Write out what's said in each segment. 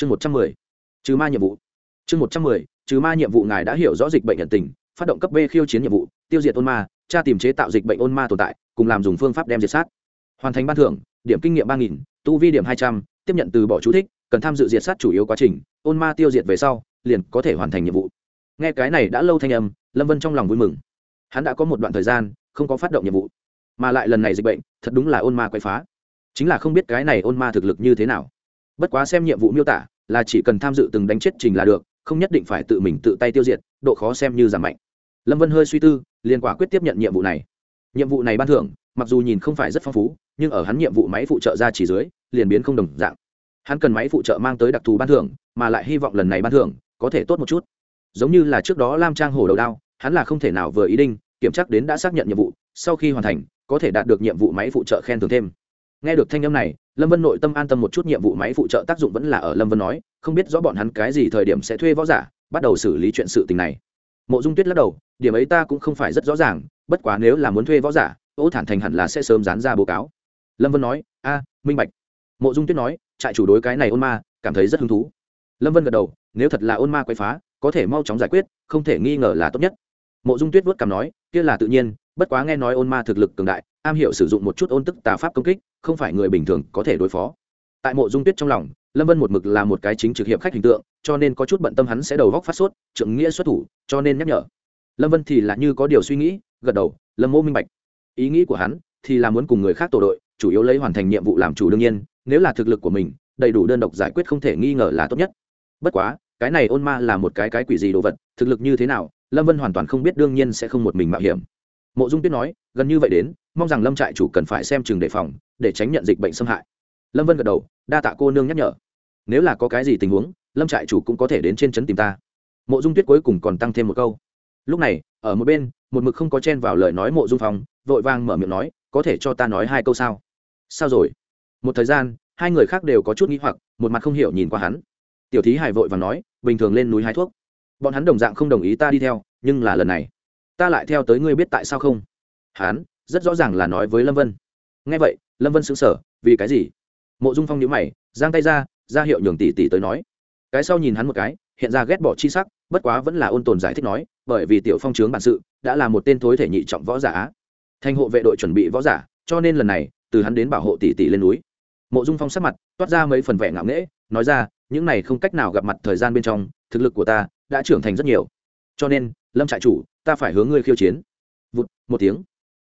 chương một trăm mười, trừ ma nhiệm vụ. Chương một trăm mười, trừ ma nhiệm vụ ngài đã hiểu rõ dịch bệnh nhận tình, phát động cấp b khiêu chiến nhiệm vụ, tiêu diệt ôn ma, tra tìm chế tạo dịch bệnh ôn ma tồn tại, cùng làm dùng phương pháp đem diệt sát. Hoàn thành ban thưởng, điểm kinh nghiệm ba nghìn, tu vi điểm hai trăm, tiếp nhận từ bỏ chú thích, cần tham dự diệt sát chủ yếu quá trình, ôn ma tiêu diệt về sau, liền có thể hoàn thành nhiệm vụ. Nghe cái này đã lâu thanh âm, lâm vân trong lòng vui mừng. Hắn đã có một đoạn thời gian, không có phát động nhiệm vụ. Mà lại lần này dịch bệnh, thật đúng là ôn ma quậy phá. Chính là không biết cái này ôn ma thực lực như thế nào bất quá xem nhiệm vụ miêu tả, là chỉ cần tham dự từng đánh chết trình là được, không nhất định phải tự mình tự tay tiêu diệt, độ khó xem như giảm mạnh. Lâm vân hơi suy tư, liền quả quyết tiếp nhận nhiệm vụ này. Nhiệm vụ này ban thưởng, mặc dù nhìn không phải rất phong phú, nhưng ở hắn nhiệm vụ máy phụ trợ ra chỉ dưới, liền biến không đồng dạng. Hắn cần máy phụ trợ mang tới đặc thù ban thưởng, mà lại hy vọng lần này ban thưởng, có thể tốt một chút. Giống như là trước đó lam trang hổ đầu đao, hắn là không thể nào vừa ý đinh, kiểm tra đến đã xác nhận nhiệm vụ, sau khi hoàn thành, có thể đạt được nhiệm vụ máy phụ trợ khen thưởng thêm. Nghe được thanh âm này lâm vân nội tâm an tâm một chút, nhiệm vụ máy phụ trợ tác dụng vẫn là ở lâm vân nói, không biết rõ bọn hắn cái gì thời điểm sẽ thuê võ giả, bắt đầu xử lý chuyện sự tình này. Mộ dung tuyết lắc đầu, điểm ấy ta cũng không phải rất rõ ràng, bất quá nếu là muốn thuê võ giả, ô thản thành hẳn là sẽ sớm dán ra báo cáo. Lâm vân nói, a, minh bạch. Mộ dung tuyết nói, trại chủ đối cái này ôn ma, cảm thấy rất hứng thú. Lâm vân gật đầu, nếu thật là ôn ma quay phá, có thể mau chóng giải quyết, không thể nghi ngờ là tốt nhất. Mộ dung tuyết vớt cảm nói, kia là tự nhiên, bất quá nghe nói ôn ma thực lực cường đại am hiểu sử dụng một chút ôn tức tà pháp công kích, không phải người bình thường có thể đối phó. Tại mộ dung tuyết trong lòng, lâm vân một mực là một cái chính trực hiệp khách hình tượng, cho nên có chút bận tâm hắn sẽ đầu góc phát sốt trượng nghĩa xuất thủ, cho nên nhắc nhở. Lâm vân thì là như có điều suy nghĩ, gật đầu, lâm mô minh bạch. Ý nghĩ của hắn thì là muốn cùng người khác tổ đội, chủ yếu lấy hoàn thành nhiệm vụ làm chủ đương nhiên, nếu là thực lực của mình, đầy đủ đơn độc giải quyết không thể nghi ngờ là tốt nhất. Bất quá, cái này ôn ma là một cái cái quỷ gì đồ vật, thực lực như thế nào, lâm vân hoàn toàn không biết đương nhiên sẽ không một mình mạo hiểm mộ dung tuyết nói, gần như vậy đến, mong rằng lâm trại chủ cần phải xem chừng đề phòng, để tránh nhận dịch bệnh xâm hại. Lâm vân gật đầu, đa tạ cô nương nhắc nhở. Nếu là có cái gì tình huống, lâm trại chủ cũng có thể đến trên trấn tìm ta. Mộ dung tuyết cuối cùng còn tăng thêm một câu, lúc này, ở một bên, một mực không có chen vào lời nói mộ dung phong, vội vàng mở miệng nói, có thể cho ta nói hai câu sao? Sao rồi? Một thời gian, hai người khác đều có chút nghĩ hoặc, một mặt không hiểu nhìn qua hắn. Tiểu thí hải vội và nói, bình thường lên núi hái thuốc. Bọn hắn đồng dạng không đồng ý ta đi theo, nhưng là lần này ta lại theo tới ngươi biết tại sao không? Hắn rất rõ ràng là nói với lâm vân. Nghe vậy, lâm vân xứng sở vì cái gì? Mộ dung phong nhữ mày, giang tay ra ra hiệu nhường tỷ tỷ tới nói. Cái sau nhìn hắn một cái, hiện ra ghét bỏ chi sắc, bất quá vẫn là ôn tồn giải thích nói, bởi vì tiểu phong trướng bản sự, đã là một tên thối thể nhị trọng võ giả. Thành hộ vệ đội chuẩn bị võ giả, cho nên lần này, từ hắn đến bảo hộ tỷ tỷ lên núi. Mộ dung phong sắc mặt, toát ra mấy phần vẻ ngạo nghễ, nói ra, những này không cách nào gặp mặt thời gian bên trong, thực lực của ta đã trưởng thành rất nhiều. Cho nên, lâm trại chủ ta phải hướng ngươi khiêu chiến. Vụt, một tiếng.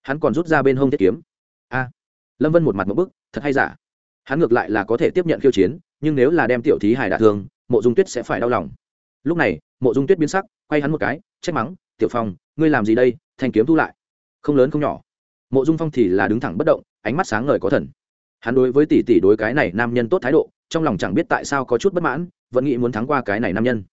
Hắn còn rút ra bên hông thiết kiếm. A. Lâm vân một mặt một bức, thật hay giả? Hắn ngược lại là có thể tiếp nhận khiêu chiến, nhưng nếu là đem tiểu thí hải đả thương, mộ dung tuyết sẽ phải đau lòng. Lúc này, mộ dung tuyết biến sắc, quay hắn một cái, trách mắng, tiểu phong, ngươi làm gì đây? Thanh kiếm thu lại. Không lớn không nhỏ. Mộ dung phong thì là đứng thẳng bất động, ánh mắt sáng ngời có thần. Hắn đối với tỷ tỷ đối cái này nam nhân tốt thái độ, trong lòng chẳng biết tại sao có chút bất mãn, vẫn nghĩ muốn thắng qua cái này nam nhân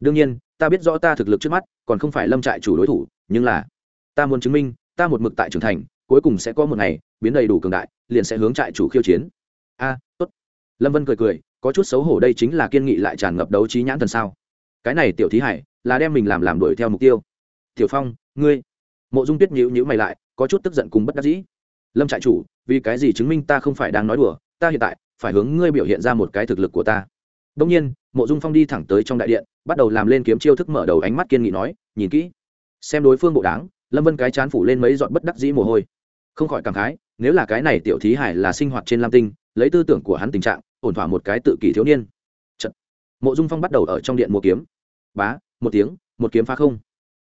đương nhiên, ta biết rõ ta thực lực trước mắt, còn không phải lâm trại chủ đối thủ, nhưng là, ta muốn chứng minh, ta một mực tại trưởng thành, cuối cùng sẽ có một ngày, biến đầy đủ cường đại, liền sẽ hướng trại chủ khiêu chiến. A, tốt. Lâm vân cười cười, có chút xấu hổ đây chính là kiên nghị lại tràn ngập đấu trí nhãn thần sao? Cái này tiểu thí hải, là đem mình làm làm đuổi theo mục tiêu. Tiểu phong, ngươi, mộ dung tuyết nhíu nhíu mày lại, có chút tức giận cùng bất đắc dĩ. Lâm trại chủ, vì cái gì chứng minh ta không phải đang nói đùa, ta hiện tại phải hướng ngươi biểu hiện ra một cái thực lực của ta. Đông nhiên, mộ dung phong đi thẳng tới trong đại điện bắt đầu làm lên kiếm chiêu thức mở đầu ánh mắt kiên nghị nói, nhìn kỹ, xem đối phương bộ đáng. Lâm vân cái chán phủ lên mấy giọt bất đắc dĩ mồ hôi. Không khỏi cảm khái, nếu là cái này tiểu thí hải là sinh hoạt trên lam tinh, lấy tư tưởng của hắn tình trạng, ổn thỏa một cái tự kỷ thiếu niên. Trận mộ dung phong bắt đầu ở trong điện mua kiếm. Bá, một tiếng, một kiếm phá không.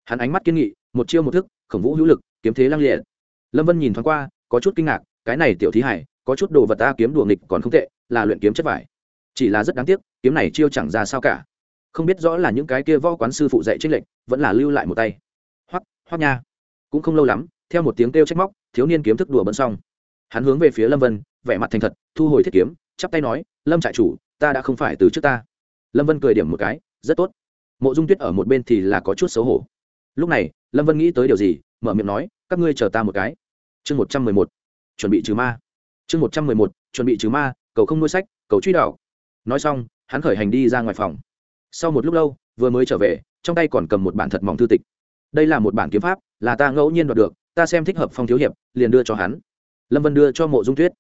Hắn ánh mắt kiên nghị, một chiêu một thức, khổng vũ hữu lực, kiếm thế lăng liệt. Lâm vân nhìn thoáng qua, có chút kinh ngạc, cái này tiểu thí hải, có chút đồ vật ta kiếm đùa nghịch còn không tệ, là luyện kiếm chất vải. Chỉ là rất đáng tiếc, kiếm này chiêu chẳng ra sao cả không biết rõ là những cái kia võ quán sư phụ dạy trích lệnh, vẫn là lưu lại một tay. Hoắc hoắc nha. Cũng không lâu lắm, theo một tiếng kêu trách móc, thiếu niên kiếm thức đùa bận xong. Hắn hướng về phía lâm vân, vẻ mặt thành thật, thu hồi thiết kiếm, chắp tay nói, lâm trại chủ, ta đã không phải từ trước ta. Lâm vân cười điểm một cái, rất tốt. Mộ dung tuyết ở một bên thì là có chút xấu hổ. Lúc này, lâm vân nghĩ tới điều gì, mở miệng nói, các ngươi chờ ta một cái. Chương một trăm mười một. Chuẩn bị trừ ma. Chương một trăm mười một. Chuẩn bị trừ ma, cầu không nuôi sách, cầu truy đạo nói xong, hắn khởi hành đi ra ngoài phòng sau một lúc lâu, vừa mới trở về, trong tay còn cầm một bản thật mỏng thư tịch. Đây là một bản kiếm pháp, là ta ngẫu nhiên đoạt được, ta xem thích hợp phong thiếu hiệp, liền đưa cho hắn. Lâm vân đưa cho mộ dung tuyết.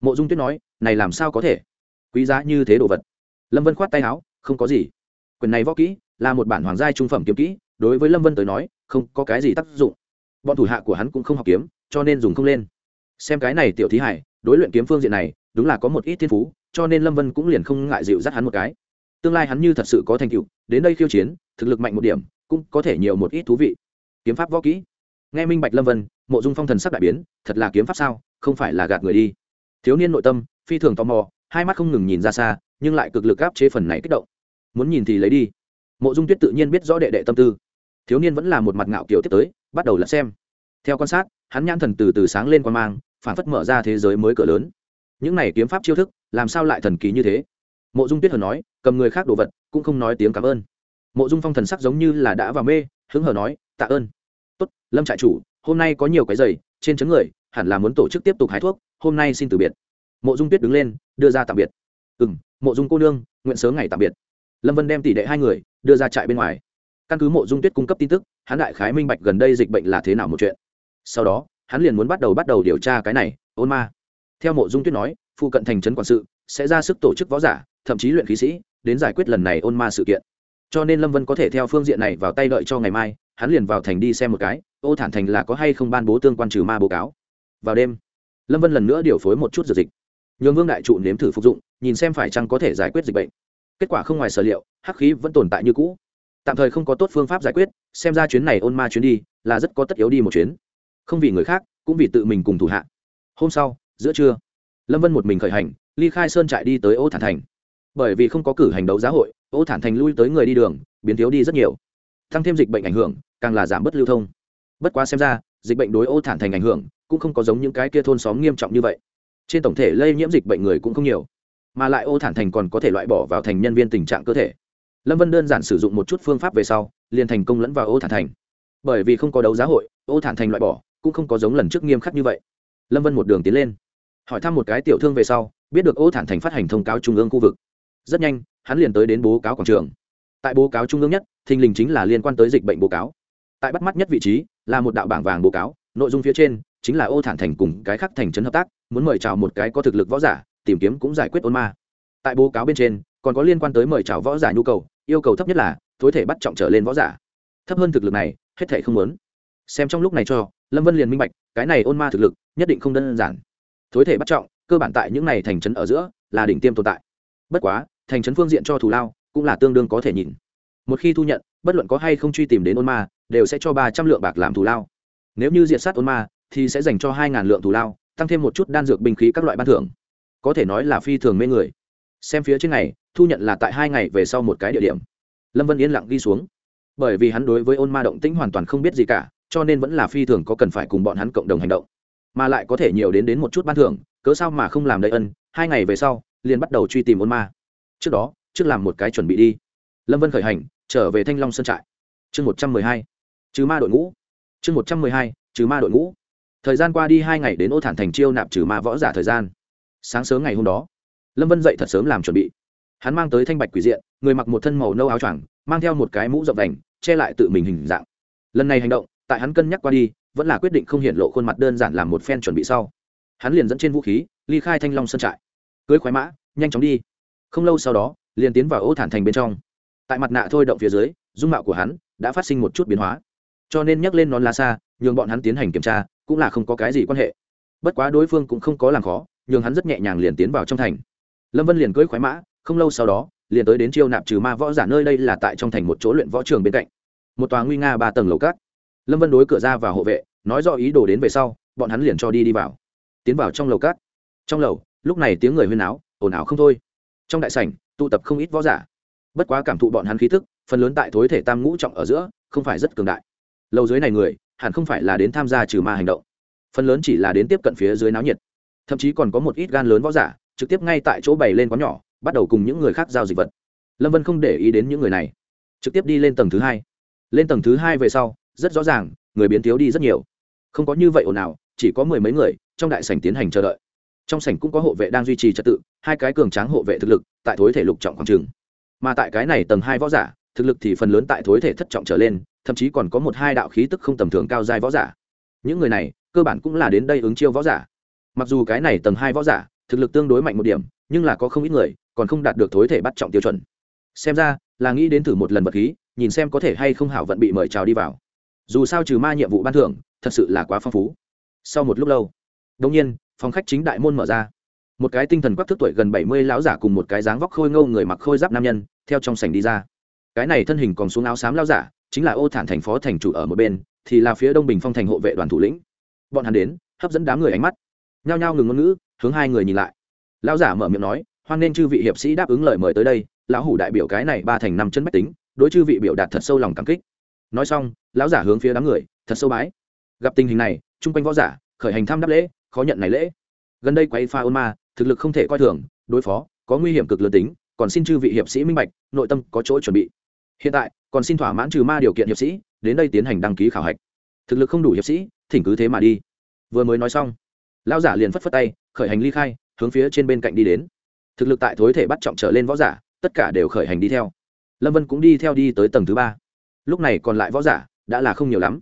Mộ dung tuyết nói, này làm sao có thể? Quý giá như thế đồ vật. Lâm vân khoát tay áo, không có gì. Quyền này võ kỹ, là một bản hoàng gia trung phẩm kiếm kỹ, đối với lâm vân tới nói, không có cái gì tác dụng. Bọn thủ hạ của hắn cũng không học kiếm, cho nên dùng không lên. Xem cái này tiểu thí hải, đối luyện kiếm phương diện này, đúng là có một ít thiên phú, cho nên lâm vân cũng liền không ngại dịu dắt hắn một cái tương lai hắn như thật sự có thành tựu, đến đây khiêu chiến, thực lực mạnh một điểm, cũng có thể nhiều một ít thú vị. Kiếm pháp võ kỹ. Nghe minh bạch lâm vân, mộ dung phong thần sắc đại biến, thật là kiếm pháp sao, không phải là gạt người đi. Thiếu niên nội tâm, phi thường tò mò, hai mắt không ngừng nhìn ra xa, nhưng lại cực lực áp chế phần này kích động. Muốn nhìn thì lấy đi. Mộ dung tuyết tự nhiên biết rõ đệ đệ tâm tư. Thiếu niên vẫn là một mặt ngạo kiểu tiếp tới, bắt đầu lật xem. Theo quan sát, hắn nhãn thần từ từ sáng lên quan mang, phản phất mở ra thế giới mới cửa lớn. Những này kiếm pháp chiêu thức, làm sao lại thần kỳ như thế? Mộ dung tuyết hờ nói, cầm người khác đồ vật, cũng không nói tiếng cảm ơn. Mộ dung phong thần sắc giống như là đã vào mê, hứng hờ nói, tạ ơn. Tốt, lâm trại chủ, hôm nay có nhiều cái giày, trên chấn người, hẳn là muốn tổ chức tiếp tục hái thuốc, hôm nay xin từ biệt. Mộ dung tuyết đứng lên, đưa ra tạm biệt. Ừ m mộ dung cô nương, nguyện sớm ngày tạm biệt. Lâm vân đem tỷ đệ hai người, đưa ra trại bên ngoài. Căn cứ mộ dung tuyết cung cấp tin tức, hắn đại khái minh bạch gần đây dịch bệnh là thế nào một chuyện. Sau đó, hắn liền muốn bắt đầu bắt đầu điều tra cái này, ôn ma. Theo mộ dung tuyết nói, phụ cận thành trấn quản sự sẽ ra sức tổ chức võ giả thậm chí luyện khí sĩ, đến giải quyết lần này ôn ma sự kiện. Cho nên lâm vân có thể theo phương diện này vào tay đợi cho ngày mai, hắn liền vào thành đi xem một cái, ô thản thành là có hay không ban bố tương quan trừ ma báo cáo. Vào đêm, lâm vân lần nữa điều phối một chút dược dịch. Nhường vương đại trụ nếm thử phục dụng, nhìn xem phải chăng có thể giải quyết dịch bệnh. Kết quả không ngoài sở liệu, hắc khí vẫn tồn tại như cũ. Tạm thời không có tốt phương pháp giải quyết, xem ra chuyến này ôn ma chuyến đi là rất có tất yếu đi một chuyến. Không vì người khác, cũng vì tự mình cùng thủ hạ. Hôm sau, giữa trưa, lâm vân một mình khởi hành, ly khai sơn trại đi tới ô thản thành bởi vì không có cử hành đấu giá hội, ô thản thành lui tới người đi đường, biến thiếu đi rất nhiều. Tăng thêm dịch bệnh ảnh hưởng, càng là giảm bớt lưu thông. Bất quá xem ra, dịch bệnh đối ô thản thành ảnh hưởng, cũng không có giống những cái kia thôn xóm nghiêm trọng như vậy. Trên tổng thể lây nhiễm dịch bệnh người cũng không nhiều, mà lại ô thản thành còn có thể loại bỏ vào thành nhân viên tình trạng cơ thể. Lâm vân đơn giản sử dụng một chút phương pháp về sau, liền thành công lẫn vào ô thản thành. Bởi vì không có đấu giá hội, ô thản thành loại bỏ, cũng không có giống lần trước nghiêm khắc như vậy. Lâm vân một đường tiến lên, hỏi thăm một cái tiểu thương về sau, biết được ô thản thành phát hành thông cáo trung ương khu vực rất nhanh, hắn liền tới đến bố cáo quảng trường. Tại bố cáo trung ương nhất, thình lình chính là liên quan tới dịch bệnh bố cáo. Tại bắt mắt nhất vị trí, là một đạo bảng vàng bố cáo, nội dung phía trên chính là ô thản thành cùng cái khác thành trấn hợp tác, muốn mời chào một cái có thực lực võ giả, tìm kiếm cũng giải quyết ôn ma. Tại bố cáo bên trên, còn có liên quan tới mời chào võ giả nhu cầu, yêu cầu thấp nhất là thối thể bắt trọng trở lên võ giả. Thấp hơn thực lực này, hết thể không muốn. Xem trong lúc này cho, lâm vân liền minh bạch, cái này ôn ma thực lực nhất định không đơn giản. Thối thể bắt trọng, cơ bản tại những này thành trấn ở giữa là đỉnh tiêm tồn tại. Bất quá thành trấn phương diện cho thù lao cũng là tương đương có thể nhìn. Một khi thu nhận, bất luận có hay không truy tìm đến ôn ma, đều sẽ cho ba trăm lượng bạc làm thù lao. Nếu như diệt sát ôn ma, thì sẽ dành cho hai ngàn lượng thù lao, tăng thêm một chút đan dược binh khí các loại ban thưởng. Có thể nói là phi thường mê người. Xem phía trên này, thu nhận là tại hai ngày về sau một cái địa điểm. Lâm vân yên lặng ghi xuống. Bởi vì hắn đối với ôn ma động tĩnh hoàn toàn không biết gì cả, cho nên vẫn là phi thường có cần phải cùng bọn hắn cộng đồng hành động. Mà lại có thể nhiều đến đến một chút ban thưởng, cớ sao mà không làm đầy ân, hai ngày về sau, liền bắt đầu truy tìm ôn ma trước đó, trước làm một cái chuẩn bị đi. Lâm vân khởi hành, trở về thanh long sơn trại. Chương một trăm mười hai, trừ ma đội ngũ. Chương một trăm mười hai, trừ ma đội ngũ. Thời gian qua đi hai ngày đến ô thản thành chiêu nạp trừ ma võ giả thời gian. Sáng sớm ngày hôm đó, lâm vân dậy thật sớm làm chuẩn bị. Hắn mang tới thanh bạch quỷ diện, người mặc một thân màu nâu áo choàng, mang theo một cái mũ rộng đành che lại tự mình hình dạng. Lần này hành động, tại hắn cân nhắc qua đi, vẫn là quyết định không hiện lộ khuôn mặt đơn giản làm một phen chuẩn bị sau. Hắn liền dẫn trên vũ khí, ly khai thanh long sơn trại. Cưới khoái mã, nhanh chóng đi không lâu sau đó, liền tiến vào ô thản thành bên trong. Tại mặt nạ thôi động phía dưới, dung mạo của hắn đã phát sinh một chút biến hóa. Cho nên nhắc lên nón lá xa, nhường bọn hắn tiến hành kiểm tra, cũng là không có cái gì quan hệ. Bất quá đối phương cũng không có làm khó, nhường hắn rất nhẹ nhàng liền tiến vào trong thành. Lâm vân liền cưỡi khoái mã, không lâu sau đó, liền tới đến chiêu nạp trừ ma võ giả nơi đây là tại trong thành một chỗ luyện võ trường bên cạnh. Một tòa nguy nga ba tầng lầu cát. Lâm vân đối cửa ra và hộ vệ, nói do ý đồ đến về sau, bọn hắn liền cho đi đi vào. Tiến vào trong lầu cát. Trong lầu, lúc này tiếng người huyên áo ồn ào không thôi trong đại sảnh, tụ tập không ít võ giả. Bất quá cảm thụ bọn hắn khí thức phần lớn tại thối thể tam ngũ trọng ở giữa, không phải rất cường đại. Lâu dưới này người, hẳn không phải là đến tham gia trừ ma hành động. Phần lớn chỉ là đến tiếp cận phía dưới náo nhiệt. Thậm chí còn có một ít gan lớn võ giả, trực tiếp ngay tại chỗ bày lên quán nhỏ, bắt đầu cùng những người khác giao dịch vật. Lâm vân không để ý đến những người này, trực tiếp đi lên tầng thứ hai. Lên tầng thứ hai về sau, rất rõ ràng, người biến thiếu đi rất nhiều. Không có như vậy ồn ào, chỉ có mười mấy người, trong đại sảnh tiến hành chờ đợi trong sảnh cũng có hộ vệ đang duy trì trật tự, hai cái cường tráng hộ vệ thực lực tại thối thể lục trọng khoảng trường. Mà tại cái này tầng hai võ giả, thực lực thì phần lớn tại thối thể thất trọng trở lên, thậm chí còn có một hai đạo khí tức không tầm thường cao dài võ giả. Những người này, cơ bản cũng là đến đây ứng chiêu võ giả. Mặc dù cái này tầng hai võ giả, thực lực tương đối mạnh một điểm, nhưng là có không ít người còn không đạt được thối thể bắt trọng tiêu chuẩn. Xem ra, là nghĩ đến thử một lần vật khí, nhìn xem có thể hay không hảo vận bị mời chào đi vào. Dù sao trừ ma nhiệm vụ ban thưởng, thật sự là quá phong phú. Sau một lúc lâu đông nhiên phòng khách chính đại môn mở ra. Một cái tinh thần quắc thức tuổi gần bảy mươi lão giả cùng một cái dáng vóc khôi ngâu người mặc khôi giáp nam nhân, theo trong sảnh đi ra. Cái này thân hình còn xuống áo xám lão giả, chính là ô thản thành phó thành chủ ở một bên, thì là phía đông bình phong thành hộ vệ đoàn thủ lĩnh. Bọn hắn đến, hấp dẫn đám người ánh mắt. Nhao nhao ngừng ngôn ngữ, hướng hai người nhìn lại. Lão giả mở miệng nói, hoan nên chư vị hiệp sĩ đáp ứng lời mời tới đây, lão hủ đại biểu cái này ba thành năm chân bách tính, đối chư vị biểu đạt thật sâu lòng cảm kích. Nói xong, lão giả hướng phía đám người, thật sâu bái. Gặp tình hình này, chung quanh võ giả, khởi hành thăm đáp lễ khó nhận này lễ. Gần đây quay pha ôn ma, thực lực không thể coi thường, đối phó, có nguy hiểm cực lớn tính, còn xin chư vị hiệp sĩ minh bạch, nội tâm có chỗ chuẩn bị. Hiện tại, còn xin thỏa mãn trừ ma điều kiện hiệp sĩ, đến đây tiến hành đăng ký khảo hạch. Thực lực không đủ hiệp sĩ, thỉnh cứ thế mà đi. Vừa mới nói xong, lão giả liền phất phất tay, khởi hành ly khai, hướng phía trên bên cạnh đi đến. Thực lực tại thối thể bắt trọng trở lên võ giả, tất cả đều khởi hành đi theo. Lâm vân cũng đi theo đi tới tầng thứ ba. Lúc này còn lại võ giả, đã là không nhiều lắm.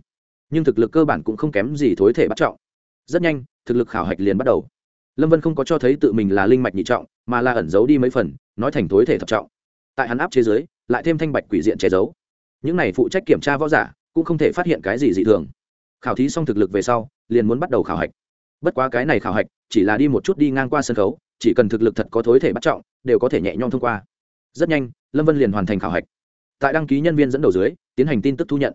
Nhưng thực lực cơ bản cũng không kém gì thối thể bắt trọng. Rất nhanh thực lực khảo hạch liền bắt đầu. Lâm vân không có cho thấy tự mình là linh mạch nhị trọng, mà là ẩn giấu đi mấy phần, nói thành thối thể thập trọng. Tại hắn áp chế giới lại thêm thanh bạch quỷ diện che giấu. Những này phụ trách kiểm tra võ giả, cũng không thể phát hiện cái gì dị thường. Khảo thí xong thực lực về sau, liền muốn bắt đầu khảo hạch. Bất quá cái này khảo hạch, chỉ là đi một chút đi ngang qua sân khấu, chỉ cần thực lực thật có thối thể bắt trọng, đều có thể nhẹ nhõm thông qua. Rất nhanh, lâm vân liền hoàn thành khảo hạch. Tại đăng ký nhân viên dẫn đầu dưới, tiến hành tin tức thu nhận.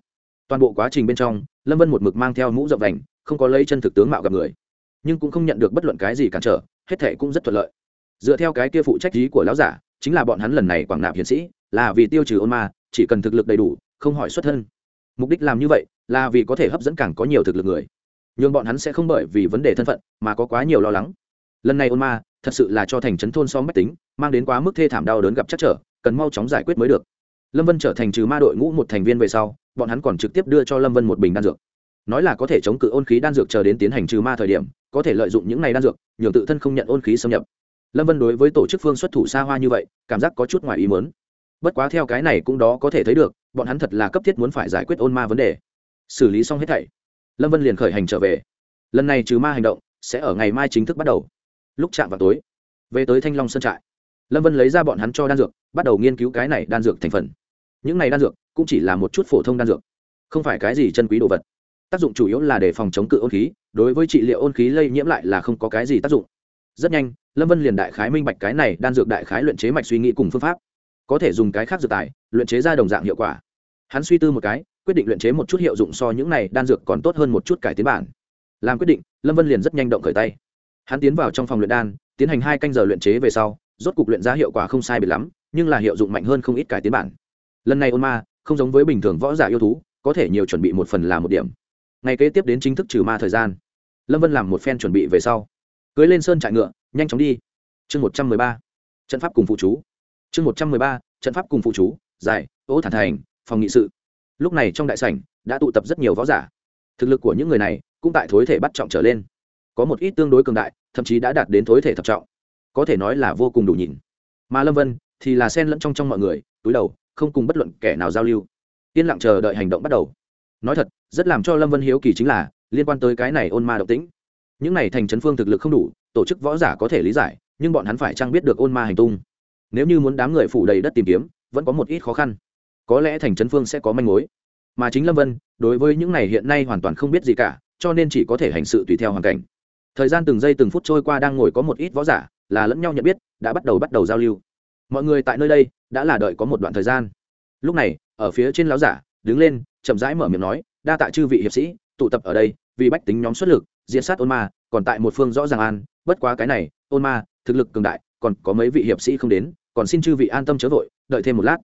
Toàn bộ quá trình bên trong, lâm vân một mực mang theo mũ rộng vành, không có lấy chân thực tướng mạo gặp người nhưng cũng không nhận được bất luận cái gì cản trở, hết thệ cũng rất thuận lợi. Dựa theo cái kia phụ trách trí của lão giả, chính là bọn hắn lần này quảng nạp hiền sĩ, là vì tiêu trừ ôn ma, chỉ cần thực lực đầy đủ, không hỏi xuất thân. Mục đích làm như vậy, là vì có thể hấp dẫn càng có nhiều thực lực người. Nhưng bọn hắn sẽ không bởi vì vấn đề thân phận, mà có quá nhiều lo lắng. Lần này ôn ma, thật sự là cho thành trấn thôn xóm mách tính, mang đến quá mức thê thảm đau đớn gặp chắc trở, cần mau chóng giải quyết mới được. Lâm vân trở thành trừ ma đội ngũ một thành viên về sau, bọn hắn còn trực tiếp đưa cho lâm vân một bình đan dược nói là có thể chống cự ôn khí đan dược chờ đến tiến hành trừ ma thời điểm, có thể lợi dụng những này đan dược, nhường tự thân không nhận ôn khí xâm nhập. Lâm vân đối với tổ chức phương xuất thủ xa hoa như vậy, cảm giác có chút ngoài ý mớn bất quá theo cái này cũng đó có thể thấy được, bọn hắn thật là cấp thiết muốn phải giải quyết ôn ma vấn đề. Xử lý xong hết thảy, lâm vân liền khởi hành trở về. Lần này trừ ma hành động, sẽ ở ngày mai chính thức bắt đầu. Lúc chạm vào tối, về tới thanh long sơn trại, lâm vân lấy ra bọn hắn cho đan dược, bắt đầu nghiên cứu cái này đan dược thành phần. Những này đan dược cũng chỉ là một chút phổ thông đan dược, không phải cái gì chân quý đồ vật tác dụng chủ yếu là để phòng chống cự ôn khí, đối với trị liệu ôn khí lây nhiễm lại là không có cái gì tác dụng. Rất nhanh, lâm vân liền đại khái minh bạch cái này đan dược đại khái luyện chế mạch suy nghĩ cùng phương pháp. Có thể dùng cái khác dược tài, luyện chế ra đồng dạng hiệu quả. Hắn suy tư một cái, quyết định luyện chế một chút hiệu dụng so những này đan dược còn tốt hơn một chút cải tiến bản. Làm quyết định, lâm vân liền rất nhanh động khởi tay. Hắn tiến vào trong phòng luyện đan, tiến hành hai canh giờ luyện chế về sau, rốt cục luyện ra hiệu quả không sai biệt lắm, nhưng là hiệu dụng mạnh hơn không ít cải tiến bản. Lần này ôn ma, không giống với bình thường võ giả yêu thú, có thể nhiều chuẩn bị một phần là một điểm ngày kế tiếp đến chính thức trừ ma thời gian. Lâm vân làm một phen chuẩn bị về sau. Cưới lên sơn trại ngựa, nhanh chóng đi. Chương một trăm mười ba. Trận pháp cùng phụ chú. Chương một trăm mười ba, trận pháp cùng phụ chú, giải, ô thản thành, phòng nghị sự. Lúc này trong đại sảnh, đã tụ tập rất nhiều võ giả. Thực lực của những người này cũng tại thối thể bắt trọng trở lên. Có một ít tương đối cường đại, thậm chí đã đạt đến thối thể thập trọng. Có thể nói là vô cùng đủ nhìn. Mà lâm vân thì là sen lẫn trong trong mọi người, túi đầu, không cùng bất luận kẻ nào giao lưu. Yên lặng chờ đợi hành động bắt đầu nói thật, rất làm cho lâm vân hiếu kỳ chính là, liên quan tới cái này ôn ma động tĩnh. Những này thành trấn phương thực lực không đủ, tổ chức võ giả có thể lý giải, nhưng bọn hắn phải trang biết được ôn ma hành tung? Nếu như muốn đám người phủ đầy đất tìm kiếm, vẫn có một ít khó khăn. Có lẽ thành trấn phương sẽ có manh mối. Mà chính lâm vân, đối với những này hiện nay hoàn toàn không biết gì cả, cho nên chỉ có thể hành sự tùy theo hoàn cảnh. Thời gian từng giây từng phút trôi qua đang ngồi có một ít võ giả, là lẫn nhau nhận biết, đã bắt đầu bắt đầu giao lưu. Mọi người tại nơi đây, đã là đợi có một đoạn thời gian. Lúc này, ở phía trên láo giả đứng lên, chậm rãi mở miệng nói, đa tạ chư vị hiệp sĩ, tụ tập ở đây, vì bách tính nhóm xuất lực diễn sát ôn ma, còn tại một phương rõ ràng an, bất quá cái này, ôn ma, thực lực cường đại, còn có mấy vị hiệp sĩ không đến, còn xin chư vị an tâm chớ vội, đợi thêm một lát.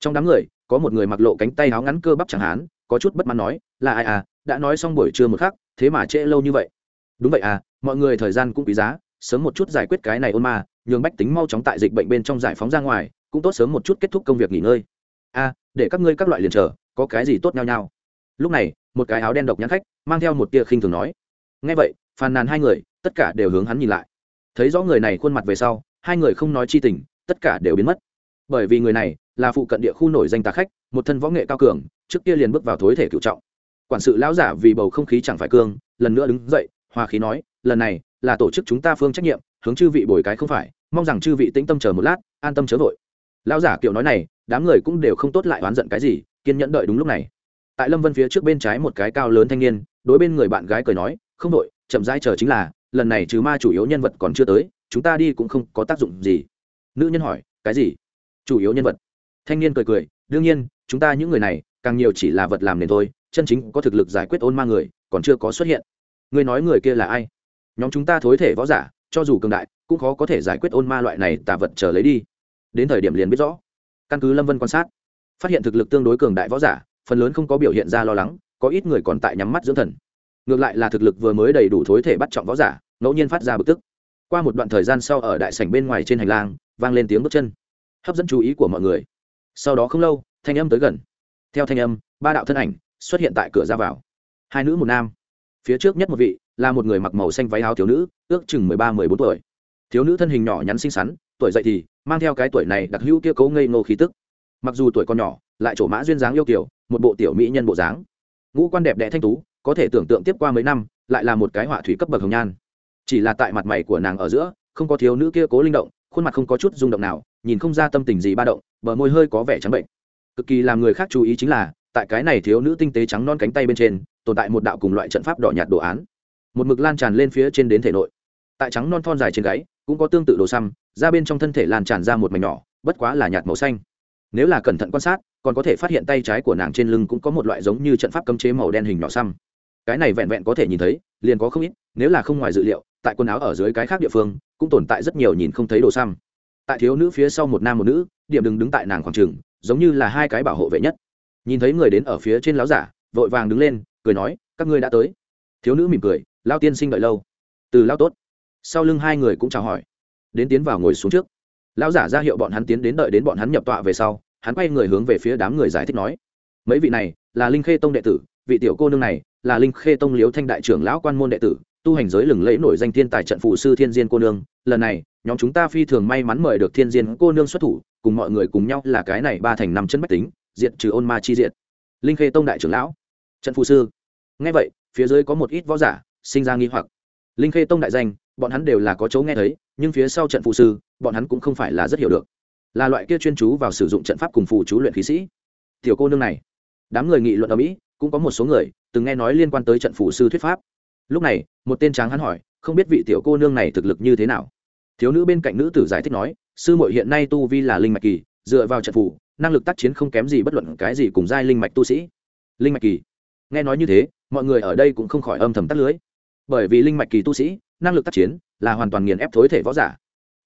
Trong đám người, có một người mặc lộ cánh tay áo ngắn cơ bắp chẳng hán, có chút bất mãn nói, là ai à đã nói xong buổi trưa một khắc, thế mà trễ lâu như vậy. Đúng vậy à mọi người thời gian cũng quý giá, sớm một chút giải quyết cái này ôn ma, nhường bách tính mau chóng tại dịch bệnh bên trong giải phóng ra ngoài, cũng tốt sớm một chút kết thúc công việc nghỉ ngơi. A, để các ngươi các loại liền chờ có cái gì tốt nhau nhau lúc này, một cái áo đen độc nhãn khách, mang theo một tia khinh thường nói. Ngay vậy, phàn nàn hai người, tất cả đều hướng hắn nhìn lại. Thấy rõ người này khuôn mặt về sau, hai người không nói chi tình, tất cả đều biến mất. Bởi vì người này là phụ cận địa khu nổi danh tà khách, một thân võ nghệ cao cường, trước kia liền bước vào thối thể cựu trọng. Quản sự lão giả vì bầu không khí chẳng phải cương, lần nữa đứng dậy, hòa khí nói, lần này là tổ chức chúng ta phương trách nhiệm, hướng chư vị bồi cái không phải, mong rằng chư vị tĩnh tâm chờ một lát, an tâm chớ vội. Lão giả kiểu nói này, đám người cũng đều không tốt lại oán giận cái gì kiên nhẫn đợi đúng lúc này. Tại lâm vân phía trước bên trái một cái cao lớn thanh niên, đối bên người bạn gái cười nói, không đội chậm rãi chờ chính là, lần này trừ ma chủ yếu nhân vật còn chưa tới, chúng ta đi cũng không có tác dụng gì. Nữ nhân hỏi, cái gì? Chủ yếu nhân vật. Thanh niên cười cười, đương nhiên, chúng ta những người này, càng nhiều chỉ là vật làm nền thôi, chân chính có thực lực giải quyết ôn ma người, còn chưa có xuất hiện. Người nói người kia là ai? Nhóm chúng ta thối thể võ giả, cho dù cường đại, cũng khó có thể giải quyết ôn ma loại này tả vật trở lấy đi. Đến thời điểm liền biết rõ. Căn cứ lâm vân quan sát phát hiện thực lực tương đối cường đại võ giả, phần lớn không có biểu hiện ra lo lắng, có ít người còn tại nhắm mắt dưỡng thần. Ngược lại là thực lực vừa mới đầy đủ thối thể bắt trọng võ giả, ngẫu nhiên phát ra bực tức. Qua một đoạn thời gian sau ở đại sảnh bên ngoài trên hành lang, vang lên tiếng bước chân. Hấp dẫn chú ý của mọi người. Sau đó không lâu, thanh âm tới gần. Theo thanh âm, ba đạo thân ảnh xuất hiện tại cửa ra vào. Hai nữ một nam. Phía trước nhất một vị là một người mặc màu xanh váy áo thiếu nữ, ước chừng mười ba, mười bốn tuổi. Thiếu nữ thân hình nhỏ nhắn xinh xắn, tuổi dậy thì mang theo cái tuổi này đặc hữu kia cấu ngây ngô khí tức mặc dù tuổi còn nhỏ, lại trổ mã duyên dáng yêu kiểu một bộ tiểu mỹ nhân bộ dáng. Ngũ quan đẹp đẽ thanh tú, có thể tưởng tượng tiếp qua mấy năm, lại là một cái họa thủy cấp bậc hồng nhan. Chỉ là tại mặt mày của nàng ở giữa, không có thiếu nữ kia cố linh động, khuôn mặt không có chút rung động nào, nhìn không ra tâm tình gì ba động, bờ môi hơi có vẻ trắng bệnh. Cực kỳ làm người khác chú ý chính là, tại cái này thiếu nữ tinh tế trắng non cánh tay bên trên, tồn tại một đạo cùng loại trận pháp đỏ nhạt đồ án. Một mực lan tràn lên phía trên đến thể nội. Tại trắng non thon dài trên gáy, cũng có tương tự đồ xăm ra bên trong thân thể lan tràn ra một mảnh nhỏ, bất quá là nhạt màu xanh nếu là cẩn thận quan sát, còn có thể phát hiện tay trái của nàng trên lưng cũng có một loại giống như trận pháp cấm chế màu đen hình nhỏ xăm. Cái này vẹn vẹn có thể nhìn thấy, liền có không ít, nếu là không ngoài dự liệu, tại quần áo ở dưới cái khác địa phương, cũng tồn tại rất nhiều nhìn không thấy đồ xăm. Tại thiếu nữ phía sau một nam một nữ, điểm đừng đứng tại nàng khoảng trường, giống như là hai cái bảo hộ vệ nhất. Nhìn thấy người đến ở phía trên láo giả, vội vàng đứng lên, cười nói, các ngươi đã tới. Thiếu nữ mỉm cười, lao tiên sinh đợi lâu. Từ, lao tốt. Sau lưng hai người cũng chào hỏi. Đến tiến vào ngồi xuống trước lão giả ra hiệu bọn hắn tiến đến đợi đến bọn hắn nhập tọa về sau, hắn quay người hướng về phía đám người giải thích nói, mấy vị này là linh khê tông đệ tử, vị tiểu cô nương này là linh khê tông liếu thanh đại trưởng lão quan môn đệ tử, tu hành giới lừng lẫy nổi danh thiên tài trận phụ sư thiên diên cô nương. Lần này, nhóm chúng ta phi thường may mắn mời được thiên diên cô nương xuất thủ, cùng mọi người cùng nhau là cái này ba thành năm chân bách tính diện trừ ôn ma chi diện linh khê tông đại trưởng lão, trận phụ sư. Nghe vậy, phía dưới có một ít võ giả, sinh ra nghi hoặc. Linh khê tông đại danh, bọn hắn đều là có chỗ nghe thấy nhưng phía sau trận phụ sư, bọn hắn cũng không phải là rất hiểu được. Là loại kia chuyên chú vào sử dụng trận pháp cùng phù chú luyện khí sĩ. Tiểu cô nương này, đám người nghị luận ở mỹ, cũng có một số người từng nghe nói liên quan tới trận phụ sư thuyết pháp. Lúc này, một tên tráng hắn hỏi, không biết vị tiểu cô nương này thực lực như thế nào? Thiếu nữ bên cạnh nữ tử giải thích nói, sư muội hiện nay tu vi là linh mạch kỳ, dựa vào trận phụ, năng lực tác chiến không kém gì bất luận cái gì cùng giai linh mạch tu sĩ. Linh mạch kỳ? Nghe nói như thế, mọi người ở đây cũng không khỏi âm thầm tắt lưới. Bởi vì linh mạch kỳ tu sĩ, năng lực tác chiến là hoàn toàn nghiền ép thối thể võ giả.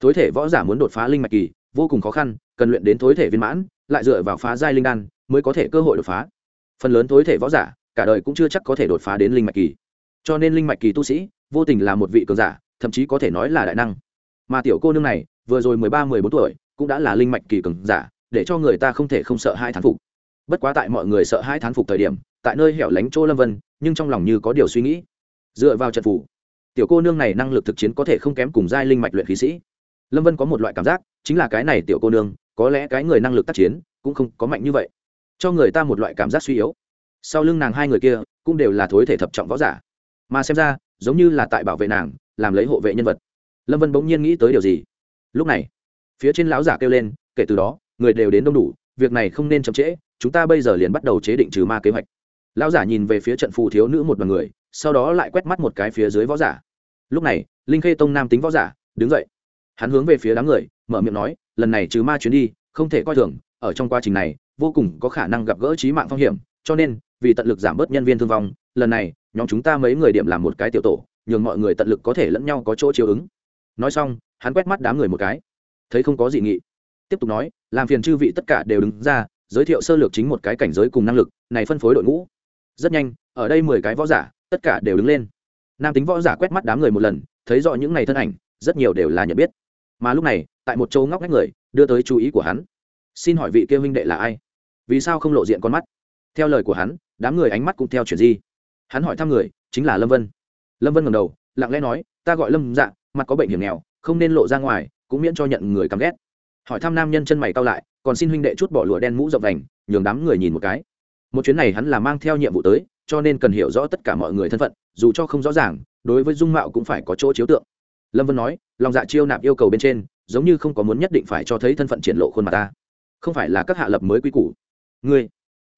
Thối thể võ giả muốn đột phá linh mạch kỳ, vô cùng khó khăn, cần luyện đến thối thể viên mãn, lại dựa vào phá giai linh đan mới có thể cơ hội đột phá. Phần lớn thối thể võ giả, cả đời cũng chưa chắc có thể đột phá đến linh mạch kỳ. Cho nên linh mạch kỳ tu sĩ, vô tình là một vị cường giả, thậm chí có thể nói là đại năng. Mà tiểu cô nương này, vừa rồi mười ba, mười bốn tuổi, cũng đã là linh mạch kỳ cường giả, để cho người ta không thể không sợ hai thán phục. Bất quá tại mọi người sợ hai thán phục thời điểm, tại nơi hẻo lánh chỗ lâm vân, nhưng trong lòng như có điều suy nghĩ. Dựa vào trận phủ tiểu cô nương này năng lực thực chiến có thể không kém cùng giai linh mạch luyện khí sĩ. Lâm vân có một loại cảm giác, chính là cái này tiểu cô nương, có lẽ cái người năng lực tác chiến cũng không có mạnh như vậy. Cho người ta một loại cảm giác suy yếu. Sau lưng nàng hai người kia cũng đều là thối thể thập trọng võ giả. Mà xem ra, giống như là tại bảo vệ nàng, làm lấy hộ vệ nhân vật. Lâm vân bỗng nhiên nghĩ tới điều gì? Lúc này, phía trên lão giả kêu lên, kể từ đó, người đều đến đông đủ, việc này không nên chậm trễ, chúng ta bây giờ liền bắt đầu chế định trừ ma kế hoạch. Lão giả nhìn về phía trận phù thiếu nữ một đ o n người sau đó lại quét mắt một cái phía dưới võ giả. Lúc này, linh khê tông nam tính võ giả, đứng dậy. Hắn hướng về phía đám người, mở miệng nói, lần này trừ ma chuyến đi, không thể coi thường, ở trong quá trình này, vô cùng có khả năng gặp gỡ trí mạng phong hiểm, cho nên, vì tận lực giảm bớt nhân viên thương vong, lần này, nhóm chúng ta mấy người điểm làm một cái tiểu tổ, nhường mọi người tận lực có thể lẫn nhau có chỗ chiều ứng. Nói xong, hắn quét mắt đám người một cái. Thấy không có gì nghị, tiếp tục nói, làm phiền chư vị tất cả đều đứng ra, giới thiệu sơ lược chính một cái cảnh giới cùng năng lực, này phân phối đội ngũ. Rất nhanh, ở đây mười cái võ giả tất cả đều đứng lên. Nam tính võ giả quét mắt đám người một lần, thấy rõ những ngày thân ảnh, rất nhiều đều là nhận biết. Mà lúc này, tại một châu ngóc ngách người, đưa tới chú ý của hắn. Xin hỏi vị kêu huynh đệ là ai? Vì sao không lộ diện con mắt? Theo lời của hắn, đám người ánh mắt cũng theo chuyển di. Hắn hỏi thăm người, chính là lâm vân. Lâm vân ngầm đầu, lặng lẽ nói, ta gọi lâm dạ mặt có bệnh hiểm nghèo, không nên lộ ra ngoài, cũng miễn cho nhận người căm ghét. Hỏi thăm nam nhân chân mày cao lại, còn xin huynh đệ chút bỏ lụa đen mũ rộng đành nhường đám người nhìn một cái. Một chuyến này hắn là mang theo nhiệm vụ tới cho nên cần hiểu rõ tất cả mọi người thân phận, dù cho không rõ ràng, đối với dung mạo cũng phải có chỗ chiếu tượng. Lâm vân nói, lòng dạ chiêu nạp yêu cầu bên trên, giống như không có muốn nhất định phải cho thấy thân phận triển lộ khuôn mặt ta. Không phải là các hạ lập mới quy củ. Ngươi.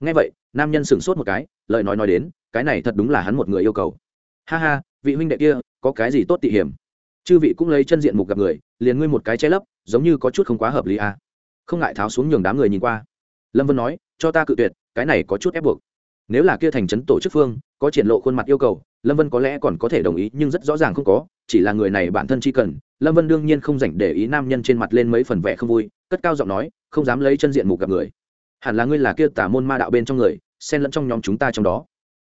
Nghe vậy, nam nhân sửng sốt một cái, lời nói nói đến, cái này thật đúng là hắn một người yêu cầu. Ha ha, vị huynh đệ kia, có cái gì tốt tị hiểm? Chư vị cũng lấy chân diện mục gặp người, liền ngươi một cái che lấp, giống như có chút không quá hợp lý à. không ngại tháo xuống nhường đám người nhìn qua. Lâm vân nói, cho ta cự tuyệt, cái này có chút ép buộc nếu là kia thành trấn tổ chức phương, có triển lộ khuôn mặt yêu cầu, lâm vân có lẽ còn có thể đồng ý, nhưng rất rõ ràng không có, chỉ là người này bản thân chi cần. Lâm vân đương nhiên không dành để ý nam nhân trên mặt lên mấy phần vẻ không vui, cất cao giọng nói, không dám lấy chân diện mục gặp người. Hẳn là ngươi là kia tả môn ma đạo bên trong người, xen lẫn trong nhóm chúng ta trong đó.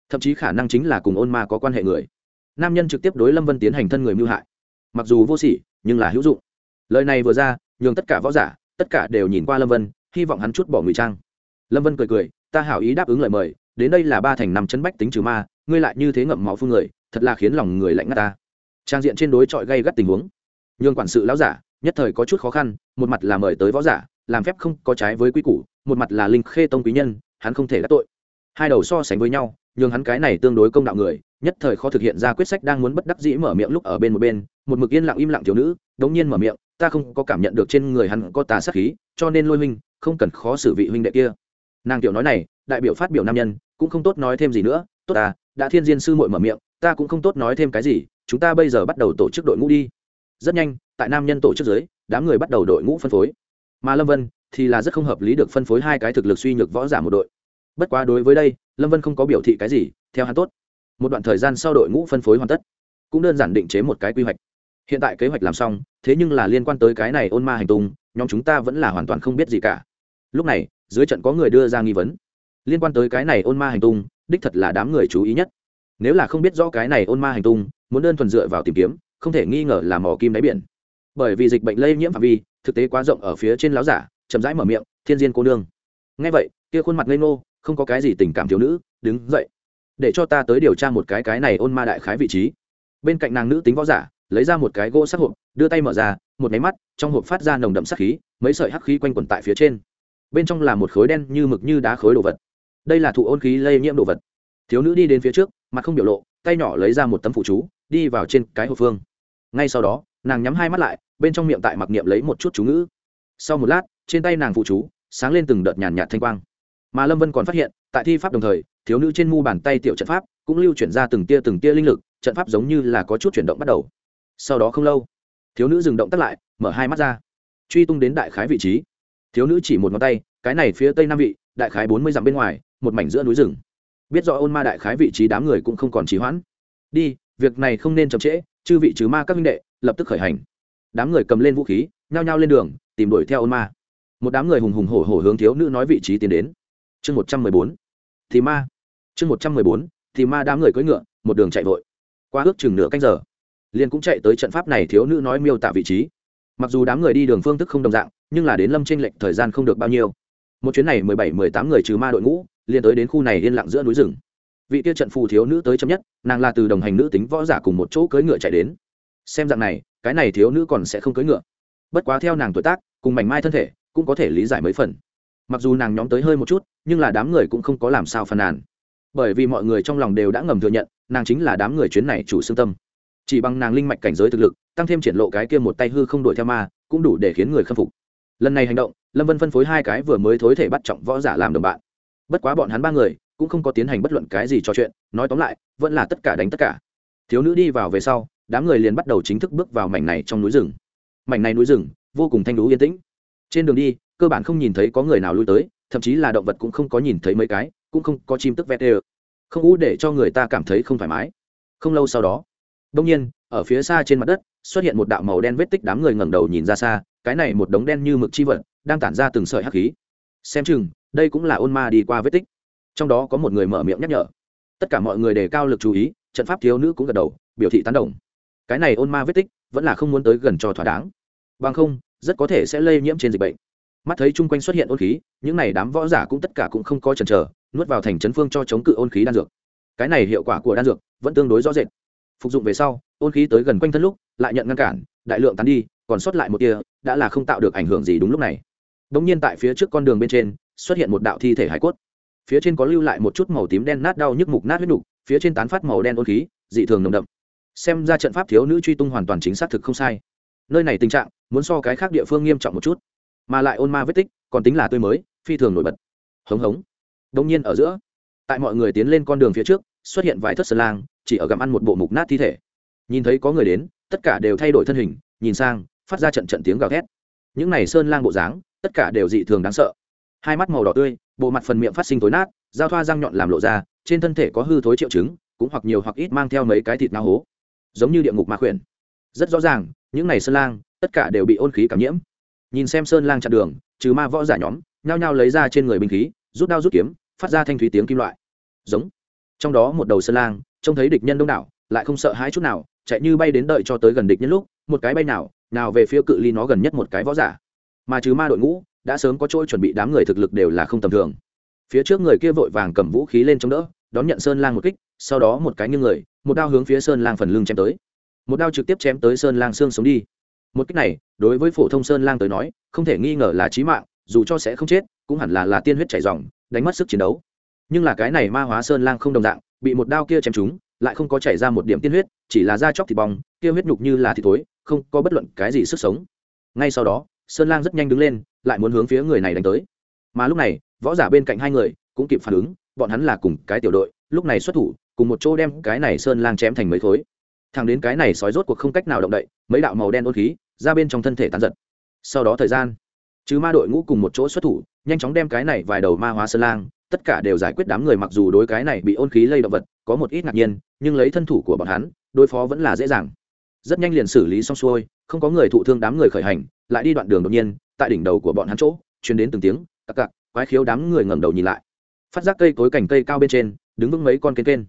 Thậm chí khả năng chính là cùng ôn ma có quan hệ người. Nam nhân trực tiếp đối lâm vân tiến hành thân người mưu hại. Mặc dù vô sỉ, nhưng là hữu dụng. Lời này vừa ra, nhường tất cả võ giả, tất cả đều nhìn qua lâm vân, hy vọng hắn chút bỏ ngụy trang. Lâm vân cười cười, ta hảo ý đáp ứng lời mời đến đây là ba thành năm chân bách tính trừ ma, ngươi lại như thế ngậm máu phương người, thật là khiến lòng người lạnh ngắt ta. Trang diện trên đối chọi gây gắt tình huống. Nhường quản sự lão giả, nhất thời có chút khó khăn, một mặt là mời tới võ giả, làm phép không có trái với quy củ, một mặt là linh khê tông quý nhân, hắn không thể đắc tội. Hai đầu so sánh với nhau, nhường hắn cái này tương đối công đạo người, nhất thời khó thực hiện ra quyết sách đang muốn bất đắc dĩ mở miệng lúc ở bên một bên, một mực yên lặng im lặng thiếu nữ, đống nhiên mở miệng, ta không có cảm nhận được trên người hắn có tà sát khí, cho nên lôi huynh, không cần khó xử vị huynh đệ kia. Nàng tiểu nói này, đại biểu phát biểu nam nhân cũng không tốt nói thêm gì nữa, tốt ta đã thiên diên sư muội mở miệng, ta cũng không tốt nói thêm cái gì, chúng ta bây giờ bắt đầu tổ chức đội ngũ đi. Rất nhanh, tại nam nhân tổ chức giới đám người bắt đầu đội ngũ phân phối. Mà lâm vân thì là rất không hợp lý được phân phối hai cái thực lực suy nhược võ giả một đội. Bất quá đối với đây, lâm vân không có biểu thị cái gì, theo hắn tốt. Một đoạn thời gian sau đội ngũ phân phối hoàn tất, cũng đơn giản định chế một cái quy hoạch. Hiện tại kế hoạch làm xong, thế nhưng là liên quan tới cái này ôn ma hành tung, nhóm chúng ta vẫn là hoàn toàn không biết gì cả. Lúc này, dưới trận có người đưa ra nghi vấn liên quan tới cái này ôn ma hành tung, đích thật là đám người chú ý nhất. Nếu là không biết rõ cái này ôn ma hành tung, muốn đơn thuần dựa vào tìm kiếm, không thể nghi ngờ là mỏ kim đáy biển. Bởi vì dịch bệnh lây nhiễm phạm vi, thực tế quá rộng ở phía trên láo giả, chậm rãi mở miệng, thiên diên cô nương. Ngay vậy, kia khuôn mặt ngây ngô, không có cái gì tình cảm thiếu nữ, đứng dậy, để cho ta tới điều tra một cái cái này ôn ma đại khái vị trí. Bên cạnh nàng nữ tính võ giả, lấy ra một cái gỗ sắc hộp, đưa tay mở ra, một máy mắt, trong hộp phát ra nồng đậm sắc khí, mấy sợi hắc khí quanh quẩn tại phía trên. Bên trong là một khối đen như mực như đá khối đồ vật đây là thụ ôn khí lây nhiễm đồ vật. Thiếu nữ đi đến phía trước, mặt không biểu lộ, tay nhỏ lấy ra một tấm phụ chú, đi vào trên cái hộp phương. Ngay sau đó, nàng nhắm hai mắt lại, bên trong miệng tại mặc niệm lấy một chút chú ngữ. Sau một lát, trên tay nàng phụ chú sáng lên từng đợt nhàn nhạt thanh quang. Mà lâm vân còn phát hiện, tại thi pháp đồng thời, thiếu nữ trên mu bàn tay tiểu trận pháp cũng lưu chuyển ra từng tia từng tia linh lực, trận pháp giống như là có chút chuyển động bắt đầu. Sau đó không lâu, thiếu nữ dừng động tắt lại, mở hai mắt ra, truy tung đến đại khái vị trí. Thiếu nữ chỉ một ngón tay, cái này phía tây nam vị, đại khái bốn mươi dặm bên ngoài một mảnh giữa núi rừng. Biết rõ ôn ma đại khái vị trí đám người cũng không còn trì hoãn. Đi, việc này không nên chậm trễ, chư vị trừ ma các minh đệ, lập tức khởi hành. Đám người cầm lên vũ khí, nhao nhao lên đường, tìm đuổi theo ôn ma. Một đám người hùng hùng hổ hổ hướng thiếu nữ nói vị trí tiến đến. Chương một trăm mười bốn. Thì ma. Chương một trăm mười bốn, thì ma đám người cưỡi ngựa, một đường chạy vội. Qua ước chừng nửa canh giờ, liền cũng chạy tới trận pháp này thiếu nữ nói miêu tả vị trí. Mặc dù đám người đi đường phương thức không đồng dạng, nhưng là đến lâm tranh lệch thời gian không được bao nhiêu. Một chuyến này mười bảy, mười tám người trừ ma đội ngũ liền tới đến khu này yên lặng giữa núi rừng. Vị kia trận phù thiếu nữ tới chấm nhất, nàng là từ đồng hành nữ tính võ giả cùng một chỗ cưỡi ngựa chạy đến. Xem dạng này, cái này thiếu nữ còn sẽ không cưỡi ngựa. Bất quá theo nàng tuổi tác, cùng mảnh mai thân thể, cũng có thể lý giải mấy phần. Mặc dù nàng nhóm tới hơi một chút, nhưng là đám người cũng không có làm sao phàn nàn. Bởi vì mọi người trong lòng đều đã ngầm thừa nhận, nàng chính là đám người chuyến này chủ xương tâm. Chỉ bằng nàng linh mạch cảnh giới thực lực, tăng thêm triển lộ cái kia một tay hư không đuổi theo ma, cũng đủ để khiến người khâm phục. Lần này hành động, lâm vân phân phối hai cái vừa mới thối thể bắt trọng võ giả làm đồng bạn bất quá bọn hắn ba người cũng không có tiến hành bất luận cái gì trò chuyện, nói tóm lại, vẫn là tất cả đánh tất cả. Thiếu nữ đi vào về sau, đám người liền bắt đầu chính thức bước vào mảnh này trong núi rừng. Mảnh này núi rừng vô cùng thanh lũ yên tĩnh. Trên đường đi, cơ bản không nhìn thấy có người nào lui tới, thậm chí là động vật cũng không có nhìn thấy mấy cái, cũng không có chim tức vét ê không ú để cho người ta cảm thấy không thoải mái. Không lâu sau đó đông nhiên, ở phía xa trên mặt đất, xuất hiện một đạo màu đen vết tích đám người ngẩng đầu nhìn ra xa, cái này một đống đen như mực chi vật, đang tản ra từng sợi hắc khí. Xem chừng đây cũng là ôn ma đi qua vết tích. Trong đó có một người mở miệng nhắc nhở. Tất cả mọi người đề cao lực chú ý, trận pháp thiếu nữ cũng gật đầu, biểu thị tán đồng. Cái này ôn ma vết tích vẫn là không muốn tới gần cho thỏa đáng. Bằng không, rất có thể sẽ lây nhiễm trên dịch bệnh. Mắt thấy chung quanh xuất hiện ôn khí, những này đám võ giả cũng tất cả cũng không có chần chờ, nuốt vào thành chấn phương cho chống cự ôn khí đan dược. Cái này hiệu quả của đan dược vẫn tương đối rõ rệt. Phục dụng về sau, ôn khí tới gần quanh thân lúc, lại nhận ngăn cản, đại lượng tán đi, còn sót lại một tia, đã là không tạo được ảnh hưởng gì đúng lúc này. Đ nhiên tại phía trước con đường bên trên xuất hiện một đạo thi thể hải cốt. Phía trên có lưu lại một chút màu tím đen nát đau nhức mục nát huyết nục, phía trên tán phát màu đen ôn khí, dị thường nồng đậm. Xem ra trận pháp thiếu nữ truy tung hoàn toàn chính xác thực không sai. Nơi này tình trạng, muốn so cái khác địa phương nghiêm trọng một chút. Mà lại ôn ma vết tích, còn tính là tươi mới, phi thường nổi bật. Hống hống. Đông nhiên ở giữa, tại mọi người tiến lên con đường phía trước, xuất hiện vài thất sơn lang, chỉ ở gặm ăn một bộ mục nát thi thể. Nhìn thấy có người đến, tất cả đều thay đổi thân hình, nhìn sang, phát ra trận trận tiếng gào thét. Những này sơn lang bộ dáng, tất cả đều dị thường đáng sợ hai mắt màu đỏ tươi, bộ mặt phần miệng phát sinh tối nát, giao thoa răng nhọn làm lộ ra, trên thân thể có hư thối triệu chứng, cũng hoặc nhiều hoặc ít mang theo mấy cái thịt nao hố. Giống như địa ngục ma khuyển. Rất rõ ràng, những này sơn lang, tất cả đều bị ôn khí cảm nhiễm. Nhìn xem sơn lang chặn đường, trừ ma võ giả nhóm, nhao nhao lấy ra trên người binh khí, rút đao rút kiếm, phát ra thanh thúy tiếng kim loại. Giống. Trong đó một đầu sơn lang, trông thấy địch nhân đông đảo, lại không sợ hãi chút nào, chạy như bay đến đợi cho tới gần địch nhân lúc, một cái bay nào nào về phía cự ly nó gần nhất một cái võ giả. Mà trừ ma đội ngũ đã sớm có trôi chuẩn bị đám người thực lực đều là không tầm thường. Phía trước người kia vội vàng cầm vũ khí lên chống đỡ đón nhận sơn lang một kích sau đó một cái nghiêng người một đao hướng phía sơn lang phần lưng chém tới. Một đao trực tiếp chém tới sơn lang xương sống đi. Một kích này đối với phổ thông sơn lang tới nói không thể nghi ngờ là chí mạng dù cho sẽ không chết cũng hẳn là là tiên huyết chảy dòng đánh mất sức chiến đấu. Nhưng là cái này ma hóa sơn lang không đồng dạng bị một đao kia chém trúng lại không có chảy ra một điểm tiên huyết chỉ là da chóc thịt bong kia huyết nhục như là thịt thối, không có bất luận cái gì sức sống. Ngay sau đó sơn lang rất nhanh đứng lên lại muốn hướng phía người này đánh tới. Mà lúc này, võ giả bên cạnh hai người cũng kịp phản ứng, bọn hắn là cùng cái tiểu đội, lúc này xuất thủ, cùng một chỗ đem cái này sơn lang chém thành mấy khối. Thằng đến cái này sói rốt cuộc không cách nào động đậy, mấy đạo màu đen ôn khí ra bên trong thân thể tán giật. Sau đó thời gian, chứ ma đội ngũ cùng một chỗ xuất thủ, nhanh chóng đem cái này vài đầu ma hóa sơn lang, tất cả đều giải quyết đám người mặc dù đối cái này bị ôn khí lây động vật có một ít ngạc nhiên, nhưng lấy thân thủ của bọn hắn, đối phó vẫn là dễ dàng. Rất nhanh liền xử lý xong xuôi, không có người thụ thương đám người khởi hành, lại đi đoạn đường đột nhiên tại đỉnh đầu của bọn hắn chỗ chuyển đến từng tiếng, cặc cặc, quái khiếu đám người ngẩng đầu nhìn lại. Phát giác cây cối cành cây cao bên trên, đứng vững mấy con kênh kênh.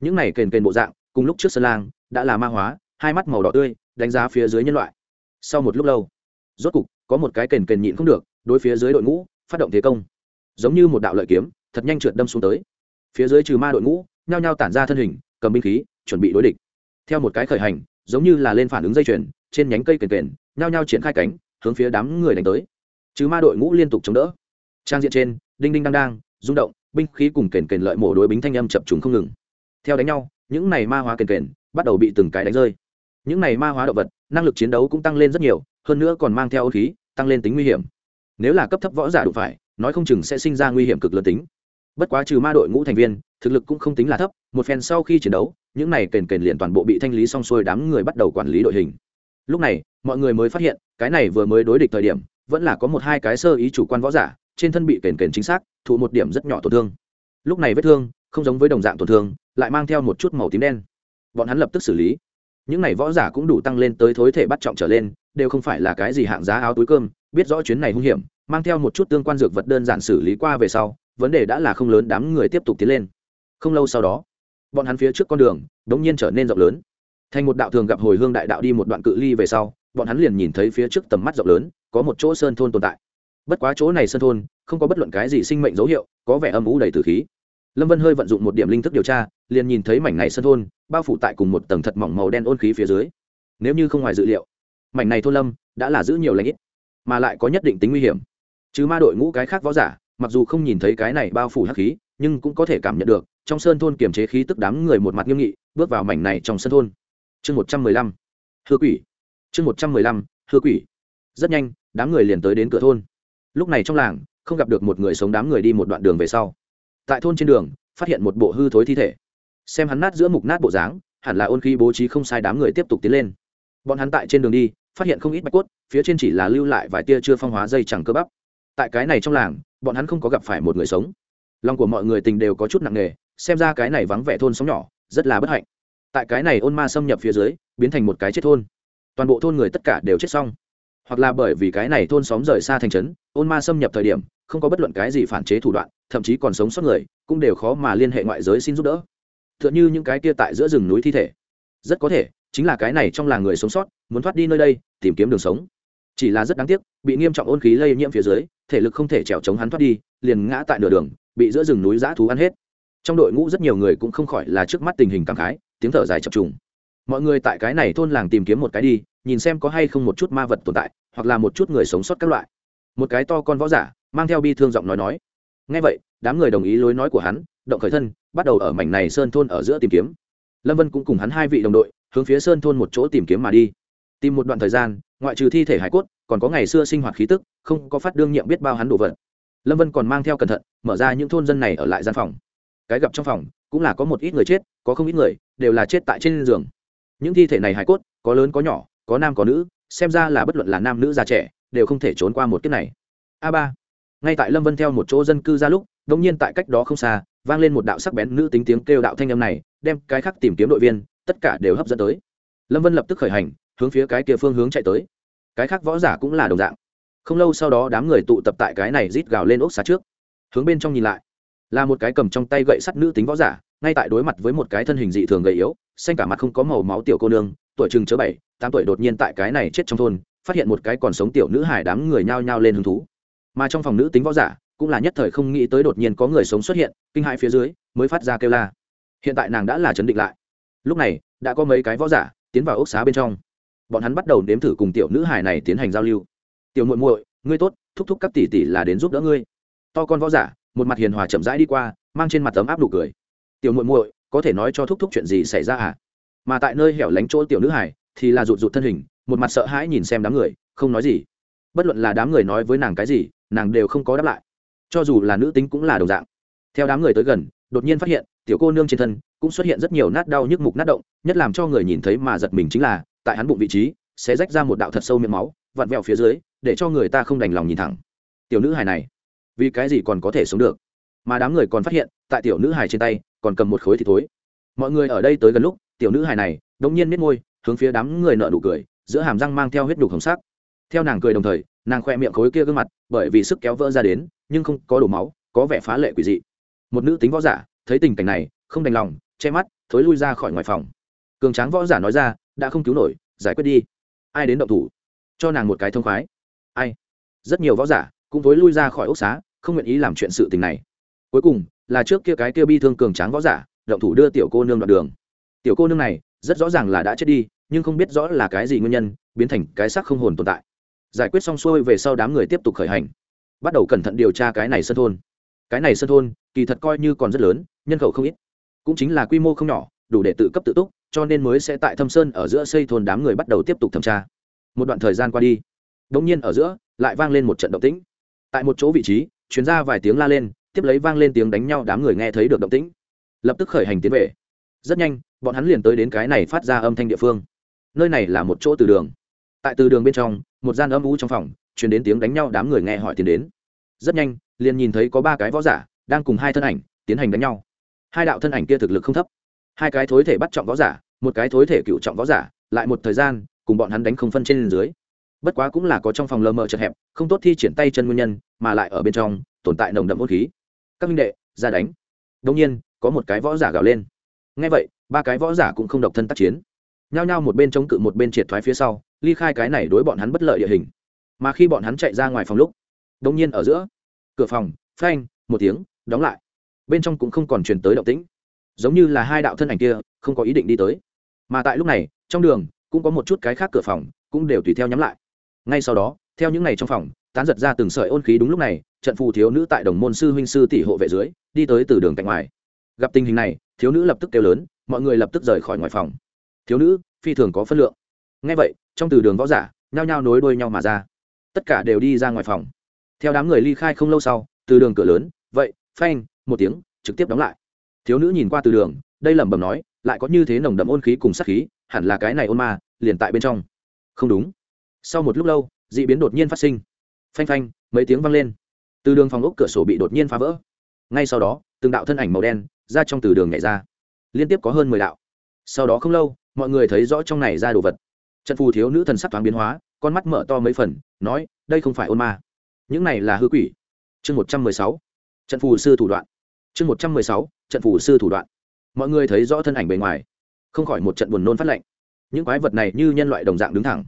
Những này kền kền bộ dạng, cùng lúc trước sơn lang, đã là ma hóa, hai mắt màu đỏ tươi, đánh giá phía dưới nhân loại. Sau một lúc lâu, rốt cục, có một cái kền kền nhịn không được, đối phía dưới đội ngũ, phát động thế công. Giống như một đạo lợi kiếm, thật nhanh trượt đâm xuống tới. Phía dưới trừ ma đội ngũ, nhao nhao tản ra thân hình, cầm binh khí, chuẩn bị đối địch. Theo một cái khởi hành, giống như là lên phản ứng dây chuyền, trên nhánh cây kền kền nhao nhao triển khai cánh hướng phía đám người đánh tới. Trừ ma đội ngũ liên tục chống đỡ. Trang diện trên, đinh đinh đang đang, rung động, binh khí cùng kền kền lợi mổ đối bính thanh âm chập trùng không ngừng. Theo đánh nhau, những này ma hóa kền kền bắt đầu bị từng cái đánh rơi. Những này ma hóa động vật, năng lực chiến đấu cũng tăng lên rất nhiều, hơn nữa còn mang theo ô khí, tăng lên tính nguy hiểm. Nếu là cấp thấp võ giả đủ phải, nói không chừng sẽ sinh ra nguy hiểm cực lớn tính. Bất quá trừ ma đội ngũ thành viên, thực lực cũng không tính là thấp, một phen sau khi chiến đấu, những này kền kền liền toàn bộ bị thanh lý xong xuôi đám người bắt đầu quản lý đội hình. Lúc này, mọi người mới phát hiện cái này vừa mới đối địch thời điểm, vẫn là có một hai cái sơ ý chủ quan võ giả, trên thân bị kền kền chính xác, thụ một điểm rất nhỏ tổn thương. Lúc này vết thương, không giống với đồng dạng tổn thương, lại mang theo một chút màu tím đen. Bọn hắn lập tức xử lý. Những này võ giả cũng đủ tăng lên tới thối thể bắt trọng trở lên, đều không phải là cái gì hạng giá áo túi cơm, biết rõ chuyến này hung hiểm, mang theo một chút tương quan dược vật đơn giản xử lý qua về sau, vấn đề đã là không lớn, đám người tiếp tục tiến lên. Không lâu sau đó, bọn hắn phía trước con đường đ ố n g nhiên trở nên rộng lớn. Thành một đạo thường gặp hồi hương đại đạo đi một đoạn cự ly về sau bọn hắn liền nhìn thấy phía trước tầm mắt rộng lớn, có một chỗ sơn thôn tồn tại. Bất quá chỗ này sơn thôn, không có bất luận cái gì sinh mệnh dấu hiệu, có vẻ âm ủ đầy từ khí. Lâm vân hơi vận dụng một điểm linh thức điều tra, liền nhìn thấy mảnh này sơn thôn, bao phủ tại cùng một tầng thật mỏng màu đen ôn khí phía dưới. Nếu như không ngoài dự liệu, mảnh này thôn lâm đã là giữ nhiều lãnh ít, mà lại có nhất định tính nguy hiểm. Chứ ma đội ngũ cái khác võ giả, mặc dù không nhìn thấy cái này bao phủ hắc khí, nhưng cũng có thể cảm nhận được, trong sơn thôn kiềm chế khí tức đám người một mặt nghiêm nghị, bước vào mảnh này trong sơn thôn. Chương một trăm mười lăm. Hư quỷ chương một trăm mười lăm, hư quỷ. Rất nhanh, đám người liền tới đến cửa thôn. Lúc này trong làng, không gặp được một người sống đám người đi một đoạn đường về sau. Tại thôn trên đường, phát hiện một bộ hư thối thi thể. Xem hắn nát giữa mục nát bộ dáng, hẳn là ôn khí bố trí không sai đám người tiếp tục tiến lên. Bọn hắn tại trên đường đi, phát hiện không ít bạch cốt, phía trên chỉ là lưu lại vài tia chưa phong hóa dây chẳng cơ bắp. Tại cái này trong làng, bọn hắn không có gặp phải một người sống. Lòng của mọi người tình đều có chút nặng nề, xem ra cái này vắng vẻ thôn sống nhỏ, rất là bất hạnh. Tại cái này ôn ma xâm nhập phía dưới, biến thành một cái chết thôn toàn bộ thôn người tất cả đều chết xong. Hoặc là bởi vì cái này thôn xóm rời xa thành trấn, ôn ma xâm nhập thời điểm, không có bất luận cái gì phản chế thủ đoạn, thậm chí còn sống sót người, cũng đều khó mà liên hệ ngoại giới xin giúp đỡ. T h ư ợ n h ư những cái kia tại giữa rừng núi thi thể. Rất có thể, chính là cái này trong làng người sống sót, muốn thoát đi nơi đây, tìm kiếm đường sống. Chỉ là rất đáng tiếc, bị nghiêm trọng ôn khí lây nhiễm phía dưới, thể lực không thể trèo chống hắn thoát đi, liền ngã tại nửa đường, bị giữa rừng núi giã thú ăn hết. Trong đội ngũ rất nhiều người cũng không khỏi là trước mắt tình hình cảm khái, tiếng thở dài chập trùng mọi người tại cái này thôn làng tìm kiếm một cái đi, nhìn xem có hay không một chút ma vật tồn tại, hoặc là một chút người sống sót các loại. Một cái to con võ giả, mang theo bi thương giọng nói nói. Ngay vậy, đám người đồng ý lối nói của hắn, động khởi thân, bắt đầu ở mảnh này sơn thôn ở giữa tìm kiếm. Lâm vân cũng cùng hắn hai vị đồng đội, hướng phía sơn thôn một chỗ tìm kiếm mà đi. Tìm một đoạn thời gian, ngoại trừ thi thể hải cốt, còn có ngày xưa sinh hoạt khí tức, không có phát đương nhiệm biết bao hắn đồ vật. Lâm vân còn mang theo cẩn thận, mở ra những thôn dân này ở lại gian phòng. Cái gặp trong phòng, cũng là có một ít người chết, có không ít người, đều là chết tại trên giường những thi thể này hài cốt, có lớn có nhỏ, có nam có nữ, xem ra là bất luận là nam nữ già trẻ, đều không thể trốn qua một kiếp này. A ba. Ngay tại lâm vân theo một chỗ dân cư ra lúc đông nhiên tại cách đó không xa, vang lên một đạo sắc bén nữ tính tiếng kêu đạo thanh âm này, đem cái khác tìm kiếm đội viên, tất cả đều hấp dẫn tới. Lâm vân lập tức khởi hành, hướng phía cái kia phương hướng chạy tới. Cái khác võ giả cũng là đồng dạng. Không lâu sau đó đám người tụ tập tại cái này rít gào lên ốc xá trước. Hướng bên trong nhìn lại, là một cái cầm trong tay gậy sắt nữ tính võ giả ngay tại đối mặt với một cái thân hình dị thường gầy yếu, xanh cả mặt không có màu máu tiểu cô nương, tuổi chừng chớ bảy, tám tuổi đột nhiên tại cái này chết trong thôn, phát hiện một cái còn sống tiểu nữ hải đám người nhao nhao lên hứng thú. Mà trong phòng nữ tính võ giả, cũng là nhất thời không nghĩ tới đột nhiên có người sống xuất hiện, kinh hãi phía dưới, mới phát ra kêu la. Hiện tại nàng đã là chấn định lại. Lúc này, đã có mấy cái võ giả tiến vào ốc xá bên trong. Bọn hắn bắt đầu đếm thử cùng tiểu nữ hải này tiến hành giao lưu. Tiểu muội muội, ngươi tốt, thúc thúc các tỷ tỷ là đến giúp đỡ ngươi. To con võ giả, một mặt hiền hòa chậm rãi đi qua, mang trên mặt tấm áp đủ cười tiểu muội muội, có thể nói cho thúc thúc chuyện gì xảy ra à? Mà tại nơi hẻo lánh chỗ tiểu nữ hải, thì là rụt rụt thân hình, một mặt sợ hãi nhìn xem đám người, không nói gì. Bất luận là đám người nói với nàng cái gì, nàng đều không có đáp lại. Cho dù là nữ tính cũng là đồng dạng. Theo đám người tới gần, đột nhiên phát hiện, tiểu cô nương trên thân cũng xuất hiện rất nhiều nát đau nhức mục nát động, nhất làm cho người nhìn thấy mà giật mình chính là, tại hắn bụng vị trí, sẽ rách ra một đạo thật sâu miệng máu, vặn vẹo phía dưới, để cho người ta không đành lòng nhìn thẳng. Tiểu nữ hài này, vì cái gì còn có thể sống được? Mà đám người còn phát hiện, tại tiểu nữ hài trên tay còn cầm một khối thì thối. Mọi người ở đây tới gần lúc, tiểu nữ hài này, đống nhiên miết môi, hướng phía đám người nợ nụ cười, giữa hàm răng mang theo huyết đục hồng sắc. Theo nàng cười đồng thời, nàng khoe miệng khối kia gương mặt, bởi vì sức kéo vỡ ra đến, nhưng không có đổ máu, có vẻ phá lệ quỷ dị. Một nữ tính võ giả, thấy tình cảnh này, không đành lòng, che mắt, thối lui ra khỏi ngoài phòng. Cường tráng võ giả nói ra, đã không cứu nổi, giải quyết đi. Ai đến động thủ, cho nàng một cái thông khoái. Ai? Rất nhiều võ giả cũng thối lui ra khỏi ốc xá, không nguyện ý làm chuyện sự tình này. Cuối cùng là trước kia cái kia bi thương cường tráng võ giả, động thủ đưa tiểu cô nương đoạn đường. Tiểu cô nương này, rất rõ ràng là đã chết đi, nhưng không biết rõ là cái gì nguyên nhân, biến thành cái xác không hồn tồn tại. Giải quyết xong xuôi về sau đám người tiếp tục khởi hành. Bắt đầu cẩn thận điều tra cái này sân thôn. Cái này sân thôn, kỳ thật coi như còn rất lớn, nhân khẩu không ít. Cũng chính là quy mô không nhỏ, đủ để tự cấp tự túc, cho nên mới sẽ tại thâm sơn ở giữa xây thôn đám người bắt đầu tiếp tục thẩm tra. Một đoạn thời gian qua đi đ ỗ n g nhiên ở giữa, lại vang lên một trận động tĩnh. Tại một chỗ vị trí chuyến ra vài tiếng la lên tiếp lấy vang lên tiếng đánh nhau, đám người nghe thấy được động tĩnh, lập tức khởi hành tiến về. Rất nhanh, bọn hắn liền tới đến cái này phát ra âm thanh địa phương. Nơi này là một chỗ từ đường. Tại từ đường bên trong, một gian âm u trong phòng chuyển đến tiếng đánh nhau, đám người nghe hỏi tiến đến. Rất nhanh, liền nhìn thấy có ba cái võ giả, đang cùng hai thân ảnh, tiến hành đánh nhau. Hai đạo thân ảnh kia thực lực không thấp. Hai cái thối thể bắt trọng võ giả, một cái thối thể cựu trọng võ giả, lại một thời gian, cùng bọn hắn đánh không phân trên dưới. Bất quá cũng là có trong phòng lơ mờ chật hẹp, không tốt thi triển tay chân nguyên nhân, mà lại ở bên trong, tồn tại nồng đậm vũ khí các minh đệ, ra đánh. Đông nhiên, có một cái võ giả gào lên. Ngay vậy, ba cái võ giả cũng không độc thân tác chiến. Nhao nhao một bên chống cự một bên triệt thoái phía sau, ly khai cái này đối bọn hắn bất lợi địa hình. Mà khi bọn hắn chạy ra ngoài phòng lúc đông nhiên ở giữa, cửa phòng, phanh, một tiếng, đóng lại. Bên trong cũng không còn truyền tới động tĩnh. Giống như là hai đạo thân ảnh kia, không có ý định đi tới. Mà tại lúc này, trong đường, cũng có một chút cái khác cửa phòng, cũng đều tùy theo nhắm lại. Ngay sau đó, theo những ngày trong phòng tán giật ra từng sợi ôn khí đúng lúc này, trận phù thiếu nữ tại đồng môn sư huynh sư tỷ hộ vệ dưới, đi tới từ đường cạnh ngoài. Gặp tình hình này, thiếu nữ lập tức kêu lớn, mọi người lập tức rời khỏi ngoài phòng. Thiếu nữ, phi thường có phân lượng. Ngay vậy, trong từ đường võ giả, nhao nhao nối đuôi nhau mà ra. Tất cả đều đi ra ngoài phòng. Theo đám người ly khai không lâu sau, từ đường cửa lớn, vậy, phanh, một tiếng, trực tiếp đóng lại. Thiếu nữ nhìn qua từ đường, đây lẩm bẩm nói, lại có như thế nồng đậm ôn khí cùng sắc khí, hẳn là cái này ôn ma, liền tại bên trong. Không đúng. Sau một lúc lâu d ị biến đột nhiên phát sinh phanh phanh, mấy tiếng vang lên. Từ đường phòng ốc cửa sổ bị đột nhiên phá vỡ. Ngay sau đó, từng đạo thân ảnh màu đen ra trong từ đường nhảy ra. Liên tiếp có hơn mười đạo. Sau đó không lâu, mọi người thấy rõ trong này ra đồ vật. Trận phù thiếu nữ thần sắc thoáng biến hóa, con mắt mở to mấy phần, nói, đây không phải ôn ma. Những này là hư quỷ. Chương một trăm mười sáu. Trận phù sư thủ đoạn. Chương một trăm mười sáu. Trận phù sư thủ đoạn. Mọi người thấy rõ thân ảnh bề ngoài. Không khỏi một trận buồn nôn phát lạnh những quái vật này như nhân loại đồng dạng đứng thẳng.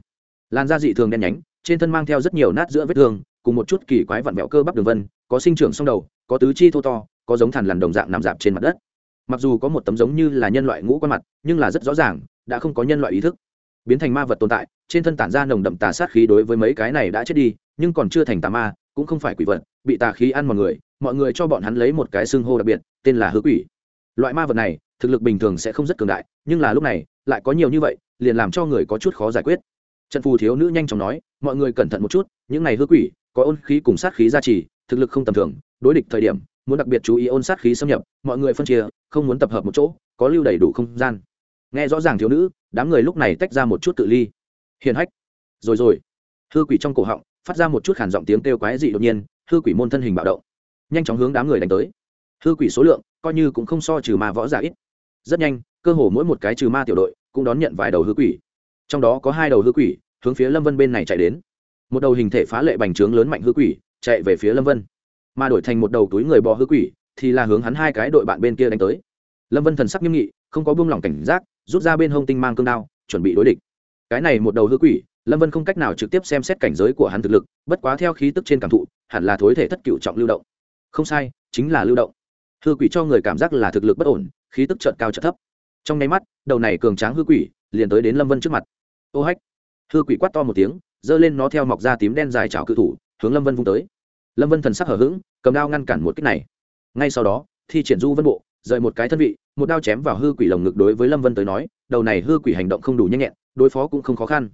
Làn da dị thường đen nhánh trên thân mang theo rất nhiều nát giữa vết thương, cùng một chút kỳ quái vặn vẹo cơ bắp đường vân, có sinh trưởng song đầu, có tứ chi thô to, có giống thằn lằn đồng dạng nằm dạp trên mặt đất. Mặc dù có một tấm giống như là nhân loại ngũ quan mặt, nhưng là rất rõ ràng, đã không có nhân loại ý thức. Biến thành ma vật tồn tại, trên thân tản ra nồng đậm tà sát khí đối với mấy cái này đã chết đi, nhưng còn chưa thành tà ma, cũng không phải quỷ vật, bị tà khí ăn mọi người mọi người cho bọn hắn lấy một cái xưng hô đặc biệt, tên là hứa quỷ. Loại ma vật này, thực lực bình thường sẽ không rất cường đại, nhưng là lúc này, lại có nhiều như vậy, liền làm cho người có chút khó giải quyết trận phù thiếu nữ nhanh chóng nói, mọi người cẩn thận một chút, những này hư quỷ, có ôn khí cùng sát khí gia trì, thực lực không tầm thường, đối địch thời điểm, muốn đặc biệt chú ý ôn sát khí xâm nhập, mọi người phân chia, không muốn tập hợp một chỗ, có lưu đầy đủ không gian. Nghe rõ ràng thiếu nữ, đám người lúc này tách ra một chút tự ly. Hiền hách. Rồi rồi. Hư quỷ trong cổ họng, phát ra một chút khản giọng tiếng kêu quái dị đột nhiên, hư quỷ môn thân hình bạo động. Nhanh chóng hướng đám người đánh tới. Hư quỷ số lượng, coi như cũng không so trừ ma võ giả ít. Rất nhanh, cơ hồ mỗi một cái trừ ma tiểu đội, cũng đón nhận vài đầu hư quỷ trong đó có hai đầu hư quỷ, hướng phía lâm vân bên này chạy đến. Một đầu hình thể phá lệ bành trướng lớn mạnh hư quỷ, chạy về phía lâm vân. Mà đổi thành một đầu túi người bò hư quỷ, thì là hướng hắn hai cái đội bạn bên kia đánh tới. Lâm vân thần sắc nghiêm nghị, không có buông lỏng cảnh giác, rút ra bên hông tinh mang cương đao, chuẩn bị đối địch. Cái này một đầu hư quỷ, lâm vân không cách nào trực tiếp xem xét cảnh giới của hắn thực lực, bất quá theo khí tức trên cảm thụ, hẳn là thối thể thất cựu trọng lưu động. Không sai, chính là lưu động. Hư quỷ cho người cảm giác là thực lực bất ổn, khí tức trợn cao trợn thấp. Trong nháy mắt, đầu này cường tráng hư quỷ liền tới đến lâm vân trước mặt ô hách. Hư quỷ quát to một tiếng, giơ lên nó theo mọc ra tím đen dài chảo cự thủ, hướng lâm vân vung tới. Lâm vân thần sắc hở h ữ g cầm đao ngăn cản một kích này. Ngay sau đó, thi triển du vân bộ, rời một cái thân vị, một đao chém vào hư quỷ lồng ngực đối với lâm vân tới nói, đầu này hư quỷ hành động không đủ nhanh nhẹn, đối phó cũng không khó khăn.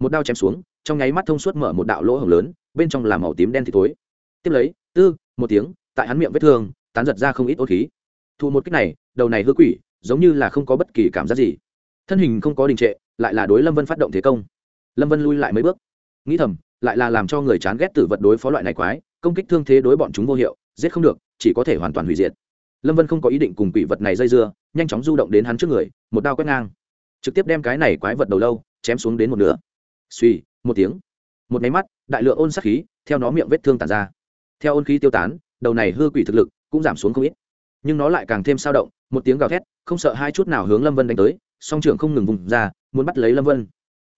Một đao chém xuống, trong nháy mắt thông suốt mở một đạo lỗ hồng lớn, bên trong là màu tím đen thì thối. Tiếp lấy, tư, một tiếng, tại hắn miệng vết thương, tán giật ra không ít ô khí thu một cách này, đầu này hư quỷ, giống như là không có bất kỳ cảm giác gì thân hình không có đình trệ, lại là đối lâm vân phát động thế công. Lâm vân lui lại mấy bước. Nghĩ thầm, lại là làm cho người chán ghét tử vật đối phó loại này quái, công kích thương thế đối bọn chúng vô hiệu, giết không được, chỉ có thể hoàn toàn hủy diệt. Lâm vân không có ý định cùng quỷ vật này dây dưa, nhanh chóng du động đến hắn trước người, một đao quét ngang. Trực tiếp đem cái này quái vật đầu lâu, chém xuống đến một nửa. Suy một tiếng. Một máy mắt, đại lượng ôn sắc khí, theo nó miệng vết thương tàn ra. Theo ôn khí tiêu tán, đầu này hư quỷ thực lực cũng giảm xuống không ít. Nhưng nó lại càng thêm sao động, một tiếng gào thét, không sợ hai chút nào hướng lâm vân đánh tới song trưởng không ngừng vùng ra, muốn bắt lấy lâm vân.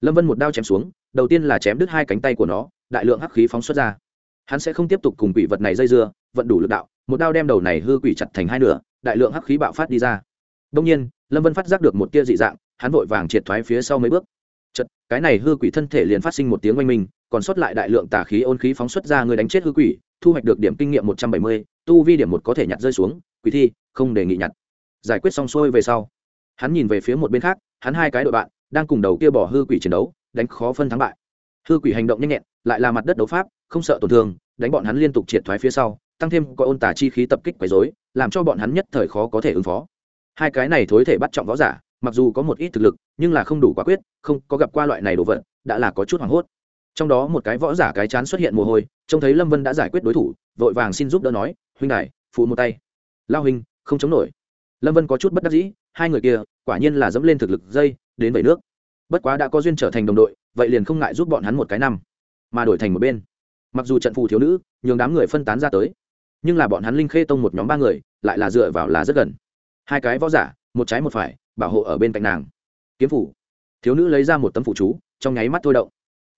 Lâm vân một đao chém xuống, đầu tiên là chém đứt hai cánh tay của nó, đại lượng hắc khí phóng xuất ra. Hắn sẽ không tiếp tục cùng quỷ vật này dây dưa, vận đủ lực đạo, một đao đem đầu này hư quỷ chặt thành hai nửa, đại lượng hắc khí bạo phát đi ra. Đông nhiên, lâm vân phát giác được một tia dị dạng, hắn vội vàng triệt thoái phía sau mấy bước. Chật cái này hư quỷ thân thể liền phát sinh một tiếng oanh minh, còn sót lại đại lượng tà khí ôn khí phóng xuất ra người đánh chết hư quỷ, thu hoạch được điểm kinh nghiệm một trăm bảy mươi, tu vi điểm một có thể nhặt rơi xuống, quỷ thi, không đề nghị nhặt. Giải quyết xong xuôi về sau hắn nhìn về phía một bên khác, hắn hai cái đội bạn, đang cùng đầu kia bỏ hư quỷ chiến đấu, đánh khó phân thắng bại. Hư quỷ hành động nhanh nhẹn, lại là mặt đất đấu pháp, không sợ tổn thương, đánh bọn hắn liên tục triệt thoái phía sau, tăng thêm có ôn tả chi khí tập kích quấy dối làm cho bọn hắn nhất thời khó có thể ứng phó. Hai cái này thối thể bắt trọng võ giả, mặc dù có một ít thực lực, nhưng là không đủ quả quyết, không có gặp qua loại này đồ vật, đã là có chút hoảng hốt. Trong đó một cái võ giả cái chán xuất hiện mồ hôi, trông thấy lâm vân đã giải quyết đối thủ, vội vàng xin giúp đỡ nói, huynh đại phụ một tay. Lao huynh, không chống nổi. Lâm vân có chút bất đắc dĩ hai người kia, quả nhiên là dẫm lên thực lực dây, đến vậy nước. Bất quá đã có duyên trở thành đồng đội, vậy liền không ngại giúp bọn hắn một cái năm, mà đổi thành một bên. Mặc dù trận phù thiếu nữ, nhường đám người phân tán ra tới, nhưng là bọn hắn linh khê tông một nhóm ba người, lại là dựa vào là rất gần. Hai cái võ giả, một trái một phải, bảo hộ ở bên cạnh nàng. Kiếm phủ. Thiếu nữ lấy ra một tấm phủ chú, trong nháy mắt thôi động.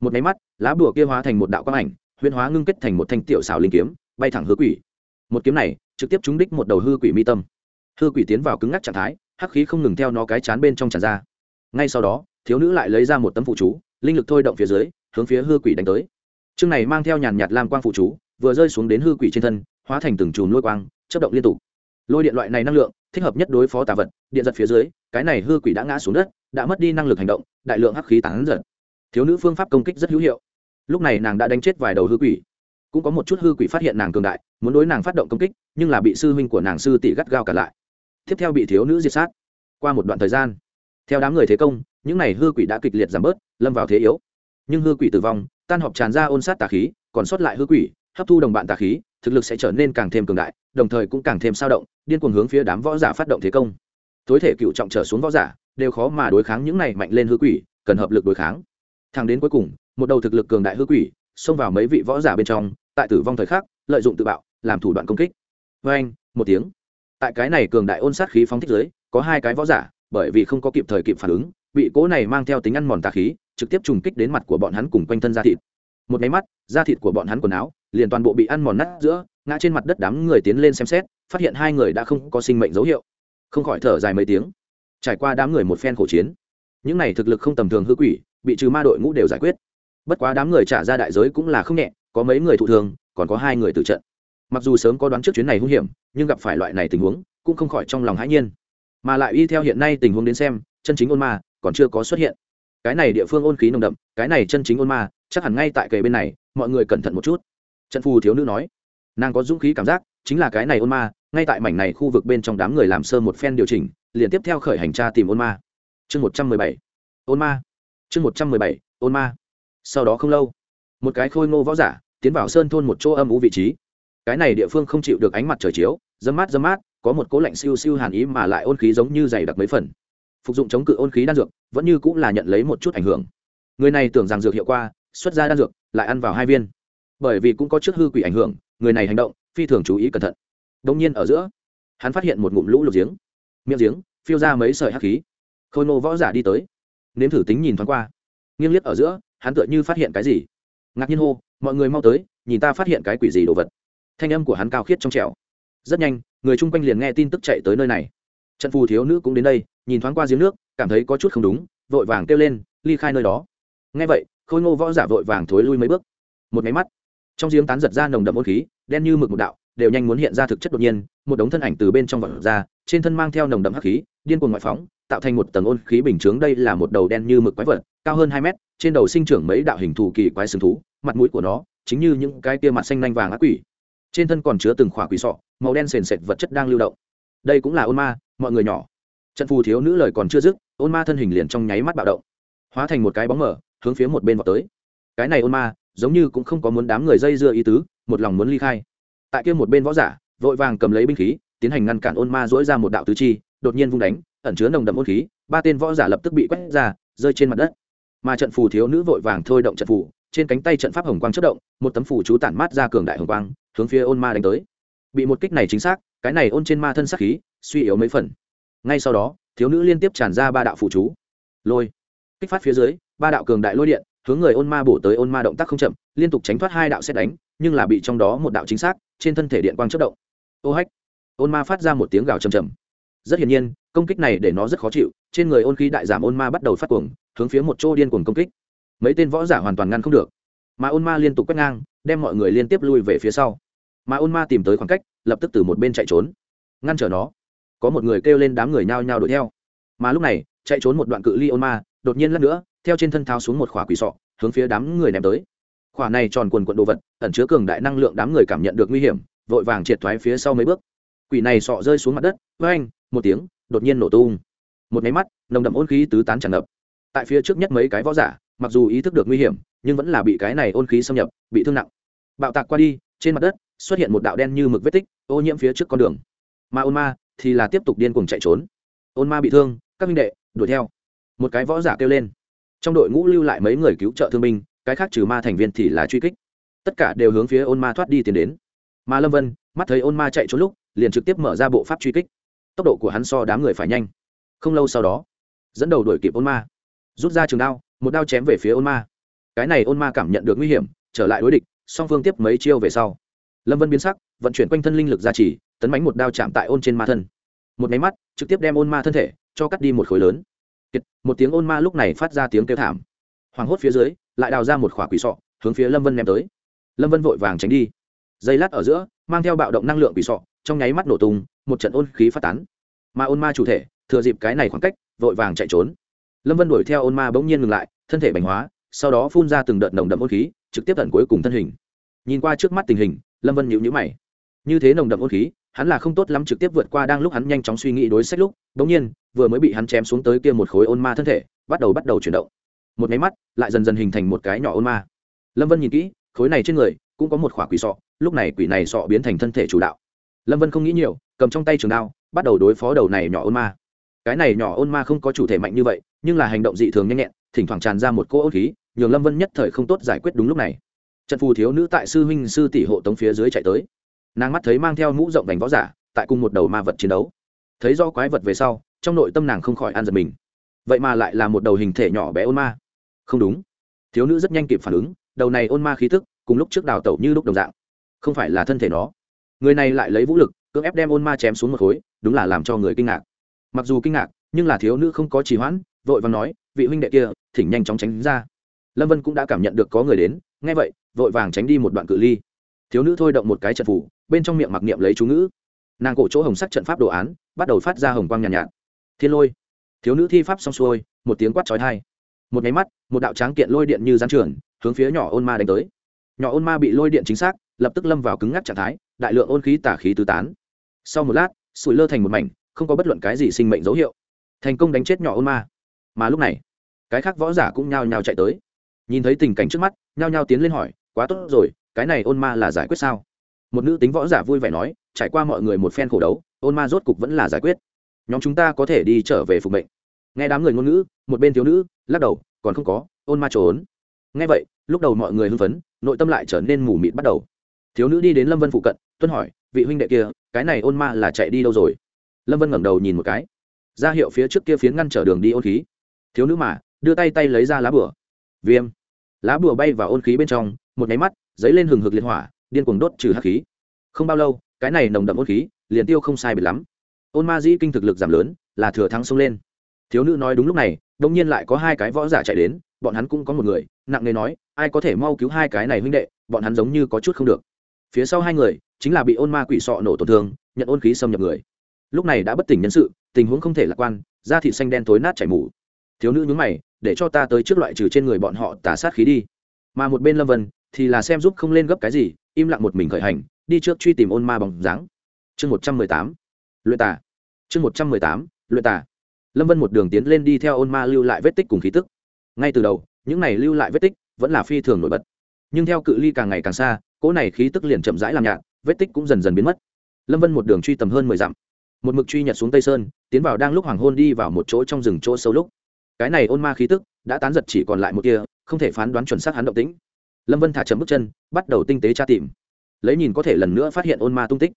Một nháy mắt, lá bùa kia hóa thành một đạo quang ảnh huyên hóa ngưng kết thành một thanh tiểu xảo linh kiếm, bay thẳng hư quỷ. Một kiếm này, trực tiếp trúng đích một đầu hư quỷ mi tâm. Hư quỷ tiến vào cứng ngắc trạng thái hắc khí không ngừng theo nó cái chán bên trong tràn ra. Ngay sau đó, thiếu nữ lại lấy ra một tấm phụ chú, linh lực thôi động phía dưới, hướng phía hư quỷ đánh tới. Chương này mang theo nhàn nhạt lam quang phụ chú, vừa rơi xuống đến hư quỷ trên thân, hóa thành từng chùm lôi quang chất động liên tục. Lôi điện loại này năng lượng, thích hợp nhất đối phó tà vật, điện giật phía dưới, cái này hư quỷ đã ngã xuống đất, đã mất đi năng lực hành động, đại lượng hắc khí tán giật. Thiếu nữ phương pháp công kích rất hữu hiệu. Lúc này nàng đã đánh chết vài đầu hư quỷ. Cũng có một chút hư quỷ phát hiện nàng cường đại, muốn đối nàng phát động công kích, nhưng là bị sư huynh của nàng sư tỷ gắt gao cả lại tiếp theo bị thiếu nữ diệt sát. Qua một đoạn thời gian, theo đám người thế công, những n à y hư quỷ đã kịch liệt giảm bớt, lâm vào thế yếu. Nhưng hư quỷ tử vong, tan họp tràn ra ôn sát tà khí, còn sót lại hư quỷ, hấp thu đồng bạn tà khí, thực lực sẽ trở nên càng thêm cường đại, đồng thời cũng càng thêm sao động, điên cuồng hướng phía đám võ giả phát động thế công. Tối thể cựu trọng trở xuống võ giả, đều khó mà đối kháng những này mạnh lên hư quỷ, cần hợp lực đối kháng. Thang đến cuối cùng, một đầu thực lực cường đại hư quỷ, xông vào mấy vị võ giả bên trong, tại tử vong thời khắc, lợi dụng tự bạo, làm thủ đoạn công kích. Vê anh một tiếng tại cái này cường đại ôn sát khí phóng thích giới, có hai cái võ giả, bởi vì không có kịp thời kịp phản ứng, bị cố này mang theo tính ăn mòn tà khí, trực tiếp trùng kích đến mặt của bọn hắn cùng quanh thân da thịt. Một máy mắt, da thịt của bọn hắn quần áo, liền toàn bộ bị ăn mòn nát giữa, ngã trên mặt đất đám người tiến lên xem xét, phát hiện hai người đã không có sinh mệnh dấu hiệu. Không khỏi thở dài mấy tiếng. Trải qua đám người một phen khổ chiến, những này thực lực không tầm thường hư quỷ, bị trừ ma đội ngũ đều giải quyết. Bất quá đám người trả ra đại giới cũng là không nhẹ, có mấy người thụ thường còn có hai người tử trận mặc dù sớm có đoán trước chuyến này hung hiểm, nhưng gặp phải loại này tình huống, cũng không khỏi trong lòng hãi nhiên. Mà lại y theo hiện nay tình huống đến xem, chân chính ôn ma còn chưa có xuất hiện. Cái này địa phương ôn khí nồng đậm, cái này chân chính ôn ma, chắc hẳn ngay tại kề bên này, mọi người cẩn thận một chút. Trận phù thiếu nữ nói. Nàng có dũng khí cảm giác, chính là cái này ôn ma, ngay tại mảnh này khu vực bên trong đám người làm sơ một phen điều chỉnh, liền tiếp theo khởi hành tra tìm ôn ma. Chương một trăm mười bảy. Ôn ma. Chương một trăm mười bảy. Ôn ma. Sau đó không lâu, một cái khôi ngô võ giả tiến vào sơn thôn một chỗ âm ú vị trí cái này địa phương không chịu được ánh mặt trời chiếu dấm mát dấm mát, có một cố lạnh siêu siêu hàn ý mà lại ôn khí giống như dày đặc mấy phần. Phục dụng chống cự ôn khí đan dược, vẫn như cũng là nhận lấy một chút ảnh hưởng. Người này tưởng rằng dược hiệu qua, xuất ra đan dược, lại ăn vào hai viên. Bởi vì cũng có trước hư quỷ ảnh hưởng, người này hành động, phi thường chú ý cẩn thận. Đông nhiên ở giữa, hắn phát hiện một ngụm lũ lục giếng. Miệng giếng, phiêu ra mấy sợi hắc khí. Khôi ngô võ giả đi tới. Nếm thử tính nhìn thoáng qua. Nghiêng liếc ở giữa, hắn tựa như phát hiện cái gì. Ngạc nhiên hô, mọi người mau tới, nhìn ta phát hiện cái quỷ gì đồ vật thanh âm của hắn cao khiết trong trẻo. Rất nhanh, người chung quanh liền nghe tin tức chạy tới nơi này. Trận phù thiếu nữ cũng đến đây, nhìn thoáng qua giếng nước, cảm thấy có chút không đúng, vội vàng kêu lên, ly khai nơi đó. Ngay vậy, khôi ngô võ giả vội vàng thối lui mấy bước. Một máy mắt, trong giếng tán giật ra nồng đậm ôn khí, đen như mực một đạo, đều nhanh muốn hiện ra thực chất đột nhiên, một đống thân ảnh từ bên trong vật ra, trên thân mang theo nồng đậm hắc khí, điên cuồng ngoại phóng, tạo thành một tầng ôn khí bình chướng. Đây là một đầu đen như mực quái vật, cao hơn hai mét, trên đầu sinh trưởng mấy đạo hình thù kỳ quái sừng thú, mặt mũi của nó chính như những cái tia mặt xanh nanh vàng ác quỷ trên thân còn chứa từng khỏa quỷ sọ, màu đen sền sệt vật chất đang lưu động. Đây cũng là ôn ma, mọi người nhỏ. Trận phù thiếu nữ lời còn chưa dứt, ôn ma thân hình liền trong nháy mắt bạo động. Hóa thành một cái bóng mở hướng phía một bên vào tới. Cái này ôn ma, giống như cũng không có muốn đám người dây dưa ý tứ, một lòng muốn ly khai. Tại kia một bên võ giả, vội vàng cầm lấy binh khí, tiến hành ngăn cản ôn ma dỗi ra một đạo tứ chi, đột nhiên vung đánh, ẩn chứa nồng đậm ôn khí, ba tên võ giả lập tức bị quét ra, rơi trên mặt đất. Mà trận phù thiếu nữ vội vàng thôi động trận phù, trên cánh tay trận pháp hồng quang chất động, một tấm phù chú tản mát ra cường đại hồng quang hướng phía ôn ma đánh tới. Bị một kích này chính xác, cái này ôn trên ma thân sắc khí, suy yếu mấy phần. Ngay sau đó, thiếu nữ liên tiếp tràn ra ba đạo phụ chú. Lôi. Kích phát phía dưới, ba đạo cường đại lôi điện, hướng người ôn ma bổ tới ôn ma động tác không chậm, liên tục tránh thoát hai đạo xét đánh, nhưng là bị trong đó một đạo chính xác, trên thân thể điện quang chất động. Ô hách. Ôn ma phát ra một tiếng gào trầm trầm rất hiển nhiên, công kích này để nó rất khó chịu, trên người ôn khí đại giảm ôn ma bắt đầu phát cuồng, hướng phía một chỗ điên cuồng công kích. Mấy tên võ giả hoàn toàn ngăn không được. Mà ôn ma liên tục quét ngang, đem mọi người liên tiếp lui về phía sau mà ôn ma tìm tới khoảng cách, lập tức từ một bên chạy trốn. Ngăn trở nó. Có một người kêu lên đám người nhao nhao đuổi theo. Mà lúc này, chạy trốn một đoạn cự ly ôn ma, đột nhiên lắc nữa, theo trên thân tháo xuống một khỏa quỷ sọ, hướng phía đám người ném tới. Khỏa này tròn quần quận đồ vật, ẩn chứa cường đại năng lượng đám người cảm nhận được nguy hiểm, vội vàng triệt thoái phía sau mấy bước. Quỷ này sọ rơi xuống mặt đất với anh một tiếng, đột nhiên nổ tung. Một máy mắt, nồng đậm ôn khí tứ tán tràn ngập. Tại phía trước nhất mấy cái võ giả, mặc dù ý thức được nguy hiểm, nhưng vẫn là bị cái này ôn khí xâm nhập, bị thương nặng. Bạo tạc qua đi, trên mặt đất xuất hiện một đạo đen như mực vết tích, ô nhiễm phía trước con đường. Mà ôn ma thì là tiếp tục điên cuồng chạy trốn. Ôn ma bị thương, các minh đệ, đuổi theo. Một cái võ giả kêu lên. Trong đội ngũ lưu lại mấy người cứu trợ thương binh, cái khác trừ ma thành viên thì là truy kích. Tất cả đều hướng phía ôn ma thoát đi tiến đến. Mà lâm vân, mắt thấy ôn ma chạy trốn lúc, liền trực tiếp mở ra bộ pháp truy kích. Tốc độ của hắn so đám người phải nhanh. Không lâu sau đó, dẫn đầu đuổi kịp ôn ma. Rút ra trường đao, một đao chém về phía ôn ma. Cái này ôn ma cảm nhận được nguy hiểm, trở lại đối địch, song phương tiếp mấy chiêu về sau lâm vân biến sắc vận chuyển quanh thân linh lực ra chỉ tấn bánh một đao chạm tại ôn trên ma thân. Một máy mắt trực tiếp đem ôn ma thân thể cho cắt đi một khối lớn. Kiệt, một tiếng ôn ma lúc này phát ra tiếng kêu thảm. Hoảng hốt phía dưới lại đào ra một khỏa quỷ sọ hướng phía lâm vân ném tới. Lâm vân vội vàng tránh đi. Dây lát ở giữa mang theo bạo động năng lượng quỷ sọ trong nháy mắt nổ tung một trận ôn khí phát tán. Mà ôn ma chủ thể thừa dịp cái này khoảng cách vội vàng chạy trốn. Lâm vân đuổi theo ôn ma bỗng nhiên ngừng lại thân thể bành hóa sau đó phun ra từng đợt nồng đậm ôn khí trực tiếp tận cuối cùng thân hình. Nhìn qua trước mắt tình hình lâm vân nhịu nhữ mày như thế nồng đậm ôn khí hắn là không tốt lắm trực tiếp vượt qua đang lúc hắn nhanh chóng suy nghĩ đối sách lúc bỗng nhiên vừa mới bị hắn chém xuống tới kia một khối ôn ma thân thể bắt đầu bắt đầu chuyển động một máy mắt lại dần dần hình thành một cái nhỏ ôn ma lâm vân nhìn kỹ khối này trên người cũng có một khỏa quỷ sọ lúc này quỷ này sọ biến thành thân thể chủ đạo lâm vân không nghĩ nhiều cầm trong tay trường đao bắt đầu đối phó đầu này nhỏ ôn ma cái này nhỏ ôn ma không có chủ thể mạnh như vậy nhưng là hành động dị thường nhanh nhẹn thỉnh thoảng tràn ra một cỗ ôn khí nhường lâm vân nhất thời không tốt giải quyết đúng lúc này trận phù thiếu nữ tại sư huynh sư tỷ hộ tống phía dưới chạy tới. Nàng mắt thấy mang theo mũ rộng vành võ giả, tại cùng một đầu ma vật chiến đấu. Thấy do quái vật về sau, trong nội tâm nàng không khỏi an giật mình. Vậy mà lại là một đầu hình thể nhỏ bé ôn ma. Không đúng. Thiếu nữ rất nhanh kịp phản ứng, đầu này ôn ma khí thức cùng lúc trước đào tẩu như lúc đồng dạng. Không phải là thân thể nó. Người này lại lấy vũ lực, cưỡng ép đem ôn ma chém xuống một khối, đúng là làm cho người kinh ngạc. Mặc dù kinh ngạc, nhưng là thiếu nữ không có trì hoãn, vội và nói, vị huynh đệ kia, thỉnh nhanh chóng tránh ra. Lâm vân cũng đã cảm nhận được có người đến nghe vậy vội vàng tránh đi một đoạn cự ly. Thiếu nữ thôi động một cái trận phủ bên trong miệng mặc niệm lấy chú ngữ. Nàng cổ chỗ hồng sắc trận pháp đồ án bắt đầu phát ra hồng quang nhàn nhạt, nhạt. Thiên lôi. Thiếu nữ thi pháp xong xuôi một tiếng quát trói thai một nháy mắt một đạo tráng kiện lôi điện như gián trường hướng phía nhỏ ôn ma đánh tới. Nhỏ ôn ma bị lôi điện chính xác lập tức lâm vào cứng ngắc trạng thái đại lượng ôn khí tả khí tứ tán. Sau một lát sủi lơ thành một mảnh không có bất luận cái gì sinh mệnh dấu hiệu. Thành công đánh chết nhỏ ôn ma. Mà lúc này cái khác võ giả cũng nhao nhao chạy tới nhìn thấy tình cảnh trước mắt, nhao nhao tiến lên hỏi, quá tốt rồi, cái này ôn ma là giải quyết sao? Một nữ tính võ giả vui vẻ nói, trải qua mọi người một phen khổ đấu, ôn ma rốt cục vẫn là giải quyết. Nhóm chúng ta có thể đi trở về phục mệnh. Nghe đám người ngôn ngữ, một bên thiếu nữ lắc đầu, còn không có, ôn ma trốn. Nghe vậy, lúc đầu mọi người hưng phấn, nội tâm lại trở nên mù mịt bắt đầu. Thiếu nữ đi đến lâm vân phụ cận, tuân hỏi, vị huynh đệ kia, cái này ôn ma là chạy đi đâu rồi? Lâm vân ngẩng đầu nhìn một cái. Ra hiệu phía trước kia phiến ngăn trở đường đi ôn khí. Thiếu nữ mà, đưa tay tay lấy ra lá bửa. Viêm lá bùa bay vào ôn khí bên trong, một nháy mắt, dấy lên hừng hực liệt hỏa, điên cuồng đốt trừ hắc khí. Không bao lâu, cái này nồng đậm ôn khí liền tiêu không sai biệt lắm. Ôn ma dĩ kinh thực lực giảm lớn, là thừa thắng xông lên. Thiếu nữ nói đúng lúc này, đông nhiên lại có hai cái võ giả chạy đến, bọn hắn cũng có một người, nặng nề nói, ai có thể mau cứu hai cái này huynh đệ, bọn hắn giống như có chút không được. Phía sau hai người, chính là bị ôn ma quỷ sọ nổ tổn thương, nhận ôn khí xâm nhập người. Lúc này đã bất tỉnh nhân sự, tình huống không thể lạc quan, da thịt xanh đen tối nát chảy mù. Thiếu nữ nhúng mày để cho ta tới trước loại trừ trên người bọn họ tà sát khí đi. Mà một bên lâm vân thì là xem giúp không lên gấp cái gì, im lặng một mình khởi hành, đi trước truy tìm ôn ma bằng dáng. Chương một trăm mười tám, luyện tả chương một trăm mười tám, luyện tả lâm vân một đường tiến lên đi theo ôn ma lưu lại vết tích cùng khí tức. Ngay từ đầu, những này lưu lại vết tích vẫn là phi thường nổi bật. Nhưng theo cự ly càng ngày càng xa, cỗ này khí tức liền chậm rãi làm nhạt, vết tích cũng dần dần biến mất. Lâm vân một đường truy tầm hơn mười dặm. Một mực truy nhật xuống tây sơn, tiến vào đang lúc hoàng hôn đi vào một chỗ trong rừng chỗ sâu lúc cái này ôn ma khí tức đã tán giật chỉ còn lại một kia không thể phán đoán chuẩn xác hắn động tĩnh. Lâm vân thả chậm bước chân, bắt đầu tinh tế tra tìm. Lấy nhìn có thể lần nữa phát hiện ôn ma tung tích.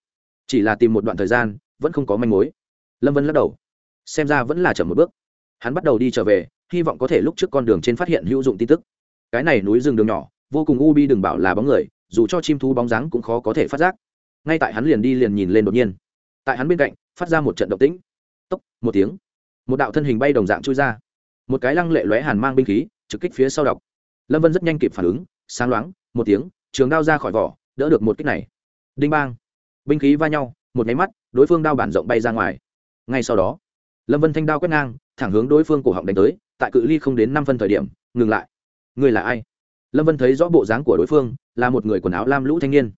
Chỉ là tìm một đoạn thời gian, vẫn không có manh mối. Lâm vân lắc đầu. Xem ra vẫn là chậm một bước. Hắn bắt đầu đi trở về, hy vọng có thể lúc trước con đường trên phát hiện hữu dụng tin tức. Cái này núi rừng đường nhỏ, vô cùng u bi đừng bảo là bóng người, dù cho chim thú bóng dáng cũng khó có thể phát giác. Ngay tại hắn liền đi liền nhìn lên đột nhiên. Tại hắn bên cạnh, phát ra một trận động tĩnh. Tốc, một tiếng. Một đạo thân hình bay đồng dạng chui ra một cái lăng lệ lóe hàn mang binh khí, trực kích phía sau đọc. Lâm vân rất nhanh kịp phản ứng, sáng loáng, một tiếng, trường đao ra khỏi vỏ, đỡ được một kích này. Đinh bang. Binh khí va nhau, một nháy mắt, đối phương đao bản rộng bay ra ngoài. Ngay sau đó, lâm vân thanh đao quét ngang, thẳng hướng đối phương cổ họng đánh tới, tại cự ly không đến năm phân thời điểm, ngừng lại. Người là ai? Lâm vân thấy rõ bộ dáng của đối phương, là một người quần áo lam lũ thanh niên.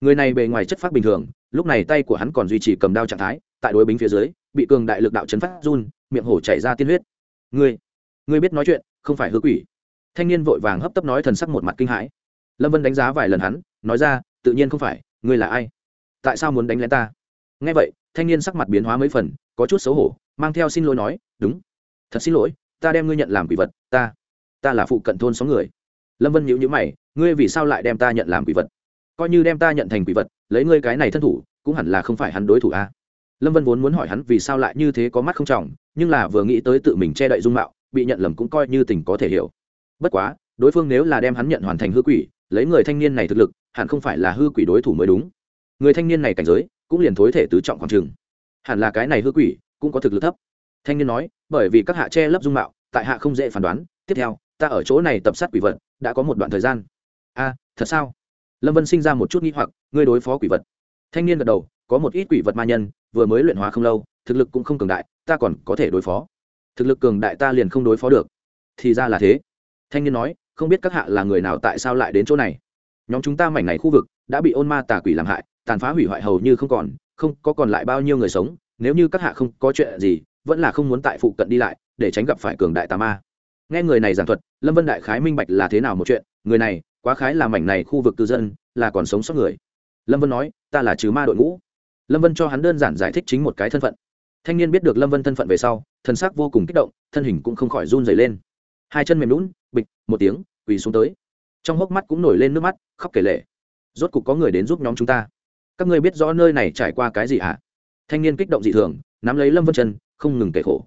Người này bề ngoài chất phát bình thường, lúc này tay của hắn còn duy trì cầm đao trạng thái, tại đối bính phía dưới, bị cường đại lực đạo chấn phát run, miệng hổ chảy ra tiên huyết. Người ngươi biết nói chuyện, không phải hứa quỷ. Thanh niên vội vàng hấp tấp nói thần sắc một mặt kinh hãi. Lâm vân đánh giá vài lần hắn, nói ra, tự nhiên không phải, ngươi là ai? Tại sao muốn đánh lén ta? Nghe vậy, thanh niên sắc mặt biến hóa mấy phần, có chút xấu hổ, mang theo xin lỗi nói, đúng. Thật xin lỗi, ta đem ngươi nhận làm quỷ vật, ta ta là phụ cận thôn xóm người. Lâm vân nhíu nhíu mày, ngươi vì sao lại đem ta nhận làm quỷ vật? Coi như đem ta nhận thành quỷ vật, lấy ngươi cái này thân thủ, cũng hẳn là không phải hắn đối thủ a. Lâm vân vốn muốn hỏi hắn vì sao lại như thế có mắt không trọng, nhưng là vừa nghĩ tới tự mình che đậy dung mạo bị nhận lầm cũng coi như tình có thể hiểu. Bất quá, đối phương nếu là đem hắn nhận hoàn thành hư quỷ, lấy người thanh niên này thực lực, hẳn không phải là hư quỷ đối thủ mới đúng. Người thanh niên này cảnh giới, cũng liền thối thể tứ trọng khoảng trường. Hẳn là cái này hư quỷ, cũng có thực lực thấp. Thanh niên nói, bởi vì các hạ che lấp dung mạo, tại hạ không dễ phán đoán. Tiếp theo, ta ở chỗ này tập sát quỷ vật, đã có một đoạn thời gian. A, thật sao? Lâm vân sinh ra một chút nghi hoặc, ngươi đối phó quỷ vật. Thanh niên gật đầu, có một ít quỷ vật ma nhân, vừa mới luyện hóa không lâu, thực lực cũng không cường đại, ta còn có thể đối phó thực lực cường đại ta liền không đối phó được. Thì ra là thế. Thanh niên nói, không biết các hạ là người nào tại sao lại đến chỗ này. Nhóm chúng ta mảnh này khu vực đã bị ôn ma tà quỷ làm hại, tàn phá hủy hoại hầu như không còn, không có còn lại bao nhiêu người sống, nếu như các hạ không có chuyện gì, vẫn là không muốn tại phụ cận đi lại, để tránh gặp phải cường đại tà ma. Nghe người này giảng thuật, lâm vân đại khái minh bạch là thế nào một chuyện, người này, quá khái là mảnh này khu vực cư dân, là còn sống sót người. Lâm vân nói, ta là trừ ma đội ngũ. Lâm vân cho hắn đơn giản giải thích chính một cái thân phận thanh niên biết được lâm vân thân phận về sau, thân xác vô cùng kích động, thân hình cũng không khỏi run dày lên. Hai chân mềm lún bịch, một tiếng, quỳ xuống tới. Trong hốc mắt cũng nổi lên nước mắt, khóc kể lệ rốt cục có người đến giúp nhóm chúng ta. Các ngươi biết rõ nơi này trải qua cái gì hả? Thanh niên kích động dị thường, nắm lấy lâm vân chân, không ngừng kể khổ.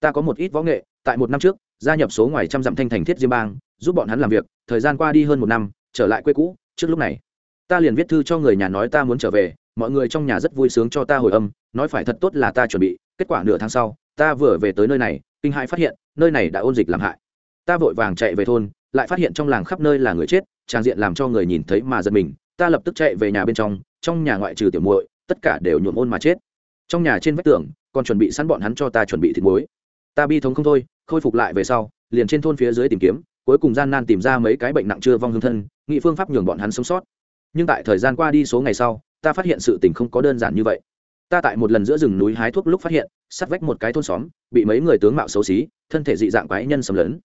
Ta có một ít võ nghệ, tại một năm trước, gia nhập số ngoài trăm dặm thanh thành thiết diêm bang, giúp bọn hắn làm việc, thời gian qua đi hơn một năm, trở lại quê cũ, trước lúc này. Ta liền viết thư cho người nhà nói ta muốn trở về, mọi người trong nhà rất vui sướng cho ta hồi âm nói phải thật tốt là ta chuẩn bị, kết quả nửa tháng sau, ta vừa về tới nơi này, kinh hãi phát hiện, nơi này đã ôn dịch làm hại. Ta vội vàng chạy về thôn, lại phát hiện trong làng khắp nơi là người chết, trang diện làm cho người nhìn thấy mà giật mình, ta lập tức chạy về nhà bên trong trong nhà ngoại trừ tiểu muội, tất cả đều nhuộm ôn mà chết. Trong nhà trên vách tường, còn chuẩn bị sẵn bọn hắn cho ta chuẩn bị thịt muối. Ta bi thống không thôi, khôi phục lại về sau, liền trên thôn phía dưới tìm kiếm, cuối cùng gian nan tìm ra mấy cái bệnh nặng chưa vong hương thân, nghị phương pháp nhường bọn hắn sống sót. Nhưng tại thời gian qua đi số ngày sau, ta phát hiện sự tình không có đơn giản như vậy ta tại một lần giữa rừng núi hái thuốc lúc phát hiện, sắt vách một cái thôn xóm, bị mấy người tướng mạo xấu xí, thân thể dị dạng quái nhân xâm lấn.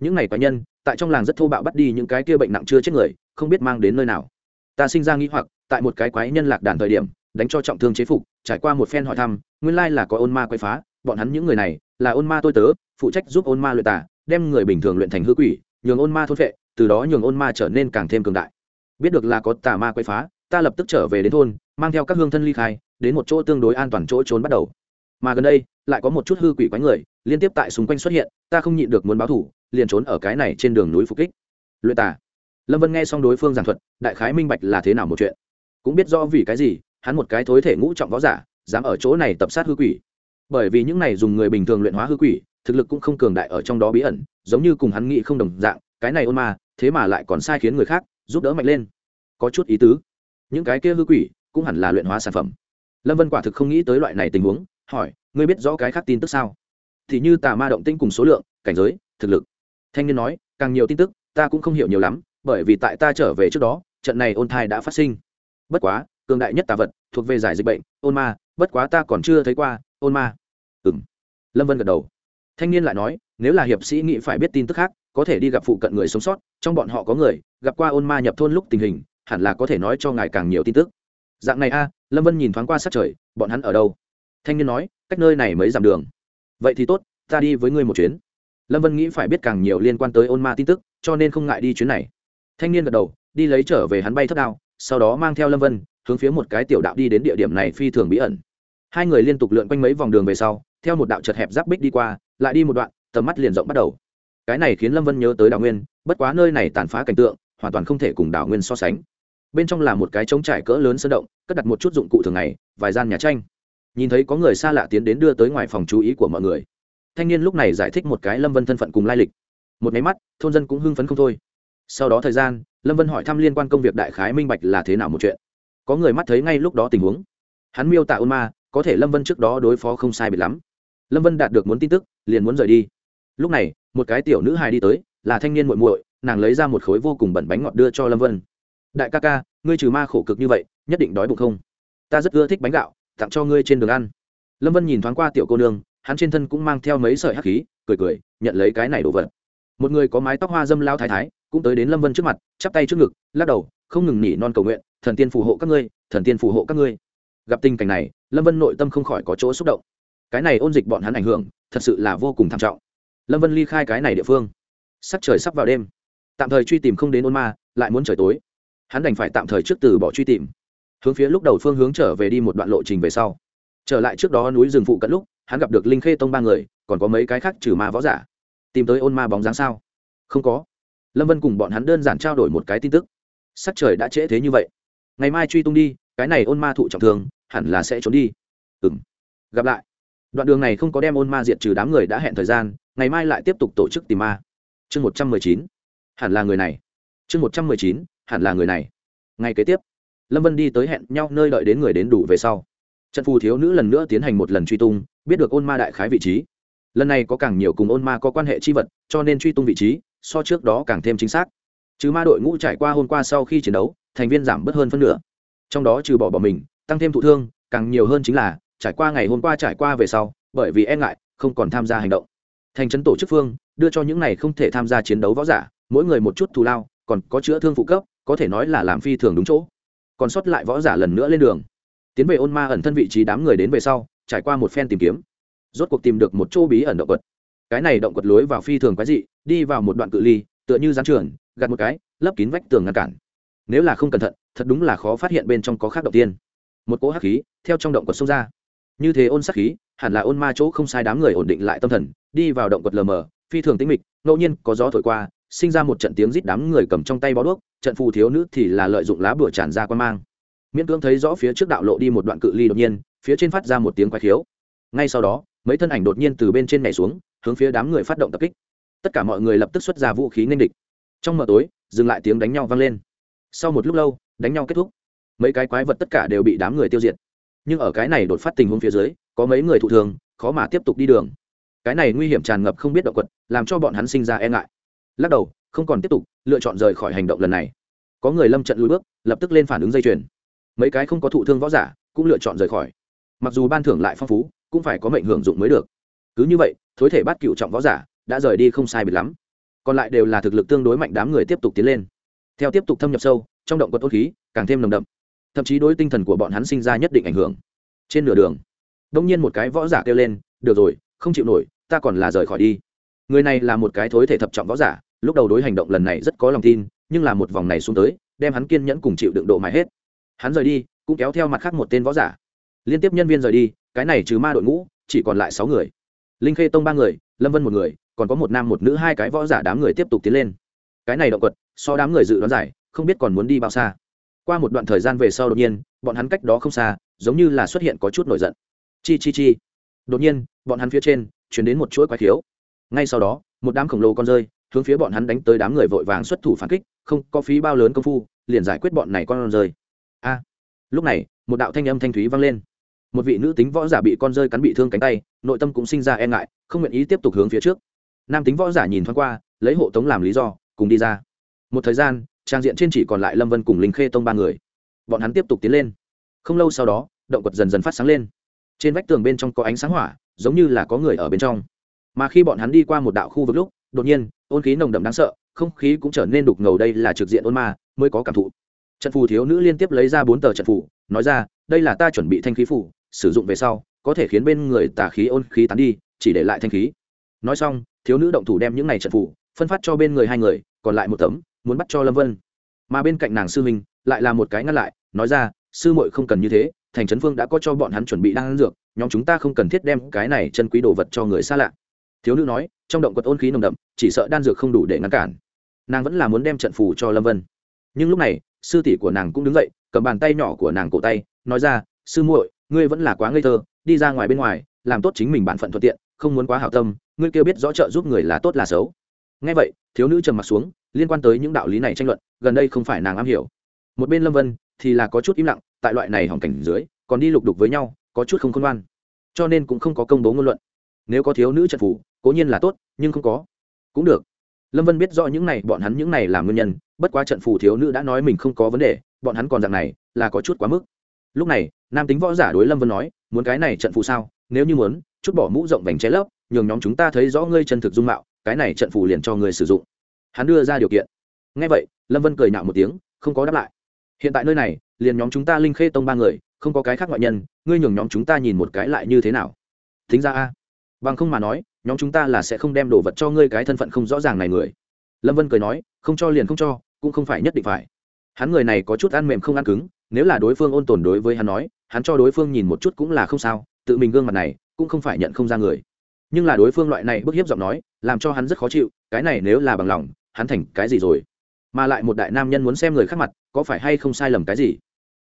Những ngày quái nhân, tại trong làng rất thô bạo bắt đi những cái kia bệnh nặng chưa chết người, không biết mang đến nơi nào. Ta sinh ra nghĩ hoặc, tại một cái quái nhân lạc đàn thời điểm, đánh cho trọng thương chế phục, trải qua một phen hỏi thăm, nguyên lai là có ôn ma quay phá, bọn hắn những người này, là ôn ma tôi tớ, phụ trách giúp ôn ma luyện tả đem người bình thường luyện thành hư quỷ, nhường ôn ma thôn vệ từ đó nhường ôn ma trở nên càng thêm cường đại. Biết được là có tà ma quay phá, ta lập tức trở về đến thôn, mang theo các hương thân ly khai đến một chỗ tương đối an toàn chỗ trốn bắt đầu. Mà gần đây, lại có một chút hư quỷ quái người liên tiếp tại xung quanh xuất hiện, ta không nhịn được muốn báo thủ, liền trốn ở cái này trên đường núi phục kích. Luyện tà. Lâm vân nghe xong đối phương giảng thuật, đại khái minh bạch là thế nào một chuyện. Cũng biết do vì cái gì, hắn một cái thối thể ngũ trọng võ giả, dám ở chỗ này tập sát hư quỷ. Bởi vì những này dùng người bình thường luyện hóa hư quỷ, thực lực cũng không cường đại ở trong đó bí ẩn, giống như cùng hắn nghĩ không đồng dạng, cái này ôn ma, thế mà lại còn sai khiến người khác, giúp đỡ mạnh lên. Có chút ý tứ. Những cái kia hư quỷ, cũng hẳn là luyện hóa sản phẩm lâm vân quả thực không nghĩ tới loại này tình huống, hỏi, ngươi biết rõ cái khác tin tức sao? Thì như tà ma động tinh cùng số lượng, cảnh giới, thực lực. Thanh niên nói, càng nhiều tin tức, ta cũng không hiểu nhiều lắm, bởi vì tại ta trở về trước đó, trận này ôn thai đã phát sinh. Bất quá, cường đại nhất tà vật, thuộc về giải dịch bệnh, ôn ma, bất quá ta còn chưa thấy qua, ôn ma. Ừ m lâm vân gật đầu. Thanh niên lại nói, nếu là hiệp sĩ nghĩ phải biết tin tức khác, có thể đi gặp phụ cận người sống sót, trong bọn họ có người, gặp qua ôn ma nhập thôn lúc tình hình, hẳn là có thể nói cho ngài càng nhiều tin tức. Dạng này a lâm vân nhìn thoáng qua sát trời, bọn hắn ở đâu? Thanh niên nói, cách nơi này mới giảm đường. Vậy thì tốt, ta đi với ngươi một chuyến. Lâm vân nghĩ phải biết càng nhiều liên quan tới ôn ma tin tức, cho nên không ngại đi chuyến này. Thanh niên gật đầu, đi lấy trở về hắn bay thất đao, sau đó mang theo lâm vân, hướng phía một cái tiểu đạo đi đến địa điểm này phi thường bí ẩn. Hai người liên tục lượn quanh mấy vòng đường về sau, theo một đạo chật hẹp giáp bích đi qua, lại đi một đoạn, tầm mắt liền rộng bắt đầu. Cái này khiến lâm vân nhớ tới đào nguyên, bất quá nơi này tàn phá cảnh tượng, hoàn toàn không thể cùng đào nguyên so sánh bên trong là một cái trống trải cỡ lớn sơn động, cất đặt một chút dụng cụ thường ngày, vài gian nhà tranh. Nhìn thấy có người xa lạ tiến đến đưa tới ngoài phòng chú ý của mọi người. Thanh niên lúc này giải thích một cái lâm vân thân phận cùng lai lịch. Một máy mắt, thôn dân cũng hưng phấn không thôi. Sau đó thời gian, lâm vân hỏi thăm liên quan công việc đại khái minh bạch là thế nào một chuyện. Có người mắt thấy ngay lúc đó tình huống. Hắn miêu tả ôn ma, có thể lâm vân trước đó đối phó không sai biệt lắm. Lâm vân đạt được muốn tin tức, liền muốn rời đi. Lúc này, một cái tiểu nữ hài đi tới, là thanh niên muội muội, nàng lấy ra một khối vô cùng bẩn bánh ngọt đưa cho lâm vân đại ca ca, ngươi trừ ma khổ cực như vậy, nhất định đói bụng không? Ta rất ưa thích bánh gạo, tặng cho ngươi trên đường ăn. Lâm vân nhìn thoáng qua tiểu cô nương, hắn trên thân cũng mang theo mấy sợi hắc khí, cười cười, nhận lấy cái này đồ vật. Một người có mái tóc hoa dâm lao thái thái, cũng tới đến lâm vân trước mặt, chắp tay trước ngực, lắc đầu, không ngừng nỉ non cầu nguyện, thần tiên phù hộ các ngươi, thần tiên phù hộ các ngươi. Gặp tình cảnh này, lâm vân nội tâm không khỏi có chỗ xúc động. Cái này ôn dịch bọn hắn ảnh hưởng, thật sự là vô cùng tham trọng. Lâm vân ly khai cái này địa phương. Sắc trời sắp vào đêm. Tạm thời truy tìm không đến ôn ma, lại muốn trời tối hắn đành phải tạm thời trước từ bỏ truy tìm. Hướng phía lúc đầu phương hướng trở về đi một đoạn lộ trình về sau. Trở lại trước đó núi rừng phụ cận lúc, hắn gặp được linh khê tông ba người, còn có mấy cái khác trừ ma võ giả. Tìm tới ôn ma bóng dáng sao? Không có. Lâm vân cùng bọn hắn đơn giản trao đổi một cái tin tức. Sắc trời đã trễ thế như vậy. Ngày mai truy tung đi, cái này ôn ma thụ trọng thương, hẳn là sẽ trốn đi. Ừ m gặp lại. Đoạn đường này không có đem ôn ma diệt trừ đám người đã hẹn thời gian, ngày mai lại tiếp tục tổ chức tìm ma. Chương một trăm mười chín. Hẳn là người này. Chương một trăm mười chín hẳn là người này. Ngay kế tiếp, lâm vân đi tới hẹn nhau nơi đợi đến người đến đủ về sau. Trận phù thiếu nữ lần nữa tiến hành một lần truy tung, biết được ôn ma đại khái vị trí. Lần này có càng nhiều cùng ôn ma có quan hệ chi vật, cho nên truy tung vị trí, so trước đó càng thêm chính xác. Chứ ma đội ngũ trải qua hôm qua sau khi chiến đấu, thành viên giảm bớt hơn phân nửa. Trong đó trừ bỏ bỏ mình, tăng thêm thụ thương, càng nhiều hơn chính là, trải qua ngày hôm qua trải qua về sau, bởi vì e ngại, không còn tham gia hành động. Thành trấn tổ chức phương, đưa cho những này không thể tham gia chiến đấu võ giả, mỗi người một chút thù lao, còn có chữa thương phụ cấp có thể nói là làm phi thường đúng chỗ. Còn sót lại võ giả lần nữa lên đường. Tiến về ôn ma ẩn thân vị trí đám người đến về sau, trải qua một phen tìm kiếm. Rốt cuộc tìm được một chỗ bí ẩn động vật. Cái này động quật lối vào phi thường quái dị, đi vào một đoạn cự ly, tựa như gián trường gạt một cái, lấp kín vách tường ngăn cản. Nếu là không cẩn thận, thật đúng là khó phát hiện bên trong có khác đầu tiên. Một cỗ hắc khí, theo trong động quật xông ra. Như thế ôn sắc khí, hẳn là ôn ma chỗ không sai đám người ổn định lại tâm thần, đi vào động quật lờ mờ, phi thường tĩnh mịch, ngẫu nhiên có gió thổi qua sinh ra một trận tiếng rít đám người cầm trong tay bó đuốc, trận phù thiếu nữ thì là lợi dụng lá bửa tràn ra quan mang. Miễn cưỡng thấy rõ phía trước đạo lộ đi một đoạn cự ly đột nhiên, phía trên phát ra một tiếng quái khiếu. Ngay sau đó, mấy thân ảnh đột nhiên từ bên trên nhảy xuống, hướng phía đám người phát động tập kích. Tất cả mọi người lập tức xuất ra vũ khí nên địch. Trong mờ tối, dừng lại tiếng đánh nhau vang lên. Sau một lúc lâu, đánh nhau kết thúc. Mấy cái quái vật tất cả đều bị đám người tiêu diệt. Nhưng ở cái này đột phát tình huống phía dưới, có mấy người thụ thường, khó mà tiếp tục đi đường. Cái này nguy hiểm tràn ngập không biết động quật, làm cho bọn hắn sinh ra e ngại lắc đầu, không còn tiếp tục, lựa chọn rời khỏi hành động lần này. Có người lâm trận lùi bước, lập tức lên phản ứng dây chuyền. Mấy cái không có thụ thương võ giả cũng lựa chọn rời khỏi. Mặc dù ban thưởng lại phong phú, cũng phải có mệnh hưởng dụng mới được. Cứ như vậy, thối thể bắt cựu trọng võ giả đã rời đi không sai biệt lắm. Còn lại đều là thực lực tương đối mạnh đám người tiếp tục tiến lên. Theo tiếp tục thâm nhập sâu, trong động quật ốt khí càng thêm nồng đậm. Thậm chí đối tinh thần của bọn hắn sinh ra nhất định ảnh hưởng. Trên nửa đường, đông nhiên một cái võ giả kêu lên, được rồi, không chịu nổi, ta còn là rời khỏi đi. Người này là một cái thối thể thập trọng võ giả lúc đầu đối hành động lần này rất có lòng tin, nhưng là một vòng này xuống tới, đem hắn kiên nhẫn cùng chịu đựng độ mãi hết. Hắn rời đi, cũng kéo theo mặt khác một tên võ giả. Liên tiếp nhân viên rời đi, cái này trừ ma đội ngũ, chỉ còn lại sáu người. Linh khê tông ba người, lâm vân một người, còn có một nam một nữ hai cái võ giả đám người tiếp tục tiến lên. Cái này động quật, so đám người dự đoán giải, không biết còn muốn đi bao xa. Qua một đoạn thời gian về sau đột nhiên, bọn hắn cách đó không xa, giống như là xuất hiện có chút nổi giận. Chi chi chi. Đột nhiên, bọn hắn phía trên, chuyển đến một chuỗi quái thiếu ngay sau đó, một đám khổng lồ con rơi hướng phía bọn hắn đánh tới đám người vội vàng xuất thủ phản kích, không có phí bao lớn công phu, liền giải quyết bọn này con rơi. A. Lúc này, một đạo thanh âm thanh thúy vang lên. Một vị nữ tính võ giả bị con rơi cắn bị thương cánh tay, nội tâm cũng sinh ra e ngại, không nguyện ý tiếp tục hướng phía trước. Nam tính võ giả nhìn thoáng qua, lấy hộ tống làm lý do, cùng đi ra. Một thời gian, trang diện trên chỉ còn lại lâm vân cùng linh khê tông ba người. Bọn hắn tiếp tục tiến lên. Không lâu sau đó, động quật dần dần phát sáng lên. Trên vách tường bên trong có ánh sáng hỏa, giống như là có người ở bên trong. Mà khi bọn hắn đi qua một đạo khu vực lúc đột nhiên ôn khí nồng đậm đáng sợ không khí cũng trở nên đục ngầu đây là trực diện ôn ma mới có cảm thụ. Trận phù thiếu nữ liên tiếp lấy ra bốn tờ trận phù nói ra đây là ta chuẩn bị thanh khí phù, sử dụng về sau có thể khiến bên người tà khí ôn khí tán đi chỉ để lại thanh khí. Nói xong thiếu nữ động thủ đem những này trận phù phân phát cho bên người hai người còn lại một tấm muốn bắt cho lâm vân. Mà bên cạnh nàng sư minh lại là một cái ngăn lại nói ra sư muội không cần như thế thành trấn phương đã có cho bọn hắn chuẩn bị đang dược nhóm chúng ta không cần thiết đem cái này chân quý đồ vật cho người xa lạ thiếu nữ nói, trong động quật ôn khí nồng đậm, chỉ sợ đan dược không đủ để ngăn cản. Nàng vẫn là muốn đem trận phù cho lâm vân. Nhưng lúc này, sư tỷ của nàng cũng đứng dậy, cầm bàn tay nhỏ của nàng cổ tay, nói ra, sư muội, ngươi vẫn là quá ngây thơ, đi ra ngoài bên ngoài, làm tốt chính mình bản phận thuận tiện, không muốn quá hảo tâm, ngươi kêu biết rõ trợ giúp người là tốt là xấu. Ngay vậy, thiếu nữ trầm m ặ t xuống, liên quan tới những đạo lý này tranh luận, gần đây không phải nàng am hiểu. Một bên lâm vân thì là có chút im lặng, tại loại này hỏng cảnh dưới, còn đi lục đục với nhau, có chút không khôn ngoan. Cho nên cũng không có công bố ngôn luận nếu có thiếu nữ trận phủ cố nhiên là tốt nhưng không có. Cũng được. Lâm vân biết rõ những này bọn hắn những này là nguyên nhân bất quá trận phủ thiếu nữ đã nói mình không có vấn đề bọn hắn còn dạng này là có chút quá mức. Lúc này nam tính võ giả đối lâm vân nói muốn cái này trận phù sao? Nếu như muốn chút bỏ mũ rộng vành che lấp, nhường nhóm chúng ta thấy rõ ngươi chân thực dung mạo cái này trận phù liền cho người sử dụng. Hắn đưa ra điều kiện. Ngay vậy lâm vân cười nạo một tiếng không có đáp lại. Hiện tại nơi này liền nhóm chúng ta linh khê tông ba người không có cái khác ngoại nhân ngươi nhường nhóm chúng ta nhìn một cái lại như thế nào? Thính ra a bằng không mà nói, nhóm chúng ta là sẽ không đem đồ vật cho ngươi cái thân phận không rõ ràng này người. Lâm vân cười nói, không cho liền không cho, cũng không phải nhất định phải. Hắn người này có chút ăn mềm không ăn cứng, nếu là đối phương ôn tồn đối với hắn nói, hắn cho đối phương nhìn một chút cũng là không sao, tự mình gương mặt này, cũng không phải nhận không ra người. Nhưng là đối phương loại này bức hiếp giọng nói, làm cho hắn rất khó chịu, cái này nếu là bằng lòng, hắn thành cái gì rồi? Mà lại một đại nam nhân muốn xem người khác mặt, có phải hay không sai lầm cái gì?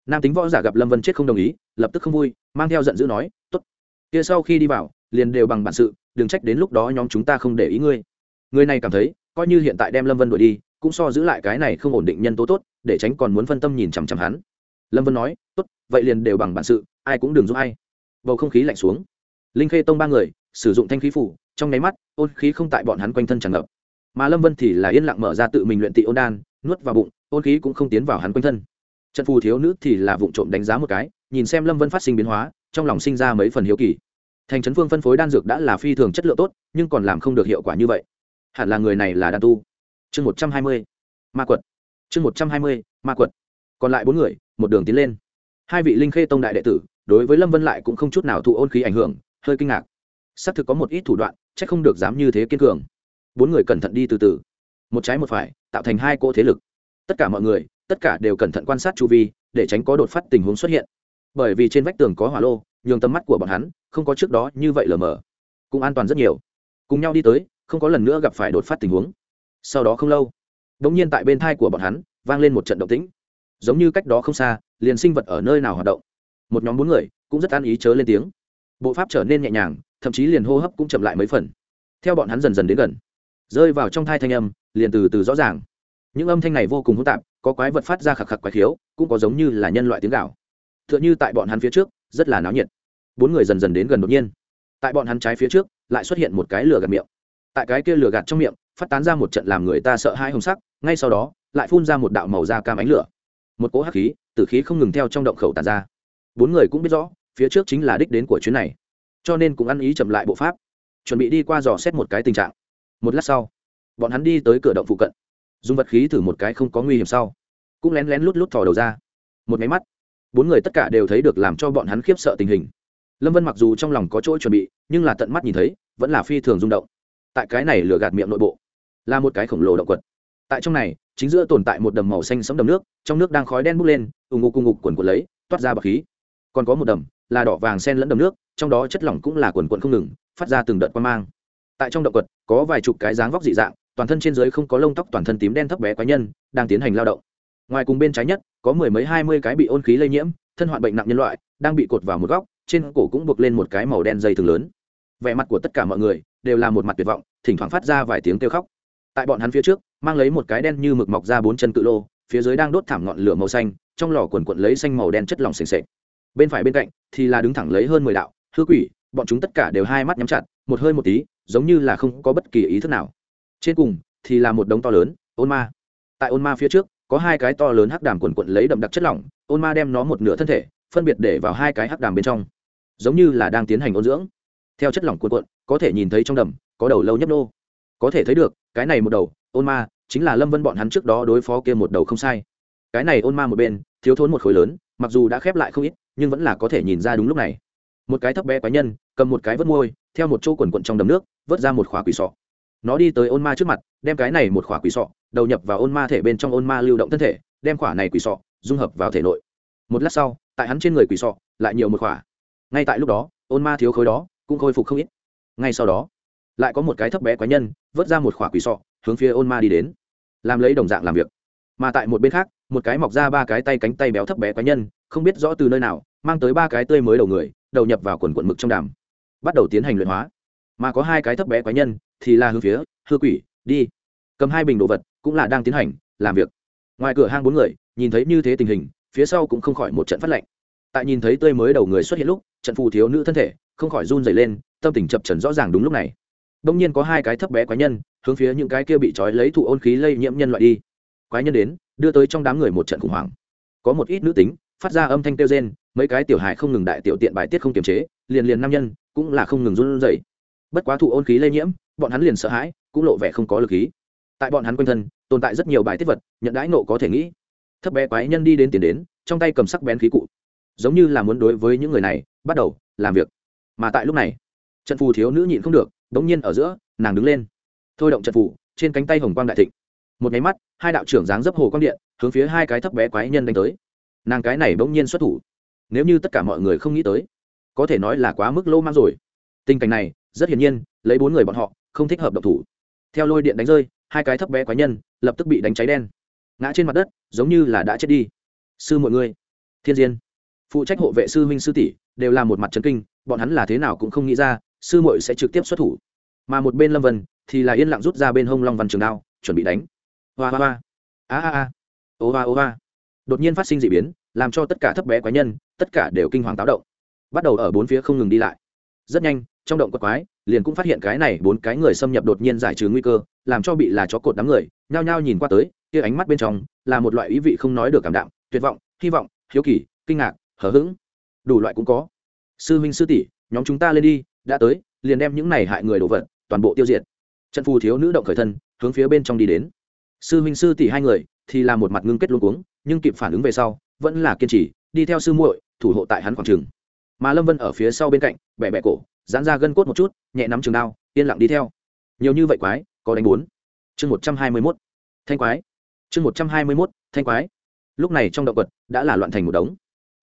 Nam tính võ giả gặp lâm vân chết không đồng ý, lập tức không vui, mang theo giận dữ nói t ố t kia sau khi đi vào liền đều bằng bản sự, đừng trách đến lúc đó nhóm chúng ta không để ý ngươi. Người này cảm thấy, coi như hiện tại đem lâm vân đuổi đi, cũng so giữ lại cái này không ổn định nhân tố tốt, để tránh còn muốn phân tâm nhìn chằm chằm hắn. Lâm vân nói, tốt, vậy liền đều bằng bản sự, ai cũng đừng giúp ai. Bầu không khí lạnh xuống. Linh khê tông ba người, sử dụng thanh khí phủ, trong nháy mắt, ôn khí không tại bọn hắn quanh thân tràn ngập. Mà lâm vân thì là yên lặng mở ra tự mình luyện tị ôn đan, nuốt vào bụng, ôn khí cũng không tiến vào hắn quanh thân. Trận phù thiếu nữ thì là vụng trộm đánh giá một cái, nhìn xem lâm vân phát sinh biến hóa, trong lòng sinh ra mấy phần hiếu kỳ thành trấn phương phân phối đan dược đã là phi thường chất lượng tốt, nhưng còn làm không được hiệu quả như vậy. Hẳn là người này là đan tu. Chương một trăm hai mươi, ma quật. Chương một trăm hai mươi, ma quật. Còn lại bốn người, một đường tiến lên. Hai vị linh khê tông đại đệ tử, đối với lâm vân lại cũng không chút nào thụ ôn khí ảnh hưởng, hơi kinh ngạc. Xác thực có một ít thủ đoạn c h ắ c không được dám như thế kiên cường. Bốn người cẩn thận đi từ từ. Một trái một phải, tạo thành hai cỗ thế lực. Tất cả mọi người, tất cả đều cẩn thận quan sát chu vi, để tránh có đột phát tình huống xuất hiện. Bởi vì trên vách tường có hỏa lô nhường tầm mắt của bọn hắn không có trước đó như vậy lờ mờ. Cũng an toàn rất nhiều. Cùng nhau đi tới, không có lần nữa gặp phải đột phát tình huống. Sau đó không lâu đ ỗ n g nhiên tại bên thai của bọn hắn vang lên một trận động tĩnh. Giống như cách đó không xa, liền sinh vật ở nơi nào hoạt động. Một nhóm bốn người cũng rất an ý chớ lên tiếng. Bộ pháp trở nên nhẹ nhàng, thậm chí liền hô hấp cũng chậm lại mấy phần. Theo bọn hắn dần dần đến gần, rơi vào trong thai thanh âm liền từ từ rõ ràng. Những âm thanh này vô cùng hỗn tạp, có quái vật phát ra khạc khạc quái khiếu, cũng có giống như là nhân loại tiếng gạo t h ư ợ n h ư tại bọn hắn phía trước rất là náo nhiệt. Bốn người dần dần đến gần đột nhiên. Tại bọn hắn trái phía trước, lại xuất hiện một cái lửa gạt miệng. Tại cái kia lửa gạt trong miệng, phát tán ra một trận làm người ta sợ hãi hồng sắc, ngay sau đó, lại phun ra một đạo màu da cam ánh lửa. Một cỗ hắc khí, tử khí không ngừng theo trong động khẩu tàn ra. Bốn người cũng biết rõ, phía trước chính là đích đến của chuyến này. Cho nên cũng ăn ý chậm lại bộ pháp, chuẩn bị đi qua dò xét một cái tình trạng. Một lát sau, bọn hắn đi tới cửa động phụ cận. Dùng vật khí thử một cái không có nguy hiểm sau. Cũng lén lén lút lút thò đầu ra. Một máy mắt bốn người tất cả đều thấy được làm cho bọn hắn khiếp sợ tình hình. Lâm vân mặc dù trong lòng có chỗ chuẩn bị, nhưng là tận mắt nhìn thấy, vẫn là phi thường rung động. Tại cái này lửa gạt miệng nội bộ, là một cái khổng lồ động quật. Tại trong này, chính giữa tồn tại một đầm màu xanh sẫm đầm nước, trong nước đang khói đen bốc lên, ù ngục cùng ngục quần quần lấy, toát ra bọc khí. Còn có một đầm, là đỏ vàng sen lẫn đầm nước, trong đó chất lỏng cũng là quần quần không ngừng, phát ra từng đợt quan mang. Tại trong động quật, có vài chục cái dáng vóc dị dạng, toàn thân trên dưới không có lông tóc, toàn thân tím đen thấp bé quái nhân, đang tiến hành lao động ngoài cùng bên trái nhất, có mười mấy hai mươi cái bị ôn khí lây nhiễm, thân hoạn bệnh nặng nhân loại, đang bị cột vào một góc, trên cổ cũng buộc lên một cái màu đen dây thường lớn. Vẻ mặt của tất cả mọi người đều là một mặt tuyệt vọng, thỉnh thoảng phát ra vài tiếng kêu khóc. Tại bọn hắn phía trước, mang lấy một cái đen như mực mọc ra bốn chân cự lô, phía dưới đang đốt thảm ngọn lửa màu xanh, trong lò quần quận lấy xanh màu đen chất lỏng s ề bên phải bên cạnh thì là đứng thẳng lấy hơn mười đạo, hư quỷ, bọn chúng tất cả đều hai mắt nhắm chặt, một hơi một tí, giống như là không có bất kỳ ý thức nào. Trên cùng thì là một đống to lớn, ôn ma. Tại ôn ma phía trước có hai cái to lớn hắc đàm quần quận lấy đậm đặc chất lỏng, ôn ma đem nó một nửa thân thể, phân biệt để vào hai cái hắc đàm bên trong. Giống như là đang tiến hành ôn dưỡng. Theo chất lỏng cuộn cuộn có thể nhìn thấy trong đầm, có đầu lâu nhấp nô. Có thể thấy được, cái này một đầu, ôn ma, chính là lâm vân bọn hắn trước đó đối phó kia một đầu không sai. Cái này ôn ma một bên, thiếu thốn một khối lớn, mặc dù đã khép lại không ít, nhưng vẫn là có thể nhìn ra đúng lúc này. Một cái thấp bé quái nhân, cầm một cái vớt môi, theo một chỗ quần quận trong đầm nước, vớt ra một khóa quỷ sọ nó đi tới ôn ma trước mặt, đem cái này một khỏa quỷ sọ, đầu nhập vào ôn ma thể bên trong ôn ma lưu động thân thể, đem khỏa này quỷ sọ dung hợp vào thể nội. Một lát sau, tại hắn trên người quỷ sọ lại nhiều một khỏa. Ngay tại lúc đó, ôn ma thiếu khối đó cũng khôi phục không ít. Ngay sau đó, lại có một cái thấp bé quái nhân vớt ra một khỏa quỷ sọ, hướng phía ôn ma đi đến, làm lấy đồng dạng làm việc. Mà tại một bên khác, một cái mọc ra ba cái tay cánh tay béo thấp bé quái nhân, không biết rõ từ nơi nào, mang tới ba cái tươi mới đầu người, đầu nhập vào quần quận mực trong đàm. Bắt đầu tiến hành luyện hóa mà có hai cái thấp bé quái nhân, thì là hướng phía hư quỷ, đi. Cầm hai bình đồ vật, cũng là đang tiến hành, làm việc. Ngoài cửa hang bốn người, nhìn thấy như thế tình hình, phía sau cũng không khỏi một trận phát lệnh tại nhìn thấy tươi mới đầu người xuất hiện lúc, trận phù thiếu nữ thân thể, không khỏi run dày lên, tâm tình chập trần rõ ràng đúng lúc này. Đông nhiên có hai cái thấp bé quái nhân, hướng phía những cái kia bị trói lấy thụ ôn khí lây nhiễm nhân loại đi. Quái nhân đến, đưa tới trong đám người một trận khủng hoảng. Có một ít nữ tính, phát ra âm thanh kêu rên, mấy cái tiểu hài không ngừng đại tiểu tiện bài tiết không kiềm chế, liền liền nam nhân, cũng là không ngừng run rẩy bất quá thụ ôn khí lây nhiễm, bọn hắn liền sợ hãi, cũng lộ vẻ không có lực khí. Tại bọn hắn quanh thân, tồn tại rất nhiều bài tiết vật, nhận đãi nộ có thể nghĩ. Thấp bé quái nhân đi đến tiền đến, trong tay cầm sắc bén khí cụ. Giống như là muốn đối với những người này, bắt đầu, làm việc. Mà tại lúc này, trận phù thiếu nữ nhịn không được đ n g nhiên ở giữa, nàng đứng lên. Thôi động trận phù, trên cánh tay hồng quang đại thịnh. Một nháy mắt, hai đạo trưởng dáng dấp hồ quang điện, hướng phía hai cái thấp bé quái nhân đánh tới. Nàng cái này bỗng nhiên xuất thủ. Nếu như tất cả mọi người không nghĩ tới, có thể nói là quá mức lô mang rồi. Tình cảnh này rất hiển nhiên, lấy bốn người bọn họ, không thích hợp độc thủ. Theo lôi điện đánh rơi, hai cái thấp bé quái nhân lập tức bị đánh cháy đen. Ngã trên mặt đất, giống như là đã chết đi. Sư mọi người, thiên diên, phụ trách hộ vệ sư huynh sư tỷ, đều là một mặt trấn kinh, bọn hắn là thế nào cũng không nghĩ ra, sư muội sẽ trực tiếp xuất thủ. Mà một bên lâm vân thì là yên lặng rút ra bên hông long văn trường đao, chuẩn bị đánh. Hoa hoa hoa. A a a. Ô hoa ô hoa. Đột nhiên phát sinh d ị biến, làm cho tất cả thấp bé quái nhân, tất cả đều kinh hoàng táo động. Bắt đầu ở bốn phía không ngừng đi lại. Rất nhanh trong động quật quái, liền cũng phát hiện cái này bốn cái người xâm nhập đột nhiên giải trừ nguy cơ, làm cho bị là chó cột đám người, nhao nhao nhìn qua tới, kia ánh mắt bên trong là một loại ý vị không nói được cảm đạm, tuyệt vọng, hy vọng, hiếu kỳ, kinh ngạc, hờ hững. Đủ loại cũng có. Sư huynh sư tỷ, nhóm chúng ta lên đi, đã tới, liền đem những này hại người đổ vật, toàn bộ tiêu diệt. Trận phù thiếu nữ động khởi thân, hướng phía bên trong đi đến. Sư huynh sư tỷ hai người, thì là một mặt ngưng kết luôn cuống, nhưng kịp phản ứng về sau, vẫn là kiên trì, đi theo sư muội, thủ hộ tại hắn quảng trường. Mà lâm vân ở phía sau bên cạnh bẹ bẹ cổ giãn ra gân cốt một chút, nhẹ nắm trường đao, yên lặng đi theo. Nhiều như vậy quái, có đánh bốn. Chương một trăm hai mươi mốt. Thanh quái. Chương một trăm hai mươi mốt, thanh quái. Lúc này trong động vật đã là loạn thành một đống.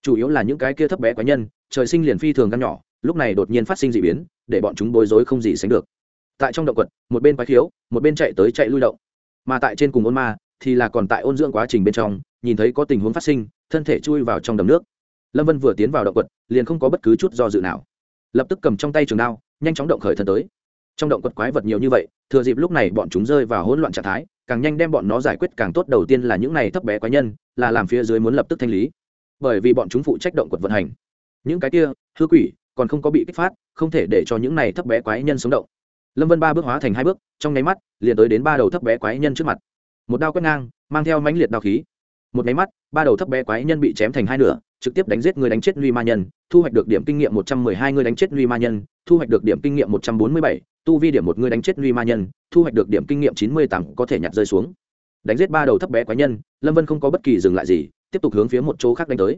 Chủ yếu là những cái kia thấp bé quái nhân, trời sinh liền phi thường ngăn nhỏ, lúc này đột nhiên phát sinh d ị biến, để bọn chúng bối rối không gì sánh được. Tại trong động quật một bên quái thiếu một bên chạy tới chạy lui động. Mà tại trên cùng ôn ma, thì là còn tại ôn dưỡng quá trình bên trong, nhìn thấy có tình huống phát sinh, thân thể chui vào trong đầm nước. Lâm vân vừa tiến vào động quật liền không có bất cứ chút do dự nào lập tức cầm trong tay trường đao, nhanh chóng động khởi thân tới. Trong động quật quái vật nhiều như vậy, thừa dịp lúc này bọn chúng rơi vào hỗn loạn trạng thái, càng nhanh đem bọn nó giải quyết, càng tốt đầu tiên là những này thấp bé quái nhân, là làm phía dưới muốn lập tức thanh lý. Bởi vì bọn chúng phụ trách động quật vận hành. Những cái kia, hư quỷ, còn không có bị kích phát, không thể để cho những này thấp bé quái nhân sống động. Lâm vân ba bước hóa thành hai bước, trong nháy mắt, liền tới đến ba đầu thấp bé quái nhân trước mặt. Một đao quét ngang, mang theo mãnh liệt đao khí. Một nháy mắt, ba đầu thấp bé quái nhân bị chém thành hai nửa trực tiếp đánh giết người đánh chết nguy ma nhân, thu hoạch được điểm kinh nghiệm một trăm mười hai người đánh chết nguy ma nhân, thu hoạch được điểm kinh nghiệm một trăm bốn mươi bảy, tu vi điểm một người đánh chết nguy ma nhân, thu hoạch được điểm kinh nghiệm chín mươi tám có thể nhặt rơi xuống. Đánh giết ba đầu thấp bé quái nhân, lâm vân không có bất kỳ dừng lại gì, tiếp tục hướng phía một chỗ khác đánh tới,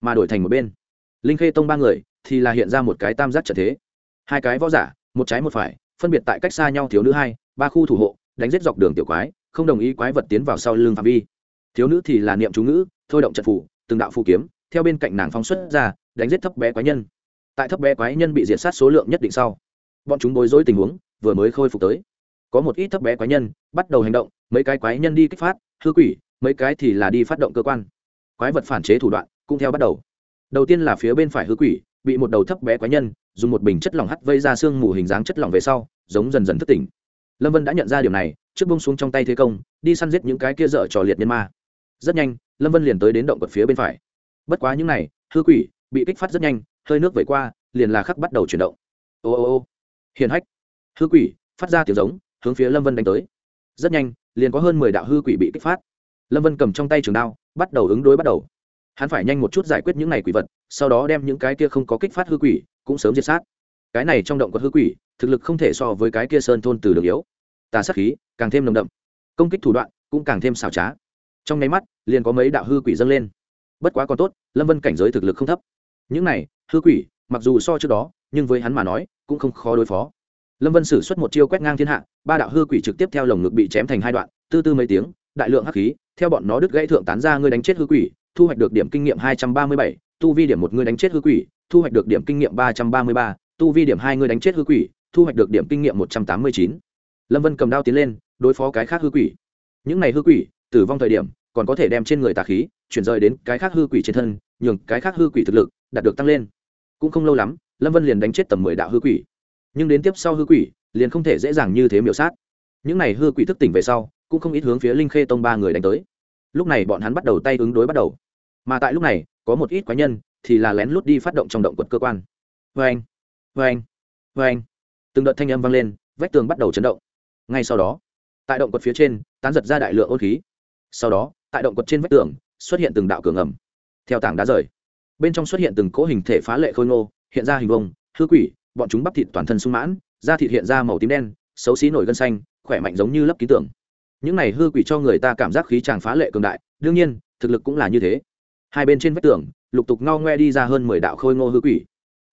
mà đổi thành một bên. Linh khê tông ba người thì là hiện ra một cái tam giác trận thế. Hai cái võ giả, một trái một phải, phân biệt tại cách xa nhau thiếu nữ hai, ba khu thủ hộ, đánh giết dọc đường tiểu quái, không đồng ý quái vật tiến vào sau lưng phạm vi. Thiếu nữ thì là niệm chú ngữ, thôi động trận phủ từng đạo phù kiếm theo bên cạnh nàng phóng xuất ra, đánh giết thấp bé quái nhân. Tại thấp bé quái nhân bị diệt sát số lượng nhất định sau, bọn chúng bối rối tình huống vừa mới khôi phục tới. Có một ít thấp bé quái nhân bắt đầu hành động, mấy cái quái nhân đi kích phát, hư quỷ, mấy cái thì là đi phát động cơ quan. Quái vật phản chế thủ đoạn cũng theo bắt đầu. Đầu tiên là phía bên phải hư quỷ, bị một đầu thấp bé quái nhân dùng một bình chất lỏng hắt vây ra xương mù hình dáng chất lỏng về sau, giống dần dần thức tỉnh. Lâm vân đã nhận ra điều này, trước bông xuống trong tay thế công, đi săn giết những cái kia dở trò liệt nhân ma. Rất nhanh, lâm vân liền tới đến động vật phía bên phải bất quá những này, hư quỷ, bị kích phát rất nhanh, hơi nước vẩy qua, liền là khắc bắt đầu chuyển động. Ô ô ô. Hiền hách. Hư quỷ, phát ra tiếng giống, hướng phía lâm vân đánh tới. Rất nhanh, liền có hơn mười đạo hư quỷ bị kích phát. Lâm vân cầm trong tay trường đao, bắt đầu ứng đối bắt đầu. Hắn phải nhanh một chút giải quyết những này quỷ vật, sau đó đem những cái kia không có kích phát hư quỷ, cũng sớm diệt sát. Cái này trong động có hư quỷ, thực lực không thể so với cái kia sơn thôn từ đường yếu. Tà sát khí, càng thêm nồng đậm. Công kích thủ đoạn, cũng càng thêm xảo trá. Trong nháy mắt, liền có mấy đạo hư quỷ dâng lên bất quá còn tốt, lâm vân cảnh giới thực lực không thấp. Những này, hư quỷ, mặc dù so trước đó, nhưng với hắn mà nói, cũng không khó đối phó. Lâm vân sử xuất một chiêu quét ngang thiên hạ, ba đạo hư quỷ trực tiếp theo lồng ngực bị chém thành hai đoạn, tư tư mấy tiếng, đại lượng hắc khí, theo bọn nó đứt gãy thượng tán ra ngươi đánh chết hư quỷ, thu hoạch được điểm kinh nghiệm hai trăm ba mươi bảy, tu vi điểm một ngươi đánh chết hư quỷ, thu hoạch được điểm kinh nghiệm ba trăm ba mươi ba, tu vi điểm hai ngươi đánh chết hư quỷ, thu hoạch được điểm kinh nghiệm một trăm tám mươi chín. Lâm vân cầm đao tiến lên, đối phó cái khác hư quỷ. Những này hư quỷ, tử vong thời điểm, còn có thể đem trên người tà khí chuyển rời đến cái khác hư quỷ trên thân, nhường cái khác hư quỷ thực lực đạt được tăng lên. Cũng không lâu lắm, lâm vân liền đánh chết tầm mười đạo hư quỷ. Nhưng đến tiếp sau hư quỷ, liền không thể dễ dàng như thế miểu sát. Những n à y hư quỷ thức tỉnh về sau, cũng không ít hướng phía linh khê tông ba người đánh tới. Lúc này bọn hắn bắt đầu tay ứng đối bắt đầu. Mà tại lúc này, có một ít quái nhân thì là lén lút đi phát động trong động quật cơ quan. Vê anh vê anh vê anh từng đợt thanh âm vang lên, vách tường bắt đầu chấn động. Ngay sau đó, tại động quật phía trên, tán giật ra đại lượng ôn khí sau đó, tại động quật trên vách tường xuất hiện từng đạo cường ẩm theo tảng đá rời, bên trong xuất hiện từng cỗ hình thể phá lệ khôi ngô, hiện ra hình vông hư quỷ, bọn chúng bắp thịt toàn thân sung mãn, da thịt hiện ra màu tím đen, xấu xí nổi gân xanh, khỏe mạnh giống như lấp ký tưởng những này hư quỷ cho người ta cảm giác khí tràng phá lệ cường đại, đương nhiên, thực lực cũng là như thế. Hai bên trên vách tường, lục tục ngao ngoe đi ra hơn mười đạo khôi ngô hư quỷ.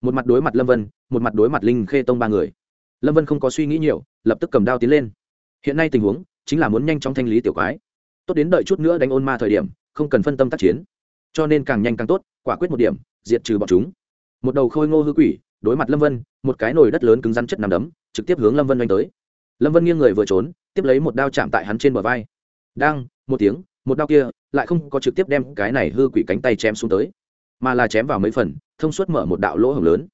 Một mặt đối mặt lâm vân, một mặt đối mặt linh khê tông ba người. Lâm vân không có suy nghĩ nhiều, lập tức cầm đao tiến lên. Hiện nay tình huống chính là muốn nhanh chóng thanh lý tiểu quái. Tốt đến đợi chút nữa đánh ôn ma thời điểm không cần phân tâm tác chiến. Cho nên càng nhanh càng tốt, quả quyết một điểm, diệt trừ bọn chúng. Một đầu khôi ngô hư quỷ, đối mặt lâm vân, một cái nồi đất lớn cứng rắn chất nằm đấm, trực tiếp hướng lâm vân đánh tới. Lâm vân nghiêng người vừa trốn, tiếp lấy một đao chạm tại hắn trên bờ vai. Đang, một tiếng, một đao kia lại không có trực tiếp đem cái này hư quỷ cánh tay chém xuống tới, mà là chém vào mấy phần, thông suốt mở một đạo lỗ hổng lớn.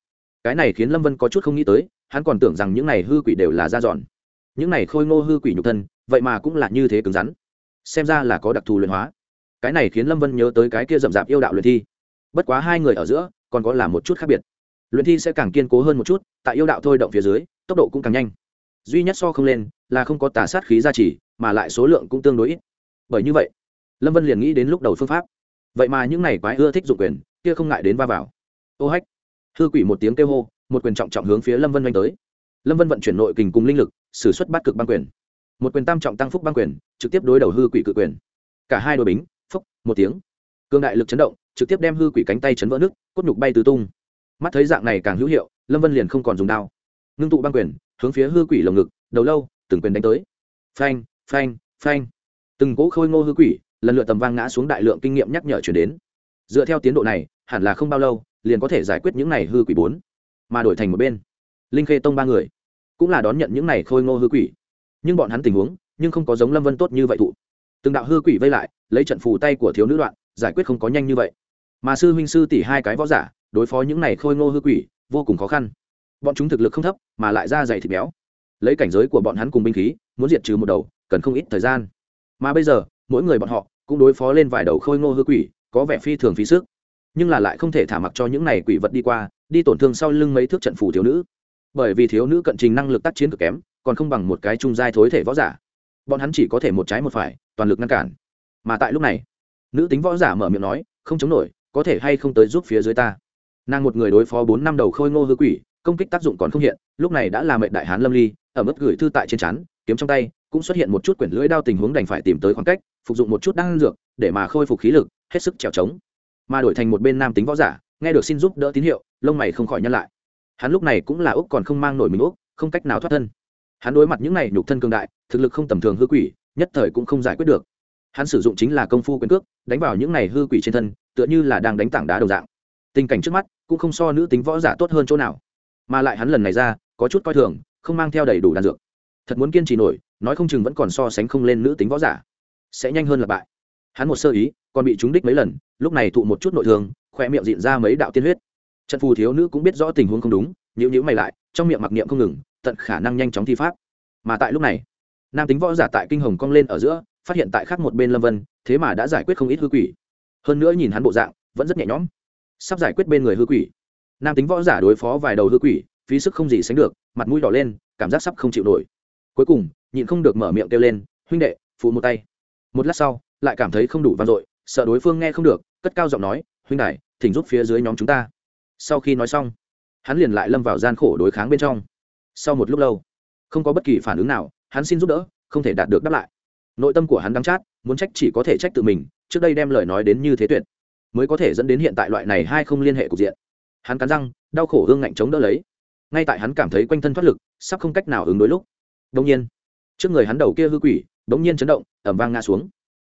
Cái này khiến lâm vân có chút không nghĩ tới, hắn còn tưởng rằng những này hư quỷ đều là da dọn. Những này khôi ngô hư quỷ nhục thân, vậy mà cũng là như thế cứng rắn. Xem ra là có đặc thù luyện hóa cái này khiến lâm vân nhớ tới cái kia rậm rạp yêu đạo luyện thi. Bất quá hai người ở giữa, còn có là một chút khác biệt. Luyện thi sẽ càng kiên cố hơn một chút, tại yêu đạo thôi động phía dưới, tốc độ cũng càng nhanh. Duy nhất so không lên, là không có tà sát khí gia trì, mà lại số lượng cũng tương đối ít. Bởi như vậy, lâm vân liền nghĩ đến lúc đầu phương pháp. Vậy mà những này quái ưa thích dụng quyền, kia không ngại đến va vào. Ô hách! Hư quỷ một tiếng kêu hô, một quyền trọng trọng hướng phía lâm vân oanh tới. Lâm vân vận chuyển nội kình cùng linh lực s ử suất bắt cực băng quyền. Một quyền tam trọng tăng phúc băng quyền, trực tiếp đối đầu hư quỷ cự quyền. Cả hai đôi bính phốc một tiếng. Cương đại lực chấn động, trực tiếp đem hư quỷ cánh tay chấn vỡ nước cốt nhục bay tứ tung. Mắt thấy dạng này càng hữu hiệu, lâm vân liền không còn dùng đao. Ngưng tụ băng quyền, hướng phía hư quỷ lồng ngực, đầu lâu, từng quyền đánh tới. Phanh phanh phanh. Từng cỗ khôi ngô hư quỷ, lần lượt tầm vang ngã xuống đại lượng kinh nghiệm nhắc nhở chuyển đến. Dựa theo tiến độ này, hẳn là không bao lâu, liền có thể giải quyết những này hư quỷ bốn. Mà đổi thành một bên, linh khê tông ba người, cũng là đón nhận những này khôi ngô hư quỷ. Nhưng bọn hắn tình huống, nhưng không có giống lâm vân tốt như vậy thụ. Từng đạo hư quỷ vây lại lấy trận phù tay của thiếu nữ đoạn, giải quyết không có nhanh như vậy. Mà sư huynh sư tỷ hai cái võ giả, đối phó những này khôi ngô hư quỷ, vô cùng khó khăn. Bọn chúng thực lực không thấp, mà lại ra dày thịt béo. Lấy cảnh giới của bọn hắn cùng binh khí, muốn diệt trừ một đầu, cần không ít thời gian. Mà bây giờ, mỗi người bọn họ cũng đối phó lên vài đầu khôi ngô hư quỷ, có vẻ phi thường phí sức. Nhưng là lại không thể thả mặc cho những này quỷ vật đi qua, đi tổn thương sau lưng mấy thước trận phủ thiếu nữ. Bởi vì thiếu nữ cận trình năng lực tác chiến cực kém, còn không bằng một cái trung giai thối thể võ giả. Bọn hắn chỉ có thể một trái một phải, toàn lực ngăn cản mà tại lúc này, nữ tính võ giả mở miệng nói, không chống nổi, có thể hay không tới giúp phía dưới ta? Nàng một người đối phó bốn năm đầu khôi ngô hư quỷ, công kích tác dụng còn không hiện, lúc này đã là mệnh đại hán lâm ly, ở mức gửi thư tại trên chắn kiếm trong tay, cũng xuất hiện một chút quyển lưỡi đao tình huống đành phải tìm tới khoảng cách, phục dụng một chút đan dược, để mà khôi phục khí lực, hết sức trèo trống. Mà đổi thành một bên nam tính võ giả, nghe được xin giúp đỡ tín hiệu, lông mày không khỏi nhăn lại. Hắn lúc này cũng là úc còn không mang nổi mình úc, không cách nào thoát thân. Hắn đối mặt những này nhục thân cường đại, thực lực không tầm thường hư quỷ, nhất thời cũng không giải quyết được hắn sử dụng chính là công phu quyền cước, đánh vào những này hư quỷ trên thân, tựa như là đang đánh tảng đá đầu dạng. Tình cảnh trước mắt cũng không so nữ tính võ giả tốt hơn chỗ nào. Mà lại hắn lần này ra, có chút coi thường, không mang theo đầy đủ đan dược. Thật muốn kiên trì nổi, nói không chừng vẫn còn so sánh không lên nữ tính võ giả. Sẽ nhanh hơn là bại. Hắn một sơ ý, còn bị trúng đích mấy lần, lúc này thụ một chút nội thương khoe miệng diện ra mấy đạo tiên huyết. Trận phù thiếu nữ cũng biết rõ tình huống không đúng nhữ nhữ mày lại, trong miệng mặc niệm không ngừng, tận khả năng nhanh chóng thi pháp. Mà tại lúc này, nam tính võ giả tại kinh hồng cong lên ở giữa phát hiện tại khác một bên lâm vân, thế mà đã giải quyết không ít hư quỷ. Hơn nữa nhìn hắn bộ dạng, vẫn rất nhẹ nhõm. Sắp giải quyết bên người hư quỷ. Nam tính võ giả đối phó vài đầu hư quỷ, phí sức không gì sánh được, mặt mũi đỏ lên, cảm giác sắp không chịu nổi. Cuối cùng, nhịn không được mở miệng kêu lên, huynh đệ, phụ một tay. Một lát sau, lại cảm thấy không đủ vang dội, sợ đối phương nghe không được, cất cao giọng nói, huynh đại thỉnh giúp phía dưới nhóm chúng ta. Sau khi nói xong, hắn liền lại lâm vào gian khổ đối kháng bên trong. Sau một lúc lâu, không có bất kỳ phản ứng nào, hắn xin giúp đỡ, không thể đạt được đáp lại nội tâm của hắn đắng chát, muốn trách chỉ có thể trách tự mình, trước đây đem lời nói đến như thế tuyệt, mới có thể dẫn đến hiện tại loại này hai không liên hệ cục diện. Hắn cắn răng, đau khổ hương ngạnh chống đỡ lấy. Ngay tại hắn cảm thấy quanh thân thoát lực, sắp không cách nào ứng đối lúc đông nhiên, trước người hắn đầu kia hư quỷ bỗng nhiên chấn động ẩm vang ngã xuống.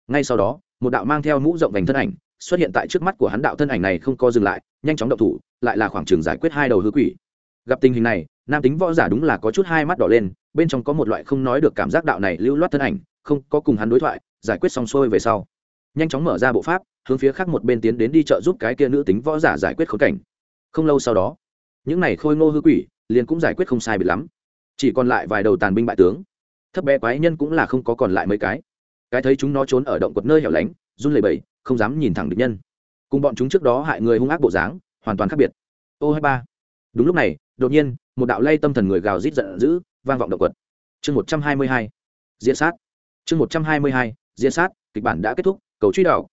Ngay sau đó, một đạo mang theo mũ rộng vành thân ảnh xuất hiện tại trước mắt của hắn. Đạo thân ảnh này không co dừng lại, nhanh chóng động thủ, lại là khoảng trường giải quyết hai đầu hư quỷ. Gặp tình hình này, nam tính võ giả đúng là có chút hai mắt đỏ lên, bên trong có một loại không nói được cảm giác đạo này lưu loát thân ảnh không có cùng hắn đối thoại, giải quyết xong xuôi về sau. Nhanh chóng mở ra bộ pháp, hướng phía khác một bên tiến đến đi chợ giúp cái kia nữ tính võ giả giải quyết khốn cảnh. Không lâu sau đó, những này khôi ngô hư quỷ liền cũng giải quyết không sai bị lắm. Chỉ còn lại vài đầu tàn binh bại tướng. Thấp bé quái nhân cũng là không có còn lại mấy cái. Cái thấy chúng nó trốn ở động quật nơi hẻo lánh, run lẩy bẩy, không dám nhìn thẳng địch nhân. Cùng bọn chúng trước đó hại người hung ác bộ dáng, hoàn toàn khác biệt. Ô hai ba. Đúng lúc này, đột nhiên, một đạo lay tâm thần người gào rít giận dữ, vang vọng động quật. Chương một trăm hai mươi hai. Diễn sát chương một trăm hai mươi hai, diễn sát, kịch bản đã kết thúc, cầu truy đảo.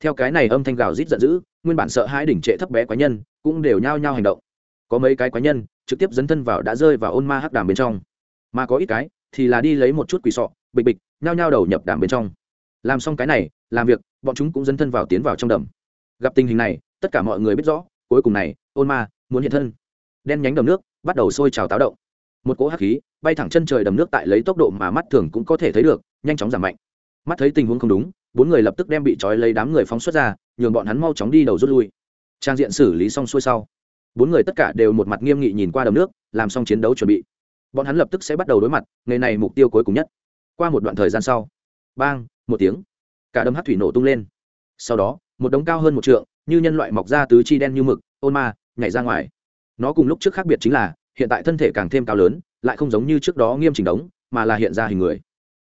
Theo cái này âm thanh gào rít giận dữ, nguyên bản sợ hãi đỉnh trệ thấp bé quái nhân cũng đều nhao nhao hành động. Có mấy cái quái nhân trực tiếp dấn thân vào đã rơi vào ôn ma hắc đàm bên trong. Mà có ít cái thì là đi lấy một chút quỷ sọ, bịch bịch, nhao nhao đầu nhập đàm bên trong. Làm xong cái này, làm việc, bọn chúng cũng dấn thân vào tiến vào trong đầm. Gặp tình hình này, tất cả mọi người biết rõ, cuối cùng này, ôn ma muốn hiện thân. Đen nhánh đầm nước bắt đầu sôi trào táo động một cỗ hắc khí bay thẳng chân trời đầm nước tại lấy tốc độ mà mắt thường cũng có thể thấy được, nhanh chóng giảm mạnh. Mắt thấy tình huống không đúng, bốn người lập tức đem bị trói lấy đám người phóng xuất ra, nhường bọn hắn mau chóng đi đầu rút lui. Trang diện xử lý xong xuôi sau, bốn người tất cả đều một mặt nghiêm nghị nhìn qua đầm nước, làm xong chiến đấu chuẩn bị. Bọn hắn lập tức sẽ bắt đầu đối mặt, ngày này mục tiêu cuối cùng nhất. Qua một đoạn thời gian sau, bang, một tiếng, cả đầm hát thủy nổ tung lên. Sau đó, một đống cao hơn một trượng, như nhân loại mọc ra tứ chi đen như mực, ôn ma, nhảy ra ngoài. Nó cùng lúc trước khác biệt chính là hiện tại thân thể càng thêm cao lớn, lại không giống như trước đó nghiêm chỉnh đống, mà là hiện ra hình người.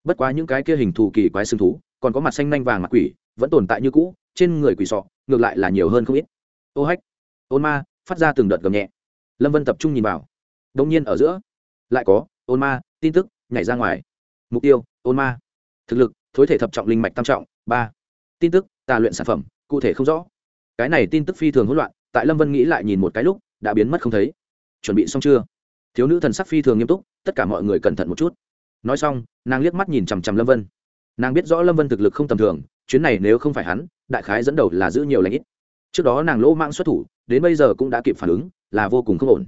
Bất quá những cái kia hình thù kỳ quái xương thú, còn có mặt xanh nanh vàng mặt quỷ, vẫn tồn tại như cũ, trên người quỷ sọ, ngược lại là nhiều hơn không ít. Ô hách! Ôn ma, phát ra từng đợt gầm nhẹ. Lâm vân tập trung nhìn vào. Đông nhiên ở giữa, lại có, ôn ma, tin tức, nhảy ra ngoài. Mục tiêu, ôn ma. Thực lực, thối thể thập trọng, linh mạch tam trọng. Ba. Tin tức, tà luyện sản phẩm, cụ thể không rõ. Cái này tin tức phi thường hỗn loạn, tại lâm vân nghĩ lại nhìn một cái lúc, đã biến mất không thấy chuẩn bị xong chưa? Thiếu nữ thần sắc phi thường nghiêm túc, tất cả mọi người cẩn thận một chút. Nói xong, nàng liếc mắt nhìn chằm chằm lâm vân. Nàng biết rõ lâm vân thực lực không tầm thường, chuyến này nếu không phải hắn, đại khái dẫn đầu là giữ nhiều lãnh ít. Trước đó nàng lỗ mạng xuất thủ, đến bây giờ cũng đã kịp phản ứng, là vô cùng không ổn.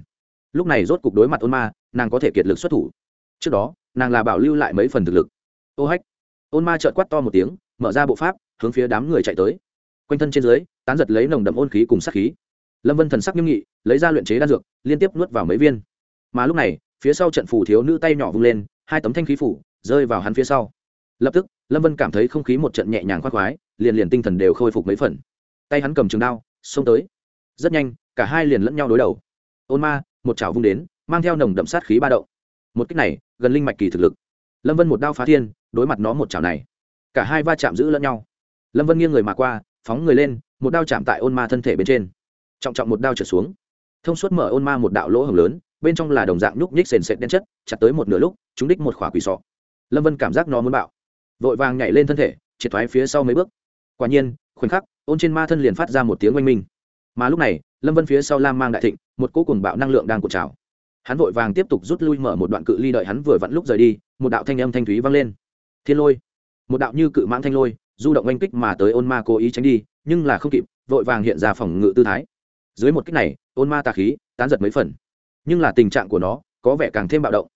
Lúc này rốt cục đối mặt ôn ma, nàng có thể kiệt lực xuất thủ. Trước đó, nàng là bảo lưu lại mấy phần thực lực. Ô hách! Ôn ma trợn quát to một tiếng, mở ra bộ pháp, hướng phía đám người chạy tới. Quanh thân trên dưới, tán giật lấy nồng đậm ôn khí cùng sắc khí lâm vân thần sắc nghiêm nghị lấy ra luyện chế đan dược liên tiếp nuốt vào mấy viên mà lúc này phía sau trận phủ thiếu nữ tay nhỏ vung lên hai tấm thanh khí phủ rơi vào hắn phía sau lập tức lâm vân cảm thấy không khí một trận nhẹ nhàng khoác khoái liền liền tinh thần đều khôi phục mấy phần tay hắn cầm trường đao xông tới rất nhanh cả hai liền lẫn nhau đối đầu ôn ma một chảo vung đến mang theo nồng đậm sát khí ba động một cách này gần linh mạch kỳ thực lực lâm vân một đao phá thiên đối mặt nó một chảo này cả hai va chạm giữ lẫn nhau lâm vân nghiêng người mà qua phóng người lên một đao chạm tại ôn ma thân thể bên trên trọng trọng một đao trở xuống. Thông suốt mở ôn ma một đạo lỗ hồng lớn, bên trong là đồng dạng nhúc nhích sền sệt đen chất, chặt tới một nửa lúc, chúng đích một khỏa quỷ sọ. Lâm vân cảm giác nó muốn bạo. Vội vàng nhảy lên thân thể, triệt thoái phía sau mấy bước. Quả nhiên, khoảnh khắc, ôn trên ma thân liền phát ra một tiếng oanh minh. Mà lúc này, lâm vân phía sau lam mang đại thịnh, một cỗ cùng bạo năng lượng đang cột trào. Hắn vội vàng tiếp tục rút lui mở một đoạn cự ly đợi hắn vừa vặn lúc rời đi, một đạo thanh âm thanh thúy vang lên. Thiên lôi. Một đạo như cự mãng thanh lôi, du động oanh kích mà tới ôn ma cố ý tránh đi, nhưng là không kịp, vội vàng hiện ra phòng ngự tư thái dưới một kích này ôn ma tà khí tán giật mấy phần. Nhưng là tình trạng của nó có vẻ càng thêm bạo động.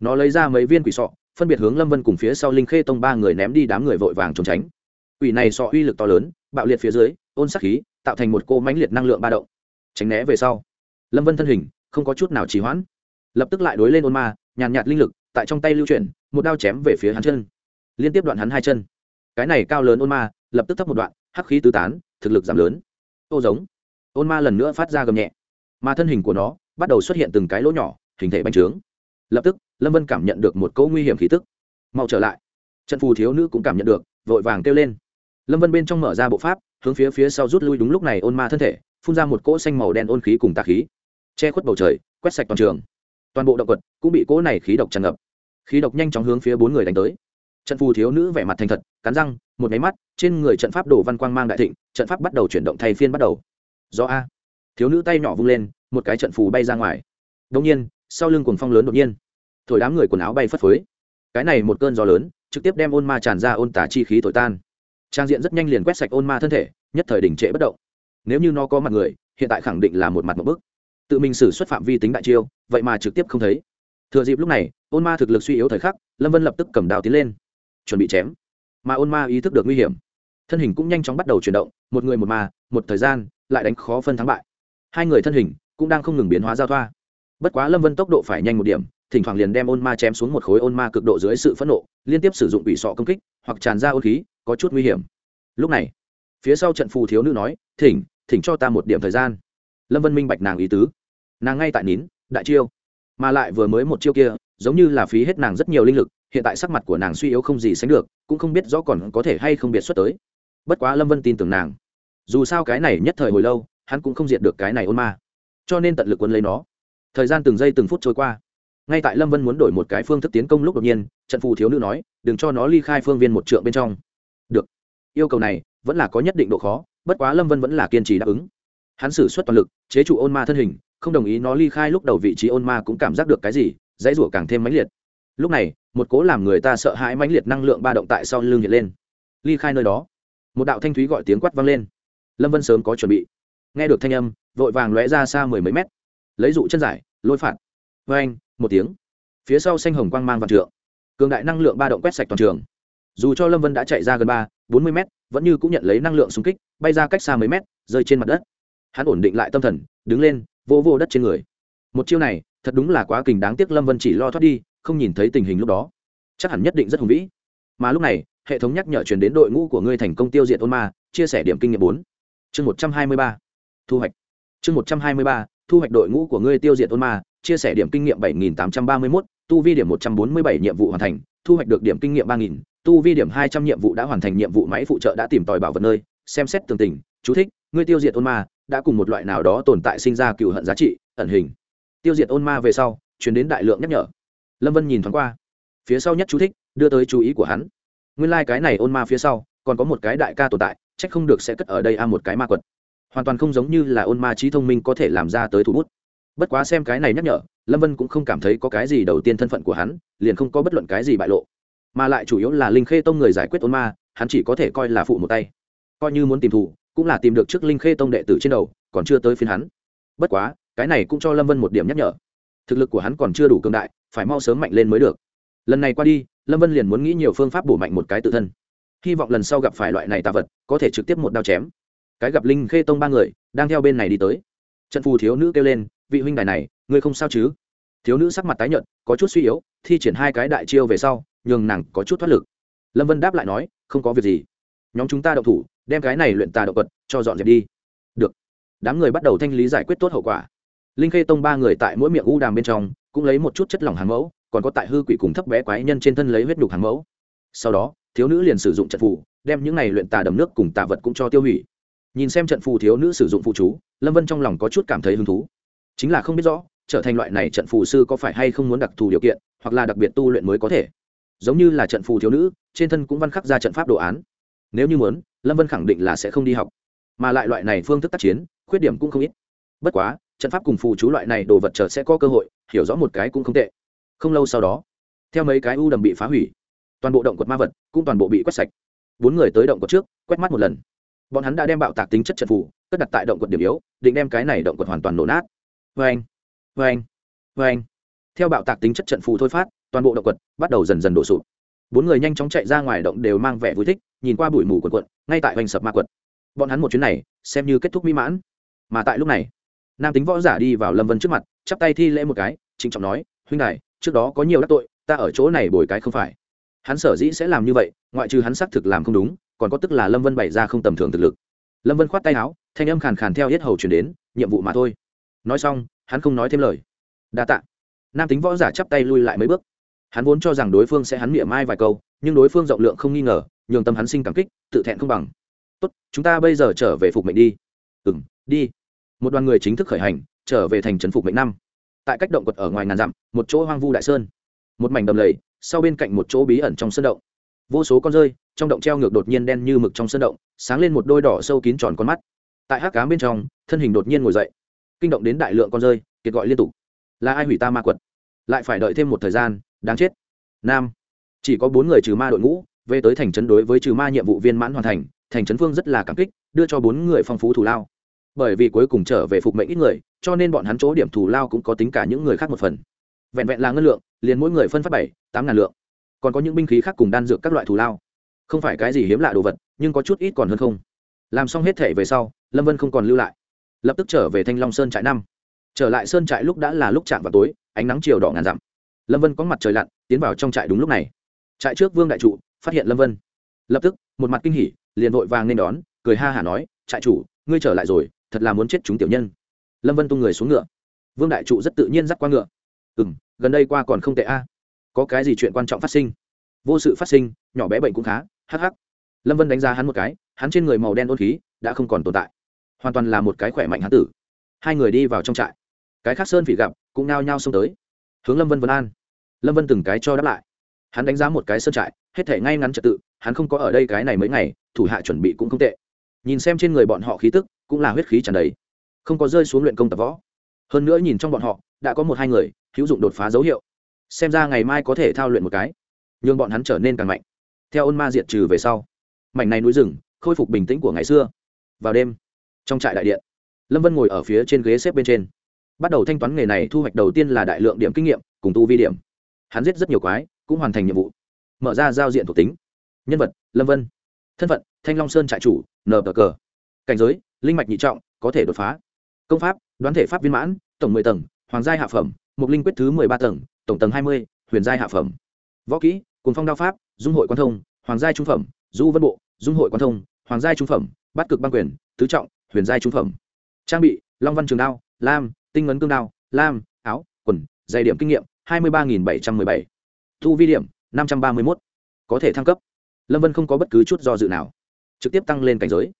Nó lấy ra mấy viên quỷ sọ, phân biệt hướng lâm vân cùng phía sau linh khê tông ba người ném đi đám người vội vàng trốn tránh. Quỷ này sọ uy lực to lớn, bạo liệt phía dưới ôn sắc khí tạo thành một cô mãnh liệt năng lượng ba động. Tránh né về sau, lâm vân thân hình không có chút nào trì hoãn. Lập tức lại đối lên ôn ma, nhàn nhạt linh lực tại trong tay lưu chuyển, một đao chém về phía hắn chân. Liên tiếp đoạn hắn hai chân. Cái này cao lớn ôn ma, lập tức thấp một đoạn, hắc khí tứ tán, thực lực giảm lớn. Ô giống ôn ma lần nữa phát ra gầm nhẹ. Mà thân hình của nó bắt đầu xuất hiện từng cái lỗ nhỏ, hình thể bành trướng. Lập tức, lâm vân cảm nhận được một cỗ nguy hiểm khí tức. Mau trở lại. Trận phù thiếu nữ cũng cảm nhận được, vội vàng kêu lên. Lâm vân bên trong mở ra bộ pháp, hướng phía phía sau rút lui đúng lúc này ôn ma thân thể, phun ra một cỗ xanh màu đen ôn khí cùng tà khí. Che khuất bầu trời, quét sạch toàn trường. Toàn bộ động vật cũng bị cỗ này khí độc tràn ngập. Khí độc nhanh chóng hướng phía bốn người đánh tới. Trận phù thiếu nữ vẻ mặt thành thật, cắn răng, một máy mắt, trên người trận pháp đổ văn quang mang đại thịnh, trận pháp bắt đầu chuyển động thay phiên bắt đầu do a thiếu nữ tay nhỏ vung lên một cái trận phù bay ra ngoài đông nhiên sau lưng cuồng phong lớn đột nhiên thổi đám người quần áo bay phất phới cái này một cơn gió lớn trực tiếp đem ôn ma tràn ra ôn tả chi khí thổi tan trang diện rất nhanh liền quét sạch ôn ma thân thể nhất thời đình trệ bất động nếu như nó có mặt người hiện tại khẳng định là một mặt một bức tự mình xử xuất phạm vi tính đại chiêu vậy mà trực tiếp không thấy thừa dịp lúc này ôn ma thực lực suy yếu thời khắc lâm vân lập tức cầm đào tiến lên chuẩn bị chém mà ôn ma ý thức được nguy hiểm thân hình cũng nhanh chóng bắt đầu chuyển động một người một ma một thời gian lại đánh khó phân thắng bại. Hai người thân hình cũng đang không ngừng biến hóa giao thoa. Bất quá lâm vân tốc độ phải nhanh một điểm, thỉnh thoảng liền đem ôn ma chém xuống một khối ôn ma cực độ dưới sự phẫn nộ, liên tiếp sử dụng bị sọ công kích, hoặc tràn ra ôn khí, có chút nguy hiểm. Lúc này, phía sau trận phù thiếu nữ nói, thỉnh thỉnh cho ta một điểm thời gian. Lâm vân minh bạch nàng ý tứ. Nàng ngay tại nín, đại chiêu. Mà lại vừa mới một chiêu kia, giống như là phí hết nàng rất nhiều linh lực, hiện tại sắc mặt của nàng suy yếu không gì sánh được, cũng không biết rõ còn có thể hay không biệt xuất tới. Bất quá lâm vân tin tưởng nàng dù sao cái này nhất thời hồi lâu, hắn cũng không diệt được cái này ôn ma. Cho nên tận lực quân lấy nó. Thời gian từng giây từng phút trôi qua. Ngay tại lâm vân muốn đổi một cái phương thức tiến công lúc đột nhiên, trận phù thiếu nữ nói, đừng cho nó ly khai phương viên một trượng bên trong. Được. Yêu cầu này vẫn là có nhất định độ khó, bất quá lâm vân vẫn là kiên trì đáp ứng. Hắn xử suất toàn lực, chế trụ ôn ma thân hình, không đồng ý nó ly khai lúc đầu vị trí ôn ma cũng cảm giác được cái gì, dãy rủa càng thêm mãnh liệt. Lúc này, một cố làm người ta sợ hãi mãnh liệt năng lượng ba động tại sau lưng nhiệt lên. Ly khai nơi đó. Một đạo thanh thúy gọi tiếng quát vang lên lâm vân sớm có chuẩn bị. Nghe được thanh âm, vội vàng lóe ra xa mười mấy mét. Lấy dụ chân giải, lôi phạt. Vê anh, một tiếng. Phía sau xanh hồng quang mang vạn trượng. Cường đại năng lượng ba động quét sạch toàn trường. Dù cho lâm vân đã chạy ra gần ba, bốn mươi mét, vẫn như cũng nhận lấy năng lượng xung kích, bay ra cách xa mấy mét, rơi trên mặt đất. Hắn ổn định lại tâm thần, đứng lên, vô vô đất trên người. Một chiêu này, thật đúng là quá kình đáng tiếc lâm vân chỉ lo thoát đi, không nhìn thấy tình hình lúc đó. Chắc hẳn nhất định rất hùng vĩ. Mà lúc này, hệ thống nhắc nhở truyền đến đội ngũ của ngươi thành công tiêu diệt ôn ma, chia sẻ điểm kinh nghiệm bốn chương một trăm hai mươi ba, thu hoạch. Chương một trăm hai mươi ba, thu hoạch đội ngũ của ngươi tiêu diệt ôn ma, chia sẻ điểm kinh nghiệm bảy nghìn tám trăm ba mươi mốt, tu vi điểm một trăm bốn mươi bảy nhiệm vụ hoàn thành, thu hoạch được điểm kinh nghiệm ba nghìn, tu vi điểm hai trăm nhiệm vụ đã hoàn thành nhiệm vụ máy phụ trợ đã tìm tòi bảo vật nơi, xem xét tường tình, chú thích, ngươi tiêu diệt ôn ma đã cùng một loại nào đó tồn tại sinh ra cựu hận giá trị, ẩn hình. Tiêu diệt ôn ma về sau, chuyển đến đại lượng nhắc nhở. Lâm vân nhìn thoáng qua. Phía sau nhất chú thích, đưa tới chú ý của hắn. Nguyên lai、like、cái này ôn ma phía sau, còn có một cái đại ca tồn tại trách không được sẽ cất ở đây a một cái ma quật. Hoàn toàn không giống như là ôn ma trí thông minh có thể làm ra tới thủ bút. Bất quá xem cái này nhắc nhở, lâm vân cũng không cảm thấy có cái gì đầu tiên thân phận của hắn, liền không có bất luận cái gì bại lộ. Mà lại chủ yếu là linh khê tông người giải quyết ôn ma, hắn chỉ có thể coi là phụ một tay. Coi như muốn tìm thủ, cũng là tìm được trước linh khê tông đệ tử trên đầu, còn chưa tới phiên hắn. Bất quá, cái này cũng cho lâm vân một điểm nhắc nhở. Thực lực của hắn còn chưa đủ cường đại, phải mau sớm mạnh lên mới được. Lần này qua đi, lâm vân liền muốn nghĩ nhiều phương pháp bổ mạnh một cái tự thân hy vọng lần sau gặp phải loại này tà vật, có thể trực tiếp một đao chém. Cái gặp linh khê tông ba người, đang theo bên này đi tới. Trận phù thiếu nữ kêu lên, vị huynh đài này, ngươi không sao chứ? Thiếu nữ sắc mặt tái nhợt, có chút suy yếu, thi triển hai cái đại chiêu về sau, nhường nàng có chút thoát lực. Lâm vân đáp lại nói, không có việc gì. Nhóm chúng ta đậu thủ, đem cái này luyện tà đậu vật cho dọn dẹp đi. Được. Đám người bắt đầu thanh lý giải quyết tốt hậu quả. Linh khê tông ba người tại mỗi miệng u đàm bên trong, cũng lấy một chút chất lỏng hàng mẫu, còn có tại hư quỷ cùng thấp bé quái nhân trên thân lấy huyết đục hàng mẫu. Sau đó thiếu nữ liền sử dụng trận phù, đem những này luyện tà đầm nước cùng tà vật cũng cho tiêu hủy. Nhìn xem trận phù thiếu nữ sử dụng phụ chú, lâm vân trong lòng có chút cảm thấy hứng thú. Chính là không biết rõ, trở thành loại này trận phù sư có phải hay không muốn đặc thù điều kiện, hoặc là đặc biệt tu luyện mới có thể. Giống như là trận phù thiếu nữ, trên thân cũng văn khắc ra trận pháp đồ án. Nếu như muốn, lâm vân khẳng định là sẽ không đi học. Mà lại loại này phương thức tác chiến, khuyết điểm cũng không ít. Bất quá, trận pháp cùng phù chú loại này đồ vật chờ sẽ có cơ hội, hiểu rõ một cái cũng không tệ. Không lâu sau đó, theo mấy cái u đầm bị phá hủy toàn bộ động quật ma vật cũng toàn bộ bị quét sạch. Bốn người tới động quật trước, quét mắt một lần. Bọn hắn đã đem bạo tạc tính chất trận phù, cất đặt tại động quật điểm yếu, định đem cái này động quật hoàn toàn nổ nát. Vê anh vê anh vê anh theo bạo tạc tính chất trận phù thôi phát, toàn bộ động quật bắt đầu dần dần đổ sụp. Bốn người nhanh chóng chạy ra ngoài động đều mang vẻ vui thích, nhìn qua bụi mù quần quận ngay tại hoành sập ma quật. Bọn hắn một chuyến này, xem như kết thúc mỹ mãn. Mà tại lúc này, nam tính võ giả đi vào lâm vân trước mặt, chắp tay thi lễ một cái, trịnh trọng nói, huynh đại trước đó có nhiều đắc tội, ta ở chỗ này bồi cái không phải hắn sở dĩ sẽ làm như vậy, ngoại trừ hắn xác thực làm không đúng, còn có tức là lâm vân bày ra không tầm thường thực lực. Lâm vân khoát tay áo, thanh âm khàn khàn theo hết hầu chuyển đến, nhiệm vụ mà thôi. Nói xong, hắn không nói thêm lời. Đa t ạ nam tính võ giả chắp tay lui lại mấy bước. Hắn vốn cho rằng đối phương sẽ hắn miệng mai vài câu, nhưng đối phương rộng lượng không nghi ngờ, nhường tâm hắn sinh cảm kích, tự thẹn không bằng. Tốt, chúng ta bây giờ trở về phục mệnh đi. Ừ m đi. Một đoàn người chính thức khởi hành, trở về thành trấn phục mệnh năm. Tại cách động quật ở ngoài ngàn dặm, một chỗ hoang vu đại sơn. Một mảnh đầm lầy sau bên cạnh một chỗ bí ẩn trong sân động. Vô số con rơi, trong động treo ngược đột nhiên đen như mực trong sân động, sáng lên một đôi đỏ sâu kín tròn con mắt. Tại hát cám bên trong, thân hình đột nhiên ngồi dậy. Kinh động đến đại lượng con rơi, kiệt gọi liên tục. Là ai hủy ta ma quật? Lại phải đợi thêm một thời gian, đáng chết. Nam. Chỉ có bốn người trừ ma đội ngũ, về tới thành trấn đối với trừ ma nhiệm vụ viên mãn hoàn thành thành trấn phương rất là cảm kích, đưa cho bốn người phong phú thù lao. Bởi vì cuối cùng trở về phục mệnh ít người, cho nên bọn hắn chỗ điểm thù lao cũng có tính cả những người khác một phần vẹn vẹn là ngân lượng, liền mỗi người phân phát bảy, tám ngàn lượng. Còn có những binh khí khác cùng đan dược các loại thù lao. Không phải cái gì hiếm lạ đồ vật, nhưng có chút ít còn hơn không. Làm xong hết thể về sau, lâm vân không còn lưu lại. Lập tức trở về thanh long sơn trại năm. Trở lại sơn trại lúc đã là lúc chạm vào tối, ánh nắng chiều đỏ ngàn dặm. Lâm vân có mặt trời lặn, tiến vào trong trại đúng lúc này. Trại trước vương đại trụ, phát hiện lâm vân. Lập tức, một mặt kinh hỉ, liền vội vàng nên đón, cười ha hả nói, trại chủ, ngươi trở lại rồi, thật là muốn chết chúng tiểu nhân. Lâm vân tung người xuống ngựa. Vương đại trụ rất tự nhiên dắt qua ngựa ừ m gần đây qua còn không tệ a. Có cái gì chuyện quan trọng phát sinh? Vô sự phát sinh, nhỏ bé bệnh cũng khá hh lâm vân đánh giá hắn một cái, hắn trên người màu đen ôn khí đã không còn tồn tại. Hoàn toàn là một cái khỏe mạnh hán tử. Hai người đi vào trong trại. Cái khác sơn phỉ gặp, cũng nao nhao xông tới. Hướng lâm vân vân an. Lâm vân từng cái cho đáp lại. Hắn đánh giá một cái sơn trại, hết thể ngay ngắn trật tự, hắn không có ở đây cái này mấy ngày, thủ hạ chuẩn bị cũng không tệ. Nhìn xem trên người bọn họ khí tức, cũng là huyết khí tràn đầy. Không có rơi xuống luyện công tập võ. Hơn nữa nhìn trong bọn họ đã có một hai người, hữu dụng đột phá dấu hiệu. Xem ra ngày mai có thể thao luyện một cái. Nhường bọn hắn trở nên càng mạnh. Theo ôn ma diệt trừ về sau, mảnh này núi rừng khôi phục bình tĩnh của ngày xưa. Vào đêm, trong trại đại điện, lâm vân ngồi ở phía trên ghế xếp bên trên. Bắt đầu thanh toán nghề này thu hoạch đầu tiên là đại lượng điểm kinh nghiệm, cùng tu vi điểm. Hắn giết rất nhiều quái, cũng hoàn thành nhiệm vụ. Mở ra giao diện thuộc tính. Nhân vật, lâm vân. Thân phận, thanh long sơn trại chủ nờ cờ cảnh giới, linh mạch nhị trọng, có thể đột phá. Công pháp, đoán thể pháp viên mãn, tổng mười tầng hoàng giai hạ phẩm mục linh quyết thứ mười ba tầng, tổng tầng hai mươi, huyền giai hạ phẩm. Võ kỹ cùng phong đao pháp, dung hội quan thông, hoàng giai trung phẩm, du vân bộ, dung hội quan thông, hoàng giai trung phẩm, bát cực băng quyền, tứ trọng, huyền giai trung phẩm. Trang bị, long văn trường đao, lam, tinh ngấn cương đao, lam, áo, quần, dày điểm kinh nghiệm, hai mươi ba bảy trăm m ư ơ i bảy. Thu vi điểm, năm trăm ba mươi một có thể thăng cấp. Lâm vân không có bất cứ chút do dự nào. Trực tiếp tăng lên cảnh giới.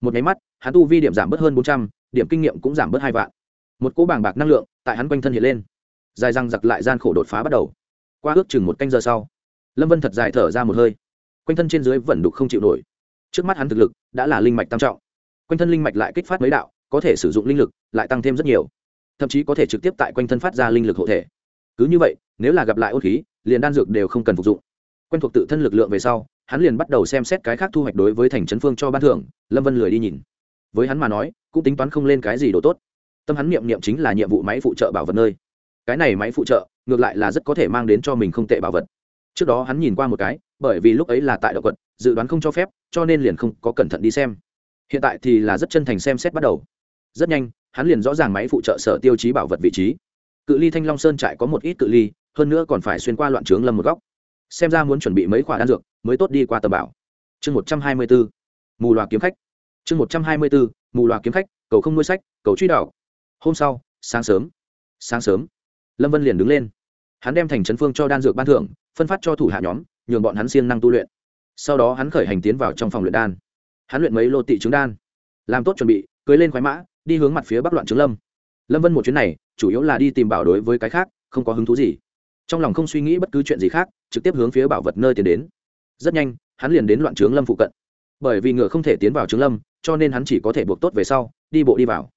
Một nháy mắt, hắn tu vi điểm giảm bớt hơn bốn trăm, điểm kinh nghiệm cũng giảm bớt hai vạn. Một cỗ bảng bạc năng lượng tại hắn quanh thân hiện lên. Dài răng giặc lại gian khổ đột phá bắt đầu. Qua ước chừng một canh giờ sau, lâm vân thật dài thở ra một hơi. Quanh thân trên dưới vẫn đục không chịu nổi. Trước mắt hắn thực lực đã là linh mạch tam trọng. Quanh thân linh mạch lại kích phát mấy đạo, có thể sử dụng linh lực lại tăng thêm rất nhiều. Thậm chí có thể trực tiếp tại quanh thân phát ra linh lực hộ thể. Cứ như vậy, nếu là gặp lại ôn khí, liền đan dược đều không cần phục dụng. Quen thuộc tự thân lực lượng về sau, hắn liền bắt đầu xem xét cái khác thu hoạch đối với thành trấn phương cho ban thưởng, lâm vân lười đi nhìn. Với hắn mà nói, cũng tính toán không lên cái gì đồ tốt tâm hắn niệm niệm chính là nhiệm vụ máy phụ trợ bảo vật nơi. Cái này máy phụ trợ, ngược lại là rất có thể mang đến cho mình không tệ bảo vật. Trước đó hắn nhìn qua một cái, bởi vì lúc ấy là tại đạo quận, dự đoán không cho phép, cho nên liền không có cẩn thận đi xem. Hiện tại thì là rất chân thành xem xét bắt đầu. Rất nhanh, hắn liền rõ ràng máy phụ trợ sở tiêu chí bảo vật vị trí. Cự ly thanh long sơn trại có một ít cự ly, hơn nữa còn phải xuyên qua loạn trướng lâm một góc. Xem ra muốn chuẩn bị mấy khoả đan dược, mới tốt đi qua tầm bảo. Chương một trăm hai mươi bốn mù loà kiếm khách. Chương một trăm hai mươi bốn mù loà kiếm khách, cầu không nuôi sách, cầu truy đảo hôm sau, sáng sớm. Sáng sớm, lâm vân liền đứng lên. Hắn đem thành trấn phương cho đan dược ban thưởng, phân phát cho thủ hạ nhóm, nhường bọn hắn siêng năng tu luyện. Sau đó hắn khởi hành tiến vào trong phòng luyện đan. Hắn luyện mấy lô tị trứng đan. Làm tốt chuẩn bị, cưới lên khoái mã, đi hướng mặt phía bắc loạn trứng lâm. Lâm vân một chuyến này, chủ yếu là đi tìm bảo đối với cái khác, không có hứng thú gì. Trong lòng không suy nghĩ bất cứ chuyện gì khác, trực tiếp hướng phía bảo vật nơi tiến đến. Rất nhanh, hắn liền đến loạn trướng lâm phụ cận. Bởi vì ngựa không thể tiến vào trướng lâm, cho nên hắn chỉ có thể buộc tốt về sau, đi bộ đi vào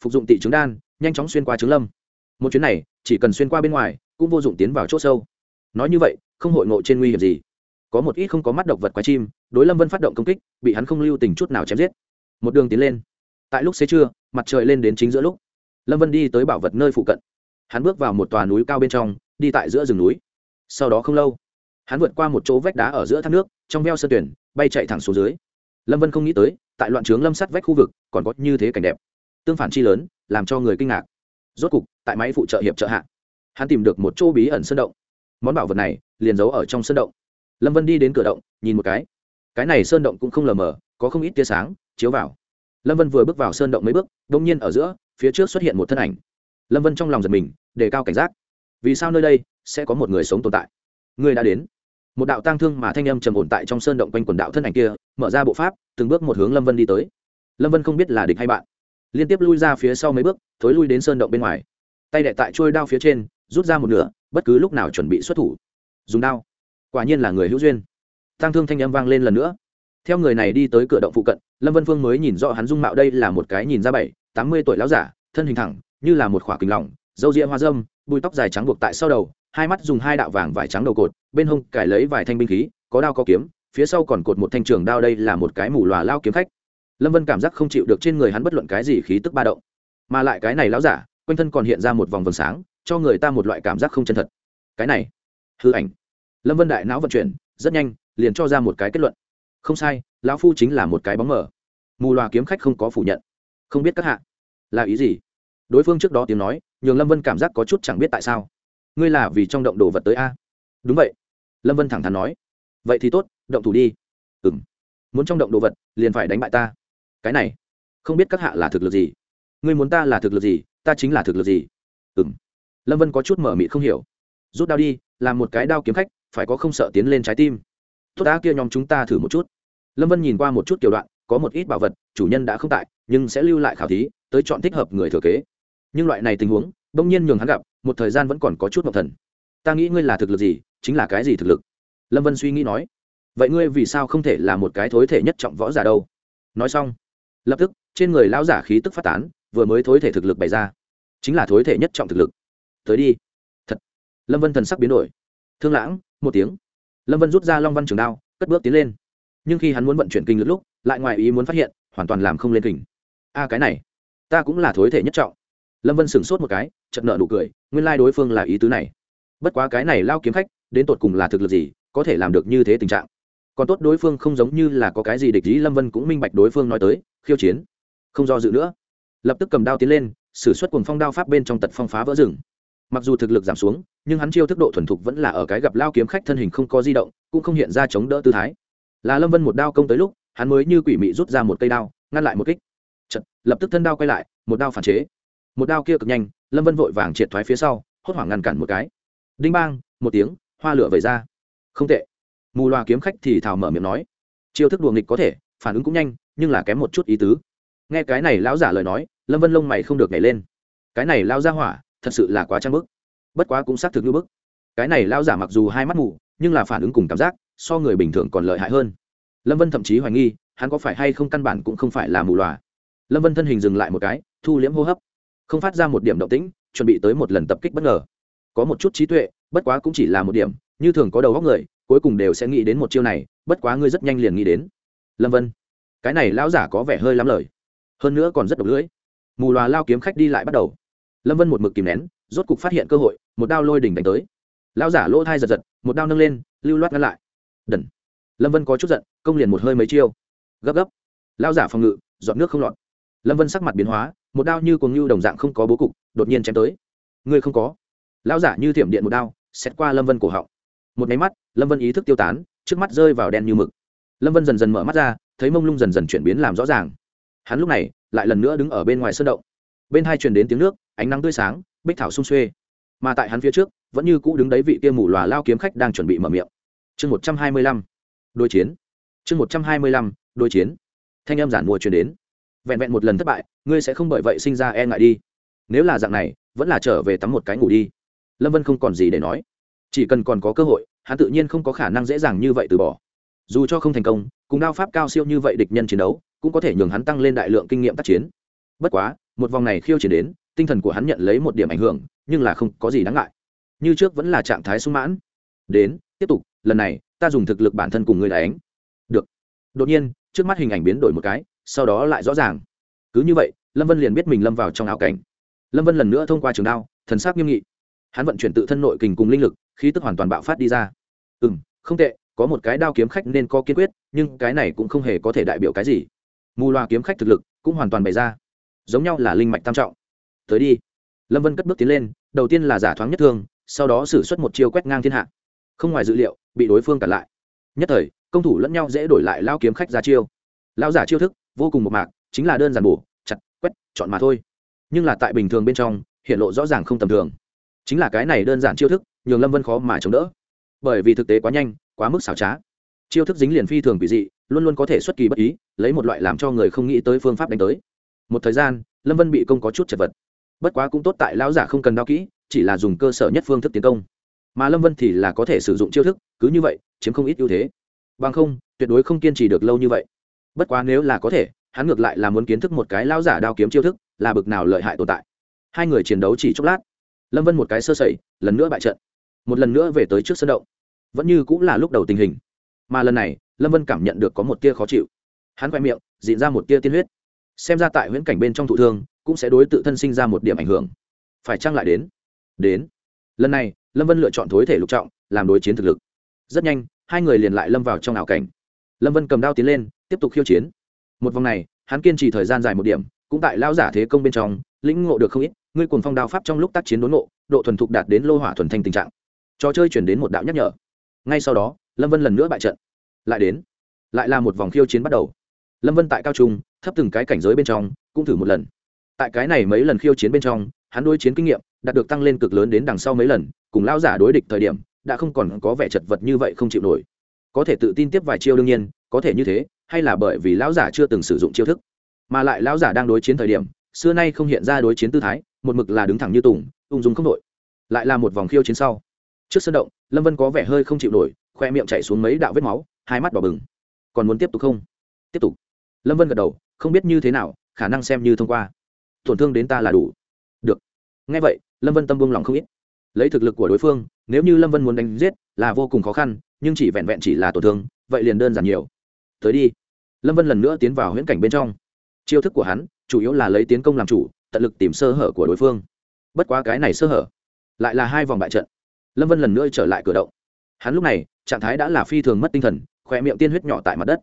phục dụng tị trứng đan, nhanh chóng xuyên qua trứng lâm. Một chuyến này, chỉ cần xuyên qua bên ngoài, cũng vô dụng tiến vào c h ỗ sâu. Nói như vậy, không hội ngộ trên nguy hiểm gì. Có một ít không có mắt độc vật quái chim, đối lâm vân phát động công kích, bị hắn không lưu tình chút nào chém giết. Một đường tiến lên. Tại lúc xế trưa, mặt trời lên đến chính giữa lúc, lâm vân đi tới bảo vật nơi phụ cận. Hắn bước vào một tòa núi cao bên trong, đi tại giữa rừng núi. Sau đó không lâu, hắn vượt qua một chỗ vách đá ở giữa thác nước, trong veo sơ tuyển, bay chạy thẳng xuống dưới. Lâm vân không nghĩ tới, tại loạn trướng lâm sắt vách khu vực, còn có như thế cảnh đẹp tương phản chi lớn, làm cho người kinh ngạc. Rốt cục, tại máy phụ trợ hiệp trợ hạ, hắn tìm được một chỗ bí ẩn sơn động. Món bảo vật này, liền giấu ở trong sơn động. Lâm vân đi đến cửa động, nhìn một cái. Cái này sơn động cũng không lờ mờ, có không ít tia sáng, chiếu vào. Lâm vân vừa bước vào sơn động mấy bước đ ỗ n g nhiên ở giữa, phía trước xuất hiện một thân ảnh. Lâm vân trong lòng giật mình, đề cao cảnh giác. Vì sao nơi đây sẽ có một người sống tồn tại? Người đã đến. Một đạo tang thương mà thanh âm trầm ổn tại trong sơn động quanh quần đạo thân ảnh kia, mở ra bộ pháp, từng bước một hướng lâm vân đi tới. Lâm vân không biết là địch hay bạn liên tiếp lui ra phía sau mấy bước, thối lui đến sơn động bên ngoài. Tay đệ tại trôi đao phía trên, rút ra một nửa, bất cứ lúc nào chuẩn bị xuất thủ. Dùng đao. Quả nhiên là người hữu duyên. Tăng thương thanh âm vang lên lần nữa. Theo người này đi tới cửa động phụ cận, lâm vân phương mới nhìn rõ hắn dung mạo đây là một cái nhìn ra bảy, tám mươi tuổi láo giả, thân hình thẳng, như là một khỏa kính lỏng dâu ria hoa dâm, bùi tóc dài trắng buộc tại sau đầu, hai mắt dùng hai đạo vàng vải trắng đầu cột, bên hông cải lấy vài thanh binh khí, có đao có kiếm, phía sau còn cột một thanh trường đao đây là một cái mù lòa lao kiếm khách lâm vân cảm giác không chịu được trên người hắn bất luận cái gì khí tức ba động. Mà lại cái này lão giả, quanh thân còn hiện ra một vòng vầng sáng, cho người ta một loại cảm giác không chân thật. Cái này, hư ảnh. Lâm vân đại não vận chuyển, rất nhanh, liền cho ra một cái kết luận. Không sai, lão phu chính là một cái bóng mờ. Mù loà kiếm khách không có phủ nhận. Không biết các hạ, là ý gì? Đối phương trước đó tiếng nói, nhường lâm vân cảm giác có chút chẳng biết tại sao. Ngươi là vì trong động đồ vật tới a? Đúng vậy. Lâm vân thẳng thắn nói. Vậy thì tốt, động thủ đi. Ừ m muốn trong động đồ vật, liền phải đánh bại ta cái này, không biết các hạ là thực lực gì. Ngươi muốn ta là thực lực gì, ta chính là thực lực gì? Ừ m lâm vân có chút mở mịt không hiểu. Rút đao đi, làm một cái đao kiếm khách, phải có không sợ tiến lên trái tim. Tốt đã, kia nhóm chúng ta thử một chút. Lâm vân nhìn qua một chút kiểu đoạn, có một ít bảo vật, chủ nhân đã không tại, nhưng sẽ lưu lại khảo thí, tới chọn thích hợp người thừa kế. Nhưng loại này tình huống bỗng nhiên nhường hắn gặp, một thời gian vẫn còn có chút ngọc thần. Ta nghĩ ngươi là thực lực gì, chính là cái gì thực lực? Lâm vân suy nghĩ nói. Vậy ngươi vì sao không thể là một cái thối thể nhất trọng võ giả đâu? Nói xong lập tức, trên người lão giả khí tức phát tán, vừa mới thối thể thực lực bày ra. Chính là thối thể nhất trọng thực lực. Tới đi. Thật. Lâm vân thần sắc biến đổi. Thương lãng, một tiếng. Lâm vân rút ra long văn trường đao, cất bước tiến lên. Nhưng khi hắn muốn vận chuyển kinh lực lúc, lại ngoài ý muốn phát hiện, hoàn toàn làm không lên kình. A, cái này. Ta cũng là thối thể nhất trọng. Lâm vân sửng sốt một cái chật nợ nụ cười, nguyên lai đối phương là ý tứ này. Bất quá cái này lao kiếm khách, đến tột cùng là thực lực gì, có thể làm được như thế tình trạng? Còn tốt đối phương không giống như là có cái gì địch ý lâm vân cũng minh bạch đối phương nói tới khiêu chiến. Không do dự nữa lập tức cầm đao tiến lên s ử suất cùng phong đao pháp bên trong tật phong phá vỡ rừng. Mặc dù thực lực giảm xuống nhưng hắn chiêu thức độ thuần thục vẫn là ở cái gặp lao kiếm khách thân hình không có di động cũng không hiện ra chống đỡ tư thái. Là lâm vân một đao công tới lúc hắn mới như quỷ mị rút ra một cây đao ngăn lại một kích. Chật, lập tức thân đao quay lại một đao phản chế. Một đao kia cực nhanh lâm vân vội vàng triệt thoái phía sau hốt hoảng ngăn cản một cái. Đinh bang một tiếng hoa lửa vẩy ra. Không tệ mù loà kiếm khách thì thào mở miệng nói, chiêu thức đùa nghịch có thể, phản ứng cũng nhanh, nhưng là kém một chút ý tứ. Nghe cái này lão giả lời nói, lâm vân lông mày không được nhảy lên. Cái này lao ra hỏa, thật sự là quá trang bức. Bất quá cũng xác thực như bức. Cái này lao giả mặc dù hai mắt mù, nhưng là phản ứng cùng cảm giác, so người bình thường còn lợi hại hơn. Lâm vân thậm chí hoài nghi, hắn có phải hay không căn bản cũng không phải là mù loà. Lâm vân thân hình dừng lại một cái, thu liễm hô hấp. Không phát ra một điểm động tĩnh, chuẩn bị tới một lần tập kích bất ngờ. Có một chút trí tuệ, bất quá cũng chỉ là một điểm như thường có đầu góc người, cuối cùng đều sẽ nghĩ đến một chiêu này, bất quá ngươi rất nhanh liền nghĩ đến. Lâm vân, cái này lão giả có vẻ hơi lắm lời. Hơn nữa còn rất độc lưỡi. Mù loà lao kiếm khách đi lại bắt đầu. Lâm vân một mực kìm nén, rốt cục phát hiện cơ hội, một đao lôi đỉnh đánh tới. Lão giả lỗ thai giật giật, một đao nâng lên, lưu loát ngăn lại. Đần. Lâm vân có chút giận, công liền một hơi mấy chiêu. Gấp gấp. Lão giả phòng ngự dọn nước không lọt. Lâm vân sắc mặt biến hóa, một đao như cuồng như đồng dạng không có bố cục, đột nhiên chém tới. Ngươi không có. Lão giả như thiểm điện một đao xét qua lâm vân cổ họng một máy mắt, lâm vân ý thức tiêu tán, trước mắt rơi vào đen như mực. Lâm vân dần dần mở mắt ra, thấy mông lung dần dần chuyển biến làm rõ ràng. Hắn lúc này lại lần nữa đứng ở bên ngoài sân động. Bên hai truyền đến tiếng nước, ánh nắng tươi sáng, bích thảo sung xuê. Mà tại hắn phía trước, vẫn như cũ đứng đấy vị kia mù lòa lao kiếm khách đang chuẩn bị mở miệng. Chương một trăm hai mươi lăm đôi chiến. Chương một trăm hai mươi lăm đôi chiến. Thanh em giản mùa truyền đến. Vẹn vẹn một lần thất bại, ngươi sẽ không bởi vậy sinh ra e ngại đi. Nếu là dạng này, vẫn là trở về tắm một cái ngủ đi. Lâm vân không còn gì để nói chỉ cần còn có cơ hội, hắn tự nhiên không có khả năng dễ dàng như vậy từ bỏ. Dù cho không thành công, cùng đao pháp cao siêu như vậy địch nhân chiến đấu, cũng có thể nhường hắn tăng lên đại lượng kinh nghiệm tác chiến. Bất quá, một vòng này khiêu chiến đến, tinh thần của hắn nhận lấy một điểm ảnh hưởng, nhưng là không có gì đáng ngại. Như trước vẫn là trạng thái sung mãn. Đến, tiếp tục, lần này, ta dùng thực lực bản thân cùng người đánh. Được. Đột nhiên, trước mắt hình ảnh biến đổi một cái, sau đó lại rõ ràng. Cứ như vậy, lâm vân liền biết mình lâm vào trong ảo cảnh. Lâm vân lần nữa thông qua trường đao, thần sắc nghiêm nghị hắn vận chuyển tự thân nội kình cùng linh lực, khí tức hoàn toàn bạo phát đi ra. Ừ m không tệ, có một cái đao kiếm khách nên có kiên quyết, nhưng cái này cũng không hề có thể đại biểu cái gì. Mù loa kiếm khách thực lực cũng hoàn toàn bày ra. Giống nhau là linh mạch tam trọng. Tới đi. Lâm vân cất bước tiến lên, đầu tiên là giả thoáng nhất thương, sau đó xử suất một chiêu quét ngang thiên hạ. Không ngoài dự liệu, bị đối phương cản lại. Nhất thời, công thủ lẫn nhau dễ đổi lại lao kiếm khách ra chiêu. Lao giả chiêu thức, vô cùng một mạc, chính là đơn giản bổ, chặt, quét, chọn mà thôi. Nhưng là tại bình thường bên trong, hiện lộ rõ ràng không tầm thường chính là cái này đơn giản chiêu thức, nhường lâm vân khó mà chống đỡ. Bởi vì thực tế quá nhanh, quá mức xảo trá. Chiêu thức dính liền phi thường bị dị, luôn luôn có thể xuất kỳ bất ý, lấy một loại làm cho người không nghĩ tới phương pháp đánh tới. Một thời gian, lâm vân bị công có chút chật vật. Bất quá cũng tốt tại lão giả không cần đau kỹ, chỉ là dùng cơ sở nhất phương thức tiến công. Mà lâm vân thì là có thể sử dụng chiêu thức, cứ như vậy, chiếm không ít ưu thế. Bằng không, tuyệt đối không kiên trì được lâu như vậy. Bất quá nếu là có thể, hắn ngược lại là muốn kiến thức một cái lão giả đao kiếm chiêu thức, là bực nào lợi hại tồn tại. Hai người chiến đấu chỉ chốc lát lâm vân một cái sơ sẩy, lần nữa bại trận. Một lần nữa về tới trước sân động. Vẫn như cũng là lúc đầu tình hình. Mà lần này, lâm vân cảm nhận được có một tia khó chịu. Hắn khoe miệng dịn ra một tia tiên huyết. Xem ra tại huyễn cảnh bên trong thụ thương, cũng sẽ đối tự thân sinh ra một điểm ảnh hưởng. Phải chăng lại đến? Đến. Lần này, lâm vân lựa chọn thối thể lục trọng, làm đối chiến thực lực. Rất nhanh, hai người liền lại lâm vào trong ảo cảnh. Lâm vân cầm đao tiến lên, tiếp tục khiêu chiến. Một vòng này, hắn kiên trì thời gian dài một điểm, cũng tại lao giả thế công bên trong, lĩnh ngộ được không ít ngươi cùng phong đao pháp trong lúc tác chiến đốn ngộ, độ thuần thục đạt đến lô hỏa thuần thanh tình trạng. Trò chơi chuyển đến một đạo nhắc nhở. Ngay sau đó, lâm vân lần nữa bại trận. Lại đến, lại là một vòng khiêu chiến bắt đầu. Lâm vân tại cao trung, thấp từng cái cảnh giới bên trong, cũng thử một lần. Tại cái này mấy lần khiêu chiến bên trong, hắn đối chiến kinh nghiệm đạt được tăng lên cực lớn đến đằng sau mấy lần, cùng lao giả đối địch thời điểm, đã không còn có vẻ chật vật như vậy không chịu nổi. Có thể tự tin tiếp vài chiêu đương nhiên, có thể như thế, hay là bởi vì lão giả chưa từng sử dụng chiêu thức. Mà lại lão giả đang đối chiến thời điểm, xưa nay không hiện ra đối chiến tư thái một mực là đứng thẳng như tùng, ung dung không đội lại là một vòng khiêu chiến sau. Trước sân động, lâm vân có vẻ hơi không chịu nổi, khoe miệng chạy xuống mấy đạo vết máu, hai mắt đỏ bừng. Còn muốn tiếp tục không? Tiếp tục. Lâm vân gật đầu, không biết như thế nào, khả năng xem như thông qua. Tổn thương đến ta là đủ. Được. Ngay vậy, lâm vân tâm buông lòng không ít. Lấy thực lực của đối phương, nếu như lâm vân muốn đánh giết, là vô cùng khó khăn, nhưng chỉ vẹn vẹn chỉ là tổn thương, vậy liền đơn giản nhiều. Tới đi. Lâm vân lần nữa tiến vào huyễn cảnh bên trong. Chiêu thức của hắn, chủ yếu là lấy tiến công làm chủ tận lực tìm sơ hở của đối phương. Bất quá cái này sơ hở lại là hai vòng bại trận. Lâm vân lần nữa trở lại cửa động. Hắn lúc này, trạng thái đã là phi thường mất tinh thần khỏe miệng tiên huyết nhỏ tại mặt đất.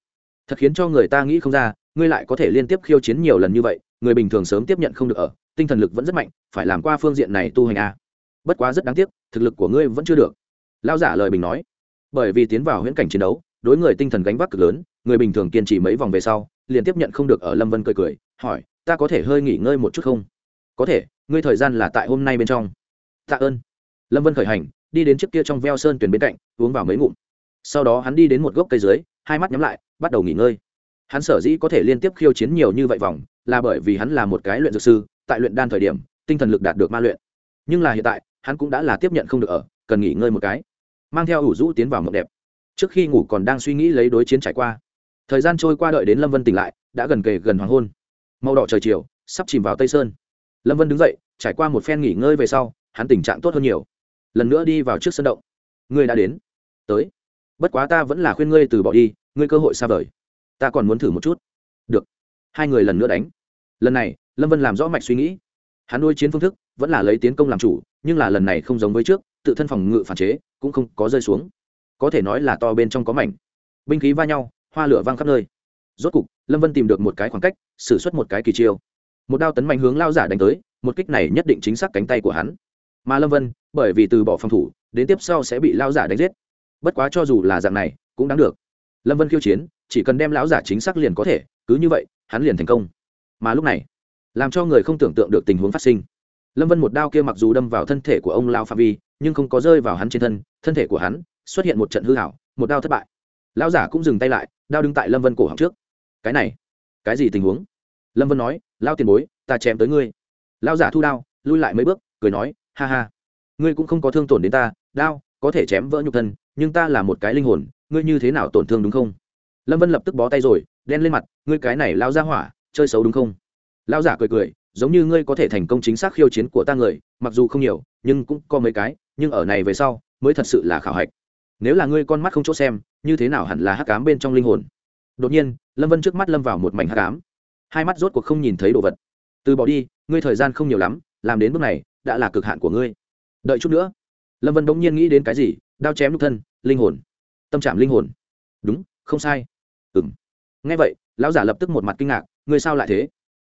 Thật khiến cho người ta nghĩ không ra, ngươi lại có thể liên tiếp khiêu chiến nhiều lần như vậy, người bình thường sớm tiếp nhận không được ở, tinh thần lực vẫn rất mạnh, phải làm qua phương diện này tu hành a à. bất quá rất đáng tiếc, thực lực của ngươi vẫn chưa được. Lao giả lời bình nói. Bởi vì tiến vào huyễn cảnh chiến đấu, đối người tinh thần gánh vác cực lớn, người bình thường kiên trì mấy vòng về sau, liền tiếp nhận không được ở lâm vân cười cười, hỏi ta có thể hơi nghỉ ngơi một chút không? Có thể, ngươi thời gian là tại hôm nay bên trong. Tạ ơn. Lâm vân khởi hành, đi đến trước kia trong veo sơn tuyển bên cạnh, uống vào mấy ngụm. Sau đó hắn đi đến một gốc cây dưới, hai mắt nhắm lại, bắt đầu nghỉ ngơi. Hắn sở dĩ có thể liên tiếp khiêu chiến nhiều như vậy vòng, là bởi vì hắn là một cái luyện dược sư, tại luyện đan thời điểm, tinh thần lực đạt được ma luyện. Nhưng là hiện tại, hắn cũng đã là tiếp nhận không được ở, cần nghỉ ngơi một cái. Mang theo ủ rũ tiến vào mộng đẹp. Trước khi ngủ còn đang suy nghĩ lấy đối chiến trải qua. Thời gian trôi qua đợi đến lâm vân tỉnh lại, đã gần kề gần hoàng hôn màu đỏ trời chiều, sắp chìm vào tây sơn. Lâm vân đứng dậy, trải qua một phen nghỉ ngơi về sau, hắn tình trạng tốt hơn nhiều. Lần nữa đi vào trước sân động. Ngươi đã đến. Tới. Bất quá ta vẫn là khuyên ngươi từ bỏ đi, ngươi cơ hội xa vời. Ta còn muốn thử một chút. Được. Hai người lần nữa đánh. Lần này, lâm vân làm rõ mạch suy nghĩ. Hắn nuôi chiến phương thức, vẫn là lấy tiến công làm chủ, nhưng là lần này không giống với trước, tự thân phòng ngự phản chế, cũng không có rơi xuống. Có thể nói là to bên trong có mảnh. Binh khí va nhau, hoa lửa văng khắp nơi rốt cục, lâm vân tìm được một cái khoảng cách xử suất một cái kỳ chiêu. Một đao tấn mạnh hướng lao giả đánh tới, một kích này nhất định chính xác cánh tay của hắn. Mà lâm vân, bởi vì từ bỏ phòng thủ, đến tiếp sau sẽ bị lao giả đánh giết. Bất quá cho dù là dạng này, cũng đáng được. Lâm vân khiêu chiến, chỉ cần đem lão giả chính xác liền có thể, cứ như vậy, hắn liền thành công. Mà lúc này, làm cho người không tưởng tượng được tình huống phát sinh. Lâm vân một đao kia mặc dù đâm vào thân thể của ông lao phạm vi, nhưng không có rơi vào hắn trên thân thân thể của hắn xuất hiện một trận hư hảo một đao thất bại. Lão giả cũng dừng tay lại, đao đứng tại lâm vân cổ họng trước cái này, cái gì tình huống? Lâm vân nói, lao tiền bối, ta chém tới ngươi. Lao giả thu đao, lui lại mấy bước, cười nói, ha ha, ngươi cũng không có thương tổn đến ta, đao có thể chém vỡ nhục thân, nhưng ta là một cái linh hồn, ngươi như thế nào tổn thương đúng không? Lâm vân lập tức bó tay rồi, đen lên mặt, ngươi cái này lao ra hỏa, chơi xấu đúng không? Lao giả cười cười, giống như ngươi có thể thành công chính xác khiêu chiến của ta người, mặc dù không nhiều, nhưng cũng có mấy cái, nhưng ở này về sau, mới thật sự là khảo hạch. Nếu là ngươi con mắt không chỗ xem, như thế nào hẳn là hắc cám bên trong linh hồn? Đột nhiên, lâm vân trước mắt lâm vào một mảnh hắc cám hai mắt rốt cuộc không nhìn thấy đồ vật. Từ bỏ đi, ngươi thời gian không nhiều lắm, làm đến bước này, đã là cực hạn của ngươi. Đợi chút nữa. Lâm vân bỗng nhiên nghĩ đến cái gì, đao chém lúc thân, linh hồn. Tâm trạng linh hồn. Đúng, không sai. Ừng ngay vậy, lão giả lập tức một mặt kinh ngạc, ngươi sao lại thế?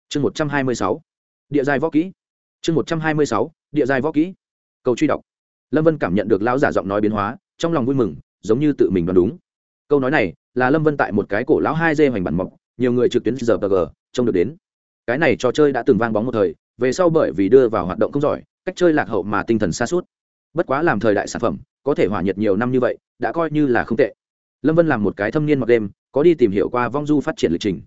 Chương một trăm hai mươi sáu. Địa giai võ kỹ. Chương một trăm hai mươi sáu, địa giai võ kỹ. Câu truy đọc. Lâm vân cảm nhận được lão giả giọng nói biến hóa, trong lòng vui mừng, giống như tự mình đoán đúng. Câu nói này là lâm vân tại một cái cổ lão hai dê hoành bản mộc nhiều người trực tuyến giờ gờ, trông được đến. Cái này trò chơi đã từng vang bóng một thời về sau bởi vì đưa vào hoạt động không giỏi cách chơi lạc hậu mà tinh thần xa suốt. Bất quá làm thời đại sản phẩm có thể hỏa nhiệt nhiều năm như vậy đã coi như là không tệ. Lâm vân làm một cái thâm niên mặc đêm có đi tìm hiểu qua vong du phát triển lịch trình.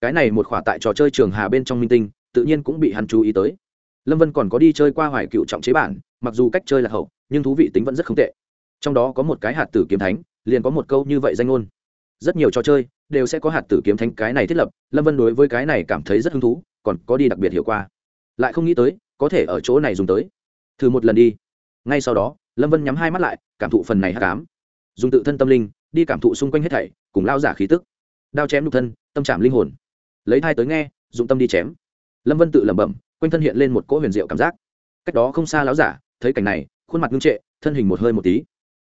Cái này một khỏa tại trò chơi trường hà bên trong minh tinh tự nhiên cũng bị hắn chú ý tới. Lâm vân còn có đi chơi qua hoài cựu trọng chế bản mặc dù cách chơi lạc hậu nhưng thú vị tính vẫn rất không tệ. Trong đó có một cái hạt tử kiếm thánh liền có một câu như vậy danh ngôn rất nhiều trò chơi đều sẽ có hạt tử kiếm thánh cái này thiết lập lâm vân đối với cái này cảm thấy rất hứng thú còn có đi đặc biệt hiệu quả, lại không nghĩ tới có thể ở chỗ này dùng tới. Thử một lần đi. Ngay sau đó lâm vân nhắm hai mắt lại cảm thụ phần này hát cám dùng tự thân tâm linh đi cảm thụ xung quanh hết thảy cùng lao giả khí tức. Đao chém nhục thân tâm trảm linh hồn. Lấy thai tới nghe dụng tâm đi chém. Lâm vân tự lẩm bẩm quanh thân hiện lên một cỗ huyền diệu cảm giác. Cách đó không xa láo giả thấy cảnh này khuôn mặt ngưng trệ thân hình một hơi một tí.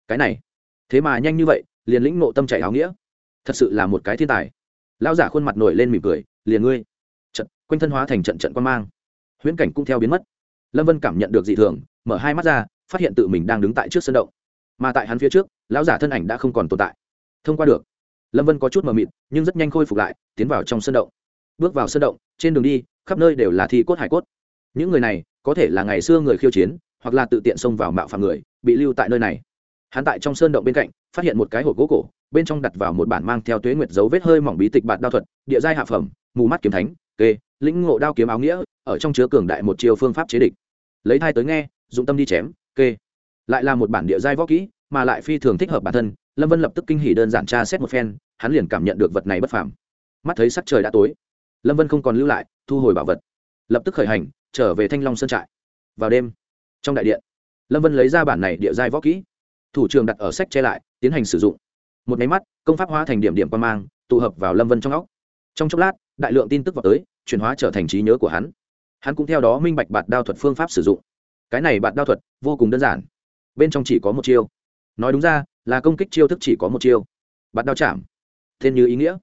Cái này. Thế mà nhanh như vậy liền lĩnh nộ tâm chạy áo nghĩa thật sự là một cái thiên tài. Lão giả khuôn mặt nổi lên mỉm cười, liền ngươi. Trận, quanh thân hóa thành trận trận quan mang. Huyễn cảnh cũng theo biến mất. Lâm vân cảm nhận được dị thường, mở hai mắt ra, phát hiện tự mình đang đứng tại trước sân động. Mà tại hắn phía trước, lão giả thân ảnh đã không còn tồn tại. Thông qua được. Lâm vân có chút mờ mịt, nhưng rất nhanh khôi phục lại, tiến vào trong sân động. Bước vào sân động, trên đường đi, khắp nơi đều là thi cốt hải cốt. Những người này, có thể là ngày xưa người khiêu chiến, hoặc là tự tiện xông vào mạo phạm người, bị lưu tại nơi này hắn tại trong sơn động bên cạnh, phát hiện một cái hộp gỗ cổ, bên trong đặt vào một bản mang theo tuế nguyệt dấu vết hơi mỏng bí tịch bạt đao thuật, địa giai hạ phẩm, mù mắt kiếm thánh, kê, lĩnh ngộ đao kiếm áo nghĩa, ở trong chứa cường đại một chiều phương pháp chế địch. Lấy thai tới nghe, dụng tâm đi chém, kê. Lại là một bản địa giai võ kỹ, mà lại phi thường thích hợp bản thân, lâm vân lập tức kinh hỉ đơn giản tra xét một phen, hắn liền cảm nhận được vật này bất phàm. Mắt thấy sắc trời đã tối, lâm vân không còn lưu lại, thu hồi bảo vật. Lập tức khởi hành, trở về thanh long sơn trại. Vào đêm, trong đại điện, lâm vân lấy ra bản này địa giai võ kỹ thủ trường đặt ở sách che lại, tiến hành sử dụng. Một máy mắt, công pháp hóa thành điểm điểm quan mang, tụ hợp vào lâm vân trong óc. Trong chốc lát, đại lượng tin tức vào tới, chuyển hóa trở thành trí nhớ của hắn. Hắn cũng theo đó minh bạch bạt đao thuật phương pháp sử dụng. Cái này bạt đao thuật vô cùng đơn giản. Bên trong chỉ có một chiêu. Nói đúng ra, là công kích chiêu thức chỉ có một chiêu. Bạt đao chạm. Tên như ý nghĩa.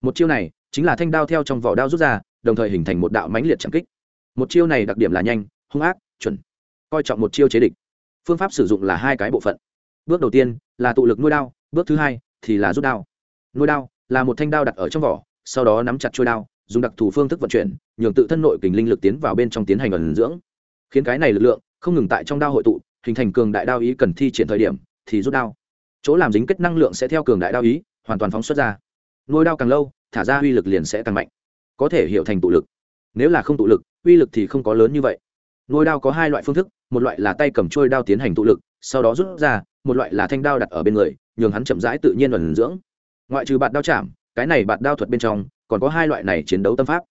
Một chiêu này, chính là thanh đao theo trong vỏ đao rút ra, đồng thời hình thành một đạo mãnh liệt chạm kích. Một chiêu này đặc điểm là nhanh, hung ác, chuẩn. Coi trọng một chiêu chế địch. Phương pháp sử dụng là hai cái bộ phận bước đầu tiên là tụ lực nuôi đao, bước thứ hai thì là rút đao. Nuôi đao là một thanh đao đặt ở trong vỏ, sau đó nắm chặt trôi đao, dùng đặc thù phương thức vận chuyển, nhường tự thân nội kình linh lực tiến vào bên trong tiến hành ẩn dưỡng. Khiến cái này lực lượng không ngừng tại trong đao hội tụ, hình thành cường đại đao ý cần thi triển thời điểm thì rút đao. Chỗ làm dính kết năng lượng sẽ theo cường đại đao ý hoàn toàn phóng xuất ra. Nuôi đao càng lâu, thả ra uy lực liền sẽ càng mạnh. Có thể hiểu thành tụ lực. Nếu là không tụ lực, uy lực thì không có lớn như vậy. Nuôi đao có hai loại phương thức một loại là tay cầm trôi đao tiến hành tụ lực, sau đó rút ra, một loại là thanh đao đặt ở bên người, nhường hắn chậm rãi tự nhiên ẩn dưỡng. Ngoại trừ bạt đao chạm, cái này bạt đao thuật bên trong, còn có hai loại này chiến đấu tâm pháp.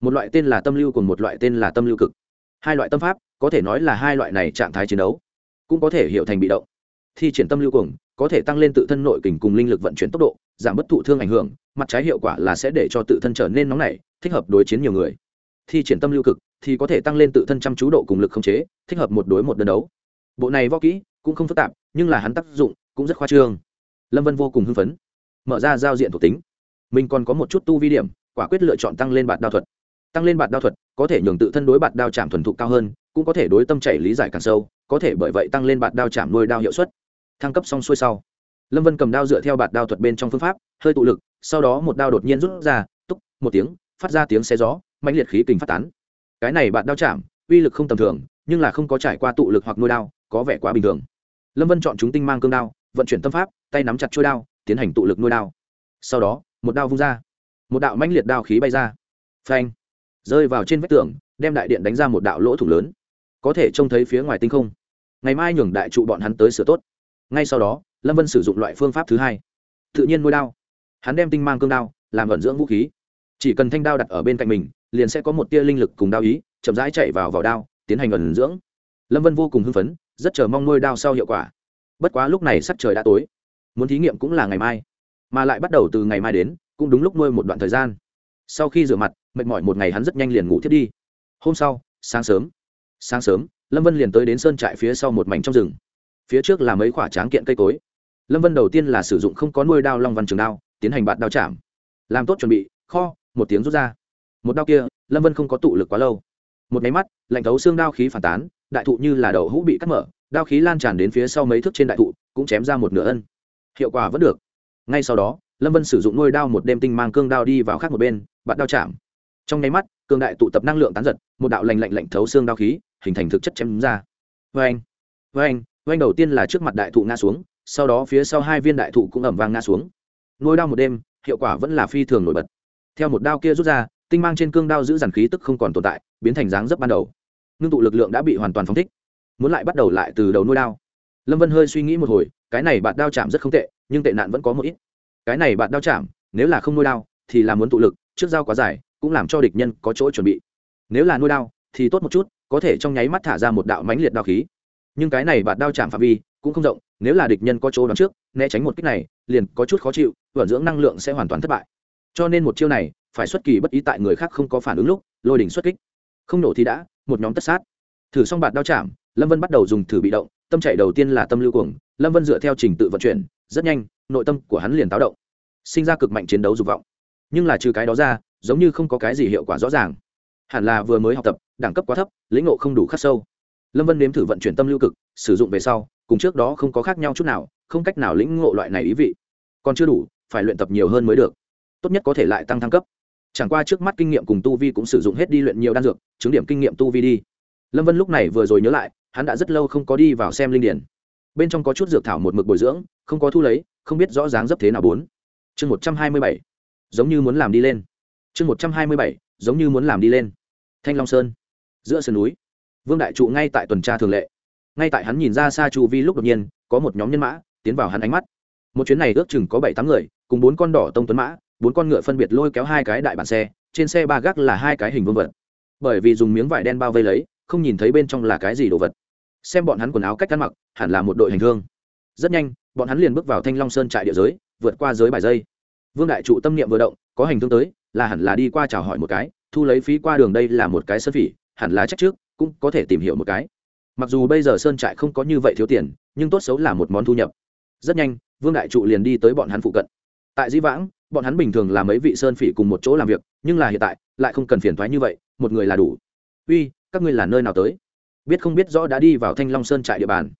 Một loại tên là tâm lưu cùng một loại tên là tâm lưu cực. Hai loại tâm pháp, có thể nói là hai loại này trạng thái chiến đấu, cũng có thể hiểu thành bị động. Thi triển tâm lưu cùng, có thể tăng lên tự thân nội kình cùng linh lực vận chuyển tốc độ, giảm bất thụ thương ảnh hưởng, mặt trái hiệu quả là sẽ để cho tự thân trở nên nóng nảy, thích hợp đối chiến nhiều người thi triển tâm lưu cực, thì có thể tăng lên tự thân chăm chú độ cùng lực không chế, thích hợp một đối một đơn đấu. Bộ này võ kỹ cũng không phức tạp, nhưng là hắn tác dụng cũng rất khoa trương. Lâm vân vô cùng hưng phấn. Mở ra giao diện thuộc tính. Mình còn có một chút tu vi điểm, quả quyết lựa chọn tăng lên bạt đao thuật. Tăng lên bạt đao thuật, có thể nhường tự thân đối bạt đao chạm thuần thụ cao hơn, cũng có thể đối tâm chảy lý giải càng sâu, có thể bởi vậy tăng lên bạt đao chạm nuôi đao hiệu suất. Thăng cấp xong xuôi sau, lâm vân cầm đao dựa theo bạt đao thuật bên trong phương pháp, hơi tụ lực, sau đó một đao đột nhiên rút ra, túc, một tiếng, phát ra tiếng xe gió mạnh liệt khí kình phát tán. Cái này bạn đao chạm, uy lực không tầm thường, nhưng là không có trải qua tụ lực hoặc nuôi đao, có vẻ quá bình thường. Lâm vân chọn chúng tinh mang cương đao, vận chuyển tâm pháp, tay nắm chặt chuôi đao, tiến hành tụ lực nuôi đao. Sau đó, một đao vung ra. Một đạo mãnh liệt đao khí bay ra. Phanh. Rơi vào trên vách tường, đem đại điện đánh ra một đạo lỗ thủng lớn. Có thể trông thấy phía ngoài tinh không. Ngày mai nhường đại trụ bọn hắn tới sửa tốt. Ngay sau đó, lâm vân sử dụng loại phương pháp thứ hai. Tự nhiên nuôi đao. Hắn đem tinh mang cương đao, làm vận dưỡng vũ khí. Chỉ cần thanh đao đặt ở bên cạnh mình liền sẽ có một tia linh lực cùng đao ý, chậm rãi chạy vào vào đao, tiến hành ẩn dưỡng. Lâm vân vô cùng hưng phấn, rất chờ mong nuôi đao sau hiệu quả. Bất quá lúc này sắc trời đã tối, muốn thí nghiệm cũng là ngày mai, mà lại bắt đầu từ ngày mai đến, cũng đúng lúc nuôi một đoạn thời gian. Sau khi rửa mặt, mệt mỏi một ngày hắn rất nhanh liền ngủ thiết đi. Hôm sau, sáng sớm sáng sớm, lâm vân liền tới đến sơn trại phía sau một mảnh trong rừng. Phía trước là mấy khoả tráng kiện cây cối. Lâm vân đầu tiên là sử dụng không có nuôi đao long văn trường đao, tiến hành bạt đao chạm. Làm tốt chuẩn bị, kho, một tiếng rút ra một đao kia, lâm vân không có tụ lực quá lâu. Một máy mắt, lạnh thấu xương đao khí phản tán, đại thụ như là đậu hũ bị cắt mở, đao khí lan tràn đến phía sau mấy thước trên đại thụ, cũng chém ra một nửa ân. Hiệu quả vẫn được. Ngay sau đó, lâm vân sử dụng nuôi đao một đêm tinh mang cương đao đi vào khác một bên bạn đao chạm. Trong nháy mắt, cương đại tụ tập năng lượng tán giật, một đạo lành lạnh lạnh thấu xương đao khí, hình thành thực chất chém ra. Vê anh vê anh vê anh đầu tiên là trước mặt đại thụ ngã xuống, sau đó phía sau hai viên đại thụ cũng ẩm vang ngã xuống. Nuôi đao một đêm, hiệu quả vẫn là phi thường nổi bật. Theo một đao kia rút ra tinh mang trên cương đao giữ dàn khí tức không còn tồn tại, biến thành dáng dấp ban đầu. Ngưng tụ lực lượng đã bị hoàn toàn phóng thích, muốn lại bắt đầu lại từ đầu nuôi đao. Lâm vân hơi suy nghĩ một hồi, cái này bạn đao chạm rất không tệ, nhưng tệ nạn vẫn có một ít. Cái này bạn đao chạm, nếu là không nuôi đao, thì là muốn tụ lực, trước dao quá dài, cũng làm cho địch nhân có chỗ chuẩn bị. Nếu là nuôi đao, thì tốt một chút, có thể trong nháy mắt thả ra một đạo mãnh liệt đao khí. Nhưng cái này bạn đao chạm phạm vi cũng không rộng, nếu là địch nhân có chỗ đón trước, né tránh một kích này, liền có chút khó chịu, vận dưỡng năng lượng sẽ hoàn toàn thất bại. Cho nên một chiêu này phải xuất kỳ bất ý tại người khác không có phản ứng lúc, lôi đỉnh xuất kích. Không nổ thì đã, một nhóm tất sát. Thử xong bạt đao chạm, lâm vân bắt đầu dùng thử bị động, tâm chạy đầu tiên là tâm lưu cuồng. Lâm vân dựa theo trình tự vận chuyển, rất nhanh, nội tâm của hắn liền táo động. Sinh ra cực mạnh chiến đấu dục vọng. Nhưng là trừ cái đó ra, giống như không có cái gì hiệu quả rõ ràng. Hẳn là vừa mới học tập, đẳng cấp quá thấp, lĩnh ngộ không đủ khắc sâu. Lâm vân nếm thử vận chuyển tâm lưu cực, sử dụng về sau, cùng trước đó không có khác nhau chút nào, không cách nào lĩnh ngộ loại này ý vị. Còn chưa đủ, phải luyện tập nhiều hơn mới được. Tốt nhất có thể lại tăng thăng cấp chẳng qua trước mắt kinh nghiệm cùng tu vi cũng sử dụng hết đi luyện nhiều đan dược, chứng điểm kinh nghiệm tu vi đi. Lâm vân lúc này vừa rồi nhớ lại, hắn đã rất lâu không có đi vào xem linh điển. Bên trong có chút dược thảo một mực bồi dưỡng, không có thu lấy, không biết rõ ràng dấp thế nào bốn. Chương một trăm hai mươi bảy. Giống như muốn làm đi lên. Chương một trăm hai mươi bảy. Giống như muốn làm đi lên. Thanh long sơn. Giữa sườn núi. Vương đại trụ ngay tại tuần tra thường lệ. Ngay tại hắn nhìn ra xa chu vi lúc đột nhiên, có một nhóm nhân mã tiến vào hắn ánh mắt. Một chuyến này ước chừng có bảy tám người, cùng bốn con đỏ tông tuấn mã bốn con ngựa phân biệt lôi kéo hai cái đại bản xe, trên xe ba gác là hai cái hình vương vật. Bởi vì dùng miếng vải đen bao vây lấy, không nhìn thấy bên trong là cái gì đồ vật. Xem bọn hắn quần áo cách ăn mặc, hẳn là một đội hành thương rất nhanh, bọn hắn liền bước vào thanh long sơn trại địa giới, vượt qua giới bài dây. Vương đại trụ tâm niệm vừa động, có hành thương tới, là hẳn là đi qua chào hỏi một cái, thu lấy phí qua đường đây là một cái sơn phỉ, hẳn là chắc trước, cũng có thể tìm hiểu một cái. Mặc dù bây giờ sơn trại không có như vậy thiếu tiền, nhưng tốt xấu là một món thu nhập. Rất nhanh, vương đại trụ liền đi tới bọn hắn phụ cận. Tại di vãng bọn hắn bình thường là mấy vị sơn phỉ cùng một chỗ làm việc, nhưng là hiện tại, lại không cần phiền thoái như vậy, một người là đủ. Uy, các ngươi là nơi nào tới? Biết không biết rõ đã đi vào thanh long sơn trại địa bàn.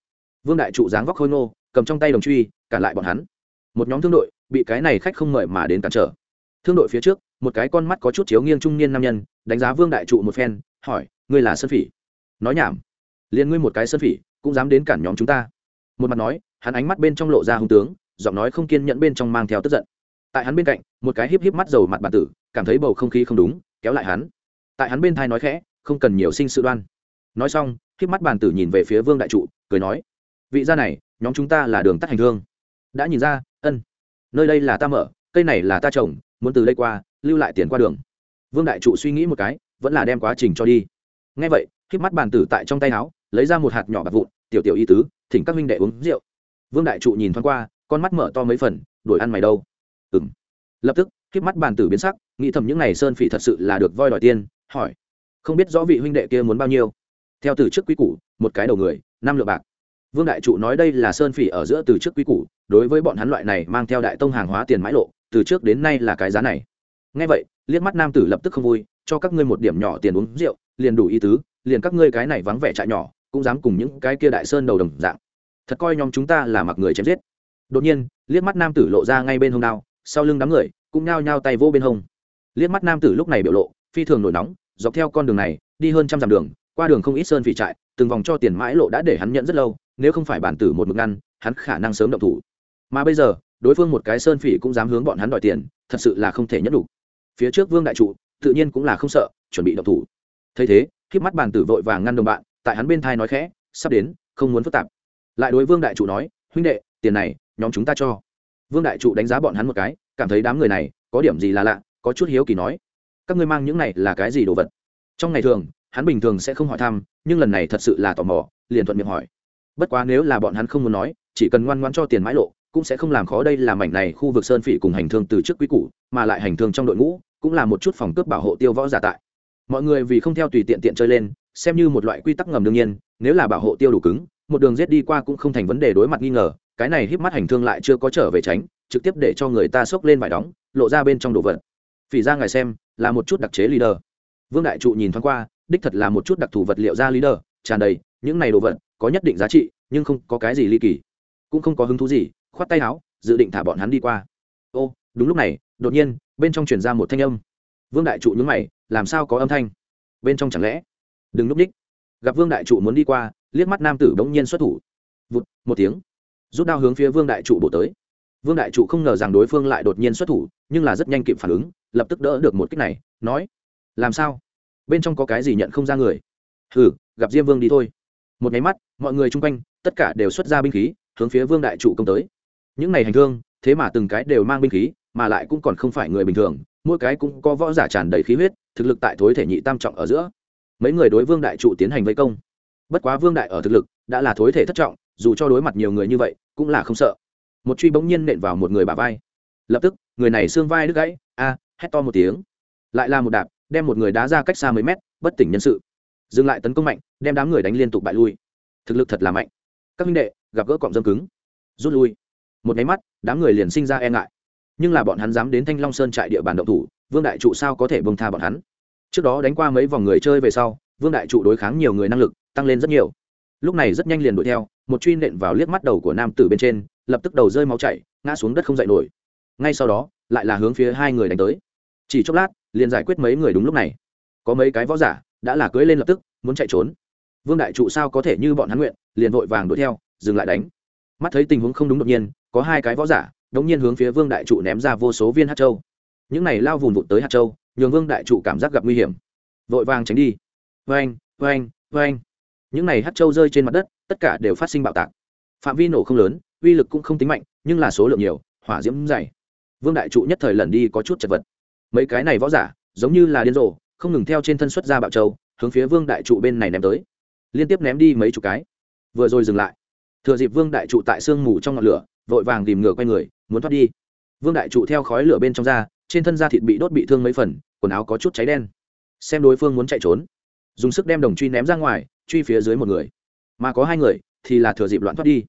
Vương đại trụ dáng vóc khôi ngô, cầm trong tay đồng truy, cản lại bọn hắn. Một nhóm thương đội, bị cái này khách không mời mà đến cản trở. Thương đội phía trước, một cái con mắt có chút chiếu nghiêng trung niên nam nhân, đánh giá vương đại trụ một phen, hỏi, ngươi là sơn phỉ? Nói nhảm liền ngươi một cái sơn phỉ, cũng dám đến cản nhóm chúng ta? Một mặt nói, hắn ánh mắt bên trong lộ ra hung tướng, giọng nói không kiên nhẫn bên trong mang theo tức giận tại hắn bên cạnh một cái híp híp mắt dầu mặt bản tử cảm thấy bầu không khí không đúng kéo lại hắn. Tại hắn bên thai nói khẽ không cần nhiều sinh sự đoan. Nói xong híp mắt bản tử nhìn về phía vương đại trụ cười nói vị gia này nhóm chúng ta là đường tắt hành hương, đã nhìn ra ân. Nơi đây là ta mở cây này là ta trồng muốn từ đây qua lưu lại tiền qua đường. Vương đại trụ suy nghĩ một cái vẫn là đem quá trình cho đi. Ngay vậy híp mắt bàn tử tại trong tay áo lấy ra một hạt nhỏ bạc vụn tiểu tiểu y tứ thỉnh các huynh đệ uống rượu. Vương đại trụ nhìn thoáng qua con mắt mở to mấy phần đuổi ăn mày đâu? Ừ m lập tức híp mắt bàn tử biến sắc, nghĩ thầm những n à y sơn phỉ thật sự là được voi đòi tiên, hỏi, không biết rõ vị huynh đệ kia muốn bao nhiêu? Theo từ trước quý củ, một cái đầu người, năm lượng bạc. Vương đại trụ nói đây là sơn phỉ ở giữa từ trước quý củ, đối với bọn hắn loại này mang theo đại tông hàng hóa tiền mãi lộ, từ trước đến nay là cái giá này. Ngay vậy, liếc mắt nam tử lập tức không vui, cho các ngươi một điểm nhỏ tiền uống rượu, liền đủ ý tứ, liền các ngươi cái này vắng vẻ trại nhỏ, cũng dám cùng những cái kia đại sơn đầu đồng dạng. Thật coi nhóm chúng ta là mặc người chém giết. Đột nhiên, liếc mắt nam tử lộ ra ngay bên hông đao sau lưng đám người cũng nhao nhao tay vô bên hông. Liếc mắt nam tử lúc này biểu lộ, phi thường nổi nóng, dọc theo con đường này, đi hơn trăm dặm đường, qua đường không ít sơn phỉ trại, từng vòng cho tiền mãi lộ đã để hắn nhận rất lâu, nếu không phải bản tử một mực ngăn, hắn khả năng sớm động thủ. Mà bây giờ, đối phương một cái sơn phỉ cũng dám hướng bọn hắn đòi tiền, thật sự là không thể nhất đủ. Phía trước vương đại trụ, tự nhiên cũng là không sợ, chuẩn bị động thủ. Thấy thế khi mắt bản tử vội vàng ngăn đồng bạn, tại hắn bên thai nói khẽ, sắp đến, không muốn phức tạp. Lại đối vương đại trụ nói, huynh đệ, tiền này, nhóm chúng ta cho vương đại trụ đánh giá bọn hắn một cái, cảm thấy đám người này có điểm gì là lạ, có chút hiếu kỳ nói, các ngươi mang những này là cái gì đồ vật? Trong ngày thường, hắn bình thường sẽ không hỏi thăm, nhưng lần này thật sự là tò mò, liền thuận miệng hỏi. Bất quá nếu là bọn hắn không muốn nói, chỉ cần ngoan ngoan cho tiền mãi lộ, cũng sẽ không làm khó đây là mảnh này khu vực sơn phỉ cùng hành thương từ trước quý cũ mà lại hành thương trong đội ngũ cũng là một chút phòng cướp bảo hộ tiêu võ giả tại. Mọi người vì không theo tùy tiện tiện chơi lên, xem như một loại quy tắc ngầm đương nhiên, nếu là bảo hộ tiêu đủ cứng, một đường giết đi qua cũng không thành vấn đề đối mặt nghi ngờ cái này híp mắt hành thương lại chưa có trở về tránh, trực tiếp để cho người ta xốc lên vải đóng, lộ ra bên trong đồ vật. Phỉ ra ngài xem, là một chút đặc chế leader. Vương đại trụ nhìn thoáng qua, đích thật là một chút đặc thù vật liệu ra leader, tràn đầy, những này đồ vật có nhất định giá trị, nhưng không có cái gì ly kỳ. Cũng không có hứng thú gì, khoát tay áo, dự định thả bọn hắn đi qua. Ô, đúng lúc này, đột nhiên, bên trong truyền ra một thanh âm. Vương đại trụ nhướng mày, làm sao có âm thanh? Bên trong chẳng lẽ? Đừng núp ních gặp vương đại trụ muốn đi qua, liếc mắt nam tử bỗng nhiên xuất thủ. Vụt, một tiếng rút đao hướng phía vương đại trụ bổ tới. Vương đại trụ không ngờ rằng đối phương lại đột nhiên xuất thủ, nhưng là rất nhanh kịp phản ứng, lập tức đỡ được một cách này, nói, làm sao? Bên trong có cái gì nhận không ra người? Hừ, gặp diêm vương đi thôi. Một nháy mắt, mọi người chung quanh, tất cả đều xuất ra binh khí, hướng phía vương đại trụ công tới. Những này hành thương, thế mà từng cái đều mang binh khí, mà lại cũng còn không phải người bình thường, mỗi cái cũng có võ giả tràn đầy khí huyết, thực lực tại thối thể nhị tam trọng ở giữa. Mấy người đối vương đại trụ tiến hành vây công. Bất quá vương đại ở thực lực, đã là thối thể thất trọng dù cho đối mặt nhiều người như vậy, cũng là không sợ. Một truy bỗng nhiên nện vào một người bà vai. Lập tức, người này xương vai đứt gãy, a, hét to một tiếng. Lại là một đạp, đem một người đá ra cách xa mấy mét, bất tỉnh nhân sự. Dừng lại tấn công mạnh, đem đám người đánh liên tục bại lui. Thực lực thật là mạnh. Các huynh đệ, gặp gỡ cọng dâm cứng. Rút lui. Một nháy mắt, đám người liền sinh ra e ngại. Nhưng là bọn hắn dám đến thanh long sơn trại địa bàn động thủ, vương đại trụ sao có thể bông tha bọn hắn? Trước đó đánh qua mấy vòng người chơi về sau, vương đại trụ đối kháng nhiều người năng lực, tăng lên rất nhiều lúc này rất nhanh liền đuổi theo, một truy nện vào liếc mắt đầu của nam tử bên trên, lập tức đầu rơi máu chảy, ngã xuống đất không dậy nổi. Ngay sau đó, lại là hướng phía hai người đánh tới. Chỉ chốc lát, liền giải quyết mấy người đúng lúc này. Có mấy cái võ giả đã là cưới lên lập tức, muốn chạy trốn. Vương đại trụ sao có thể như bọn hắn nguyện, liền vội vàng đuổi theo, dừng lại đánh. Mắt thấy tình huống không đúng đột nhiên, có hai cái võ giả đống nhiên hướng phía vương đại trụ ném ra vô số viên hạt châu. Những này lao vùn vụt tới hạt châu, nhường vương đại trụ cảm giác gặp nguy hiểm. Vội vàng tránh đi. Vain vain vain những này hát châu rơi trên mặt đất, tất cả đều phát sinh bạo tạc. Phạm vi nổ không lớn, uy lực cũng không tính mạnh, nhưng là số lượng nhiều, hỏa diễm dày. Vương đại trụ nhất thời lần đi có chút chật vật. Mấy cái này võ giả, giống như là điên rồ, không ngừng theo trên thân xuất ra bạo châu, hướng phía vương đại trụ bên này ném tới. Liên tiếp ném đi mấy chục cái. Vừa rồi dừng lại. Thừa dịp vương đại trụ tại sương mù trong ngọn lửa, vội vàng tìm ngựa quay người, muốn thoát đi. Vương đại trụ theo khói lửa bên trong da trên thân da thịt bị đốt bị thương mấy phần, quần áo có chút cháy đen. Xem đối phương muốn chạy trốn dùng sức đem đồng truy ném ra ngoài, truy phía dưới một người. Mà có hai người thì là thừa dịp loạn thoát đi.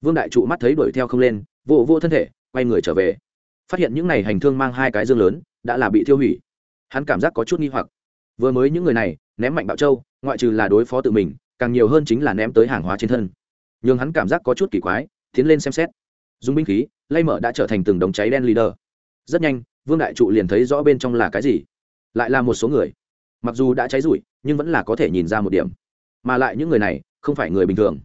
Vương đại trụ mắt thấy đuổi theo không lên vô vô thân thể, quay người trở về. Phát hiện những n à y hành thương mang hai cái dương lớn, đã là bị thiêu hủy. Hắn cảm giác có chút nghi hoặc. Vừa mới những người này ném mạnh bạo châu, ngoại trừ là đối phó tự mình, càng nhiều hơn chính là ném tới hàng hóa trên thân. N h ư n g hắn cảm giác có chút kỳ quái, tiến lên xem xét. Dùng binh khí, lay mở đã trở thành từng đống cháy đen leader. Rất nhanh, vương đại trụ liền thấy rõ bên trong là cái gì. Lại là một số người mặc dù đã cháy rụi, nhưng vẫn là có thể nhìn ra một điểm. Mà lại những người này không phải người bình thường.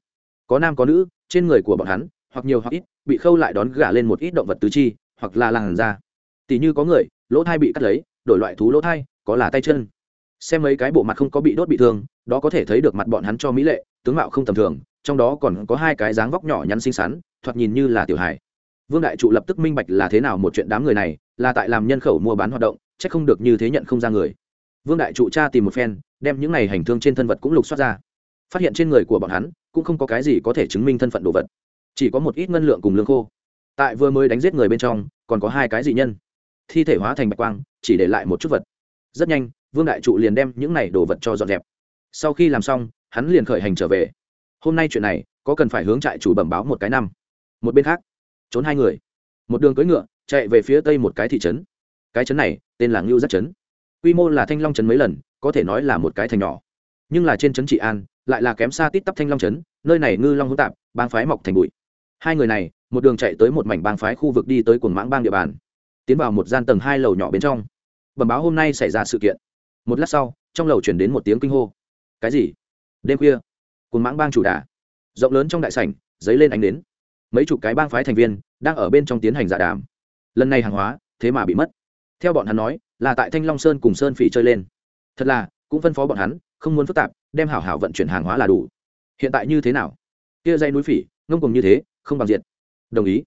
Có nam có nữ, trên người của bọn hắn, hoặc nhiều hoặc ít, bị khâu lại đón gả lên một ít động vật tứ chi, hoặc là làn da. Tỷ như có người, lỗ thai bị cắt lấy, đổi loại thú lỗ thai, có là tay chân. Xem mấy cái bộ mặt không có bị đốt bị thương, đó có thể thấy được mặt bọn hắn cho mỹ lệ, tướng mạo không tầm thường, trong đó còn có hai cái dáng vóc nhỏ nhắn xinh xắn, thoạt nhìn như là tiểu hài. Vương đại trụ lập tức minh bạch là thế nào một chuyện đám người này, là tại làm nhân khẩu mua bán hoạt động c h ắ c không được như thế nhận không ra người vương đại trụ cha tìm một phen, đem những này hành thương trên thân vật cũng lục xoát ra. Phát hiện trên người của bọn hắn, cũng không có cái gì có thể chứng minh thân phận đồ vật. Chỉ có một ít ngân lượng cùng lương khô. Tại vừa mới đánh giết người bên trong, còn có hai cái dị nhân. Thi thể hóa thành bạch quang, chỉ để lại một chút vật. Rất nhanh, vương đại trụ liền đem những này đồ vật cho dọn dẹp. Sau khi làm xong, hắn liền khởi hành trở về. Hôm nay chuyện này, có cần phải hướng trại chủ bẩm báo một cái năm. Một bên khác, trốn hai người. Một đường cưỡi ngựa, chạy về phía tây một cái thị trấn. Cái trấn này, tên là ngưu giác trấn quy mô là thanh long trấn mấy lần, có thể nói là một cái thành nhỏ. Nhưng là trên trấn trị an, lại là kém xa tít tắp thanh long trấn, nơi này ngư long hỗn tạp, bang phái mọc thành bụi. Hai người này, một đường chạy tới một mảnh bang phái khu vực đi tới cuồng mãng bang địa bàn, tiến vào một gian tầng hai lầu nhỏ bên trong. Bẩm báo hôm nay xảy ra sự kiện. Một lát sau, trong lầu chuyển đến một tiếng kinh hô. Cái gì? Đêm khuya cùng mãng bang chủ đà. Rộng lớn trong đại sảnh, dấy lên ánh đến mấy chục cái bang phái thành viên đang ở bên trong tiến hành giả đàm. Lần này hàng hóa, thế mà bị mất. Theo bọn hắn nói là tại thanh long sơn cùng sơn phỉ chơi lên. Thật là, cũng phân phó bọn hắn, không muốn phức tạp, đem hảo hảo vận chuyển hàng hóa là đủ. Hiện tại như thế nào? Kia dây núi phỉ, ngông cùng như thế, không bằng diệt. Đồng ý.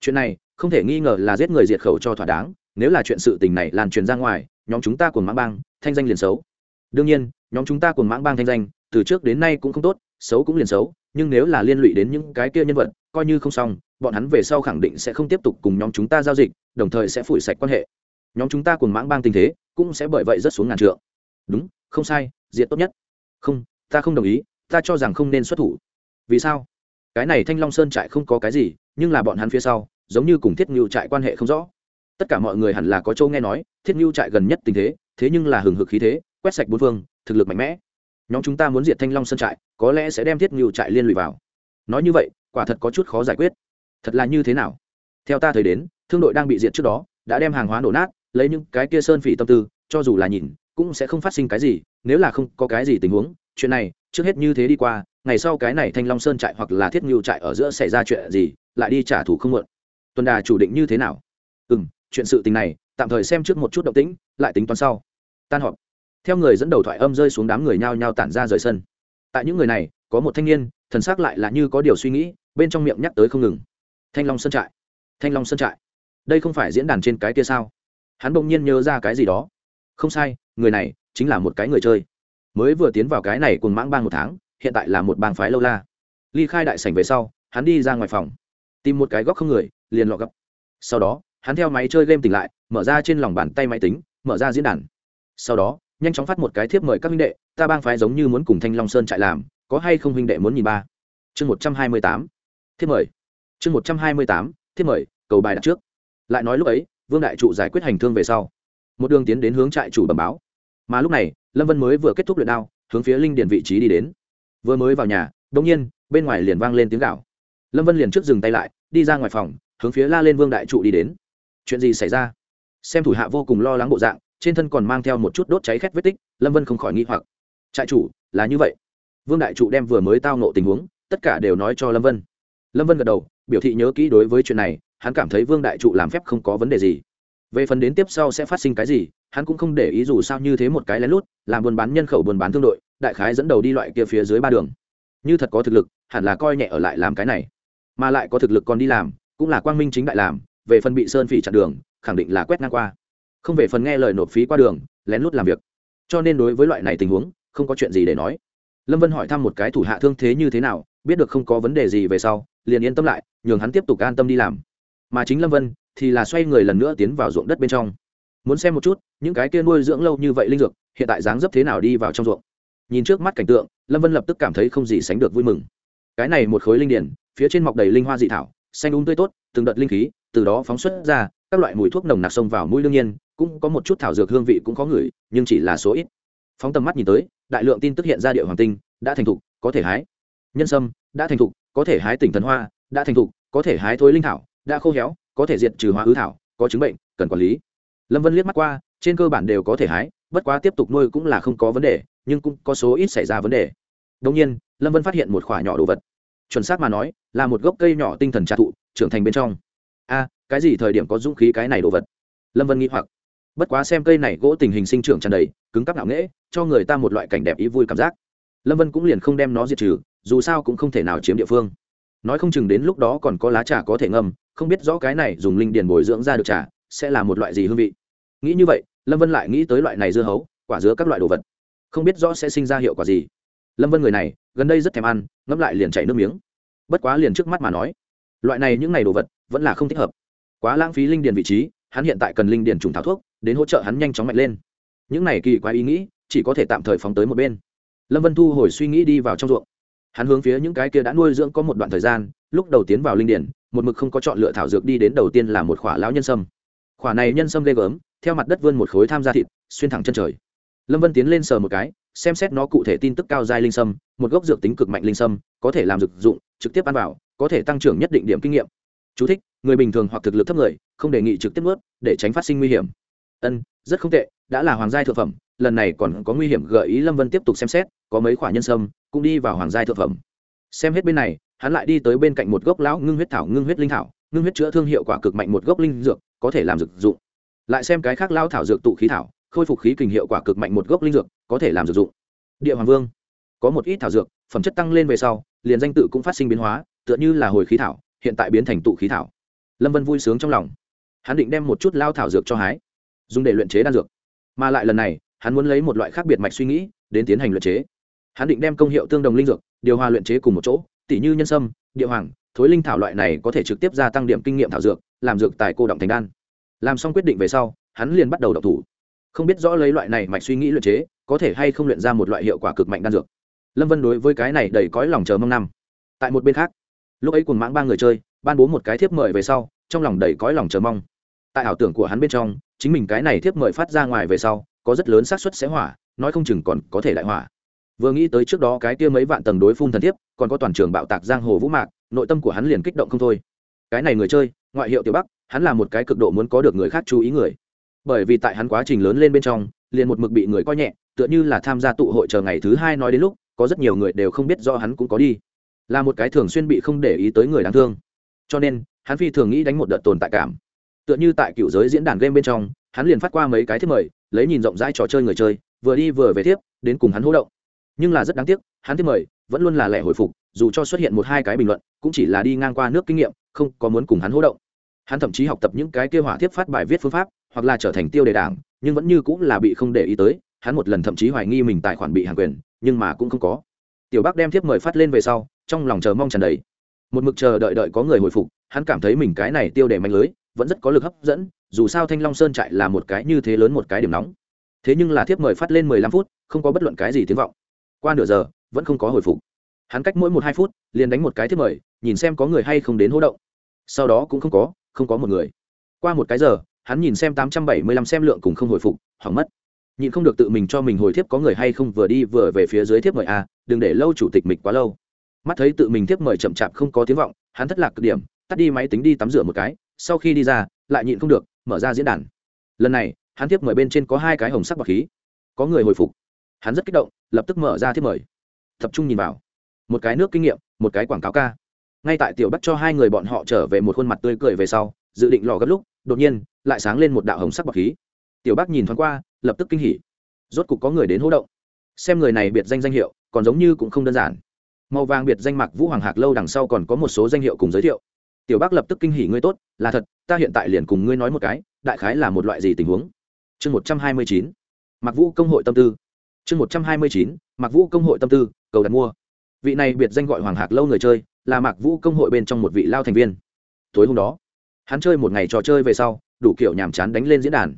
Chuyện này, không thể nghi ngờ là giết người diệt khẩu cho thỏa đáng, nếu là chuyện sự tình này lan truyền ra ngoài, nhóm chúng ta cùng mãng bang, thanh danh liền xấu. Đương nhiên, nhóm chúng ta cùng mãng bang thanh danh, từ trước đến nay cũng không tốt, xấu cũng liền xấu, nhưng nếu là liên lụy đến những cái kia nhân vật, coi như không xong, bọn hắn về sau khẳng định sẽ không tiếp tục cùng nhóm chúng ta giao dịch, đồng thời sẽ phủi sạch quan hệ nhóm chúng ta cùng mãng bang tình thế cũng sẽ bởi vậy rất xuống ngàn trượng. Đúng, không sai, diệt tốt nhất. Không, ta không đồng ý, ta cho rằng không nên xuất thủ. Vì sao? Cái này thanh long sơn trại không có cái gì, nhưng là bọn hắn phía sau, giống như cùng thiết ngưu trại quan hệ không rõ. Tất cả mọi người hẳn là có châu nghe nói, thiết ngưu trại gần nhất tình thế thế nhưng là hừng hực khí thế, quét sạch bốn phương, thực lực mạnh mẽ. Nhóm chúng ta muốn diệt thanh long sơn trại, có lẽ sẽ đem thiết ngưu trại liên lụy vào. Nói như vậy, quả thật có chút khó giải quyết. Thật là như thế nào? Theo ta thấy đến, thương đội đang bị diệt trước đó, đã đem hàng hóa nổ nát lấy những cái kia sơn phỉ tâm tư, cho dù là nhìn, cũng sẽ không phát sinh cái gì, nếu là không có cái gì tình huống, chuyện này, trước hết như thế đi qua, ngày sau cái này thanh long sơn trại hoặc là thiết ngưu trại ở giữa xảy ra chuyện gì, lại đi trả thù không muộn. Tuần đà chủ định như thế nào? Ừ m chuyện sự tình này, tạm thời xem trước một chút động tĩnh, lại tính toán sau. Tan họp. Theo người dẫn đầu thoại âm rơi xuống đám người nhao nhao tản ra rời sân. Tại những người này, có một thanh niên, thần s ắ c lại là như có điều suy nghĩ, bên trong miệng nhắc tới không ngừng. Thanh long sơn trại. Thanh long sơn trại. Đây không phải diễn đàn trên cái kia sao? Hắn bỗng nhiên nhớ ra cái gì đó. Không sai, người này chính là một cái người chơi. Mới vừa tiến vào cái này cùng mãng bang một tháng, hiện tại là một bang phái lâu la. Ly khai đại sảnh về sau, hắn đi ra ngoài phòng, tìm một cái góc không người, liền lọ gấp. Sau đó, hắn theo máy chơi game tỉnh lại, mở ra trên lòng bàn tay máy tính, mở ra diễn đàn. Sau đó, nhanh chóng phát một cái thiếp mời các huynh đệ, ta bang phái giống như muốn cùng thanh long sơn chạy làm, có hay không huynh đệ muốn nhìn ba? Chương một trăm hai mươi tám, thiếp mời. Chương một trăm hai mươi tám, thiếp mời, cầu bài đặt trước. Lại nói lúc ấy vương đại trụ giải quyết hành thương về sau. Một đường tiến đến hướng trại chủ bẩm báo. Mà lúc này, lâm vân mới vừa kết thúc luyện đao, hướng phía linh điền vị trí đi đến. Vừa mới vào nhà đông nhiên, bên ngoài liền vang lên tiếng gạo lâm vân liền trước dừng tay lại, đi ra ngoài phòng, hướng phía la lên vương đại trụ đi đến. Chuyện gì xảy ra? Xem thủ hạ vô cùng lo lắng bộ dạng, trên thân còn mang theo một chút đốt cháy khét vết tích, lâm vân không khỏi nghĩ hoặc. Trại chủ, là như vậy. Vương đại trụ đem vừa mới tao nộ tình huống, tất cả đều nói cho lâm vân. Lâm vân gật đầu, biểu thị nhớ kỹ đối với chuyện này hắn cảm thấy vương đại trụ làm phép không có vấn đề gì. Về phần đến tiếp sau sẽ phát sinh cái gì, hắn cũng không để ý dù sao như thế một cái lén lút, làm buôn bán nhân khẩu buôn bán thương đội, đại khái dẫn đầu đi loại kia phía dưới ba đường. Như thật có thực lực, hẳn là coi nhẹ ở lại làm cái này. Mà lại có thực lực còn đi làm, cũng là quang minh chính đại làm, về phần bị sơn phỉ chặn đường, khẳng định là quét ngang qua. Không về phần nghe lời nộp phí qua đường, lén lút làm việc. Cho nên đối với loại này tình huống, không có chuyện gì để nói. Lâm vân hỏi thăm một cái thủ hạ thương thế như thế nào, biết được không có vấn đề gì về sau, liền yên tâm lại, nhường hắn tiếp tục an tâm đi làm mà chính lâm vân thì là xoay người lần nữa tiến vào ruộng đất bên trong. Muốn xem một chút, những cái kia nuôi dưỡng lâu như vậy linh dược, hiện tại dáng dấp thế nào đi vào trong ruộng. Nhìn trước mắt cảnh tượng, lâm vân lập tức cảm thấy không gì sánh được vui mừng. Cái này một khối linh điển phía trên mọc đầy linh hoa dị thảo, xanh đúng um tươi tốt, từng đợt linh khí, từ đó phóng xuất ra, các loại mùi thuốc nồng nặc xông vào mũi đương nhiên, cũng có một chút thảo dược hương vị cũng có ngửi nhưng chỉ là số ít. Phóng tầm mắt nhìn tới, đại lượng tin tức hiện ra địa hoàng tinh, đã thành thục, có thể hái. Nhân sâm, đã thành thục, có thể hái tỉnh thần hoa, đã thành thục, có thể hái thối linh thảo đã khô héo, có thể diệt trừ hóa hư thảo, có chứng bệnh, cần quản lý. Lâm vân liếc mắt qua, trên cơ bản đều có thể hái, bất quá tiếp tục nuôi cũng là không có vấn đề, nhưng cũng có số ít xảy ra vấn đề. Đông nhiên, lâm vân phát hiện một khoả nhỏ đồ vật. Chuẩn xác mà nói, là một gốc cây nhỏ tinh thần trà thụ, trưởng thành bên trong. A, cái gì thời điểm có dũng khí cái này đồ vật? Lâm vân nghĩ hoặc. Bất quá xem cây này gỗ tình hình sinh trưởng tràn đầy, cứng cắp ngạo nghễ, cho người ta một loại cảnh đẹp ý vui cảm giác. Lâm vân cũng liền không đem nó diệt trừ, dù sao cũng không thể nào chiếm địa phương. Nói không chừng đến lúc đó còn có lá trà có thể ngâm không biết rõ cái này dùng linh điền bồi dưỡng ra được trà sẽ là một loại gì hương vị. Nghĩ như vậy, lâm vân lại nghĩ tới loại này dưa hấu, quả dứa các loại đồ vật. Không biết rõ sẽ sinh ra hiệu quả gì. Lâm vân người này, gần đây rất thèm ăn, ngẫm lại liền chảy nước miếng. Bất quá liền trước mắt mà nói, loại này những này đồ vật vẫn là không thích hợp. Quá lãng phí linh điền vị trí, hắn hiện tại cần linh điền trùng thảo thuốc, đến hỗ trợ hắn nhanh chóng mạnh lên. Những này kỳ quái ý nghĩ, chỉ có thể tạm thời phóng tới một bên. Lâm vân thu hồi suy nghĩ đi vào trong ruộng. Hắn hướng phía những cái kia đã nuôi dưỡng có một đoạn thời gian, lúc đầu tiến vào linh điển một mực không có chọn lựa thảo dược đi đến đầu tiên là một khỏa lão nhân sâm. Khỏa này nhân sâm ghê gớm theo mặt đất vươn một khối tham gia thịt xuyên thẳng chân trời. Lâm vân tiến lên sờ một cái xem xét nó cụ thể tin tức cao giai linh sâm một gốc dược tính cực mạnh linh sâm có thể làm dược dụng trực tiếp ăn vào có thể tăng trưởng nhất định điểm kinh nghiệm. Chú thích, người bình thường hoặc thực lực thấp người không đề nghị trực tiếp nuốt để tránh phát sinh nguy hiểm. Ân rất không tệ đã là hoàng gia thượng phẩm lần này còn có nguy hiểm gợi ý lâm vân tiếp tục xem xét có mấy khoả nhân sâm cũng đi vào hoàng gia thượng phẩm. Xem hết bên này hắn lại đi tới bên cạnh một gốc lão ngưng huyết thảo, ngưng huyết linh thảo, ngưng huyết chữa thương hiệu quả cực mạnh, một gốc linh dược có thể làm dược dụng. Lại xem cái khác lao thảo dược tụ khí thảo, khôi phục khí kình hiệu quả cực mạnh, một gốc linh dược có thể làm dược dụng. Địa hoàng vương, có một ít thảo dược, phẩm chất tăng lên về sau, liền danh tự cũng phát sinh biến hóa, tựa như là hồi khí thảo, hiện tại biến thành tụ khí thảo. Lâm vân vui sướng trong lòng. Hắn định đem một chút lao thảo dược cho hái, dùng để luyện chế đan dược. Mà lại lần này, hắn muốn lấy một loại khác biệt mạch suy nghĩ, đến tiến hành luyện chế. Hắn định đem công hiệu tương đồng linh dược, điều hòa luyện chế cùng một chỗ tỷ như nhân sâm, địa hoàng, thối linh thảo loại này có thể trực tiếp gia tăng điểm kinh nghiệm thảo dược, làm dược tài cô động thành đan. Làm xong quyết định về sau, hắn liền bắt đầu đọc thủ. Không biết rõ lấy loại này mạch suy nghĩ luyện chế, có thể hay không luyện ra một loại hiệu quả cực mạnh đan dược. Lâm vân đối với cái này đầy cõi lòng chờ mong năm. Tại một bên khác, lúc ấy cùng mãng ba người chơi, ban bố một cái thiếp mời về sau, trong lòng đầy cõi lòng chờ mong. Tại ảo tưởng của hắn bên trong, chính mình cái này thiếp mời phát ra ngoài về sau, có rất lớn xác suất sẽ hỏa, nói không chừng còn có thể đại hỏa vừa nghĩ tới trước đó cái kia mấy vạn tầng đối phun thần thiếp, còn có toàn trường bạo tạc giang hồ vũ mạc, nội tâm của hắn liền kích động không thôi. Cái này người chơi, ngoại hiệu tiểu bắc, hắn là một cái cực độ muốn có được người khác chú ý người. Bởi vì tại hắn quá trình lớn lên bên trong, liền một mực bị người coi nhẹ, tựa như là tham gia tụ hội chờ ngày thứ hai nói đến lúc, có rất nhiều người đều không biết do hắn cũng có đi. Là một cái thường xuyên bị không để ý tới người đáng thương. Cho nên, hắn phi thường nghĩ đánh một đợt tồn tại cảm. Tựa như tại cựu giới diễn đàn game bên trong, hắn liền phát qua mấy cái thiết mời, lấy nhìn rộng rãi trò chơi người chơi, vừa đi vừa về tiếp đến cùng hắn hỗ động nhưng là rất đáng tiếc, hắn tiếp mời, vẫn luôn là lẻ hồi phục, dù cho xuất hiện một hai cái bình luận, cũng chỉ là đi ngang qua nước kinh nghiệm, không có muốn cùng hắn hỗ động. Hắn thậm chí học tập những cái kêu hỏa thiếp phát bài viết phương pháp, hoặc là trở thành tiêu đề đảng, nhưng vẫn như cũng là bị không để ý tới, hắn một lần thậm chí hoài nghi mình tài khoản bị hàng quyền, nhưng mà cũng không có. Tiểu bắc đem thiếp mời phát lên về sau, trong lòng chờ mong tràn đầy. Một mực chờ đợi đợi có người hồi phục, hắn cảm thấy mình cái này tiêu đề mạnh lưới, vẫn rất có lực hấp dẫn, dù sao thanh long sơn trại là một cái như thế lớn một cái điểm nóng. Thế nhưng là thiếp mời phát lên mười lăm phút, không có bất luận cái gì tiếng vọng qua nửa giờ, vẫn không có hồi phục. Hắn cách mỗi một hai phút, liền đánh một cái thiết mời, nhìn xem có người hay không đến hỗ động. Sau đó cũng không có không có một người. Qua một cái giờ, hắn nhìn xem tám trăm bảy mươi lăm xem lượng cùng không hồi phục hỏng mất. Nhìn không được tự mình cho mình hồi thiếp có người hay không vừa đi vừa về phía dưới thiếp mời a đừng để lâu chủ tịch mịch quá lâu. Mắt thấy tự mình thiếp mời chậm chạp không có tiếng vọng, hắn thất lạc cực điểm, tắt đi máy tính đi tắm rửa một cái, sau khi đi ra, lại nhịn không được, mở ra diễn đàn. Lần này, hắn thiếp mời bên trên có hai cái hồng sắc bọc khí. Có người hồi phục hắn rất kích động, lập tức mở ra thiết mời. Tập trung nhìn vào. Một cái nước kinh nghiệm, một cái quảng cáo ca. Ngay tại tiểu bắt cho hai người bọn họ trở về một khuôn mặt tươi cười về sau, dự định lò gấp lúc, đột nhiên, lại sáng lên một đạo hồng sắc bọc khí. Tiểu bác nhìn thoáng qua, lập tức kinh hỉ. Rốt cục có người đến hỗ động. Xem người này biệt danh danh hiệu, còn giống như cũng không đơn giản. Màu vàng biệt danh mặc vũ hoàng hạc lâu đằng sau còn có một số danh hiệu cùng giới thiệu. Tiểu bác lập tức kinh hỉ, ngươi tốt, là thật, ta hiện tại liền cùng ngươi nói một cái, đại khái là một loại gì tình huống? Chương một trăm hai mươi chín. Mặc vũ công hội tâm tư chương một trăm hai mươi chín mặc vũ công hội tâm tư, cầu đặt mua. Vị này biệt danh gọi hoàng hạc lâu người chơi, là mạc vũ công hội bên trong một vị lao thành viên. Tối hôm đó, hắn chơi một ngày trò chơi về sau, đủ kiểu nhàm chán đánh lên diễn đàn.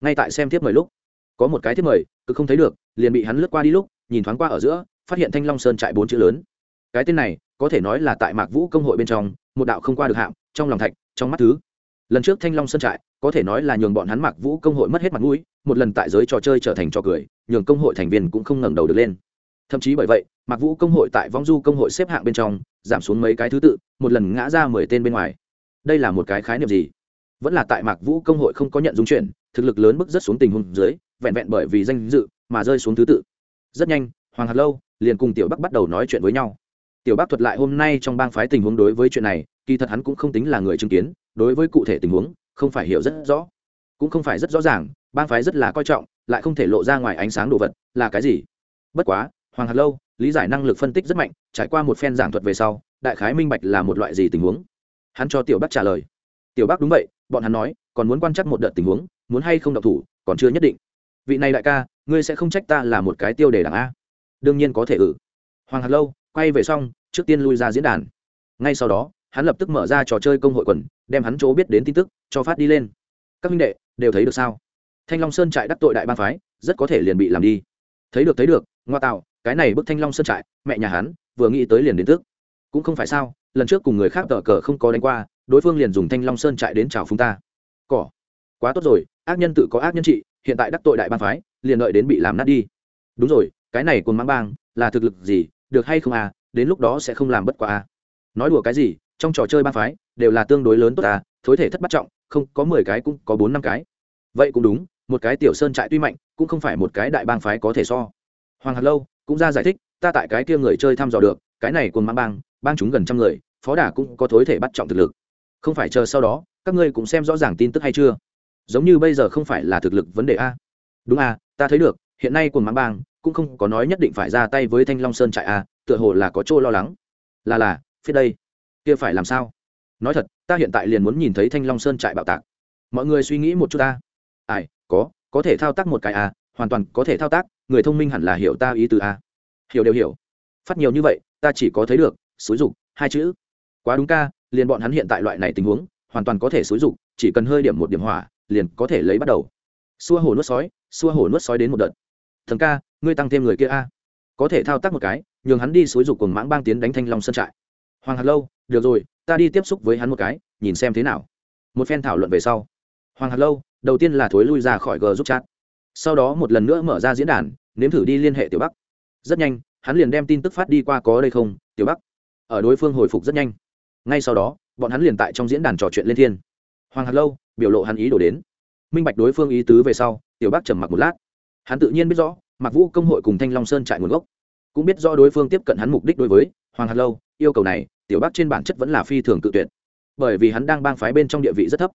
Ngay tại xem tiếp mời lúc, có một cái tiếp mời, cứ không thấy được, liền bị hắn lướt qua đi lúc, nhìn thoáng qua ở giữa, phát hiện thanh long sơn trại bốn chữ lớn. Cái tên này, có thể nói là tại mạc vũ công hội bên trong, một đạo không qua được hạm trong lòng thạch, trong mắt thứ lần trước thanh long sơn trại, có thể nói là nhường bọn hắn mặc vũ công hội mất hết mặt mũi, một lần tại giới trò chơi trở thành trò cười, nhường công hội thành viên cũng không ngẩng đầu được lên. Thậm chí bởi vậy mặc vũ công hội tại vong du công hội xếp hạng bên trong, giảm xuống mấy cái thứ tự, một lần ngã ra mười tên bên ngoài. Đây là một cái khái niệm gì? Vẫn là tại mạc vũ công hội không có nhận dung chuyển, thực lực lớn bước rất xuống tình huống dưới, vẹn vẹn bởi vì danh dự mà rơi xuống thứ tự. Rất nhanh, hoàng hạt lâu liền cùng tiểu bắc bắt đầu nói chuyện với nhau. Tiểu bắc thuật lại hôm nay trong bang phái tình huống đối với chuyện này kỳ thật hắn cũng không tính là người chứng kiến, đối với cụ thể tình huống, không phải hiểu rất rõ. Cũng không phải rất rõ ràng, bang phái rất là coi trọng, lại không thể lộ ra ngoài ánh sáng đồ vật, là cái gì? Bất quá, hoàng hạt lâu, lý giải năng lực phân tích rất mạnh, trải qua một phen giảng thuật về sau, đại khái minh bạch là một loại gì tình huống. Hắn cho tiểu bắc trả lời. Tiểu bắc đúng vậy, bọn hắn nói, còn muốn quan trắc một đợt tình huống, muốn hay không độc thủ, còn chưa nhất định. Vị này đại ca, ngươi sẽ không trách ta là một cái tiêu đề đảng a. Đương nhiên có thể ử. Hoàng hạt lâu, quay về xong, trước tiên lui ra diễn đàn. Ngay sau đó hắn lập tức mở ra trò chơi công hội quần, đem hắn chỗ biết đến tin tức cho phát đi lên. Các minh đệ, đều thấy được sao? Thanh long sơn trại đắc tội đại ba phái, rất có thể liền bị làm đi. Thấy được thấy được, ngoa tạo, cái này bức thanh long sơn trại, mẹ nhà hắn, vừa nghĩ tới liền đến tức. Cũng không phải sao, lần trước cùng người khác tờ cờ không có đánh qua, đối phương liền dùng thanh long sơn trại đến chào phúng ta. Cỏ, quá tốt rồi, ác nhân tự có ác nhân trị, hiện tại đắc tội đại bang phái, liền đợi đến bị làm nát đi. Đúng rồi, cái này còn mang bang, là thực lực gì, được hay không à đến lúc đó sẽ không làm bất quá à. Nói đùa cái gì trong trò chơi ba phái đều là tương đối lớn tốt à thối thể thất bắt trọng, không, có mười cái cũng có bốn năm cái. Vậy cũng đúng, một cái tiểu sơn trại tuy mạnh, cũng không phải một cái đại bang phái có thể so. Hoàng hạt lâu cũng ra giải thích, ta tại cái kia người chơi thăm dò được, cái này cùng mang bang bang chúng gần trăm người, phó đà cũng có thối thể bắt trọng thực lực. Không phải chờ sau đó, các ngươi cũng xem rõ ràng tin tức hay chưa? Giống như bây giờ không phải là thực lực vấn đề a. Đúng a, ta thấy được, hiện nay cùng mang bang cũng không có nói nhất định phải ra tay với thanh long sơn trại a, tựa hồ là có chỗ lo lắng. Là là, phía đây kia phải làm sao? Nói thật, ta hiện tại liền muốn nhìn thấy thanh long sơn trại bạo tạc. Mọi người suy nghĩ một chút ta. Ai, có có thể thao tác một cái à? hoàn toàn có thể thao tác, người thông minh hẳn là hiểu ta ý từ a à. hiểu đều hiểu. Phát nhiều như vậy, ta chỉ có thấy được, xúi dục, hai chữ. Quá đúng ca, liền bọn hắn hiện tại loại này tình huống, hoàn toàn có thể xúi dục, chỉ cần hơi điểm một điểm hỏa, liền có thể lấy bắt đầu. Xua hồ nuốt sói, xua hồ nuốt sói đến một đợt. Thần ca, ngươi tăng thêm người kia a. Có thể thao tác một cái, nhường hắn đi xúi dục cùng mãng bang tiến đánh thanh long sơn trại. Hoàng hạt lâu được rồi, ta đi tiếp xúc với hắn một cái, nhìn xem thế nào. Một phen thảo luận về sau, hoàng hạt lâu đầu tiên là thối lui ra khỏi g giúp chat. Sau đó một lần nữa mở ra diễn đàn, nếm thử đi liên hệ tiểu bắc. Rất nhanh, hắn liền đem tin tức phát đi qua có đây không, tiểu bắc. Ở đối phương hồi phục rất nhanh. Ngay sau đó, bọn hắn liền tại trong diễn đàn trò chuyện lên thiên. Hoàng hạt lâu biểu lộ hắn ý đổ đến. Minh bạch đối phương ý tứ về sau, tiểu bắc trầm mặc một lát. Hắn tự nhiên biết rõ mặc vũ công hội cùng thanh long sơn trại nguồn gốc, cũng biết rõ đối phương tiếp cận hắn mục đích đối với hoàng hạt lâu, yêu cầu này tiểu bắc trên bản chất vẫn là phi thường tự tuyệt, bởi vì hắn đang bang phái bên trong địa vị rất thấp.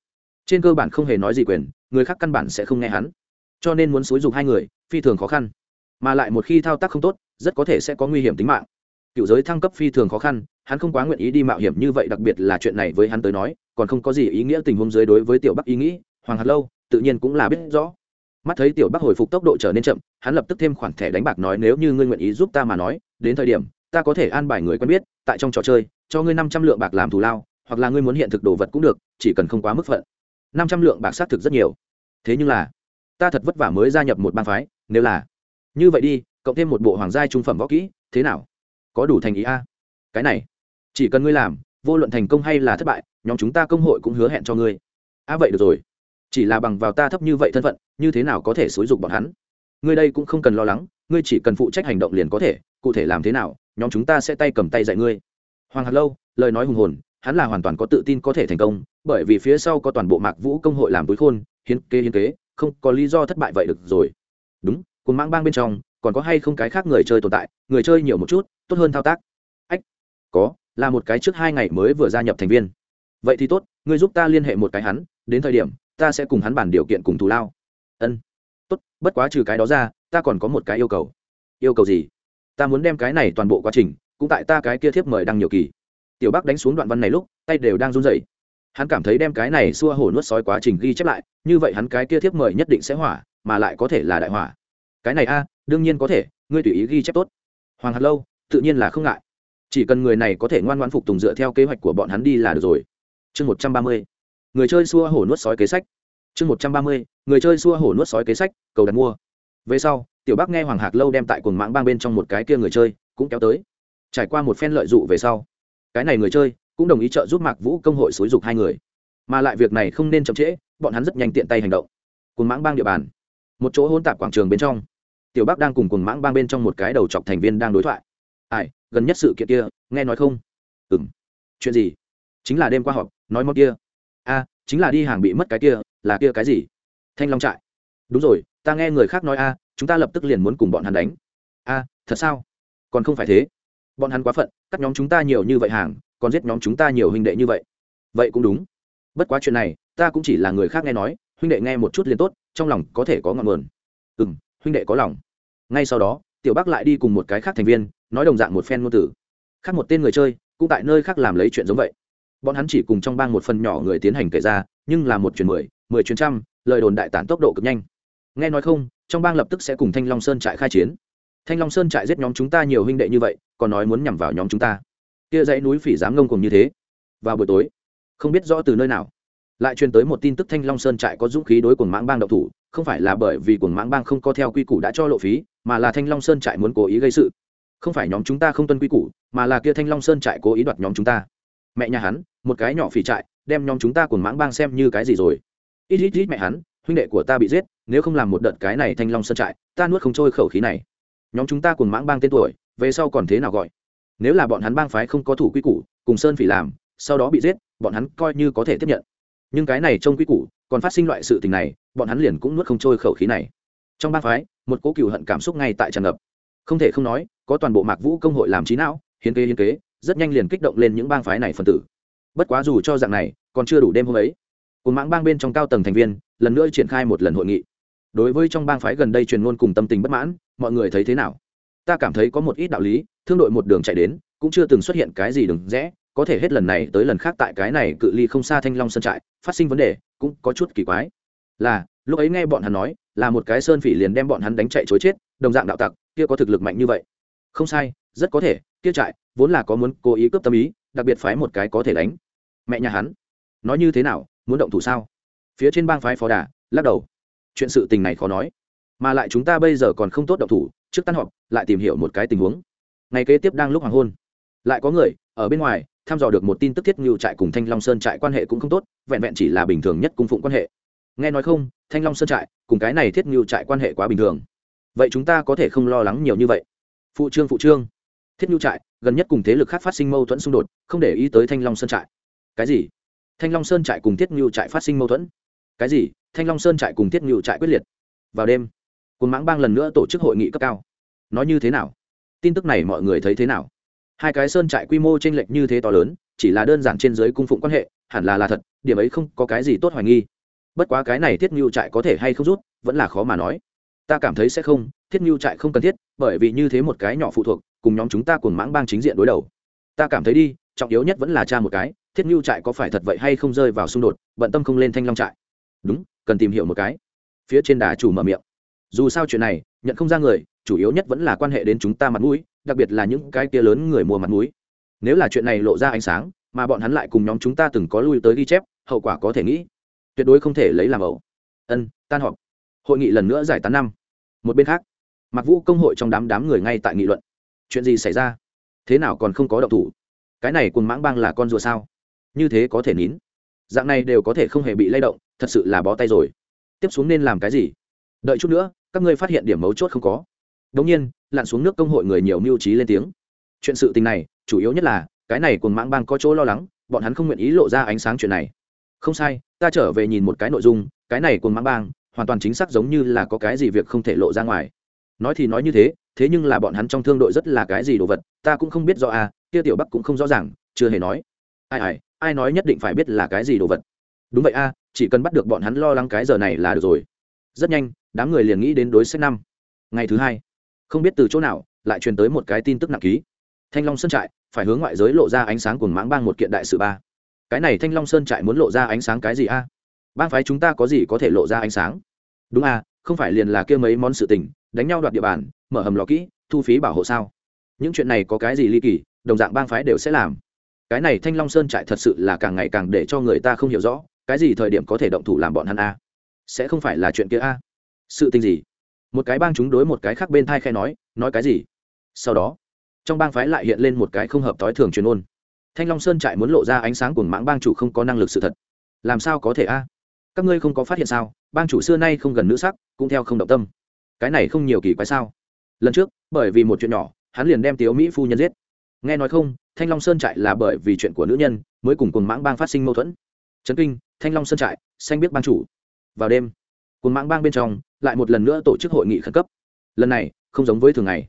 Trên cơ bản không hề nói gì quyền, người khác căn bản sẽ không nghe hắn. Cho nên muốn xúi dục hai người, phi thường khó khăn. Mà lại một khi thao tác không tốt, rất có thể sẽ có nguy hiểm tính mạng. Cựu giới thăng cấp phi thường khó khăn, hắn không quá nguyện ý đi mạo hiểm như vậy, đặc biệt là chuyện này với hắn tới nói, còn không có gì ý nghĩa tình huống dưới đối với tiểu bắc ý nghĩ, hoàng hạt lâu tự nhiên cũng là biết rõ. Mắt thấy tiểu bắc hồi phục tốc độ trở nên chậm, hắn lập tức thêm khoản thẻ đánh bạc nói, nếu như ngươi nguyện ý giúp ta mà nói, đến thời điểm, ta có thể an bài người quen biết, tại trong trò chơi cho ngươi năm trăm lượng bạc làm thù lao, hoặc là ngươi muốn hiện thực đồ vật cũng được, chỉ cần không quá mức phận. Năm trăm lượng bạc xác thực rất nhiều. Thế nhưng là, ta thật vất vả mới gia nhập một bang phái, nếu là, như vậy đi, cộng thêm một bộ hoàng gia trung phẩm võ kỹ, thế nào? Có đủ thành ý a? Cái này, chỉ cần ngươi làm, vô luận thành công hay là thất bại, nhóm chúng ta công hội cũng hứa hẹn cho ngươi. A, vậy được rồi. Chỉ là bằng vào ta thấp như vậy thân phận, như thế nào có thể xúi dục bọn hắn? Ngươi đây cũng không cần lo lắng, ngươi chỉ cần phụ trách hành động liền có thể, cụ thể làm thế nào, nhóm chúng ta sẽ tay cầm tay dạy ngươi hoàng hạt lâu, lời nói hùng hồn, hắn là hoàn toàn có tự tin có thể thành công, bởi vì phía sau có toàn bộ mạc vũ công hội làm túi khôn, hiến kế hiến kế, không có lý do thất bại vậy được rồi. Đúng cùng mang bang bên trong, còn có hay không cái khác người chơi tồn tại, người chơi nhiều một chút, tốt hơn thao tác. Ách, có, là một cái trước hai ngày mới vừa gia nhập thành viên. Vậy thì tốt, ngươi giúp ta liên hệ một cái hắn, đến thời điểm, ta sẽ cùng hắn bàn điều kiện cùng thù lao. Ân, tốt, bất quá trừ cái đó ra, ta còn có một cái yêu cầu. Yêu cầu gì? Ta muốn đem cái này toàn bộ quá trình cũng tại ta cái kia thiếp mời đăng nhiều kỳ. Tiểu bắc đánh xuống đoạn văn này lúc, tay đều đang run rẩy. Hắn cảm thấy đem cái này xua hổ nuốt sói quá trình ghi chép lại, như vậy hắn cái kia thiếp mời nhất định sẽ hỏa, mà lại có thể là đại hỏa. Cái này a, đương nhiên có thể, ngươi tùy ý ghi chép tốt. Hoàng hạt lâu, tự nhiên là không ngại. Chỉ cần người này có thể ngoan ngoãn phục tùng dựa theo kế hoạch của bọn hắn đi là được rồi. Chương một trăm ba mươi. Người chơi xua hổ nuốt sói kế sách. Chương một trăm ba mươi. Người chơi xua hổ nuốt sói kế sách, cầu đặt mua. Về sau, tiểu bắc nghe hoàng hạc lâu đem tại cuồng mãng bang bên trong một cái kia người chơi, cũng kéo tới trải qua một phen lợi dụ về sau, cái này người chơi cũng đồng ý trợ giúp mạc vũ công hội xúi dục hai người. Mà lại việc này không nên chậm trễ, bọn hắn rất nhanh tiện tay hành động. Cuồng mãng bang địa bàn. Một chỗ hôn tạp quảng trường bên trong. Tiểu bắc đang cùng cuồng mãng bang bên trong một cái đầu chọc thành viên đang đối thoại. Ai, gần nhất sự kiện kia, nghe nói không? Ừ m chuyện gì? Chính là đêm qua họp, nói món kia. A, chính là đi hàng bị mất cái kia, là kia cái gì? Thanh long trại. Đúng rồi, ta nghe người khác nói a, chúng ta lập tức liền muốn cùng bọn hắn đánh. A, thật sao? Còn không phải thế bọn hắn quá phận, cắt nhóm chúng ta nhiều như vậy hàng, còn giết nhóm chúng ta nhiều huynh đệ như vậy. Vậy cũng đúng. Bất quá chuyện này, ta cũng chỉ là người khác nghe nói, huynh đệ nghe một chút liền tốt, trong lòng có thể có ngọn nguồn. Ừ m huynh đệ có lòng. Ngay sau đó, tiểu bác lại đi cùng một cái khác thành viên, nói đồng dạng một phen ngôn tử khác một tên người chơi, cũng tại nơi khác làm lấy chuyện giống vậy. Bọn hắn chỉ cùng trong bang một phần nhỏ người tiến hành kể ra, nhưng là một chuyến mười mười chuyến trăm, lời đồn đại tản tốc độ cực nhanh. Nghe nói không, trong bang lập tức sẽ cùng thanh long sơn trại khai chiến thanh long sơn trại giết nhóm chúng ta nhiều huynh đệ như vậy, còn nói muốn nhằm vào nhóm chúng ta. Kia dãy núi phỉ dám ngông cùng như thế. Vào buổi tối, không biết rõ từ nơi nào, lại truyền tới một tin tức thanh long sơn trại có dũng khí đối cùng mãng bang độc thủ, không phải là bởi vì cuồng mãng bang không có theo quy củ đã cho lộ phí, mà là thanh long sơn trại muốn cố ý gây sự. Không phải nhóm chúng ta không tuân quy củ, mà là kia thanh long sơn trại cố ý đoạt nhóm chúng ta. Mẹ nhà hắn, một cái nhỏ phỉ trại, đem nhóm chúng ta cuồng mãng bang xem như cái gì rồi. Ít ít ít mẹ hắn, huynh đệ của ta bị giết, nếu không làm một đợt cái này thanh long sơn trại, ta nuốt không trôi khẩu khí này nhóm chúng ta cùng mãng bang tên tuổi, về sau còn thế nào gọi? Nếu là bọn hắn bang phái không có thủ quy củ, cùng sơn phỉ làm, sau đó bị giết, bọn hắn coi như có thể tiếp nhận. Nhưng cái này trong quy củ, còn phát sinh loại sự tình này, bọn hắn liền cũng nuốt không trôi khẩu khí này. Trong bang phái, một cố cựu hận cảm xúc ngay tại tràn ngập. Không thể không nói, có toàn bộ mạc vũ công hội làm trí não, hiến kế hiến kế, rất nhanh liền kích động lên những bang phái này phần tử. Bất quá dù cho dạng này, còn chưa đủ đêm hôm ấy. Cùng mãng bang bên trong cao tầng thành viên, lần nữa triển khai một lần hội nghị đối với trong bang phái gần đây truyền ngôn cùng tâm tình bất mãn, mọi người thấy thế nào? Ta cảm thấy có một ít đạo lý, thương đội một đường chạy đến, cũng chưa từng xuất hiện cái gì đừng rẽ, có thể hết lần này tới lần khác tại cái này cự ly không xa thanh long sơn trại, phát sinh vấn đề, cũng có chút kỳ quái. Là, lúc ấy nghe bọn hắn nói, là một cái sơn phỉ liền đem bọn hắn đánh chạy chối chết, đồng dạng đạo tặc, kia có thực lực mạnh như vậy. Không sai, rất có thể, kia trại, vốn là có muốn cố ý cướp tâm ý, đặc biệt phái một cái có thể đánh. Mẹ nhà hắn, nói như thế nào, muốn động thủ sao? Phía trên bang phái phó đà, lắc đầu chuyện sự tình này khó nói. Mà lại chúng ta bây giờ còn không tốt động thủ, trước tan họp, lại tìm hiểu một cái tình huống. Ngày kế tiếp đang lúc hoàng hôn. Lại có người, ở bên ngoài, thăm dò được một tin tức thiết ngưu trại cùng thanh long sơn trại quan hệ cũng không tốt, vẹn vẹn chỉ là bình thường nhất cung phụng quan hệ. Nghe nói không, thanh long sơn trại cùng cái này thiết ngưu trại quan hệ quá bình thường. Vậy chúng ta có thể không lo lắng nhiều như vậy? Phụ trương phụ trương. Thiết ngưu trại, gần nhất cùng thế lực khác phát sinh mâu thuẫn xung đột, không để ý tới thanh long sơn trại. Cái gì? Thanh long sơn trại cùng thiết ngưu trại phát sinh mâu thuẫn? Cái gì? Thanh long sơn trại cùng thiết ngự trại quyết liệt. Vào đêm cồn mãng bang lần nữa tổ chức hội nghị cấp cao. Nói như thế nào? Tin tức này mọi người thấy thế nào? Hai cái sơn trại quy mô t r ê n lệch như thế to lớn, chỉ là đơn giản trên giới cung phụng quan hệ, hẳn là là thật, điểm ấy không có cái gì tốt hoài nghi. Bất quá cái này thiết ngự trại có thể hay không rút, vẫn là khó mà nói. Ta cảm thấy sẽ không, thiết ngưu trại không cần thiết, bởi vì như thế một cái nhỏ phụ thuộc, cùng nhóm chúng ta cùng mãng bang chính diện đối đầu. Ta cảm thấy đi, trọng yếu nhất vẫn là cha một cái, thiết ngưu trại có phải thật vậy hay không rơi vào xung đột, bận tâm không lên thanh long trại đúng, cần tìm hiểu một cái. Phía trên đà chủ mở miệng. Dù sao chuyện này, nhận không ra người, chủ yếu nhất vẫn là quan hệ đến chúng ta mặt mũi, đặc biệt là những cái kia lớn người mua mặt mũi. Nếu là chuyện này lộ ra ánh sáng, mà bọn hắn lại cùng nhóm chúng ta từng có lui tới ghi chép, hậu quả có thể nghĩ. Tuyệt đối không thể lấy làm ẩu. Ân, tan họp. Hội nghị lần nữa giải tán năm. Một bên khác mặc vũ công hội trong đám đám người ngay tại nghị luận. Chuyện gì xảy ra? Thế nào còn không có động thủ? Cái này cùng mãng bang là con rùa sao? Như thế có thể nín. Dạng này đều có thể không hề bị lay động thật sự là bó tay rồi tiếp xuống nên làm cái gì đợi chút nữa các ngươi phát hiện điểm mấu chốt không có Đống nhiên, lặn xuống nước công hội người nhiều mưu trí lên tiếng. Chuyện sự tình này, chủ yếu nhất là, cái này cùng mãng bang có chỗ lo lắng, bọn hắn không nguyện ý lộ ra ánh sáng chuyện này. Không sai, ta trở về nhìn một cái nội dung, cái này cùng mãng bang, hoàn toàn chính xác giống như là có cái gì việc không thể lộ ra ngoài. Nói thì nói như thế, thế nhưng là bọn hắn trong thương đội rất là cái gì đồ vật, ta cũng không biết rõ à, kia tiểu Bắc cũng không rõ ràng, chưa hề nói. Ai ai, ai nói nhất định phải biết là cái gì đồ vật. Đúng vậy a, à, chỉ cần bắt được bọn hắn lo lắng cái giờ này là được rồi. Rất nhanh, đám người liền nghĩ đến đối sách năm. Ngày thứ hai, không biết từ chỗ nào lại truyền tới một cái tin tức nặng ký thanh long sơn trại phải hướng ngoại giới lộ ra ánh sáng cùng mãng bang một kiện đại sự ba cái này thanh long sơn trại muốn lộ ra ánh sáng cái gì a à? bang phái chúng ta có gì có thể lộ ra ánh sáng đúng a không phải liền là kia mấy món sự tình đánh nhau đoạt địa bàn mở hầm lò kỹ thu phí bảo hộ sao những chuyện này có cái gì ly kỳ đồng dạng bang phái đều sẽ làm cái này thanh long sơn trại thật sự là càng ngày càng để cho người ta không hiểu rõ cái gì thời điểm có thể động thủ làm bọn hắn a? Sẽ không phải là chuyện kia a? Sự tình gì? Một cái bang chúng đối một cái khác bên thai khe nói nói cái gì? Sau đó, trong bang phái lại hiện lên một cái không hợp thói thường truyền ôn. Thanh long sơn trại muốn lộ ra ánh sáng của mãng bang chủ không có năng lực sự thật. Làm sao có thể a? Các ngươi không có phát hiện sao? Bang chủ xưa nay không gần nữ sắc, cũng theo không động tâm. Cái này không nhiều kỳ quái sao? Lần trước, bởi vì một chuyện nhỏ, hắn liền đem tiếu mỹ phu nhân giết. Nghe nói không, thanh long sơn trại là bởi vì chuyện của nữ nhân, mới cùng cùng mãng bang phát sinh mâu thuẫn trấn kinh, thanh long sơn trại, xanh biết ban chủ. Vào đêm cùng mãng bang bên trong, lại một lần nữa tổ chức hội nghị khẩn cấp. Lần này, không giống với thường ngày.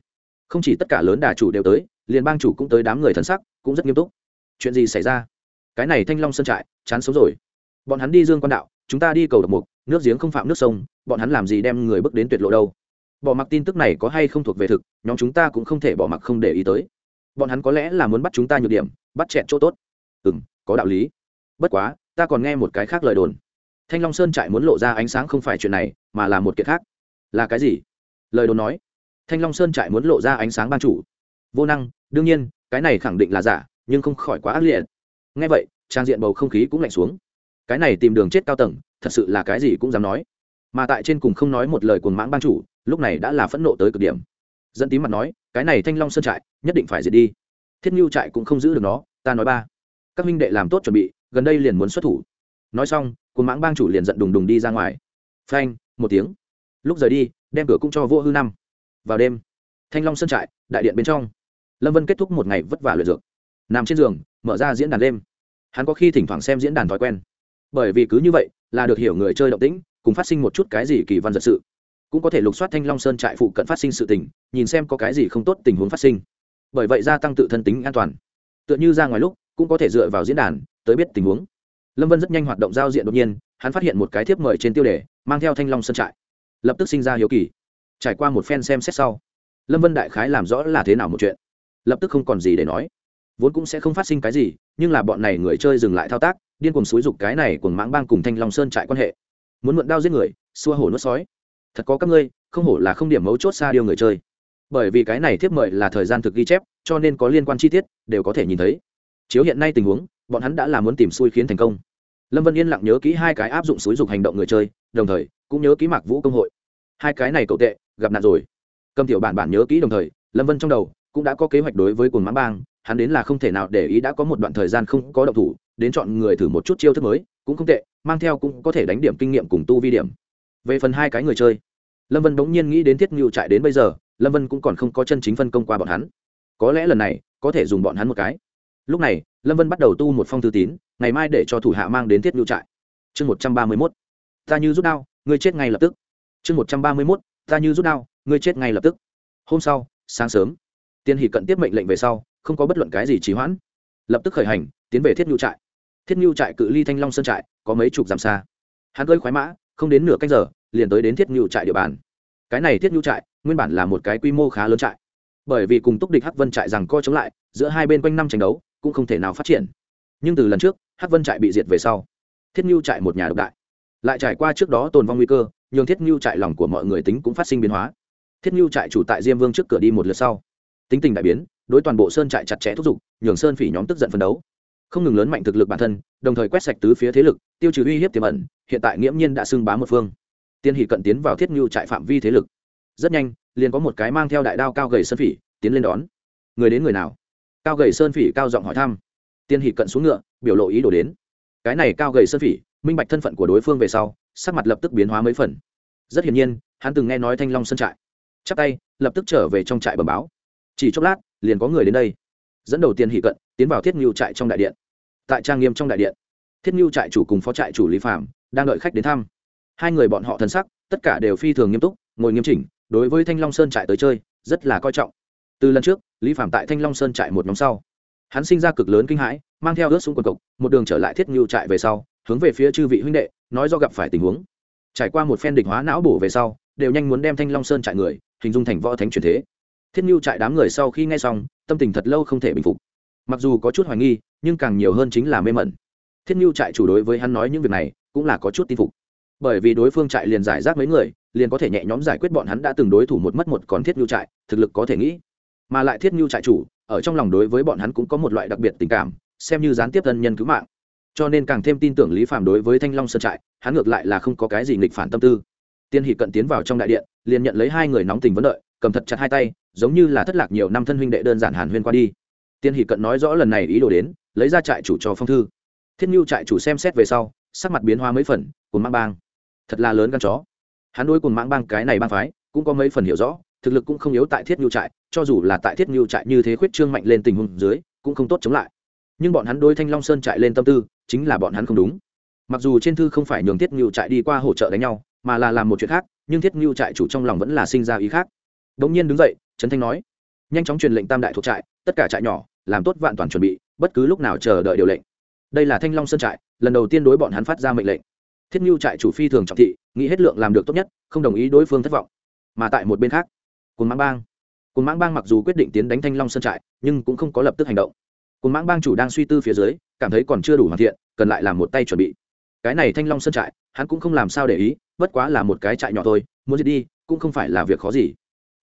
Không chỉ tất cả lớn đà chủ đều tới, liền bang chủ cũng tới đám người thân sắc cũng rất nghiêm túc. Chuyện gì xảy ra? Cái này thanh long sơn trại, chán sống rồi. Bọn hắn đi dương quan đạo, chúng ta đi cầu độc mục, nước giếng không phạm nước sông, bọn hắn làm gì đem người bước đến tuyệt lộ đâu? Bỏ mặc tin tức này có hay không thuộc về thực, nhóm chúng ta cũng không thể bỏ mặc không để ý tới. Bọn hắn có lẽ là muốn bắt chúng ta nhược điểm, bắt chẹn chỗ tốt. Ừ m có đạo lý. Bất quá ta còn nghe một cái khác lời đồn. Thanh long sơn trại muốn lộ ra ánh sáng không phải chuyện này, mà là một kiện khác. Là cái gì? Lời đồn nói. Thanh long sơn trại muốn lộ ra ánh sáng ban chủ. Vô năng, đương nhiên, cái này khẳng định là giả, nhưng không khỏi quá ác liệt. Ngay vậy, trang diện bầu không khí cũng lạnh xuống. Cái này tìm đường chết cao tầng, thật sự là cái gì cũng dám nói. Mà tại trên cùng không nói một lời cuồng mãng ban chủ, lúc này đã là phẫn nộ tới cực điểm. Dẫn tím mặt nói, cái này thanh long sơn trại, nhất định phải diệt đi. Thiết mưu trại cũng không giữ được nó, ta nói ba. Các minh đệ làm tốt chuẩn bị gần đây liền muốn xuất thủ. Nói xong, cuồng mãng bang chủ liền giận đùng đùng đi ra ngoài. Phanh, một tiếng. Lúc rời đi, đem cửa cũng cho vô hư năm. Vào đêm, thanh long sơn trại, đại điện bên trong. Lâm vân kết thúc một ngày vất vả luyện dược. Nằm trên giường, mở ra diễn đàn đêm. Hắn có khi thỉnh thoảng xem diễn đàn thói quen. Bởi vì cứ như vậy, là được hiểu người chơi động tĩnh, cùng phát sinh một chút cái gì kỳ văn giật sự. Cũng có thể lục soát thanh long sơn trại phụ cận phát sinh sự tình, nhìn xem có cái gì không tốt tình huống phát sinh. Bởi vậy gia tăng tự thân tính an toàn. Tựa như ra ngoài lúc, cũng có thể dựa vào diễn đàn tới biết tình huống. Lâm vân rất nhanh hoạt động giao diện đột nhiên, hắn phát hiện một cái thiếp mời trên tiêu đề, mang theo thanh long sơn trại. Lập tức sinh ra hiếu kỳ. Trải qua một phen xem xét sau, lâm vân đại khái làm rõ là thế nào một chuyện. Lập tức không còn gì để nói. Vốn cũng sẽ không phát sinh cái gì, nhưng là bọn này người chơi dừng lại thao tác, điên cuồng xúi dục cái này cùng mãng bang cùng thanh long sơn trại quan hệ. Muốn mượn đao giết người, xua hổ nuốt sói. Thật có các ngươi, không hổ là không điểm mấu chốt xa điều người chơi. Bởi vì cái này thiếp mời là thời gian thực ghi chép, cho nên có liên quan chi tiết, đều có thể nhìn thấy. Chiếu hiện nay tình huống bọn hắn đã là muốn tìm xui khiến thành công. Lâm vân yên lặng nhớ kỹ hai cái áp dụng xúi dục hành động người chơi, đồng thời cũng nhớ kỹ mạc vũ công hội. Hai cái này cậu tệ, gặp nạn rồi. Cầm tiểu bản bản nhớ kỹ đồng thời, lâm vân trong đầu cũng đã có kế hoạch đối với cồn mãng bang, hắn đến là không thể nào để ý đã có một đoạn thời gian không có động thủ, đến chọn người thử một chút chiêu thức mới, cũng không tệ, mang theo cũng có thể đánh điểm kinh nghiệm cùng tu vi điểm. Về phần hai cái người chơi, lâm vân bỗng nhiên nghĩ đến thiết ngưu trại đến bây giờ, lâm vân cũng còn không có chân chính phân công qua bọn hắn. Có lẽ lần này, có thể dùng bọn hắn một cái. Lúc này lâm vân bắt đầu tu một phong thư tín, ngày mai để cho thủ hạ mang đến thiết ngưu trại. Chương một trăm ba mươi mốt. Ta như rút đao, ngươi chết ngay lập tức. Chương một trăm ba mươi mốt. Ta như rút đao, ngươi chết ngay lập tức. Hôm sau, sáng sớm, tiên hỷ cận tiếp mệnh lệnh về sau, không có bất luận cái gì trì hoãn. Lập tức khởi hành, tiến về thiết ngưu trại. Thiết ngưu trại cự ly thanh long sơn trại, có mấy chục dặm xa. Hắn cơi khoái mã, không đến nửa canh giờ, liền tới đến thiết ngưu trại địa bàn. Cái này thiết ngưu trại, nguyên bản là một cái quy mô khá lớn trại. Bởi vì cùng túc địch hắc vân trại rằng co chống lại, giữa hai bên quanh năm tranh đấu cũng không thể nào phát triển. Nhưng từ lần trước, hắc vân trại bị diệt về sau, thiết ngưu trại một nhà độc đại. Lại trải qua trước đó tồn vong nguy cơ, nhường thiết ngưu trại lòng của mọi người tính cũng phát sinh biến hóa. Thiết ngưu trại chủ tại diêm vương trước cửa đi một lượt sau. Tính tình đại biến, đối toàn bộ sơn trại chặt chẽ thúc giục, nhường sơn phỉ nhóm tức giận phấn đấu. Không ngừng lớn mạnh thực lực bản thân, đồng thời quét sạch tứ phía thế lực, tiêu trừ uy hiếp tiềm ẩn, hiện tại nghiễm nhiên đã xưng bá một phương. Tiên hỷ cận tiến vào thiết ngưu trại phạm vi thế lực. Rất nhanh, liền có một cái mang theo đại đao cao gầy sơn phỉ, tiến lên đón. Người đến người nào? Cao gầy sơn phỉ cao giọng hỏi thăm. Tiên hỷ cận xuống ngựa, biểu lộ ý đồ đến. Cái này cao gầy sơn phỉ, minh bạch thân phận của đối phương về sau, sắc mặt lập tức biến hóa mấy phần. Rất hiển nhiên, hắn từng nghe nói thanh long sơn trại. Chắp tay, lập tức trở về trong trại bẩm báo. Chỉ chốc lát, liền có người đến đây. Dẫn đầu tiên hỷ cận, tiến vào thiết ngưu trại trong đại điện. Tại trang nghiêm trong đại điện, thiết ngưu trại chủ cùng phó trại chủ lý phạm đang đợi khách đến thăm. Hai người bọn họ thân sắc, tất cả đều phi thường nghiêm túc, ngồi nghiêm chỉnh, đối với thanh long sơn trại tới chơi, rất là coi trọng từ lần trước, lý phạm tại thanh long sơn trại một nhóm sau. Hắn sinh ra cực lớn kinh hãi, mang theo ướt xuống quần cộc một đường trở lại thiết ngưu trại về sau, hướng về phía chư vị huynh đệ, nói do gặp phải tình huống. Trải qua một phen địch hóa não bổ về sau, đều nhanh muốn đem thanh long sơn trại người, hình dung thành võ thánh truyền thế. Thiết ngưu trại đám người sau khi nghe xong, tâm tình thật lâu không thể bình phục. Mặc dù có chút hoài nghi, nhưng càng nhiều hơn chính là mê mẩn. Thiết ngưu trại chủ đối với hắn nói những việc này, cũng là có chút tin phục. Bởi vì đối phương trại liền giải rác mấy người, liền có thể nhẹ nhóm giải quyết bọn hắn đã từng đối thủ một mất một còn thiết ngưu trại, thực lực có thể nghĩ mà lại thiết nhu trại chủ, ở trong lòng đối với bọn hắn cũng có một loại đặc biệt tình cảm, xem như gián tiếp thân nhân cứu mạng. Cho nên càng thêm tin tưởng lý phạm đối với thanh long sơn trại, hắn ngược lại là không có cái gì nghịch phản tâm tư. Tiên hỷ cận tiến vào trong đại điện, liền nhận lấy hai người nóng tình vấn đợi, cầm thật chặt hai tay, giống như là thất lạc nhiều năm thân huynh đệ đơn giản hàn huyên qua đi. Tiên hỷ cận nói rõ lần này ý đồ đến, lấy ra trại chủ cho phong thư. Thiết nhu trại chủ xem xét về sau, sắc mặt biến hóa mấy phần cùng mang bang. Thật là lớn gan chó. Hắn đối cùng mang bang cái này bang phái, cũng có mấy phần hiểu rõ, thực lực cũng không yếu tại thiết nhu trại cho dù là tại thiết Ngưu trại như thế khuyết trương mạnh lên tình huống dưới, cũng không tốt chống lại. Nhưng bọn hắn đôi thanh long sơn trại lên tâm tư, chính là bọn hắn không đúng. Mặc dù trên thư không phải nhường thiết Ngưu trại đi qua hỗ trợ đánh nhau, mà là làm một chuyện khác, nhưng thiết Ngưu trại chủ trong lòng vẫn là sinh ra ý khác. Đ nhiên đứng dậy, trấn thanh nói, nhanh chóng truyền lệnh tam đại thuộc trại, tất cả trại nhỏ, làm tốt vạn toàn chuẩn bị, bất cứ lúc nào chờ đợi điều lệnh. Đây là thanh long sơn trại, lần đầu tiên đối bọn hắn phát ra mệnh lệnh. Thiết Ngưu trại chủ phi thường trọng thị, nghĩ hết lượng làm được tốt nhất, không đồng ý đối phương thất vọng. Mà tại một bên khác cồn Mang bang cồn mãng bang mặc dù quyết định tiến đánh thanh long sơn trại, nhưng cũng không có lập tức hành động. Cồn mãng bang chủ đang suy tư phía dưới, cảm thấy còn chưa đủ hoàn thiện, cần lại làm một tay chuẩn bị. Cái này thanh long sơn trại, hắn cũng không làm sao để ý, bất quá là một cái trại nhỏ thôi, muốn giết đi, cũng không phải là việc khó gì.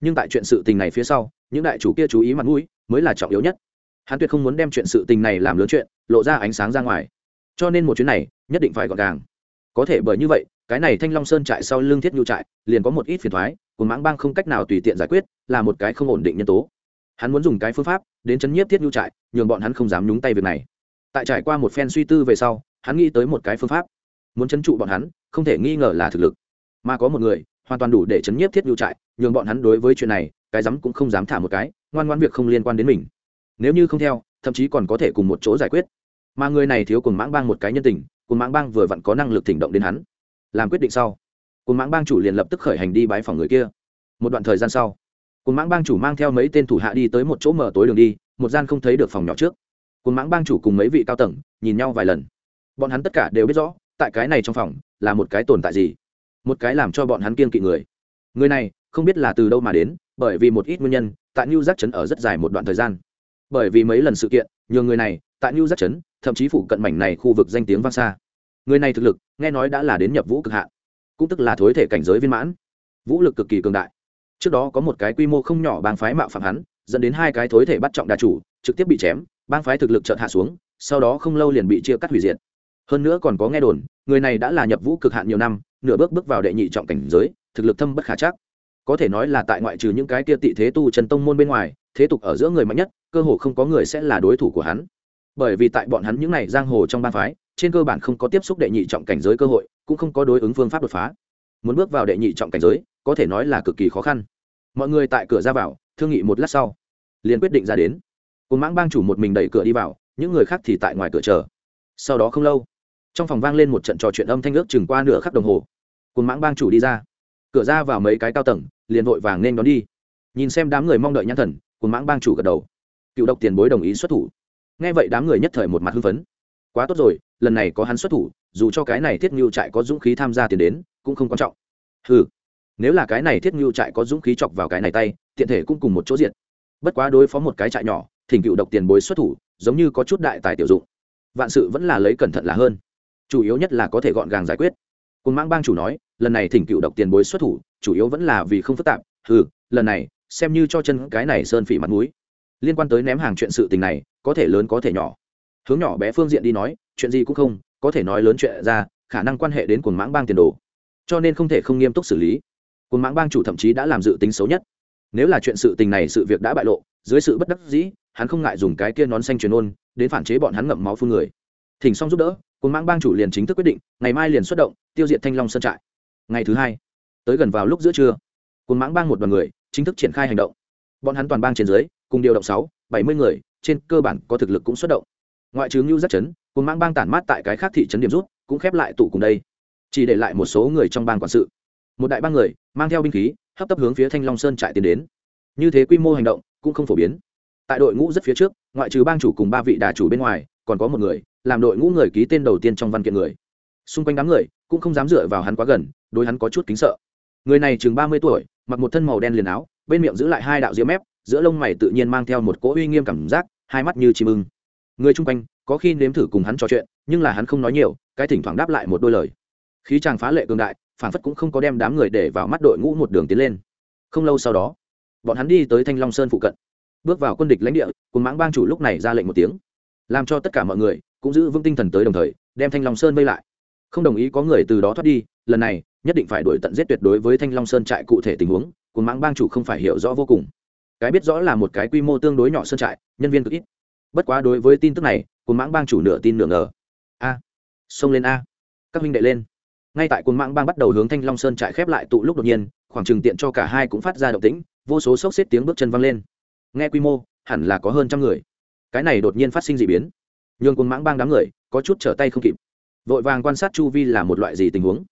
Nhưng tại chuyện sự tình này phía sau, những đại chủ kia chú ý mặt mũi, mới là trọng yếu nhất. Hắn tuyệt không muốn đem chuyện sự tình này làm lớn chuyện, lộ ra ánh sáng ra ngoài. Cho nên một chuyến này, nhất định phải gọn gàng. Có thể bởi như vậy, cái này thanh long sơn trại sau lưng thiết nhu trại, liền có một ít phiền toái của mãng bang không cách nào tùy tiện giải quyết, là một cái không ổn định nhân tố. Hắn muốn dùng cái phương pháp, đến chấn nhiếp thiết nhu trại, nhường bọn hắn không dám nhúng tay việc này. Tại trải qua một phen suy tư về sau, hắn nghĩ tới một cái phương pháp, muốn chấn trụ bọn hắn, không thể nghi ngờ là thực lực. Mà có một người, hoàn toàn đủ để chấn nhiếp thiết nhu trại, nhường bọn hắn đối với chuyện này, cái dám cũng không dám thả một cái, ngoan ngoan việc không liên quan đến mình. Nếu như không theo, thậm chí còn có thể cùng một chỗ giải quyết. Mà người này thiếu cùng mãng bang một cái nhân tình, cùng mãng bang vừa vặn có năng lực thỉnh động đến hắn. Làm quyết định sau cùng mãng bang chủ liền lập tức khởi hành đi bái phòng người kia. Một đoạn thời gian sau cùng mãng bang chủ mang theo mấy tên thủ hạ đi tới một chỗ mở tối đường đi, một gian không thấy được phòng nhỏ trước. Cùng mãng bang chủ cùng mấy vị cao tầng nhìn nhau vài lần. Bọn hắn tất cả đều biết rõ, tại cái này trong phòng là một cái tồn tại gì, một cái làm cho bọn hắn kiên kỵ người. Người này không biết là từ đâu mà đến, bởi vì một ít nguyên nhân, tại new giác chấn ở rất dài một đoạn thời gian. Bởi vì mấy lần sự kiện, nhường người này, tại new giác chấn thậm chí phụ cận mảnh này khu vực danh tiếng vang xa. Người này thực lực, nghe nói đã là đến nhập vũ cực hạn cũng tức là thối thể cảnh giới viên mãn. Vũ lực cực kỳ cường đại. Trước đó có một cái quy mô không nhỏ bang phái mạo phạm hắn, dẫn đến hai cái thối thể bắt trọng đà chủ, trực tiếp bị chém, bang phái thực lực chợt hạ xuống, sau đó không lâu liền bị chia cắt hủy diệt. Hơn nữa còn có nghe đồn, người này đã là nhập vũ cực hạn nhiều năm, nửa bước bước vào đệ nhị trọng cảnh giới, thực lực thâm bất khả chắc. Có thể nói là tại ngoại trừ những cái kia tị thế tu chân tông môn bên ngoài, thế tục ở giữa người mạnh nhất, cơ hồ không có người sẽ là đối thủ của hắn. Bởi vì tại bọn hắn những này giang hồ trong bang phái trên cơ bản không có tiếp xúc đệ nhị trọng cảnh giới cơ hội, cũng không có đối ứng phương pháp đột phá. Muốn bước vào đệ nhị trọng cảnh giới, có thể nói là cực kỳ khó khăn. Mọi người tại cửa ra vào, thương nghị một lát sau, liền quyết định ra đến. Cồn mãng bang chủ một mình đẩy cửa đi vào, những người khác thì tại ngoài cửa chờ. Sau đó không lâu, trong phòng vang lên một trận trò chuyện âm thanh ước chừng qua nửa khắc đồng hồ. Cồn mãng bang chủ đi ra. Cửa ra vào mấy cái cao tầng, liền vội vàng nên đón đi. Nhìn xem đám người mong đợi nhãn thần cồn mãng bang chủ gật đầu. Cựu độc tiền bối đồng ý xuất thủ. Nghe vậy đám người nhất thời một mặt hưng phấn. Quá tốt rồi lần này có hắn xuất thủ, dù cho cái này thiết ngưu trại có dũng khí tham gia tiền đến, cũng không quan trọng. Ừ nếu là cái này thiết ngưu trại có dũng khí chọc vào cái này tay, tiện thể cũng cùng một chỗ diện bất quá đối phó một cái trại nhỏ, thỉnh cựu độc tiền bối xuất thủ, giống như có chút đại tài tiểu dụng. Vạn sự vẫn là lấy cẩn thận là hơn. Chủ yếu nhất là có thể gọn gàng giải quyết. Cùng mãng bang chủ nói, lần này thỉnh cựu độc tiền bối xuất thủ, chủ yếu vẫn là vì không phức tạp. Ừ lần này, xem như cho chân cái này sơn phỉ mặt mũi. Liên quan tới ném hàng chuyện sự tình này, có thể lớn có thể nhỏ. Hướng nhỏ bé phương diện đi nói chuyện gì cũng không, có thể nói lớn chuyện ra, khả năng quan hệ đến cuồng mãng bang tiền đồ. Cho nên không thể không nghiêm túc xử lý. Cuồng mãng bang chủ thậm chí đã làm dự tính xấu nhất. Nếu là chuyện sự tình này sự việc đã bại lộ, dưới sự bất đắc dĩ, hắn không ngại dùng cái kia nón xanh truyền ôn, đến phản chế bọn hắn ngậm máu phun người. Thỉnh xong giúp đỡ, cuồng mãng bang chủ liền chính thức quyết định, ngày mai liền xuất động, tiêu diệt thanh long sơn trại. Ngày thứ hai, tới gần vào lúc giữa trưa, cuồng mãng bang một đoàn người chính thức triển khai hành động. Bọn hắn toàn bang trên dưới, cùng điều động sáu, bảy mươi người, trên cơ bản có thực lực cũng xuất động ngoại trừ ngưu giác chấn, cùng mang bang tản mát tại cái khác thị trấn điểm rút, cũng khép lại tụ cùng đây. Chỉ để lại một số người trong bang quản sự. Một đại bang người, mang theo binh khí, hấp tấp hướng phía thanh long sơn trại tiến đến. Như thế quy mô hành động, cũng không phổ biến. Tại đội ngũ rất phía trước, ngoại trừ bang chủ cùng ba vị đà chủ bên ngoài, còn có một người, làm đội ngũ người ký tên đầu tiên trong văn kiện người. Xung quanh đám người, cũng không dám dựa vào hắn quá gần, đối hắn có chút kính sợ. Người này chừng ba mươi tuổi, mặc một thân màu đen liền áo, bên miệng giữ lại hai đạo diễm mép, giữa lông mày tự nhiên mang theo một cỗ uy nghiêm cảm giác, hai mắt như chim ưng người chung quanh, có khi nếm thử cùng hắn trò chuyện, nhưng là hắn không nói nhiều, cái thỉnh thoảng đáp lại một đôi lời. Khí chàng phá lệ cường đại phản phất cũng không có đem đám người để vào mắt đội ngũ một đường tiến lên. Không lâu sau đó, bọn hắn đi tới thanh long sơn phụ cận. Bước vào quân địch lãnh địa cùng mãng bang chủ lúc này ra lệnh một tiếng. Làm cho tất cả mọi người cũng giữ vững tinh thần tới đồng thời, đem thanh long sơn vây lại. Không đồng ý có người từ đó thoát đi, lần này nhất định phải đuổi tận giết tuyệt đối với thanh long sơn trại cụ thể tình huống cùng mãng bang chủ không phải hiểu rõ vô cùng. Cái biết rõ là một cái quy mô tương đối nhỏ sơn trại, nhân viên cực ít bất quá đối với tin tức này cồn mãng bang chủ nửa tin nửa ngờ. A, xông lên a. Các huynh đệ lên. Ngay tại cồn mãng bang bắt đầu hướng thanh long sơn trại khép lại tụ lúc đột nhiên, khoảng trừng tiện cho cả hai cũng phát ra động tĩnh, vô số sốc xếp tiếng bước chân văng lên. Nghe quy mô, hẳn là có hơn trăm người. Cái này đột nhiên phát sinh d ị biến. Nhường cồn mãng bang đám người có chút trở tay không kịp. Vội vàng quan sát chu vi là một loại gì tình huống.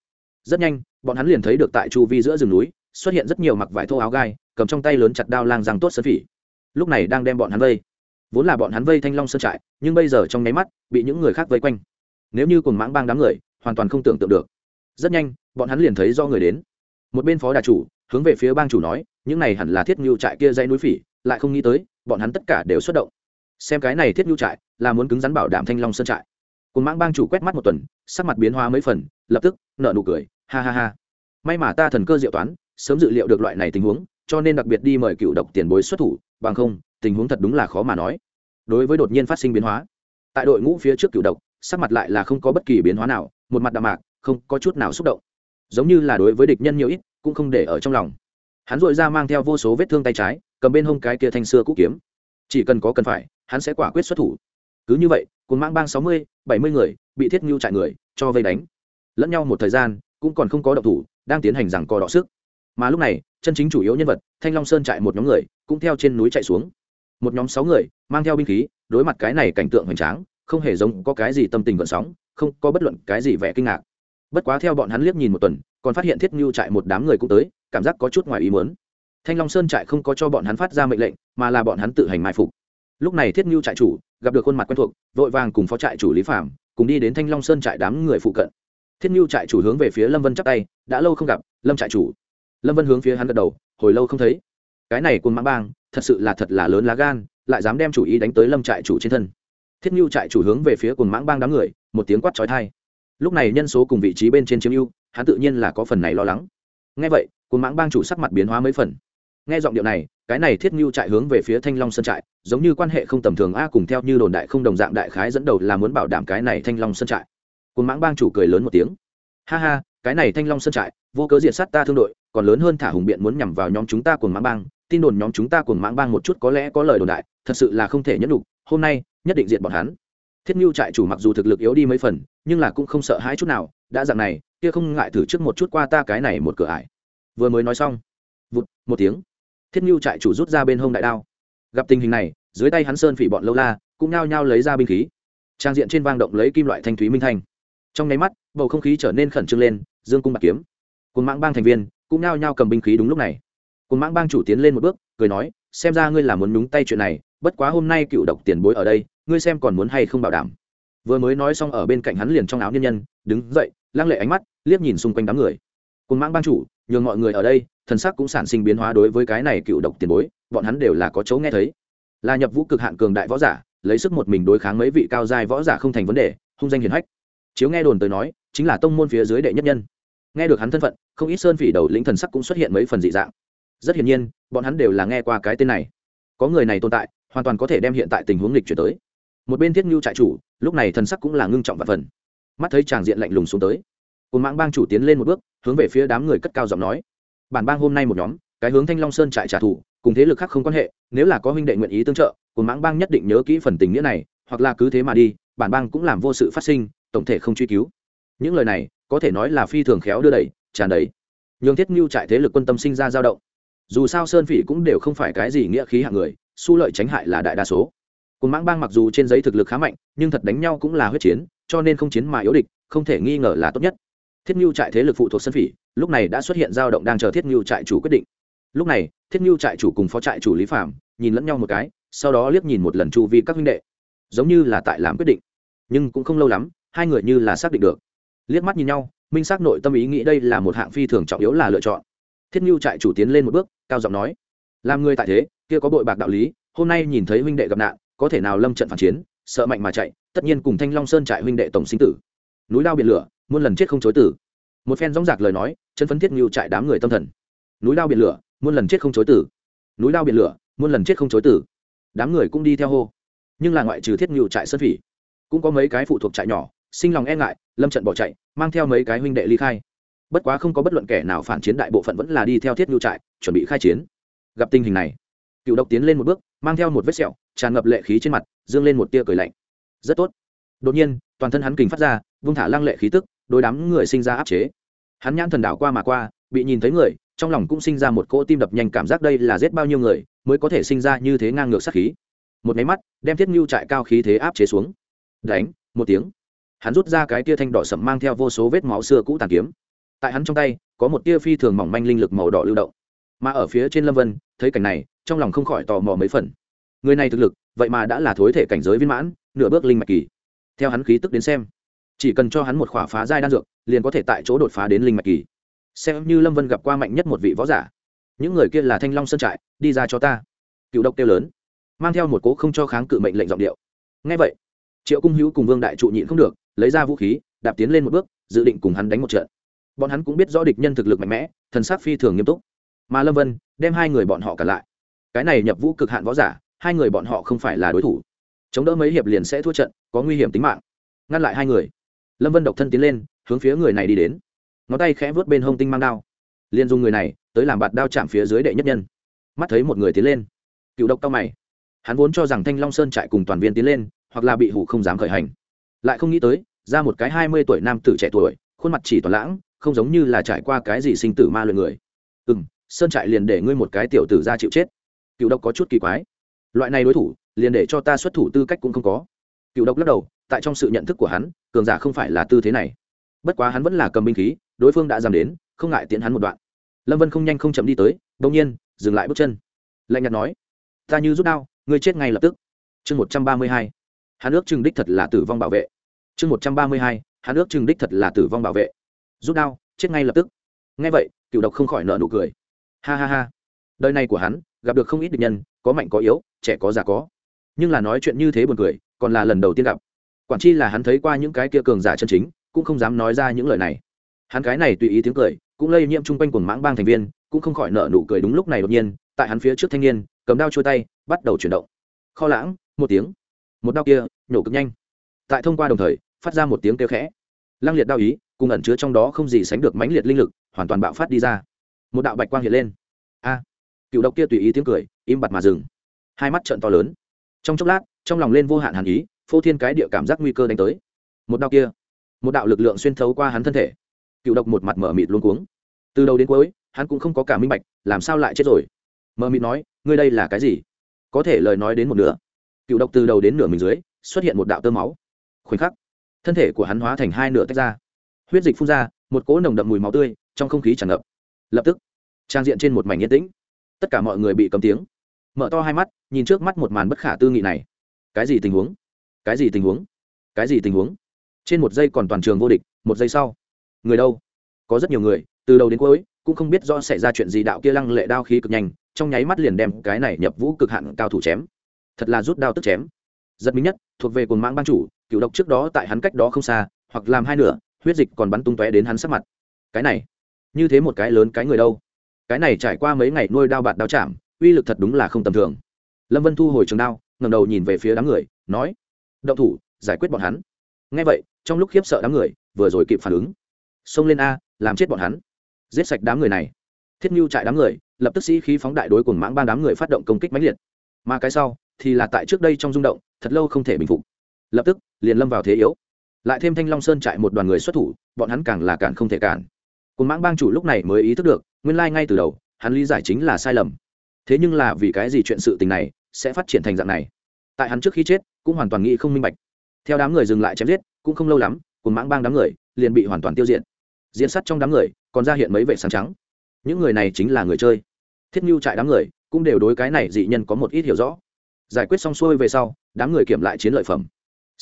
Rất nhanh, bọn hắn liền thấy được tại chu vi giữa rừng núi, xuất hiện rất nhiều mặc vải thô áo gai, cầm trong tay lớn chặt đao lang răng tốt sơn phỉ. Lúc này đang đem bọn hắn vây vốn là bọn hắn vây thanh long sơn trại, nhưng bây giờ trong nháy mắt bị những người khác vây quanh. Nếu như cùng mãng bang đám người, hoàn toàn không tưởng tượng được. Rất nhanh, bọn hắn liền thấy do người đến. Một bên phó đà chủ, hướng về phía bang chủ nói, những này hẳn là thiết ngưu trại kia dãy núi phỉ, lại không nghĩ tới, bọn hắn tất cả đều xuất động. Xem cái này thiết ngưu trại, là muốn cứng rắn bảo đảm thanh long sơn trại. Cùng mãng bang chủ quét mắt một tuần, sắc mặt biến hóa mấy phần, lập tức nợ nụ cười, ha ha ha. May mà ta thần cơ diệu toán, sớm dự liệu được loại này tình huống, cho nên đặc biệt đi mời cựu độc tiền bối xuất thủ, bằng không tình huống thật đúng là khó mà nói. Đối với đột nhiên phát sinh biến hóa, tại đội ngũ phía trước cựu độc sắc mặt lại là không có bất kỳ biến hóa nào, một mặt đạm mạc, không có chút nào xúc động. Giống như là đối với địch nhân nhiều ít, cũng không để ở trong lòng. Hắn dội ra mang theo vô số vết thương tay trái, cầm bên hông cái kia thanh xưa cũ kiếm. Chỉ cần có cần phải, hắn sẽ quả quyết xuất thủ. Cứ như vậy cùng mang bang sáu mươi, bảy mươi người, bị thiết ngưu trại người, cho vây đánh. Lẫn nhau một thời gian, cũng còn không có động thủ, đang tiến hành rằng co đọ sức. Mà lúc này, chân chính chủ yếu nhân vật, thanh long sơn trại một nhóm người, cũng theo trên núi chạy xuống một nhóm sáu người, mang theo binh khí, đối mặt cái này cảnh tượng hoành tráng, không hề giống có cái gì tâm tình gợn sóng, không có bất luận cái gì vẻ kinh ngạc. Bất quá theo bọn hắn liếc nhìn một tuần, còn phát hiện thiết ngưu trại một đám người cũng tới, cảm giác có chút ngoài ý muốn. Thanh long sơn trại không có cho bọn hắn phát ra mệnh lệnh, mà là bọn hắn tự hành mai phục. Lúc này thiết ngưu trại chủ gặp được khuôn mặt quen thuộc, vội vàng cùng phó trại chủ lý phạm cùng đi đến thanh long sơn trại đám người phụ cận. Thiết Ngưu trại chủ hướng về phía lâm vân chắp tay, đã lâu không gặp, lâm trại chủ. Lâm vân hướng phía hắn gật đầu, hồi lâu không thấy. Cái này cùng mã bang thật sự là thật là lớn lá gan, lại dám đem chủ ý đánh tới lâm trại chủ trên thân. Thiết nhu trại chủ hướng về phía cùng mãng bang đám người, một tiếng quát trói thai. Lúc này nhân số cùng vị trí bên trên chiếm ưu, hắn tự nhiên là có phần này lo lắng. Nghe vậy cùng mãng bang chủ sắc mặt biến hóa mấy phần. Nghe giọng điệu này, cái này thiết nhu trại hướng về phía thanh long sơn trại, giống như quan hệ không tầm thường a cùng theo như đồn đại không đồng dạng đại khái dẫn đầu là muốn bảo đảm cái này thanh long sơn trại. Cùng mãng bang chủ cười lớn một tiếng. Ha ha, cái này thanh long sơn trại, vô cớ diệt sát ta thương đội, còn lớn hơn thả hùng biện muốn nhằm vào nhóm chúng ta cùng mãng bang tin đồn nhóm chúng ta cùng mãng bang một chút có lẽ có lời đồn đại, thật sự là không thể nhẫn đục hôm nay, nhất định diệt bọn hắn. Thiết nhu trại chủ mặc dù thực lực yếu đi mấy phần, nhưng là cũng không sợ hãi chút nào, đã dạng này, kia không ngại thử trước một chút qua ta cái này một cửa ải. Vừa mới nói xong, vụt, một tiếng, thiết nhu trại chủ rút ra bên hông đại đao. Gặp tình hình này, dưới tay hắn sơn phỉ bọn lâu la, cũng nhao nhao lấy ra binh khí. Trang diện trên vang động lấy kim loại thanh thúy minh thanh. Trong nháy mắt, bầu không khí trở nên khẩn trương lên, dương cung bạc kiếm. Cùng mãng bang thành viên cũng nhao nhao cầm binh khí đúng lúc này cùng mãng bang chủ tiến lên một bước, cười nói, xem ra ngươi là muốn nhúng tay chuyện này, bất quá hôm nay cựu độc tiền bối ở đây, ngươi xem còn muốn hay không bảo đảm. Vừa mới nói xong ở bên cạnh hắn liền trong áo nhân nhân, đứng dậy, lăng lệ ánh mắt, liếc nhìn xung quanh đám người. Cùng mãng bang chủ, nhường mọi người ở đây, thần sắc cũng sản sinh biến hóa đối với cái này cựu độc tiền bối, bọn hắn đều là có chỗ nghe thấy. Là nhập vũ cực hạn cường đại võ giả, lấy sức một mình đối kháng mấy vị cao giai võ giả không thành vấn đề, hung danh hiền hách. Chiếu nghe đồn tới nói, chính là tông môn phía dưới đệ nhất nhân. Nghe được hắn thân phận, không ít sơn phỉ đầu lĩnh thần sắc cũng xuất hiện mấy phần dị dạng rất hiển nhiên, bọn hắn đều là nghe qua cái tên này. Có người này tồn tại, hoàn toàn có thể đem hiện tại tình huống lịch chuyển tới. Một bên thiết ngưu trại chủ, lúc này thần sắc cũng là ngưng trọng và phần. Mắt thấy tràng diện lạnh lùng xuống tới cồn mãng bang chủ tiến lên một bước, hướng về phía đám người cất cao giọng nói, bản bang hôm nay một nhóm, cái hướng thanh long sơn trại trả thù, cùng thế lực khác không quan hệ, nếu là có huynh đệ nguyện ý tương trợ cồn mãng bang nhất định nhớ kỹ phần tình nghĩa này, hoặc là cứ thế mà đi, bản bang cũng làm vô sự phát sinh, tổng thể không truy cứu. Những lời này, có thể nói là phi thường khéo đưa đẩy, tràn đầy. Nhường thiết ngưu trại thế lực quân tâm sinh ra dao động dù sao sơn phỉ cũng đều không phải cái gì nghĩa khí hạng người su lợi tránh hại là đại đa số. Cồn mãng bang mặc dù trên giấy thực lực khá mạnh, nhưng thật đánh nhau cũng là huyết chiến, cho nên không chiến mà yếu địch, không thể nghi ngờ là tốt nhất. Thiết ngưu trại thế lực phụ thuộc sơn phỉ, lúc này đã xuất hiện dao động đang chờ thiết ngưu trại chủ quyết định. Lúc này, thiết ngưu trại chủ cùng phó trại chủ lý phạm nhìn lẫn nhau một cái, sau đó liếc nhìn một lần chu vi các huynh đệ. Giống như là tại làm quyết định, nhưng cũng không lâu lắm, hai người như là xác định được. Liếc mắt nhìn nhau, minh xác nội tâm ý nghĩ đây là một hạng phi thường trọng yếu là lựa chọn thiết ngưu trại chủ tiến lên một bước, cao giọng nói, làm người tại thế, kia có bội bạc đạo lý, hôm nay nhìn thấy huynh đệ gặp nạn, có thể nào lâm trận phản chiến, sợ mạnh mà chạy, tất nhiên cùng thanh long sơn trại huynh đệ tổng sinh tử. Núi lao biển lửa, muôn lần chết không chối tử. Một phen dõng dạc lời nói, chân phấn thiết ngưu trại đám người tâm thần. Núi lao biển lửa, muôn lần chết không chối tử. Núi lao biển lửa, muôn lần chết không chối tử. Đám người cũng đi theo hô. Nhưng là ngoại trừ thiết ngưu trại sơn phỉ, cũng có mấy cái phụ thuộc trại nhỏ, sinh lòng e ngại, lâm trận bỏ chạy, mang theo mấy cái huynh đệ ly khai bất quá không có bất luận kẻ nào phản chiến, đại bộ phận vẫn là đi theo thiết nhu trại, chuẩn bị khai chiến. Gặp tình hình này, cựu độc tiến lên một bước, mang theo một vết sẹo, tràn ngập lệ khí trên mặt, dương lên một tia cười lạnh. Rất tốt. Đột nhiên, toàn thân hắn kình phát ra, vung thả lăng lệ khí tức, đối đám người sinh ra áp chế. Hắn nhãn thần đảo qua mà qua, bị nhìn thấy người, trong lòng cũng sinh ra một cỗ tim đập nhanh cảm giác đây là giết bao nhiêu người, mới có thể sinh ra như thế ngang ngược sát khí. Một máy mắt, đem thiết ngưu trại cao khí thế áp chế xuống. Đánh, một tiếng. Hắn rút ra cái tia thanh đỏ sậm mang theo vô số vết máu xưa cũ tàn kiếm tại hắn trong tay, có một tia phi thường mỏng manh linh lực màu đỏ lưu động. Mà ở phía trên lâm vân, thấy cảnh này, trong lòng không khỏi tò mò mấy phần. Người này thực lực, vậy mà đã là thối thể cảnh giới viên mãn, nửa bước linh mạch kỳ. Theo hắn khí tức đến xem, chỉ cần cho hắn một khỏa phá giai đan dược, liền có thể tại chỗ đột phá đến linh mạch kỳ. Xem như lâm vân gặp qua mạnh nhất một vị võ giả. Những người kia là thanh long sơn trại, đi ra cho ta. Cựu độc tiêu lớn, mang theo một cố không cho kháng cự mệnh lệnh giọng điệu. Ngay vậy, triệu cung hữu cùng vương đại trụ nhịn không được, lấy ra vũ khí, đạp tiến lên một bước, dự định cùng hắn đánh một trận bọn hắn cũng biết rõ địch nhân thực lực mạnh mẽ, thần sắc phi thường nghiêm túc. Mà lâm vân đem hai người bọn họ cả lại. Cái này nhập vũ cực hạn võ giả, hai người bọn họ không phải là đối thủ. Chống đỡ mấy hiệp liền sẽ thua trận, có nguy hiểm tính mạng. Ngăn lại hai người, lâm vân độc thân tiến lên, hướng phía người này đi đến. Ngón tay khẽ vớt bên hông tinh mang đao. Liền dùng người này tới làm bạt đao chạm phía dưới đệ nhất nhân. Mắt thấy một người tiến lên. Cựu độc cao mày. Hắn vốn cho rằng thanh long sơn chạy cùng toàn viên tiến lên, hoặc là bị hủ không dám khởi hành. Lại không nghĩ tới, ra một cái hai mươi tuổi nam tử trẻ tuổi, khuôn mặt chỉ toàn lãng không giống như là trải qua cái gì sinh tử ma luyện người. Ừ m sơn trại liền để ngươi một cái tiểu tử ra chịu chết. Cựu độc có chút kỳ quái. Loại này đối thủ, liền để cho ta xuất thủ tư cách cũng không có. Cựu độc lắc đầu, tại trong sự nhận thức của hắn, cường giả không phải là tư thế này. Bất quá hắn vẫn là cầm binh khí, đối phương đã dám đến, không ngại tiến hắn một đoạn. Lâm vân không nhanh không chậm đi tới đông nhiên, dừng lại bước chân. Lạnh nhạt nói, ta như rút đao, ngươi chết ngay lập tức. Chương một trăm ba mươi hai, hắn ước chừng đích thật là tử vong bảo vệ. Chương một trăm ba mươi hai, hắn ước chừng đích thật là tử vong bảo vệ rút đao, chết ngay lập tức. Nghe vậy cựu độc không khỏi nợ nụ cười. Ha ha ha. Đời này của hắn, gặp được không ít địch nhân, có mạnh có yếu, trẻ có già có. Nhưng là nói chuyện như thế buồn cười, còn là lần đầu tiên gặp. Quản chi là hắn thấy qua những cái kia cường giả chân chính, cũng không dám nói ra những lời này. Hắn cái này tùy ý tiếng cười, cũng lây nhiễm chung quanh quần mãng bang thành viên, cũng không khỏi nợ nụ cười đúng lúc này đột nhiên, tại hắn phía trước thanh niên, cầm đao trôi tay, bắt đầu chuyển động. Kho lãng, một tiếng. Một đao kia nhổ cực nhanh. Tại thông qua đồng thời, phát ra một tiếng kêu khẽ. Lăng liệt đao ý cùng ẩn chứa trong đó không gì sánh được mãnh liệt linh lực, hoàn toàn bạo phát đi ra. Một đạo bạch quang hiện lên. A! Cựu độc kia tùy ý tiếng cười, im bặt mà dừng. Hai mắt trợn to lớn. Trong chốc lát, trong lòng lên vô hạn hàn ý, phô thiên cái địa cảm giác nguy cơ đánh tới. Một đạo kia, một đạo lực lượng xuyên thấu qua hắn thân thể. Cựu độc một mặt mở mịt luôn cuống. Từ đầu đến cuối, hắn cũng không có cả minh bạch, làm sao lại chết rồi? Mở mịt nói, ngươi đây là cái gì? Có thể lời nói đến một nửa. Cựu độc từ đầu đến nửa mình dưới, xuất hiện một đạo tơ máu. Khoảnh khắc, thân thể của hắn hóa thành hai nửa tách ra huyết dịch phun ra, một cỗ nồng đậm mùi máu tươi trong không khí tràn ngập. Lập tức, trang diện trên một mảnh yên tĩnh. Tất cả mọi người bị cấm tiếng. Mở to hai mắt, nhìn trước mắt một màn bất khả tư nghị này. Cái gì tình huống? Cái gì tình huống? Cái gì tình huống? Trên một giây còn toàn trường vô địch, một giây sau, người đâu? Có rất nhiều người, từ đầu đến cuối, cũng không biết do xảy ra chuyện gì, đạo kia lăng lệ đao khí cực nhanh, trong nháy mắt liền đem cái này nhập vũ cực hạn cao thủ chém. Thật là rút đao tức chém. Giật mình nhất, thuộc về cồn mãng ban chủ, cựu độc trước đó tại hắn cách đó không xa, hoặc làm hai nửa huyết dịch còn bắn tung tóe đến hắn sắc mặt. Cái này, như thế một cái lớn cái người đâu? Cái này trải qua mấy ngày nuôi đao bạt đao chạm, uy lực thật đúng là không tầm thường. Lâm vân thu hồi trường đao ngầm đầu nhìn về phía đám người, nói, động thủ, giải quyết bọn hắn. Ngay vậy, trong lúc khiếp sợ đám người, vừa rồi kịp phản ứng. Xông lên a, làm chết bọn hắn. Giết sạch đám người này. Thiết mưu trại đám người, lập tức sĩ khí phóng đại đối cùng mãng ban đám người phát động công kích mãnh liệt. Mà cái sau, thì là tại trước đây trong rung động, thật lâu không thể bình phục. Lập tức, liền lâm vào thế yếu lại thêm thanh long sơn trại một đoàn người xuất thủ bọn hắn càng là cản không thể cản cùng mãng bang chủ lúc này mới ý thức được nguyên lai、like、ngay từ đầu hắn lý giải chính là sai lầm thế nhưng là vì cái gì chuyện sự tình này sẽ phát triển thành dạng này tại hắn trước khi chết cũng hoàn toàn nghĩ không minh bạch theo đám người dừng lại chém giết cũng không lâu lắm cùng mãng bang đám người liền bị hoàn toàn tiêu diệt diễn sắt trong đám người còn ra hiện mấy vệ sáng trắng những người này chính là người chơi thiết mưu trại đám người cũng đều đối cái này dị nhân có một ít hiểu rõ giải quyết xong xuôi về sau đám người kiểm lại chiến lợi phẩm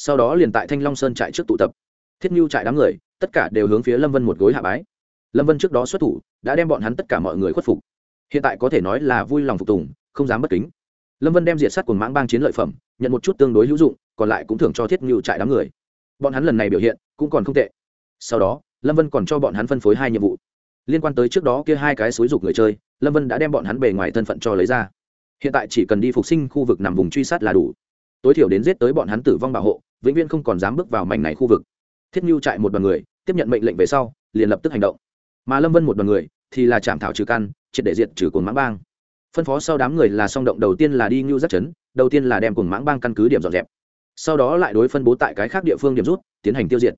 sau đó liền tại thanh long sơn trại trước tụ tập. Thiết mưu trại đám người, tất cả đều hướng phía lâm vân một gối hạ bái. Lâm vân trước đó xuất thủ, đã đem bọn hắn tất cả mọi người khuất phục. Hiện tại có thể nói là vui lòng phục tùng, không dám bất kính. Lâm vân đem diệt sát cùng mãng bang chiến lợi phẩm, nhận một chút tương đối hữu dụng, còn lại cũng thưởng cho thiết mưu trại đám người. Bọn hắn lần này biểu hiện, cũng còn không tệ. Sau đó, lâm vân còn cho bọn hắn phân phối hai nhiệm vụ. Liên quan tới trước đó kia hai cái xối dục người chơi, lâm vân đã đem bọn hắn bề ngoài thân phận cho lấy ra. Hiện tại chỉ cần đi phục sinh khu vực nằm vùng truy sát là đủ. Tối thiểu đến giết tới bọn hắn tử vong bảo hộ vĩnh viễn không còn dám bước vào mảnh này khu vực. Thiết mưu trại một đoàn người, tiếp nhận mệnh lệnh về sau, liền lập tức hành động. Mà lâm vân một đoàn người, thì là chạm thảo trừ căn, triệt để diệt trừ cồn mãng bang. Phân phó sau đám người là song động đầu tiên là đi ngưu giác chấn đầu tiên là đem cồn mãng bang căn cứ điểm dọn dẹp. Sau đó lại đối phân bố tại cái khác địa phương điểm rút, tiến hành tiêu diệt.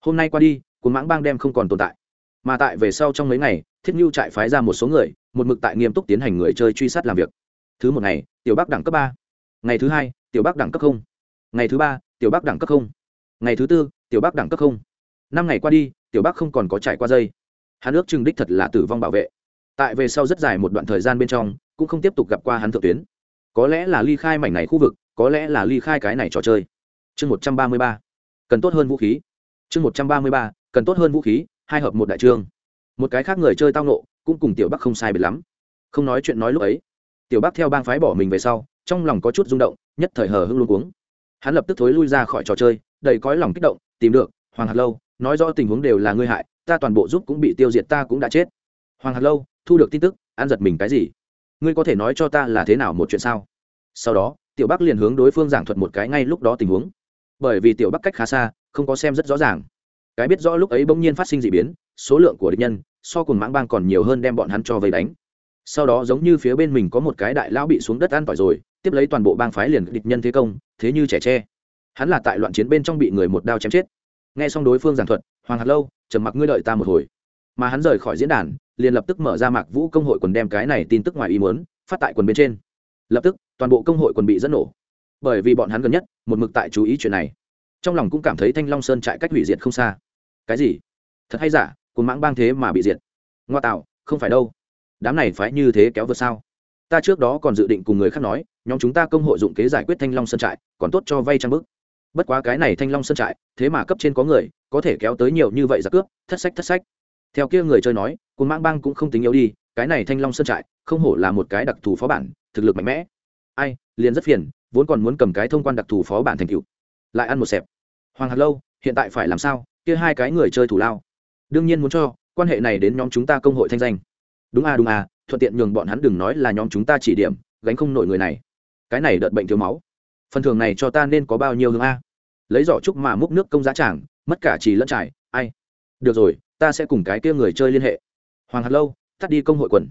Hôm nay qua đi cồn mãng bang đem không còn tồn tại. Mà tại về sau trong mấy ngày, thiết ngưu trại phái ra một số người, một mực tại nghiêm túc tiến hành người chơi truy sát làm việc. Thứ một ngày, tiểu bắc đẳng cấp ba. Ngày thứ hai, tiểu bắc đẳng cấp không. Ngày thứ ba tiểu bắc đẳng cấp không? Ngày thứ tư, tiểu bắc đẳng cấp không? Năm ngày qua đi, tiểu bắc không còn có trải qua dây. Hắn ước chừng đích thật là tử vong bảo vệ. Tại về sau rất dài một đoạn thời gian bên trong, cũng không tiếp tục gặp qua hắn thượng tuyến. Có lẽ là ly khai mảnh này khu vực, có lẽ là ly khai cái này trò chơi. Chương một trăm ba mươi ba. Cần tốt hơn vũ khí. Chương một trăm ba mươi ba. Cần tốt hơn vũ khí, hai hợp một đại trương. Một cái khác người chơi tao nộ cũng cùng tiểu bắc không sai biệt lắm. Không nói chuyện nói lúc ấy, tiểu bắc theo bang phái bỏ mình về sau, trong lòng có chút rung động, nhất thời hờ hưng luôn cuống hắn lập tức thối lui ra khỏi trò chơi, đầy cõi lòng kích động, tìm được, hoàng hạt lâu, nói rõ tình huống đều là ngươi hại, ta toàn bộ giúp cũng bị tiêu diệt ta cũng đã chết. Hoàng hạt lâu, thu được tin tức an giật mình cái gì? Ngươi có thể nói cho ta là thế nào một chuyện sao? Sau đó, tiểu bắc liền hướng đối phương giảng thuật một cái ngay lúc đó tình huống. Bởi vì tiểu bắc cách khá xa, không có xem rất rõ ràng. Cái biết rõ lúc ấy bỗng nhiên phát sinh d ị biến, số lượng của địch nhân, so cùng mãng bang còn nhiều hơn đem bọn hắn cho vây đánh. Sau đó giống như phía bên mình có một cái đại lão bị xuống đất ăn tỏi rồi tiếp lấy toàn bộ bang phái liền địch nhân thế công, thế như trẻ tre. Hắn là tại loạn chiến bên trong bị người một đao chém chết. Nghe xong đối phương giảng thuật, hoàng hạt lâu, trầm mặc ngươi đợi ta một hồi. Mà hắn rời khỏi diễn đàn, liền lập tức mở ra mạc vũ công hội quần đem cái này tin tức ngoài ý muốn, phát tại quần bên trên. Lập tức, toàn bộ công hội quần bị dẫn nổ. Bởi vì bọn hắn gần nhất, một mực tại chú ý chuyện này. Trong lòng cũng cảm thấy thanh long sơn trại cách hủy diệt không xa. Cái gì? Thật hay giả cồn mãng bang thế mà bị diệt. Ngoa tạo, không phải đâu. Đám này phải như thế kéo vượt sao? Ta trước đó còn dự định cùng người khác nói, nhóm chúng ta công hội dụng kế giải quyết thanh long sơn trại, còn tốt cho vay trang bức. Bất quá cái này thanh long sơn trại, thế mà cấp trên có người, có thể kéo tới nhiều như vậy ra cướp, thất sách thất sách. Theo kia người chơi nói cồn mãng bang cũng không tính yếu đi, cái này thanh long sơn trại, không hổ là một cái đặc thù phó bản, thực lực mạnh mẽ. Ai, liền rất phiền, vốn còn muốn cầm cái thông quan đặc thù phó bản thành cựu lại ăn một xẹp. Hoàng hạt lâu, hiện tại phải làm sao? Kia hai cái người chơi thủ lao. Đương nhiên muốn cho, quan hệ này đến nhóm chúng ta công hội thanh danh. Đúng à đúng à thuận tiện nhường bọn hắn đừng nói là nhóm chúng ta chỉ điểm, gánh không nổi người này. Cái này đợt bệnh thiếu máu. Phần thưởng này cho ta nên có bao nhiêu hương a? Lấy giỏ trúc mà múc nước công giá tràng, mất cả trì lẫn trải, ai? Được rồi, ta sẽ cùng cái kia người chơi liên hệ. Hoàng hạt lâu, tắt đi công hội quần.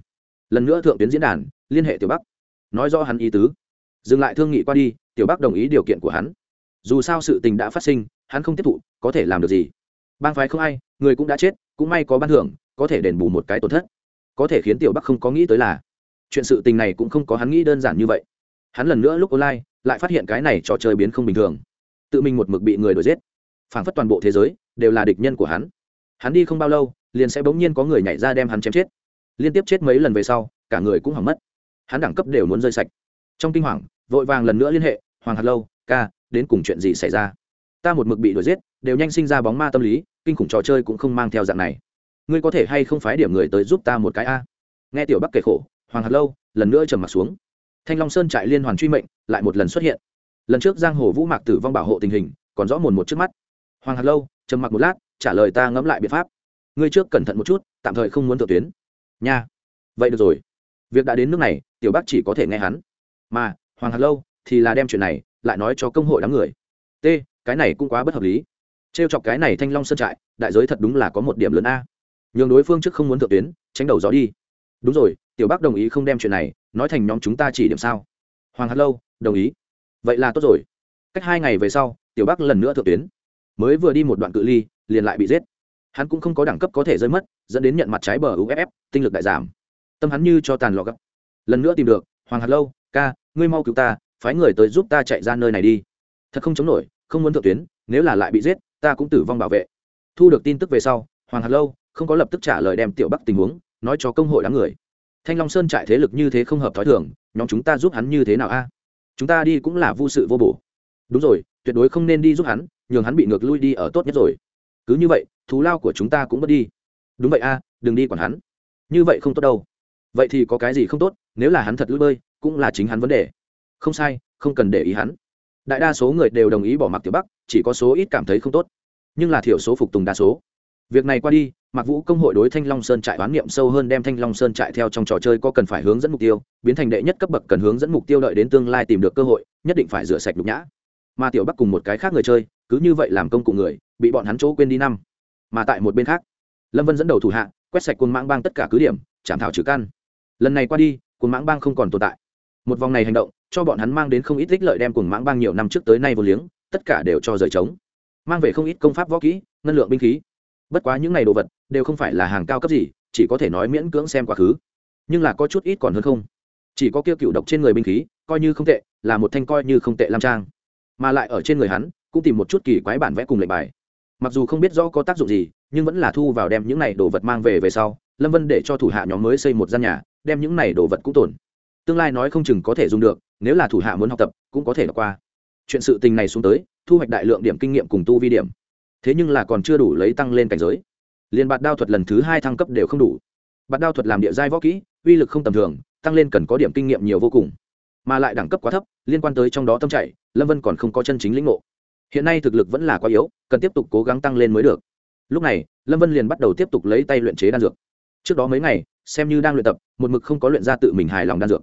Lần nữa thượng tuyến diễn đàn, liên hệ tiểu bắc. Nói rõ hắn ý tứ. Dừng lại thương nghị qua đi, tiểu bắc đồng ý điều kiện của hắn. Dù sao sự tình đã phát sinh, hắn không tiếp thụ, có thể làm được gì? Bang phái không ai, người cũng đã chết, cũng may có ban thưởng, có thể đền bù một cái tổn thất có thể khiến tiểu bắc không có nghĩ tới là chuyện sự tình này cũng không có hắn nghĩ đơn giản như vậy. Hắn lần nữa lúc online, lại phát hiện cái này trò chơi biến không bình thường. Tự mình một mực bị người đuổi giết. Phảng phất toàn bộ thế giới đều là địch nhân của hắn. Hắn đi không bao lâu, liền sẽ bỗng nhiên có người nhảy ra đem hắn chém chết. Liên tiếp chết mấy lần về sau, cả người cũng hỏng mất. Hắn đẳng cấp đều muốn rơi sạch. Trong kinh hoàng, vội vàng lần nữa liên hệ, hoàng hạt lâu, ca, đến cùng chuyện gì xảy ra? Ta một mực bị đuổi giết, đều nhanh sinh ra bóng ma tâm lý, kinh khủng trò chơi cũng không mang theo dạng này ngươi có thể hay không phái điểm người tới giúp ta một cái a? Nghe tiểu bắc kể khổ, hoàng hạt lâu lần nữa trầm mặt xuống. Thanh long sơn trại liên hoàn truy mệnh lại một lần xuất hiện. Lần trước giang hồ vũ mạc tử vong bảo hộ tình hình, còn rõ mồn một trước mắt. Hoàng hạt lâu trầm mặc một lát, trả lời ta ngẫm lại biện pháp. Ngươi trước cẩn thận một chút, tạm thời không muốn thượng tuyến. Nha. Vậy được rồi. Việc đã đến nước này, tiểu bắc chỉ có thể nghe hắn. Mà, hoàng hạt lâu thì là đem chuyện này lại nói cho công hội đám người. T, cái này cũng quá bất hợp lý. T r e o chọc cái này thanh long sơn trại, đại giới thật đúng là có một điểm lớn a nhường đối phương trước không muốn thượng tuyến, tránh đầu gió đi. Đúng rồi, tiểu bác đồng ý không đem chuyện này, nói thành nhóm chúng ta chỉ điểm sao? Hoàng hát lâu, đồng ý. Vậy là tốt rồi. Cách hai ngày về sau, tiểu bác lần nữa thượng tuyến. Mới vừa đi một đoạn cự ly, liền lại bị giết. Hắn cũng không có đẳng cấp có thể rơi mất, dẫn đến nhận mặt trái bờ uff tinh lực đại giảm. Tâm hắn như cho tàn lọ gấp. Lần nữa tìm được, hoàng hạt lâu, ca, ngươi mau cứu ta, phái người tới giúp ta chạy ra nơi này đi. Thật không chống nổi, không muốn thượng tuyến, nếu là lại bị giết, ta cũng tử vong bảo vệ. Thu được tin tức về sau hoàng hạt lâu không có lập tức trả lời đem tiểu bắc tình huống nói cho công hội đám người. Thanh long sơn trại thế lực như thế không hợp t h ó i thường, nhóm chúng ta giúp hắn như thế nào a? Chúng ta đi cũng là vô sự vô bổ. Đúng rồi, tuyệt đối không nên đi giúp hắn, nhường hắn bị ngược lui đi ở tốt nhất rồi. Cứ như vậy thú lao của chúng ta cũng mất đi. Đúng vậy a, đừng đi còn hắn. Như vậy không tốt đâu. Vậy thì có cái gì không tốt, nếu là hắn thật lui bơi, cũng là chính hắn vấn đề. Không sai, không cần để ý hắn. Đại đa số người đều đồng ý bỏ mặc tiểu bắc, chỉ có số ít cảm thấy không tốt. Nhưng là thiểu số phục tùng đa số việc này qua đi mặc vũ công hội đối thanh long sơn trại oán niệm sâu hơn đem thanh long sơn trại theo trong trò chơi có cần phải hướng dẫn mục tiêu, biến thành đệ nhất cấp bậc cần hướng dẫn mục tiêu đợi đến tương lai tìm được cơ hội, nhất định phải rửa sạch nhục nhã. Mà tiểu bắc cùng một cái khác người chơi, cứ như vậy làm công cụ người, bị bọn hắn chỗ quên đi năm. Mà tại một bên khác, lâm vân dẫn đầu thủ hạ, quét sạch quân mãng bang tất cả cứ điểm chạm thảo trừ căn. Lần này qua đi quân mãng bang không còn tồn tại. Một vòng này hành động, cho bọn hắn mang đến không ít ích lợi đem cùng mãng bang nhiều năm trước tới nay vô liếng, tất cả đều cho rời trống. Mang về không ít công pháp võ kỹ, ngân lượng binh khí bất quá những này đồ vật đều không phải là hàng cao cấp gì, chỉ có thể nói miễn cưỡng xem quá khứ. Nhưng là có chút ít còn hơn không. Chỉ có kia cựu độc trên người binh khí, coi như không tệ, là một thanh coi như không tệ lam trang. Mà lại ở trên người hắn, cũng tìm một chút kỳ quái bản vẽ cùng lệnh bài. Mặc dù không biết rõ có tác dụng gì, nhưng vẫn là thu vào đem những này đồ vật mang về về sau, lâm vân để cho thủ hạ nhóm mới xây một gian nhà, đem những này đồ vật cũng tổn tương lai nói không chừng có thể dùng được, nếu là thủ hạ muốn học tập, cũng có thể đọc qua. Chuyện sự tình này xuống tới, thu hoạch đại lượng điểm kinh nghiệm cùng tu vi điểm thế nhưng là còn chưa đủ lấy tăng lên cảnh giới. Liền bạt đao thuật lần thứ hai thăng cấp đều không đủ. Bạt đao thuật làm địa giai võ kỹ, uy lực không tầm thường, tăng lên cần có điểm kinh nghiệm nhiều vô cùng. Mà lại đẳng cấp quá thấp, liên quan tới trong đó tâm chạy, lâm vân còn không có chân chính lĩnh ngộ. Hiện nay thực lực vẫn là quá yếu, cần tiếp tục cố gắng tăng lên mới được. Lúc này, lâm vân liền bắt đầu tiếp tục lấy tay luyện chế đan dược. Trước đó mấy ngày, xem như đang luyện tập, một mực không có luyện ra tự mình hài lòng đan dược.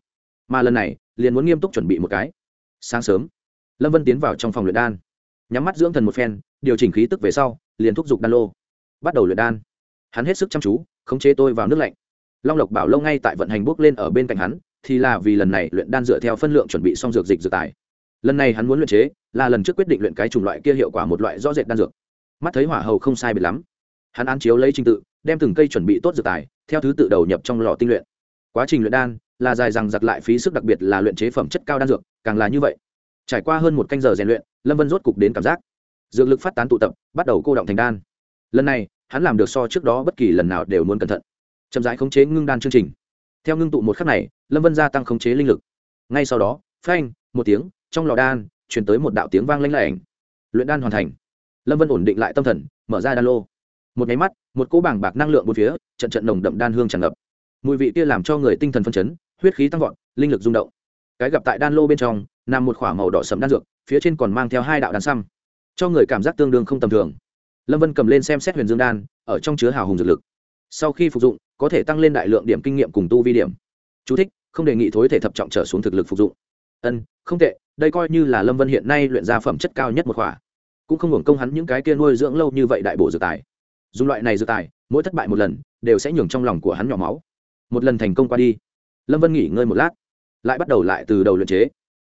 Mà lần này, liền muốn nghiêm túc chuẩn bị một cái. Sáng sớm, lâm vân tiến vào trong phòng luyện đan. Nhắm mắt dưỡng thần một phen điều chỉnh khí tức về sau, liền thúc giục đan lô. Bắt đầu luyện đan. Hắn hết sức chăm chú, khống chế tôi vào nước lạnh. Long lộc bảo lâu ngay tại vận hành bước lên ở bên cạnh hắn, thì là vì lần này luyện đan dựa theo phân lượng chuẩn bị xong dược dịch dược tài. Lần này hắn muốn luyện chế, là lần trước quyết định luyện cái chủng loại kia hiệu quả một loại rõ rệt đan dược. Mắt thấy hỏa hầu không sai biệt lắm. Hắn án chiếu lấy trình tự, đem từng cây chuẩn bị tốt dược tài, theo thứ tự đầu nhập trong lò tinh luyện. Quá trình luyện đan, là dài rằng giặc lại phí sức đặc biệt là luyện chế phẩm chất cao đan dược, càng là như vậy. Trải qua hơn một canh giờ rèn luyện, lâm vân rốt cục đến cảm giác dược lực phát tán tụ tập, bắt đầu cô động thành đan. Lần này, hắn làm được so trước đó bất kỳ lần nào đều muốn cẩn thận. Chậm rãi khống chế ngưng đan chương trình. Theo ngưng tụ một khắc này, lâm vân gia tăng khống chế linh lực. Ngay sau đó, phanh, một tiếng, trong lò đan chuyển tới một đạo tiếng vang lanh lảnh. Luyện đan hoàn thành. Lâm vân ổn định lại tâm thần, mở ra đan lô. Một nháy mắt, một cỗ bảng bạc năng lượng bốn phía, trận trận nồng đậm đan hương tràn ngập. Mùi vị kia làm cho người tinh thần phân chấn, huyết khí tăng vọt, linh lực rung động. Cái gặp tại đan lô bên trong, nằm một k h ỏ a màu đỏ sầm đan dược, phía trên còn mang theo hai đạo đan xăm cho người cảm giác tương đương không tầm thường. Lâm vân cầm lên xem xét huyền dương đan ở trong chứa hào hùng dược lực. Sau khi phục dụng có thể tăng lên đại lượng điểm kinh nghiệm cùng tu vi điểm. Chú thích, không đề nghị thối thể thập trọng trở xuống thực lực phục dụng. Ân không tệ đây coi như là lâm vân hiện nay luyện ra phẩm chất cao nhất một khỏa. Cũng không hưởng công hắn những cái kia nuôi dưỡng lâu như vậy đại bổ dược tài. Dùng loại này dược tài mỗi thất bại một lần đều sẽ nhường trong lòng của hắn nhỏ máu. Một lần thành công qua đi. Lâm vân nghỉ ngơi một lát lại bắt đầu lại từ đầu luyện chế.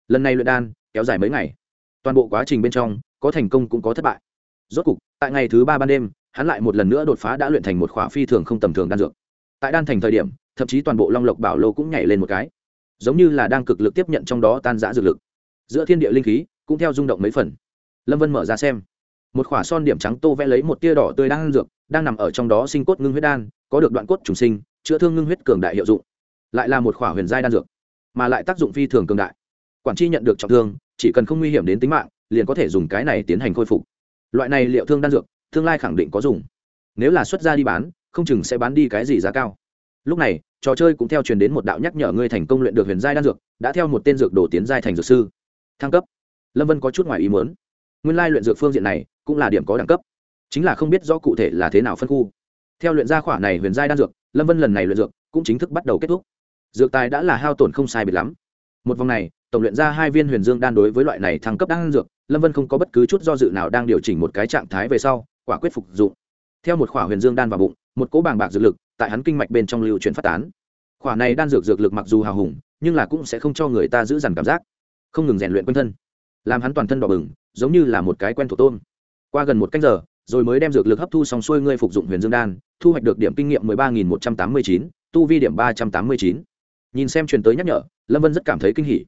Lần này luyện đan kéo dài mấy ngày. Toàn bộ quá trình bên trong có thành công cũng có thất bại. Rốt cục, tại ngày thứ ba ban đêm, hắn lại một lần nữa đột phá đã luyện thành một khỏa phi thường không tầm thường đan dược. Tại đan thành thời điểm, thậm chí toàn bộ long lộc bảo lô cũng nhảy lên một cái. Giống như là đang cực lực tiếp nhận trong đó tan giã dược lực. Giữa thiên địa linh khí cũng theo rung động mấy phần. Lâm vân mở ra xem. Một khỏa son điểm trắng tô vẽ lấy một tia đỏ tươi đang dược, đang nằm ở trong đó sinh cốt ngưng huyết đan, có được đoạn cốt trùng sinh, chữa thương ngưng huyết cường đại hiệu dụng. Lại là một khỏa huyền giai đan dược, mà lại tác dụng phi thường cường đại. Quản tri nhận được trọng thương, chỉ cần không nguy hiểm đến tính mạng liền có thể dùng cái này tiến hành khôi phục. Loại này liệu thương đan dược, tương lai khẳng định có dùng. Nếu là xuất ra đi bán, không chừng sẽ bán đi cái gì giá cao. Lúc này, trò chơi cũng theo truyền đến một đạo nhắc nhở ngươi thành công luyện được huyền giai đan dược, đã theo một tên dược đồ tiến giai thành dược sư. Thăng cấp. Lâm vân có chút ngoài ý muốn. Nguyên lai luyện dược phương diện này cũng là điểm có đẳng cấp. Chính là không biết rõ cụ thể là thế nào phân khu. Theo luyện gia khỏa này huyền giai đan dược, lâm vân lần này luyện dược cũng chính thức bắt đầu kết thúc. Dược tài đã là hao tổn không sai biệt lắm. Một vòng này, tổng luyện ra hai viên huyền dương đan đối với loại này thăng cấp đan dược lâm vân không có bất cứ chút do dự nào đang điều chỉnh một cái trạng thái về sau, quả quyết phục dụng. Theo một khỏa huyền dương đan vào bụng, một cỗ bàng bạc dược lực tại hắn kinh mạch bên trong lưu chuyển phát tán. Khỏa này đan dược dược lực mặc dù hào hùng, nhưng là cũng sẽ không cho người ta giữ dằn cảm giác. Không ngừng rèn luyện quanh thân, làm hắn toàn thân đỏ bừng, giống như là một cái quen thuộc tôm. Qua gần một canh giờ, rồi mới đem dược lực hấp thu xong xuôi ngươi phục dụng huyền dương đan, thu hoạch được điểm kinh nghiệm mười ba nghìn một trăm tám mươi chín, tu vi điểm ba trăm tám mươi chín. Nhìn xem truyền tới nhắc nhở, lâm vân rất cảm thấy kinh hỉ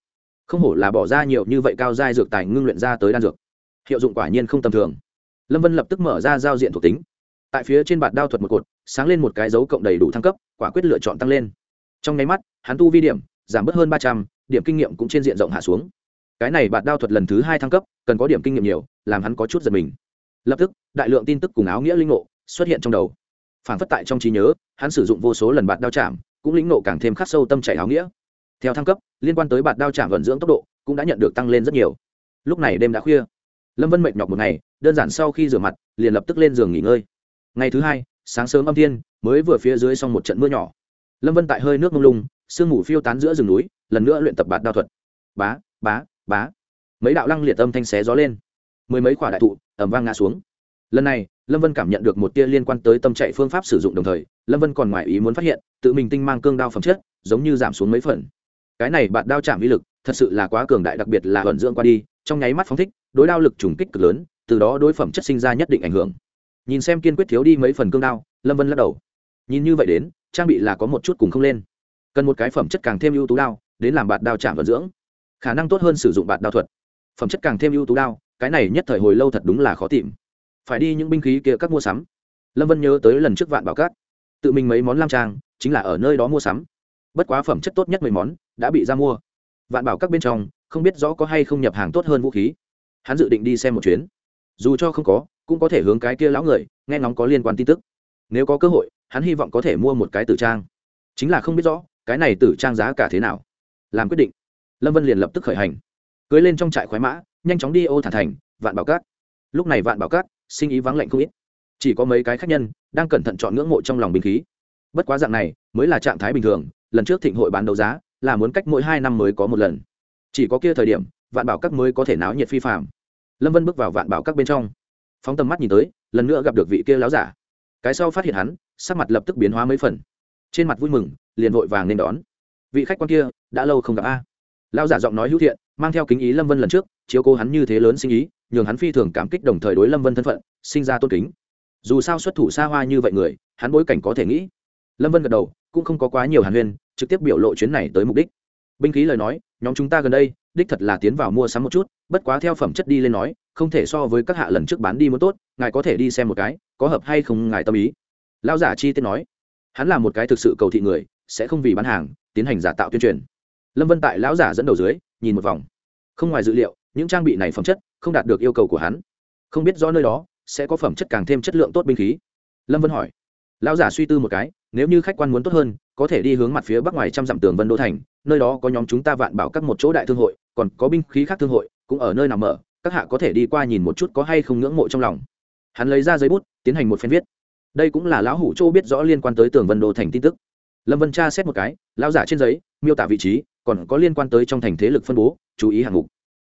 không hổ là bỏ ra nhiều như vậy cao giai dược tài ngưng luyện ra tới đan dược. Hiệu dụng quả nhiên không tầm thường. Lâm vân lập tức mở ra giao diện thuộc tính. Tại phía trên bạt đao thuật một cột, sáng lên một cái dấu cộng đầy đủ thăng cấp, quả quyết lựa chọn tăng lên. Trong nháy mắt, hắn tu vi điểm giảm bớt hơn ba trăm, điểm kinh nghiệm cũng trên diện rộng hạ xuống. Cái này bạt đao thuật lần thứ hai thăng cấp, cần có điểm kinh nghiệm nhiều, làm hắn có chút giật mình. Lập tức, đại lượng tin tức cùng áo nghĩa linh ngộ xuất hiện trong đầu. Phản phất tại trong trí nhớ, hắn sử dụng vô số lần bạt đao chạm, cũng lĩnh ngộ càng thêm khắc sâu tâm chảy áo nghĩa theo thăng cấp, liên quan tới bạt đao chạm vận dưỡng tốc độ cũng đã nhận được tăng lên rất nhiều. Lúc này đêm đã khuya. Lâm vân mệt nhọc một ngày, đơn giản sau khi rửa mặt, liền lập tức lên giường nghỉ ngơi. Ngày thứ hai, sáng sớm âm thiên, mới vừa phía dưới xong một trận mưa nhỏ. Lâm vân tại hơi nước mông lung, sương mù phiêu tán giữa rừng núi, lần nữa luyện tập bạt đao thuật. Bá bá bá. Mấy đạo lăng liệt âm thanh xé gió lên. Mười mấy quả đại thụ ẩm vang ngã xuống. Lần này, lâm vân cảm nhận được một tia liên quan tới tâm chạy phương pháp sử dụng đồng thời, lâm vân còn ngoài ý muốn phát hiện, tự mình tinh mang cương đao phẩm chất, giống như giảm xuống mấy phần cái này bạn đao chạm uy lực, thật sự là quá cường đại, đặc biệt là vận dưỡng qua đi, trong nháy mắt phóng thích, đối đao lực trùng kích cực lớn, từ đó đối phẩm chất sinh ra nhất định ảnh hưởng. Nhìn xem kiên quyết thiếu đi mấy phần cương đao, lâm vân lắc đầu. Nhìn như vậy đến, trang bị là có một chút cùng không lên. Cần một cái phẩm chất càng thêm ưu tú đao, đến làm bạn đao chạm vận dưỡng. Khả năng tốt hơn sử dụng bạn đao thuật. Phẩm chất càng thêm ưu tú đao, cái này nhất thời hồi lâu thật đúng là khó tìm. Phải đi những binh khí kia các mua sắm. Lâm vân nhớ tới lần trước vạn bảo cát. Tự mình mấy món lam trang, chính là ở nơi đó mua sắm bất quá phẩm chất tốt nhất mười món đã bị ra mua. Vạn bảo các bên trong, không biết rõ có hay không nhập hàng tốt hơn vũ khí. Hắn dự định đi xem một chuyến. Dù cho không có, cũng có thể hướng cái kia lão người, nghe ngóng có liên quan tin tức. Nếu có cơ hội, hắn hy vọng có thể mua một cái tử trang. Chính là không biết rõ, cái này tử trang giá cả thế nào. Làm quyết định. Lâm vân liền lập tức khởi hành. Cưới lên trong trại khoái mã, nhanh chóng đi ô thả thành, vạn bảo cát lúc này vạn bảo cát sinh ý vắng lạnh không ít. Chỉ có mấy cái khách nhân đang cẩn thận chọn ngưỡng mộ trong lòng binh khí. Bất quá dạng này, mới là trạng thái bình thường lần trước thịnh hội bán đấu giá là muốn cách mỗi hai năm mới có một lần. Chỉ có kia thời điểm, vạn bảo các mới có thể náo nhiệt phi phạm lâm vân bước vào vạn bảo các bên trong. Phóng tầm mắt nhìn tới, lần nữa gặp được vị kia láo giả. Cái sau phát hiện hắn, sắc mặt lập tức biến hóa mấy phần. Trên mặt vui mừng, liền vội vàng nên đón. Vị khách quan kia, đã lâu không gặp a. Lao giả giọng nói hữu thiện, mang theo kính ý lâm vân lần trước, chiếu cố hắn như thế lớn sinh ý, nhường hắn phi thường cảm kích đồng thời đối lâm vân thân phận, sinh ra tôn kính. Dù sao xuất thủ xa hoa như vậy người, hắn bối cảnh có thể nghĩ. Lâm vân gật đầu cũng không có quá nhiều hàn huyên, trực tiếp biểu lộ chuyến này tới mục đích. Binh khí lời nói, nhóm chúng ta gần đây, đích thật là tiến vào mua sắm một chút, bất quá theo phẩm chất đi lên nói, không thể so với các hạ lần trước bán đi muốn tốt, ngài có thể đi xem một cái, có hợp hay không ngài tâm ý. Lão giả chi tiết nói, hắn là một cái thực sự cầu thị người, sẽ không vì bán hàng, tiến hành giả tạo tuyên truyền. Lâm vân tại lão giả dẫn đầu dưới, nhìn một vòng. Không ngoài dữ liệu, những trang bị này phẩm chất không đạt được yêu cầu của hắn. Không biết rõ nơi đó sẽ có phẩm chất càng thêm chất lượng tốt binh khí. Lâm vân hỏi. Lão giả suy tư một cái nếu như khách quan muốn tốt hơn, có thể đi hướng mặt phía bắc ngoài trăm dặm tường vân đô thành, nơi đó có nhóm chúng ta vạn bảo các một chỗ đại thương hội, còn có binh khí khác thương hội, cũng ở nơi nào mở, các hạ có thể đi qua nhìn một chút có hay không ngưỡng mộ trong lòng. Hắn lấy ra giấy bút, tiến hành một phen viết. Đây cũng là lão hủ châu biết rõ liên quan tới tường vân đô thành tin tức. Lâm vân tra xét một cái, lão giả trên giấy, miêu tả vị trí, còn có liên quan tới trong thành thế lực phân bố, chú ý hạng mục.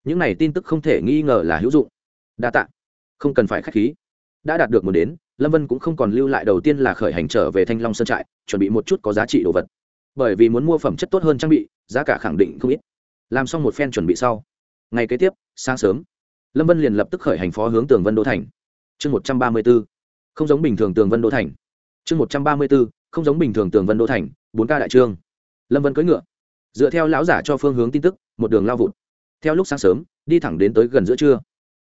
Những này tin tức không thể nghi ngờ là hữu dụng. Đa tạ. Không cần phải k h á c h khí. Đã đạt được một đến lâm vân cũng không còn lưu lại đầu tiên là khởi hành trở về thanh long sơn trại, chuẩn bị một chút có giá trị đồ vật. Bởi vì muốn mua phẩm chất tốt hơn trang bị, giá cả khẳng định không ít. Làm xong một phen chuẩn bị sau. Ngày kế tiếp, sáng sớm, lâm vân liền lập tức khởi hành phó hướng tường vân đô thành. Chương một trăm ba mươi b ố không giống bình thường tường vân đô thành. Chương một trăm ba mươi b ố không giống bình thường tường vân đô thành, bốn ca đại trương. Lâm vân cưỡi ngựa, dựa theo lão giả cho phương hướng tin tức, một đường lao vụt. Theo lúc sáng sớm, đi thẳng đến tới gần giữa trưa.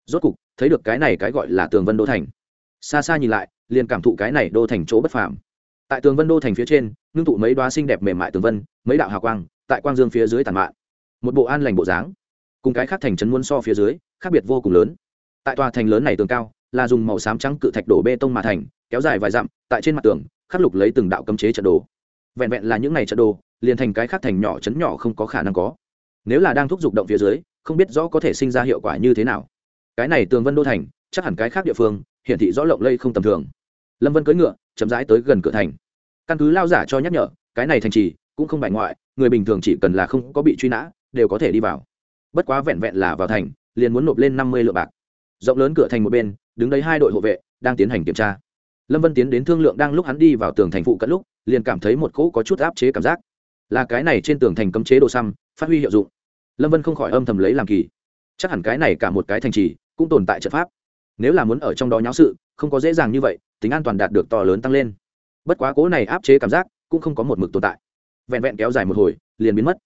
Rốt cục, thấy được cái này cái gọi là tường vân đô thành xa xa nhìn lại, liền cảm thụ cái này đô thành chỗ bất phàm. Tại tường vân đô thành phía trên, ngưng tụ mấy đoá xinh đẹp mềm mại tường vân, mấy đạo hào quang, tại quang dương phía dưới tàn mạn. Một bộ an lành bộ dáng, cùng cái khác thành trấn muôn so phía dưới, khác biệt vô cùng lớn. Tại tòa thành lớn này tường cao, là dùng màu xám trắng cự thạch đổ bê tông mà thành, kéo dài vài dặm, tại trên mặt tường, khắc lục lấy từng đạo cấm chế trận đồ. Vẹn vẹn là những này trận đồ, liền thành cái khác thành nhỏ chấn nhỏ không có khả năng có. Nếu là đang thúc giục động phía dưới, không biết rõ có thể sinh ra hiệu quả như thế nào. Cái này tường vân đô thành, chắc hẳn cái khác địa phương hiển thị rõ lộng lây không tầm thường. Lâm vân cưỡi ngựa, chậm rãi tới gần cửa thành. Căn cứ lao giả cho nhắc nhở, cái này thành trì cũng không bại ngoại, người bình thường chỉ cần là không có bị truy nã, đều có thể đi vào. Bất quá vẹn vẹn là vào thành, liền muốn nộp lên năm mươi lượng bạc. Rộng lớn cửa thành một bên, đứng đấy hai đội hộ vệ, đang tiến hành kiểm tra. Lâm vân tiến đến thương lượng đang lúc hắn đi vào tường thành phụ cận lúc, liền cảm thấy một cỗ có chút áp chế cảm giác. Là cái này trên tường thành cấm chế đồ xăm, phát huy hiệu dụng. Lâm vân không khỏi âm thầm lấy làm kỳ. Chắc hẳn cái này cả một cái thành trì cũng tồn tại trận pháp nếu là muốn ở trong đó nháo sự, không có dễ dàng như vậy, tính an toàn đạt được to lớn tăng lên. Bất quá cố này áp chế cảm giác, cũng không có một mực tồn tại. Vẹn vẹn kéo dài một hồi, liền biến mất.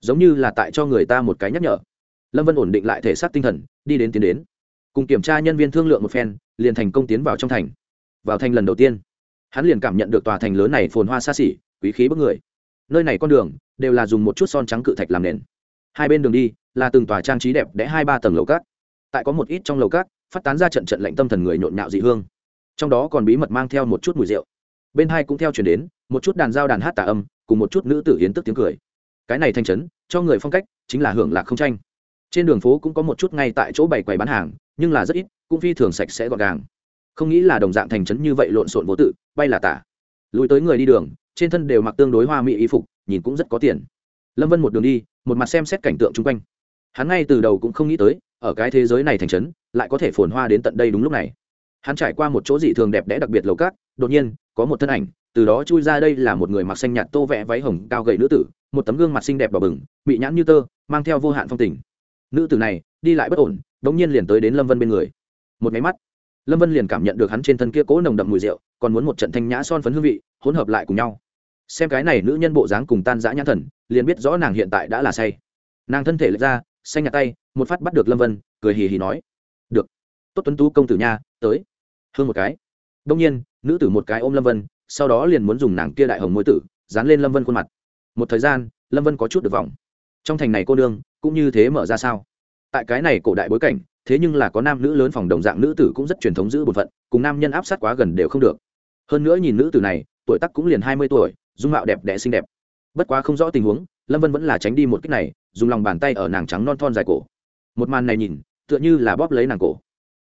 Giống như là tại cho người ta một cái nhắc nhở. Lâm vân ổn định lại thể xác tinh thần, đi đến tiến đến. Cùng kiểm tra nhân viên thương lượng một phen, liền thành công tiến vào trong thành. Vào thành lần đầu tiên, hắn liền cảm nhận được tòa thành lớn này phồn hoa xa xỉ, quý khí bức người. Nơi này con đường, đều là dùng một chút son trắng cự thạch làm nền. Hai bên đường đi, là từng tòa trang trí đẹp đẽ hai ba tầng lầu cát. Tại có một ít trong lầu cát phát tán ra trận trận lạnh tâm thần người nhộn nhạo dị hương. Trong đó còn bí mật mang theo một chút mùi rượu. Bên hai cũng theo chuyển đến, một chút đàn dao đàn hát tà âm, cùng một chút nữ tử hiến tức tiếng cười. Cái này thanh chấn cho người phong cách, chính là hưởng lạc không tranh. Trên đường phố cũng có một chút ngay tại chỗ bày quầy bán hàng, nhưng là rất ít, cũng phi thường sạch sẽ gọn gàng. Không nghĩ là đồng dạng thành trấn như vậy lộn xộn vô tự, bay là tả. Lùi tới người đi đường, trên thân đều mặc tương đối hoa mỹ y phục, nhìn cũng rất có tiền. Lâm vân một đường đi, một mặt xem xét cảnh tượng chung quanh. Hắn ngay từ đầu cũng không nghĩ tới, ở cái thế giới này thành trấn lại có thể phồn hoa đến tận đây đúng lúc này. Hắn trải qua một chỗ dị thường đẹp đẽ đặc biệt lầu cát, đột nhiên, có một thân ảnh, từ đó chui ra đây là một người mặc xanh nhạt tô vẽ váy hồng cao gầy nữ tử, một tấm gương mặt xinh đẹp đỏ bừng bị nhãn như tơ, mang theo vô hạn phong tình. Nữ tử này, đi lại bất ổn đ ỗ n g nhiên liền tới đến lâm vân bên người. Một máy mắt, lâm vân liền cảm nhận được hắn trên thân kia cố nồng đậm mùi rượu, còn muốn một trận thanh nhã son phấn hương vị, hỗn hợp lại cùng nhau. Xem cái này nữ nhân bộ dáng cùng tan dã nhãn thần, liền biết rõ nàng hiện tại đã là say. Nàng thân thể lệch ra, xanh nhạt tay, một phát bắt được lâm vân, cười hì hì nói tốt tuấn tú công tử nha, tới. Hương một cái. Đông nhiên, nữ tử một cái ôm lâm vân, sau đó liền muốn dùng nàng kia đại hồng môi tử, dán lên lâm vân khuôn mặt. Một thời gian, lâm vân có chút được vòng trong thành này cô nương, cũng như thế mở ra sao? Tại cái này cổ đại bối cảnh, thế nhưng là có nam nữ lớn phòng đồng dạng nữ tử cũng rất truyền thống giữ bổn phận, cùng nam nhân áp sát quá gần đều không được. Hơn nữa nhìn nữ tử này, tuổi tắc cũng liền hai mươi tuổi, dung mạo đẹp đẽ xinh đẹp. Bất quá không rõ tình huống, lâm vân vẫn là tránh đi một cách này, dùng lòng bàn tay ở nàng trắng non thon dài cổ. Một màn này nhìn, tựa như là bóp lấy nàng cổ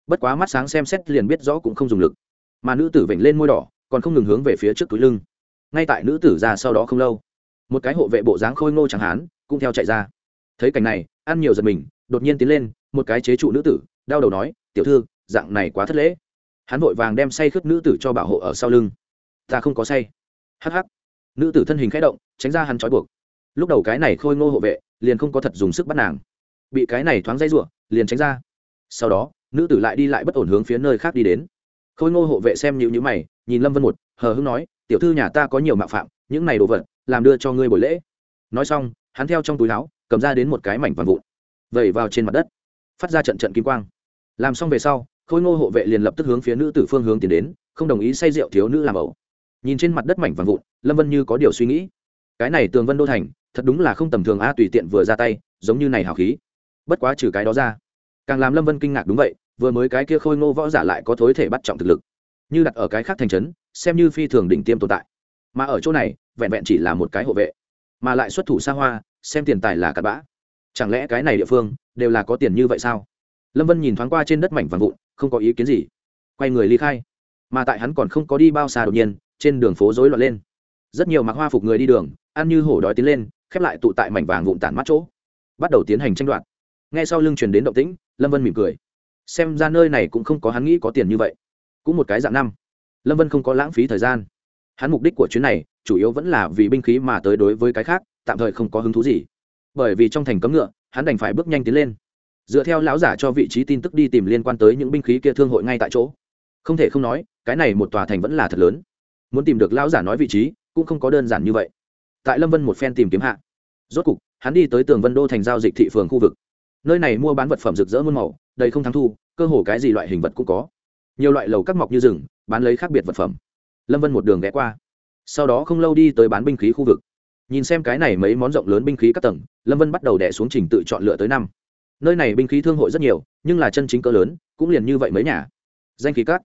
bất quá mắt sáng xem xét liền biết rõ cũng không dùng lực. Mà nữ tử vểnh lên môi đỏ, còn không ngừng hướng về phía trước túi lưng. Ngay tại nữ tử ra sau đó không lâu, một cái hộ vệ bộ dáng khôi ngô chẳng hán cũng theo chạy ra. Thấy cảnh này, ăn nhiều giật mình, đột nhiên tiến lên, một cái chế trụ nữ tử, đau đầu nói, tiểu thư, dạng này quá thất lễ. Hắn vội vàng đem say khướt nữ tử cho bảo hộ ở sau lưng. Ta không có say. Hắc hắc. Nữ tử thân hình khẽ động, tránh ra hắn trói buộc. Lúc đầu cái này khôi ngô hộ vệ, liền không có thật dùng sức bắt nàng. Bị cái này thoáng dây ruộng liền tránh ra. Sau đó nữ tử lại đi lại bất ổn hướng phía nơi khác đi đến. Khôi ngô hộ vệ xem nhịu nhữ mày, nhìn lâm vân một, hờ hưng nói, tiểu thư nhà ta có nhiều mạo phạm, những này đồ vật, làm đưa cho ngươi buổi lễ. Nói xong, hắn theo trong túi áo, cầm ra đến một cái mảnh vàng vụn, vẩy vào trên mặt đất, phát ra trận trận kim quang. Làm xong về sau, khôi ngô hộ vệ liền lập tức hướng phía nữ tử phương hướng tiến đến, không đồng ý say rượu thiếu nữ làm ẩu. Nhìn trên mặt đất mảnh vàng vụn, lâm vân như có điều suy nghĩ. Cái này tường vân đô thành, thật đúng là không tầm thường a, tùy tiện vừa ra tay, giống như này hào khí. Bất quá trừ cái đó ra, càng làm lâm vân kinh ngạc đúng vậy vừa mới cái kia khôi ngô võ giả lại có thối thể bắt trọng thực lực. Như đặt ở cái khác thành trấn, xem như phi thường đỉnh tiêm tồn tại. Mà ở chỗ này, vẹn vẹn chỉ là một cái hộ vệ, mà lại xuất thủ xa hoa, xem tiền tài là cặn bã. Chẳng lẽ cái này địa phương đều là có tiền như vậy sao? Lâm vân nhìn thoáng qua trên đất mảnh vàng vụn, không có ý kiến gì. Quay người ly khai. Mà tại hắn còn không có đi bao xa đột nhiên, trên đường phố rối loạn lên. Rất nhiều mặc hoa phục người đi đường, ăn như hổ đói tiến lên, khép lại tụ tại mảnh vàng vụn tản mắt chỗ. Bắt đầu tiến hành tranh đoạt. Ngay sau lưng truyền đến động tĩnh, lâm vân mỉm cười xem ra nơi này cũng không có hắn nghĩ có tiền như vậy. Cũng một cái dạng năm. Lâm vân không có lãng phí thời gian. Hắn mục đích của chuyến này chủ yếu vẫn là vì binh khí mà tới đối với cái khác, tạm thời không có hứng thú gì. Bởi vì trong thành cấm ngựa, hắn đành phải bước nhanh tiến lên. Dựa theo lão giả cho vị trí tin tức đi tìm liên quan tới những binh khí kia thương hội ngay tại chỗ. Không thể không nói, cái này một tòa thành vẫn là thật lớn. Muốn tìm được lão giả nói vị trí, cũng không có đơn giản như vậy. Tại lâm vân một phen tìm kiếm hạ, rốt cục, hắn đi tới tường vân đô thành giao dịch thị phường khu vực nơi này mua bán vật phẩm rực rỡ muôn màu, đầy không thắng thu, cơ hồ cái gì loại hình vật cũng có. Nhiều loại lầu các mọc như rừng, bán lấy khác biệt vật phẩm. Lâm vân một đường ghé qua. Sau đó không lâu đi tới bán binh khí khu vực. Nhìn xem cái này mấy món rộng lớn binh khí các tầng, lâm vân bắt đầu đẻ xuống trình tự chọn lựa tới năm. Nơi này binh khí thương hội rất nhiều, nhưng là chân chính cỡ lớn, cũng liền như vậy mấy nhà. Danh khí các.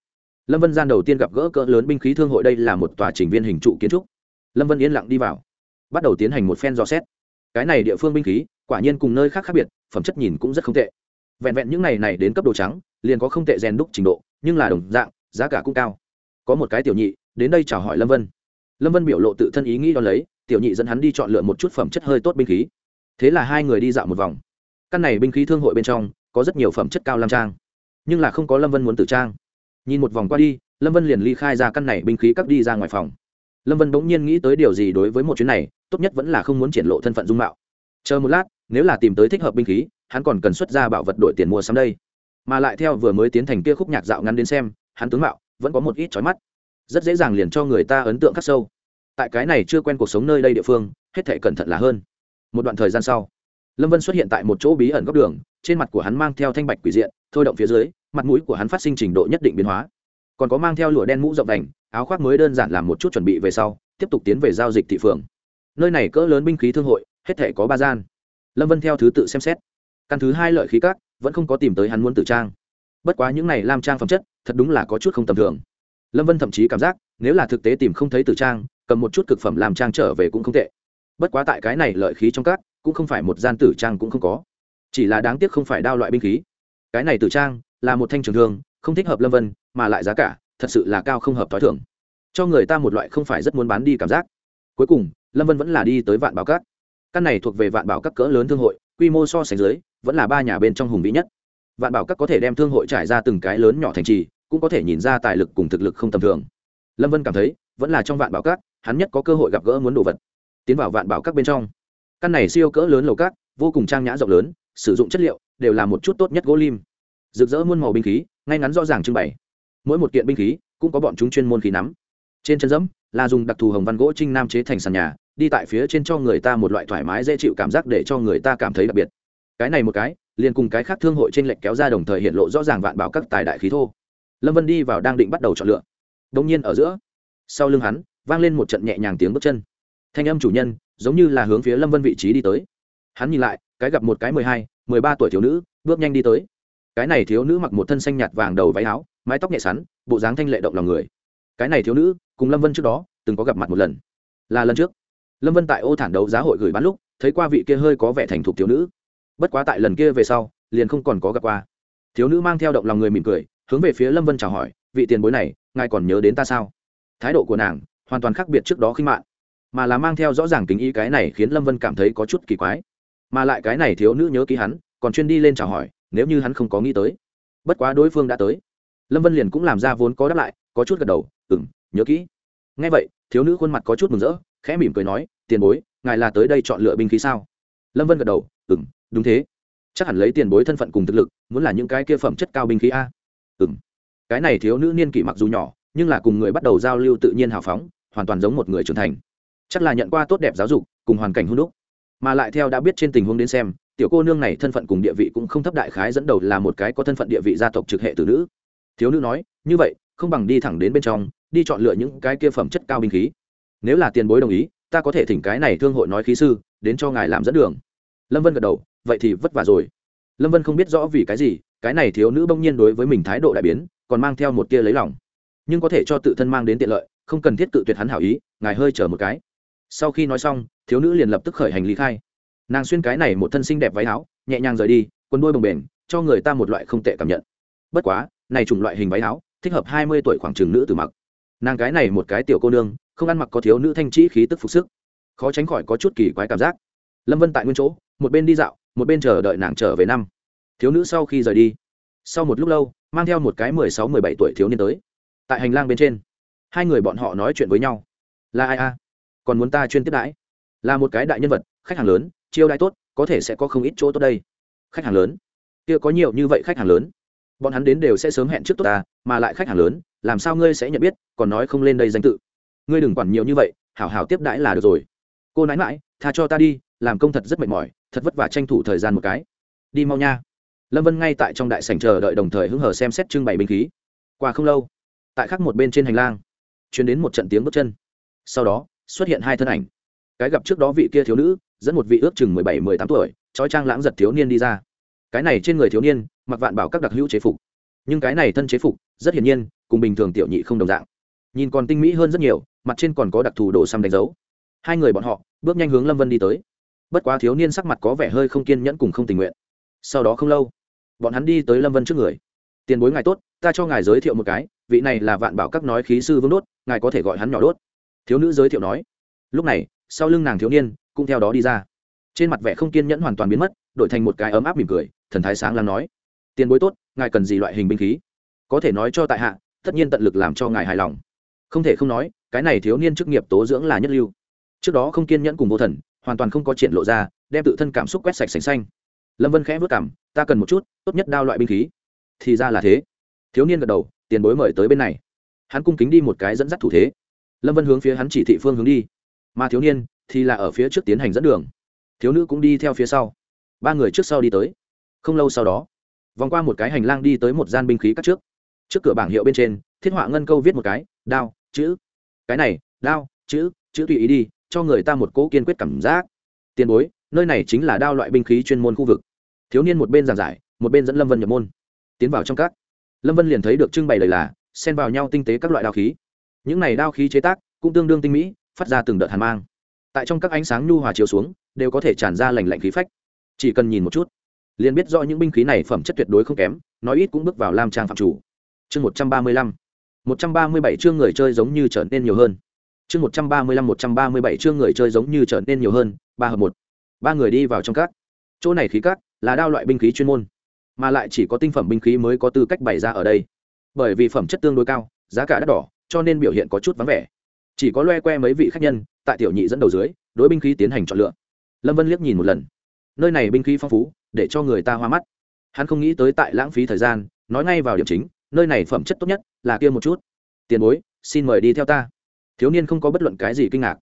Lâm vân gian đầu tiên gặp gỡ cỡ lớn binh khí thương hội đây là một tòa trình viên hình trụ kiến trúc. Lâm vân yên lặng đi vào, bắt đầu tiến hành một phen dò xét. Cái này địa phương binh khí quả nhiên cùng nơi khác khác biệt, phẩm chất nhìn cũng rất không tệ. Vẹn vẹn những này này đến cấp đồ trắng, liền có không tệ rèn đúc trình độ, nhưng là đồng dạng, giá cả cũng cao. Có một cái tiểu nhị, đến đây chào hỏi lâm vân. Lâm vân biểu lộ tự thân ý nghĩ đo lấy, tiểu nhị dẫn hắn đi chọn lựa một chút phẩm chất hơi tốt binh khí. Thế là hai người đi dạo một vòng. Căn này binh khí thương hội bên trong, có rất nhiều phẩm chất cao lam trang. Nhưng là không có lâm vân muốn tử trang. Nhìn một vòng qua đi, lâm vân liền ly khai ra căn này binh khí cắt đi ra ngoài phòng. Lâm vân bỗng nhiên nghĩ tới điều gì đối với một chuyến này, tốt nhất vẫn là không muốn triển lộ thân phận dung mạo chờ một lát, nếu là tìm tới thích hợp binh khí, hắn còn cần xuất ra bảo vật đổi tiền mua sắm đây. Mà lại theo vừa mới tiến thành kia khúc nhạc dạo ngắn đến xem, hắn tướng mạo vẫn có một ít trói mắt. Rất dễ dàng liền cho người ta ấn tượng khắc sâu. Tại cái này chưa quen cuộc sống nơi đây địa phương, hết thể cẩn thận là hơn. Một đoạn thời gian sau, lâm vân xuất hiện tại một chỗ bí ẩn góc đường, trên mặt của hắn mang theo thanh bạch quỷ diện, thôi động phía dưới, mặt mũi của hắn phát sinh trình độ nhất định biến hóa. Còn có mang theo lụa đen mũ rộng đành, áo khoác mới đơn giản làm một chút chuẩn bị về sau, tiếp tục tiến về giao dịch thị phường. Nơi này cỡ lớn binh khí thương hội hết thể có ba gian. Lâm vân theo thứ tự xem xét. Căn thứ hai lợi khí các, vẫn không có tìm tới hắn muốn tử trang. Bất quá những này làm trang phẩm chất, thật đúng là có chút không tầm thường. Lâm vân thậm chí cảm giác, nếu là thực tế tìm không thấy tử trang, cầm một chút cực phẩm làm trang trở về cũng không tệ. Bất quá tại cái này lợi khí trong các, cũng không phải một gian tử trang cũng không có. Chỉ là đáng tiếc không phải đao loại binh khí. Cái này tử trang, là một thanh trường thương, không thích hợp lâm vân, mà lại giá cả, thật sự là cao không hợp t h o i thưởng cho người ta một loại không phải rất muốn bán đi cảm giác. Cuối cùng, lâm vân vẫn là đi tới vạn bảo cát căn này thuộc về vạn bảo các cỡ lớn thương hội, quy mô so sánh dưới, vẫn là ba nhà bên trong hùng vĩ nhất. Vạn bảo các có thể đem thương hội trải ra từng cái lớn nhỏ thành trì, cũng có thể nhìn ra tài lực cùng thực lực không tầm thường. Lâm vân cảm thấy, vẫn là trong vạn bảo các, hắn nhất có cơ hội gặp gỡ muốn đồ vật. Tiến vào vạn bảo các bên trong. Căn này siêu cỡ lớn lầu các, vô cùng trang nhã rộng lớn, sử dụng chất liệu, đều là một chút tốt nhất gỗ lim. Rực rỡ muôn màu binh khí, ngay ngắn rõ ràng trưng bày. Mỗi một kiện binh khí, cũng có bọn chúng chuyên môn khí nắm. Trên chân dẫm là dùng đặc thù hồng văn gỗ trinh nam chế thành sàn nhà, đi tại phía trên cho người ta một loại thoải mái dễ chịu cảm giác để cho người ta cảm thấy đặc biệt. Cái này một cái, liền cùng cái khác thương hội trên lệnh kéo ra đồng thời hiện lộ rõ ràng vạn bảo các tài đại khí thô. Lâm vân đi vào đang định bắt đầu chọn lựa. Đông nhiên ở giữa, sau lưng hắn, vang lên một trận nhẹ nhàng tiếng bước chân. Thanh âm chủ nhân, giống như là hướng phía lâm vân vị trí đi tới. Hắn nhìn lại, cái gặp một cái mười hai, mười ba tuổi thiếu nữ, bước nhanh đi tới. Cái này thiếu nữ mặc một thân xanh nhạt vàng đầu váy áo, mái tóc nhẹ sắn, bộ dáng thanh lệ động lòng người cái này thiếu nữ, cùng lâm vân trước đó, từng có gặp mặt một lần. Là lần trước. Lâm vân tại ô thản đấu giá hội gửi bán lúc, thấy qua vị kia hơi có vẻ thành thục thiếu nữ. Bất quá tại lần kia về sau, liền không còn có gặp qua. Thiếu nữ mang theo động lòng người mỉm cười, hướng về phía lâm vân chào hỏi, vị tiền bối này, ngài còn nhớ đến ta sao? Thái độ của nàng, hoàn toàn khác biệt trước đó khi mạng mà là mang theo rõ ràng kính ý cái này khiến lâm vân cảm thấy có chút kỳ quái. Mà lại cái này thiếu nữ nhớ ký hắn, còn chuyên đi lên chào hỏi, nếu như hắn không có nghĩ tới. Bất quá đối phương đã tới. Lâm vân liền cũng làm ra vốn có đáp lại, có chút gật đầu Ừm, nhớ kỹ. Ngay vậy thiếu nữ khuôn mặt có chút mừng rỡ khẽ mỉm cười nói tiền bối ngài là tới đây chọn lựa binh khí sao? Lâm vân gật đầu Ừm, đúng thế. Chắc hẳn lấy tiền bối thân phận cùng thực lực muốn là những cái kia phẩm chất cao binh khí a. Ừm. cái này thiếu nữ niên kỷ mặc dù nhỏ nhưng là cùng người bắt đầu giao lưu tự nhiên hào phóng hoàn toàn giống một người trưởng thành. Chắc là nhận qua tốt đẹp giáo dục cùng hoàn cảnh hôn đúc. Mà lại theo đã biết trên tình huống đến xem tiểu cô nương này thân phận cùng địa vị cũng không thấp đại khái dẫn đầu là một cái có thân phận địa vị gia tộc trực hệ tử nữ. Thiếu nữ nói như vậy không bằng đi thẳng đến bên trong đi chọn lựa những cái kia phẩm chất cao binh khí. Nếu là tiền bối đồng ý, ta có thể thỉnh cái này thương hội nói khí sư, đến cho ngài làm dẫn đường. Lâm vân gật đầu, vậy thì vất vả rồi. Lâm vân không biết rõ vì cái gì, cái này thiếu nữ bỗng nhiên đối với mình thái độ đại biến, còn mang theo một tia lấy lòng. Nhưng có thể cho tự thân mang đến tiện lợi, không cần thiết cự tuyệt hắn hảo ý, ngài hơi chờ một cái. Sau khi nói xong, thiếu nữ liền lập tức khởi hành lý khai. Nàng xuyên cái này một thân xinh đẹp váy áo, nhẹ nhàng rời đi, quần đôi bồng bềnh, cho người ta một loại không tệ cảm nhận. Bất quá, này chủng loại hình váy áo, thích hợp hai mươi tuổi khoảng trường nữ từ mặc nàng cái này một cái tiểu cô nương, không ăn mặc có thiếu nữ thanh trĩ khí tức phục sức. Khó tránh khỏi có chút kỳ quái cảm giác. Lâm vân tại nguyên chỗ, một bên đi dạo, một bên chờ đợi nàng trở về năm. Thiếu nữ sau khi rời đi, sau một lúc lâu, mang theo một cái mười sáu, mười bảy tuổi thiếu niên tới. Tại hành lang bên trên, hai người bọn họ nói chuyện với nhau. Là ai a? Còn muốn ta chuyên tiếp đãi? Là một cái đại nhân vật, khách hàng lớn, chiêu đãi tốt, có thể sẽ có không ít chỗ tốt đây. Khách hàng lớn? Kia có nhiều như vậy khách hàng lớn? Bọn hắn đến đều sẽ sớm hẹn trước tốt ta, mà lại khách hàng lớn làm sao ngươi sẽ nhận biết, còn nói không lên đây danh tự. Ngươi đừng quản nhiều như vậy, hảo hảo tiếp đãi là được rồi. Cô nãi mãi tha cho ta đi, làm công thật rất mệt mỏi, thật vất vả tranh thủ thời gian một cái. Đi mau nha. Lâm vân ngay tại trong đại sảnh chờ đợi đồng thời hứng hở xem xét trưng bày binh khí. Qua không lâu, tại khắc một bên trên hành lang chuyển đến một trận tiếng bước chân. Sau đó, xuất hiện hai thân ảnh. Cái gặp trước đó vị kia thiếu nữ, dẫn một vị ước chừng mười bảy, mười tám tuổi, trói trang lãng giật thiếu niên đi ra. Cái này trên người thiếu niên, mặc vạn bảo các đặc hữu chế phục. Nhưng cái này thân chế phục rất hiển nhiên, cùng bình thường tiểu nhị không đồng dạng. Nhìn còn tinh mỹ hơn rất nhiều, mặt trên còn có đặc thù đồ xăm đánh dấu. Hai người bọn họ, bước nhanh hướng lâm vân đi tới. Bất quá thiếu niên sắc mặt có vẻ hơi không kiên nhẫn cùng không tình nguyện. Sau đó không lâu, bọn hắn đi tới lâm vân trước người. Tiền bối ngài tốt, ta cho ngài giới thiệu một cái, vị này là vạn bảo các nói khí sư vương đốt, ngài có thể gọi hắn nhỏ đốt. Thiếu nữ giới thiệu nói. Lúc này, sau lưng nàng thiếu niên cũng theo đó đi ra. Trên mặt vẻ không kiên nhẫn hoàn toàn biến mất, đổi thành một cái ấm áp mỉm cười, thần thái sáng lắng nói. Tiền bối tốt, ngài cần gì loại hình binh khí? Có thể nói cho tại hạ, tất nhiên tận lực làm cho ngài hài lòng. Không thể không nói, cái này thiếu niên chức nghiệp tố dưỡng là nhất lưu. Trước đó không kiên nhẫn cùng vô thần, hoàn toàn không có triển lộ ra, đem tự thân cảm xúc quét sạch sành xanh. Lâm vân khẽ vất cảm, ta cần một chút, tốt nhất đao loại binh khí. Thì ra là thế. Thiếu niên gật đầu, tiền bối mời tới bên này. Hắn cung kính đi một cái dẫn dắt thủ thế. Lâm vân hướng phía hắn chỉ thị phương hướng đi. Mà thiếu niên thì là ở phía trước tiến hành dẫn đường. Thiếu nữ cũng đi theo phía sau. Ba người trước sau đi tới. Không lâu sau đó, vòng qua một cái hành lang đi tới một gian binh khí cắt trước trước cửa bảng hiệu bên trên, thiết họa ngân câu viết một cái, đao, chữ. Cái này, đao, chữ chữ tùy ý đi, cho người ta một cỗ kiên quyết cảm giác. Tiền bối, nơi này chính là đao loại binh khí chuyên môn khu vực. Thiếu niên một bên giảng giải, một bên dẫn lâm vân nhập môn. Tiến vào trong các. Lâm vân liền thấy được trưng bày lời là, xen vào nhau tinh tế các loại đao khí. Những này đao khí chế tác, cũng tương đương tinh mỹ, phát ra từng đợt hàn mang. Tại trong các ánh sáng nhu hòa chiếu xuống, đều có thể tràn ra lành lạnh khí phách. Chỉ cần nhìn một chút, liền biết rõ những binh khí này phẩm chất tuyệt đối không kém, nói ít cũng bước vào lam trang phạm chủ chương một trăm ba mươi lăm. Một trăm ba mươi bảy chương người chơi giống như trở nên nhiều hơn. Chương một trăm ba mươi lăm, một trăm ba mươi bảy chương người chơi giống như trở nên nhiều hơn. Ba hợp một. Ba người đi vào trong các chỗ này khí các là đao loại binh khí chuyên môn, mà lại chỉ có tinh phẩm binh khí mới có tư cách bày ra ở đây. Bởi vì phẩm chất tương đối cao, giá cả đắt đỏ, cho nên biểu hiện có chút vắng vẻ. Chỉ có loe que mấy vị khách nhân, tại tiểu nhị dẫn đầu dưới, đối binh khí tiến hành chọn lựa. Lâm vân liếc nhìn một lần. Nơi này binh khí phong phú, để cho người ta hoa mắt. Hắn không nghĩ tới tại lãng phí thời gian, nói ngay vào điểm chính nơi này phẩm chất tốt nhất là kia một chút. Tiền bối, xin mời đi theo ta. Thiếu niên không có bất luận cái gì kinh ngạc.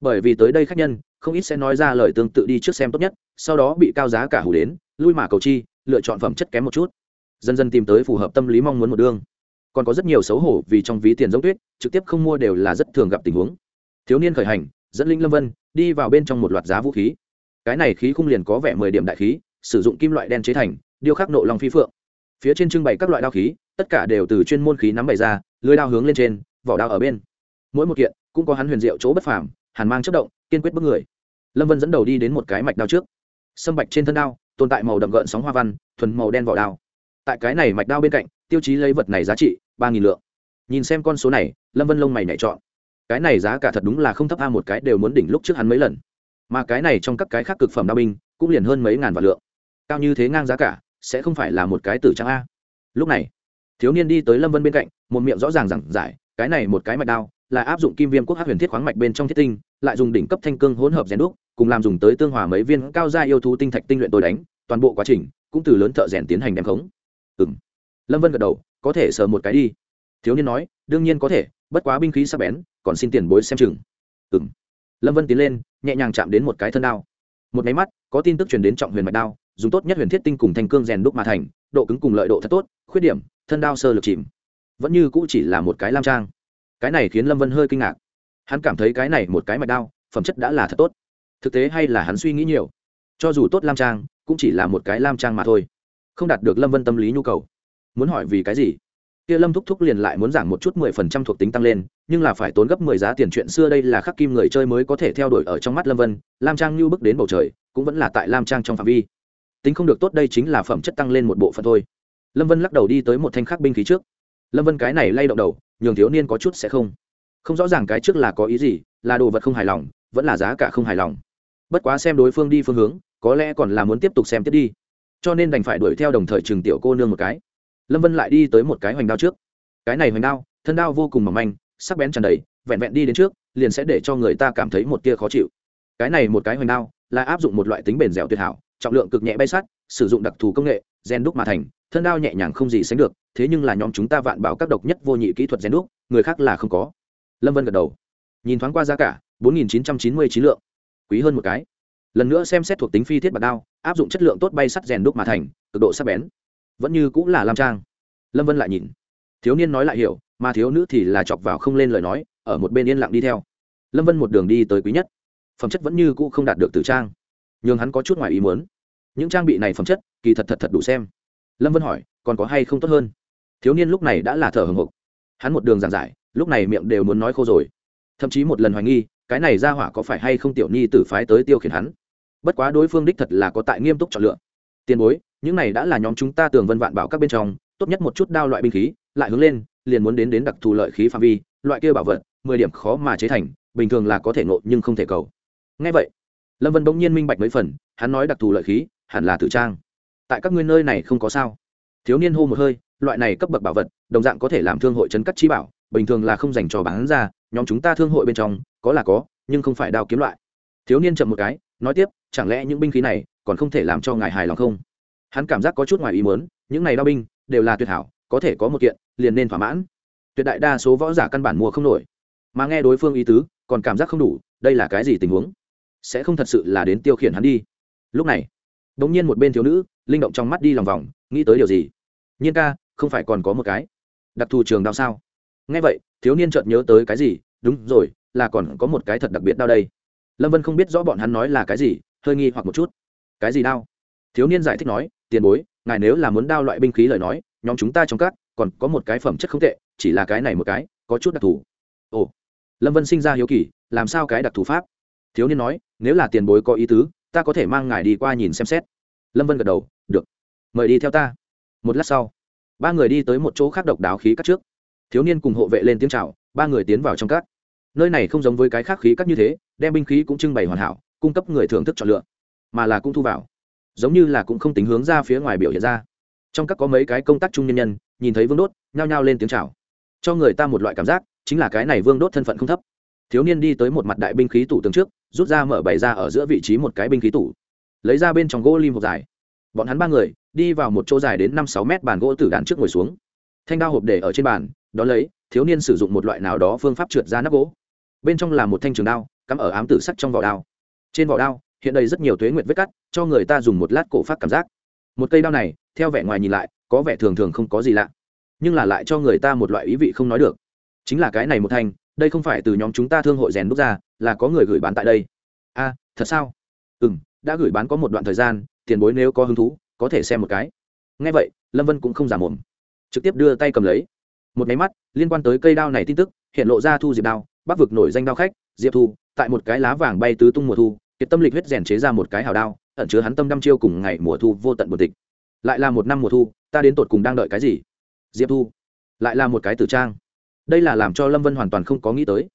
Bởi vì tới đây khách nhân, không ít sẽ nói ra lời tương tự đi trước xem tốt nhất, sau đó bị cao giá cả hủ đến, lui mà cầu chi, lựa chọn phẩm chất kém một chút. Dần dần tìm tới phù hợp tâm lý mong muốn một đương còn có rất nhiều xấu hổ vì trong ví tiền giống tuyết, trực tiếp không mua đều là rất thường gặp tình huống. Thiếu niên khởi hành, dẫn linh lâm vân đi vào bên trong một loạt giá vũ khí. Cái này khí khung liền có vẻ mười điểm đại khí, sử dụng kim loại đen chế thành, điêu khắc nộ lòng phi phượng. Phía trên trưng bày các loại đao khí tất cả đều từ chuyên môn khí nắm bày ra, lưới đao hướng lên trên, vỏ đao ở bên. Mỗi một kiện, cũng có hắn huyền diệu chỗ bất phàm, hàn mang chất động, kiên quyết bức người. Lâm vân dẫn đầu đi đến một cái mạch đao trước. Sâm bạch trên thân đao, tồn tại màu đậm gợn sóng hoa văn, thuần màu đen vỏ đao. Tại cái này mạch đao bên cạnh, tiêu chí lấy vật này giá trị ba nghìn lượng. Nhìn xem con số này, lâm vân lông mày nhảy chọn cái này giá cả thật đúng là không thấp a, một cái đều muốn đỉnh lúc trước hắn mấy lần. Mà cái này trong các cái khác cực phẩm đao binh, cũng liền hơn mấy ngàn vạn lượng. Cao như thế ngang giá cả, sẽ không phải là một cái tử trang a. Lúc này thiếu niên đi tới lâm vân bên cạnh, một miệng rõ ràng rằng giải, cái này một cái mạch đao là áp dụng kim viêm quốc hát huyền thiết khoáng mạch bên trong thiết tinh, lại dùng đỉnh cấp thanh cương hỗn hợp rèn đúc, cùng làm dùng tới tương hòa mấy viên cao gia yêu thú tinh thạch tinh luyện tôi đánh, toàn bộ quá trình cũng từ lớn thợ rèn tiến hành đem khống. Ừ m lâm vân gật đầu, có thể sờ một cái đi. Thiếu niên nói, đương nhiên có thể, bất quá binh khí sắp bén, còn xin tiền bối xem chừng. Ừ m lâm vân tiến lên, nhẹ nhàng chạm đến một cái thân đao. Một máy mắt, có tin tức truyền đến trọng huyền mạch đao, dùng tốt nhất huyền thiết tinh cùng thanh cương rèn đúc mà thành, độ cứng cùng lợi độ thật tốt, khuyết điểm thân đao sơ lược chìm. Vẫn như cũ chỉ là một cái lam trang. Cái này khiến lâm vân hơi kinh ngạc. Hắn cảm thấy cái này một cái mạch đao, phẩm chất đã là thật tốt. Thực tế hay là hắn suy nghĩ nhiều. Cho dù tốt lam trang, cũng chỉ là một cái lam trang mà thôi. Không đạt được lâm vân tâm lý nhu cầu. Muốn hỏi vì cái gì? Kia lâm thúc thúc liền lại muốn giảm một chút mười phần trăm thuộc tính tăng lên, nhưng là phải tốn gấp mười giá tiền chuyện xưa đây là khắc kim người chơi mới có thể theo đuổi ở trong mắt lâm vân, lam trang như bước đến bầu trời, cũng vẫn là tại lam trang trong phạm vi. Tính không được tốt đây chính là phẩm chất tăng lên một bộ phận thôi lâm vân lắc đầu đi tới một thanh khắc binh khí trước. Lâm vân cái này lay động đầu nhường thiếu niên có chút sẽ không. Không rõ ràng cái trước là có ý gì là đồ vật không hài lòng vẫn là giá cả không hài lòng. Bất quá xem đối phương đi phương hướng có lẽ còn là muốn tiếp tục xem tiếp đi. Cho nên đành phải đuổi theo đồng thời trường tiểu cô nương một cái. Lâm vân lại đi tới một cái hoành đao trước. Cái này hoành đao thân đao vô cùng mỏng manh sắc bén tràn đầy vẹn vẹn đi đến trước liền sẽ để cho người ta cảm thấy một tia khó chịu. Cái này một cái hoành đao là áp dụng một loại tính bền dẻo tuyệt hảo trọng lượng cực nhẹ bay sát, sử dụng đặc thù công nghệ gen đúc mà thành thân đao nhẹ nhàng không gì sánh được, thế nhưng là nhóm chúng ta vạn bảo các độc nhất vô nhị kỹ thuật rèn đúc, người khác là không có. Lâm vân gật đầu. Nhìn thoáng qua giá cả, bốn nghìn chín trăm chín mươi chín lượng. Quý hơn một cái. Lần nữa xem xét thuộc tính phi thiết bạc đao, áp dụng chất lượng tốt bay sắt rèn đúc mà thành, cực độ sắc bén. Vẫn như cũng là lam trang. Lâm vân lại nhìn. Thiếu niên nói lại hiểu, mà thiếu nữ thì là chọc vào không lên lời nói, ở một bên yên lặng đi theo. Lâm vân một đường đi tới quý nhất. Phẩm chất vẫn như cũ không đạt được từ trang. N h ư n g hắn có chút ngoài ý muốn. Những trang bị này phẩm chất, kỳ thật thật thật đủ xem lâm vân hỏi, còn có hay không tốt hơn? Thiếu niên lúc này đã là thở hồng hộc. Hắn một đường giảng giải, lúc này miệng đều muốn nói khô rồi. Thậm chí một lần hoài nghi, cái này ra hỏa có phải hay không tiểu nhi tử phái tới tiêu khiển hắn? Bất quá đối phương đích thật là có tại nghiêm túc chọn lựa. Tiền bối, những này đã là nhóm chúng ta tường vân vạn bảo các bên trong, tốt nhất một chút đao loại binh khí, lại hướng lên, liền muốn đến đến đặc thù lợi khí phạm vi, loại kia bảo vật, mười điểm khó mà chế thành, bình thường là có thể ngộ nhưng không thể cầu. Ngay vậy, lâm vân bỗng nhiên minh bạch mấy phần, hắn nói đặc thù lợi khí, hẳn là tử trang tại các ngươi nơi này không có sao. Thiếu niên hô một hơi, loại này cấp bậc bảo vật, đồng dạng có thể làm thương hội chấn cắt chi bảo, bình thường là không dành cho bán ra, nhóm chúng ta thương hội bên trong, có là có, nhưng không phải đao kiếm loại. Thiếu niên chậm một cái, nói tiếp, chẳng lẽ những binh khí này còn không thể làm cho ngài hài lòng không? Hắn cảm giác có chút ngoài ý muốn, những này đao binh đều là tuyệt hảo, có thể có một kiện, liền nên thỏa mãn. Tuyệt đại đa số võ giả căn bản mua không nổi. Mà nghe đối phương ý tứ, còn cảm giác không đủ, đây là cái gì tình huống? Sẽ không thật sự là đến tiêu khiển hắn đi. Lúc này đ ỗ n g nhiên một bên thiếu nữ linh động trong mắt đi lòng vòng, nghĩ tới điều gì? Nhiên ca, không phải còn có một cái. Đặc thù trường đao sao? Nghe vậy, thiếu niên chợt nhớ tới cái gì? Đúng rồi, là còn có một cái thật đặc biệt đao đây. Lâm vân không biết rõ bọn hắn nói là cái gì, hơi nghi hoặc một chút. Cái gì đao? Thiếu niên giải thích nói, tiền bối, ngài nếu là muốn đao loại binh khí lời nói, nhóm chúng ta trong các, còn có một cái phẩm chất không tệ, chỉ là cái này một cái, có chút đặc thù. Ồ. Lâm vân sinh ra hiếu kỳ, làm sao cái đặc thù pháp? Thiếu niên nói, nếu là tiền bối có ý tứ, ta có thể mang ngài đi qua nhìn xem xét lâm vân gật đầu, được, mời đi theo ta. Một lát sau, ba người đi tới một chỗ khác độc đáo khí cắt trước. Thiếu niên cùng hộ vệ lên tiếng c h à o ba người tiến vào trong cát. Nơi này không giống với cái khác khí cắt như thế, đem binh khí cũng trưng bày hoàn hảo, cung cấp người thưởng thức chọn lựa, mà là cũng thu vào. Giống như là cũng không tính hướng ra phía ngoài biểu hiện ra. Trong các có mấy cái công tác trung nhân nhân, nhìn thấy vương đốt, nhao nhao lên tiếng chào. Cho người ta một loại cảm giác, chính là cái này vương đốt thân phận không thấp. Thiếu niên đi tới một mặt đại binh khí tủ tường trước, rút ra mở bày ra ở giữa vị trí một cái binh khí tủ lấy ra bên trong gỗ lim hộp dài. Bọn hắn ba người đi vào một chỗ dài đến năm sáu mét bàn gỗ tử đàn trước ngồi xuống. Thanh đao hộp để ở trên bàn, đó lấy, thiếu niên sử dụng một loại nào đó phương pháp trượt ra nắp gỗ. Bên trong là một thanh trường đao, cắm ở ám tử sắt trong vỏ đao. Trên vỏ đao, hiện đây rất nhiều tuế nguyệt vết cắt, cho người ta dùng một lát cổ phát cảm giác. Một cây đao này, theo vẻ ngoài nhìn lại, có vẻ thường thường không có gì lạ, nhưng là lại cho người ta một loại ý vị không nói được. Chính là cái này một thanh, đây không phải từ nhóm chúng ta thương hội rèn đúc ra, là có người gửi bán tại đây. A, thật sao? Ừ m đã gửi bán có một đoạn thời gian, tiền bối nếu có hứng thú, có thể xem một cái. Ngay vậy, lâm vân cũng không giả mồm, trực tiếp đưa tay cầm lấy. Một máy mắt, liên quan tới cây đao này tin tức, hiện lộ ra thu diệp đao, bắc vực nổi danh đao khách, diệp thu, tại một cái lá vàng bay tứ tung mùa thu, kiệt tâm lịch huyết rèn chế ra một cái hào đao, ẩn chứa hắn tâm đăm chiêu cùng ngày mùa thu vô tận bột tịch. Lại là một năm mùa thu, ta đến tột cùng đang đợi cái gì? Diệp thu, lại là một cái tử trang. Đây là làm cho lâm vân hoàn toàn không có nghĩ tới.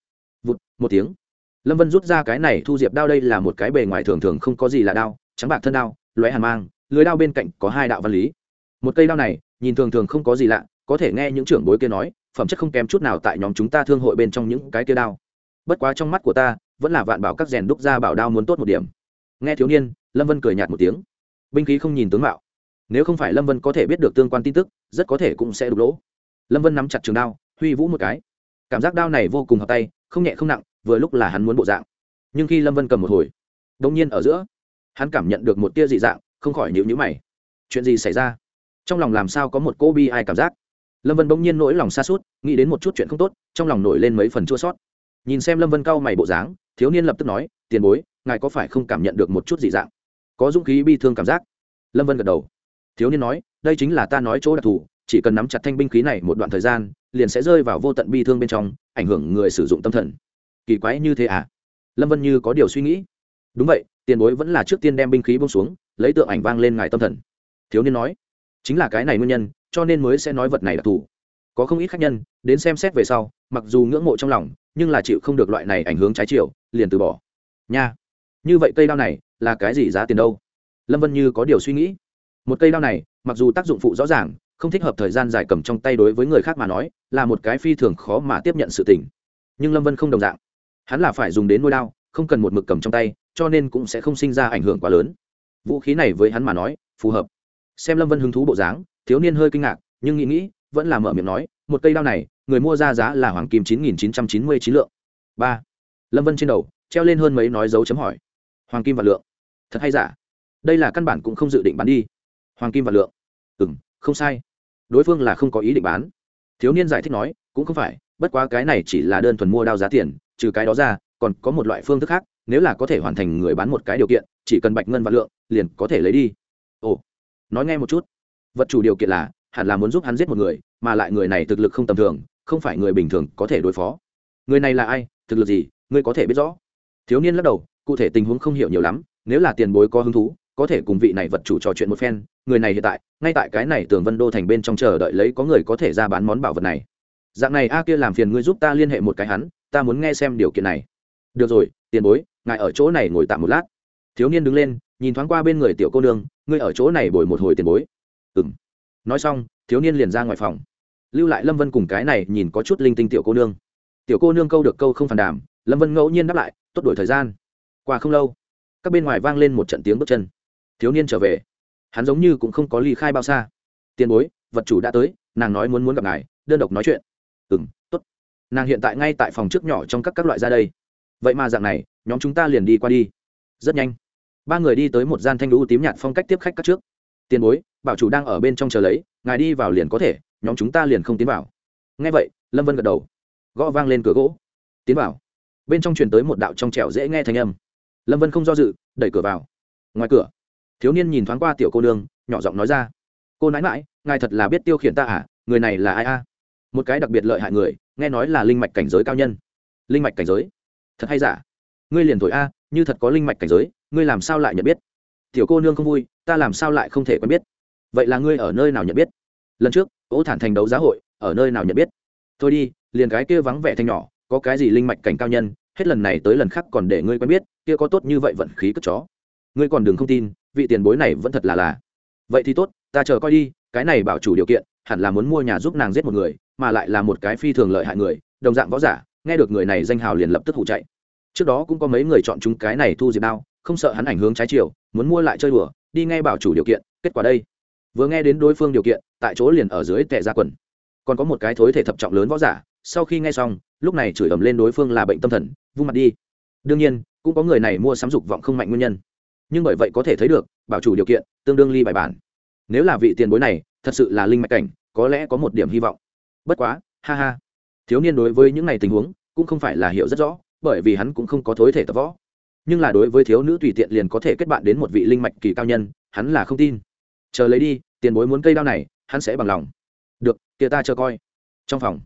Vụt, một tiếng lâm vân rút ra cái này thu diệp đao đây là một cái bề ngoài thường thường không có gì là đao, trắng bạc thân đao, lóe hàn mang, lưới đao bên cạnh có hai đạo văn lý. Một cây đao này, nhìn thường thường không có gì lạ, có thể nghe những trưởng bối kia nói, phẩm chất không kém chút nào tại nhóm chúng ta thương hội bên trong những cái kia đao. Bất quá trong mắt của ta, vẫn là vạn bảo các rèn đúc ra bảo đao muốn tốt một điểm. Nghe thiếu niên, lâm vân cười nhạt một tiếng. Binh khí không nhìn tướng mạo. Nếu không phải lâm vân có thể biết được tương quan tin tức, rất có thể cũng sẽ đục lỗ. Lâm vân nắm chặt trường đao, huy vũ một cái. Cảm giác đao này vô cùng hợp tay, không nhẹ không nặng vừa lúc là hắn muốn bộ dạng. Nhưng khi lâm vân cầm một hồi đông nhiên ở giữa, hắn cảm nhận được một tia dị dạng, không khỏi nhịu nhữ mày. Chuyện gì xảy ra? Trong lòng làm sao có một cô bi ai cảm giác? Lâm vân bỗng nhiên nỗi lòng xa suốt nghĩ đến một chút chuyện không tốt, trong lòng nổi lên mấy phần chua sót. Nhìn xem lâm vân cau mày bộ dáng, thiếu niên lập tức nói, tiền bối, ngài có phải không cảm nhận được một chút dị dạng? Có dũng khí bi thương cảm giác. Lâm vân gật đầu. Thiếu niên nói, đây chính là ta nói chỗ đặc thù, chỉ cần nắm chặt thanh binh khí này một đoạn thời gian, liền sẽ rơi vào vô tận bi thương bên trong, ảnh hưởng người sử dụng tâm thần kỳ quái như thế à? Lâm vân như có điều suy nghĩ. Đúng vậy, tiền bối vẫn là trước tiên đem binh khí bông xuống, lấy tượng ảnh vang lên ngài tâm thần. Thiếu niên nói, chính là cái này nguyên nhân, cho nên mới sẽ nói vật này đặc thù có không ít khách nhân, đến xem xét về sau, mặc dù ngưỡng mộ trong lòng, nhưng là chịu không được loại này ảnh hưởng trái chiều, liền từ bỏ. Nha, như vậy cây đao này là cái gì giá tiền đâu? Lâm vân như có điều suy nghĩ. Một cây đao này, mặc dù tác dụng phụ rõ ràng, không thích hợp thời gian dài cầm trong tay đối với người khác mà nói, là một cái phi thường khó mà tiếp nhận sự tình. Nhưng lâm vân không đồng dạng hắn là phải dùng đến nuôi đao, không cần một mực cầm trong tay, cho nên cũng sẽ không sinh ra ảnh hưởng quá lớn. Vũ khí này với hắn mà nói, phù hợp. Xem lâm vân hứng thú bộ dáng, thiếu niên hơi kinh ngạc, nhưng nghĩ nghĩ, vẫn là mở miệng nói, một cây đao này, người mua ra giá là hoàng kim chín nghìn chín trăm chín mươi chín lượng. Ba. Lâm vân trên đầu, treo lên hơn mấy nói dấu chấm hỏi. Hoàng kim và lượng. Thật hay giả? Đây là căn bản cũng không dự định bán đi. Hoàng kim và lượng. Ừ m không sai. Đối phương là không có ý định bán. Thiếu niên giải thích nói, cũng không phải, bất quá cái này chỉ là đơn thuần mua đao giá tiền trừ cái đó ra, còn có một loại phương thức khác, nếu là có thể hoàn thành người bán một cái điều kiện, chỉ cần bạch ngân và lượng, liền có thể lấy đi. Ồ, nói nghe một chút. Vật chủ điều kiện là, hẳn là muốn giúp hắn giết một người, mà lại người này thực lực không tầm thường, không phải người bình thường có thể đối phó. Người này là ai, thực lực gì, ngươi có thể biết rõ. Thiếu niên lắc đầu, cụ thể tình huống không hiểu nhiều lắm, nếu là tiền bối có hứng thú, có thể cùng vị này vật chủ trò chuyện một phen. Người này hiện tại, ngay tại cái này tường vân đô thành bên trong chờ đợi lấy có người có thể ra bán món bảo vật này dạng này a kia làm phiền ngươi giúp ta liên hệ một cái hắn, ta muốn nghe xem điều kiện này. Được rồi, tiền bối, ngài ở chỗ này ngồi tạm một lát. Thiếu niên đứng lên, nhìn thoáng qua bên người tiểu cô nương, ngươi ở chỗ này bồi một hồi tiền bối. Ừ m nói xong, thiếu niên liền ra ngoài phòng. Lưu lại lâm vân cùng cái này nhìn có chút linh tinh tiểu cô nương. Tiểu cô nương câu được câu không phản đàm, lâm vân ngẫu nhiên đáp lại, tốt đổi thời gian. Qua không lâu, các bên ngoài vang lên một trận tiếng bước chân. Thiếu niên trở về. Hắn giống như cũng không có ly khai bao xa. Tiền bối, vật chủ đã tới, nàng nói muốn muốn gặp ngài, đơn độc nói chuyện ừng tốt. Nàng hiện tại ngay tại phòng trước nhỏ trong các các loại ra đây. Vậy mà dạng này, nhóm chúng ta liền đi qua đi. Rất nhanh. Ba người đi tới một gian thanh lũ tím nhạt phong cách tiếp khách các trước. Tiền bối, bảo chủ đang ở bên trong chờ lấy, ngài đi vào liền có thể, nhóm chúng ta liền không tiến vào. Ngay vậy, lâm vân gật đầu. Gõ vang lên cửa gỗ. Tiến vào. Bên trong truyền tới một đạo trong trẻo dễ nghe thanh âm. Lâm vân không do dự, đẩy cửa vào. Ngoài cửa, thiếu niên nhìn thoáng qua tiểu cô nương, nhỏ giọng nói ra. Cô nãi mãi ngài thật là biết tiêu khiển ta à? Người này là ai a? Một cái đặc biệt lợi hại người, nghe nói là linh mạch cảnh giới cao nhân. Linh mạch cảnh giới? Thật hay giả? Ngươi liền thổi a, như thật có linh mạch cảnh giới, ngươi làm sao lại nhận biết? Tiểu cô nương không vui, ta làm sao lại không thể quen biết? Vậy là ngươi ở nơi nào nhận biết? Lần trước ỗ thản thành đấu giá hội, ở nơi nào nhận biết? Thôi đi, liền cái kia vắng vẻ thanh nhỏ, có cái gì linh mạch cảnh cao nhân, hết lần này tới lần khác còn để ngươi quen biết, kia có tốt như vậy vận khí cất chó. Ngươi còn đừng không tin, vị tiền bối này vẫn thật là là. Vậy thì tốt, ta chờ coi đi, cái này bảo chủ điều kiện, hẳn là muốn mua nhà giúp nàng giết một người mà lại là một cái phi thường lợi hại người, đồng dạng võ giả, nghe được người này danh hào liền lập tức hụ chạy. Trước đó cũng có mấy người chọn chúng cái này thu diệt đao, không sợ hắn ảnh hướng trái chiều, muốn mua lại chơi đùa, đi ngay bảo chủ điều kiện, kết quả đây. Vừa nghe đến đối phương điều kiện, tại chỗ liền ở dưới tệ ra quần. Còn có một cái thối thể thập trọng lớn võ giả, sau khi nghe xong, lúc này chửi ầm lên đối phương là bệnh tâm thần, vung mặt đi. Đương nhiên, cũng có người này mua sắm dục vọng không mạnh nguyên nhân. Nhưng bởi vậy có thể thấy được, bảo chủ điều kiện, tương đương ly bài bản. Nếu là vị tiền bối này, thật sự là linh mạch cảnh, có lẽ có một điểm hy vọng bất quá, ha ha. Thiếu niên đối với những này tình huống cũng không phải là hiểu rất rõ, bởi vì hắn cũng không có thối thể tập võ. Nhưng là đối với thiếu nữ tùy tiện liền có thể kết bạn đến một vị linh mạch kỳ cao nhân, hắn là không tin. Chờ lấy đi, tiền bối muốn cây đao này, hắn sẽ bằng lòng. Được, kia ta chờ coi. Trong phòng,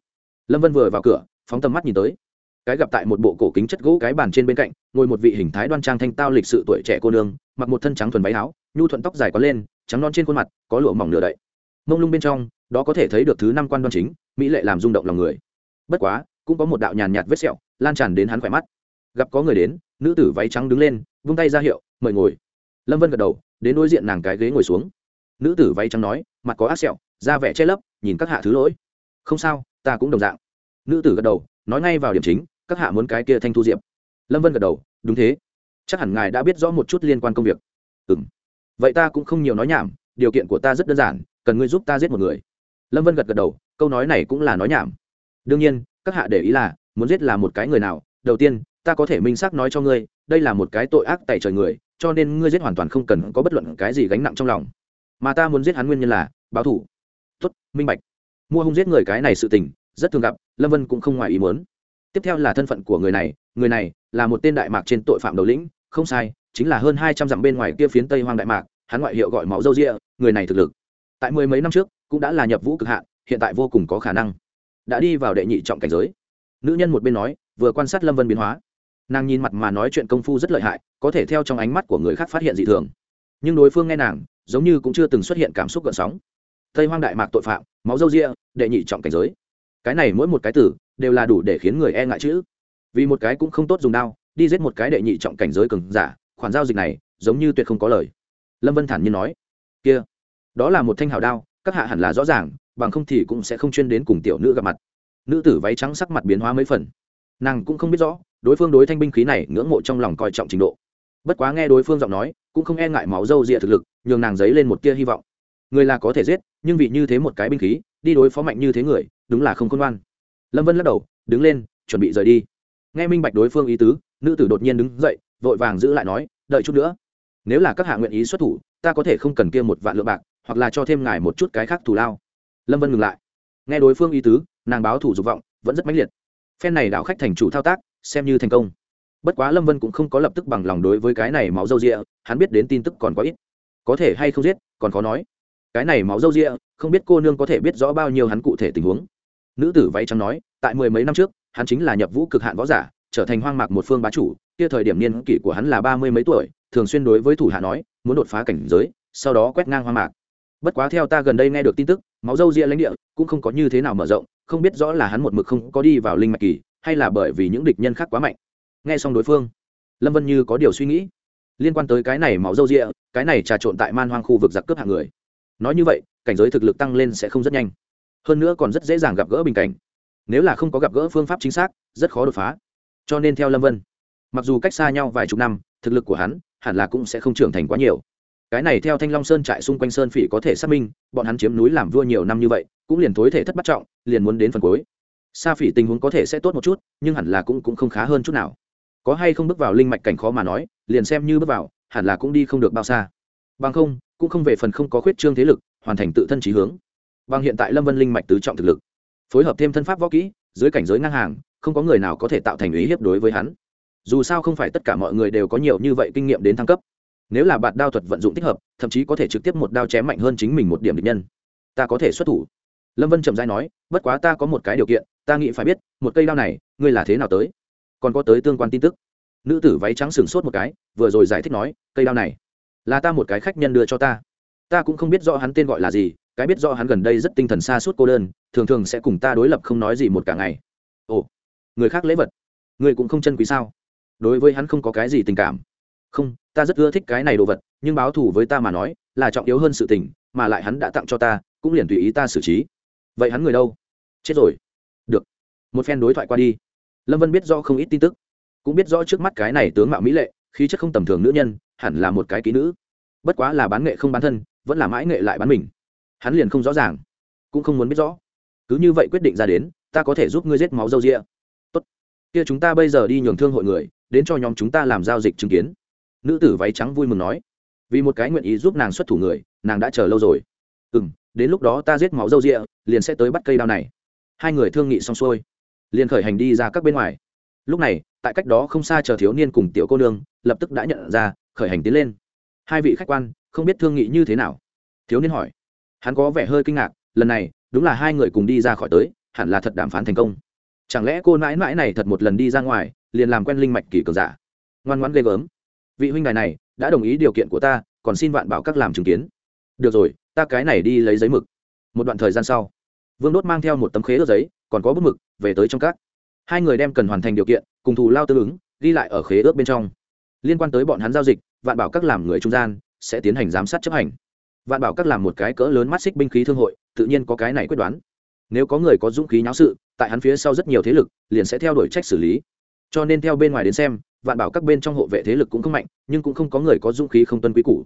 lâm vân vừa vào cửa, phóng tầm mắt nhìn tới. Cái gặp tại một bộ cổ kính chất gỗ cái bàn trên bên cạnh, ngồi một vị hình thái đoan trang thanh tao lịch sự tuổi trẻ cô nương, mặc một thân trắng thuần váy áo, nhu thuận tóc dài có lên, trắng non trên khuôn mặt, có lụa mỏng nửa đậy. Mông lung bên trong, đó có thể thấy được thứ năm quan đoan chính mỹ lệ làm rung động lòng người. Bất quá, cũng có một đạo nhàn nhạt vết sẹo lan tràn đến hắn khỏe mắt. Gặp có người đến, nữ tử váy trắng đứng lên, vung tay ra hiệu, mời ngồi. Lâm vân gật đầu, đến đối diện nàng cái ghế ngồi xuống. Nữ tử váy trắng nói, mặt có ác sẹo, da vẻ che lấp, nhìn các hạ thứ lỗi. Không sao, ta cũng đồng dạng. Nữ tử gật đầu, nói ngay vào điểm chính, các hạ muốn cái kia thanh thu diệp. Lâm vân gật đầu, đúng thế. Chắc hẳn ngài đã biết rõ một chút liên quan công việc. Ừ m vậy ta cũng không nhiều nói nhảm, điều kiện của ta rất đơn giản, cần ngươi giúp ta giết một người lâm vân gật gật đầu câu nói này cũng là nói nhảm đương nhiên các hạ để ý là muốn giết là một cái người nào đầu tiên ta có thể minh xác nói cho ngươi đây là một cái tội ác tại trời người cho nên ngươi giết hoàn toàn không cần có bất luận cái gì gánh nặng trong lòng mà ta muốn giết hắn nguyên nhân là báo thủ tuất minh bạch. Mua hung giết người cái này sự tình, rất thường gặp, lâm vân cũng không ngoài ý muốn. Tiếp theo là thân phận của người này người này là một tên đại mạc trên tội phạm đầu lĩnh, không sai, chính là hơn hai trăm dặm bên ngoài kia phiến tây hoang đại mạc, hắn ngoại hiệu gọi máu dâu rịa người này thực lực. Tại mười mấy năm trước cũng đã là nhập vũ cực hạn hiện tại vô cùng có khả năng. Đã đi vào đệ nhị trọng cảnh giới. Nữ nhân một bên nói vừa quan sát lâm vân biến hóa. Nàng nhìn mặt mà nói chuyện công phu rất lợi hại có thể theo trong ánh mắt của người khác phát hiện dị thường. Nhưng đối phương nghe nàng giống như cũng chưa từng xuất hiện cảm xúc gợn sóng. Tây hoang đại mạc tội phạm máu dâu ria đệ nhị trọng cảnh giới. Cái này mỗi một cái tử, đều là đủ để khiến người e ngại chữ vì một cái cũng không tốt dùng đao đi giết một cái đệ nhị trọng cảnh giới cường giả khoản giao dịch này giống như tuyệt không có lời. Lâm vân thản nhiên nói kia đó là một thanh hào đao các hạ hẳn là rõ ràng, bằng không thì cũng sẽ không chuyên đến cùng tiểu nữ gặp mặt. Nữ tử váy trắng sắc mặt biến hóa mấy phần. Nàng cũng không biết rõ, đối phương đối thanh binh khí này ngưỡng mộ trong lòng coi trọng trình độ. Bất quá nghe đối phương giọng nói, cũng không e ngại máu dâu rịa thực lực, nhường nàng dấy lên một tia hy vọng. Người là có thể giết, nhưng vì như thế một cái binh khí, đi đối phó mạnh như thế người, đúng là không khôn ngoan. Lâm vân lắc đầu, đứng lên, chuẩn bị rời đi. Nghe minh bạch đối phương ý tứ, nữ tử đột nhiên đứng dậy, vội vàng giữ lại nói, đợi chút nữa. Nếu là các hạ nguyện ý xuất thủ, ta có thể không cần kia một vạn lượng bạc hoặc là cho thêm ngài một chút cái khác thù lao. Lâm vân ngừng lại. Nghe đối phương ý tứ, nàng báo thủ dục vọng, vẫn rất mãnh liệt. Phen này đạo khách thành chủ thao tác, xem như thành công. Bất quá lâm vân cũng không có lập tức bằng lòng đối với cái này máu dâu rịa, hắn biết đến tin tức còn quá ít. Có thể hay không giết, còn khó nói. Cái này máu dâu rịa, không biết cô nương có thể biết rõ bao nhiêu hắn cụ thể tình huống. Nữ tử váy trắng nói, tại mười mấy năm trước, hắn chính là nhập vũ cực hạn võ giả, trở thành hoang mạc một phương bá chủ, kia thời điểm niên kỷ của hắn là ba mươi mấy tuổi, thường xuyên đối với thủ hạ nói, muốn đột phá cảnh giới, sau đó quét ngang hoang mạc bất quá theo ta gần đây nghe được tin tức, máu dâu ria lãnh địa cũng không có như thế nào mở rộng, không biết rõ là hắn một mực không có đi vào linh mạch kỳ, hay là bởi vì những địch nhân khác quá mạnh. Nghe xong đối phương, lâm vân như có điều suy nghĩ. Liên quan tới cái này máu dâu ria, cái này trà trộn tại man hoang khu vực giặc cướp hạng người. Nói như vậy, cảnh giới thực lực tăng lên sẽ không rất nhanh. Hơn nữa còn rất dễ dàng gặp gỡ bình cảnh. Nếu là không có gặp gỡ phương pháp chính xác, rất khó đột phá. Cho nên theo lâm vân, mặc dù cách xa nhau vài chục năm, thực lực của hắn hẳn là cũng sẽ không trưởng thành quá nhiều cái này theo thanh long sơn trại xung quanh sơn phỉ có thể xác minh bọn hắn chiếm núi làm vua nhiều năm như vậy cũng liền thối thể thất bắt trọng liền muốn đến phần cuối. Sa phỉ tình huống có thể sẽ tốt một chút nhưng hẳn là cũng, cũng không khá hơn chút nào. Có hay không bước vào linh mạch cảnh khó mà nói liền xem như bước vào hẳn là cũng đi không được bao xa. Bằng không cũng không về phần không có khuyết trương thế lực hoàn thành tự thân trí hướng. Bằng hiện tại lâm vân linh mạch tứ trọng thực lực phối hợp thêm thân pháp võ kỹ dưới cảnh giới ngang hàng không có người nào có thể tạo thành ý hiếp đối với hắn. Dù sao không phải tất cả mọi người đều có nhiều như vậy kinh nghiệm đến thăng cấp nếu là bạn đao thuật vận dụng thích hợp, thậm chí có thể trực tiếp một đao chém mạnh hơn chính mình một điểm địch nhân. Ta có thể xuất thủ. Lâm vân trầm dai nói, bất quá ta có một cái điều kiện, ta nghĩ phải biết, một cây đao này, ngươi là thế nào tới? Còn có tới tương quan tin tức. Nữ tử váy trắng sừng sốt một cái, vừa rồi giải thích nói, cây đao này, là ta một cái khách nhân đưa cho ta. Ta cũng không biết rõ hắn tên gọi là gì, cái biết rõ hắn gần đây rất tinh thần xa suốt cô đơn, thường thường sẽ cùng ta đối lập không nói gì một cả ngày. Ồ, người khác lễ vật người cũng không chân quý sao? Đối với hắn không có cái gì tình cảm. Không ta rất ưa thích cái này đồ vật, nhưng báo thù với ta mà nói, là trọng yếu hơn sự tình, mà lại hắn đã tặng cho ta, cũng liền tùy ý ta xử trí. Vậy hắn người đâu? Chết rồi. Được. Một phen đối thoại qua đi. Lâm vân biết do không ít tin tức, cũng biết rõ trước mắt cái này tướng mạo mỹ lệ, khí chất không tầm thường nữ nhân, hẳn là một cái kỹ nữ. Bất quá là bán nghệ không bán thân, vẫn là mãi nghệ lại bán mình. Hắn liền không rõ ràng, cũng không muốn biết rõ. Cứ như vậy quyết định ra đến, ta có thể giúp ngươi giết máu dâu rịa tốt. Kia chúng ta bây giờ đi nhường thương hội người, đến cho nhóm chúng ta làm giao dịch chứng kiến nữ tử váy trắng vui mừng nói, vì một cái nguyện ý giúp nàng xuất thủ người, nàng đã chờ lâu rồi. Ừ m đến lúc đó ta giết máu dâu rịa, liền sẽ tới bắt cây đao này. Hai người thương nghị xong xuôi, liền khởi hành đi ra các bên ngoài. Lúc này, tại cách đó không xa chờ thiếu niên cùng tiểu cô nương, lập tức đã nhận ra, khởi hành tiến lên. Hai vị khách quan, không biết thương nghị như thế nào. Thiếu niên hỏi, hắn có vẻ hơi kinh ngạc, lần này, đúng là hai người cùng đi ra khỏi tới, hẳn là thật đàm phán thành công. Chẳng lẽ cô nãi nãi này thật một lần đi ra ngoài, liền làm quen linh mạch kỳ cường giả? Ngoan ngoãn ghê gớm vị huynh đài này đã đồng ý điều kiện của ta, còn xin vạn bảo các làm chứng kiến. Được rồi, ta cái này đi lấy giấy mực. Một đoạn thời gian sau, vương đốt mang theo một tấm khế ước giấy, còn có bút mực, về tới trong các. Hai người đem cần hoàn thành điều kiện, cùng thù lao tương ứng, ghi lại ở khế ước bên trong. Liên quan tới bọn hắn giao dịch, vạn bảo các làm người trung gian sẽ tiến hành giám sát chấp hành. Vạn bảo các làm một cái cỡ lớn mắt xích binh khí thương hội, tự nhiên có cái này quyết đoán. Nếu có người có dũng khí nháo sự, tại hắn phía sau rất nhiều thế lực, liền sẽ theo đuổi trách xử lý. Cho nên theo bên ngoài đến xem vạn bảo các bên trong hộ vệ thế lực cũng không mạnh, nhưng cũng không có người có dũng khí không tuân quý cũ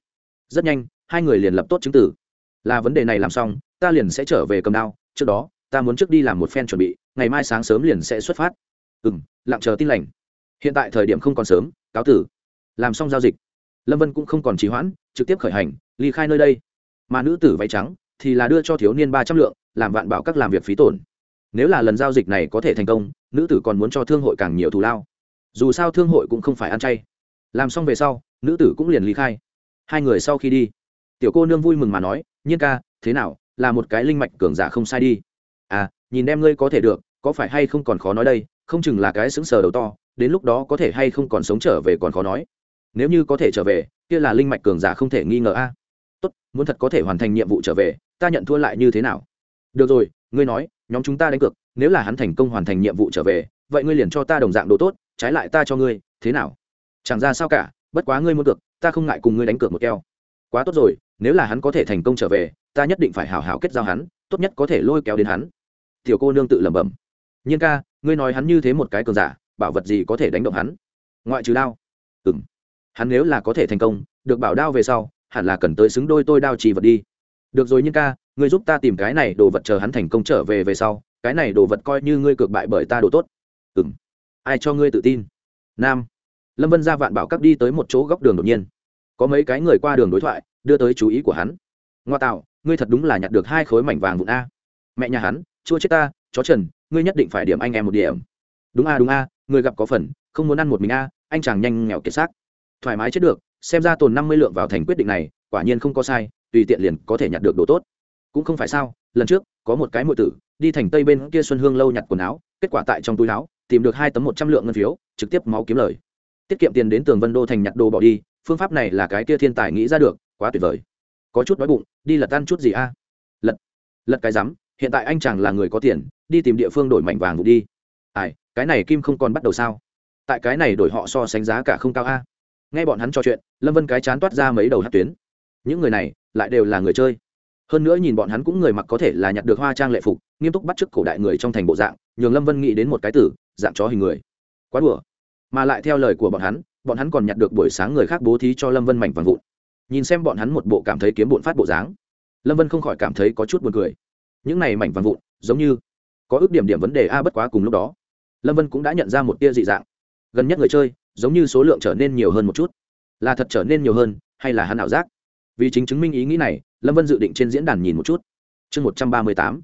rất nhanh, hai người liền lập tốt chứng tử. Là vấn đề này làm xong, ta liền sẽ trở về cầm đao, trước đó, ta muốn trước đi làm một phen chuẩn bị, ngày mai sáng sớm liền sẽ xuất phát. Ừ m lặng chờ tin lành. Hiện tại thời điểm không còn sớm, cáo tử. Làm xong giao dịch. Lâm vân cũng không còn trì hoãn, trực tiếp khởi hành, ly khai nơi đây. Mà nữ tử váy trắng thì là đưa cho thiếu niên ba trăm lượng, làm vạn bảo các làm việc phí tổn. Nếu là lần giao dịch này có thể thành công, nữ tử còn muốn cho thương hội càng nhiều thù lao dù sao thương hội cũng không phải ăn chay. Làm xong về sau, nữ tử cũng liền ly khai. Hai người sau khi đi, tiểu cô nương vui mừng mà nói, nhiên ca, thế nào? Là một cái linh mạch cường giả không sai đi. À nhìn em ngươi có thể được, có phải hay không còn khó nói đây? Không chừng là cái xứng sờ đầu to, đến lúc đó có thể hay không còn sống trở về còn khó nói. Nếu như có thể trở về, kia là linh mạch cường giả không thể nghi ngờ a. Tốt, muốn thật có thể hoàn thành nhiệm vụ trở về, ta nhận thua lại như thế nào? Được rồi, ngươi nói, nhóm chúng ta đánh cược, nếu là hắn thành công hoàn thành nhiệm vụ trở về, vậy ngươi liền cho ta đồng dạng đồ tốt trái lại ta cho ngươi, thế nào? Chẳng ra sao cả, bất quá ngươi muốn cược, ta không ngại cùng ngươi đánh cược một keo. Quá tốt rồi, nếu là hắn có thể thành công trở về, ta nhất định phải hào hào kết giao hắn, tốt nhất có thể lôi kéo đến hắn. Tiểu cô nương tự lẩm bẩm. Nhiên ca, ngươi nói hắn như thế một cái cường giả, bảo vật gì có thể đánh động hắn? Ngoại trừ đao. Ừ m hắn nếu là có thể thành công, được bảo đao về sau, hẳn là cần tới xứng đôi tôi đao trì vật đi. Được rồi nhiên ca, ngươi giúp ta tìm cái này đồ vật chờ hắn thành công trở về về sau, cái này đồ vật coi như ngươi cược bại bởi ta đồ tốt. Ừ m ai cho ngươi tự tin? Nam. Lâm vân ra vạn bảo các đi tới một chỗ góc đường đột nhiên. Có mấy cái người qua đường đối thoại, đưa tới chú ý của hắn. Ngoa tạo, ngươi thật đúng là nhặt được hai khối mảnh vàng vụn a. Mẹ nhà hắn, chua chết ta, chó trần, ngươi nhất định phải điểm anh em một điểm. Đúng a đúng a, người gặp có phần, không muốn ăn một mình a, anh chàng nhanh nghèo kiệt xác. Thoải mái chết được, xem ra tồn năm mươi lượng vào thành quyết định này, quả nhiên không có sai, tùy tiện liền có thể nhặt được đồ tốt. Cũng không phải sao, lần trước, có một cái mượn tử, đi thành tây bên kia xuân hương lâu nhặt quần áo, kết quả tại trong túi áo tìm được hai tấm một trăm lượng ngân phiếu, trực tiếp máu kiếm lời. Tiết kiệm tiền đến tường vân đô thành nhặt đồ bỏ đi, phương pháp này là cái kia thiên tài nghĩ ra được, quá tuyệt vời. Có chút đói bụng, đi lật ăn chút gì a? Lật lật cái rắm, hiện tại anh chàng là người có tiền, đi tìm địa phương đổi mảnh vàng đi. Ai, cái này kim không còn bắt đầu sao? Tại cái này đổi họ so sánh giá cả không cao a. Nghe bọn hắn trò chuyện, lâm vân cái chán toát ra mấy đầu hát tuyến. Những người này, lại đều là người chơi. Hơn nữa nhìn bọn hắn cũng người mặc có thể là nhặt được hoa trang lệ phục, nghiêm túc bắt chước cổ đại người trong thành bộ dạng, nhường lâm vân nghĩ đến một cái tử dạng chó hình người. Quá đùa. Mà lại theo lời của bọn hắn bọn hắn còn nhặt được buổi sáng người khác bố thí cho lâm vân mảnh vàng vụn. Nhìn xem bọn hắn một bộ cảm thấy kiếm bụn phát bộ dáng, lâm vân không khỏi cảm thấy có chút buồn cười. Những này mảnh vàng vụn, giống như có ước điểm điểm vấn đề a bất quá cùng lúc đó, lâm vân cũng đã nhận ra một tia dị dạng. Gần nhất người chơi, giống như số lượng trở nên nhiều hơn một chút. Là thật trở nên nhiều hơn, hay là hắn ảo giác? Vì chính chứng minh ý nghĩ này, lâm vân dự định trên diễn đàn nhìn một chút. Chương một trăm ba mươi tám,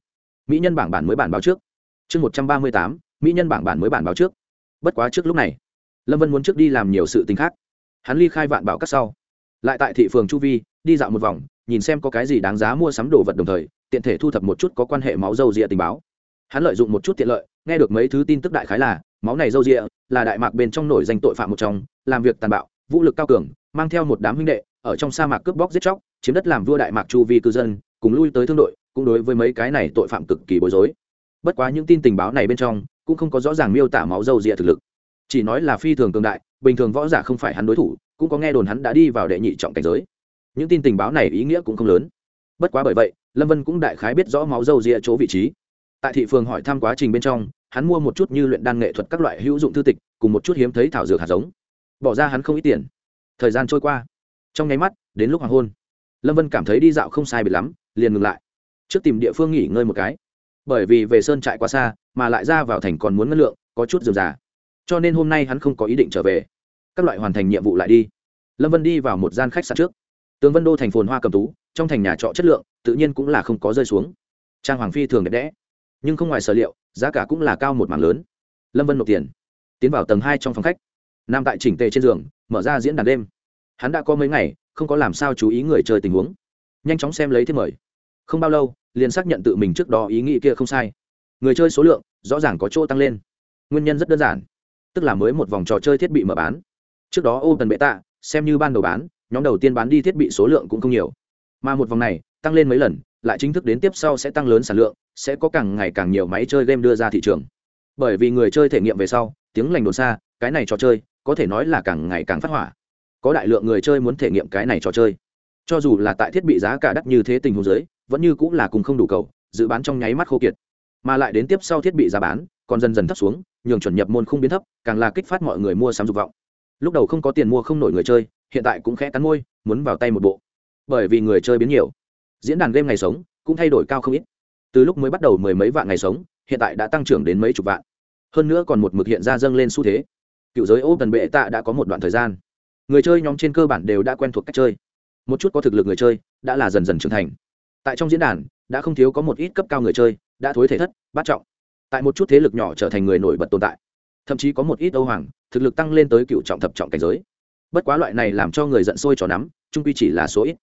mỹ nhân bảng bản mới bản báo trước. Chương một trăm ba mươi tám mỹ nhân bảng bản mới bản báo trước. Bất quá trước lúc này, lâm vân muốn trước đi làm nhiều sự t ì n h khác. Hắn ly khai vạn bảo cắt sau, lại tại thị phường chu vi, đi dạo một vòng, nhìn xem có cái gì đáng giá mua sắm đồ vật đồng thời, tiện thể thu thập một chút có quan hệ máu dâu rịa tình báo. Hắn lợi dụng một chút tiện lợi, nghe được mấy thứ tin tức đại khái là, máu này dâu rịa là đại mạc bên trong nổi danh tội phạm một trong, làm việc tàn bạo, vũ lực cao cường, mang theo một đám huynh đệ, ở trong sa mạc cướp bóc giết chóc, chiếm đất làm vua đại mạc chu vi cư dân, cùng lui tới thương đội, cũng đối với mấy cái này tội phạm cực kỳ bối rối. Bất quá những tin tình báo này bên trong cũng không có rõ ràng miêu tả máu dâu rịa thực lực. Chỉ nói là phi thường cường đại, bình thường võ giả không phải hắn đối thủ, cũng có nghe đồn hắn đã đi vào đệ nhị trọng cảnh giới. Những tin tình báo này ý nghĩa cũng không lớn. Bất quá bởi vậy, lâm vân cũng đại khái biết rõ máu dâu rịa chỗ vị trí. Tại thị phường hỏi thăm quá trình bên trong, hắn mua một chút như luyện đan nghệ thuật các loại hữu dụng thư tịch, cùng một chút hiếm thấy thảo dược hạt giống. Bỏ ra hắn không ít tiền. Thời gian trôi qua. Trong nháy mắt, đến lúc hoàng hôn. Lâm vân cảm thấy đi dạo không sai bị lắm, liền ngừng lại. Trước tìm địa phương nghỉ ngơi một cái. Bởi vì về sơn trại quá xa mà lại ra vào thành còn muốn ngân lượng, có chút dườm già. Cho nên hôm nay hắn không có ý định trở về. Các loại hoàn thành nhiệm vụ lại đi. Lâm vân đi vào một gian khách sạn trước. Tướng vân đô thành phồn hoa cầm tú, trong thành nhà trọ chất lượng, tự nhiên cũng là không có rơi xuống. Trang hoàng phi thường đẹp đẽ, nhưng không ngoài sở liệu, giá cả cũng là cao một mảng lớn. Lâm vân nộp tiền, tiến vào tầng hai trong phòng khách. Nam tại chỉnh tề trên giường, mở ra diễn đàn đêm. Hắn đã có mấy ngày, không có làm sao chú ý người chơi tình huống. Nhanh chóng xem lấy thêm mời. Không bao lâu, liền xác nhận tự mình trước đó ý nghĩ kia không sai người chơi số lượng rõ ràng có chỗ tăng lên. Nguyên nhân rất đơn giản, tức là mới một vòng trò chơi thiết bị mở bán. Trước đó ô tần bệ tạ xem như ban đầu bán, nhóm đầu tiên bán đi thiết bị số lượng cũng không nhiều. Mà một vòng này tăng lên mấy lần, lại chính thức đến tiếp sau sẽ tăng lớn sản lượng, sẽ có càng ngày càng nhiều máy chơi game đưa ra thị trường. Bởi vì người chơi thể nghiệm về sau, tiếng lành đồn xa, cái này trò chơi có thể nói là càng ngày càng phát hỏa. Có đại lượng người chơi muốn thể nghiệm cái này trò chơi. Cho dù là tại thiết bị giá cả đắt như thế tình huống giới vẫn như cũng là cùng không đủ cầu, dự bán trong nháy mắt khô kiệt mà lại đến tiếp sau thiết bị giá bán, còn dần dần thấp xuống, nhường chuẩn nhập môn không biến thấp, càng là kích phát mọi người mua sắm dục vọng. Lúc đầu không có tiền mua không nổi người chơi, hiện tại cũng khẽ cắn môi, muốn vào tay một bộ. Bởi vì người chơi biến nhiều. Diễn đàn game ngày sống cũng thay đổi cao không ít. Từ lúc mới bắt đầu mười mấy vạn ngày sống, hiện tại đã tăng trưởng đến mấy chục vạn. Hơn nữa còn một mực hiện ra dâng lên xu thế. Cựu giới ô tần bệ tạ đã có một đoạn thời gian. Người chơi nhóm trên cơ bản đều đã quen thuộc cách chơi. Một chút có thực lực người chơi đã là dần dần trưởng thành. Tại trong diễn đàn, đã không thiếu có một ít cấp cao người chơi đã thối thể thất, bát trọng. Tại một chút thế lực nhỏ trở thành người nổi bật tồn tại. Thậm chí có một ít âu hoàng, thực lực tăng lên tới cựu trọng thập trọng cảnh giới. Bất quá loại này làm cho người giận sôi trò nắm, trung quy chỉ là số ít.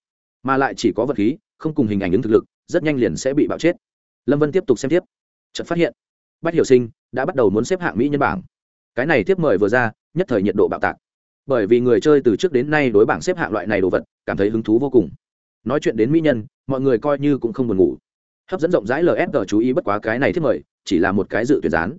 Mà lại chỉ có vật khí, không cùng hình ảnh ứng thực lực, rất nhanh liền sẽ bị bạo chết. Lâm vân tiếp tục xem tiếp. Chợt phát hiện, bách hiểu sinh đã bắt đầu muốn xếp hạng mỹ nhân bảng. Cái này tiếp mời vừa ra, nhất thời nhiệt độ bạo tạc. Bởi vì người chơi từ trước đến nay đối bảng xếp hạng loại này đồ vật, cảm thấy hứng thú vô cùng. Nói chuyện đến mỹ nhân, mọi người coi như cũng không buồn ngủ hấp dẫn rộng rãi lsg chú ý bất quá cái này thiết mời, chỉ là một cái dự tuyển gián.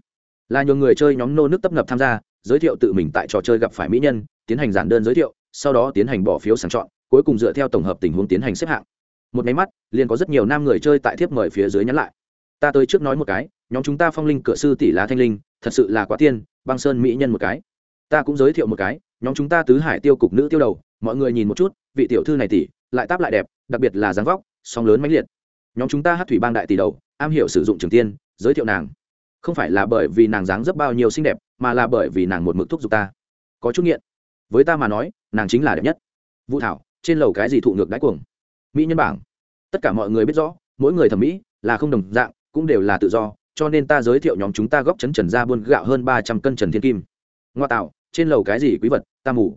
Là nhiều người chơi nhóm nô nước tấp nập tham gia, giới thiệu tự mình tại trò chơi gặp phải mỹ nhân, tiến hành giản đơn giới thiệu, sau đó tiến hành bỏ phiếu sàng chọn, cuối cùng dựa theo tổng hợp tình huống tiến hành xếp hạng. Một máy mắt, liền có rất nhiều nam người chơi tại thiếp mời phía dưới nhắn lại. Ta tới trước nói một cái, nhóm chúng ta phong linh cửa sư tỷ lá thanh linh, thật sự là quá tiên, băng sơn mỹ nhân một cái. Ta cũng giới thiệu một cái, nhóm chúng ta tứ hải tiêu cục nữ tiêu đầu, mọi người nhìn một chút, vị tiểu thư này tỷ, lại táp lại đẹp, đặc biệt là dáng vóc, song lớn mãnh liệt nhóm chúng ta hát thủy bang đại tỷ đầu, am hiểu sử dụng trường tiên, giới thiệu nàng. Không phải là bởi vì nàng dáng dấp bao nhiêu xinh đẹp, mà là bởi vì nàng một mực thúc giục ta. Có chút nghiện. Với ta mà nói, nàng chính là đẹp nhất. Vũ thảo, trên lầu cái gì thụ ngược đáy cuồng? Mỹ nhân bảng. Tất cả mọi người biết rõ, mỗi người thẩm mỹ là không đồng dạng, cũng đều là tự do, cho nên ta giới thiệu nhóm chúng ta góp chấn trần ra buôn gạo hơn ba trăm cân trần thiên kim. Ngoa tạo, trên lầu cái gì quý vật, ta mù.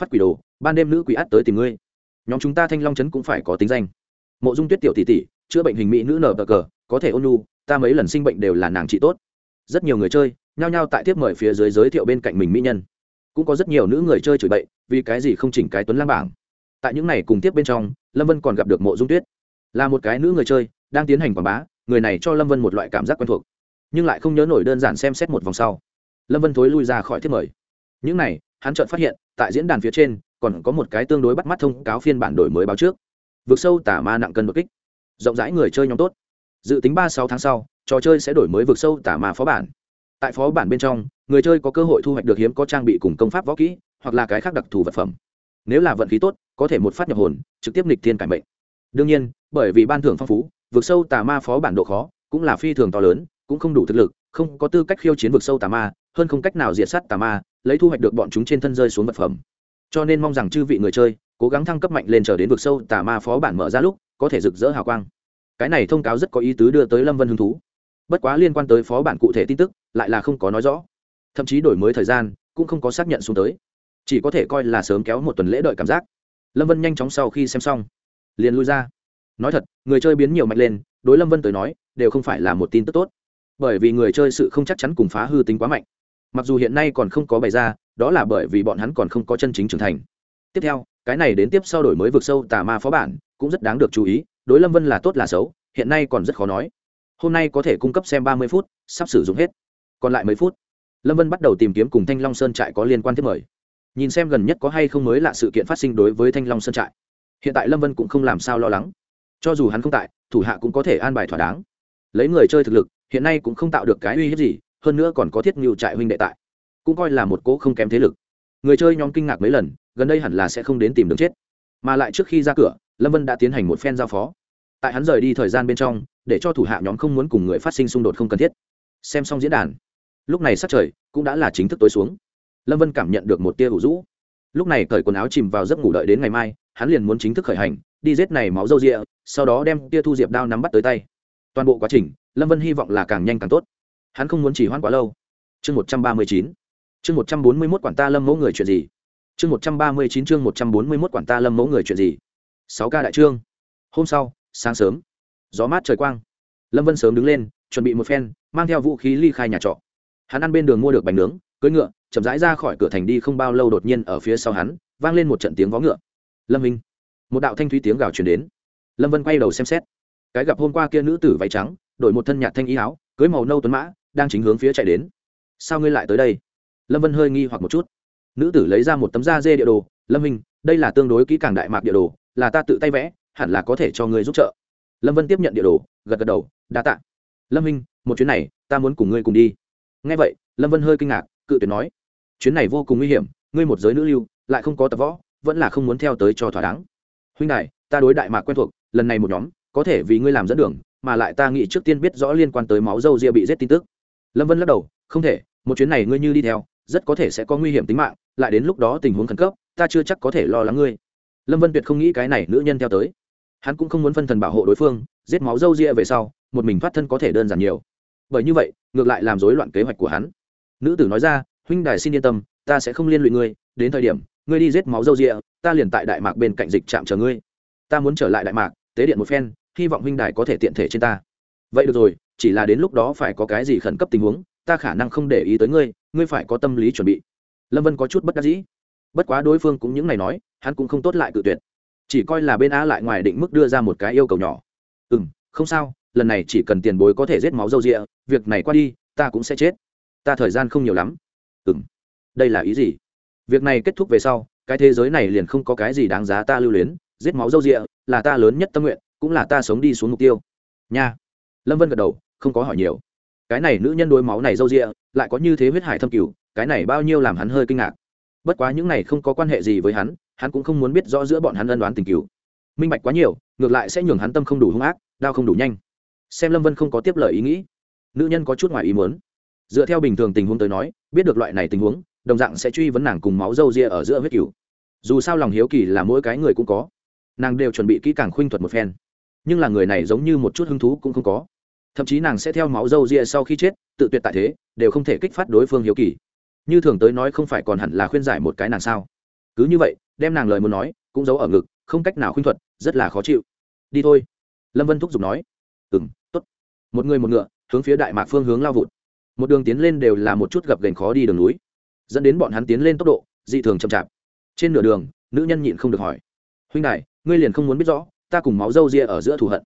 Phát quỷ đồ, ban đêm nữ quỷ át tới tìm ngươi. Nhóm chúng ta thanh long trấn cũng phải có tính danh. Mộ dung tuyết tiểu tỷ tỷ chữa bệnh hình mỹ nữ nở bờ cờ, có thể ôn nhu, ta mấy lần sinh bệnh đều là nàng trị tốt. Rất nhiều người chơi, nhao nhao tại tiếp mời phía dưới giới thiệu bên cạnh mình mỹ nhân. Cũng có rất nhiều nữ người chơi chửi bậy, vì cái gì không chỉnh cái tuấn lang bảng. Tại những này cùng tiếp bên trong, lâm vân còn gặp được mộ dung tuyết. Là một cái nữ người chơi, đang tiến hành quảng bá, người này cho lâm vân một loại cảm giác quen thuộc. Nhưng lại không nhớ nổi đơn giản xem xét một vòng sau. Lâm vân thối lui ra khỏi thiết mời. Những này hắn chợt phát hiện, tại diễn đàn phía trên, còn có một cái tương đối bắt mắt thông cáo phiên bản đổi mới báo trước. Vượt sâu tả ma nặng cân đột kích rộng rãi người chơi nhóm tốt. Dự tính ba sáu tháng sau, trò chơi sẽ đổi mới vực sâu tả ma phó bản. Tại phó bản bên trong, người chơi có cơ hội thu hoạch được hiếm có trang bị cùng công pháp võ kỹ, hoặc là cái khác đặc thù vật phẩm. Nếu là vận khí tốt, có thể một phát nhập hồn, trực tiếp nịch thiên cải mệnh. Đương nhiên, bởi vì ban thưởng phong phú vực sâu tà ma phó bản độ khó cũng là phi thường to lớn, cũng không đủ thực lực, không có tư cách khiêu chiến vực sâu tà ma, hơn không cách nào diệt sát tà ma, lấy thu hoạch được bọn chúng trên thân rơi xuống vật phẩm. Cho nên mong rằng chư vị người chơi, cố gắng thăng cấp mạnh lên chờ đến vực sâu tà ma phó bản mở ra lúc có thể rực rỡ hào quang. Cái này thông cáo rất có ý tứ đưa tới lâm vân hứng thú. Bất quá liên quan tới phó bản cụ thể tin tức, lại là không có nói rõ. Thậm chí đổi mới thời gian, cũng không có xác nhận xuống tới. Chỉ có thể coi là sớm kéo một tuần lễ đợi cảm giác. Lâm vân nhanh chóng sau khi xem xong, liền lui ra. Nói thật, người chơi biến nhiều mạnh lên, đối lâm vân tới nói, đều không phải là một tin tức tốt. Bởi vì người chơi sự không chắc chắn cùng phá hư tính quá mạnh. Mặc dù hiện nay còn không có bày ra, đó là bởi vì bọn hắn còn không có chân chính trưởng thành. Tiếp theo cái này đến tiếp sau đổi mới vực sâu tà ma phó bản, cũng rất đáng được chú ý, đối lâm vân là tốt là xấu, hiện nay còn rất khó nói. Hôm nay có thể cung cấp xem ba mươi phút, sắp sử dụng hết. Còn lại mấy phút. Lâm vân bắt đầu tìm kiếm cùng thanh long sơn trại có liên quan thiết mời. Nhìn xem gần nhất có hay không mới là sự kiện phát sinh đối với thanh long sơn trại. Hiện tại lâm vân cũng không làm sao lo lắng. Cho dù hắn không tại, thủ hạ cũng có thể an bài thỏa đáng. Lấy người chơi thực lực, hiện nay cũng không tạo được cái uy hiếp gì, hơn nữa còn có thiết ngưu trại huynh đệ tại. Cũng coi là một cỗ không kém thế lực. Người chơi nhóm kinh ngạc mấy lần gần đây hẳn là sẽ không đến tìm đường chết. Mà lại trước khi ra cửa, lâm vân đã tiến hành một phen giao phó. Tại hắn rời đi thời gian bên trong, để cho thủ hạ nhóm không muốn cùng người phát sinh xung đột không cần thiết. Xem xong diễn đàn, lúc này sắc trời cũng đã là chính thức tối xuống. Lâm vân cảm nhận được một tia ủ rũ. Lúc này cởi quần áo chìm vào giấc ngủ đợi đến ngày mai, hắn liền muốn chính thức khởi hành, đi giết này máu dâu rịa, sau đó đem tia thu diệp đao nắm bắt tới tay. Toàn bộ quá trình, lâm vân hy vọng là càng nhanh càng tốt. Hắn không muốn chỉ hoãn quá lâu. Chương một trăm ba mươi chín. Chương một trăm bốn mươi mốt quản ta lâm mẫu người chuyện gì? Chương một trăm ba mươi chín, chương một trăm bốn mươi mốt quản ta lâm mẫu người chuyện gì? Sáu ca đại trương. Hôm sau, sáng sớm. Gió mát trời quang. Lâm vân sớm đứng lên, chuẩn bị một phen, mang theo vũ khí ly khai nhà trọ. Hắn ăn bên đường mua được bánh nướng, cưỡi ngựa, chậm rãi ra khỏi cửa thành đi không bao lâu đột nhiên ở phía sau hắn, vang lên một trận tiếng vó ngựa. Lâm minh. Một đạo thanh thúy tiếng gào truyền đến. Lâm vân quay đầu xem xét. Cái gặp hôm qua kia nữ tử váy trắng, đổi một thân nhạt thanh y áo, cưới màu nâu tuấn mã, đang chính hướng phía chạy đến. Sao ngươi lại tới đây? Lâm vân hơi nghi hoặc một chút nữ tử lấy ra một tấm da dê địa đồ, lâm minh đây là tương đối kỹ càng đại mạc địa đồ, là ta tự tay vẽ, hẳn là có thể cho ngươi giúp trợ. Lâm vân tiếp nhận địa đồ, gật gật đầu, đa t ạ lâm minh một chuyến này, ta muốn cùng ngươi cùng đi. Ngay vậy, lâm vân hơi kinh ngạc, cự tuyệt nói, chuyến này vô cùng nguy hiểm, ngươi một giới nữ lưu, lại không có tập võ, vẫn là không muốn theo tới cho thỏa đáng. Huynh đại ta đối đại mạc quen thuộc, lần này một nhóm, có thể vì ngươi làm dẫn đường, mà lại ta nghĩ trước tiên biết rõ liên quan tới máu dâu ria bị giết tin tức. Lâm vân lắc đầu, không thể, một chuyến này ngươi như đi theo rất có thể sẽ có nguy hiểm tính mạng, lại đến lúc đó tình huống khẩn cấp, ta chưa chắc có thể lo lắng ngươi. Lâm vân tuyệt không nghĩ cái này nữ nhân theo tới. Hắn cũng không muốn phân thần bảo hộ đối phương, giết máu dâu ria về sau, một mình thoát thân có thể đơn giản nhiều. Bởi như vậy, ngược lại làm rối loạn kế hoạch của hắn. Nữ tử nói ra, huynh đài xin yên tâm, ta sẽ không liên lụy ngươi, đến thời điểm, ngươi đi giết máu dâu ria, ta liền tại đại mạc bên cạnh dịch trạm chờ ngươi. Ta muốn trở lại đại mạc, tế điện một phen, hy vọng huynh đài có thể tiện thể trên ta. Vậy được rồi, chỉ là đến lúc đó phải có cái gì khẩn cấp tình huống ta khả năng không để ý tới ngươi ngươi phải có tâm lý chuẩn bị. Lâm vân có chút bất đắc dĩ. Bất quá đối phương cũng những ngày nói, hắn cũng không tốt lại cự tuyệt. Chỉ coi là bên a lại ngoài định mức đưa ra một cái yêu cầu nhỏ. Ừ m không sao, lần này chỉ cần tiền bối có thể giết máu dâu rịa việc này qua đi, ta cũng sẽ chết. Ta thời gian không nhiều lắm. Ừ m đây là ý gì? Việc này kết thúc về sau, cái thế giới này liền không có cái gì đáng giá ta lưu luyến, giết máu dâu rịa là ta lớn nhất tâm nguyện, cũng là ta sống đi xuống mục tiêu. Nha. Lâm vân gật đầu, không có hỏi nhiều cái này nữ nhân đối máu này dâu rịa lại có như thế huyết hải thâm cửu cái này bao nhiêu làm hắn hơi kinh ngạc. Bất quá những này không có quan hệ gì với hắn hắn cũng không muốn biết rõ giữa bọn hắn ân đoán tình cửu minh bạch quá nhiều, ngược lại sẽ nhường hắn tâm không đủ hung ác đau không đủ nhanh. Xem lâm vân không có tiếp lời ý nghĩ. Nữ nhân có chút ngoài ý muốn. Dựa theo bình thường tình huống tới nói, biết được loại này tình huống, đồng dạng sẽ truy vấn nàng cùng máu dâu ria ở giữa huyết cửu dù sao lòng hiếu kỳ là mỗi cái người cũng có. Nàng đều chuẩn bị kỹ càng khuynh thuật một phen. Nhưng là người này giống như một chút hứng thú cũng không có thậm chí nàng sẽ theo máu dâu ria sau khi chết, tự tuyệt tại thế, đều không thể kích phát đối phương hiếu kỳ. Như thường tới nói không phải còn hẳn là khuyên giải một cái nàng sao? Cứ như vậy, đem nàng lời muốn nói, cũng giấu ở ngực, không cách nào khuyên thuật, rất là khó chịu. Đi thôi. Lâm vân thúc giục nói. Ừ m t ố t một người một ngựa, hướng phía đại mạc phương hướng lao vụt. Một đường tiến lên đều là một chút gập gành khó đi đường núi. Dẫn đến bọn hắn tiến lên tốc độ, dị thường chậm chạp. Trên nửa đường, nữ nhân nhịn không được hỏi. Huynh đại ngươi liền không muốn biết rõ, ta cùng máu dâu ria ở giữa thù hận.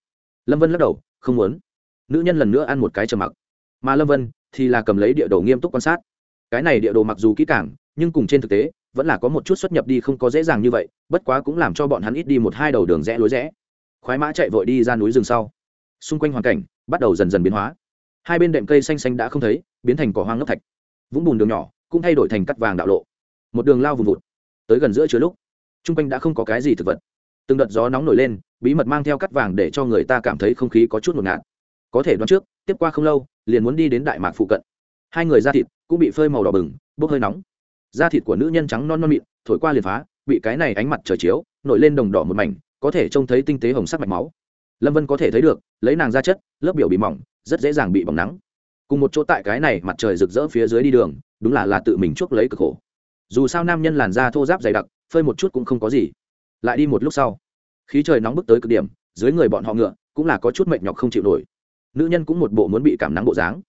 Lâm vân lắc đầu, không muốn nữ nhân lần nữa ăn một cái trầm mặc. Mà lâm vân thì là cầm lấy địa đồ nghiêm túc quan sát. Cái này địa đồ mặc dù kỹ càng, nhưng cùng trên thực tế vẫn là có một chút xuất nhập đi không có dễ dàng như vậy bất quá cũng làm cho bọn hắn ít đi một hai đầu đường rẽ lối rẽ. Khoái mã chạy vội đi ra núi rừng sau. Xung quanh hoàn cảnh bắt đầu dần dần biến hóa. Hai bên đệm cây xanh xanh đã không thấy biến thành cỏ hoang ngốc thạch. Vũng bùn đường nhỏ cũng thay đổi thành cắt vàng đạo lộ. Một đường lao vùng vụt. Tới gần giữa chứa lúc t r u n g quanh đã không có cái gì thực vật. Từng đợt gió nóng nổi lên bí mật mang theo cắt vàng để cho người ta cảm thấy không khí có chút ngột ngạt có thể đoán trước, tiếp qua không lâu, liền muốn đi đến đại mạc phụ cận. Hai người da thịt cũng bị phơi màu đỏ bừng, bốc hơi nóng. Da thịt của nữ nhân trắng non non mịn, thổi qua liền phá, bị cái này ánh mặt trời chiếu, nổi lên đồng đỏ một mảnh, có thể trông thấy tinh tế hồng sắc mạch máu. Lâm vân có thể thấy được, lấy nàng ra chất, lớp biểu bị mỏng, rất dễ dàng bị bỏng nắng. Cùng một chỗ tại cái này mặt trời rực rỡ phía dưới đi đường, đúng là là tự mình chuốc lấy cực khổ. Dù sao nam nhân làn da thô giáp dày đặc, phơi một chút cũng không có gì. Lại đi một lúc sau, khí trời nóng bức tới cực điểm, dưới người bọn họ ngựa cũng là có chút mệt nhọc không chịu nổi nữ nhân cũng một bộ muốn bị cảm nắng bộ dáng.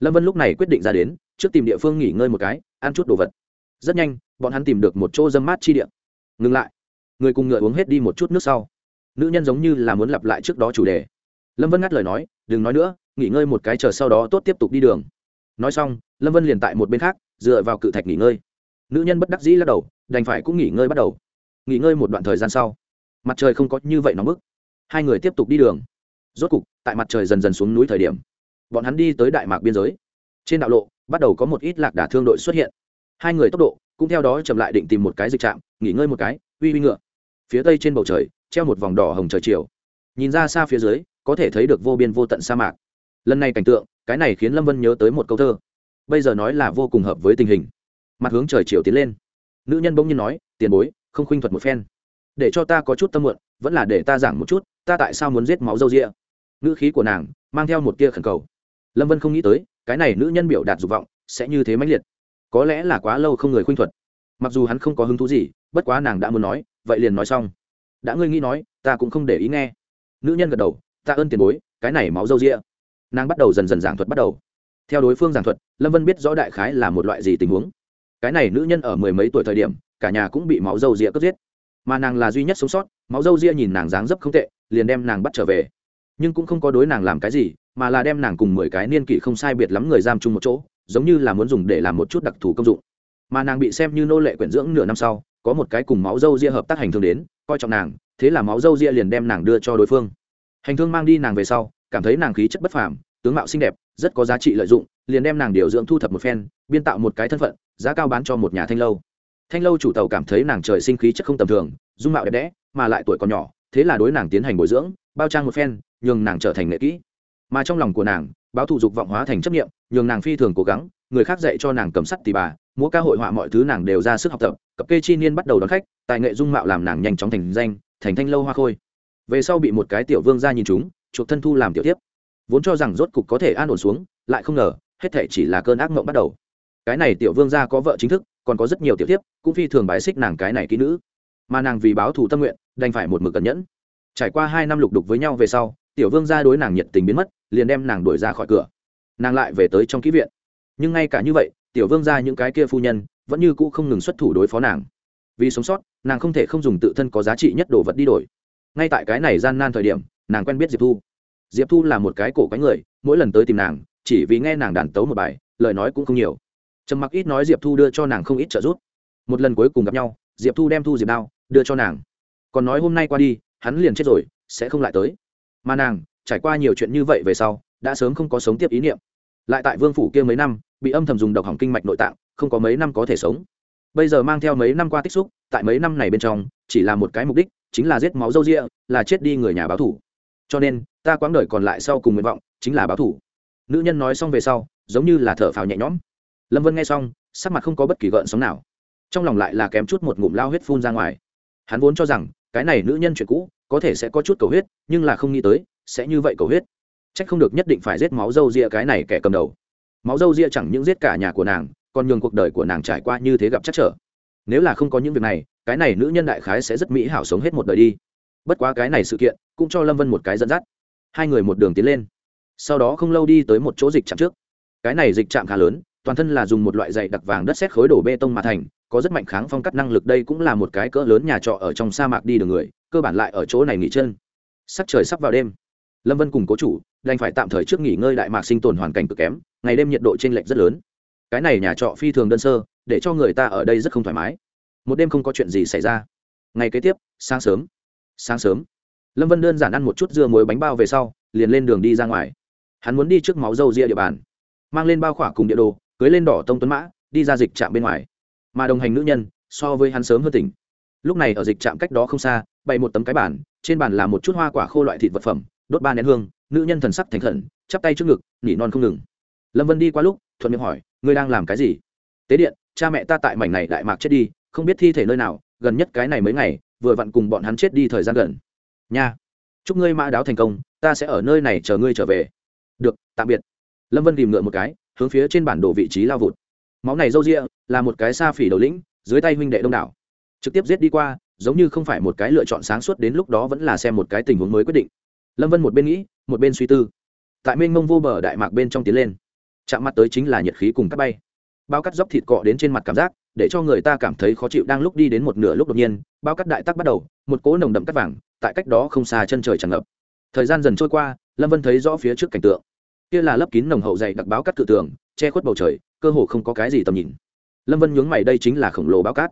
Lâm vân lúc này quyết định ra đến, trước tìm địa phương nghỉ ngơi một cái, ăn chút đồ vật. Rất nhanh, bọn hắn tìm được một chỗ dâm mát chi điện ngừng lại. Người cùng ngựa uống hết đi một chút nước sau. Nữ nhân giống như là muốn lặp lại trước đó chủ đề. Lâm vân ngắt lời nói, đừng nói nữa, nghỉ ngơi một cái chờ sau đó tốt tiếp tục đi đường. Nói xong, lâm vân liền tại một bên khác, dựa vào cự thạch nghỉ ngơi. Nữ nhân bất đắc dĩ lắc đầu, đành phải cũng nghỉ ngơi bắt đầu. Nghỉ ngơi một đoạn thời gian sau. Mặt trời không có như vậy nóng bức. Hai người tiếp tục đi đường rốt cục, tại mặt trời dần dần xuống núi thời điểm, bọn hắn đi tới đại mạc biên giới. Trên đạo lộ, bắt đầu có một ít lạc đà thương đội xuất hiện. Hai người tốc độ cũng theo đó chậm lại định tìm một cái dịch trạm, nghỉ ngơi một cái, uy uy ngựa. Phía tây trên bầu trời, treo một vòng đỏ hồng trời chiều. Nhìn ra xa phía dưới, có thể thấy được vô biên vô tận sa mạc. Lần này cảnh tượng, cái này khiến lâm vân nhớ tới một câu thơ. Bây giờ nói là vô cùng hợp với tình hình. Mặt hướng trời chiều tiến lên. Nữ nhân bỗng nhiên nói, tiền bối, không khuynh thuật một phen. Để cho ta có chút tâm muộn, vẫn là để ta giảng một chút, ta tại sao muốn giết máu dâu rịa ngữ khí của nàng mang theo một tia khẩn cầu. Lâm vân không nghĩ tới, cái này nữ nhân biểu đạt dục vọng sẽ như thế mãnh liệt. Có lẽ là quá lâu không người khuynh thuật. Mặc dù hắn không có hứng thú gì, bất quá nàng đã muốn nói, vậy liền nói xong. Đã ngươi nghĩ nói, ta cũng không để ý nghe. Nữ nhân gật đầu, ta ơn tiền bối, cái này máu dâu rịa nàng bắt đầu dần dần giảng thuật bắt đầu. Theo đối phương giảng thuật, lâm vân biết rõ đại khái là một loại gì tình huống. Cái này nữ nhân ở mười mấy tuổi thời điểm, cả nhà cũng bị máu dâu rịa cướp giết. Mà nàng là duy nhất sống sót, máu dâu ria nhìn nàng dáng dấp không tệ, liền đem nàng bắt trở về nhưng cũng không có đối nàng làm cái gì, mà là đem nàng cùng mười cái niên kỷ không sai biệt lắm người giam chung một chỗ, giống như là muốn dùng để làm một chút đặc thù công dụng. Mà nàng bị xem như nô lệ quyển dưỡng nửa năm sau, có một cái cùng máu dâu ria hợp tác hành thương đến, coi trọng nàng, thế là máu dâu ria liền đem nàng đưa cho đối phương. Hành thương mang đi nàng về sau, cảm thấy nàng khí chất bất phàm, tướng mạo xinh đẹp, rất có giá trị lợi dụng, liền đem nàng điều dưỡng thu thập một phen, biên tạo một cái thân phận, giá cao bán cho một nhà thanh lâu. Thanh lâu chủ tàu cảm thấy nàng trời sinh khí chất không tầm thường, dung mạo đẹp đẽ, mà lại tuổi còn nhỏ, thế là đối nàng tiến hành bồi dưỡng, bao trang một phen nhường nàng trở thành nghệ kỹ. Mà trong lòng của nàng, báo thù dục vọng hóa thành chấp nghiệm nhường nàng phi thường cố gắng, người khác dạy cho nàng cầm sắt tì bà, múa ca hội họa mọi thứ nàng đều ra sức học tập, cặp kê chi niên bắt đầu đón khách, tài nghệ dung mạo làm nàng nhanh chóng thành danh, thành thanh lâu hoa khôi. Về sau bị một cái tiểu vương ra nhìn chúng, chuộc thân thu làm tiểu tiếp vốn cho rằng rốt cục có thể an ổn xuống, lại không ngờ, hết thể chỉ là cơn ác mộng bắt đầu. Cái này tiểu vương gia có vợ chính thức, còn có rất nhiều tiểu tiếp cũng phi thường bái xích nàng cái này kỹ nữ. Mà nàng vì báo thù tâm nguyện, đành phải một mực cẩn nhẫn. Trải qua hai năm lục đục với nhau về sau tiểu vương ra đối nàng nhiệt tình biến mất, liền đem nàng đuổi ra khỏi cửa. Nàng lại về tới trong ký viện. Nhưng ngay cả như vậy, tiểu vương ra những cái kia phu nhân, vẫn như cũ không ngừng xuất thủ đối phó nàng. Vì sống sót, nàng không thể không dùng tự thân có giá trị nhất đồ vật đi đổi. Ngay tại cái này gian nan thời điểm, nàng quen biết diệp thu. Diệp thu là một cái cổ quái người, mỗi lần tới tìm nàng, chỉ vì nghe nàng đàn tấu một bài, lời nói cũng không nhiều. Trầm mặc ít nói diệp thu đưa cho nàng không ít trợ giúp. Một lần cuối cùng gặp nhau, diệp thu đem thu diệp đao đưa cho nàng. Còn nói hôm nay qua đi, hắn liền chết rồi, sẽ không lại tới mà nàng, trải qua nhiều chuyện như vậy về sau, đã sớm không có sống tiếp ý niệm. Lại tại vương phủ kia mấy năm, bị âm thầm dùng độc hỏng kinh mạch nội tạng, không có mấy năm có thể sống. Bây giờ mang theo mấy năm qua tích xúc, tại mấy năm này bên trong, chỉ là một cái mục đích, chính là giết máu dâu rịa, là chết đi người nhà báo thủ. Cho nên, ta quãng đời còn lại sau cùng nguyện vọng, chính là báo thủ. Nữ nhân nói xong về sau, giống như là thở phào nhẹ nhõm. Lâm vân nghe xong, sắc mặt không có bất kỳ gợn sóng nào. Trong lòng lại là kém chút một ngụm lao huyết phun ra ngoài. Hắn vốn cho rằng, cái này nữ nhân chuyện cũ có thể sẽ có chút cầu huyết, nhưng là không nghĩ tới, sẽ như vậy cầu huyết. C h ắ c không được nhất định phải giết máu dâu ria cái này kẻ cầm đầu. Máu dâu ria chẳng những giết cả nhà của nàng, còn nhường cuộc đời của nàng trải qua như thế gặp chắc trở. Nếu là không có những việc này, cái này nữ nhân đại khái sẽ rất mỹ hảo sống hết một đời đi. Bất quá cái này sự kiện, cũng cho lâm vân một cái dẫn dắt. Hai người một đường tiến lên. Sau đó không lâu đi tới một chỗ dịch chạm trước. Cái này dịch chạm khá lớn, toàn thân là dùng một loại dày đặc vàng đất xét khối đổ bê tông mà thành, có rất mạnh kháng phong cắt năng lực, đây cũng là một cái cỡ lớn nhà trọ ở trong sa mạc đi đường người cơ bản lại ở chỗ này nghỉ chân. Sắc trời sắp vào đêm. Lâm vân cùng cố chủ đành phải tạm thời trước nghỉ ngơi đại mạc sinh tồn hoàn cảnh cực kém, ngày đêm nhiệt độ t r ê n lệch rất lớn. Cái này nhà trọ phi thường đơn sơ, để cho người ta ở đây rất không thoải mái. Một đêm không có chuyện gì xảy ra. Ngày kế tiếp, sáng sớm. Sáng sớm, lâm vân đơn giản ăn một chút dưa muối bánh bao về sau, liền lên đường đi ra ngoài. Hắn muốn đi trước máu dâu ria địa bàn. Mang lên bao khỏa cùng địa đồ, cưới lên đỏ tông tuấn mã, đi ra dịch trạm bên ngoài. Mà đồng hành nữ nhân, so với hắn sớm hơn tỉnh lúc này ở dịch trạm cách đó không xa, bày một tấm cái bàn, trên bàn là một chút hoa quả khô loại thịt vật phẩm, đốt ba nén hương, nữ nhân thần sắc thành khẩn, chắp tay trước ngực, nỉ non không ngừng. Lâm vân đi qua lúc, thuận miệng hỏi, ngươi đang làm cái gì? Tế điện, cha mẹ ta tại mảnh này đại mạc chết đi, không biết thi thể nơi nào, gần nhất cái này mấy ngày, vừa vặn cùng bọn hắn chết đi thời gian gần. Nha, chúc ngươi mã đáo thành công, ta sẽ ở nơi này chờ ngươi trở về. Được, tạm biệt. Lâm vân tìm ngựa một cái, hướng phía trên bản đồ vị trí lao vụt. Máu này râu ria, là một cái xa phỉ đầu lĩnh, dưới tay huynh đệ đông đảo trực tiếp giết đi qua, giống như không phải một cái lựa chọn sáng suốt đến lúc đó vẫn là xem một cái tình huống mới quyết định. Lâm vân một bên nghĩ, một bên suy tư. Tại mênh mông vô bờ đại mạc bên trong tiến lên. Chạm mặt tới chính là nhiệt khí cùng cắt bay. Bao cắt dốc thịt cọ đến trên mặt cảm giác, để cho người ta cảm thấy khó chịu đang lúc đi đến một nửa lúc đột nhiên, bao cắt đại tắc bắt đầu, một cỗ nồng đậm cắt vàng, tại cách đó không xa chân trời tràn ngập. Thời gian dần trôi qua, lâm vân thấy rõ phía trước cảnh tượng. Kia là lấp kín nồng hậu dày đặc báo cắt cự tường, che khuất bầu trời, cơ hồ không có cái gì tầm nhìn. Lâm vân nhướng mày, đây chính là khổng lồ bao cát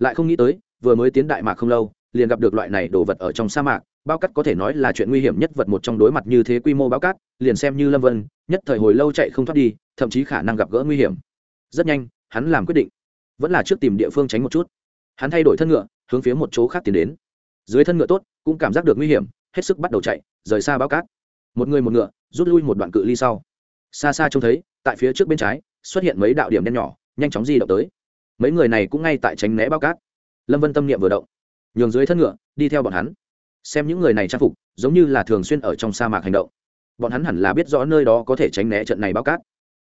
lại không nghĩ tới, vừa mới tiến đại mạc không lâu, liền gặp được loại này đồ vật ở trong sa mạc, bao cát có thể nói là chuyện nguy hiểm nhất vật một trong đối mặt như thế quy mô bao cát, liền xem như lâm vân, nhất thời hồi lâu chạy không thoát đi, thậm chí khả năng gặp gỡ nguy hiểm. Rất nhanh, hắn làm quyết định, vẫn là trước tìm địa phương tránh một chút. Hắn thay đổi thân ngựa, hướng phía một chỗ khác tiến đến. Dưới thân ngựa tốt, cũng cảm giác được nguy hiểm, hết sức bắt đầu chạy, rời xa bao cát. Một người một ngựa, rút lui một đoạn cự ly sau. Xa xa trông thấy, tại phía trước bên trái, xuất hiện mấy đạo điểm đen nhỏ, nhanh chóng di động tới mấy người này cũng ngay tại tránh né bao cát. Lâm vân tâm niệm vừa động, nhường dưới thân ngựa, đi theo bọn hắn. Xem những người này trang phục, giống như là thường xuyên ở trong sa mạc hành động. Bọn hắn hẳn là biết rõ nơi đó có thể tránh né trận này bao cát.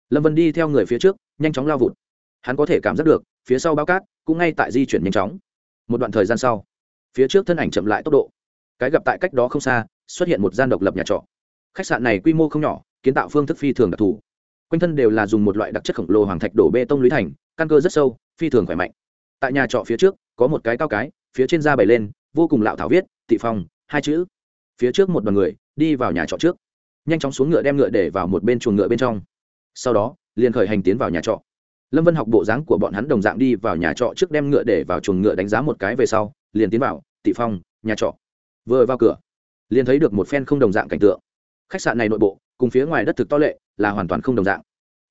Lâm vân đi theo người phía trước, nhanh chóng lao vụt. Hắn có thể cảm giác được, phía sau bao cát cũng ngay tại di chuyển nhanh chóng. Một đoạn thời gian sau, phía trước thân ảnh chậm lại tốc độ. Cái gặp tại cách đó không xa, xuất hiện một gian độc lập nhà trọ. Khách sạn này quy mô không nhỏ, kiến tạo phương thức phi thường đặc thù. Quanh thân đều là dùng một loại đặc chất khổng lồ hoàng thạch đổ bê tông lũy thành, căn cơ rất sâu phi thường khỏe mạnh. Tại nhà trọ phía trước, có một cái cao cái, phía trên da bày lên, vô cùng lạo thảo viết, tị phong, hai chữ. Phía trước một đoàn người, đi vào nhà trọ trước. Nhanh chóng xuống ngựa đem ngựa để vào một bên chuồng ngựa bên trong. Sau đó, liền khởi hành tiến vào nhà trọ. Lâm vân học bộ dáng của bọn hắn đồng dạng đi vào nhà trọ trước đem ngựa để vào chuồng ngựa đánh giá một cái về sau, liền tiến vào, tị phong, nhà trọ. Vừa vào cửa, liền thấy được một phen không đồng dạng cảnh tượng. Khách sạn này nội bộ, cùng phía ngoài đất thực to lệ, là hoàn toàn không đồng dạng.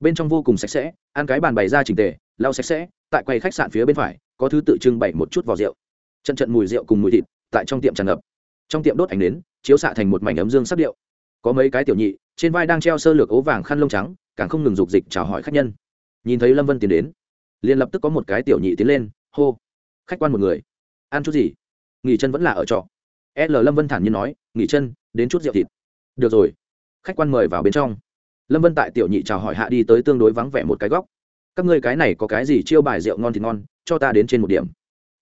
Bên trong vô cùng sạch sẽ, ăn cái bàn bày ra trình tề, lau sạch sẽ tại quầy khách sạn phía bên phải, có thứ tự trưng bày một chút vỏ rượu. Trận trận mùi rượu cùng mùi thịt, tại trong tiệm tràn ngập. Trong tiệm đốt ánh nến, chiếu xạ thành một mảnh ấm dương sắc điệu. Có mấy cái tiểu nhị, trên vai đang treo sơ lược ố vàng khăn lông trắng, càng không ngừng dục dịch chào hỏi khách nhân. Nhìn thấy lâm vân tiến đến, liền lập tức có một cái tiểu nhị tiến lên, hô. Khách quan một người. Ăn chút gì? Nghỉ chân vẫn là ở trọ. L. Lâm vân thản nhiên nói, nghỉ chân, đến chút rượu thịt. Được rồi. Khách quan mời vào bên trong. Lâm vân tại tiểu nhị chào hỏi hạ đi tới tương đối vắng vẻ một cái góc các ngươi cái này có cái gì chiêu bài rượu ngon thì ngon, cho ta đến trên một điểm.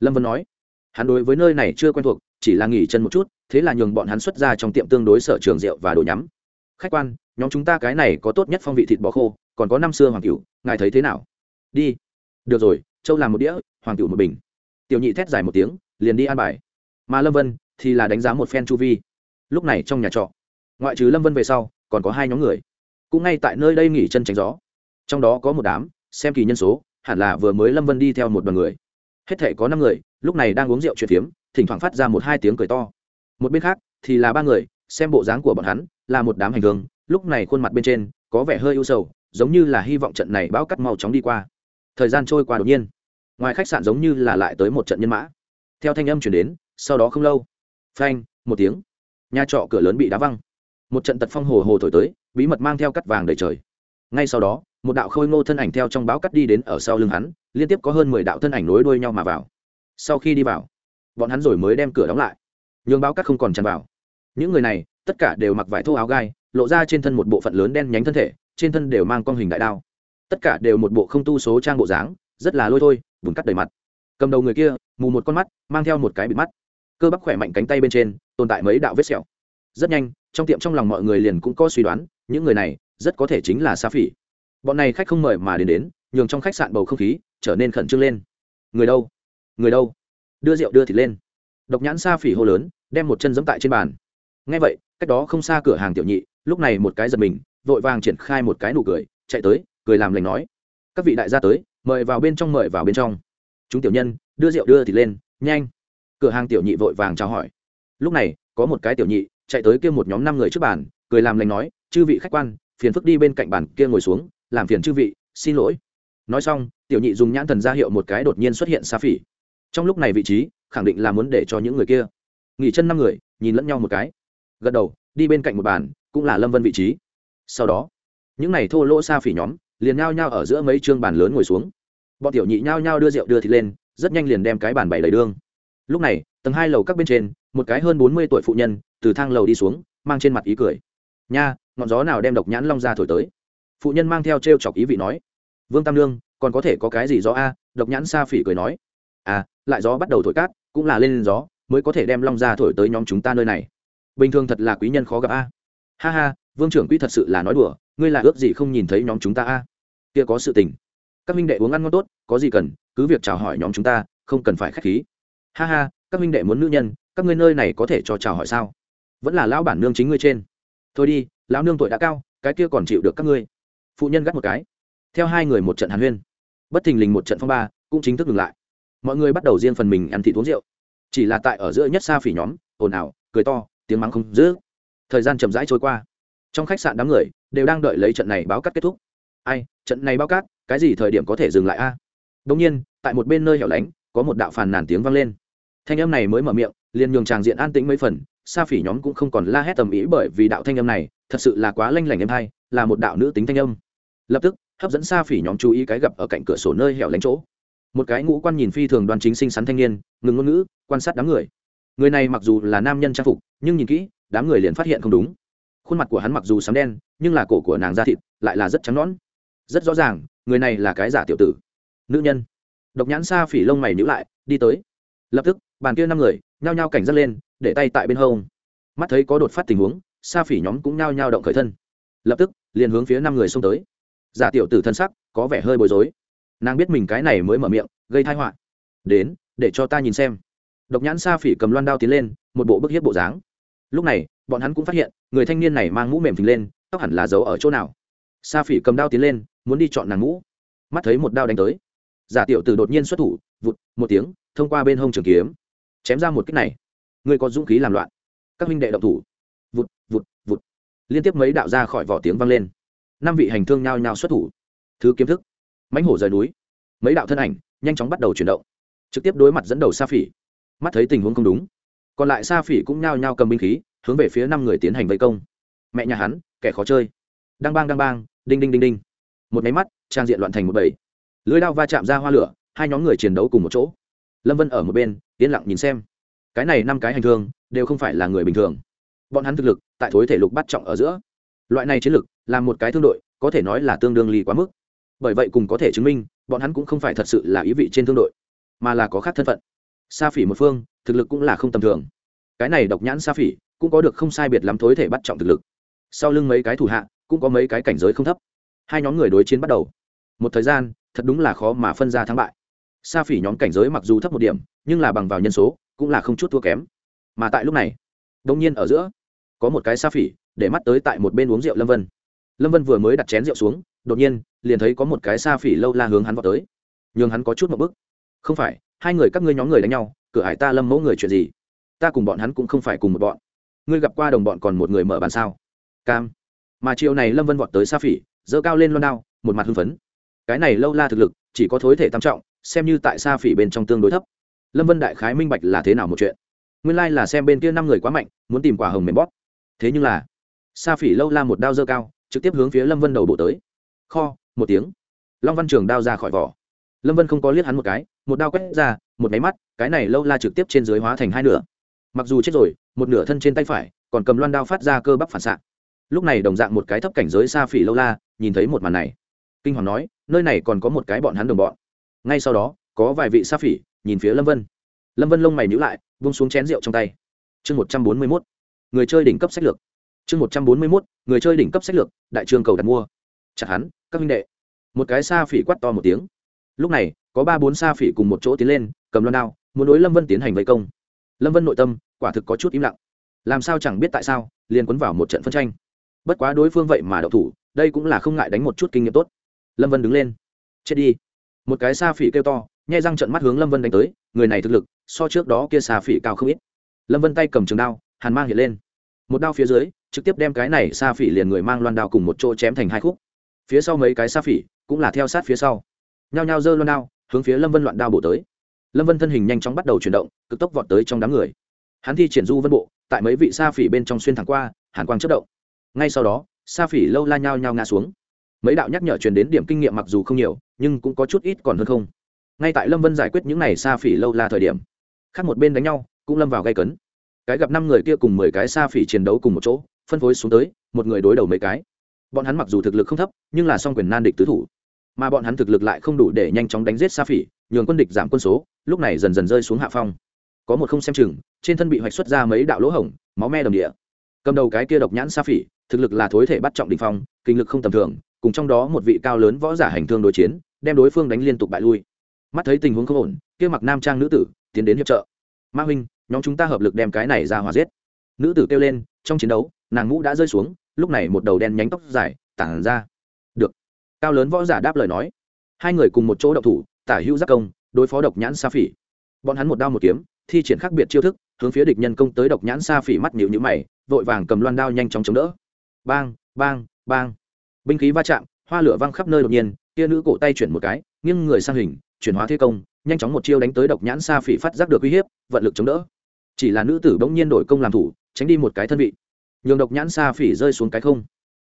Lâm vân nói. Hắn đối với nơi này chưa quen thuộc, chỉ là nghỉ chân một chút, thế là nhường bọn hắn xuất ra trong tiệm tương đối sở trường rượu và đồ nhắm. Khách quan, nhóm chúng ta cái này có tốt nhất phong vị thịt bò khô, còn có năm xưa hoàng cửu, ngài thấy thế nào? Đi. Được rồi, châu làm một đĩa, hoàng cửu một bình. Tiểu nhị thét dài một tiếng, liền đi ăn bài. Mà lâm vân thì là đánh giá một phen chu vi. Lúc này trong nhà trọ, ngoại trừ lâm vân về sau, còn có hai nhóm người. Cũng ngay tại nơi đây nghỉ chân tránh gió. Trong đó có một đám xem kỳ nhân số, hẳn là vừa mới lâm vân đi theo một đoàn người. Hết thể có năm người, lúc này đang uống rượu chuyện phiếm, thỉnh thoảng phát ra một hai tiếng cười to. Một bên khác, thì là ba người, xem bộ dáng của bọn hắn, là một đám hành hương, lúc này khuôn mặt bên trên, có vẻ hơi ưu sầu, giống như là hy vọng trận này bão cắt mau chóng đi qua. Thời gian trôi qua đột nhiên. Ngoài khách sạn giống như là lại tới một trận nhân mã. Theo thanh âm chuyển đến, sau đó không lâu. Phanh, một tiếng. Nhà trọ cửa lớn bị đá văng. Một trận tật phong hồ hồ thổi tới, bí mật mang theo cắt vàng đầy trời. Ngay sau đó một đạo khôi ngô thân ảnh theo trong báo cắt đi đến ở sau lưng hắn, liên tiếp có hơn mười đạo thân ảnh nối đuôi nhau mà vào. Sau khi đi vào, bọn hắn rồi mới đem cửa đóng lại. Nhường báo cắt không còn tràn vào. Những người này, tất cả đều mặc vải thô áo gai, lộ ra trên thân một bộ phận lớn đen nhánh thân thể, trên thân đều mang con hình đại đao. Tất cả đều một bộ không tu số trang bộ dáng, rất là lôi thôi, bùn cắt đầy mặt. Cầm đầu người kia, mù một con mắt, mang theo một cái bịt mắt. Cơ bắp khỏe mạnh cánh tay bên trên, tồn tại mấy đạo vết sẹo. Rất nhanh, trong tiệm trong lòng mọi người liền cũng có suy đoán, những người này rất có thể chính là sa phỉ bọn này khách không mời mà đến đến, nhường trong khách sạn bầu không khí trở nên khẩn trương lên. Người đâu? Người đâu? Đưa rượu đưa thịt lên. Độc nhãn sa phỉ hô lớn, đem một chân giẫm tại trên bàn. Ngay vậy, cách đó không xa cửa hàng tiểu nhị, lúc này một cái giật mình, vội vàng triển khai một cái nụ cười, chạy tới, cười làm lành nói, các vị đại gia tới, mời vào bên trong, mời vào bên trong. Chúng tiểu nhân, đưa rượu đưa thịt lên, nhanh. Cửa hàng tiểu nhị vội vàng chào hỏi. Lúc này, có một cái tiểu nhị chạy tới kia một nhóm năm người trước bàn, cười làm lành nói, chư vị khách quan, phiền phức đi bên cạnh bàn kia ngồi xuống làm phiền chư vị, xin lỗi. Nói xong, tiểu nhị dùng nhãn thần ra hiệu một cái đột nhiên xuất hiện xa phỉ. Trong lúc này vị trí, khẳng định là muốn để cho những người kia. Nghỉ chân năm người, nhìn lẫn nhau một cái. Gật đầu, đi bên cạnh một bàn, cũng là lâm vân vị trí. Sau đó, những n à y thô lỗ xa phỉ nhóm, liền nhao nhao ở giữa mấy chương bàn lớn ngồi xuống. Bọn tiểu nhị nhao nhao đưa rượu đưa thịt lên, rất nhanh liền đem cái bàn bày đầy đương lúc này, tầng hai lầu các bên trên, một cái hơn bốn mươi tuổi phụ nhân, từ thang lầu đi xuống, mang trên mặt ý cười. Nha, ngọn gió nào đem độc nhãn long ra thổi tới? Phụ nhân mang theo t r e o chọc ý vị nói, vương tam lương còn có thể có cái gì gió a? Độc nhãn sa phỉ cười nói à lại gió bắt đầu thổi cát, cũng là lên gió, mới có thể đem long ra thổi tới nhóm chúng ta nơi này. Bình thường thật là quý nhân khó gặp a. Ha ha, vương trưởng quý thật sự là nói đùa, ngươi là ước gì không nhìn thấy nhóm chúng ta a? Kia có sự tình. Các minh đệ uống ăn ngon tốt, có gì cần, cứ việc chào hỏi nhóm chúng ta, không cần phải k h á c h khí. Ha ha, các minh đệ muốn nữ nhân, các ngươi nơi này có thể cho chào hỏi sao? Vẫn là lão bản nương chính ngươi trên. Thôi đi, lão nương tuổi đã cao, cái kia còn chịu được các ngươi phụ nhân gắt một cái. Theo hai người một trận hàn huyên. Bất thình lình một trận phong ba, cũng chính thức ngừng lại. Mọi người bắt đầu riêng phần mình ăn thịt uống rượu. Chỉ là tại ở giữa nhất xa phỉ nhóm, ồn ào, cười to, tiếng mắng không giữ thời gian chậm rãi trôi qua. Trong khách sạn đám người đều đang đợi lấy trận này báo cắt kết thúc. Ai, trận này báo cát cái gì thời điểm có thể dừng lại a? À? đông nhiên, tại một bên nơi hẻo lánh, có một đạo phàn nàn tiếng vang lên. Thanh âm này mới mở miệng, liền nhường tràng diện an tĩnh mấy phần sa phỉ nhóm cũng không còn la hét tầm ý bởi vì đạo thanh âm này thật sự là quá lanh lảnh em hay, là một đạo nữ tính thanh âm lập tức, hấp dẫn sa phỉ nhóm chú ý cái gặp ở cạnh cửa sổ nơi hẻo lánh chỗ. Một cái ngũ quan nhìn phi thường đoan chính xinh xắn thanh niên, ngừng ngôn ngữ, quan sát đám người. Người này mặc dù là nam nhân trang phục, nhưng nhìn kỹ, đám người liền phát hiện không đúng. Khuôn mặt của hắn mặc dù sắm đen, nhưng là cổ của nàng da thịt lại là rất trắng nõn. Rất rõ ràng, người này là cái giả tiểu tử. Nữ nhân. Độc nhãn sa phỉ lông mày nhữ lại, đi tới. Lập tức, bàn kia năm người, nhao nhao cảnh giác lên, để tay tại bên hông. Mắt thấy có đột phát tình huống, sa phỉ nhóm cũng nhao nhao động khởi thân. Lập tức, liền hướng phía năm người xông tới giả tiểu tử thân sắc, có vẻ hơi bối rối. Nàng biết mình cái này mới mở miệng, gây thai họa. Đến, để cho ta nhìn xem. Độc nhãn sa phỉ cầm loan đao tiến lên, một bộ bức hiếp bộ dáng. Lúc này, bọn hắn cũng phát hiện, người thanh niên này mang mũ mềm phình lên, tóc hẳn là giấu ở chỗ nào. Sa phỉ cầm đao tiến lên, muốn đi chọn nàng mũ. Mắt thấy một đao đánh tới. Giả tiểu tử đột nhiên xuất thủ, vụt, một tiếng, thông qua bên hông trường kiếm. Chém ra một cách này. Ngươi có dũng khí làm loạn. Các huynh đệ động thủ. Vụt vụt vụt. Liên tiếp mấy đạo ra khỏi vỏ tiếng vang lên năm vị hành thương nhao nhao xuất thủ. Thứ kiếm thức. Mãnh hổ rời núi. Mấy đạo thân ảnh nhanh chóng bắt đầu chuyển động. Trực tiếp đối mặt dẫn đầu sa phỉ. Mắt thấy tình huống không đúng. Còn lại sa phỉ cũng nhao nhao cầm binh khí, hướng về phía năm người tiến hành vây công. Mẹ nhà hắn, kẻ khó chơi. Đang bang đang bang, đinh đinh đinh đinh. Một máy mắt, trang diện loạn thành một bầy. Lưới đao va chạm ra hoa lửa, hai nhóm người chiến đấu cùng một chỗ. Lâm vân ở một bên, yên lặng nhìn xem. Cái này năm cái hành thương, đều không phải là người bình thường. Bọn hắn thực lực, tại thối thể lục bắt trọng ở giữa. Loại này chiến lực là một cái thương đội, có thể nói là tương đương ly quá mức. Bởi vậy cùng có thể chứng minh, bọn hắn cũng không phải thật sự là ý vị trên thương đội, mà là có khác thân phận. Sa phỉ một phương, thực lực cũng là không tầm thường. Cái này độc nhãn sa phỉ, cũng có được không sai biệt lắm thối thể bắt trọng thực lực. Sau lưng mấy cái thủ hạ, cũng có mấy cái cảnh giới không thấp. Hai nhóm người đối chiến bắt đầu. Một thời gian, thật đúng là khó mà phân ra thắng bại. Sa phỉ nhóm cảnh giới mặc dù thấp một điểm, nhưng là bằng vào nhân số, cũng là không chút thua kém. Mà tại lúc này đông nhiên ở giữa, có một cái sa phỉ, để mắt tới tại một bên uống rượu lâm vân lâm vân vừa mới đặt chén rượu xuống, đột nhiên, liền thấy có một cái xa phỉ lâu la hướng hắn vào tới. Nhường hắn có chút một bức. Không phải, hai người các ngươi nhóm người đánh nhau, cửa hải ta lâm mẫu người chuyện gì? Ta cùng bọn hắn cũng không phải cùng một bọn. Ngươi gặp qua đồng bọn còn một người mở bàn sao? Cam. Mà chiều này lâm vân vọt tới sa phỉ dơ cao lên loan đao, một mặt hưng phấn. Cái này lâu la thực lực, chỉ có thối thể tam trọng, xem như tại sa phỉ bên trong tương đối thấp. Lâm vân đại khái minh bạch là thế nào một chuyện. Nguyên lai là xem bên kia năm người quá mạnh, muốn tìm quả hồng mềm bóp. Thế nhưng là sa phỉ lâu la một đao dơ cao trực tiếp hướng phía lâm vân đầu bộ tới. Kho, một tiếng. Long văn trường đao ra khỏi vỏ. Lâm vân không có liếc hắn một cái, một đao quét ra, một máy mắt, cái này lâu la trực tiếp trên dưới hóa thành hai nửa. Mặc dù chết rồi, một nửa thân trên tay phải, còn cầm loan đao phát ra cơ bắp phản xạ. Lúc này đồng dạng một cái thấp cảnh giới xa phỉ lâu la, nhìn thấy một màn này. Kinh hoàng nói, nơi này còn có một cái bọn hắn đồng bọn. Ngay sau đó, có vài vị xa phỉ nhìn phía lâm vân. Lâm vân lông mày nhữ lại vung xuống chén rượu trong tay. Chương một trăm bốn mươi mốt. Người chơi đỉnh cấp sách lược chương một trăm bốn mươi mốt, người chơi đỉnh cấp sách lược, đại trường cầu đặt mua. Chặt hắn, các minh đệ. Một cái sa phỉ quát to một tiếng. Lúc này, có ba bốn sa phỉ cùng một chỗ tiến lên, cầm loan đao, muốn đối lâm vân tiến hành vây công. Lâm vân nội tâm, quả thực có chút im lặng. Làm sao chẳng biết tại sao, liền quấn vào một trận phân tranh. Bất quá đối phương vậy mà đậu thủ, đây cũng là không ngại đánh một chút kinh nghiệm tốt. Lâm vân đứng lên. Chết đi. Một cái sa phỉ kêu to, nhai răng trận mắt hướng lâm vân đánh tới, người này thực lực, so trước đó kia sa phỉ cao không ít. Lâm vân tay cầm trường đao, hàn mang hiện lên một đao phía dưới, trực tiếp đem cái này sa phỉ liền người mang loan đao cùng một chỗ chém thành hai khúc. Phía sau mấy cái sa phỉ cũng là theo sát phía sau. Nhao nhao giơ loan đao, hướng phía lâm vân loạn đao bổ tới. Lâm vân thân hình nhanh chóng bắt đầu chuyển động, cực tốc vọt tới trong đám người. Hắn thi triển du vân bộ, tại mấy vị sa phỉ bên trong xuyên thẳng qua, hàn quang chất động. Ngay sau đó, sa phỉ lâu la nhao nhao ngã xuống. Mấy đạo nhắc nhở truyền đến điểm kinh nghiệm mặc dù không nhiều, nhưng cũng có chút ít còn hơn không. Ngay tại lâm vân giải quyết những n à y sa phỉ lâu la thời điểm, khác một bên đánh nhau, cũng lâm vào gây cấn cái gặp năm người kia cùng mười cái sa phỉ chiến đấu cùng một chỗ, phân phối xuống tới, một người đối đầu mấy cái. Bọn hắn mặc dù thực lực không thấp, nhưng là song quyền nan địch tứ thủ. Mà bọn hắn thực lực lại không đủ để nhanh chóng đánh giết sa phỉ, nhường quân địch giảm quân số, lúc này dần dần rơi xuống hạ phong. Có một không xem chừng, trên thân bị hoạch xuất ra mấy đạo lỗ hổng, máu me đồng địa. Cầm đầu cái kia độc nhãn sa phỉ, thực lực là thối thể bắt trọng đình phong, kinh lực không tầm thường, cùng trong đó một vị cao lớn võ giả hành thương đối chiến, đem đối phương đánh liên tục bại lui. Mắt thấy tình huống không ổn, kia mặc nam trang nữ tử, tiến đến hiệp trợ. Ma huynh nhóm chúng ta hợp lực đem cái này ra hòa giết. Nữ tử kêu lên, trong chiến đấu, nàng mũ đã rơi xuống, lúc này một đầu đen nhánh tóc dài tản ra. Được. Cao lớn võ giả đáp lời nói. Hai người cùng một chỗ đậu thủ, tả hữu giác công, đối phó độc nhãn sa phỉ. Bọn hắn một đao một kiếm, thi triển khác biệt chiêu thức, hướng phía địch nhân công tới độc nhãn sa phỉ mắt nhịu nhữ mày, vội vàng cầm loan đao nhanh chóng chống đỡ. Bang bang bang. Binh khí va chạm, hoa lửa văng khắp nơi đột nhiên, kia nữ cổ tay chuyển một cái, nghiêng người sang hình, chuyển hóa thế công, nhanh chóng một chiêu đánh tới độc nhãn sa phỉ phát giác được uy hiếp, vận lực chống đỡ chỉ là nữ tử bỗng nhiên đổi công làm thủ, tránh đi một cái thân vị. Nhường độc nhãn sa phỉ rơi xuống cái không.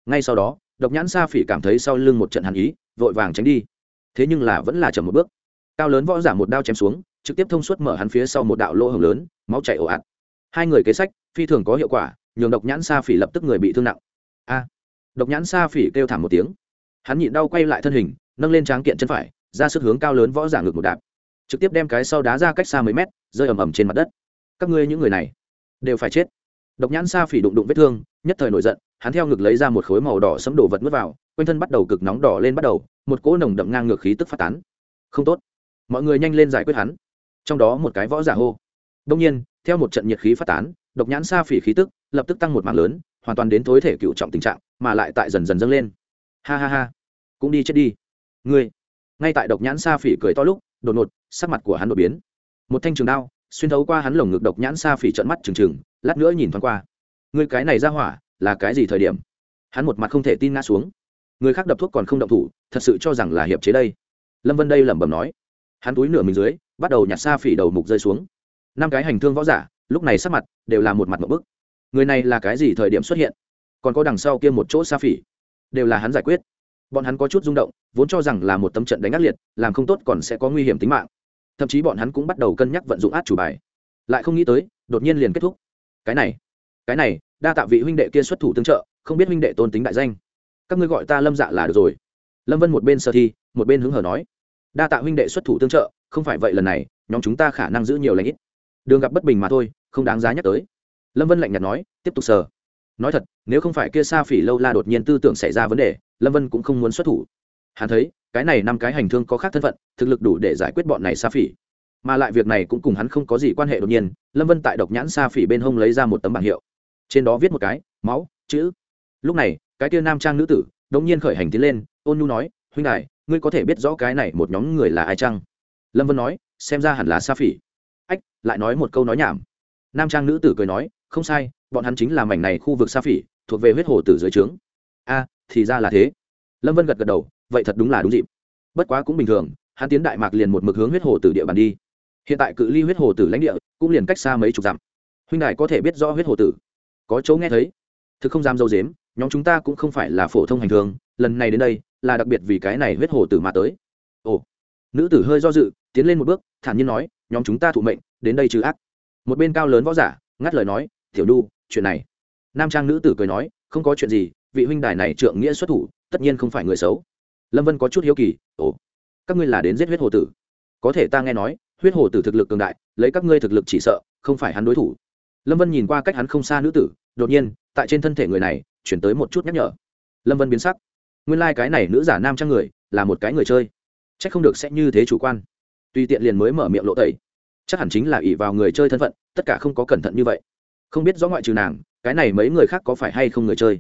Ngay sau đó, độc nhãn sa phỉ cảm thấy sau lưng một trận hàn ý, vội vàng tránh đi. Thế nhưng là vẫn là chậm một bước. Cao lớn võ giả một đao chém xuống, trực tiếp thông suốt mở hắn phía sau một đạo lỗ hồng lớn, máu chảy ồ ạt. Hai người kế sách, phi thường có hiệu quả, nhường độc nhãn sa phỉ lập tức người bị thương nặng. A! Độc nhãn sa phỉ kêu thảm một tiếng. Hắn nhịn đau quay lại thân hình, nâng lên tráng kiện chân phải, ra sức hướng cao lớn võ giả ngược một đạp. Trực tiếp đem cái sau đá ra cách xa mấy mét, rơi ầm ầm trên mặt đất các ngươi những người này đều phải chết. Độc nhãn sa phỉ đụng đụng vết thương, nhất thời nổi giận, hắn theo ngực lấy ra một khối màu đỏ sấm đổ vật n vào, quanh thân bắt đầu cực nóng đỏ lên bắt đầu, một cỗ nồng đậm ngang ngược khí tức phát tán. Không tốt. Mọi người nhanh lên giải quyết hắn. Trong đó một cái võ giả hô. Đông nhiên, theo một trận nhiệt khí phát tán, độc nhãn sa phỉ khí tức lập tức tăng một mạng lớn, hoàn toàn đến tối thể cựu trọng tình trạng, mà lại tại dần dần dâng lên. Ha ha ha. Cũng đi chết đi. Ngươi. Ngay tại độc nhãn sa phỉ cười to lúc, đột ngột, sắc mặt của hắn đột biến. Một thanh trường đao xuyên thấu qua hắn lồng ngực độc nhãn xa phỉ trận mắt trừng trừng, lát nữa nhìn thoáng qua. Người cái này ra hỏa, là cái gì thời điểm? Hắn một mặt không thể tin ngã xuống. Người khác đập thuốc còn không động thủ, thật sự cho rằng là hiệp chế đây. Lâm vân đây lẩm bẩm nói. Hắn túi nửa mình dưới, bắt đầu nhặt xa phỉ đầu mục rơi xuống. Năm cái hành thương võ giả, lúc này sắc mặt đều là một mặt một bức. Người này là cái gì thời điểm xuất hiện? Còn có đằng sau kia một chỗ xa phỉ. Đều là hắn giải quyết. Bọn hắn có chút rung động, vốn cho rằng là một tấm trận đánh ác liệt, làm không tốt còn sẽ có nguy hiểm tính mạng thậm chí bọn hắn cũng bắt đầu cân nhắc vận dụng át chủ bài. Lại không nghĩ tới, đột nhiên liền kết thúc. Cái này cái này, đa tạ vị huynh đệ kia xuất thủ tương trợ, không biết huynh đệ tôn tính đại danh. Các ngươi gọi ta lâm dạ là được rồi. Lâm vân một bên sơ thi, một bên hứng hở nói. Đa tạ huynh đệ xuất thủ tương trợ, không phải vậy lần này, nhóm chúng ta khả năng giữ nhiều lãnh ít. Đường gặp bất bình mà thôi, không đáng giá nhắc tới. Lâm vân lạnh nhạt nói, tiếp tục sờ. Nói thật, nếu không phải kia sa phỉ lâu la đột nhiên tư tưởng xảy ra vấn đề, lâm vân cũng không muốn xuất thủ. Hắn thấy cái này năm cái hành thương có khác thân phận, thực lực đủ để giải quyết bọn này sa phỉ. Mà lại việc này cũng cùng hắn không có gì quan hệ đột nhiên, lâm vân tại độc nhãn sa phỉ bên hông lấy ra một tấm bảng hiệu. Trên đó viết một cái, máu, chữ. Lúc này, cái kia nam trang nữ tử, đống nhiên khởi hành tiến lên, ôn nhu nói, huynh đại ngươi có thể biết rõ cái này một nhóm người là ai chăng? Lâm vân nói, xem ra hẳn là sa phỉ. Ách, lại nói một câu nói nhảm. Nam trang nữ tử cười nói, không sai, bọn hắn chính là mảnh này khu vực sa phỉ, thuộc về huyết hồ tử dưới trướng. A, thì ra là thế. Lâm vân gật gật đầu vậy thật đúng là đúng dịp. Bất quá cũng bình thường, hắn tiến đại mạc liền một mực hướng huyết hồ tử địa bàn đi. Hiện tại cự ly huyết hồ tử lãnh địa cũng liền cách xa mấy chục dặm. Huynh đại có thể biết rõ huyết hồ tử? Có chỗ nghe thấy. Thực không dám dâu dếm, nhóm chúng ta cũng không phải là phổ thông hành thường. lần này đến đây là đặc biệt vì cái này huyết hồ tử mà tới. Ồ. Nữ tử hơi do dự, tiến lên một bước, thản nhiên nói, nhóm chúng ta thụ mệnh, đến đây trừ ác. Một bên cao lớn võ giả, ngắt lời nói, tiểu đu chuyện này. Nam trang nữ tử cười nói, không có chuyện gì, vị huynh đài này trượng nghĩa xuất thủ, tất nhiên không phải người xấu lâm vân có chút hiếu kỳ, ồ, các ngươi là đến giết huyết hồ tử? Có thể ta nghe nói, huyết hồ tử thực lực cường đại, lấy các ngươi thực lực chỉ sợ, không phải hắn đối thủ. Lâm vân nhìn qua cách hắn không xa nữ tử, đột nhiên, tại trên thân thể người này, chuyển tới một chút nhắc nhở. Lâm vân biến sắc. Nguyên lai、like、cái này nữ giả nam trang người, là một cái người chơi. C h ắ c không được sẽ như thế chủ quan. Tùy tiện liền mới mở miệng lộ tẩy. Chắc hẳn chính là ỷ vào người chơi thân phận, tất cả không có cẩn thận như vậy. Không biết rõ ngoại trừ nàng, cái này mấy người khác có phải hay không người chơi?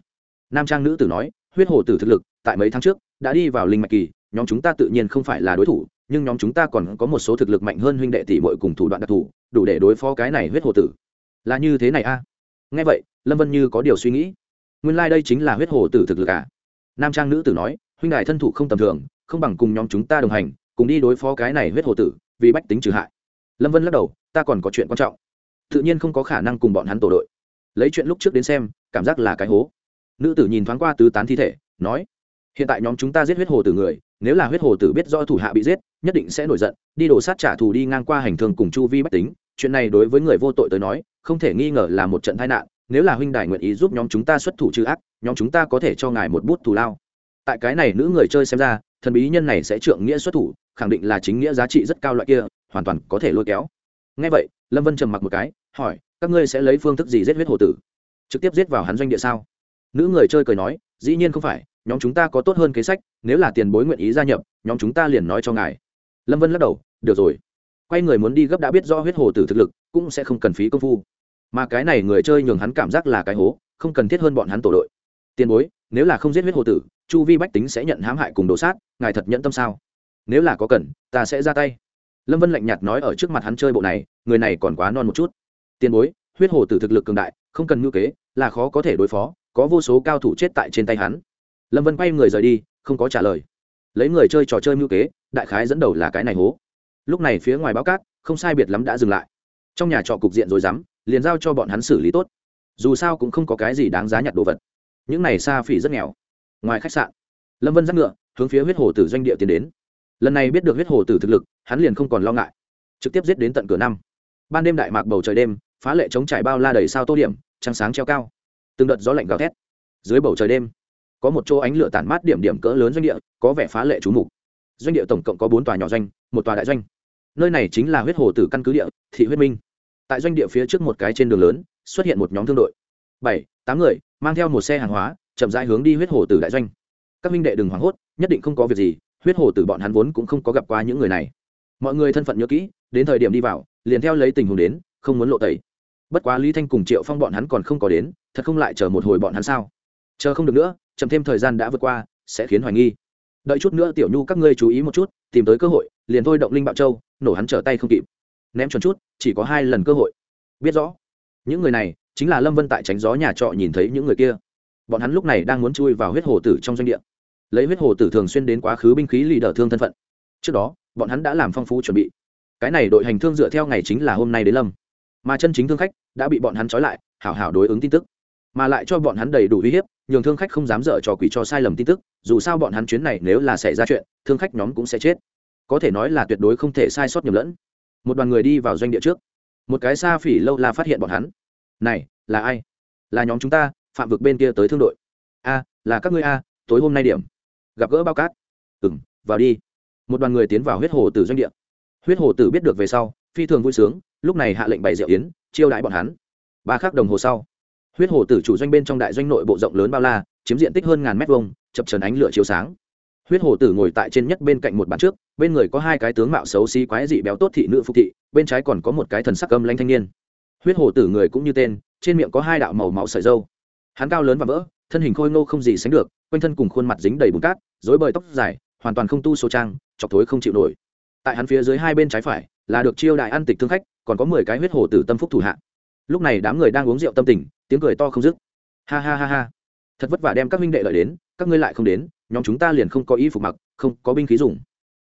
Nam trang nữ tử nói, huyết hồ tử thực lực, tại mấy tháng trước đã đi vào linh mạch kỳ, nhóm chúng ta tự nhiên không phải là đối thủ, nhưng nhóm chúng ta còn có một số thực lực mạnh hơn huynh đệ tỷ bội cùng thủ đoạn đặc thù, đủ để đối phó cái này huyết hồ tử. Là như thế này a? À? nghe vậy, lâm vân như có điều suy nghĩ. Nguyên lai、like、đây chính là huyết hồ tử thực lực à? Nam trang nữ tử nói, huynh đại thân thủ không tầm thường, không bằng cùng nhóm chúng ta đồng hành, cùng đi đối phó cái này huyết hồ tử, vì bách tính trừ hại. Lâm vân lắc đầu, ta còn có chuyện quan trọng. Tự nhiên không có khả năng cùng bọn hắn tổ đội. Lấy chuyện lúc trước đến xem, cảm giác là cái hố. Nữ tử nhìn thoáng qua tứ tán thi thể, nói hiện tại nhóm chúng ta giết huyết hồ tử người, nếu là huyết hồ tử biết do thủ hạ bị giết, nhất định sẽ nổi giận, đi đổ sát trả thù đi ngang qua hành thương cùng chu vi bách tính. Chuyện này đối với người vô tội tới nói, không thể nghi ngờ là một trận tai nạn. Nếu là huynh đài nguyện ý giúp nhóm chúng ta xuất thủ trừ ác, nhóm chúng ta có thể cho ngài một bút thù lao. Tại cái này nữ người chơi xem ra, thần bí nhân này sẽ trượng nghĩa xuất thủ, khẳng định là chính nghĩa giá trị rất cao loại kia, hoàn toàn có thể lôi kéo. Ngay vậy, lâm vân trầm mặc một cái, hỏi, các ngươi sẽ lấy phương thức gì giết huyết hồ tử? Trực tiếp giết vào hắn doanh địa sao? Nữ người chơi cười nói, dĩ nhiên không phải nhóm chúng ta có tốt hơn kế sách, nếu là tiền bối nguyện ý gia nhập, nhóm chúng ta liền nói cho ngài. Lâm vân lắc đầu, được rồi. Quay người muốn đi gấp đã biết do huyết hồ tử thực lực, cũng sẽ không cần phí công phu. Mà cái này người chơi nhường hắn cảm giác là cái hố, không cần thiết hơn bọn hắn tổ đội. Tiền bối, nếu là không giết huyết hồ tử, chu vi bách tính sẽ nhận hãm hại cùng đồ sát, ngài thật nhẫn tâm sao? Nếu là có cần, ta sẽ ra tay. Lâm vân lạnh nhạt nói ở trước mặt hắn chơi bộ này, người này còn quá non một chút. Tiền bối, huyết hồ tử thực lực cường đại, không cần ngữ kế, là khó có thể đối phó, có vô số cao thủ chết tại trên tay hắn lâm vân quay người rời đi không có trả lời lấy người chơi trò chơi mưu kế đại khái dẫn đầu là cái này hố lúc này phía ngoài báo cát không sai biệt lắm đã dừng lại trong nhà trọ cục diện rồi dám, liền giao cho bọn hắn xử lý tốt dù sao cũng không có cái gì đáng giá nhặt đồ vật những này xa phỉ rất nghèo ngoài khách sạn lâm vân dắt ngựa hướng phía huyết hồ tử doanh địa tiến đến lần này biết được huyết hồ tử thực lực hắn liền không còn lo ngại trực tiếp giết đến tận cửa năm ban đêm đại mạc bầu trời đêm phá lệ chống trải bao la đầy sao tô điểm trăng sáng treo cao từng đợt gió lạnh gào thét dưới bầu trời đêm có một chỗ ánh lửa tản mát điểm điểm cỡ lớn doanh địa, có vẻ phá lệ chú mục. Doanh địa tổng cộng có bốn tòa nhỏ doanh, một tòa đại doanh. Nơi này chính là huyết hồ tử căn cứ địa, thị huyết minh. Tại doanh địa phía trước một cái trên đường lớn, xuất hiện một nhóm thương đội. Bảy, tám người, mang theo một xe hàng hóa, chậm rãi hướng đi huyết hồ tử đại doanh. Các minh đệ đừng hoảng hốt, nhất định không có việc gì, huyết hồ tử bọn hắn vốn cũng không có gặp qua những người này. Mọi người thân phận nhớ kỹ, đến thời điểm đi vào, liền theo lấy tình huống đến, không muốn lộ tẩy. Bất quá lý thanh cùng triệu phong bọn hắn còn không có đến, thật không lại chờ một hồi bọn hắn sao? Chờ không được nữa chậm thêm thời gian đã vượt qua, sẽ khiến hoài nghi. Đợi chút nữa tiểu nhu các ngươi chú ý một chút, tìm tới cơ hội, liền thôi động linh bạo châu, nổ hắn trở tay không kịp. Ném chuẩn chút, chỉ có hai lần cơ hội. Biết rõ, những người này chính là lâm vân tại tránh gió nhà trọ nhìn thấy những người kia. Bọn hắn lúc này đang muốn chui vào huyết hồ tử trong doanh địa. Lấy huyết hồ tử thường xuyên đến quá khứ binh khí lì đỡ thương thân phận. Trước đó, bọn hắn đã làm phong phú chuẩn bị. Cái này đội hành thương dựa theo ngày chính là hôm nay đến lâm. Mà chân chính thương khách đã bị bọn hắn trói lại, hảo hảo đối ứng tin tức. Mà lại cho bọn hắn đầy đủ uy hiếp nhường thương khách không dám dở trò quỷ cho sai lầm tin tức, dù sao bọn hắn chuyến này nếu là xảy ra chuyện, thương khách nhóm cũng sẽ chết. Có thể nói là tuyệt đối không thể sai sót nhầm lẫn. Một đoàn người đi vào doanh địa trước. Một cái xa phỉ lâu la phát hiện bọn hắn. Này, là ai? Là nhóm chúng ta, phạm vực bên kia tới thương đội. A, là các ngươi a, tối hôm nay điểm. Gặp gỡ bao cát. Ừ m vào đi. Một đoàn người tiến vào huyết hồ tử doanh địa. Huyết hồ tử biết được về sau, phi thường vui sướng, lúc này hạ lệnh bày rượu yến, chiêu đãi bọn hắn. Ba khắc đồng hồ sau huyết hồ tử chủ doanh bên trong đại doanh nội bộ rộng lớn bao la, chiếm diện tích hơn ngàn mét vuông, chập trần ánh lửa chiếu sáng. Huyết hồ tử ngồi tại trên nhất bên cạnh một bàn trước, bên người có hai cái tướng mạo xấu xí quái dị béo tốt thị nữ phục thị, bên trái còn có một cái thần sắc âm lanh thanh niên. Huyết hồ tử người cũng như tên, trên miệng có hai đạo màu máu sợi dâu hắn cao lớn và vỡ, thân hình khôi ngô không gì sánh được, quanh thân cùng khuôn mặt dính đầy bùn cát dối bời tóc dài, hoàn toàn không tu số trang, chọc thối không chịu nổi. Tại hắn phía dưới hai bên trái phải, là được chiêu đại ăn tịch thương khách, còn có mười cái huyết hồ tử tâm phúc thủ hạ lúc này đám người đang uống rượu tâm tình, tiếng cười to không dứt. Ha ha ha ha. Thật vất vả đem các minh đệ lợi đến, các ngươi lại không đến, nhóm chúng ta liền không có y phục mặc, không có binh khí dùng.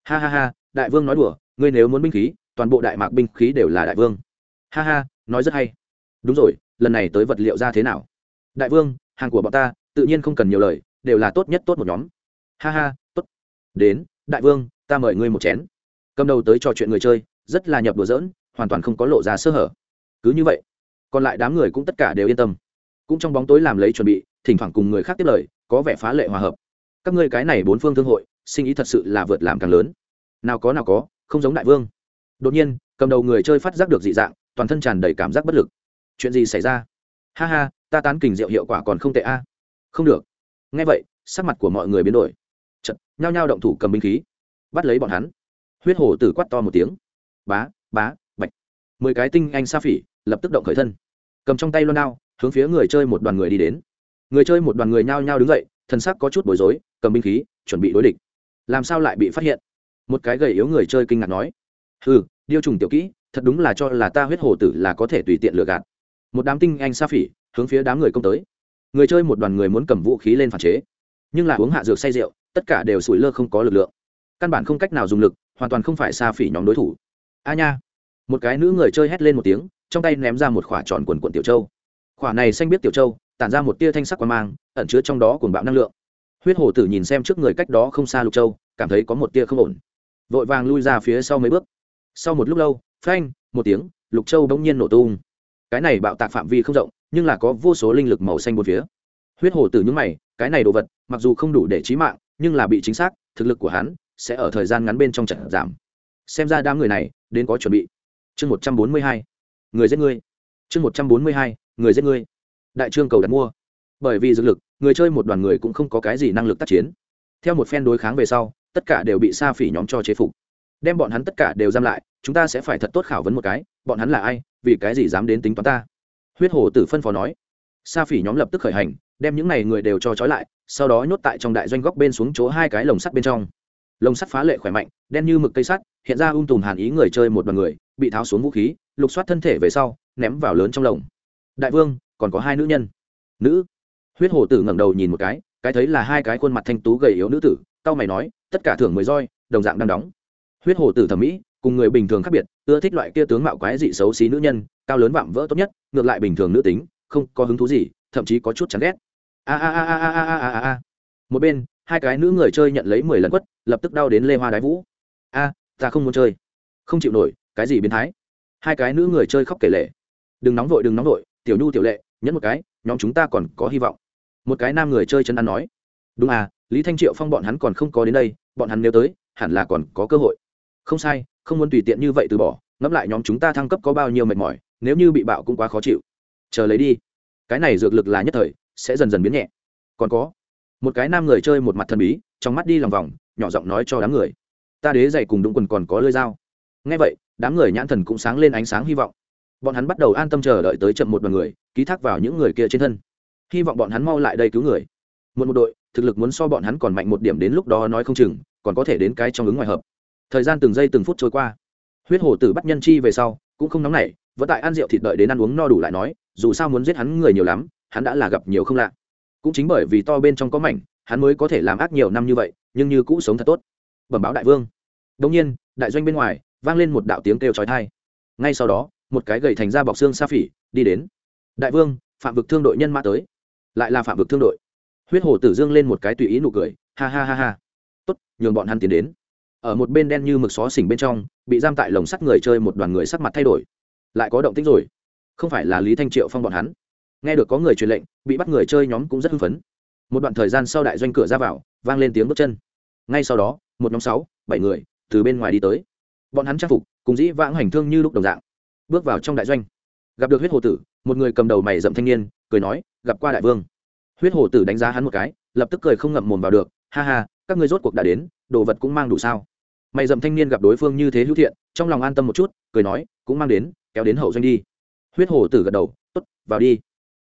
Ha ha ha, đại vương nói đùa, ngươi nếu muốn binh khí, toàn bộ đại mạc binh khí đều là đại vương. Ha ha, nói rất hay. Đúng rồi, lần này tới vật liệu ra thế nào? Đại vương, hàng của bọn ta, tự nhiên không cần nhiều lời, đều là tốt nhất tốt một nhóm. Ha ha, tốt. Đến, đại vương, ta mời ngươi một chén. Cầm đầu tới trò chuyện người chơi, rất là nhập đùa dỡn hoàn toàn không có lộ ra sơ hở. Cứ như vậy còn lại đám người cũng tất cả đều yên tâm. Cũng trong bóng tối làm lấy chuẩn bị, thỉnh thoảng cùng người khác tiếp lời, có vẻ phá lệ hòa hợp. Các ngươi cái này bốn phương thương hội, sinh ý thật sự là vượt làm càng lớn. Nào có nào có, không giống đại vương. Đột nhiên, cầm đầu người chơi phát giác được dị dạng, toàn thân tràn đầy cảm giác bất lực. Chuyện gì xảy ra? Ha ha, ta tán kình rượu hiệu quả còn không tệ a. Không được. Ngay vậy, sắc mặt của mọi người biến đổi. Chật nhao nhao động thủ cầm binh khí. Bắt lấy bọn hắn. Huyết hổ tử quát to một tiếng. Bá bá, bạch. Mười cái tinh anh sa phỉ lập tức động khởi thân. Cầm trong tay loan đao, hướng phía người chơi một đoàn người đi đến. Người chơi một đoàn người nhao nhao đứng dậy, thân sắc có chút bối rối, cầm binh khí, chuẩn bị đối địch. Làm sao lại bị phát hiện? Một cái gầy yếu người chơi kinh ngạc nói. Ừ điêu trùng tiểu kỹ, thật đúng là cho là ta huyết hồ tử là có thể tùy tiện lừa gạt. Một đám tinh anh sa phỉ, hướng phía đám người công tới. Người chơi một đoàn người muốn cầm vũ khí lên phản chế. Nhưng là uống hạ dược say rượu, tất cả đều sủi lơ không có lực lượng. Căn bản không cách nào dùng lực, hoàn toàn không phải sa phỉ nhóm đối thủ. A nha. Một cái nữ người chơi hét lên một tiếng trong tay ném ra một khỏa tròn quần quần tiểu châu. Khỏa này xanh biết tiểu châu, tản ra một tia thanh sắc quan mang, ẩn chứa trong đó cuồng bạo năng lượng. Huyết hồ tử nhìn xem trước người cách đó không xa lục châu, cảm thấy có một tia không ổn. Vội vàng lui ra phía sau mấy bước. Sau một lúc lâu, phanh, một tiếng, lục châu bỗng nhiên nổ tung. Cái này bạo tạc phạm vi không rộng, nhưng là có vô số linh lực màu xanh bốn phía. Huyết hồ tử nhúng mày, cái này đồ vật, mặc dù không đủ để trí mạng, nhưng là bị chính xác, thực lực của hắn sẽ ở thời gian ngắn bên trong trận giảm. Xem ra đám người này, đến có chuẩn bị. Chương một trăm bốn mươi hai người giết ngươi. Chương một trăm bốn mươi hai, người giết ngươi. Đại trương cầu đặt mua. Bởi vì dược lực, người chơi một đoàn người cũng không có cái gì năng lực tác chiến. Theo một phen đối kháng về sau, tất cả đều bị sa phỉ nhóm cho chế phục. Đem bọn hắn tất cả đều giam lại, chúng ta sẽ phải thật tốt khảo vấn một cái, bọn hắn là ai, vì cái gì dám đến tính toán ta? Huyết hồ tử phân phó nói. Sa phỉ nhóm lập tức khởi hành, đem những này người đều cho trói lại, sau đó nhốt tại trong đại doanh góc bên xuống chỗ hai cái lồng sắt bên trong. Lồng sắt phá lệ khỏe mạnh, đen như mực cây sắt, hiện ra um tùm hàn ý người chơi một đoàn người, bị tháo xuống vũ khí lục soát thân thể về sau, ném vào lớn trong lồng. Đại vương, còn có hai nữ nhân. Nữ. Huyết Hổ tử ngẩng đầu nhìn một cái cái thấy là hai cái khuôn mặt thanh tú gầy yếu nữ tử tao mày nói, tất cả thưởng mười roi, đồng dạng đang đóng. Huyết Hổ tử thẩm mỹ, cùng người bình thường khác biệt, ưa thích loại kia tướng mạo quái dị xấu xí nữ nhân, cao lớn vạm vỡ tốt nhất, ngược lại bình thường nữ tính, không có hứng thú gì, thậm chí có chút chán ghét. A a a a a a a a a. Một bên, hai cái nữ người chơi nhận lấy mười lần quất, lập tức đau đến lê hoa đái vũ. A, ta không muốn chơi. Không chịu nổi, cái gì biến thái? Hai cái nữ người chơi khóc kể lệ đừng nóng vội, đừng nóng vội, tiểu nhu, tiểu lệ, nhẫn một cái, nhóm chúng ta còn có hy vọng. Một cái nam người chơi chân ăn nói. Đúng à lý thanh triệu phong bọn hắn còn không có đến đây, bọn hắn nếu tới, hẳn là còn có cơ hội. Không sai, không muốn tùy tiện như vậy từ bỏ, ngẫm lại nhóm chúng ta thăng cấp có bao nhiêu mệt mỏi, nếu như bị bạo cũng quá khó chịu. Chờ lấy đi. Cái này dược lực là nhất thời, sẽ dần dần biến nhẹ. Còn có, một cái nam người chơi một mặt thần bí, trong mắt đi lòng vòng, nhỏ giọng nói cho đám người. Ta đế dày cùng đúng quần còn có lơi dao. Nghe vậy đám người nhãn thần cũng sáng lên ánh sáng hy vọng. Bọn hắn bắt đầu an tâm chờ đợi tới chậm một đoàn người, ký thác vào những người kia trên thân. Hy vọng bọn hắn mau lại đây cứu người. Một một đội, thực lực muốn so bọn hắn còn mạnh một điểm đến lúc đó nói không chừng, còn có thể đến cái trong ứng ngoài hợp. Thời gian từng giây từng phút trôi qua. Huyết hổ tử bắt nhân chi về sau, cũng không nóng nảy, vẫn tại ăn rượu thịt đợi đến ăn uống no đủ lại nói, dù sao muốn giết hắn người nhiều lắm, hắn đã là gặp nhiều không lạ. Cũng chính bởi vì to bên trong có mảnh, hắn mới có thể làm ác nhiều năm như vậy, nhưng như cũ sống thật tốt. Bẩm báo đại vương. Đông nhiên, đại doanh bên ngoài vang lên một đạo tiếng kêu trói thai ngay sau đó, một cái gầy thành ra bọc xương sa phỉ đi đến. Đại vương, phạm vực thương đội nhân mã tới. Lại là phạm vực thương đội. Huyết hồ tử dương lên một cái tùy ý nụ cười, ha ha ha ha. Tốt, nhường bọn hắn tiến đến. Ở một bên đen như mực xó xỉnh bên trong, bị giam tại lồng sắt người chơi một đoàn người sắc mặt thay đổi. Lại có động tích rồi. Không phải là lý thanh triệu phong bọn hắn. Nghe được có người truyền lệnh, bị bắt người chơi nhóm cũng rất hưng phấn. Một đoạn thời gian sau đại doanh cửa ra vào, vang lên tiếng bước chân. Ngay sau đó, một nhóm sáu, bảy người từ bên ngoài đi tới bọn hắn trang phục cùng dĩ vãng hành thương như lúc đồng dạng. Bước vào trong đại doanh, gặp được huyết hồ tử, một người cầm đầu mày dậm thanh niên, cười nói, gặp qua đại vương. Huyết hồ tử đánh giá hắn một cái, lập tức cười không ngậm mồm vào được, ha ha, các ngươi rốt cuộc đã đến, đồ vật cũng mang đủ sao? Mày dậm thanh niên gặp đối phương như thế hữu thiện, trong lòng an tâm một chút, cười nói, cũng mang đến, kéo đến hậu doanh đi. Huyết hồ tử gật đầu, tốt, vào đi.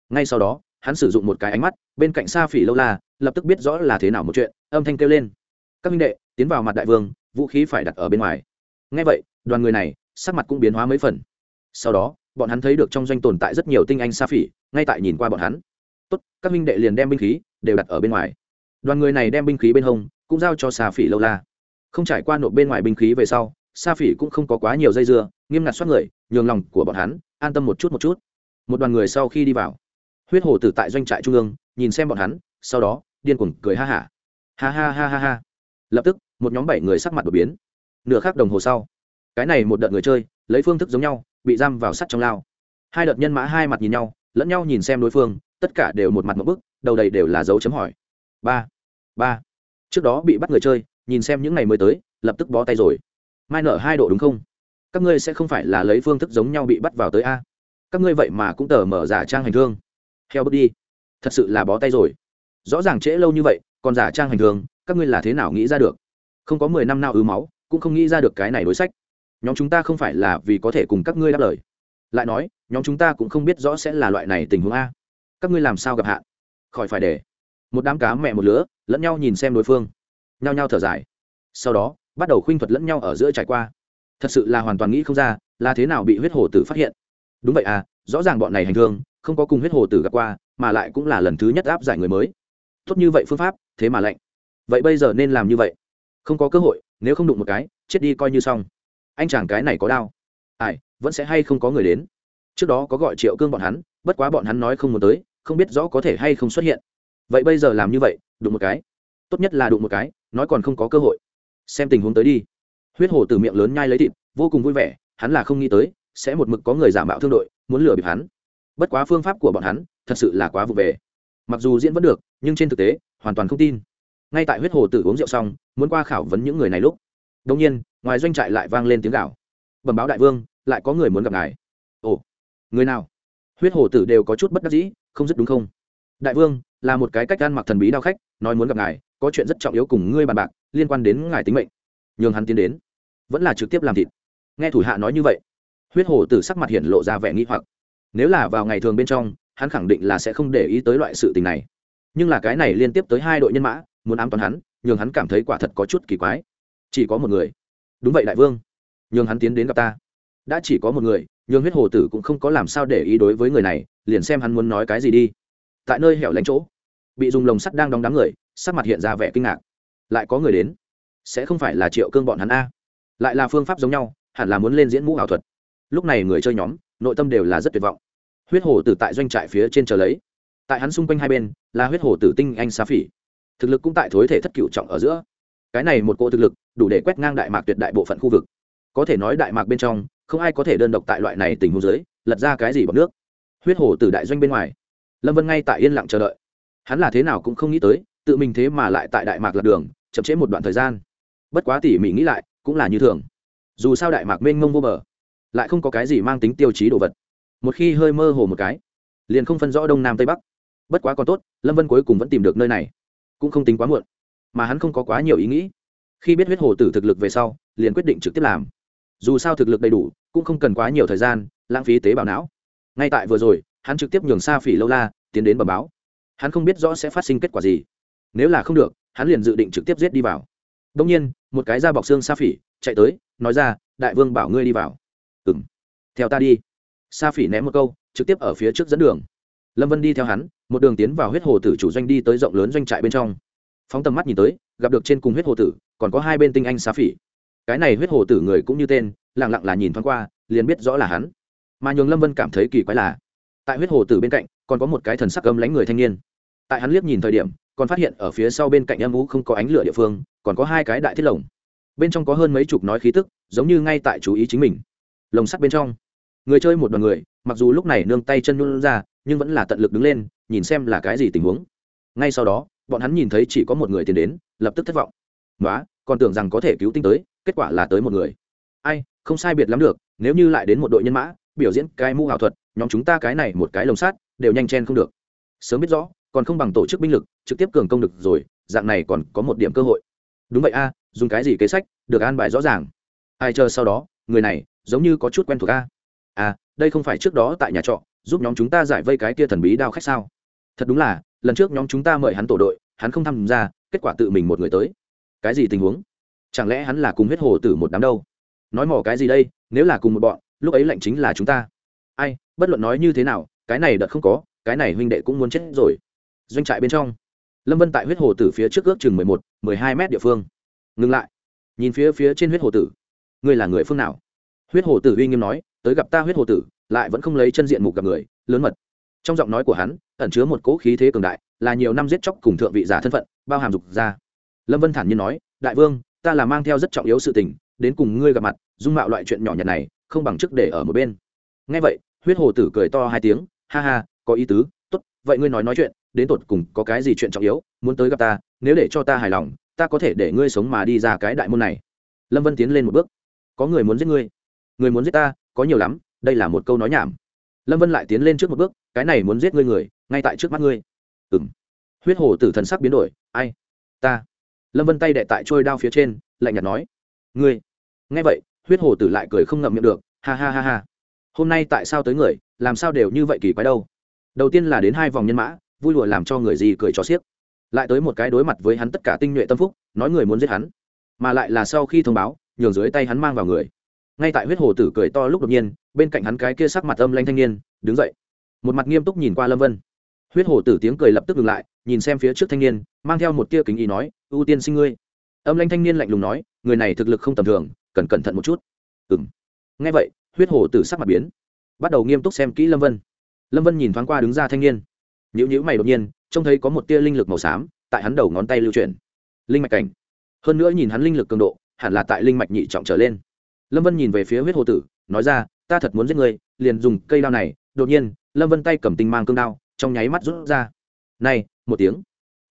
Ngay sau đó, hắn sử dụng một cái ánh mắt, bên cạnh sa phỉ lâu la, lập tức biết rõ là thế nào một chuyện, âm thanh kêu lên, các minh đệ, tiến vào mặt đại vương, vũ khí phải đặt ở bên ngoài ngay vậy, đoàn người này, sắc mặt cũng biến hóa mấy phần. Sau đó, bọn hắn thấy được trong doanh tồn tại rất nhiều tinh anh sa phỉ, ngay tại nhìn qua bọn hắn. Tốt, các minh đệ liền đem binh khí đều đặt ở bên ngoài. Đoàn người này đem binh khí bên hông, cũng giao cho sa phỉ lâu la. Không trải qua nộp bên ngoài binh khí về sau, sa phỉ cũng không có quá nhiều dây dưa, nghiêm ngặt xoát người, nhường lòng của bọn hắn an tâm một chút một chút. Một đoàn người sau khi đi vào, huyết hồ tử tại doanh trại trung ương, nhìn xem bọn hắn, sau đó, điên cuồng cười ha hả. Ha. ha ha ha ha ha. Lập tức, một nhóm bảy người sắc mặt đột biến nửa khắc đồng hồ sau. Cái này một đợt người chơi, lấy phương thức giống nhau, bị giam vào sắt trong lao. Hai đợt nhân mã hai mặt nhìn nhau, lẫn nhau nhìn xem đối phương, tất cả đều một mặt một bức, đầu đầy đều là dấu chấm hỏi. Ba ba. Trước đó bị bắt người chơi, nhìn xem những ngày mới tới, lập tức bó tay rồi. Mai nở hai độ đúng không? Các ngươi sẽ không phải là lấy phương thức giống nhau bị bắt vào tới a. Các ngươi vậy mà cũng tờ mở giả trang hành thương. Theo bước đi. Thật sự là bó tay rồi. Rõ ràng trễ lâu như vậy, còn giả trang hành thương, các ngươi là thế nào nghĩ ra được? Không có mười năm nào ứ máu cũng không nghĩ ra được cái này đối sách. Nhóm chúng ta không phải là vì có thể cùng các ngươi đáp lời. Lại nói, nhóm chúng ta cũng không biết rõ sẽ là loại này tình huống a. Các ngươi làm sao gặp hạn? Khỏi phải để. Một đám cá mẹ một lứa, lẫn nhau nhìn xem đối phương. Nhao nhao thở dài. Sau đó, bắt đầu khuynh thuật lẫn nhau ở giữa trải qua. Thật sự là hoàn toàn nghĩ không ra, là thế nào bị huyết hồ tử phát hiện. Đúng vậy à rõ ràng bọn này hành thương, không có cùng huyết hồ tử gặp qua, mà lại cũng là lần thứ nhất áp giải người mới. Tốt như vậy phương pháp, thế mà lạnh. Vậy bây giờ nên làm như vậy. Không có cơ hội nếu không đụng một cái, chết đi coi như xong. Anh chàng cái này có đau. Ai, vẫn sẽ hay không có người đến? Trước đó có gọi triệu cương bọn hắn, bất quá bọn hắn nói không muốn tới, không biết rõ có thể hay không xuất hiện. Vậy bây giờ làm như vậy, đụng một cái. Tốt nhất là đụng một cái, nói còn không có cơ hội. Xem tình huống tới đi. Huyết hồ từ miệng lớn nhai lấy thịt, vô cùng vui vẻ, hắn là không nghĩ tới, sẽ một mực có người giả mạo thương đội, muốn lừa bịp hắn. Bất quá phương pháp của bọn hắn, thật sự là quá vụ về. Mặc dù diễn vẫn được, nhưng trên thực tế, hoàn toàn không tin ngay tại huyết hồ tử uống rượu xong, muốn qua khảo vấn những người này lúc đông nhiên, ngoài doanh trại lại vang lên tiếng gạo bẩm báo đại vương, lại có người muốn gặp ngài. Ồ, người nào? Huyết hồ tử đều có chút bất đắc dĩ, không dứt đúng không? Đại vương, là một cái cách ăn mặc thần bí đao khách, nói muốn gặp ngài, có chuyện rất trọng yếu cùng ngươi bàn bạc, liên quan đến ngài tính mệnh. Nhường hắn tiến đến, vẫn là trực tiếp làm thịt. Nghe thủ hạ nói như vậy, huyết hồ tử sắc mặt hiện lộ ra vẻ nghi hoặc. Nếu là vào ngày thường bên trong, hắn khẳng định là sẽ không để ý tới loại sự tình này. Nhưng là cái này liên tiếp tới hai đội nhân mã muốn ám toán hắn, nhường hắn cảm thấy quả thật có chút kỳ quái. Chỉ có một người. Đúng vậy đại vương. Nhường hắn tiến đến gặp ta. Đã chỉ có một người, nhường huyết hồ tử cũng không có làm sao để ý đối với người này, liền xem hắn muốn nói cái gì đi. Tại nơi hẻo lánh chỗ, bị dùng lồng sắt đang đóng đám người, sắc mặt hiện ra vẻ kinh ngạc. Lại có người đến. Sẽ không phải là triệu cương bọn hắn a? Lại là phương pháp giống nhau, hẳn là muốn lên diễn mũ ảo thuật. Lúc này người chơi nhóm, nội tâm đều là rất tuyệt vọng. Huyết hồ tử tại doanh trại phía trên chờ lấy. Tại hắn xung quanh hai bên, là huyết hồ tử tinh anh xá phỉ thực lực cũng tại thối thể thất cựu trọng ở giữa. Cái này một cỗ thực lực, đủ để quét ngang đại mạc tuyệt đại bộ phận khu vực. Có thể nói đại mạc bên trong, không ai có thể đơn độc tại loại này tình huống dưới, lật ra cái gì bằng nước. Huyết hồ từ đại doanh bên ngoài. Lâm vân ngay tại yên lặng chờ đợi. Hắn là thế nào cũng không nghĩ tới, tự mình thế mà lại tại đại mạc lật đường, chậm trễ một đoạn thời gian. Bất quá tỉ mỉ nghĩ lại, cũng là như thường. Dù sao đại mạc mênh mông vô bờ, lại không có cái gì mang tính tiêu chí đồ vật. Một khi hơi mơ hồ một cái, liền không phân rõ đông nam tây bắc. Bất quá còn tốt, lâm vân cuối cùng vẫn tìm được nơi này cũng không tính quá muộn, mà hắn không có quá nhiều ý nghĩ. Khi biết huyết hồ tử thực lực về sau, liền quyết định trực tiếp làm. Dù sao thực lực đầy đủ, cũng không cần quá nhiều thời gian, lãng phí tế bào não. Ngay tại vừa rồi, hắn trực tiếp nhường xa phỉ lâu la tiến đến bờ báo. Hắn không biết rõ sẽ phát sinh kết quả gì. Nếu là không được, hắn liền dự định trực tiếp giết đi vào. Đông nhiên, một cái da bọc xương sa phỉ chạy tới, nói ra, đại vương bảo ngươi đi vào. Ừ m theo ta đi. Sa phỉ ném một câu, trực tiếp ở phía trước dẫn đường lâm vân đi theo hắn, một đường tiến vào huyết hồ tử chủ doanh đi tới rộng lớn doanh trại bên trong. Phóng tầm mắt nhìn tới, gặp được trên cùng huyết hồ tử, còn có hai bên tinh anh xá phỉ. Cái này huyết hồ tử người cũng như tên lẳng lặng là nhìn thoáng qua, liền biết rõ là hắn. Mà nhường lâm vân cảm thấy kỳ quái là, tại huyết hồ tử bên cạnh, còn có một cái thần sắc cấm lánh người thanh niên. Tại hắn liếc nhìn thời điểm, còn phát hiện ở phía sau bên cạnh âm ú không có ánh lửa địa phương, còn có hai cái đại thiết lồng. Bên trong có hơn mấy chục nói khí tức, giống như ngay tại chú ý chính mình. Lồng sắt bên trong. Người chơi một đoàn người, mặc dù lúc này nương tay chân luôn ra nhưng vẫn là tận lực đứng lên, nhìn xem là cái gì tình huống. Ngay sau đó, bọn hắn nhìn thấy chỉ có một người tiến đến, lập tức thất vọng. Nói còn tưởng rằng có thể cứu tinh tới, kết quả là tới một người. Ai, không sai biệt lắm được, nếu như lại đến một đội nhân mã, biểu diễn cái mũ ảo thuật, nhóm chúng ta cái này một cái lồng sát đều nhanh chen không được. Sớm biết rõ, còn không bằng tổ chức binh lực, trực tiếp cường công được rồi, dạng này còn có một điểm cơ hội. Đúng vậy a, dùng cái gì kế sách, được an bài rõ ràng. Ai chờ sau đó, người này, giống như có chút quen thuộc a. À đây không phải trước đó tại nhà trọ giúp nhóm chúng ta giải vây cái kia thần bí đao khách sao? Thật đúng là, lần trước nhóm chúng ta mời hắn tổ đội, hắn không tham gia, kết quả tự mình một người tới. Cái gì tình huống? Chẳng lẽ hắn là cùng huyết hồ tử một đám đâu? Nói mỏ cái gì đây, nếu là cùng một bọn, lúc ấy lệnh chính là chúng ta. Ai, bất luận nói như thế nào, cái này đợt không có, cái này huynh đệ cũng muốn chết rồi. Doanh trại bên trong. Lâm vân tại huyết hồ tử phía trước ước chừng mười một, mười hai mét địa phương. Ngừng lại. Nhìn phía phía trên huyết hồ tử. Ngươi là người phương nào? Huyết hồ tử uy nghiêm nói, tới gặp ta huyết hồ tử lại vẫn không lấy chân diện mục gặp người, lớn mật. Trong giọng nói của hắn, ẩn chứa một cỗ khí thế cường đại, là nhiều năm giết chóc cùng thượng vị giả thân phận, bao hàm dục ra. Lâm vân thản nhiên nói, đại vương, ta là mang theo rất trọng yếu sự tình, đến cùng ngươi gặp mặt, dung mạo loại chuyện nhỏ nhặt này, không bằng chức để ở một bên. Ngay vậy, huyết hồ tử cười to hai tiếng, ha ha, có ý tứ, tốt, vậy ngươi nói nói chuyện, đến tột cùng có cái gì chuyện trọng yếu, muốn tới gặp ta, nếu để cho ta hài lòng, ta có thể để ngươi sống mà đi ra cái đại môn này. Lâm vân tiến lên một bước, có người muốn giết ngươi, người muốn giết ta, có nhiều lắm đây là một câu nói nhảm. Lâm vân lại tiến lên trước một bước, cái này muốn giết ngươi người, ngay tại trước mắt ngươi. Ừng huyết hồ tử thần sắc biến đổi, ai? Ta. Lâm vân tay đệ tại trôi đao phía trên, lạnh nhạt nói. Ngươi. Nghe vậy, huyết hồ tử lại cười không ngậm miệng được, ha ha ha ha. Hôm nay tại sao tới người, làm sao đều như vậy kỳ quái đâu? Đầu tiên là đến hai vòng nhân mã, vui lùa làm cho người gì cười cho xiếc. Lại tới một cái đối mặt với hắn tất cả tinh nhuệ tâm phúc, nói người muốn giết hắn. Mà lại là sau khi thông báo, nhường dưới tay hắn mang vào người ngay tại huyết hồ tử cười to lúc đột nhiên, bên cạnh hắn cái kia sắc mặt âm lanh thanh niên, đứng dậy. Một mặt nghiêm túc nhìn qua lâm vân. Huyết hồ tử tiếng cười lập tức ngừng lại, nhìn xem phía trước thanh niên, mang theo một tia kính ý nói, ưu tiên sinh ngươi. Âm lanh thanh niên lạnh lùng nói, người này thực lực không tầm thường, cần cẩn thận một chút. Ừng ngay vậy, huyết hồ tử sắc mặt biến. Bắt đầu nghiêm túc xem kỹ lâm vân. Lâm vân nhìn thoáng qua đứng ra thanh niên. Nhữ nhữ mày đột nhiên, trông thấy có một tia linh lực màu xám tại hắn đầu ngón tay lưu chuyển. Linh mạch cảnh. Hơn nữa nhìn hắn linh lực cường độ, hẳn là tại linh mạch nhị trọng trở lên lâm vân nhìn về phía huyết hồ tử, nói ra, ta thật muốn giết người liền dùng cây đao này. Đột nhiên, lâm vân tay cầm tinh mang cương đao, trong nháy mắt rút ra. Này, một tiếng.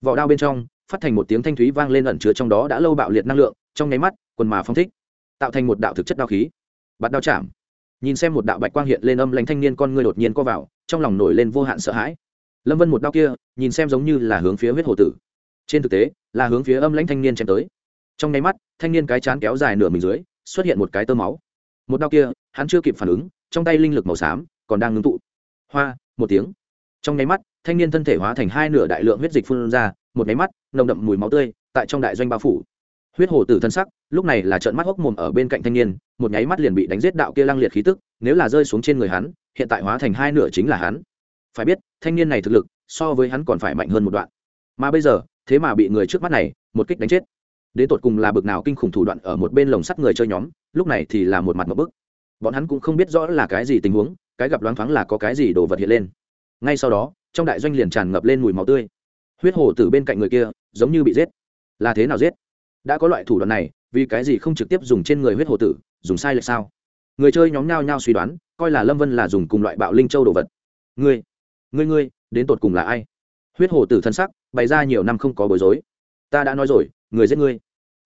Vỏ đao bên trong, phát thành một tiếng thanh thúy vang lên ẩn chứa trong đó đã lâu bạo liệt năng lượng, trong nháy mắt, quần mà phong thích, tạo thành một đạo thực chất đao khí. Bắt đao chạm. Nhìn xem một đạo bạch quang hiện lên âm lãnh thanh niên con ngươi đột nhiên co vào, trong lòng nổi lên vô hạn sợ hãi. Lâm vân một đao kia, nhìn xem giống như là hướng phía huyết hồ tử. Trên thực tế, là hướng phía âm lãnh thanh niên chém tới. Trong nháy mắt, thanh niên cái chán kéo dài nửa mình dưới xuất hiện một cái tơ máu. Một đao kia, hắn chưa kịp phản ứng, trong tay linh lực màu xám còn đang ngưng tụ. Hoa, một tiếng. Trong nháy mắt, thanh niên thân thể hóa thành hai nửa đại lượng huyết dịch phun ra, một nháy mắt, nồng đậm mùi máu tươi tại trong đại doanh bao phủ. Huyết hồ tử thân sắc, lúc này là trợn mắt hốc mồm ở bên cạnh thanh niên, một nháy mắt liền bị đánh giết đạo kia lăng liệt khí tức, nếu là rơi xuống trên người hắn, hiện tại hóa thành hai nửa chính là hắn. Phải biết, thanh niên này thực lực, so với hắn còn phải mạnh hơn một đoạn. Mà bây giờ, thế mà bị người trước mắt này, một kích đánh chết đến tột cùng là bực nào kinh khủng thủ đoạn ở một bên lồng sắt người chơi nhóm, lúc này thì là một mặt một bức. Bọn hắn cũng không biết rõ là cái gì tình huống, cái gặp loáng thoáng là có cái gì đồ vật hiện lên. Ngay sau đó, trong đại doanh liền tràn ngập lên mùi máu tươi. Huyết hồ từ bên cạnh người kia, giống như bị giết. Là thế nào giết? Đã có loại thủ đoạn này, vì cái gì không trực tiếp dùng trên người huyết hồ tử, dùng sai lệch sao? Người chơi nhóm nhao nhao suy đoán, coi là lâm vân là dùng cùng loại bạo linh châu đồ vật. Ngươi ngươi ngươi, đến tột cùng là ai? Huyết hồ tử thân sắc, bày ra nhiều năm không có bối rối. Ta đã nói rồi, người giết ngươi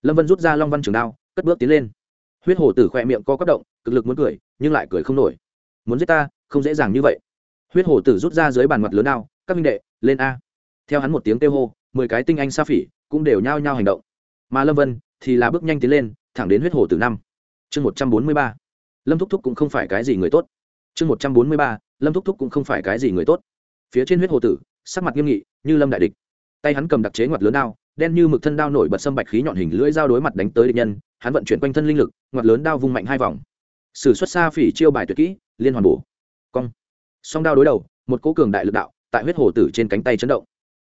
lâm vân rút ra long văn trường đao, cất bước tiến lên. huyết hồ tử khỏe miệng co quắp động, cực lực muốn cười, nhưng lại cười không nổi. muốn giết ta, không dễ dàng như vậy. huyết hồ tử rút ra dưới bàn mặt lớn đao, các minh đệ, lên a. theo hắn một tiếng kêu hô, mười cái tinh anh sa phỉ cũng đều nhao nhao hành động. mà lâm vân thì là bước nhanh tiến lên, thẳng đến huyết hồ tử năm. chương một trăm bốn mươi ba. lâm thúc thúc cũng không phải cái gì người tốt. chương một trăm bốn mươi ba, lâm thúc thúc cũng không phải cái gì người tốt. phía trên huyết hồ tử, sắc mặt nghiêm nghị, như lâm đại địch. tay hắn cầm đặc chế ngoặt lớn đao đen như mực thân đao nổi bật sâm bạch khí nhọn hình lưỡi dao đối mặt đánh tới địch nhân, hắn vận chuyển quanh thân linh lực, ngoặt lớn đao vung mạnh hai vòng. Sử xuất xa phỉ chiêu bài tuyệt kỹ, liên hoàn bổ. Cong. Song đao đối đầu, một cố cường đại lực đạo, tại huyết hồ tử trên cánh tay chấn động.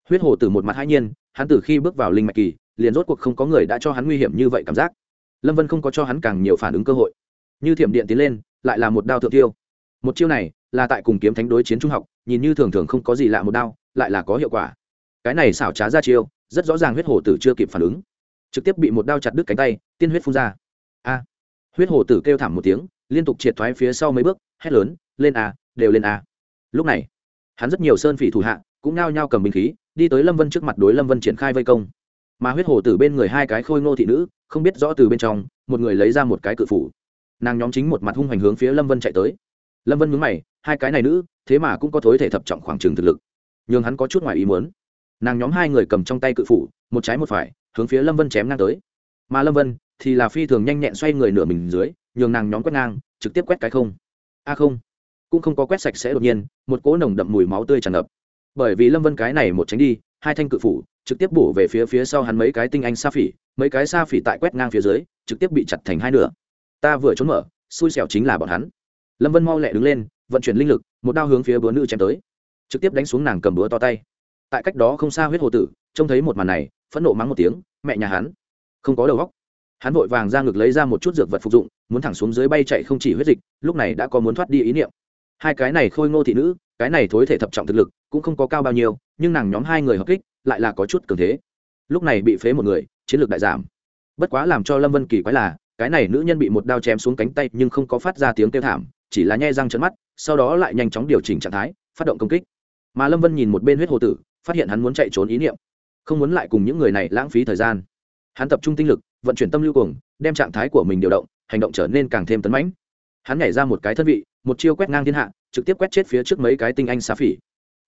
Huyết hồ tử một mặt hai nhiên, hắn từ khi bước vào linh mạch kỳ, liền rốt cuộc không có người đã cho hắn nguy hiểm như vậy cảm giác. Lâm vân không có cho hắn càng nhiều phản ứng cơ hội. Như thiểm điện tiến lên, lại là một đao thượng tiêu. Một chiêu này, là tại cùng kiếm thánh đối chiến trung học, nhìn như thường thường không có gì lạ một đao, lại là có hiệu quả. Cái này xảo trá ra chiêu rất rõ ràng huyết hồ tử chưa kịp phản ứng. Trực tiếp bị một đao chặt đứt cánh tay, tiên huyết phun ra. A. Huyết hồ tử kêu thảm một tiếng, liên tục triệt thoái phía sau mấy bước, hét lớn, lên a, đều lên a. Lúc này, hắn rất nhiều sơn phỉ thủ hạ cũng nao nhao cầm binh khí, đi tới lâm vân trước mặt đối lâm vân triển khai vây công. Mà huyết hồ tử bên người hai cái khôi ngô thị nữ, không biết rõ từ bên trong, một người lấy ra một cái cự phủ. Nàng nhóm chính một mặt hung hoành hướng phía lâm vân chạy tới. Lâm vân mướn mày, hai cái này nữ, thế mà cũng có thối thể thập trọng khoảng trường thực lực. Nhưng hắn có chút ngoài ý muốn nàng nhóm hai người cầm trong tay cự phủ, một trái một phải, hướng phía lâm vân chém ngang tới. Mà lâm vân thì là phi thường nhanh nhẹn xoay người nửa mình dưới, nhường nàng nhóm quét ngang, trực tiếp quét cái không. A à không, cũng không có quét sạch sẽ đột nhiên, một cỗ nồng đậm mùi máu tươi tràn ngập. Bởi vì lâm vân cái này một tránh đi, hai thanh cự phủ, trực tiếp bổ về phía phía sau hắn mấy cái tinh anh sa phỉ, mấy cái sa phỉ tại quét ngang phía dưới, trực tiếp bị chặt thành hai nửa. Ta vừa trốn mở, xui xẻo chính là bọn hắn. Lâm vân mau lẹ đứng lên, vận chuyển linh lực, một đao hướng phía búa nữ chém tới. Trực tiếp đánh xuống nàng cầm búa to tay tại cách đó không xa huyết hồ tử, trông thấy một màn này, phẫn nộ mắng một tiếng, mẹ nhà hắn, không có đầu góc hắn vội vàng ra ngực lấy ra một chút dược vật phục dụng, muốn thẳng xuống dưới bay chạy không chỉ huyết dịch, lúc này đã có muốn thoát đi ý niệm. Hai cái này khôi ngô thị nữ, cái này thối thể thập trọng thực lực, cũng không có cao bao nhiêu, nhưng nàng nhóm hai người hợp kích, lại là có chút cường thế. Lúc này bị phế một người, chiến lược đại giảm. Bất quá làm cho lâm vân kỳ quái là, cái này nữ nhân bị một đao chém xuống cánh tay nhưng không có phát ra tiếng kêu thảm, chỉ là nhai răng trận mắt, sau đó lại nhanh chóng điều chỉnh trạng thái, phát động công kích. Mà lâm vân nhìn một bên huyết hồ tử phát hiện hắn muốn chạy trốn ý niệm, không muốn lại cùng những người này lãng phí thời gian. Hắn tập trung tinh lực, vận chuyển tâm lưu cuồng, đem trạng thái của mình điều động, hành động trở nên càng thêm tấn mãnh. Hắn nhảy ra một cái thân vị, một chiêu quét ngang thiên hạ, trực tiếp quét chết phía trước mấy cái tinh anh xà phỉ.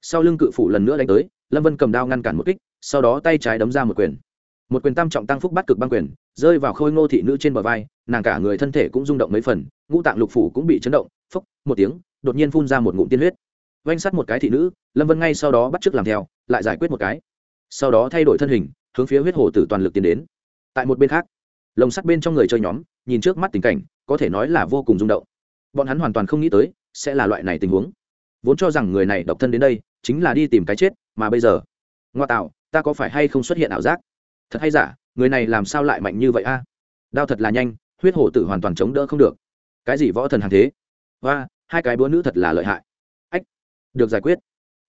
Sau lưng cự phủ lần nữa đánh tới, lâm vân cầm đao ngăn cản một kích, sau đó tay trái đấm ra một quyền. Một quyền tam trọng tăng phúc bắt cực băng quyền, rơi vào khôi ngô thị nữ trên bờ vai, nàng cả người thân thể cũng rung động mấy phần, ngũ tạng lục phủ cũng bị chấn động, phốc, một tiếng, đột nhiên phun ra một ngụm tiên huyết. Oanh sát một cái thị nữ, lâm vân ngay sau đó bắt chước làm theo lại giải quyết một cái. Sau đó thay đổi thân hình, hướng phía huyết hồ tử toàn lực tiến đến. Tại một bên khác, lồng sắt bên trong người chơi nhóm, nhìn trước mắt tình cảnh, có thể nói là vô cùng rung động. Bọn hắn hoàn toàn không nghĩ tới, sẽ là loại này tình huống. Vốn cho rằng người này độc thân đến đây, chính là đi tìm cái chết, mà bây giờ, ngoa tạo, ta có phải hay không xuất hiện ảo giác? Thật hay giả, người này làm sao lại mạnh như vậy a? Đao thật là nhanh, huyết hổ tử hoàn toàn chống đỡ không được. Cái gì võ thần hàng thế? Và hai cái búa nữ thật là lợi hại. Ách, được giải quyết.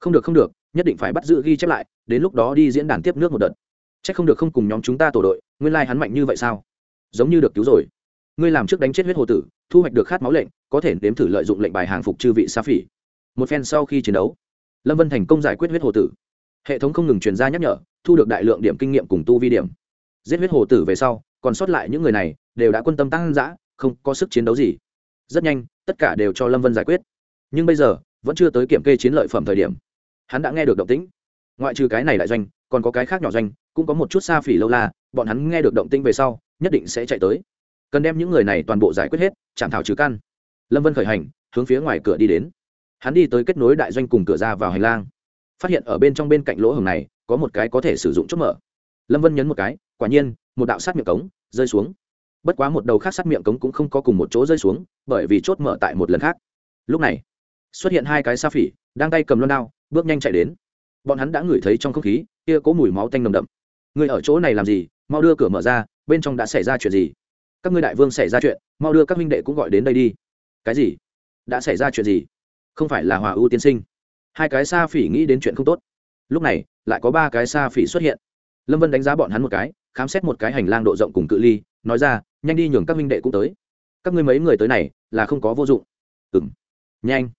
Không được không được nhất định phải bắt giữ ghi chép lại, đến lúc đó đi diễn đàn tiếp nước một đợt. C h ắ c không được không cùng nhóm chúng ta tổ đội, nguyên lai、like、hắn mạnh như vậy sao? Giống như được cứu rồi. Ngươi làm trước đánh chết huyết hồ tử, thu hoạch được khát máu lệnh, có thể nếm thử lợi dụng lệnh bài hàng phục chư vị sa phỉ. Một phen sau khi chiến đấu, lâm vân thành công giải quyết huyết hồ tử. Hệ thống không ngừng truyền ra nhắc nhở, thu được đại lượng điểm kinh nghiệm cùng tu vi điểm. Giết huyết hồ tử về sau, còn sót lại những người này, đều đã quân tâm tăng giã không có sức chiến đấu gì. Rất nhanh, tất cả đều cho lâm vân giải quyết. Nhưng bây giờ, vẫn chưa tới kiểm kê chiến lợi phẩm thời điểm hắn đã nghe được động tĩnh. Ngoại trừ cái này đại doanh, còn có cái khác nhỏ doanh, cũng có một chút xa phỉ lâu la, bọn hắn nghe được động tĩnh về sau, nhất định sẽ chạy tới. Cần đem những người này toàn bộ giải quyết hết, chạm thảo trừ căn lâm vân khởi hành, hướng phía ngoài cửa đi đến. Hắn đi tới kết nối đại doanh cùng cửa ra vào hành lang. Phát hiện ở bên trong bên cạnh lỗ hồng này, có một cái có thể sử dụng chốt mở. Lâm vân nhấn một cái, quả nhiên, một đạo sát miệng cống, rơi xuống. Bất quá một đầu khác sát miệng cống cũng không có cùng một chỗ rơi xuống, bởi vì chốt mở tại một lần khác. Lúc này, xuất hiện hai cái sa phỉ, đang tay cầm loan đao bước nhanh chạy đến. Bọn hắn đã ngửi thấy trong không khí, kia có mùi máu tanh nồng đậm. Người ở chỗ này làm gì? Mau đưa cửa mở ra, bên trong đã xảy ra chuyện gì? Các ngươi đại vương xảy ra chuyện, mau đưa các minh đệ cũng gọi đến đây đi. Cái gì? Đã xảy ra chuyện gì? Không phải là hòa ưu tiên sinh. Hai cái sa phỉ nghĩ đến chuyện không tốt. Lúc này, lại có ba cái sa phỉ xuất hiện. Lâm vân đánh giá bọn hắn một cái, khám xét một cái hành lang độ rộng cùng cự ly, nói ra, nhanh đi nhường các minh đệ cũng tới. Các ngươi mấy người tới này, là không có vô dụng. Ừ m nhanh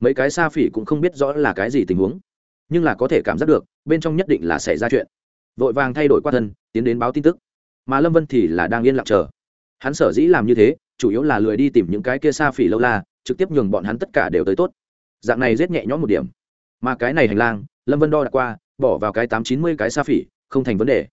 mấy cái sa phỉ cũng không biết rõ là cái gì tình huống, nhưng là có thể cảm giác được, bên trong nhất định là xảy ra chuyện. Vội vàng thay đổi qua thân, tiến đến báo tin tức. Mà lâm vân thì là đang yên lặng chờ. Hắn sở dĩ làm như thế, chủ yếu là lười đi tìm những cái kia sa phỉ lâu la, trực tiếp nhường bọn hắn tất cả đều tới tốt. Dạng này rét nhẹ nhõm một điểm. Mà cái này hành lang, lâm vân đo đã qua, bỏ vào cái tám chín mươi cái sa phỉ, không thành vấn đề.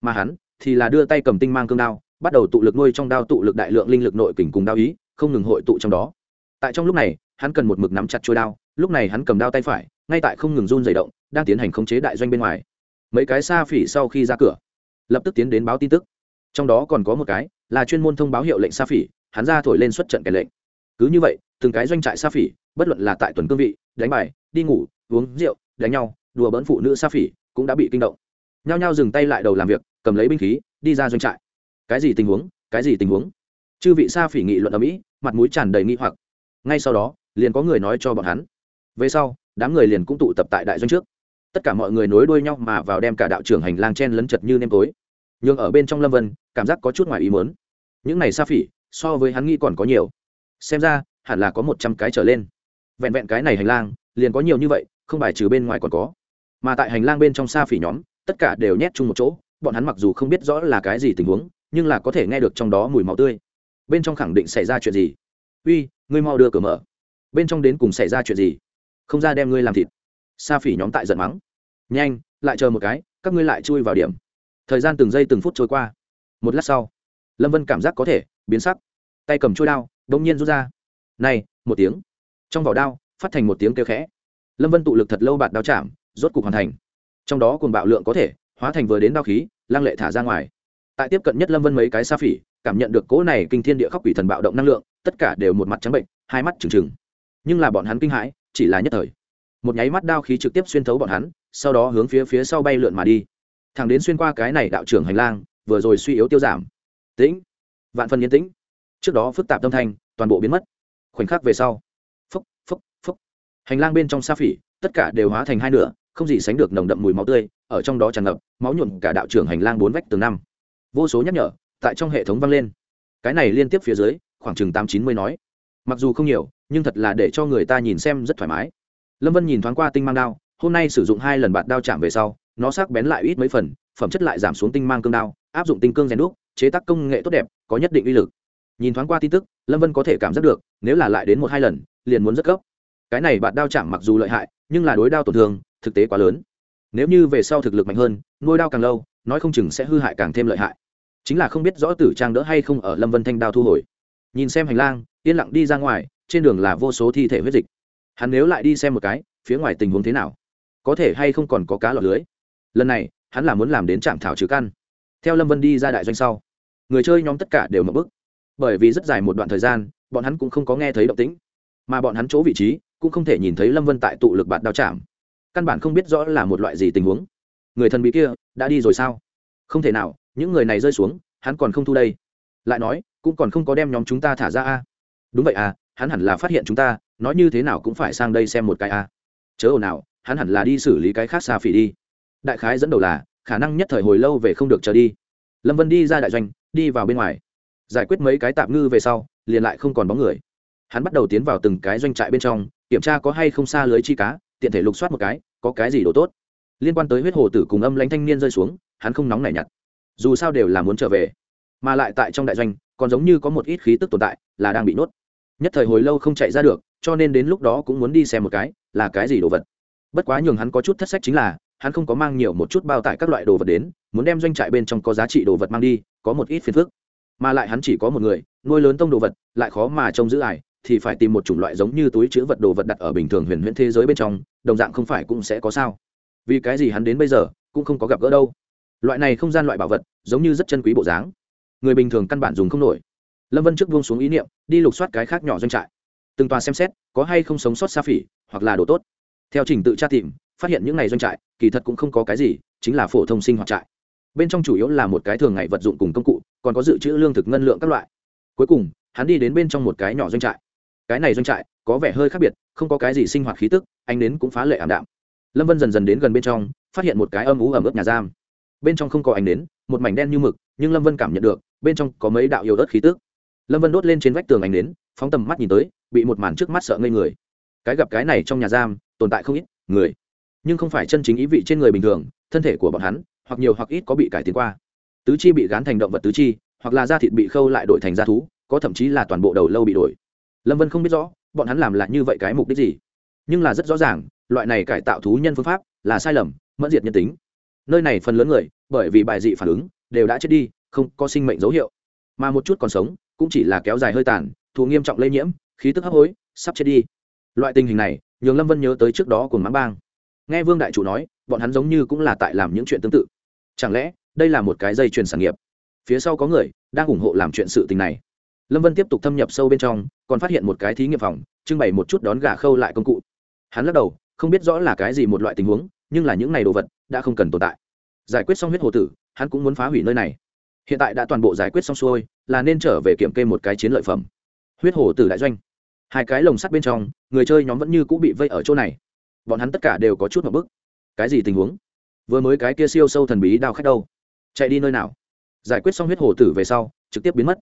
Mà hắn thì là đưa tay cầm tinh mang cương đao, bắt đầu tụ lực nuôi trong đao tụ lực đại lượng linh lực nội kình cùng đao ý, không ngừng hội tụ trong đó. Tại trong lúc này hắn cần một mực nắm chặt chuôi đao, lúc này hắn cầm đao tay phải, ngay tại không ngừng run dày động, đang tiến hành khống chế đại doanh bên ngoài. Mấy cái sa phỉ sau khi ra cửa, lập tức tiến đến báo tin tức. Trong đó còn có một cái là chuyên môn thông báo hiệu lệnh sa phỉ, hắn ra thổi lên xuất trận kẻ lệnh. Cứ như vậy, từng cái doanh trại sa phỉ, bất luận là tại tuần cương vị, đánh bài, đi ngủ, uống rượu, đánh nhau, đùa bỡn phụ nữ sa phỉ cũng đã bị kinh động. Nhao nhao dừng tay lại đầu làm việc, cầm lấy binh khí, đi ra doanh trại. Cái gì tình huống? Cái gì tình huống? Chư vị sa phỉ nghị luận ở mỹ, mặt mũi tràn đầy nghi hoặc. Ngay sau đó liền có người nói cho bọn hắn. Về sau, đám người liền cũng tụ tập tại đại doanh trước. Tất cả mọi người nối đuôi nhau mà vào đem cả đạo trưởng hành lang chen lấn chật như nêm tối. Nhưng ở bên trong lâm vân, cảm giác có chút ngoài ý muốn. Những này sa phỉ, so với hắn nghĩ còn có nhiều. Xem ra, hẳn là có một trăm cái trở lên. Vẹn vẹn cái này hành lang, liền có nhiều như vậy, không bài trừ bên ngoài còn có. Mà tại hành lang bên trong sa phỉ nhóm, tất cả đều nhét chung một chỗ, bọn hắn mặc dù không biết rõ là cái gì tình huống, nhưng là có thể nghe được trong đó mùi máu tươi. Bên trong khẳng định xảy ra chuyện gì? Uy, ngươi mau đưa cửa mở bên trong đến cùng xảy ra chuyện gì? Không ra đem ngươi làm thịt. Sa phỉ nhóm tại giận mắng. Nhanh, lại chờ một cái, các ngươi lại chui vào điểm. Thời gian từng giây từng phút trôi qua. Một lát sau, lâm vân cảm giác có thể biến sắc. Tay cầm trôi đao đ ỗ n g nhiên rút ra. Này, một tiếng. Trong vỏ đao, phát thành một tiếng kêu khẽ. Lâm vân tụ lực thật lâu bạt đao chạm, rốt cục hoàn thành. Trong đó cùng bạo lượng có thể hóa thành vừa đến đao khí, lăng lệ thả ra ngoài. Tại tiếp cận nhất lâm vân mấy cái sa phỉ, cảm nhận được cỗ này kinh thiên địa khóc quỷ thần bạo động năng lượng, tất cả đều một mặt trắng bệnh, hai mắt trừng trừng nhưng là bọn hắn kinh hãi, chỉ là nhất thời. Một nháy mắt đao khí trực tiếp xuyên thấu bọn hắn, sau đó hướng phía phía sau bay lượn mà đi. Thằng đến xuyên qua cái này đạo trưởng hành lang, vừa rồi suy yếu tiêu giảm. Tĩnh. Vạn phần yên tĩnh. Trước đó phức tạp tâm thanh, toàn bộ biến mất. Khoảnh khắc về sau. Phúc phúc phúc. Hành lang bên trong sa phỉ, tất cả đều hóa thành hai nửa, không gì sánh được nồng đậm mùi máu tươi, ở trong đó tràn ngập, máu nhuộm cả đạo trưởng hành lang bốn vách tường năm. Vô số nhắc nhở, tại trong hệ thống vang lên. Cái này liên tiếp phía dưới, khoảng chừng tám chín mươi nói. Mặc dù không nhiều nhưng thật là để cho người ta nhìn xem rất thoải mái. Lâm vân nhìn thoáng qua tinh mang đao, hôm nay sử dụng hai lần bạt đao chạm về sau, nó sắc bén lại ít mấy phần, phẩm chất lại giảm xuống tinh mang cương đao, áp dụng tinh cương rèn đúc, chế tác công nghệ tốt đẹp, có nhất định uy lực. Nhìn thoáng qua tin tức, lâm vân có thể cảm giác được, nếu là lại đến một hai lần, liền muốn rất gấp. Cái này bạt đao chạm mặc dù lợi hại, nhưng là đối đao tổn thương, thực tế quá lớn. Nếu như về sau thực lực mạnh hơn, nuôi đao càng lâu, nói không chừng sẽ hư hại càng thêm lợi hại. Chính là không biết rõ tử trang đỡ hay không ở lâm vân thanh đao thu hồi. Nhìn xem hành lang, yên lặng đi ra ngoài trên đường là vô số thi thể huyết dịch. Hắn nếu lại đi xem một cái, phía ngoài tình huống thế nào? Có thể hay không còn có cá lọt lưới? Lần này, hắn là muốn làm đến trạm thảo trừ căn. Theo lâm vân đi ra đại doanh sau, người chơi nhóm tất cả đều mập bức. Bởi vì rất dài một đoạn thời gian, bọn hắn cũng không có nghe thấy động tĩnh. Mà bọn hắn chỗ vị trí, cũng không thể nhìn thấy lâm vân tại tụ lực bạt đao chạm. Căn bản không biết rõ là một loại gì tình huống. Người thần bí kia, đã đi rồi sao? Không thể nào, những người này rơi xuống, hắn còn không thu đây. Lại nói, cũng còn không có đem nhóm chúng ta thả ra a. Đúng vậy à hắn hẳn là phát hiện chúng ta, nói như thế nào cũng phải sang đây xem một cái a. À. Chớ ồn nào hắn hẳn là đi xử lý cái khác xa phỉ đi. Đại khái dẫn đầu là, khả năng nhất thời hồi lâu về không được trở đi. Lâm vân đi ra đại doanh, đi vào bên ngoài. Giải quyết mấy cái tạm ngư về sau, liền lại không còn bóng người. Hắn bắt đầu tiến vào từng cái doanh trại bên trong, kiểm tra có hay không xa lưới chi cá, tiện thể lục soát một cái, có cái gì đồ tốt. Liên quan tới huyết hồ tử cùng âm lãnh thanh niên rơi xuống, hắn không nóng nảy nhặt. Dù sao đều là muốn trở về. Mà lại tại trong đại doanh, còn giống như có một ít khí tức tồn tại, là đang bị nuốt nhất thời hồi lâu không chạy ra được, cho nên đến lúc đó cũng muốn đi xem một cái, là cái gì đồ vật. Bất quá nhường hắn có chút thất sách chính là, hắn không có mang nhiều một chút bao tải các loại đồ vật đến, muốn đem doanh trại bên trong có giá trị đồ vật mang đi, có một ít phiền phức. Mà lại hắn chỉ có một người, nuôi lớn tông đồ vật, lại khó mà trông giữ ải thì phải tìm một chủng loại giống như túi chứa vật đồ vật đặt ở bình thường huyền huyễn thế giới bên trong, đồng dạng không phải cũng sẽ có sao. Vì cái gì hắn đến bây giờ, cũng không có gặp gỡ đâu. Loại này không gian loại bảo vật, giống như rất chân quý bộ dáng. Người bình thường căn bản dùng không nổi lâm vân trước buông xuống ý niệm, đi lục soát cái khác nhỏ doanh trại. Từng tòa xem xét, có hay không sống sót xa phỉ, hoặc là đồ tốt. Theo trình tự tra tìm, phát hiện những ngày doanh trại, kỳ thật cũng không có cái gì, chính là phổ thông sinh hoạt trại. Bên trong chủ yếu là một cái thường ngày vật dụng cùng công cụ, còn có dự trữ lương thực ngân lượng các loại. Cuối cùng, hắn đi đến bên trong một cái nhỏ doanh trại. Cái này doanh trại, có vẻ hơi khác biệt, không có cái gì sinh hoạt khí tức anh đến cũng phá lệ ảm đạm. Lâm vân dần dần đến gần bên trong, phát hiện một cái âm ú ẩm ướt nhà giam. Bên trong không có ánh đến một mảnh đen như mực, nhưng lâm vân cảm nhận được, bên trong có mấy đạo yếu ớt khí tức lâm vân đốt lên trên vách tường ánh đến phóng tầm mắt nhìn tới, bị một màn trước mắt sợ ngây người. Cái gặp cái này trong nhà giam, tồn tại không ít người. Nhưng không phải chân chính ý vị trên người bình thường, thân thể của bọn hắn, hoặc nhiều hoặc ít có bị cải tiến qua. Tứ chi bị gán thành động vật tứ chi, hoặc là da thịt bị khâu lại đổi thành da thú, có thậm chí là toàn bộ đầu lâu bị đổi. Lâm vân không biết rõ, bọn hắn làm là như vậy cái mục đích gì. Nhưng là rất rõ ràng, loại này cải tạo thú nhân phương pháp là sai lầm, mẫn diệt nhân tính. Nơi này phần lớn người, bởi vì bài dị phản ứng, đều đã chết đi, không có sinh mệnh dấu hiệu. Mà một chút còn sống cũng chỉ là kéo dài hơi tàn thù nghiêm trọng lây nhiễm, khí tức hấp hối, sắp chết đi. Loại tình hình này, nhường lâm vân nhớ tới trước đó của Mãn bang. Nghe vương đại chủ nói, bọn hắn giống như cũng là tại làm những chuyện tương tự. Chẳng lẽ, đây là một cái dây chuyền sản nghiệp? Phía sau có người đang ủng hộ làm chuyện sự tình này. Lâm vân tiếp tục thâm nhập sâu bên trong, còn phát hiện một cái thí nghiệm phòng, trưng bày một chút đón gà khâu lại công cụ. Hắn lắc đầu, không biết rõ là cái gì một loại tình huống, nhưng là những này đồ vật đã không cần tồn tại. Giải quyết xong huyết hồ tử, hắn cũng muốn phá hủy nơi này hiện tại đã toàn bộ giải quyết xong xuôi, là nên trở về kiểm kê một cái chiến lợi phẩm. Huyết hồ tử đại doanh. Hai cái lồng sắt bên trong, người chơi nhóm vẫn như cũng bị vây ở chỗ này. Bọn hắn tất cả đều có chút một bức. Cái gì tình huống? Vừa mới cái kia siêu sâu thần bí đao khách đâu? Chạy đi nơi nào? Giải quyết xong huyết hồ tử về sau, trực tiếp biến mất.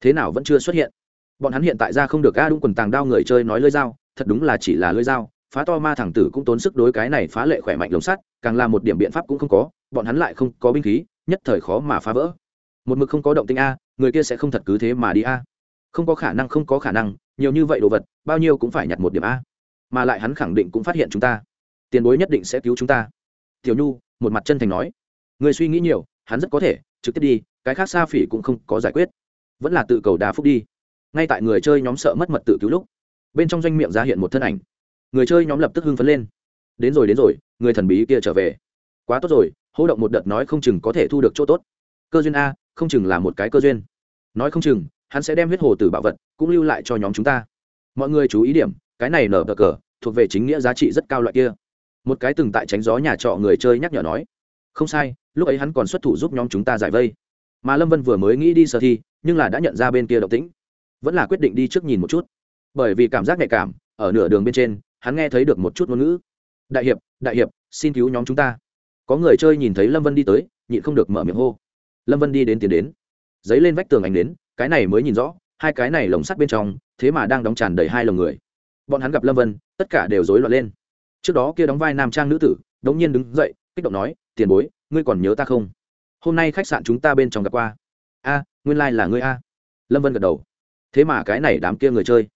Thế nào vẫn chưa xuất hiện? Bọn hắn hiện tại ra không được a đúng quần tàng đao người chơi nói lơi dao, thật đúng là chỉ là lơi dao, phá to ma thẳng tử cũng tốn sức đối cái này phá lệ khỏe mạnh lồng sắt, càng là một điểm biện pháp cũng không có, bọn hắn lại không có binh khí, nhất thời khó mà phá vỡ một mực không có động tinh a, người kia sẽ không thật cứ thế mà đi a. Không có khả năng, không có khả năng, nhiều như vậy đồ vật, bao nhiêu cũng phải nhặt một điểm a. Mà lại hắn khẳng định cũng phát hiện chúng ta. Tiền bối nhất định sẽ cứu chúng ta. Tiểu nhu, một mặt chân thành nói. Người suy nghĩ nhiều, hắn rất có thể, trực tiếp đi, cái khác xa phỉ cũng không có giải quyết. Vẫn là tự cầu đà phúc đi. Ngay tại người chơi nhóm sợ mất mật tự cứu lúc, bên trong doanh miệng ra hiện một thân ảnh. Người chơi nhóm lập tức hưng phấn lên. Đến rồi đến rồi, người thần bí kia trở về. Quá tốt rồi hỗ động một đợt nói không chừng có thể thu được chỗ tốt. Cơ duyên a không chừng là một cái cơ duyên. Nói không chừng, hắn sẽ đem huyết hồ từ bảo vật cũng lưu lại cho nhóm chúng ta. Mọi người chú ý điểm, cái này nở bờ cờ, thuộc về chính nghĩa giá trị rất cao loại kia. Một cái từng tại tránh gió nhà trọ người chơi nhắc nhở nói, không sai, lúc ấy hắn còn xuất thủ giúp nhóm chúng ta giải vây. Mà lâm vân vừa mới nghĩ đi sơ thi, nhưng là đã nhận ra bên kia động tĩnh. Vẫn là quyết định đi trước nhìn một chút. Bởi vì cảm giác nhạy cảm, ở nửa đường bên trên, hắn nghe thấy được một chút ngôn ngữ. Đại hiệp đại hiệp, xin cứu nhóm chúng ta. Có người chơi nhìn thấy lâm vân đi tới, nhịn không được mở miệng hô lâm vân đi đến tiến đến. Giấy lên vách tường ảnh đến, cái này mới nhìn rõ, hai cái này lồng sắt bên trong, thế mà đang đóng tràn đầy hai lồng người. Bọn hắn gặp lâm vân, tất cả đều rối loạn lên. Trước đó kia đóng vai nam trang nữ tử, đống nhiên đứng dậy, kích động nói, tiền bối, ngươi còn nhớ ta không? Hôm nay khách sạn chúng ta bên trong gặp qua. A, nguyên lai、like、là ngươi a. Lâm vân gật đầu. Thế mà cái này đám kia người chơi.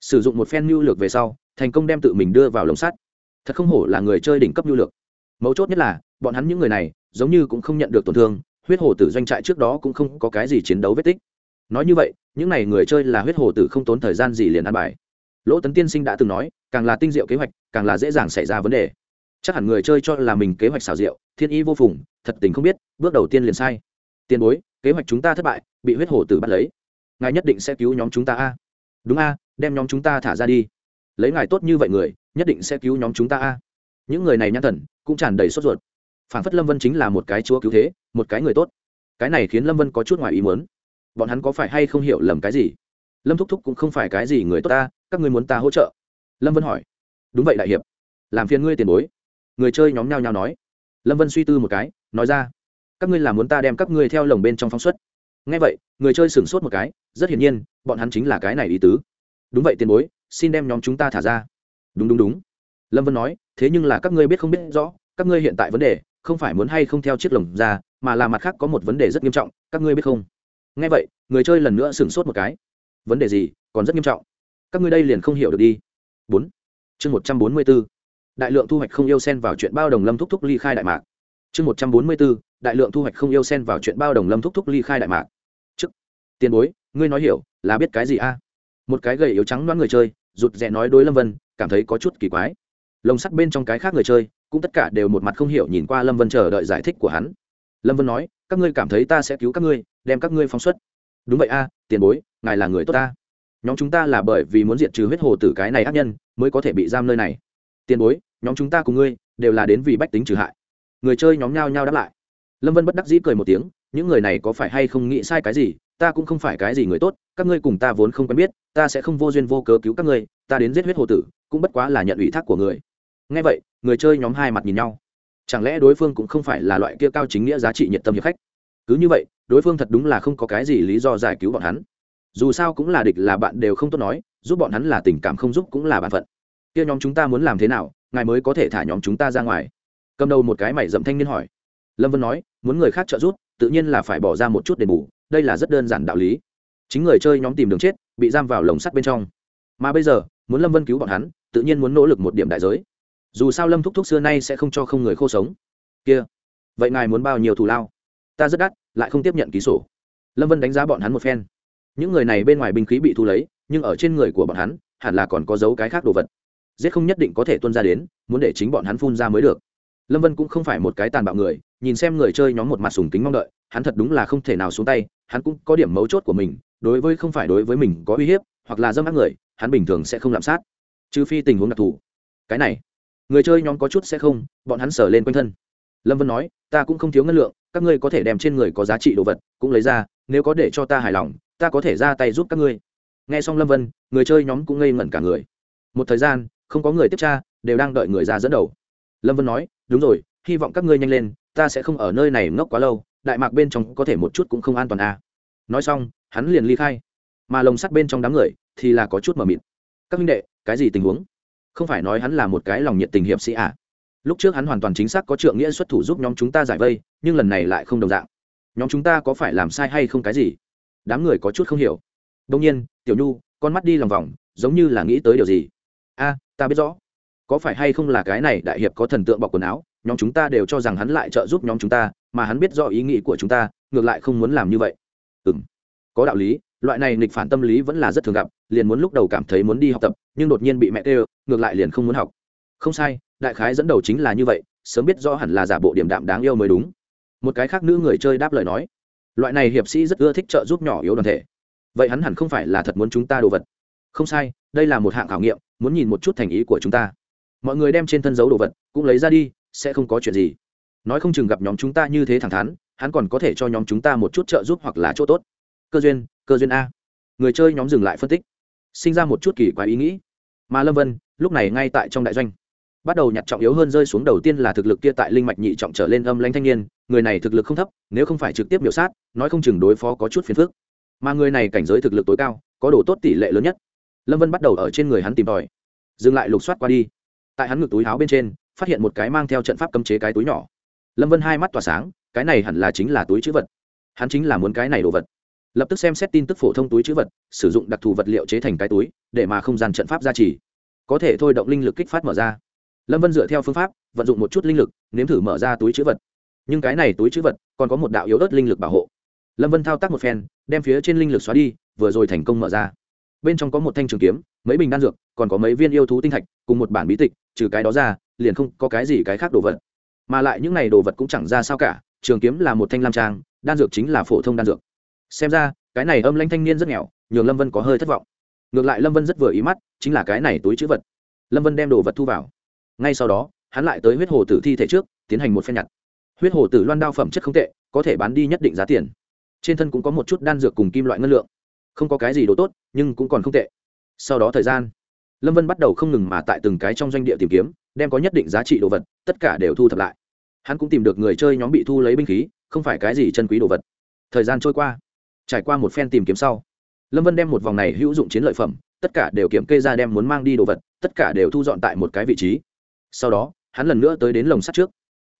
Sử dụng một phen mưu lược về sau, thành công đem tự mình đưa vào lồng sắt. Thật không hổ là người chơi đỉnh cấp mưu lược. Mấu chốt nhất là, bọn hắn những người này, giống như cũng không nhận được tổn thương huyết hồ tử doanh trại trước đó cũng không có cái gì chiến đấu vết tích. Nói như vậy, những n à y người chơi là huyết hồ tử không tốn thời gian gì liền ăn bài. Lỗ tấn tiên sinh đã từng nói, càng là tinh diệu kế hoạch, càng là dễ dàng xảy ra vấn đề. Chắc hẳn người chơi cho là mình kế hoạch xảo diệu, thiên y vô phùng, thật tình không biết, bước đầu tiên liền sai. Tiền bối, kế hoạch chúng ta thất bại, bị huyết hồ tử bắt lấy. Ngài nhất định sẽ cứu nhóm chúng ta a. Đúng a, đem nhóm chúng ta thả ra đi. Lấy ngài tốt như vậy người, nhất định sẽ cứu nhóm chúng ta a. Những người này nhãn thần, cũng tràn đầy sốt ruột phản phất lâm vân chính là một cái chúa cứu thế, một cái người tốt. Cái này khiến lâm vân có chút ngoài ý muốn. Bọn hắn có phải hay không hiểu lầm cái gì? Lâm thúc thúc cũng không phải cái gì người tốt ta, các ngươi muốn ta hỗ trợ? Lâm vân hỏi. Đúng vậy đại hiệp. Làm phiền ngươi tiền bối. Người chơi nhóm nhau nhau nói. Lâm vân suy tư một cái, nói ra. Các ngươi là muốn ta đem các ngươi theo lồng bên trong phóng xuất. Ngay vậy, người chơi sửng sốt một cái, rất hiển nhiên, bọn hắn chính là cái này ý tứ. Đúng vậy tiền bối, xin đem nhóm chúng ta thả ra. Đúng đúng đúng. Lâm vân nói, thế nhưng là các ngươi biết không biết rõ, các ngươi hiện tại vấn đề không phải muốn hay không theo chiếc lồng ra, mà là mặt khác có một vấn đề rất nghiêm trọng, các ngươi biết không? Ngay vậy, người chơi lần nữa sửng sốt một cái. Vấn đề gì? Còn rất nghiêm trọng. Các ngươi đây liền không hiểu được đi. Bốn. Chương một trăm bốn mươi b ố đại lượng thu hoạch không yêu sen vào chuyện bao đồng lâm thúc thúc ly khai đại mạc. Chương một trăm bốn mươi b ố đại lượng thu hoạch không yêu sen vào chuyện bao đồng lâm thúc thúc ly khai đại mạc. Chức tiền bối, ngươi nói hiểu, là biết cái gì a? Một cái gầy yếu trắng đoán người chơi, rụt rè nói đối lâm vân, cảm thấy có chút kỳ quái. Lồng sắt bên trong cái khác người chơi cũng tất cả đều một mặt không hiểu nhìn qua lâm vân chờ đợi giải thích của hắn. Lâm vân nói, các ngươi cảm thấy ta sẽ cứu các ngươi, đem các ngươi phóng xuất. Đúng vậy a, tiền bối, ngài là người tốt ta. Nhóm chúng ta là bởi vì muốn diệt trừ huyết hồ tử cái này ác nhân mới có thể bị giam nơi này. Tiền bối, nhóm chúng ta cùng ngươi đều là đến vì bách tính trừ hại. Người chơi nhóm nhau nhau đáp lại. Lâm vân bất đắc dĩ cười một tiếng, những người này có phải hay không nghĩ sai cái gì? Ta cũng không phải cái gì người tốt, các ngươi cùng ta vốn không quen biết, ta sẽ không vô duyên vô cớ cứu các ngươi, ta đến giết huyết hồ tử, cũng bất quá là nhận ủy thác của người ngay vậy, người chơi nhóm hai mặt nhìn nhau. Chẳng lẽ đối phương cũng không phải là loại kia cao chính nghĩa giá trị nhiệt tâm hiệp khách? Cứ như vậy, đối phương thật đúng là không có cái gì lý do giải cứu bọn hắn. Dù sao cũng là địch là bạn đều không tốt nói, giúp bọn hắn là tình cảm không giúp cũng là b ả n phận. Kia nhóm chúng ta muốn làm thế nào, ngài mới có thể thả nhóm chúng ta ra ngoài? Cầm đầu một cái mày dậm thanh niên hỏi. Lâm vân nói, muốn người khác trợ giúp, tự nhiên là phải bỏ ra một chút đền bù, đây là rất đơn giản đạo lý. Chính người chơi nhóm tìm đường chết, bị giam vào lồng sắt bên trong. Mà bây giờ, muốn lâm vân cứu bọn hắn, tự nhiên muốn nỗ lực một điểm đại giới dù sao lâm thúc thúc xưa nay sẽ không cho không người khô sống. Kia, vậy ngài muốn bao nhiêu thù lao? Ta rất đắt, lại không tiếp nhận ký sổ. Lâm vân đánh giá bọn hắn một phen. Những người này bên ngoài binh khí bị thu lấy, nhưng ở trên người của bọn hắn, hẳn là còn có dấu cái khác đồ vật. Giết không nhất định có thể tuân ra đến, muốn để chính bọn hắn phun ra mới được. Lâm vân cũng không phải một cái tàn bạo người, nhìn xem người chơi nhóm một mặt sùng kính mong đợi, hắn thật đúng là không thể nào xuống tay, hắn cũng có điểm mấu chốt của mình, đối với không phải đối với mình có uy hiếp, hoặc là dâm ác người, hắn bình thường sẽ không lạm sát. Trừ phi tình huống đặc thù. Cái này người chơi nhóm có chút sẽ không, bọn hắn sở lên quanh thân. Lâm vân nói, ta cũng không thiếu ngân lượng, các ngươi có thể đem trên người có giá trị đồ vật cũng lấy ra, nếu có để cho ta hài lòng, ta có thể ra tay giúp các ngươi. Nghe xong lâm vân, người chơi nhóm cũng ngây ngẩn cả người. Một thời gian, không có người tiếp tra, đều đang đợi người ra dẫn đầu. Lâm vân nói, đúng rồi, hy vọng các ngươi nhanh lên, ta sẽ không ở nơi này ngốc quá lâu, đại mạc bên trong có thể một chút cũng không an toàn à. nói xong, hắn liền ly khai. Mà lồng sắt bên trong đám người thì là có chút mờ mịt. Các minh đệ, cái gì tình huống? Không phải nói hắn là một cái lòng nhiệt tình hiệp sĩ à. lúc trước hắn hoàn toàn chính xác có trượng nghĩa xuất thủ giúp nhóm chúng ta giải vây, nhưng lần này lại không đồng dạng. Nhóm chúng ta có phải làm sai hay không cái gì? Đám người có chút không hiểu. Đông nhiên, tiểu nhu, con mắt đi lòng vòng, giống như là nghĩ tới điều gì? A, ta biết rõ. Có phải hay không là cái này đại hiệp có thần tượng bọc quần áo, nhóm chúng ta đều cho rằng hắn lại trợ giúp nhóm chúng ta, mà hắn biết rõ ý nghĩ của chúng ta, ngược lại không muốn làm như vậy. Ừ m có đạo lý, loại này nghịch phản tâm lý vẫn là rất thường gặp, liền muốn lúc đầu cảm thấy muốn đi học tập, nhưng đột nhiên bị mẹ tê ngược lại liền không muốn học. Không sai, đại khái dẫn đầu chính là như vậy, sớm biết rõ hẳn là giả bộ điểm đạm đáng yêu mới đúng. Một cái khác nữ người chơi đáp lời nói, loại này hiệp sĩ rất ưa thích trợ giúp nhỏ yếu đoàn thể. Vậy hắn hẳn không phải là thật muốn chúng ta đồ vật. Không sai, đây là một hạng khảo nghiệm, muốn nhìn một chút thành ý của chúng ta. Mọi người đem trên thân dấu đồ vật, cũng lấy ra đi, sẽ không có chuyện gì. Nói không chừng gặp nhóm chúng ta như thế thẳng thắn, hắn còn có thể cho nhóm chúng ta một chút trợ giúp hoặc là chỗ tốt. Cơ duyên cơ duyên a. Người chơi nhóm dừng lại phân tích, sinh ra một chút kỳ quái ý nghĩ mà lâm vân lúc này ngay tại trong đại doanh bắt đầu nhặt trọng yếu hơn rơi xuống đầu tiên là thực lực kia tại linh mạch nhị trọng trở lên âm lãnh thanh niên người này thực lực không thấp nếu không phải trực tiếp biểu sát nói không chừng đối phó có chút phiền phức mà người này cảnh giới thực lực tối cao có đồ tốt tỷ lệ lớn nhất lâm vân bắt đầu ở trên người hắn tìm tòi dừng lại lục soát qua đi tại hắn ngực túi áo bên trên phát hiện một cái mang theo trận pháp cấm chế cái túi nhỏ lâm vân hai mắt tỏa sáng cái này hẳn là chính là túi chữ vật hắn chính là muốn cái này đồ vật lập tức xem xét tin tức phổ thông túi chữ vật, sử dụng đặc thù vật liệu chế thành cái túi, để mà không gian trận pháp gia trì. Có thể thôi động linh lực kích phát mở ra. Lâm vân dựa theo phương pháp, vận dụng một chút linh lực, nếm thử mở ra túi chữ vật. Nhưng cái này túi chữ vật còn có một đạo yếu ớt linh lực bảo hộ. Lâm vân thao tác một phen, đem phía trên linh lực xóa đi, vừa rồi thành công mở ra. Bên trong có một thanh trường kiếm, mấy bình đan dược, còn có mấy viên yêu thú tinh thạch, cùng một bản bí tịch, trừ cái đó ra, liền không có cái gì cái khác đồ vật. Mà lại những này đồ vật cũng chẳng ra sao cả, trường kiếm là một thanh lam trang, đan dược chính là phổ thông đan dược xem ra, cái này âm lãnh thanh niên rất nghèo, nhường lâm vân có hơi thất vọng. Ngược lại lâm vân rất vừa ý mắt, chính là cái này túi chữ vật. Lâm vân đem đồ vật thu vào. Ngay sau đó, hắn lại tới huyết hồ tử thi thể trước, tiến hành một phen nhặt. Huyết hồ tử loan đao phẩm chất không tệ, có thể bán đi nhất định giá tiền. Trên thân cũng có một chút đan dược cùng kim loại ngân lượng. Không có cái gì đồ tốt, nhưng cũng còn không tệ. Sau đó thời gian, lâm vân bắt đầu không ngừng mà tại từng cái trong doanh địa tìm kiếm, đem có nhất định giá trị đồ vật, tất cả đều thu thập lại. Hắn cũng tìm được người chơi nhóm bị thu lấy binh khí, không phải cái gì chân quý đồ vật. Thời gian trôi qua trải qua một phen tìm kiếm sau, lâm vân đem một vòng này hữu dụng chiến lợi phẩm, tất cả đều kiểm kê ra đem muốn mang đi đồ vật, tất cả đều thu dọn tại một cái vị trí. Sau đó, hắn lần nữa tới đến lồng sắt trước.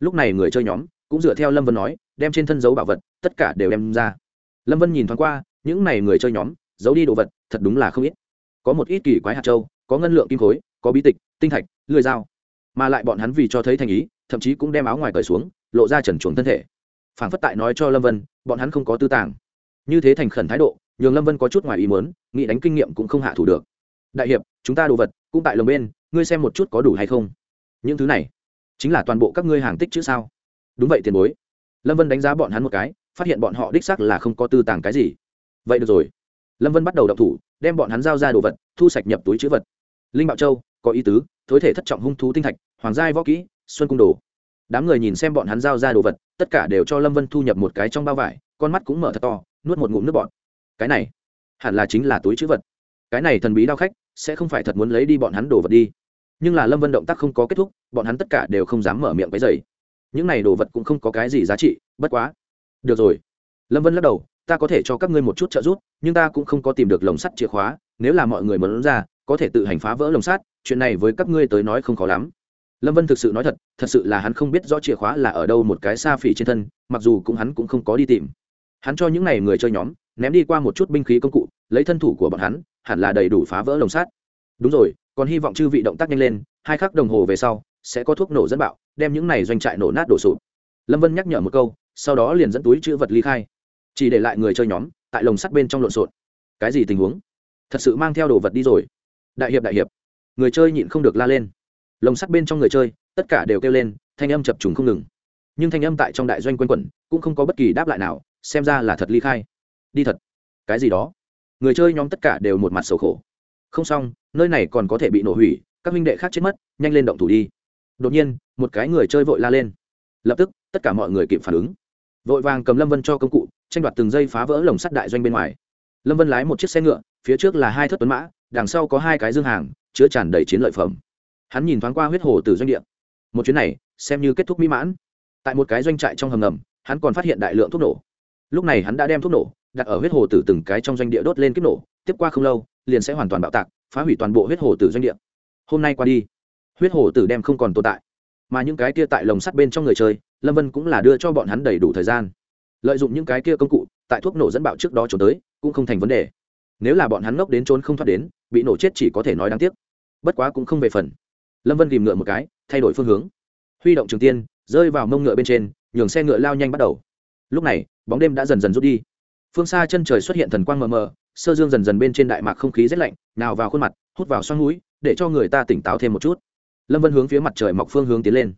Lúc này người chơi nhóm cũng dựa theo lâm vân nói, đem trên thân dấu bảo vật, tất cả đều đem ra. Lâm vân nhìn thoáng qua, những n à y người chơi nhóm, giấu đi đồ vật, thật đúng là không ít. Có một ít kỳ quái hạt trâu có ngân lượng kim khối, có bí tịch, tinh thạch, lưỡi dao. Mà lại bọn hắn vì cho thấy thành ý, thậm chí cũng đem áo ngoài cởi xuống, lộ ra trần chuồng thân thể. Phản phất tại nói cho lâm vân, bọn hắn không có tư tàng như thế thành khẩn thái độ, nhường lâm vân có chút ngoài ý mớn nghĩ đánh kinh nghiệm cũng không hạ thủ được. Đại hiệp, chúng ta đồ vật, cũng tại lồng bên, ngươi xem một chút có đủ hay không. Những thứ này, chính là toàn bộ các ngươi hàng tích chứ sao? Đúng vậy tiền bối. Lâm vân đánh giá bọn hắn một cái, phát hiện bọn họ đích sắc là không có tư tàng cái gì. Vậy được rồi. Lâm vân bắt đầu đọc thủ, đem bọn hắn giao ra đồ vật, thu sạch nhập túi chữ vật. Linh bảo châu, có ý tứ, thối thể thất trọng hung thú tinh thạch, hoàng giai võ kỹ, xuân cung đồ. Đám người nhìn xem bọn hắn giao ra đồ vật, tất cả đều cho lâm vân thu nhập một cái trong bao vải, con mắt cũng mở thật to nuốt một ngụm nước bọn cái này, hẳn là chính là túi chữ vật. Cái này thần bí đao khách, sẽ không phải thật muốn lấy đi bọn hắn đồ vật đi. Nhưng là lâm vân động tác không có kết thúc, bọn hắn tất cả đều không dám mở miệng cái dày những này đồ vật cũng không có cái gì giá trị, bất quá. Được rồi. Lâm vân lắc đầu, ta có thể cho các ngươi một chút trợ giúp, nhưng ta cũng không có tìm được lồng sắt chìa khóa, nếu là mọi người muốn ra, có thể tự hành phá vỡ lồng sắt, chuyện này với các ngươi tới nói không khó lắm. Lâm vân thực sự nói thật thật sự là hắn không biết rõ chìa khóa là ở đâu một cái xa phỉ trên thân, mặc dù cũng hắn cũng không có đi tìm hắn cho những n à y người chơi nhóm, ném đi qua một chút binh khí công cụ, lấy thân thủ của bọn hắn, hẳn là đầy đủ phá vỡ lồng sắt. Đúng rồi, còn hy vọng chư vị động tác nhanh lên, hai khắc đồng hồ về sau, sẽ có thuốc nổ dẫn bạo, đem những này doanh trại nổ nát đổ sụp. Lâm vân nhắc nhở một câu, sau đó liền dẫn túi chữ vật ly khai. Chỉ để lại người chơi nhóm, tại lồng sắt bên trong lộn xộn. Cái gì tình huống? Thật sự mang theo đồ vật đi rồi. Đại hiệp đại hiệp. Người chơi nhịn không được la lên. Lồng sắt bên trong người chơi, tất cả đều kêu lên, thanh âm chập trùng không ngừng. Nhưng thanh âm tại trong đại doanh quân quẩn, cũng không có bất kỳ đáp lại nào xem ra là thật ly khai. Đi thật. Cái gì đó? Người chơi nhóm tất cả đều một mặt sầu khổ. Không xong, nơi này còn có thể bị nổ hủy, các minh đệ khác chết mất, nhanh lên động thủ đi. Đột nhiên, một cái người chơi vội la lên. Lập tức, tất cả mọi người kịp phản ứng. Vội vàng cầm lâm vân cho công cụ, tranh đoạt từng giây phá vỡ lồng sắt đại doanh bên ngoài. Lâm vân lái một chiếc xe ngựa, phía trước là hai thất tuấn mã, đằng sau có hai cái dương hàng, chứa tràn đầy chiến lợi phẩm. Hắn nhìn thoáng qua huyết hồ từ doanh địa. Một chuyến này, xem như kết thúc mỹ mãn. Tại một cái doanh trại trong hầm ngầm, hắn còn phát hiện đại lượng thuốc nổ lúc này hắn đã đem thuốc nổ, đặt ở huyết hồ tử từng cái trong doanh địa đốt lên kiếp nổ, tiếp qua không lâu, liền sẽ hoàn toàn bạo tạc, phá hủy toàn bộ huyết hồ tử doanh địa. Hôm nay qua đi, huyết hồ tử đem không còn tồn tại, mà những cái kia tại lồng sắt bên trong người chơi, lâm vân cũng là đưa cho bọn hắn đầy đủ thời gian. Lợi dụng những cái kia công cụ, tại thuốc nổ dẫn bạo trước đó trốn tới, cũng không thành vấn đề. Nếu là bọn hắn ngốc đến trốn không thoát đến, bị nổ chết chỉ có thể nói đáng tiếc. Bất quá cũng không về phần. Lâm vân tìm ngựa một cái, thay đổi phương hướng. Huy động trường tiên, rơi vào mông ngựa bên trên, nhường xe ngựa lao nhanh bắt đầu. Lúc này bóng đêm đã dần dần rút đi. Phương xa chân trời xuất hiện thần quang mờ mờ, sơ dương dần dần bên trên đại mạc không khí rét lạnh, nào vào khuôn mặt, hút vào xoang núi để cho người ta tỉnh táo thêm một chút. Lâm vân hướng phía mặt trời mọc phương hướng tiến lên,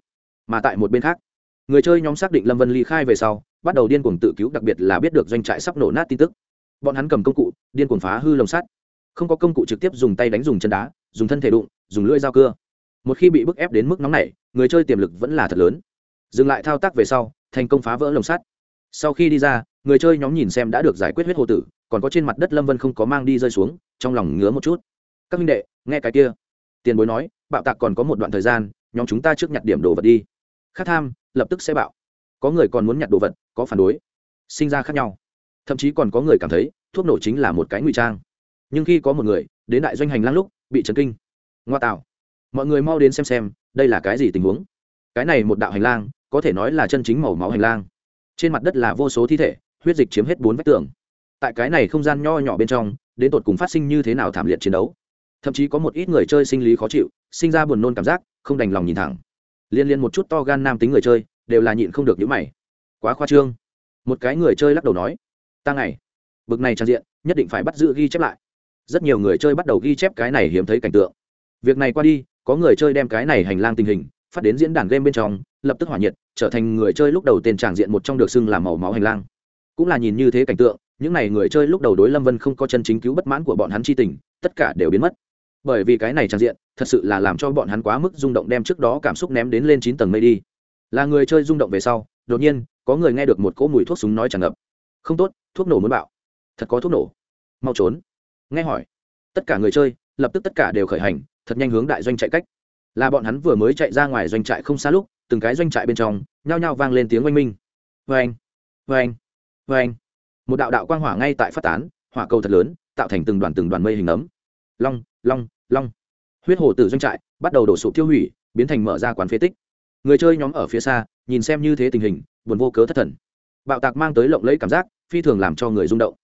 mà tại một bên khác, người chơi nhóm xác định lâm vân ly khai về sau, bắt đầu điên cuồng tự cứu, đặc biệt là biết được doanh trại sắp nổ nát tin tức. Bọn hắn cầm công cụ, điên cuồng phá hư lồng sắt. Không có công cụ trực tiếp dùng tay đánh dùng chân đá, dùng thân thể đụng, dùng lưỡi dao cưa. Một khi bị bức ép đến mức nóng này người chơi tiềm lực vẫn là thật lớn. Dừng lại thao tác về sau, thành công phá vỡ lồng sắt sau khi đi ra, người chơi nhóm nhìn xem đã được giải quyết huyết hồ tử, còn có trên mặt đất lâm vân không có mang đi rơi xuống, trong lòng ngứa một chút. Các minh đệ, nghe cái kia. Tiền bối nói, bạo tạc còn có một đoạn thời gian, nhóm chúng ta trước nhặt điểm đồ vật đi. Khát tham, lập tức sẽ bạo. Có người còn muốn nhặt đồ vật, có phản đối. Sinh ra khác nhau. Thậm chí còn có người cảm thấy, thuốc nổ chính là một cái ngụy trang. Nhưng khi có một người, đến đại doanh hành lang lúc, bị chấn kinh. Ngoa tạo. Mọi người mau đến xem xem, đây là cái gì tình huống. Cái này một đạo hành lang, có thể nói là chân chính màu máu hành lang trên mặt đất là vô số thi thể, huyết dịch chiếm hết bốn vách tường. Tại cái này không gian nho nhỏ bên trong, đến tột cùng phát sinh như thế nào thảm liệt chiến đấu? Thậm chí có một ít người chơi sinh lý khó chịu, sinh ra buồn nôn cảm giác, không đành lòng nhìn thẳng. Liên liên một chút to gan nam tính người chơi, đều là nhịn không được những mày. Quá khoa trương. Một cái người chơi lắc đầu nói, ta ngày bực này trang diện, nhất định phải bắt giữ ghi chép lại. Rất nhiều người chơi bắt đầu ghi chép cái này hiếm thấy cảnh tượng. Việc này qua đi, có người chơi đem cái này hành lang tình hình phát đến diễn đàn game bên trong, lập tức hỏa nhiệt, trở thành người chơi lúc đầu tên tràng diện một trong được xưng là màu máu hành lang. Cũng là nhìn như thế cảnh tượng, những n à y người chơi lúc đầu đối lâm vân không có chân chính cứu bất mãn của bọn hắn c h i tình, tất cả đều biến mất. Bởi vì cái này tràng diện, thật sự là làm cho bọn hắn quá mức rung động đem trước đó cảm xúc ném đến lên chín tầng mây đi. Là người chơi rung động về sau, đột nhiên, có người nghe được một cỗ mùi thuốc súng nói tràn ngập. Không tốt, thuốc nổ muốn bạo. Thật có thuốc nổ. Mau trốn. Nghe hỏi, tất cả người chơi, lập tức tất cả đều khởi hành, thật nhanh hướng đại doanh chạy cách là bọn hắn vừa mới chạy ra ngoài doanh trại không xa lúc, từng cái doanh trại bên trong, nhao nhao vang lên tiếng oanh minh. Vê anh vê anh vê anh một đạo đạo quang hỏa ngay tại phát tán, hỏa cầu thật lớn, tạo thành từng đoàn từng đoàn mây hình ấm. Long long long. Huyết hồ từ doanh trại bắt đầu đổ sụp tiêu hủy, biến thành mở ra quán phế tích. Người chơi nhóm ở phía xa, nhìn xem như thế tình hình, buồn vô cớ thất thần. Bạo tạc mang tới lộng lẫy cảm giác, phi thường làm cho người rung động.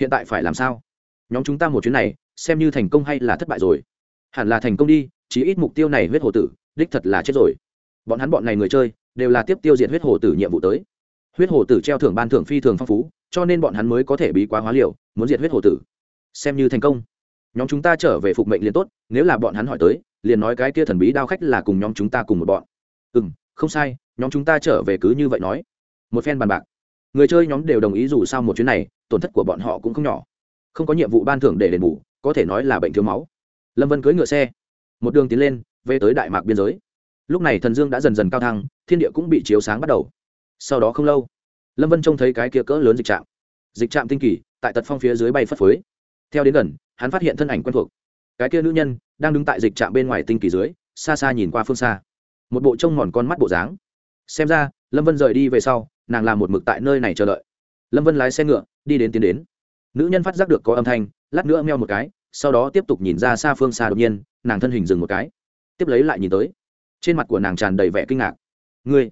Hiện tại phải làm sao? Nhóm chúng ta một chuyến này, xem như thành công hay là thất bại rồi hẳn là thành công đi, chí ít mục tiêu này huyết hồ tử, đích thật là chết rồi. Bọn hắn bọn này người chơi, đều là tiếp tiêu diệt huyết hồ tử nhiệm vụ tới. Huyết hồ tử treo thưởng ban thưởng phi thường phong phú, cho nên bọn hắn mới có thể bí quá hóa liều, muốn diệt huyết hồ tử. Xem như thành công. Nhóm chúng ta trở về phục mệnh liền tốt, nếu là bọn hắn hỏi tới, liền nói cái kia thần bí đao khách là cùng nhóm chúng ta cùng một bọn. Ừ m không sai, nhóm chúng ta trở về cứ như vậy nói. Một phen bàn bạc. Người chơi nhóm đều đồng ý dù sao một chuyến này, tổn thất của bọn họ cũng không nhỏ. Không có nhiệm vụ ban thưởng để đền bù, có thể nói là bệnh thiếu máu lâm vân cưỡi ngựa xe một đường tiến lên về tới đại mạc biên giới lúc này thần dương đã dần dần cao thăng thiên địa cũng bị chiếu sáng bắt đầu sau đó không lâu lâm vân trông thấy cái kia cỡ lớn dịch trạm dịch trạm tinh kỳ tại tật phong phía dưới bay phất phới theo đến gần hắn phát hiện thân ảnh quen thuộc cái kia nữ nhân đang đứng tại dịch trạm bên ngoài tinh kỳ dưới xa xa nhìn qua phương xa một bộ trông mòn con mắt bộ dáng xem ra lâm vân rời đi về sau nàng làm một mực tại nơi này chờ đợi lâm vân lái xe ngựa đi đến tiến đến nữ nhân phát giác được có âm thanh lát nữa meo một cái sau đó tiếp tục nhìn ra xa phương xa đột nhiên, nàng thân hình dừng một cái, tiếp lấy lại nhìn tới. Trên mặt của nàng tràn đầy vẻ kinh ngạc. Ngươi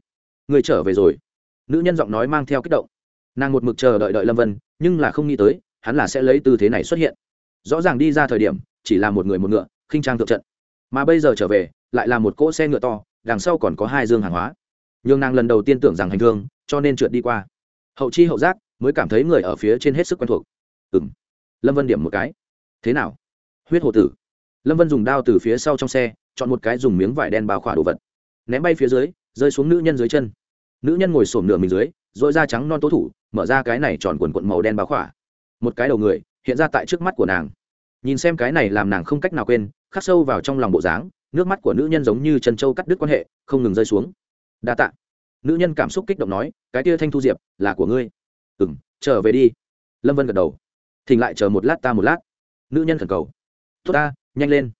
ngươi trở về rồi? Nữ nhân giọng nói mang theo kích động. Nàng một mực chờ đợi đợi lâm vân, nhưng là không nghĩ tới, hắn là sẽ lấy tư thế này xuất hiện. Rõ ràng đi ra thời điểm, chỉ là một người một ngựa, khinh trang thượng trận. Mà bây giờ trở về, lại là một cỗ xe ngựa to, đằng sau còn có hai dương hàng hóa. Nhưng nàng lần đầu tiên tưởng rằng hành thương cho nên trượt đi qua. Hậu chi hậu giác, mới cảm thấy người ở phía trên hết sức quen thuộc. Ừ m lâm vân điểm một cái thế nào? Huyết hồ tử. Lâm vân dùng đao từ phía sau trong xe, chọn một cái dùng miếng vải đen bao khỏa đồ vật. Ném bay phía dưới, rơi xuống nữ nhân dưới chân. Nữ nhân ngồi sổm nửa mình dưới dội da trắng non tố thủ, mở ra cái này tròn quần quận màu đen bao khỏa. Một cái đầu người, hiện ra tại trước mắt của nàng. Nhìn xem cái này làm nàng không cách nào quên, khắc sâu vào trong lòng bộ dáng, nước mắt của nữ nhân giống như chân châu cắt đứt quan hệ, không ngừng rơi xuống. Đa t ạ nữ nhân cảm xúc kích động nói, cái tia thanh thu diệp, là của ngươi. Ừ m trở về đi. Lâm vân gật đầu. Thỉnh lại chờ một lát ta một lát nữ nhân khẩn cầu. Tốt ta, nhanh lên.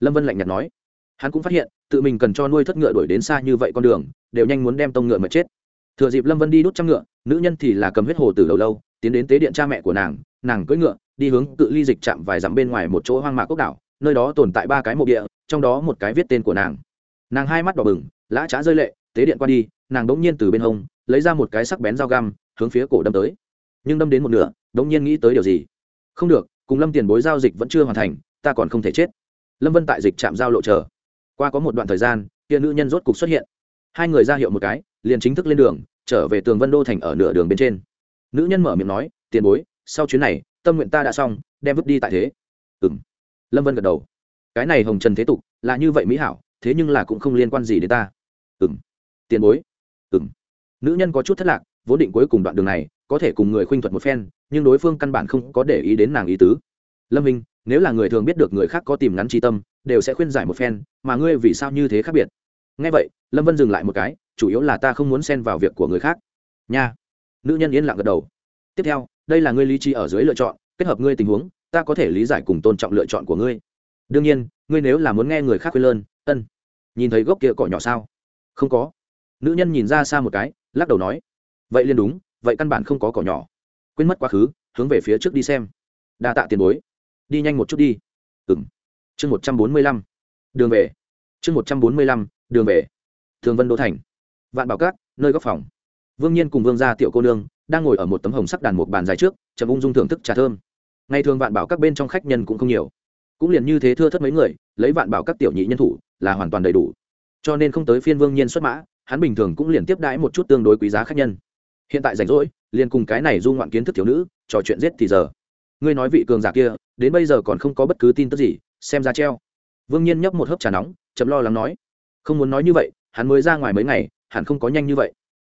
Lâm vân lạnh nhạt nói. Hắn cũng phát hiện, tự mình cần cho nuôi thất ngựa đuổi đến xa như vậy con đường, đều nhanh muốn đem tông ngựa mà chết. Thừa dịp lâm vân đi đốt trăm ngựa, nữ nhân thì là cầm huyết hồ từ đầu lâu, tiến đến tế điện cha mẹ của nàng nàng cưỡi ngựa, đi hướng tự ly dịch chạm vài dặm bên ngoài một chỗ hoang mạc cốc đảo, nơi đó tồn tại ba cái mộ địa, trong đó một cái viết tên của nàng. Nàng hai mắt đỏ bừng, lã trá rơi lệ, tế điện qua đi, nàng đống nhiên từ bên hông, lấy ra một cái sắc bén dao găm, hướng phía cổ đâm tới. Nhưng đâm đến một nửa, đống nhiên nghĩ tới điều gì? Không được cùng lâm tiền bối giao dịch vẫn chưa hoàn thành, ta còn không thể chết. Lâm vân tại dịch trạm giao lộ chờ. Qua có một đoạn thời gian, kia nữ nhân rốt cục xuất hiện. Hai người ra hiệu một cái, liền chính thức lên đường, trở về tường vân đô thành ở nửa đường bên trên. Nữ nhân mở miệng nói, tiền bối, sau chuyến này, tâm nguyện ta đã xong, đem vứt đi tại thế. Ừ m lâm vân gật đầu. Cái này hồng trần thế tục, là như vậy mỹ hảo, thế nhưng là cũng không liên quan gì đến ta. Ừ m tiền bối. Ừ m nữ nhân có chút thất lạc, vốn định cuối cùng đoạn đường này, có thể cùng người khuynh thuật một phen nhưng đối phương căn bản không có để ý đến nàng ý tứ. Lâm minh nếu là người thường biết được người khác có tìm ngắn trí tâm, đều sẽ khuyên giải một phen, mà ngươi vì sao như thế khác biệt? Ngay vậy, lâm vân dừng lại một cái, chủ yếu là ta không muốn xen vào việc của người khác. Nha. Nữ nhân yên lặng gật đầu. Tiếp theo, đây là ngươi lý trí ở dưới lựa chọn, kết hợp ngươi tình huống, ta có thể lý giải cùng tôn trọng lựa chọn của ngươi. Đương nhiên, ngươi nếu là muốn nghe người khác khuyên lơn, ân. Nhìn thấy gốc kia cỏ nhỏ sao? Không có. Nữ nhân nhìn ra xa một cái, lắc đầu nói. Vậy liền đúng, vậy căn bản không có cỏ nhỏ quên mất quá khứ, hướng về phía trước đi xem. Đa tạ tiền bối. Đi nhanh một chút đi. Ừ m chương một trăm bốn mươi lăm. Đường về. Chương một trăm bốn mươi lăm, đường về. Thường vân đô thành. Vạn bảo cát, nơi góc phòng. Vương nhiên cùng vương gia tiểu cô nương đang ngồi ở một tấm hồng sắc đàn một bàn dài trước, chậm ung dung thưởng thức trà thơm. Ngày thường vạn bảo các bên trong khách nhân cũng không nhiều. Cũng liền như thế thưa thất mấy người, lấy vạn bảo các tiểu nhị nhân thủ là hoàn toàn đầy đủ. Cho nên không tới phiên vương nhiên xuất mã, hắn bình thường cũng liền tiếp đãi một chút tương đối quý giá khách nhân. Hiện tại rảnh rỗi liền cùng cái này du ngoạn kiến thức thiếu nữ, trò chuyện giết thì giờ. Ngươi nói vị cường giả kia, đến bây giờ còn không có bất cứ tin tức gì, xem ra treo. Vương nhiên nhấp một hớp trà nóng chấm lo lắng nói. Không muốn nói như vậy, hắn mới ra ngoài mấy ngày, hẳn không có nhanh như vậy.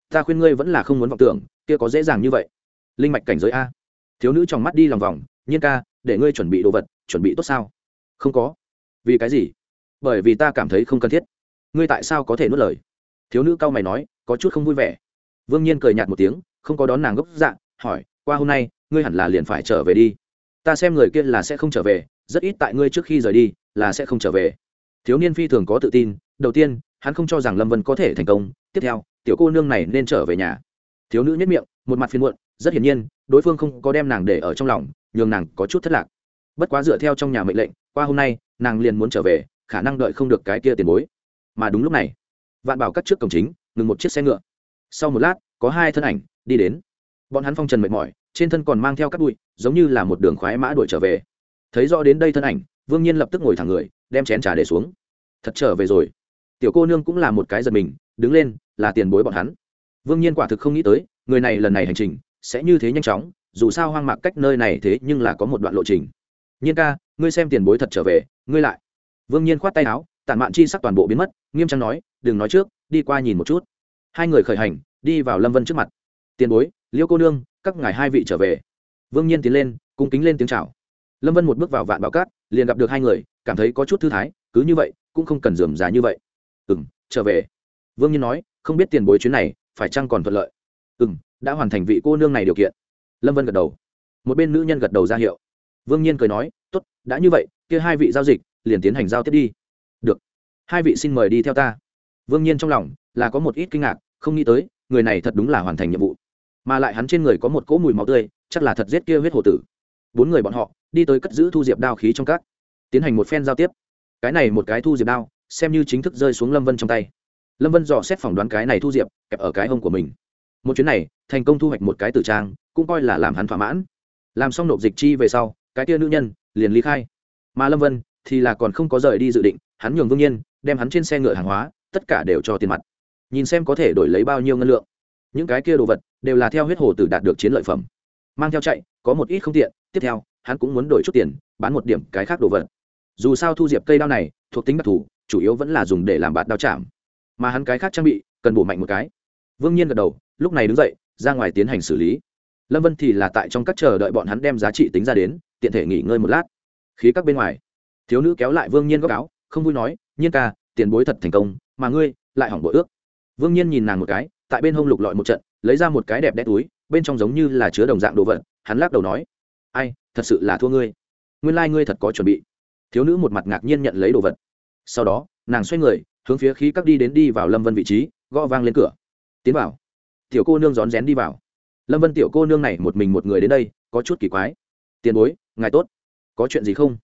Ta khuyên ngươi vẫn là không muốn vọng tưởng, kia có dễ dàng như vậy. Linh mạch cảnh giới a. Thiếu nữ trong mắt đi lòng vòng, nhiên ca, để ngươi chuẩn bị đồ vật, chuẩn bị tốt sao? Không có. Vì cái gì? Bởi vì ta cảm thấy không cần thiết. Ngươi tại sao có thể nuốt lời? Thiếu nữ cao mày nói, có chút không vui vẻ. Vương nhiên cười nhạt một tiếng không có đón nàng gốc dạ hỏi, qua hôm nay, ngươi hẳn là liền phải trở về đi. Ta xem người kia là sẽ không trở về, rất ít tại ngươi trước khi rời đi, là sẽ không trở về. Thiếu niên phi thường có tự tin, đầu tiên, hắn không cho rằng lâm vân có thể thành công, tiếp theo, tiểu cô nương này nên trở về nhà. Thiếu nữ nhất miệng, một mặt phiền muộn, rất hiển nhiên, đối phương không có đem nàng để ở trong lòng, nhường nàng có chút thất lạc. Bất quá dựa theo trong nhà mệnh lệnh, qua hôm nay, nàng liền muốn trở về, khả năng đợi không được cái kia tiền bối. Mà đúng lúc này, vạn bảo cắt trước cổng chính, ngừng một chiếc xe ngựa. Sau một lát, có hai thân ảnh đi đến. Bọn hắn phong trần mệt mỏi, trên thân còn mang theo các bụi, giống như là một đường khoái mã đuổi trở về. Thấy rõ đến đây thân ảnh, vương nhiên lập tức ngồi thẳng người, đem chén trà để xuống. Thật trở về rồi. Tiểu cô nương cũng là một cái giật mình, đứng lên, là tiền bối bọn hắn. Vương nhiên quả thực không nghĩ tới, người này lần này hành trình, sẽ như thế nhanh chóng, dù sao hoang mạc cách nơi này thế nhưng là có một đoạn lộ trình. Nhiên ca, ngươi xem tiền bối thật trở về, ngươi lại. Vương nhiên khoát tay áo, tản mạn chi sắc toàn bộ biến mất, nghiêm trang nói, đừng nói trước, đi qua nhìn một chút. Hai người khởi hành, đi vào lâm vân trước mặt tiền bối, liêu cô nương, các ngài hai vị trở về. Vương nhiên tiến lên, cung kính lên tiếng chào. Lâm vân một bước vào vạn bảo cát, liền gặp được hai người, cảm thấy có chút thư thái, cứ như vậy, cũng không cần dườm giá như vậy. Ừ m trở về. Vương nhiên nói, không biết tiền bối chuyến này, phải chăng còn thuận lợi? Ừ m đã hoàn thành vị cô nương này điều kiện. Lâm vân gật đầu. Một bên nữ nhân gật đầu ra hiệu. Vương nhiên cười nói t ố t đã như vậy, kia hai vị giao dịch, liền tiến hành giao tiếp đi. Được. Hai vị xin mời đi theo ta. Vương nhiên trong lòng là có một ít kinh ngạc, không nghĩ tới, người này thật đúng là hoàn thành nhiệm vụ mà lại hắn trên người có một cỗ mùi máu tươi, chắc là thật giết kia huyết hồ tử. Bốn người bọn họ đi tới cất giữ thu diệp đao khí trong các, tiến hành một phen giao tiếp. Cái này một cái thu diệp đao, xem như chính thức rơi xuống lâm vân trong tay. Lâm vân dò xét phỏng đoán cái này thu diệp, kẹp ở cái hông của mình. Một chuyến này, thành công thu hoạch một cái tử trang, cũng coi là làm hắn thỏa mãn. Làm xong nộp dịch chi về sau, cái tia nữ nhân liền ly khai. Mà lâm vân thì là còn không có rời đi dự định, hắn nhường vương nhiên đem hắn trên xe ngựa hàng hóa, tất cả đều cho tiền mặt. Nhìn xem có thể đổi lấy bao nhiêu ngân lượng những cái kia đồ vật đều là theo huyết hồ tử đạt được chiến lợi phẩm. Mang theo chạy, có một ít không tiện, tiếp theo, hắn cũng muốn đổi chút tiền, bán một điểm cái khác đồ vật. Dù sao thu diệp cây đao này, thuộc tính đặc thù, chủ yếu vẫn là dùng để làm bạt đao chạm. Mà hắn cái khác trang bị, cần bổ mạnh một cái. Vương nhiên gật đầu, lúc này đứng dậy, ra ngoài tiến hành xử lý. Lâm vân thì là tại trong các chờ đợi bọn hắn đem giá trị tính ra đến, tiện thể nghỉ ngơi một lát. Khí các bên ngoài, thiếu nữ kéo lại vương nhiên góc áo, không vui nói, nhiên ca, tiền bối thật thành công, mà ngươi lại hỏng bội ước. Vương nhiên nhìn nàng một cái tại bên hông lục lọi một trận, lấy ra một cái đẹp đẽ túi, bên trong giống như là chứa đồng dạng đồ vật, hắn lắc đầu nói, ai, thật sự là thua ngươi. Nguyên lai、like、ngươi thật có chuẩn bị. Thiếu nữ một mặt ngạc nhiên nhận lấy đồ vật. Sau đó, nàng xoay người, hướng phía khí các đi đến đi vào lâm vân vị trí, gõ vang lên cửa. Tiến vào. Tiểu cô nương rón rén đi vào. Lâm vân tiểu cô nương này một mình một người đến đây, có chút kỳ quái. Tiền bối, ngài tốt. Có chuyện gì không?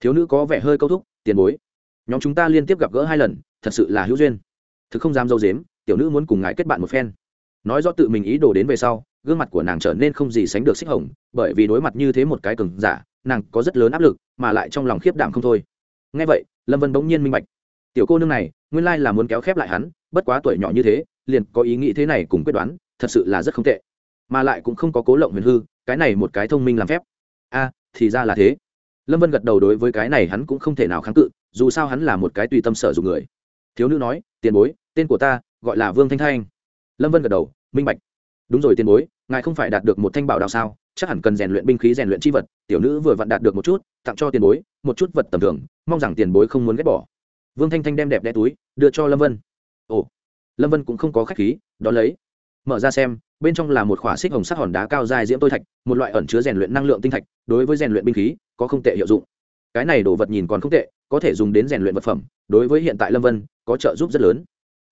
Thiếu nữ có vẻ hơi câu thúc, tiền bối, nhóm chúng ta liên tiếp gặp gỡ hai lần, thật sự là hữu duyên. Thực không dám dâu dếm tiểu nữ muốn cùng ngài kết bạn một phen. Nói rõ tự mình ý đồ đến về sau, gương mặt của nàng trở nên không gì sánh được xích hồng, bởi vì đối mặt như thế một cái cừng giả, nàng có rất lớn áp lực, mà lại trong lòng khiếp đảm không thôi. Ngay vậy, lâm vân bỗng nhiên minh bạch. Tiểu cô nương này, nguyên lai là muốn kéo khép lại hắn, bất quá tuổi nhỏ như thế, liền có ý nghĩ thế này cùng quyết đoán, thật sự là rất không tệ. Mà lại cũng không có cố lộng huyền hư, cái này một cái thông minh làm phép. A, thì ra là thế. Lâm vân gật đầu đối với cái này hắn cũng không thể nào kháng cự, dù sao hắn là một cái tùy tâm sở dụng người. Thiếu nữ nói, tiền bối, tên của ta gọi là vương thanh thanh. Lâm vân gật đầu, minh bạch. Đúng rồi tiền bối, ngài không phải đạt được một thanh bảo đào sao? Chắc hẳn cần rèn luyện binh khí, rèn luyện c h i vật, tiểu nữ vừa vặn đạt được một chút, tặng cho tiền bối, một chút vật tầm thường, mong rằng tiền bối không muốn ghét bỏ. Vương thanh thanh đem đẹp đẽ túi đưa cho lâm vân. Ồ. Lâm vân cũng không có k h á c h khí, đón lấy. Mở ra xem, bên trong là một khỏa xích hồng sắc hòn đá cao dài diễm tôi thạch, một loại ẩn chứa rèn luyện năng lượng tinh thạch, đối với rèn luyện binh khí, có không tệ hiệu dụng. Cái này đồ vật nhìn còn không tệ, có thể dùng đến rèn luyện vật phẩm, đối với hiện tại lâm vân, có trợ giúp rất lớn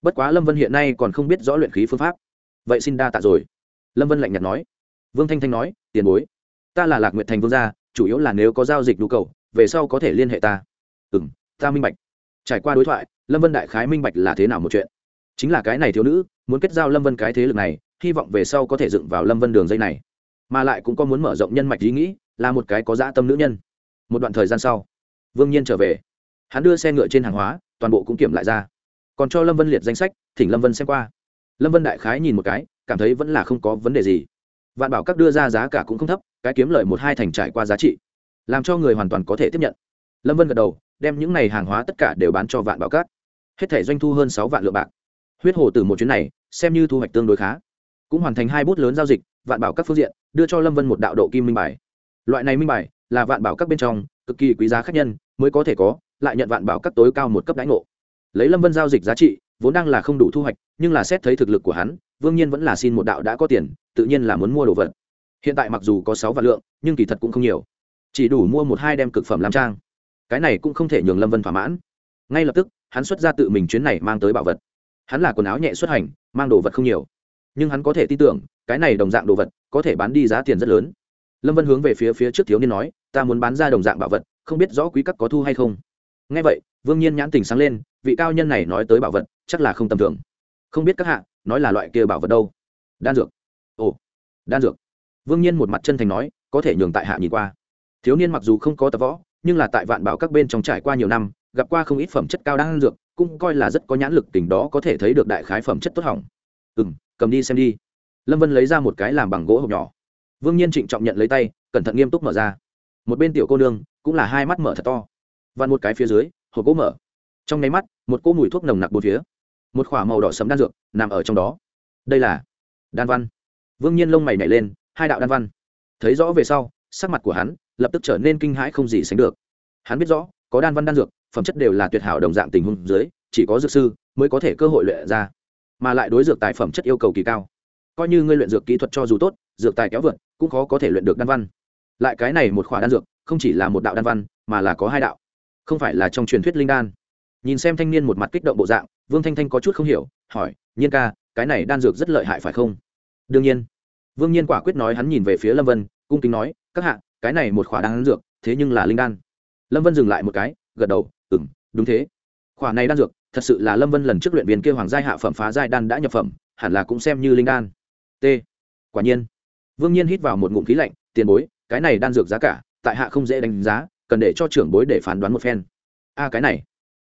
bất quá lâm vân hiện nay còn không biết rõ luyện khí phương pháp. Vậy xin đa tạ rồi. Lâm vân lạnh nhạt nói. Vương thanh thanh nói, tiền bối, ta là lạc nguyệt thành vương gia, chủ yếu là nếu có giao dịch nhu cầu, về sau có thể liên hệ ta. Ừ m ta minh bạch. Trải qua đối thoại, lâm vân đại khái minh bạch là thế nào một chuyện. Chính là cái này thiếu nữ, muốn kết giao lâm vân cái thế lực này, hy vọng về sau có thể dựng vào lâm vân đường dây này. Mà lại cũng có muốn mở rộng nhân mạch ý nghĩ, là một cái có dã tâm nữ nhân. Một đoạn thời gian sau, vương nhiên trở về. Hắn đưa xe ngựa trên hàng hóa, toàn bộ cũng kiểm lại ra còn cho lâm vân liệt danh sách, thỉnh lâm vân xem qua. Lâm vân đại khái nhìn một cái, cảm thấy vẫn là không có vấn đề gì. Vạn bảo các đưa ra giá cả cũng không thấp, cái kiếm lợi một hai thành trải qua giá trị, làm cho người hoàn toàn có thể tiếp nhận. Lâm vân gật đầu, đem những này hàng hóa tất cả đều bán cho vạn bảo các. Hết thể doanh thu hơn sáu vạn lượng bạc. Huyết hồ từ một chuyến này, xem như thu hoạch tương đối khá. Cũng hoàn thành hai bút lớn giao dịch, vạn bảo các phương diện, đưa cho lâm vân một đạo độ kim minh bài. Loại này minh bài, là vạn bảo các bên trong, cực kỳ quý giá khác nhân, mới có thể có, lại nhận vạn bảo các tối cao một cấp đãi ngộ lấy lâm vân giao dịch giá trị, vốn đang là không đủ thu hoạch, nhưng là xét thấy thực lực của hắn, vương nhiên vẫn là xin một đạo đã có tiền, tự nhiên là muốn mua đồ vật. Hiện tại mặc dù có sáu vạn lượng, nhưng kỳ thật cũng không nhiều. Chỉ đủ mua một hai đem cực phẩm làm trang. Cái này cũng không thể nhường lâm vân thỏa mãn. Ngay lập tức, hắn xuất ra tự mình chuyến này mang tới bảo vật. Hắn là quần áo nhẹ xuất hành, mang đồ vật không nhiều. Nhưng hắn có thể tin tưởng, cái này đồng dạng đồ vật, có thể bán đi giá tiền rất lớn. Lâm vân hướng về phía phía trước thiếu niên nói, ta muốn bán ra đồng dạng bảo vật, không biết rõ quý các có thu hay không. Ngay vậy vương nhiên nhãn tình sáng lên, vị cao nhân này nói tới bảo vật, chắc là không tầm thường. Không biết các hạ, nói là loại kia bảo vật đâu? Đan dược. Ồ, đan dược. Vương nhiên một mặt chân thành nói, có thể nhường tại hạ nhìn qua. Thiếu niên mặc dù không có tập võ, nhưng là tại vạn bảo các bên trong trải qua nhiều năm, gặp qua không ít phẩm chất cao đan dược, cũng coi là rất có nhãn lực, tình đó có thể thấy được đại khái phẩm chất tốt hỏng. Ừ m cầm đi xem đi. Lâm vân lấy ra một cái làm bằng gỗ hộp nhỏ. Vương nhiên trịnh trọng nhận lấy tay, cẩn thận nghiêm túc mở ra. Một bên tiểu cô nương cũng là hai mắt mở thật to. Và một cái phía dưới hộp gỗ mở. Trong nháy mắt, một cỗ mùi thuốc nồng nặc bốn phía. Một k h ỏ a màu đỏ sấm đan dược nằm ở trong đó. Đây là đan văn. Vương nhiên lông mày nhảy lên, hai đạo đan văn. Thấy rõ về sau, sắc mặt của hắn lập tức trở nên kinh hãi không gì sánh được. Hắn biết rõ, có đan văn đan dược, phẩm chất đều là tuyệt hảo đồng dạng tình huống dưới, chỉ có dược sư mới có thể cơ hội luyện ra. Mà lại đối dược tài phẩm chất yêu cầu kỳ cao. Coi như ngươi luyện dược kỹ thuật cho dù tốt, dược tài kéo vượt, cũng khó có thể luyện được đan văn. Lại cái này một khỏa đan dược, không chỉ là một đạo đan văn, mà là có hai đạo không phải là trong truyền thuyết linh đan. Nhìn xem thanh niên một mặt kích động bộ dạng, vương thanh thanh có chút không hiểu, hỏi, nhiên ca, cái này đan dược rất lợi hại phải không? Đương nhiên. Vương nhiên quả quyết nói hắn nhìn về phía lâm vân, cung kính nói, các hạ, cái này một khỏa đan dược, thế nhưng là linh đan. Lâm vân dừng lại một cái, gật đầu ừ m đúng thế. Khỏa này đan dược, thật sự là lâm vân lần trước luyện viên kia hoàng giai hạ phẩm phá giai đan đã nhập phẩm, hẳn là cũng xem như linh đan. T. Quả nhiên. Vương nhiên hít vào một ngụm khí lạnh, tiền bối, cái này đan dược giá cả, tại hạ không dễ đánh giá cần để cho trưởng bối để phán đoán một phen. A, cái này.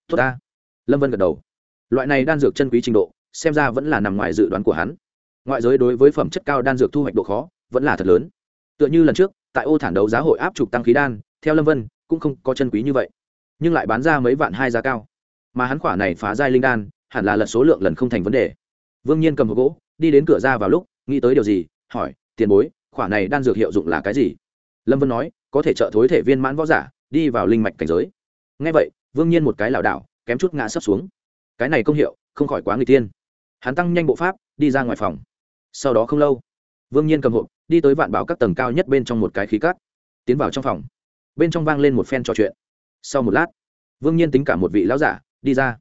Tốt ta. Lâm vân gật đầu. Loại này đan dược chân quý trình độ, xem ra vẫn là nằm ngoài dự đoán của hắn. Ngoại giới đối với phẩm chất cao đan dược thu hoạch độ khó, vẫn là thật lớn. Tựa như lần trước, tại ô thản đấu giá hội áp trục tăng khí đan, theo lâm vân, cũng không có chân quý như vậy. Nhưng lại bán ra mấy vạn hai giá cao. Mà hắn khỏa này phá giai linh đan, hẳn là lật số lượng lần không thành vấn đề. Vương nhiên cầm hộp gỗ, đi đến cửa ra vào lúc, nghĩ tới điều gì, hỏi, tiền bối, khỏa này đan dược hiệu dụng là cái gì? Lâm vân nói, có thể trợ thối thể viên mãn võ giả đi vào linh mạch cảnh giới. Ngay vậy, vương nhiên một cái lảo đảo, kém chút ngã sấp xuống. Cái này công hiệu, không khỏi quá người tiên. Hắn tăng nhanh bộ pháp, đi ra ngoài phòng. Sau đó không lâu, vương nhiên cầm hộp, đi tới vạn bảo các tầng cao nhất bên trong một cái khí cát, tiến vào trong phòng. Bên trong vang lên một phen trò chuyện. Sau một lát, vương nhiên tính cả một vị lão giả, đi ra.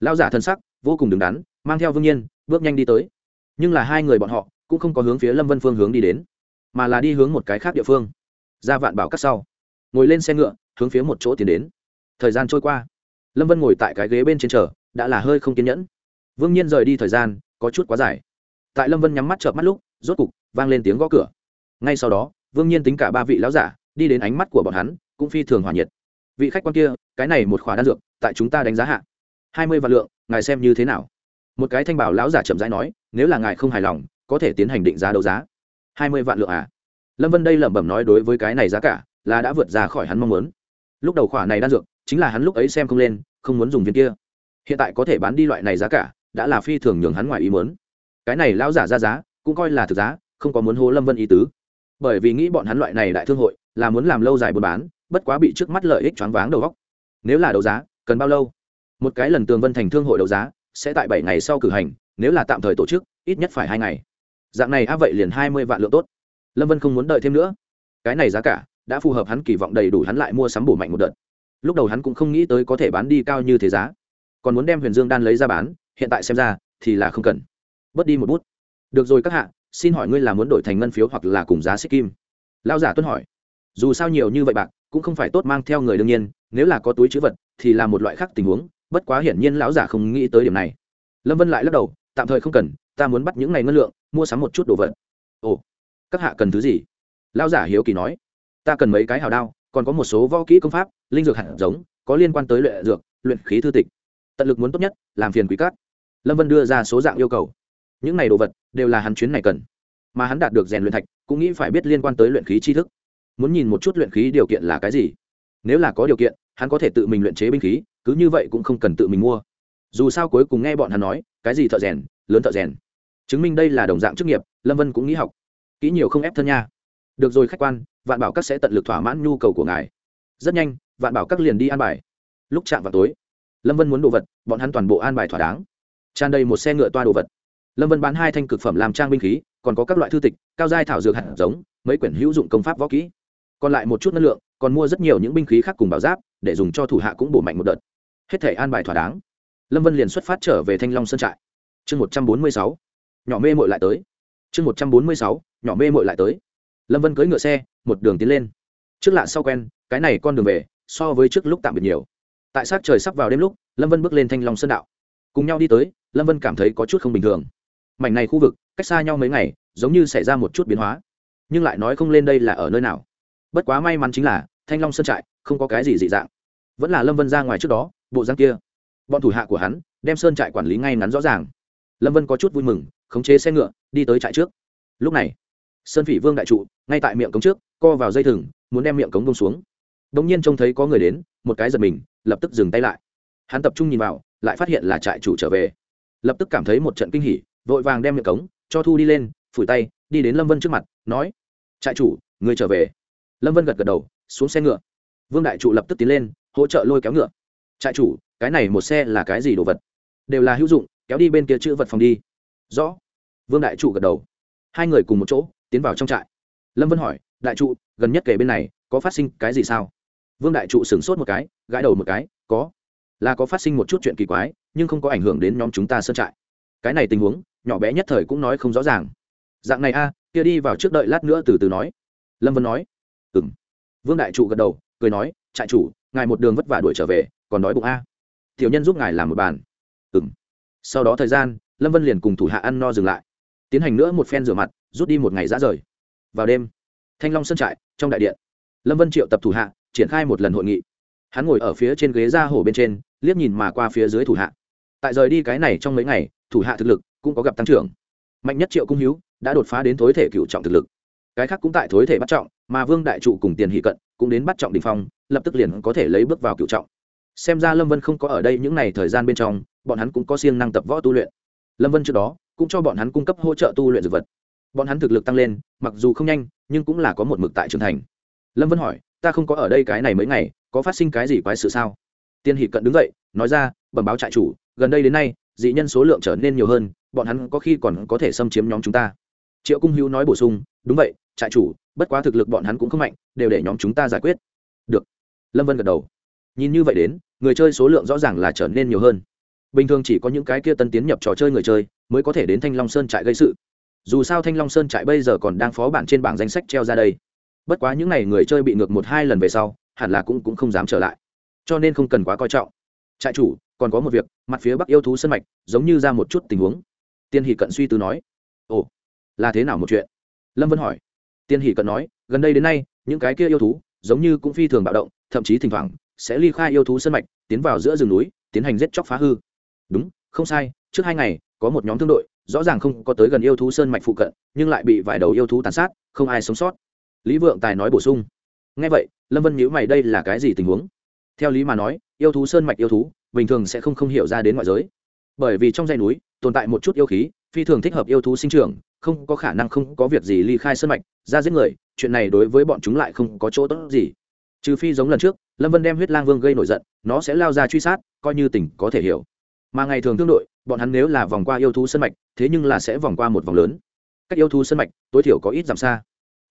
Lão giả thân sắc, vô cùng đứng đắn, mang theo vương nhiên, bước nhanh đi tới. Nhưng là hai người bọn họ, cũng không có hướng phía lâm vân phương hướng đi đến, mà là đi hướng một cái khác địa phương, ra vạn bảo các sau. Ngồi lên xe ngựa hướng phía một chỗ tiến đến. Thời gian trôi qua. Lâm vân ngồi tại cái ghế bên trên chờ, đã là hơi không kiên nhẫn. Vương nhiên rời đi thời gian, có chút quá dài. Tại lâm vân nhắm mắt chợp mắt lúc, rốt cục, vang lên tiếng gõ cửa. Ngay sau đó, vương nhiên tính cả ba vị lão giả, đi đến ánh mắt của bọn hắn, cũng phi thường hòa nhiệt. Vị khách quan kia, cái này một khóa đan dược, tại chúng ta đánh giá hạ. Hai mươi vạn lượng, ngài xem như thế nào? Một cái thanh bảo lão giả chậm rãi nói, nếu là ngài không hài lòng, có thể tiến hành định giá đấu giá. Hai mươi vạn lượng à? Lâm vân đây lẩm bẩm nói đối với cái này giá cả, là đã vượt ra khỏi hắn mong muốn lúc đầu khỏa này đan dược, chính là hắn lúc ấy xem không lên, không muốn dùng viên kia. Hiện tại có thể bán đi loại này giá cả, đã là phi thường nhường hắn ngoài ý muốn. Cái này lão giả ra giá, cũng coi là thực giá, không có muốn hô lâm vân ý tứ. Bởi vì nghĩ bọn hắn loại này đại thương hội, là muốn làm lâu dài buôn bán, bất quá bị trước mắt lợi ích choáng váng đầu góc nếu là đấu giá, cần bao lâu? Một cái lần tường vân thành thương hội đấu giá, sẽ tại bảy ngày sau cử hành, nếu là tạm thời tổ chức, ít nhất phải hai ngày. Dạng này á vậy liền hai mươi vạn lượng tốt. Lâm vân không muốn đợi thêm nữa. Cái này giá cả đã phù hợp hắn kỳ vọng đầy đủ hắn lại mua sắm bổ mạnh một đợt. Lúc đầu hắn cũng không nghĩ tới có thể bán đi cao như thế giá. Còn muốn đem huyền dương đan lấy ra bán, hiện tại xem ra thì là không cần. Bớt đi một bút. Được rồi các hạ, xin hỏi ngươi là muốn đổi thành ngân phiếu hoặc là cùng giá xích kim? Lao giả tuân hỏi. Dù sao nhiều như vậy bạc, cũng không phải tốt mang theo người đương nhiên, nếu là có túi chữ vật, thì là một loại khác tình huống, bất quá hiển nhiên lão giả không nghĩ tới điểm này. Lâm vân lại lắc đầu, tạm thời không cần, ta muốn bắt những ngày ngân lượng, mua sắm một chút đồ vật. Ồ, các hạ cần thứ gì? Lão giả hiếu kỳ nói ta cần mấy cái hào đao, còn có một số võ kỹ công pháp, linh dược hạt giống, có liên quan tới luyện dược, luyện khí thư tịch. Tận lực muốn tốt nhất, làm phiền quý cát lâm vân đưa ra số dạng yêu cầu. Những này đồ vật, đều là hắn chuyến này cần. Mà hắn đạt được rèn luyện thạch, cũng nghĩ phải biết liên quan tới luyện khí tri thức. Muốn nhìn một chút luyện khí điều kiện là cái gì. Nếu là có điều kiện, hắn có thể tự mình luyện chế binh khí, cứ như vậy cũng không cần tự mình mua. Dù sao cuối cùng nghe bọn hắn nói, cái gì thợ rèn, lớn thợ rèn. Chứng minh đây là đồng dạng chức nghiệp, lâm vân cũng nghĩ học. Kỹ nhiều không ép thân nha được rồi khách quan, vạn bảo các sẽ tận lực thỏa mãn nhu cầu của ngài. Rất nhanh, vạn bảo các liền đi an bài. Lúc chạm vào tối, lâm vân muốn đồ vật, bọn hắn toàn bộ an bài thỏa đáng. Tràn đầy một xe ngựa toa đồ vật. Lâm vân bán hai thanh cực phẩm làm trang binh khí, còn có các loại thư tịch, cao giai thảo dược hạt giống, mấy quyển hữu dụng công pháp võ kỹ. Còn lại một chút năng lượng, còn mua rất nhiều những binh khí khác cùng bảo giáp, để dùng cho thủ hạ cũng bổ mạnh một đợt. Hết thể an bài thỏa đáng. Lâm vân liền xuất phát trở về thanh long sơn trại. Chương một trăm bốn mươi sáu, nhỏ mê mội lại tới. Chương một trăm bốn mươi sáu, nhỏ mê mội lại tới lâm vân cưỡi ngựa xe một đường tiến lên trước lạ sau quen cái này con đường về so với trước lúc tạm biệt nhiều tại sát trời sắp vào đêm lúc lâm vân bước lên thanh long sơn đạo cùng nhau đi tới lâm vân cảm thấy có chút không bình thường mảnh này khu vực cách xa nhau mấy ngày giống như xảy ra một chút biến hóa nhưng lại nói không lên đây là ở nơi nào bất quá may mắn chính là thanh long sơn trại không có cái gì dị dạng vẫn là lâm vân ra ngoài trước đó bộ răng kia bọn thủ hạ của hắn đem sơn trại quản lý ngay ngắn rõ ràng lâm vân có chút vui mừng khống chế xe ngựa đi tới trại trước lúc này sơn phỉ vương đại trụ, ngay tại miệng cống trước, co vào dây thừng, muốn đem miệng cống bông xuống. Đ ỗ n g nhiên trông thấy có người đến, một cái giật mình, lập tức dừng tay lại. Hắn tập trung nhìn vào, lại phát hiện là trại chủ trở về. Lập tức cảm thấy một trận kinh hỉ, vội vàng đem miệng cống cho thu đi lên, phủi tay, đi đến lâm vân trước mặt, nói, trại chủ, người trở về. Lâm vân gật gật đầu, xuống xe ngựa. Vương đại trụ lập tức tiến lên, hỗ trợ lôi kéo ngựa. Trại chủ, cái này một xe là cái gì đồ vật? Đều là hữu dụng, kéo đi bên kia chữ vật phòng đi. Rõ. Vương đại trụ gật đầu. Hai người cùng một chỗ tiến vào trong trại. Lâm vân hỏi, đại trụ, gần nhất kể bên này, có phát sinh cái gì sao? Vương đại trụ sửng sốt một cái, gãi đầu một cái, có. Là có phát sinh một chút chuyện kỳ quái, nhưng không có ảnh hưởng đến nhóm chúng ta sơn trại. Cái này tình huống, nhỏ bé nhất thời cũng nói không rõ ràng. Dạng này a, kia đi vào trước đợi lát nữa từ từ nói. Lâm vân nói ừ m vương đại trụ gật đầu, cười nói, trại chủ, ngài một đường vất vả đuổi trở về, còn đói bụng a. Tiểu nhân giúp ngài làm một bàn. Ừ m sau đó thời gian, lâm vân liền cùng thủ hạ ăn no dừng lại. Tiến hành nữa một phen rửa mặt rút đi một ngày ra rời. Vào đêm, thanh long sơn trại, trong đại điện, lâm vân triệu tập thủ hạ, triển khai một lần hội nghị. Hắn ngồi ở phía trên ghế ra hổ bên trên, liếc nhìn mà qua phía dưới thủ hạ. Tại rời đi cái này trong mấy ngày, thủ hạ thực lực cũng có gặp tăng trưởng. Mạnh nhất triệu cung hữu đã đột phá đến thối thể cựu trọng thực lực. Cái khác cũng tại thối thể bắt trọng, mà vương đại trụ cùng tiền hỷ cận cũng đến bắt trọng đình phong, lập tức liền có thể lấy bước vào cựu trọng. Xem ra lâm vân không có ở đây những n à y thời gian bên trong, bọn hắn cũng có siêng năng tập võ tu luyện. Lâm vân trước đó cũng cho bọn hắn cung cấp hỗ trợ tu luyện dược vật bọn hắn thực lực tăng lên, mặc dù không nhanh, nhưng cũng là có một mực tại trưởng thành. Lâm vân hỏi, ta không có ở đây cái này mấy ngày, có phát sinh cái gì quái sự sao? Tiên hỷ cận đứng dậy, nói ra, bẩm báo trại chủ, gần đây đến nay, dị nhân số lượng trở nên nhiều hơn, bọn hắn có khi còn có thể xâm chiếm nhóm chúng ta. Triệu cung hữu nói bổ sung, đúng vậy, trại chủ, bất quá thực lực bọn hắn cũng không mạnh, đều để nhóm chúng ta giải quyết. Được. Lâm vân gật đầu. Nhìn như vậy đến, người chơi số lượng rõ ràng là trở nên nhiều hơn. Bình thường chỉ có những cái kia tân tiến nhập trò chơi người chơi, mới có thể đến thanh long sơn trại gây sự dù sao thanh long sơn trại bây giờ còn đang phó bản trên bảng danh sách treo ra đây. Bất quá những n à y người chơi bị ngược một hai lần về sau hẳn là cũng, cũng không dám trở lại. Cho nên không cần quá coi trọng. Trại chủ còn có một việc mặt phía bắc yêu thú sân mạch giống như ra một chút tình huống. Tiên hỷ cận suy tư nói. Ồ là thế nào một chuyện? Lâm vân hỏi. Tiên hỷ cận nói gần đây đến nay những cái kia yêu thú giống như cũng phi thường bạo động thậm chí thỉnh thoảng sẽ ly khai yêu thú sân mạch tiến vào giữa rừng núi tiến hành giết chóc phá hư. Đúng không sai trước hai ngày có một nhóm thương đội rõ ràng không có tới gần yêu thú sơn mạch phụ cận, nhưng lại bị vài đầu yêu thú tàn sát, không ai sống sót. Lý vượng tài nói bổ sung. Ngay vậy, lâm vân nhữ mày đây là cái gì tình huống? Theo lý mà nói, yêu thú sơn mạch yêu thú, bình thường sẽ không không hiểu ra đến ngoại giới. Bởi vì trong dãy núi, tồn tại một chút yêu khí, phi thường thích hợp yêu thú sinh trưởng, không có khả năng không có việc gì ly khai sơn mạch, ra giết người, chuyện này đối với bọn chúng lại không có chỗ tốt gì. Trừ phi giống lần trước, lâm vân đem huyết lang vương gây nổi giận, nó sẽ lao ra truy sát, coi như tỉnh có thể hiểu. Mà ngày thường tương đội bọn hắn nếu là vòng qua yêu thú sân mạch, thế nhưng là sẽ vòng qua một vòng lớn. Cách yêu thú sân mạch, tối thiểu có ít giảm xa.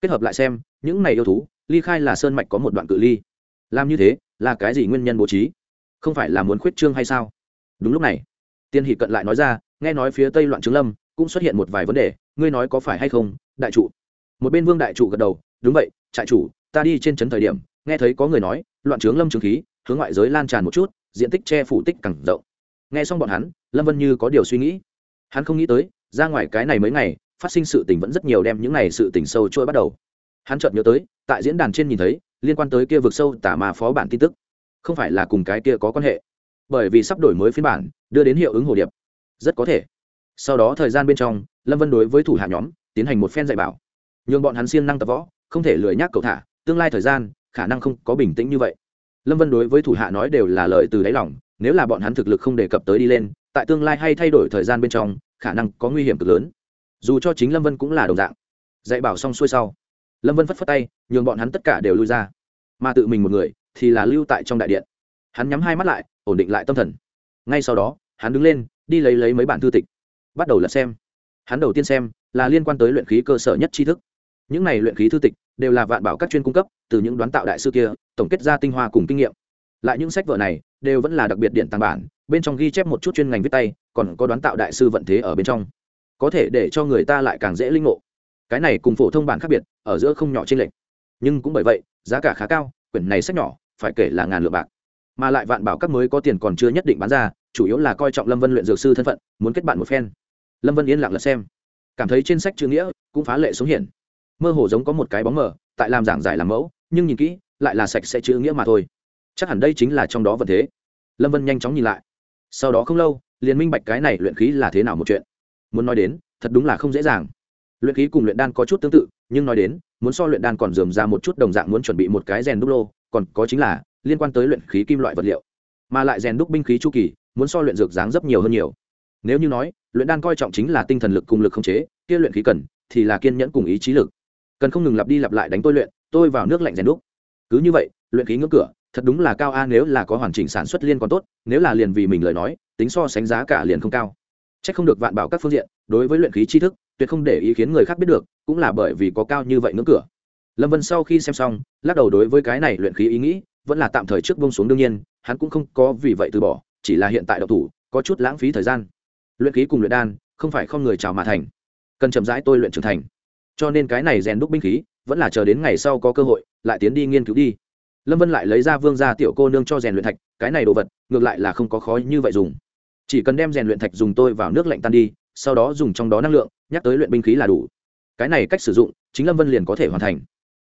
Kết hợp lại xem, những này yêu thú, ly khai là sơn mạch có một đoạn cự ly. Làm như thế, là cái gì nguyên nhân bố trí? Không phải là muốn khuyết trương hay sao? Đúng lúc này, tiên hỷ cận lại nói ra, nghe nói phía tây loạn trướng lâm cũng xuất hiện một vài vấn đề, ngươi nói có phải hay không, đại trụ một bên vương đại trụ gật đầu, đúng vậy, trại chủ, ta đi trên trấn thời điểm, nghe thấy có người nói, loạn trướng lâm chứng khí, hướng ngoại giới lan tràn một chút, diện tích che phủ tích càng rộng nghe xong bọn hắn, lâm vân như có điều suy nghĩ. Hắn không nghĩ tới, ra ngoài cái này mấy ngày, phát sinh sự tình vẫn rất nhiều đem những này sự tình sâu trôi bắt đầu. Hắn chợt nhớ tới, tại diễn đàn trên nhìn thấy, liên quan tới kia vực sâu tả mà phó bản tin tức. Không phải là cùng cái kia có quan hệ. Bởi vì sắp đổi mới phiên bản, đưa đến hiệu ứng hồ điệp. Rất có thể. Sau đó thời gian bên trong, lâm vân đối với thủ hạ nhóm, tiến hành một phen dạy bảo. Nhường bọn hắn siêng năng tập võ, không thể lười nhác cậu thả, tương lai thời gian, khả năng không có bình tĩnh như vậy. Lâm vân đối với thủ hạ nói đều là lời từ đáy lòng nếu là bọn hắn thực lực không đề cập tới đi lên, tại tương lai hay thay đổi thời gian bên trong, khả năng có nguy hiểm cực lớn. Dù cho chính lâm vân cũng là đồng dạng. Dạy bảo xong xuôi sau, lâm vân phất phất tay, nhường bọn hắn tất cả đều lui ra. Mà tự mình một người, thì là lưu tại trong đại điện. Hắn nhắm hai mắt lại, ổn định lại tâm thần. Ngay sau đó, hắn đứng lên, đi lấy lấy mấy bản thư tịch. Bắt đầu lật xem. Hắn đầu tiên xem, là liên quan tới luyện khí cơ sở nhất tri thức. Những này luyện khí thư tịch, đều là vạn bảo các chuyên cung cấp, từ những đoán tạo đại sư kia, tổng kết ra tinh hoa cùng kinh nghiệm lại những sách vở này đều vẫn là đặc biệt điện tàng bản, bên trong ghi chép một chút chuyên ngành viết tay, còn có đoán tạo đại sư vận thế ở bên trong. Có thể để cho người ta lại càng dễ linh ngộ. Cái này cùng phổ thông bản khác biệt, ở giữa không nhỏ trên lệnh nhưng cũng bởi vậy, giá cả khá cao, quyển này sách nhỏ, phải kể là ngàn lượng bạc. Mà lại vạn bảo các mới có tiền còn chưa nhất định bán ra, chủ yếu là coi trọng lâm vân luyện dược sư thân phận, muốn kết bạn một phen. Lâm vân yên lặng lật xem. Cảm thấy trên sách chữ nghĩa cũng phá lệ xuống hiển. Mơ hồ giống có một cái bóng mờ, tại làm giảng giải làm mẫu, nhưng nhìn kỹ, lại là sạch sẽ chữ nghĩa mà thôi chắc hẳn đây chính là trong đó vật thế. Lâm vân nhanh chóng nhìn lại. Sau đó không lâu, liền minh bạch cái này luyện khí là thế nào một chuyện. Muốn nói đến, thật đúng là không dễ dàng. Luyện khí cùng luyện đan có chút tương tự, nhưng nói đến, muốn so luyện đan còn dườm ra một chút đồng dạng muốn chuẩn bị một cái rèn đúc lô, còn có chính là, liên quan tới luyện khí kim loại vật liệu. Mà lại rèn đúc binh khí chu kỳ, muốn so luyện dược dáng dấp nhiều hơn nhiều. Nếu như nói, luyện đan coi trọng chính là tinh thần lực cùng lực không chế, kia luyện khí cần, thì là kiên nhẫn cùng ý chí lực. Cần không ngừng lặp đi lặp lại đánh tôi luyện, tôi vào nước lạnh rèn đúc. Cứ như vậy, luyện khí ngưỡng cửa thật đúng là cao a, nếu là có hoàn chỉnh sản xuất liên còn tốt, nếu là liền vì mình lời nói, tính so sánh giá cả liền không cao. C h ắ c không được vạn bảo các phương diện, đối với luyện khí tri thức, tuyệt không để ý kiến người khác biết được, cũng là bởi vì có cao như vậy ngưỡng cửa. Lâm vân sau khi xem xong, lắc đầu đối với cái này luyện khí ý nghĩ, vẫn là tạm thời trước bông xuống đương nhiên, hắn cũng không có vì vậy từ bỏ, chỉ là hiện tại độc thủ, có chút lãng phí thời gian. Luyện khí cùng luyện đan, không phải không người chào mà thành. Cần chậm rãi tôi luyện trưởng thành. Cho nên cái này rèn đúc binh khí, vẫn là chờ đến ngày sau có cơ hội, lại tiến đi nghiên cứu đi lâm vân lại lấy ra vương gia tiểu cô nương cho rèn luyện thạch, cái này đồ vật, ngược lại là không có khó như vậy dùng. Chỉ cần đem rèn luyện thạch dùng tôi vào nước lạnh tan đi, sau đó dùng trong đó năng lượng, nhắc tới luyện binh khí là đủ. Cái này cách sử dụng, chính lâm vân liền có thể hoàn thành.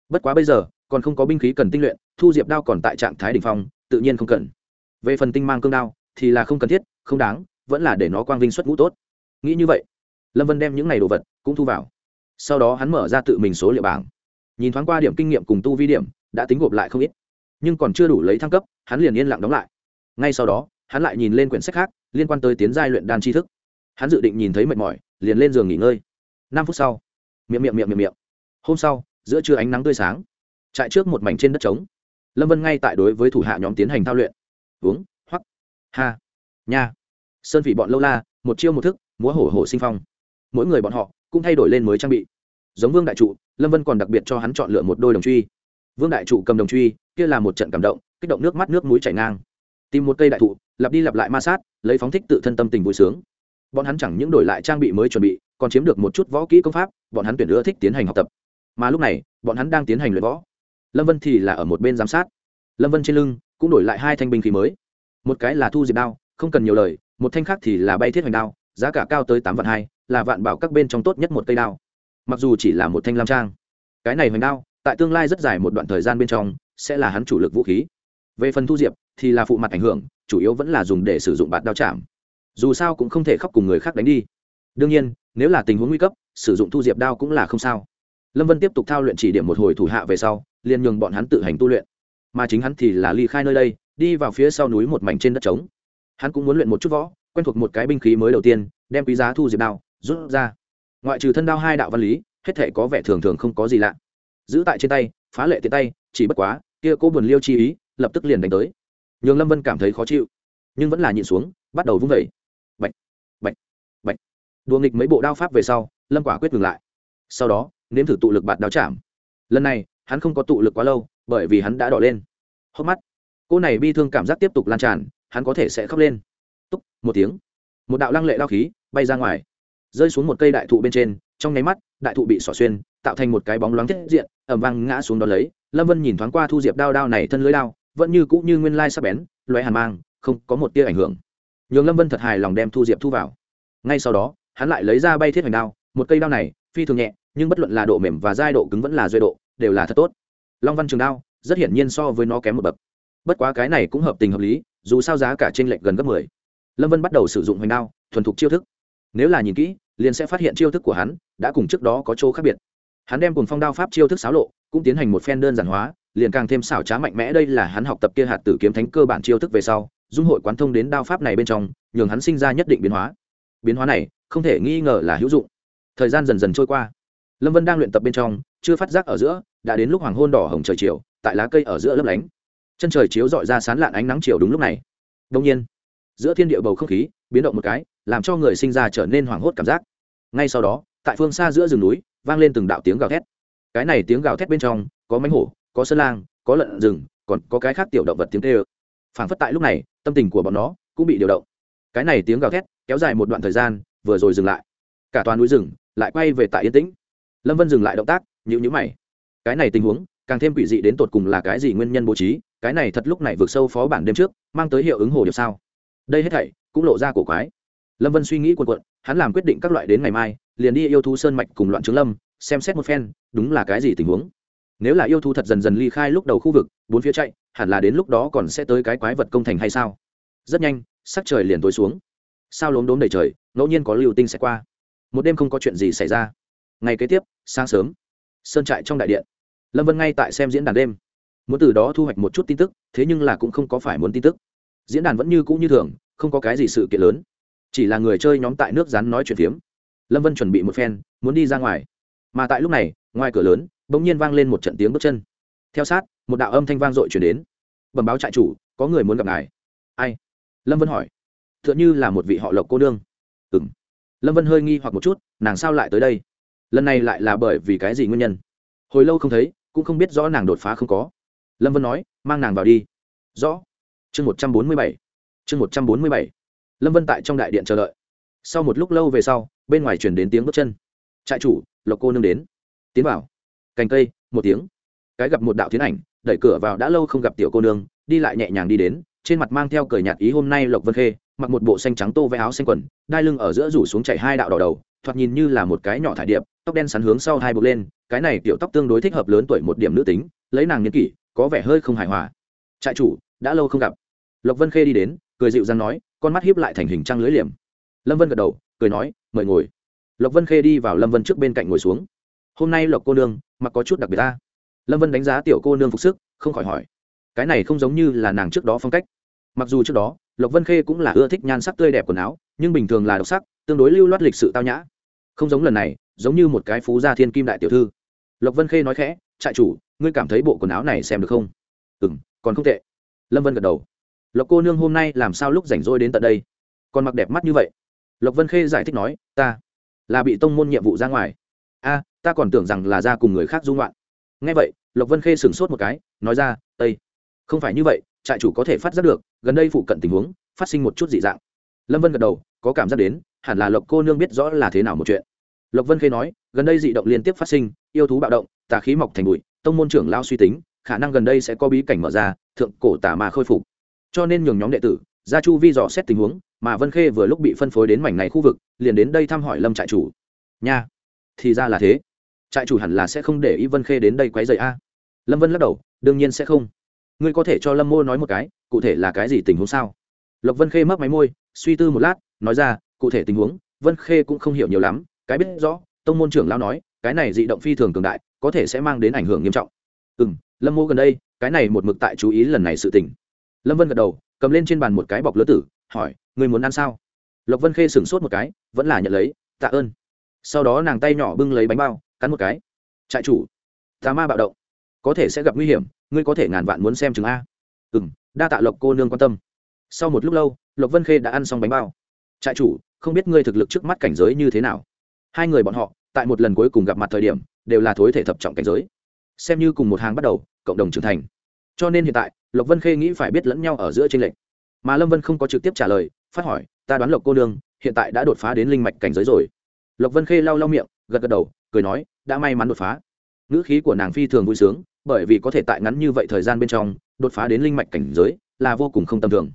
Bất quá bây giờ, còn không có binh khí cần tinh luyện, thu diệp đao còn tại trạng thái đ ỉ n h phong, tự nhiên không cần. Về phần tinh mang cương đao, thì là không cần thiết, không đáng, vẫn là để nó quang vinh xuất ngũ tốt. Nghĩ như vậy, lâm vân đem những n à y đồ vật cũng thu vào. Sau đó hắn mở ra tự mình số liệu bảng. Nhìn thoáng qua điểm kinh nghiệm cùng tu vi điểm, đã tính gộp lại không ít nhưng còn chưa đủ lấy thăng cấp, hắn liền yên lặng đóng lại. Ngay sau đó, hắn lại nhìn lên quyển sách khác, liên quan tới tiến giai luyện đan tri thức. Hắn dự định nhìn thấy mệt mỏi, liền lên giường nghỉ ngơi. Năm phút sau, miệng miệng miệng miệng miệng. Hôm sau, giữa trưa ánh nắng tươi sáng, trại trước một mảnh trên đất trống. Lâm vân ngay tại đối với thủ hạ nhóm tiến hành thao luyện. Uống, hoắc, ha, nha. Sơn vị bọn lâu la, một chiêu một thức, múa hổ hổ sinh phong. Mỗi người bọn họ cũng thay đổi lên mới trang bị. Giống vương đại trụ, lâm vân còn đặc biệt cho hắn chọn lựa một đôi đồng truy vương đại trụ cầm đồng truy, kia là một trận cảm động, kích động nước mắt nước mũi chảy ngang. Tìm một cây đại thụ, lặp đi lặp lại ma sát, lấy phóng thích tự thân tâm tình vui sướng. Bọn hắn chẳng những đổi lại trang bị mới chuẩn bị, còn chiếm được một chút võ kỹ công pháp, bọn hắn tuyển ưa thích tiến hành học tập. Mà lúc này, bọn hắn đang tiến hành luyện võ. Lâm vân thì là ở một bên giám sát. Lâm vân trên lưng cũng đổi lại hai thanh binh khí mới. Một cái là thu diệt đao, không cần nhiều lời, một thanh khác thì là bay thiết hoành đao, giá cả cao tới tám vạn hai, là vạn bảo các bên trong tốt nhất một cây đao. Mặc dù chỉ là một thanh lam trang. Cái này hoành đao tại tương lai rất dài một đoạn thời gian bên trong, sẽ là hắn chủ lực vũ khí. Về phần thu diệp, thì là phụ mặt ảnh hưởng, chủ yếu vẫn là dùng để sử dụng bạt đao chạm. Dù sao cũng không thể khóc cùng người khác đánh đi. Đương nhiên, nếu là tình huống nguy cấp, sử dụng thu diệp đao cũng là không sao. Lâm vân tiếp tục thao luyện chỉ điểm một hồi thủ hạ về sau, liền nhường bọn hắn tự hành tu luyện. Mà chính hắn thì là ly khai nơi đây, đi vào phía sau núi một mảnh trên đất trống. Hắn cũng muốn luyện một chút võ, quen thuộc một cái binh khí mới đầu tiên, đem quý giá thu diệp đao rút ra. Ngoại trừ thân đao hai đạo văn lý, hết thể có vẻ thường thường không có gì lạ giữ tại trên tay, phá lệ tiện tay, chỉ bất quá, kia cô buồn liêu chi ý, lập tức liền đánh tới. Nhường lâm vân cảm thấy khó chịu, nhưng vẫn là nhịn xuống, bắt đầu vung vẩy. Bệnh bệnh bệnh đùa nghịch mấy bộ đao pháp về sau, lâm quả quyết ngừng lại. Sau đó, nếm thử tụ lực bạt đao chạm. Lần này, hắn không có tụ lực quá lâu, bởi vì hắn đã đỏ lên. Hốc mắt. Cô này bi thương cảm giác tiếp tục lan tràn, hắn có thể sẽ khóc lên. Túc, một tiếng. Một đạo lăng lệ đao khí bay ra ngoài, rơi xuống một cây đại thụ bên trên trong nháy mắt, đại thụ bị xỏ xuyên, tạo thành một cái bóng loáng thiết diện ẩm vang ngã xuống đón lấy. Lâm vân nhìn thoáng qua thu diệp đao đao này thân lưới đao, vẫn như cũ như nguyên lai sắp bén loé hàn mang, không có một tia ảnh hưởng. Nhường lâm vân thật hài lòng đem thu diệp thu vào. Ngay sau đó, hắn lại lấy ra bay thiết hoành đao, một cây đao này, phi thường nhẹ, nhưng bất luận là độ mềm và giai độ cứng vẫn là duy độ, đều là thật tốt. Long văn trường đao, rất hiển nhiên so với nó kém một bậc. Bất quá cái này cũng hợp tình hợp lý, dù sao giá cả trên lệch gần gấp mười. Lâm vân bắt đầu sử dụng hoành đao, thuần thục chiêu thức nếu là nhìn kỹ, liền sẽ phát hiện chiêu thức của hắn đã cùng trước đó có chỗ khác biệt. Hắn đem cùng phong đao pháp chiêu thức xáo lộ, cũng tiến hành một phen đơn giản hóa, liền càng thêm xảo trá mạnh mẽ đây là hắn học tập kia hạt tử kiếm thánh cơ bản chiêu thức về sau, dung hội quán thông đến đao pháp này bên trong, nhường hắn sinh ra nhất định biến hóa. Biến hóa này không thể nghi ngờ là hữu dụng. Thời gian dần dần trôi qua. Lâm vân đang luyện tập bên trong, chưa phát giác ở giữa, đã đến lúc hoàng hôn đỏ hồng trời chiều, tại lá cây ở giữa lấp lánh. Chân trời chiếu dọi ra sán lạn ánh nắng chiều đúng lúc này. Đông nhiên giữa thiên địa bầu không khí biến động một cái, làm cho người sinh ra trở nên hoảng hốt cảm giác. Ngay sau đó, tại phương xa giữa rừng núi, vang lên từng đạo tiếng gào thét. Cái này tiếng gào thét bên trong, có mánh hổ, có sơn lang, có lợn rừng, còn có cái khác tiểu động vật tiếng tê ơ phảng phất tại lúc này, tâm tình của bọn nó cũng bị điều động. Cái này tiếng gào thét kéo dài một đoạn thời gian, vừa rồi dừng lại. Cả toàn núi rừng lại quay về tại yên tĩnh. Lâm vân dừng lại động tác nhịu nhữ mày. Cái này tình huống, càng thêm quỷ dị đến tột cùng là cái gì nguyên nhân bố trí? Cái này thật lúc này vượt sâu phó bản đêm trước, mang tới hiệu ứng hồ điệp sao? Đây hết thảy cũng lộ ra cổ quái. Lâm vân suy nghĩ quần quận hắn làm quyết định các loại đến ngày mai, liền đi yêu thú sơn mạch cùng loạn trướng lâm, xem xét một phen, đúng là cái gì tình huống. Nếu là yêu thú thật dần dần ly khai lúc đầu khu vực, bốn phía chạy, hẳn là đến lúc đó còn sẽ tới cái quái vật công thành hay sao? Rất nhanh, sắc trời liền tối xuống. Sao lốm đốm đầy trời, ngẫu nhiên có lưu tinh sẽ qua. Một đêm không có chuyện gì xảy ra. Ngày kế tiếp, sáng sớm, sơn trại trong đại điện. Lâm vân ngay tại xem diễn đàn đêm. Muốn từ đó thu hoạch một chút tin tức, thế nhưng là cũng không có phải muốn tin tức. Diễn đàn vẫn như cũ như thường không có cái gì sự kiện lớn. Chỉ là người chơi nhóm tại nước rắn nói chuyện phiếm. Lâm vân chuẩn bị một phen, muốn đi ra ngoài. Mà tại lúc này, ngoài cửa lớn, bỗng nhiên vang lên một trận tiếng bước chân. Theo sát, một đạo âm thanh vang dội chuyển đến. Bẩm báo trại chủ, có người muốn gặp ngài. Ai? Lâm vân hỏi. T h ư ợ n h ư là một vị họ lộc cô nương. Ừ m lâm vân hơi nghi hoặc một chút, nàng sao lại tới đây? Lần này lại là bởi vì cái gì nguyên nhân? Hồi lâu không thấy, cũng không biết rõ nàng đột phá không có. Lâm vân nói, mang nàng vào đi. Rõ. Chương một trăm bốn mươi bảy chương một trăm bốn mươi bảy. Lâm vân tại trong đại điện chờ đợi. Sau một lúc lâu về sau, bên ngoài chuyển đến tiếng bước chân. Trại chủ, lộc cô nương đến. Tiến vào. Cành cây, một tiếng. Cái gặp một đạo tiến ảnh, đẩy cửa vào đã lâu không gặp tiểu cô nương, đi lại nhẹ nhàng đi đến, trên mặt mang theo cười nhạt ý hôm nay lộc vân khê, mặc một bộ xanh trắng tô vẽ áo xanh quần, đai lưng ở giữa rủ xuống chạy hai đạo đỏ đầu, thoạt nhìn như là một cái nhỏ thải điệp, tóc đen sắn hướng sau hai buộc lên, cái này tiểu tóc tương đối thích hợp lớn tuổi một điểm nữ tính, lấy nàng nhân kỷ, có vẻ hơi không hài hòa. Trại chủ, đã lâu không gặp. Lộc vân khê đi đến cười dịu dàng nói, con mắt hiếp lại thành hình trăng lưới liềm. Lâm vân gật đầu, cười nói, mời ngồi. Lộc vân khê đi vào lâm vân trước bên cạnh ngồi xuống. Hôm nay lộc cô nương, mặc có chút đặc biệt ta. Lâm vân đánh giá tiểu cô nương phục sức, không khỏi hỏi. Cái này không giống như là nàng trước đó phong cách. Mặc dù trước đó, lộc vân khê cũng là ưa thích nhan sắc tươi đẹp quần áo, nhưng bình thường là độc sắc, tương đối lưu loát lịch sự tao nhã. Không giống lần này, giống như một cái phú gia thiên kim đại tiểu thư. Lộc vân khê nói khẽ, trại chủ, ngươi cảm thấy bộ quần áo này xem được không? Ừ m còn không tệ. Lâm vân gật đầu lộc cô nương hôm nay làm sao lúc rảnh rỗi đến tận đây? Còn mặc đẹp mắt như vậy. Lộc vân khê giải thích nói, ta là bị tông môn nhiệm vụ ra ngoài. A, ta còn tưởng rằng là ra cùng người khác dung loạn ngay vậy, lộc vân khê sửng sốt một cái, nói ra, tây, không phải như vậy, trại chủ có thể phát giác được, gần đây phụ cận tình huống, phát sinh một chút dị dạng. Lâm vân gật đầu, có cảm giác đến, hẳn là lộc cô nương biết rõ là thế nào một chuyện. Lộc vân khê nói, gần đây dị động liên tiếp phát sinh, yêu thú bạo động, tà khí mọc thành bụi, tông môn trưởng lao suy tính, khả năng gần đây sẽ có bí cảnh mở ra, thượng cổ tà mà khôi phục cho nên nhường nhóm đệ tử, gia chu vi dò xét tình huống, mà vân khê vừa lúc bị phân phối đến mảnh này khu vực, liền đến đây thăm hỏi lâm trại chủ. Nha, thì ra là thế. Trại chủ hẳn là sẽ không để ý vân khê đến đây quấy rầy a. Lâm vân lắc đầu, đương nhiên sẽ không. Ngươi có thể cho lâm mô nói một cái, cụ thể là cái gì tình huống sao? Lộc vân khê mấp máy môi, suy tư một lát, nói ra, cụ thể tình huống, vân khê cũng không hiểu nhiều lắm, cái biết rõ, tông môn trưởng lao nói, cái này dị động phi thường cường đại, có thể sẽ mang đến ảnh hưởng nghiêm trọng. Ừ m lâm mô gần đây, cái này một mực tại chú ý lần này sự tình lâm vân gật đầu, cầm lên trên bàn một cái bọc lứa tử, hỏi người muốn ăn sao? Lộc vân khê sửng sốt một cái, vẫn là nhận lấy, tạ ơn. Sau đó nàng tay nhỏ bưng lấy bánh bao, cắn một cái. Trại chủ, tà ma bạo động, có thể sẽ gặp nguy hiểm, ngươi có thể ngàn vạn muốn xem chừng a. Ừ m đa tạ lộc cô nương quan tâm. Sau một lúc lâu, lộc vân khê đã ăn xong bánh bao. Trại chủ, không biết ngươi thực lực trước mắt cảnh giới như thế nào? Hai người bọn họ, tại một lần cuối cùng gặp mặt thời điểm, đều là thối thể thập trọng cảnh giới. Xem như cùng một hàng bắt đầu, cộng đồng trưởng thành. Cho nên hiện tại lộc vân khê nghĩ phải biết lẫn nhau ở giữa tranh lệch. Mà lâm vân không có trực tiếp trả lời, phát hỏi, ta đoán lộc cô nương hiện tại đã đột phá đến linh mạch cảnh giới rồi. Lộc vân khê lau lau miệng, gật gật đầu, cười nói, đã may mắn đột phá. Ngữ khí của nàng phi thường vui sướng, bởi vì có thể tại ngắn như vậy thời gian bên trong, đột phá đến linh mạch cảnh giới là vô cùng không tầm thường.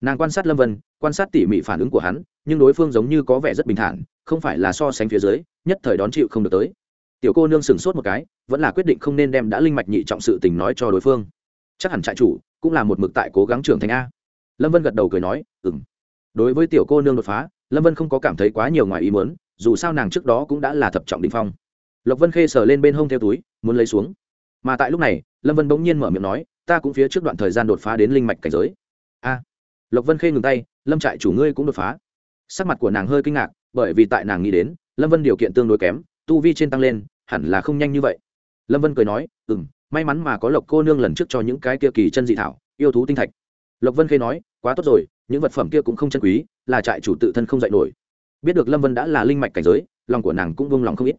Nàng quan sát lâm vân, quan sát tỉ mỉ phản ứng của hắn, nhưng đối phương giống như có vẻ rất bình thản, không phải là so sánh phía dưới, nhất thời đón chịu không được tới. Tiểu cô nương sửng sốt một cái, vẫn là quyết định không nên đem đã linh mạch nhị trọng sự tình nói cho đối phương chắc hẳn trại chủ cũng là một mực tại cố gắng trưởng thành a. Lâm vân gật đầu cười nói ừ m đối với tiểu cô nương đột phá, lâm vân không có cảm thấy quá nhiều ngoài ý muốn, dù sao nàng trước đó cũng đã là thập trọng đình phong. Lộc vân khê sờ lên bên hông theo túi, muốn lấy xuống. Mà tại lúc này, lâm vân bỗng nhiên mở miệng nói, ta cũng phía trước đoạn thời gian đột phá đến linh mạch cảnh giới. A. Lộc vân khê ngừng tay, lâm trại chủ ngươi cũng đột phá. Sắc mặt của nàng hơi kinh ngạc, bởi vì tại nàng nghĩ đến, lâm vân điều kiện tương đối kém, tu vi trên tăng lên, hẳn là không nhanh như vậy. Lâm vân cười nói ừ m may mắn mà có lộc cô nương lần trước cho những cái kia kỳ chân dị thảo, yêu thú tinh thạch. Lộc vân khê nói, quá tốt rồi, những vật phẩm kia cũng không chân quý, là trại chủ tự thân không dạy nổi. Biết được lâm vân đã là linh mạch cảnh giới, lòng của nàng cũng vung lòng không ít.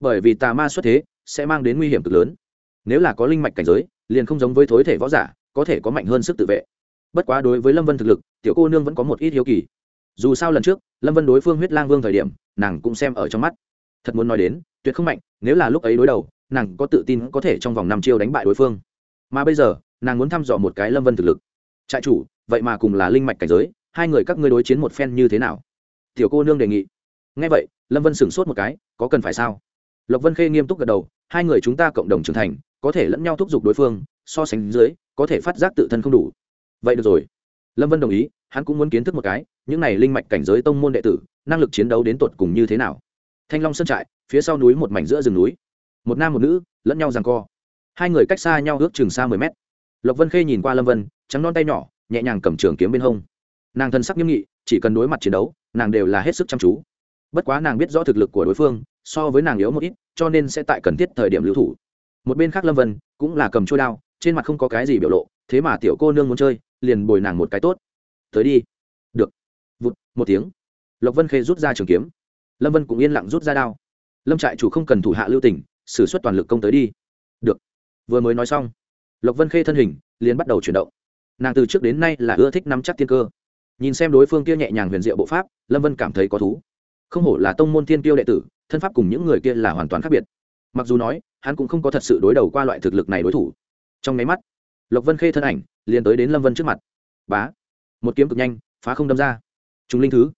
Bởi vì tà ma xuất thế, sẽ mang đến nguy hiểm cực lớn. Nếu là có linh mạch cảnh giới, liền không giống với thối thể võ giả, có thể có mạnh hơn sức tự vệ. Bất quá đối với lâm vân thực lực, tiểu cô nương vẫn có một ít hiếu kỳ. Dù sao lần trước, lâm vân đối phương huyết lang vương thời điểm, nàng cũng xem ở trong mắt. Thật muốn nói đến, tuyệt không mạnh, nếu là lúc ấy đối đầu nàng có tự tin có thể trong vòng năm chiêu đánh bại đối phương. Mà bây giờ, nàng muốn thăm dò một cái lâm vân thực lực. Trại chủ, vậy mà cùng là linh mạch cảnh giới, hai người các ngươi đối chiến một phen như thế nào? Tiểu cô nương đề nghị. Ngay vậy, lâm vân sửng sốt một cái, có cần phải sao? Lộc vân khê nghiêm túc gật đầu, hai người chúng ta cộng đồng trưởng thành, có thể lẫn nhau thúc giục đối phương, so sánh dưới, có thể phát giác tự thân không đủ. Vậy được rồi. Lâm vân đồng ý, hắn cũng muốn kiến thức một cái, những này linh mạch cảnh giới tông môn đệ tử, năng lực chiến đấu đến tột cùng như thế nào? Thanh long sơn trại, phía sau núi một mảnh giữa rừng núi một nam một nữ, lẫn nhau rằng co. Hai người cách xa nhau ước chừng xa mười mét. Lộc vân khê nhìn qua lâm vân, trắng non tay nhỏ, nhẹ nhàng cầm trường kiếm bên hông. Nàng thân sắc nghiêm nghị, chỉ cần đối mặt chiến đấu, nàng đều là hết sức chăm chú. Bất quá nàng biết rõ thực lực của đối phương, so với nàng yếu một ít, cho nên sẽ tại cần thiết thời điểm lưu thủ. Một bên khác lâm vân cũng là cầm trôi đao, trên mặt không có cái gì biểu lộ, thế mà tiểu cô nương muốn chơi, liền bồi nàng một cái tốt. Tới đi. Được. Vụt, một tiếng. Lộc vân khê rút ra trường kiếm. Lâm vân cũng yên lặng rút ra đao. Lâm trại chủ không cần thủ hạ lưu tỉnh xử suất toàn lực công tới đi. Được. Vừa mới nói xong, lộc vân khê thân hình liền bắt đầu chuyển động. Nàng từ trước đến nay là ưa thích nắm chắc tiên cơ. Nhìn xem đối phương kia nhẹ nhàng huyền diệu bộ pháp, lâm vân cảm thấy có thú. Không hổ là tông môn tiên tiêu đệ tử, thân pháp cùng những người kia là hoàn toàn khác biệt. Mặc dù nói, hắn cũng không có thật sự đối đầu qua loại thực lực này đối thủ. Trong máy mắt, lộc vân khê thân ảnh liền tới đến lâm vân trước mặt. Bá. Một kiếm cực nhanh, phá không đâm ra. Chúng linh thứ.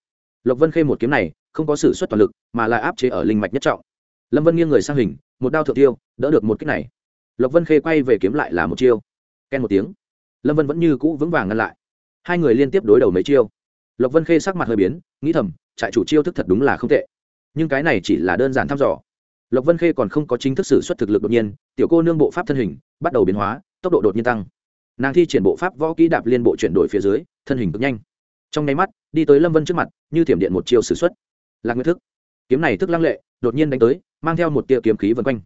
Lộc vân khê một kiếm này không có sự xuất toàn lực, mà là áp chế ở linh mạch nhất trọng lâm vân nghiêng người sang hình một đao thượng tiêu đỡ được một kích này lộc vân khê quay về kiếm lại là một chiêu ken một tiếng lâm vân vẫn như cũ vững vàng ngăn lại hai người liên tiếp đối đầu mấy chiêu lộc vân khê sắc mặt hơi biến nghĩ thầm trại chủ chiêu thức thật đúng là không tệ nhưng cái này chỉ là đơn giản thăm dò lộc vân khê còn không có chính thức sử xuất thực lực đột nhiên tiểu cô nương bộ pháp thân hình bắt đầu biến hóa tốc độ đột nhiên tăng nàng thi triển bộ pháp võ kỹ đạp liên bộ chuyển đổi phía dưới thân hình cực nhanh trong nháy mắt đi tới lâm vân trước mặt như thiểm điện một chiêu sử xuất lạc nguyên thức kiếm này thức lăng lệ đột nhiên đánh tới mang theo một tia kiếm khí vân quanh.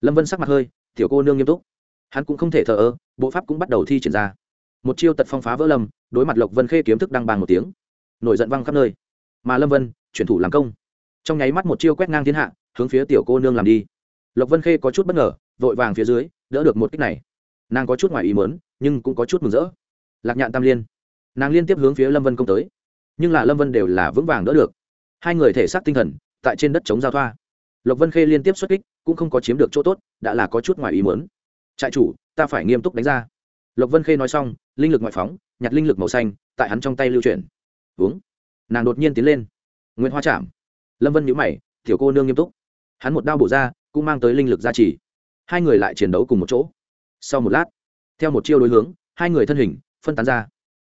Lâm vân sắc mặt hơi, tiểu cô nương nghiêm túc. Hắn cũng không thể thờ ơ, bộ pháp cũng bắt đầu thi triển ra. Một chiêu tật phong phá vỡ lâm, đối mặt lộc vân khê kiếm thức đăng bàn một tiếng. Nổi giận văng khắp nơi. Mà lâm vân, chuyển thủ làm công. Trong nháy mắt một chiêu quét ngang thiên hạ, hướng phía tiểu cô nương làm đi. Lộc vân khê có chút bất ngờ, vội vàng phía dưới, đỡ được một kích này. Nàng có chút ngoài ý mớn nhưng cũng có chút mừng rỡ. Lạc nhạn tam liên. Nàng liên tiếp hướng phía lâm vân công tới. Nhưng là lâm vân đều là vững vàng đỡ được. Hai người thể xác tinh thần, tại trên đất chống giao thoa lộc vân khê liên tiếp xuất kích, cũng không có chiếm được chỗ tốt, đã là có chút ngoài ý mớn trại chủ, ta phải nghiêm túc đánh ra. Lộc vân khê nói xong, linh lực ngoại phóng, nhặt linh lực màu xanh, tại hắn trong tay lưu chuyển. Uống. Nàng đột nhiên tiến lên. Nguyễn hoa chạm. Lâm vân nhữ mày, tiểu cô nương nghiêm túc. Hắn một đao bổ ra, cũng mang tới linh lực gia trì. Hai người lại chiến đấu cùng một chỗ. Sau một lát, theo một chiêu đối hướng, hai người thân hình phân tán ra.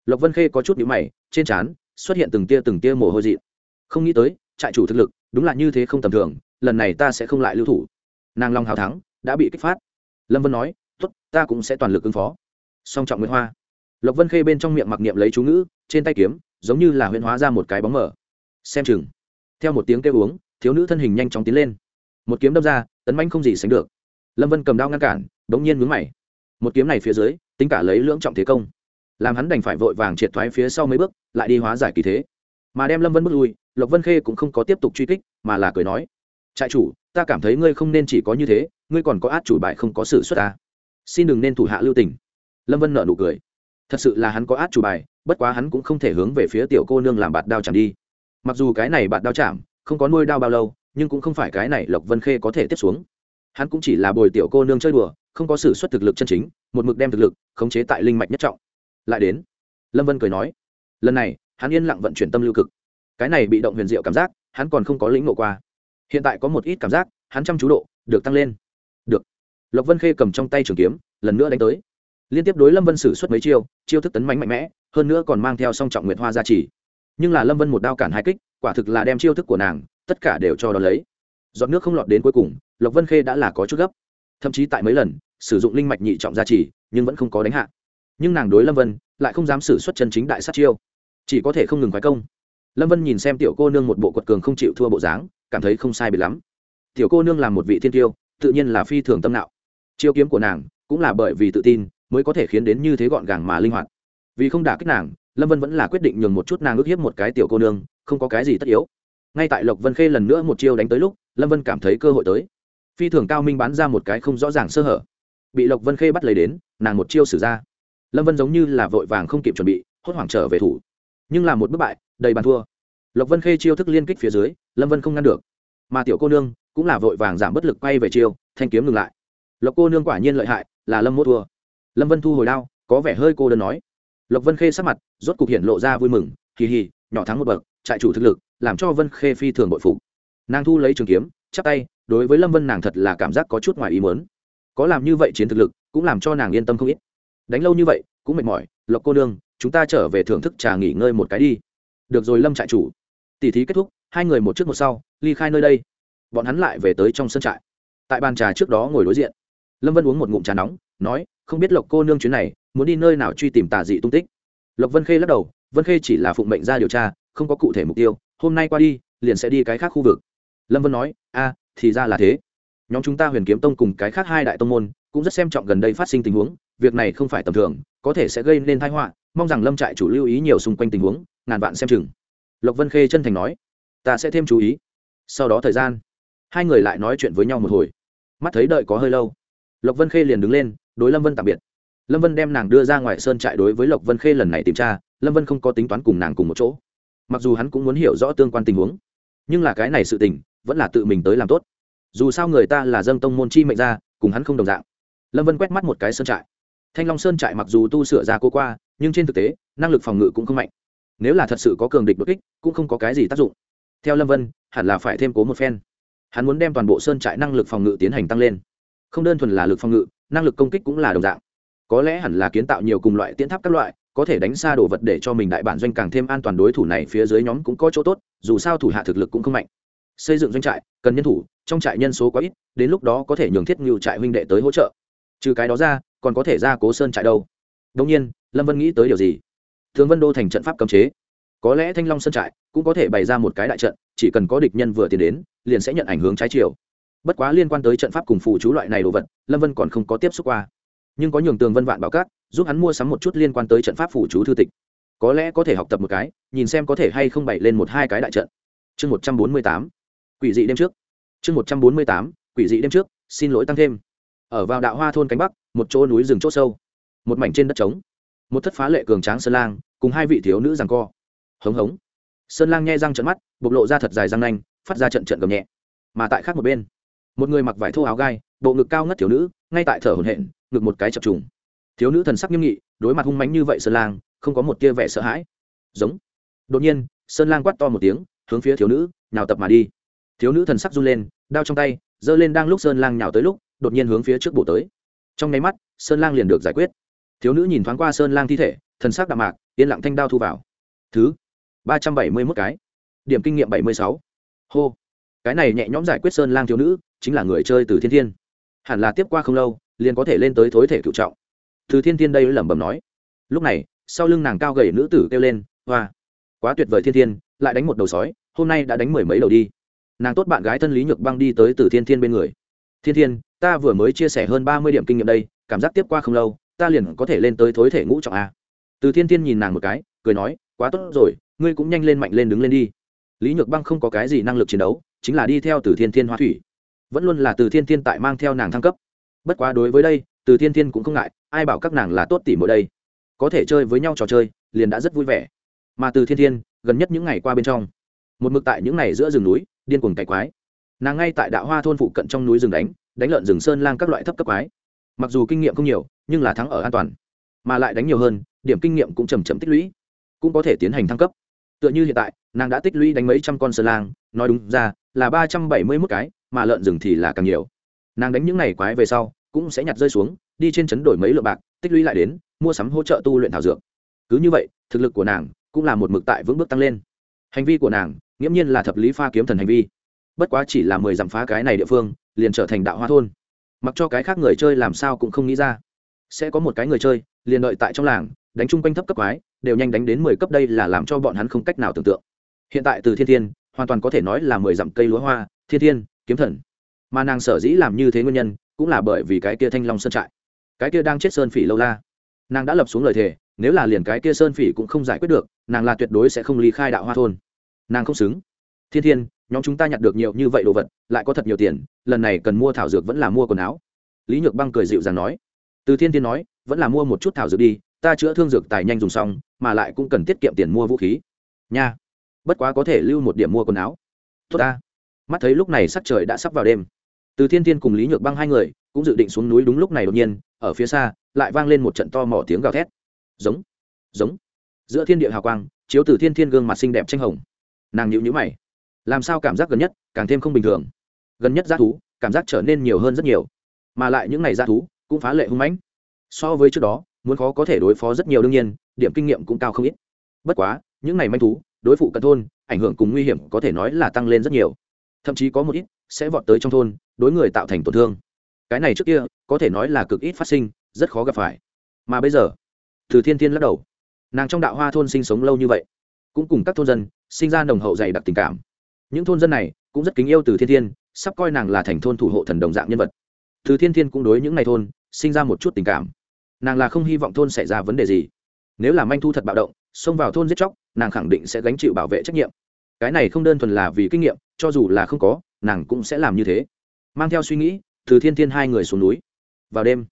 Lộc vân khê có chút nhữ mày, trên trán xuất hiện từng tia từng tia mồ hôi dị. Không nghĩ tới, trại chủ thực lực đúng là như thế không tầm thường lần này ta sẽ không lại lưu thủ. Nàng long hào thắng, đã bị kích phát. Lâm vân nói t ố t ta cũng sẽ toàn lực ứng phó. Song trọng nguyễn hoa. Lộc vân khê bên trong miệng mặc niệm lấy chú ngữ, trên tay kiếm, giống như là huyễn hóa ra một cái bóng mở xem chừng. Theo một tiếng kêu uống, thiếu nữ thân hình nhanh chóng tiến lên. Một kiếm đâm ra, tấn manh không gì sánh được. Lâm vân cầm đao ngăn cản đ ố n g nhiên mướn mày. Một kiếm này phía dưới, tính cả lấy lưỡng trọng thế công, làm hắn đành phải vội vàng triệt thoái phía sau mấy bước, lại đi hóa giải kỳ thế. Mà đem lâm vân bước lui, lộc vân khê cũng không có tiếp tục truy kích, mà là cười nói trại chủ, ta cảm thấy ngươi không nên chỉ có như thế, ngươi còn có át chủ bài không có sự xuất ta xin đừng nên thủ hạ lưu tình. Lâm vân nợ nụ cười. Thật sự là hắn có át chủ bài, bất quá hắn cũng không thể hướng về phía tiểu cô nương làm bạt đao chạm đi. Mặc dù cái này bạt đao chạm, không có nuôi đao bao lâu, nhưng cũng không phải cái này lộc vân khê có thể tiếp xuống. Hắn cũng chỉ là bồi tiểu cô nương chơi đùa, không có sự xuất thực lực chân chính, một mực đem thực lực khống chế tại linh mạch nhất trọng. Lại đến, lâm vân cười nói, lần này, hắn yên lặng vận chuyển tâm lưu cực. Cái này bị động huyền diệu cảm giác, hắn còn không có lĩnh ngộ qua hiện tại có một ít cảm giác, hắn chăm chú độ, được tăng lên. Được. Lộc vân khê cầm trong tay trường kiếm, lần nữa đánh tới. Liên tiếp đối lâm vân xử suất mấy chiêu chiêu thức tấn mánh mạnh mẽ, hơn nữa còn mang theo song trọng nguyệt hoa gia trì. Nhưng là lâm vân một đao cản hai kích, quả thực là đem chiêu thức của nàng, tất cả đều cho đó lấy. Giọt nước không lọt đến cuối cùng, lộc vân khê đã là có chút gấp. Thậm chí tại mấy lần, sử dụng linh mạch nhị trọng gia trì, nhưng vẫn không có đánh hạ. Nhưng nàng đối lâm vân, lại không dám xử suất chân chính đại sát chiêu. Chỉ có thể không ngừng quái công lâm vân nhìn xem tiểu cô nương một bộ quật cường không chịu thua bộ dáng, cảm thấy không sai biệt lắm. Tiểu cô nương là một vị thiên tiêu tự nhiên là phi thường tâm nạo. Chiêu kiếm của nàng cũng là bởi vì tự tin mới có thể khiến đến như thế gọn gàng mà linh hoạt. Vì không đả kích nàng, lâm vân vẫn là quyết định nhường một chút nàng ước hiếp một cái tiểu cô nương, không có cái gì tất yếu. Ngay tại lộc vân khê lần nữa một chiêu đánh tới lúc, lâm vân cảm thấy cơ hội tới. Phi thường cao minh bán ra một cái không rõ ràng sơ hở. Bị lộc vân khê bắt lấy đến, nàng một chiêu xử ra. Lâm vân giống như là vội vàng không kịp chuẩn bị, hốt hoảng trở về thủ. Nhưng là một bất bại đầy bàn thua. Lộc vân khê chiêu thức liên kích phía dưới, lâm vân không ngăn được. Mà tiểu cô nương cũng là vội vàng giảm bất lực quay về chiêu, thanh kiếm ngừng lại. Lộc cô nương quả nhiên lợi hại, là lâm mốt thua. Lâm vân thu hồi đao, có vẻ hơi cô đơn nói. Lộc vân khê sắc mặt rốt cục hiện lộ ra vui mừng, hì hì, nhỏ thắng một bậc, trại chủ thực lực, làm cho vân khê phi thường bội phục. Nàng thu lấy trường kiếm, chắp tay, đối với lâm vân nàng thật là cảm giác có chút ngoài ý mớn có làm như vậy chiến thực lực, cũng làm cho nàng yên tâm không ít. Đánh lâu như vậy, cũng mệt mỏi. Lộc cô nương, chúng ta trở về thưởng thức trà nghỉ ngơi một cái đi được rồi lâm trại chủ. Tỉ thí kết thúc, hai người một trước một sau, ly khai nơi đây. Bọn hắn lại về tới trong sân trại. Tại bàn trà trước đó ngồi đối diện, lâm vân uống một ngụm trà nóng, nói, không biết lộc cô nương chuyến này, muốn đi nơi nào truy tìm tà dị tung tích? Lộc vân khê lắc đầu, vân khê chỉ là phụng mệnh ra điều tra, không có cụ thể mục tiêu, hôm nay qua đi, liền sẽ đi cái khác khu vực. Lâm vân nói, a, thì ra là thế. Nhóm chúng ta huyền kiếm tông cùng cái khác hai đại tông môn, cũng rất xem trọng gần đây phát sinh tình huống, việc này không phải tầm thường, có thể sẽ gây nên thái họa, mong rằng lâm trại chủ lưu ý nhiều xung quanh tình huống ngàn vạn xem chừng. Lộc vân khê chân thành nói, ta sẽ thêm chú ý. Sau đó thời gian, hai người lại nói chuyện với nhau một hồi. Mắt thấy đợi có hơi lâu, lộc vân khê liền đứng lên, đối lâm vân tạm biệt. Lâm vân đem nàng đưa ra ngoài sơn trại đối với lộc vân khê lần này tìm tra, lâm vân không có tính toán cùng nàng cùng một chỗ. Mặc dù hắn cũng muốn hiểu rõ tương quan tình huống, nhưng là cái này sự tình, vẫn là tự mình tới làm tốt. Dù sao người ta là dân tông môn chi mệnh ra, cùng hắn không đồng dạng. Lâm vân quét mắt một cái sơn trại. Thanh long sơn trại mặc dù tu sửa ra cô qua, nhưng trên thực tế, năng lực phòng ngự cũng không mạnh nếu là thật sự có cường địch đột kích, cũng không có cái gì tác dụng. Theo lâm vân, hẳn là phải thêm cố một phen. Hắn muốn đem toàn bộ sơn trại năng lực phòng ngự tiến hành tăng lên. Không đơn thuần là lực phòng ngự, năng lực công kích cũng là đồng dạng. Có lẽ hẳn là kiến tạo nhiều cùng loại tiến tháp các loại, có thể đánh xa đồ vật để cho mình đại bản doanh càng thêm an toàn đối thủ này phía dưới nhóm cũng có chỗ tốt, dù sao thủ hạ thực lực cũng không mạnh. Xây dựng doanh trại, cần nhân thủ, trong trại nhân số quá ít, đến lúc đó có thể nhường thiết ngưu trại huynh đệ tới hỗ trợ. Trừ cái đó ra, còn có thể ra cố sơn trại đâu. Đông nhiên, lâm vân nghĩ tới điều gì? Thường vân đô thành trận pháp cấm chế. Có lẽ thanh long sơn trại cũng có thể bày ra một cái đại trận, chỉ cần có địch nhân vừa tiến đến, liền sẽ nhận ảnh hướng trái chiều. Bất quá liên quan tới trận pháp cùng phụ chú loại này đồ vật, lâm vân còn không có tiếp xúc qua. Nhưng có nhường tường vân vạn bảo cát giúp hắn mua sắm một chút liên quan tới trận pháp phụ chú thư tịch. Có lẽ có thể học tập một cái, nhìn xem có thể hay không bày lên một hai cái đại trận. Chương một trăm bốn mươi tám, quỷ dị đêm trước. Chương một trăm bốn mươi tám, quỷ dị đêm trước, xin lỗi tăng thêm. Ở vào đạo hoa thôn cánh bắc, một chỗ núi rừng c h ỗ sâu, một mảnh trên đất trống một thất phá lệ cường tráng sơn lang, cùng hai vị thiếu nữ rằng co. Hống hống. Sơn lang nhai răng trận mắt, bộc lộ ra thật dài răng nanh, phát ra trận trận gầm nhẹ. Mà tại khác một bên, một người mặc vải thô áo gai, bộ ngực cao ngất thiếu nữ, ngay tại thở hồn hển, ngực một cái chập trùng. Thiếu nữ thần sắc nghiêm nghị, đối mặt hung mánh như vậy sơn lang, không có một tia vẻ sợ hãi. Giống. Đột nhiên, sơn lang quát to một tiếng, hướng phía thiếu nữ nào tập mà đi. Thiếu nữ thần sắc run lên, đao trong tay, giơ lên đang lúc sơn lang nhào tới lúc, đột nhiên hướng phía trước bổ tới. Trong nháy mắt, sơn lang liền được giải quyết thiếu nữ nhìn thoáng qua sơn lang thi thể, thần sắc đạm mạc, yên lặng thanh đao thu vào. Thứ ba trăm bảy mươi mốt cái. Điểm kinh nghiệm bảy mươi sáu. Hô. Cái này nhẹ nhõm giải quyết sơn lang thiếu nữ, chính là người chơi từ thiên thiên. Hẳn là tiếp qua không lâu, liền có thể lên tới thối thể cựu trọng. Từ thiên thiên đây lẩm bẩm nói. Lúc này, sau lưng nàng cao gầy nữ tử kêu lên, hoa, quá tuyệt vời thiên thiên, lại đánh một đầu sói, hôm nay đã đánh mười mấy đầu đi. Nàng tốt bạn gái thân lý nhược băng đi tới từ thiên thiên bên người. Thiên thiên, ta vừa mới chia sẻ hơn ba mươi điểm kinh nghiệm đây, cảm giác tiếp qua không lâu ta liền có thể lên tới thối thể ngũ trọng a. Từ thiên thiên nhìn nàng một cái, cười nói, quá tốt rồi, ngươi cũng nhanh lên mạnh lên đứng lên đi. Lý nhược băng không có cái gì năng lực chiến đấu, chính là đi theo từ thiên thiên hoa thủy. Vẫn luôn là từ thiên thiên tại mang theo nàng thăng cấp. Bất quá đối với đây, từ thiên thiên cũng không ngại, ai bảo các nàng là tốt tỉ mỗi đây. Có thể chơi với nhau trò chơi, liền đã rất vui vẻ. Mà từ thiên thiên, gần nhất những ngày qua bên trong, một mực tại những ngày giữa rừng núi, điên cuồng cày quái. Nàng ngay tại đạo hoa thôn phụ cận trong núi rừng đánh đánh lợn rừng sơn lang các loại thấp cấp quái. Mặc dù kinh nghiệm không nhiều nhưng là thắng ở an toàn. Mà lại đánh nhiều hơn, điểm kinh nghiệm cũng chầm chậm tích lũy, cũng có thể tiến hành thăng cấp. Tựa như hiện tại, nàng đã tích lũy đánh mấy trăm con sơn lang, nói đúng ra là ba trăm bảy mươi mốt cái, mà lợn rừng thì là càng nhiều. Nàng đánh những n à y quái về sau, cũng sẽ nhặt rơi xuống, đi trên chấn đổi mấy lượng bạc, tích lũy lại đến, mua sắm hỗ trợ tu luyện thảo dược. Cứ như vậy, thực lực của nàng cũng là một mực tại vững bước tăng lên. Hành vi của nàng, nghiễm nhiên là thập lý pha kiếm thần hành vi. Bất quá chỉ là mười dặm phá cái này địa phương, liền trở thành đạo hoa thôn. Mặc cho cái khác người chơi làm sao cũng không nghĩ ra sẽ có một cái người chơi, liền đợi tại trong làng, đánh chung quanh thấp cấp quái, đều nhanh đánh đến mười cấp đây là làm cho bọn hắn không cách nào tưởng tượng. Hiện tại từ thiên thiên, hoàn toàn có thể nói là mười dặm cây lúa hoa, thiên thiên, kiếm thần. Mà nàng sở dĩ làm như thế nguyên nhân, cũng là bởi vì cái kia thanh long sơn trại. Cái kia đang chết sơn phỉ lâu la. Nàng đã lập xuống lời thề, nếu là liền cái kia sơn phỉ cũng không giải quyết được, nàng là tuyệt đối sẽ không ly khai đạo hoa thôn. Nàng không xứng. Thiên thiên, nhóm chúng ta nhặt được nhiều như vậy đồ vật, lại có thật nhiều tiền, lần này cần mua thảo dược vẫn là mua quần áo. Lý nhược băng cười dịu dàng nói từ thiên thiên nói, vẫn là mua một chút thảo dược đi, ta chữa thương dược tài nhanh dùng xong, mà lại cũng cần tiết kiệm tiền mua vũ khí. Nha, bất quá có thể lưu một điểm mua quần áo. Tốt ta. Mắt thấy lúc này sắc trời đã sắp vào đêm. Từ thiên thiên cùng lý nhược băng hai người cũng dự định xuống núi đúng lúc này đột nhiên, ở phía xa, lại vang lên một trận to mỏ tiếng gào thét. Giống giống. Giữa thiên địa hào quang, chiếu từ thiên thiên gương mặt xinh đẹp tranh hồng. Nàng nhịu nhữ mày. Làm sao cảm giác gần nhất càng thêm không bình thường? Gần nhất g thú, cảm giác trở nên nhiều hơn rất nhiều. Mà lại những ngày g thú cũng phá lệ hung mãnh. So với trước đó, muốn khó có thể đối phó rất nhiều đương nhiên, điểm kinh nghiệm cũng cao không ít. Bất quá, những ngày manh thú, đối phụ cận thôn, ảnh hưởng cùng nguy hiểm có thể nói là tăng lên rất nhiều. Thậm chí có một ít sẽ vọt tới trong thôn, đối người tạo thành tổn thương. Cái này trước kia, có thể nói là cực ít phát sinh, rất khó gặp phải. Mà bây giờ, từ thiên thiên lắc đầu. Nàng trong đạo hoa thôn sinh sống lâu như vậy, cũng cùng các thôn dân sinh ra nồng hậu dày đặc tình cảm. Những thôn dân này cũng rất kính yêu từ thiên thiên, sắp coi nàng là thành thôn thủ hộ thần đồng dạng nhân vật. Từ thiên thiên cũng đối những ngày thôn sinh ra một chút tình cảm. Nàng là không hy vọng thôn xảy ra vấn đề gì. Nếu làm anh thu thật bạo động, xông vào thôn giết chóc, nàng khẳng định sẽ gánh chịu bảo vệ trách nhiệm. Cái này không đơn thuần là vì kinh nghiệm, cho dù là không có, nàng cũng sẽ làm như thế. Mang theo suy nghĩ, từ thiên thiên hai người xuống núi. Vào đêm,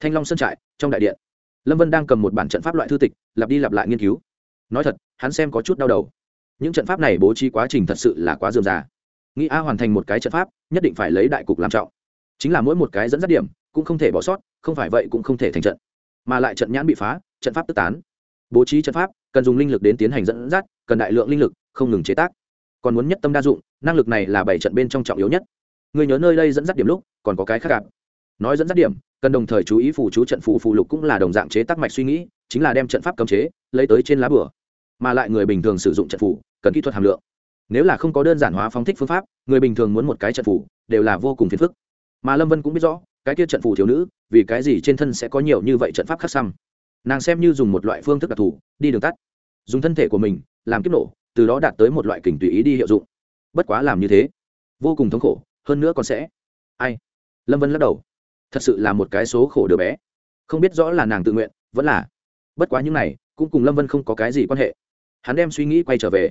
thanh long sơn trại, trong đại điện. Lâm vân đang cầm một bản trận pháp loại thư tịch, lặp đi lặp lại nghiên cứu. Nói thật, hắn xem có chút đau đầu. Những trận pháp này bố trí quá trình thật sự là quá dườm già. Nghĩ a hoàn thành một cái trận pháp, nhất định phải lấy đại cục làm trọng. Chính là mỗi một cái dẫn dắt điểm cũng không thể bỏ sót, không phải vậy cũng không thể thành trận. Mà lại trận nhãn bị phá, trận pháp tức tán. Bố trí trận pháp, cần dùng linh lực đến tiến hành dẫn dắt, cần đại lượng linh lực, không ngừng chế tác. Còn muốn nhất tâm đa dụng, năng lực này là bảy trận bên trong trọng yếu nhất. Người nhớ nơi đây dẫn dắt điểm lúc, còn có cái khác gặp nói dẫn dắt điểm, cần đồng thời chú ý phù chú trận phù phù lục cũng là đồng dạng chế tác mạch suy nghĩ, chính là đem trận pháp cấm chế, lấy tới trên lá bửa mà lại người bình thường sử dụng trận phù, cần kỹ thuật hàm lượng. Nếu là không có đơn giản hóa phóng thích phương pháp, người bình thường muốn một cái trận phù, đều là vô cùng phiền phức. Mà lâm vân cũng biết rõ cái kia trận phù thiếu nữ, vì cái gì trên thân sẽ có nhiều như vậy trận pháp khắc xăm? Nàng xem như dùng một loại phương thức đặc thù, đi đường tắt. Dùng thân thể của mình, làm kiếp nổ, từ đó đạt tới một loại kình tùy ý đi hiệu dụng. Bất quá làm như thế, vô cùng thống khổ, hơn nữa còn sẽ. Ai? Lâm vân lắc đầu. Thật sự là một cái số khổ đứa bé. Không biết rõ là nàng tự nguyện, vẫn là. Bất quá những này, cũng cùng lâm vân không có cái gì quan hệ. Hắn đem suy nghĩ quay trở về,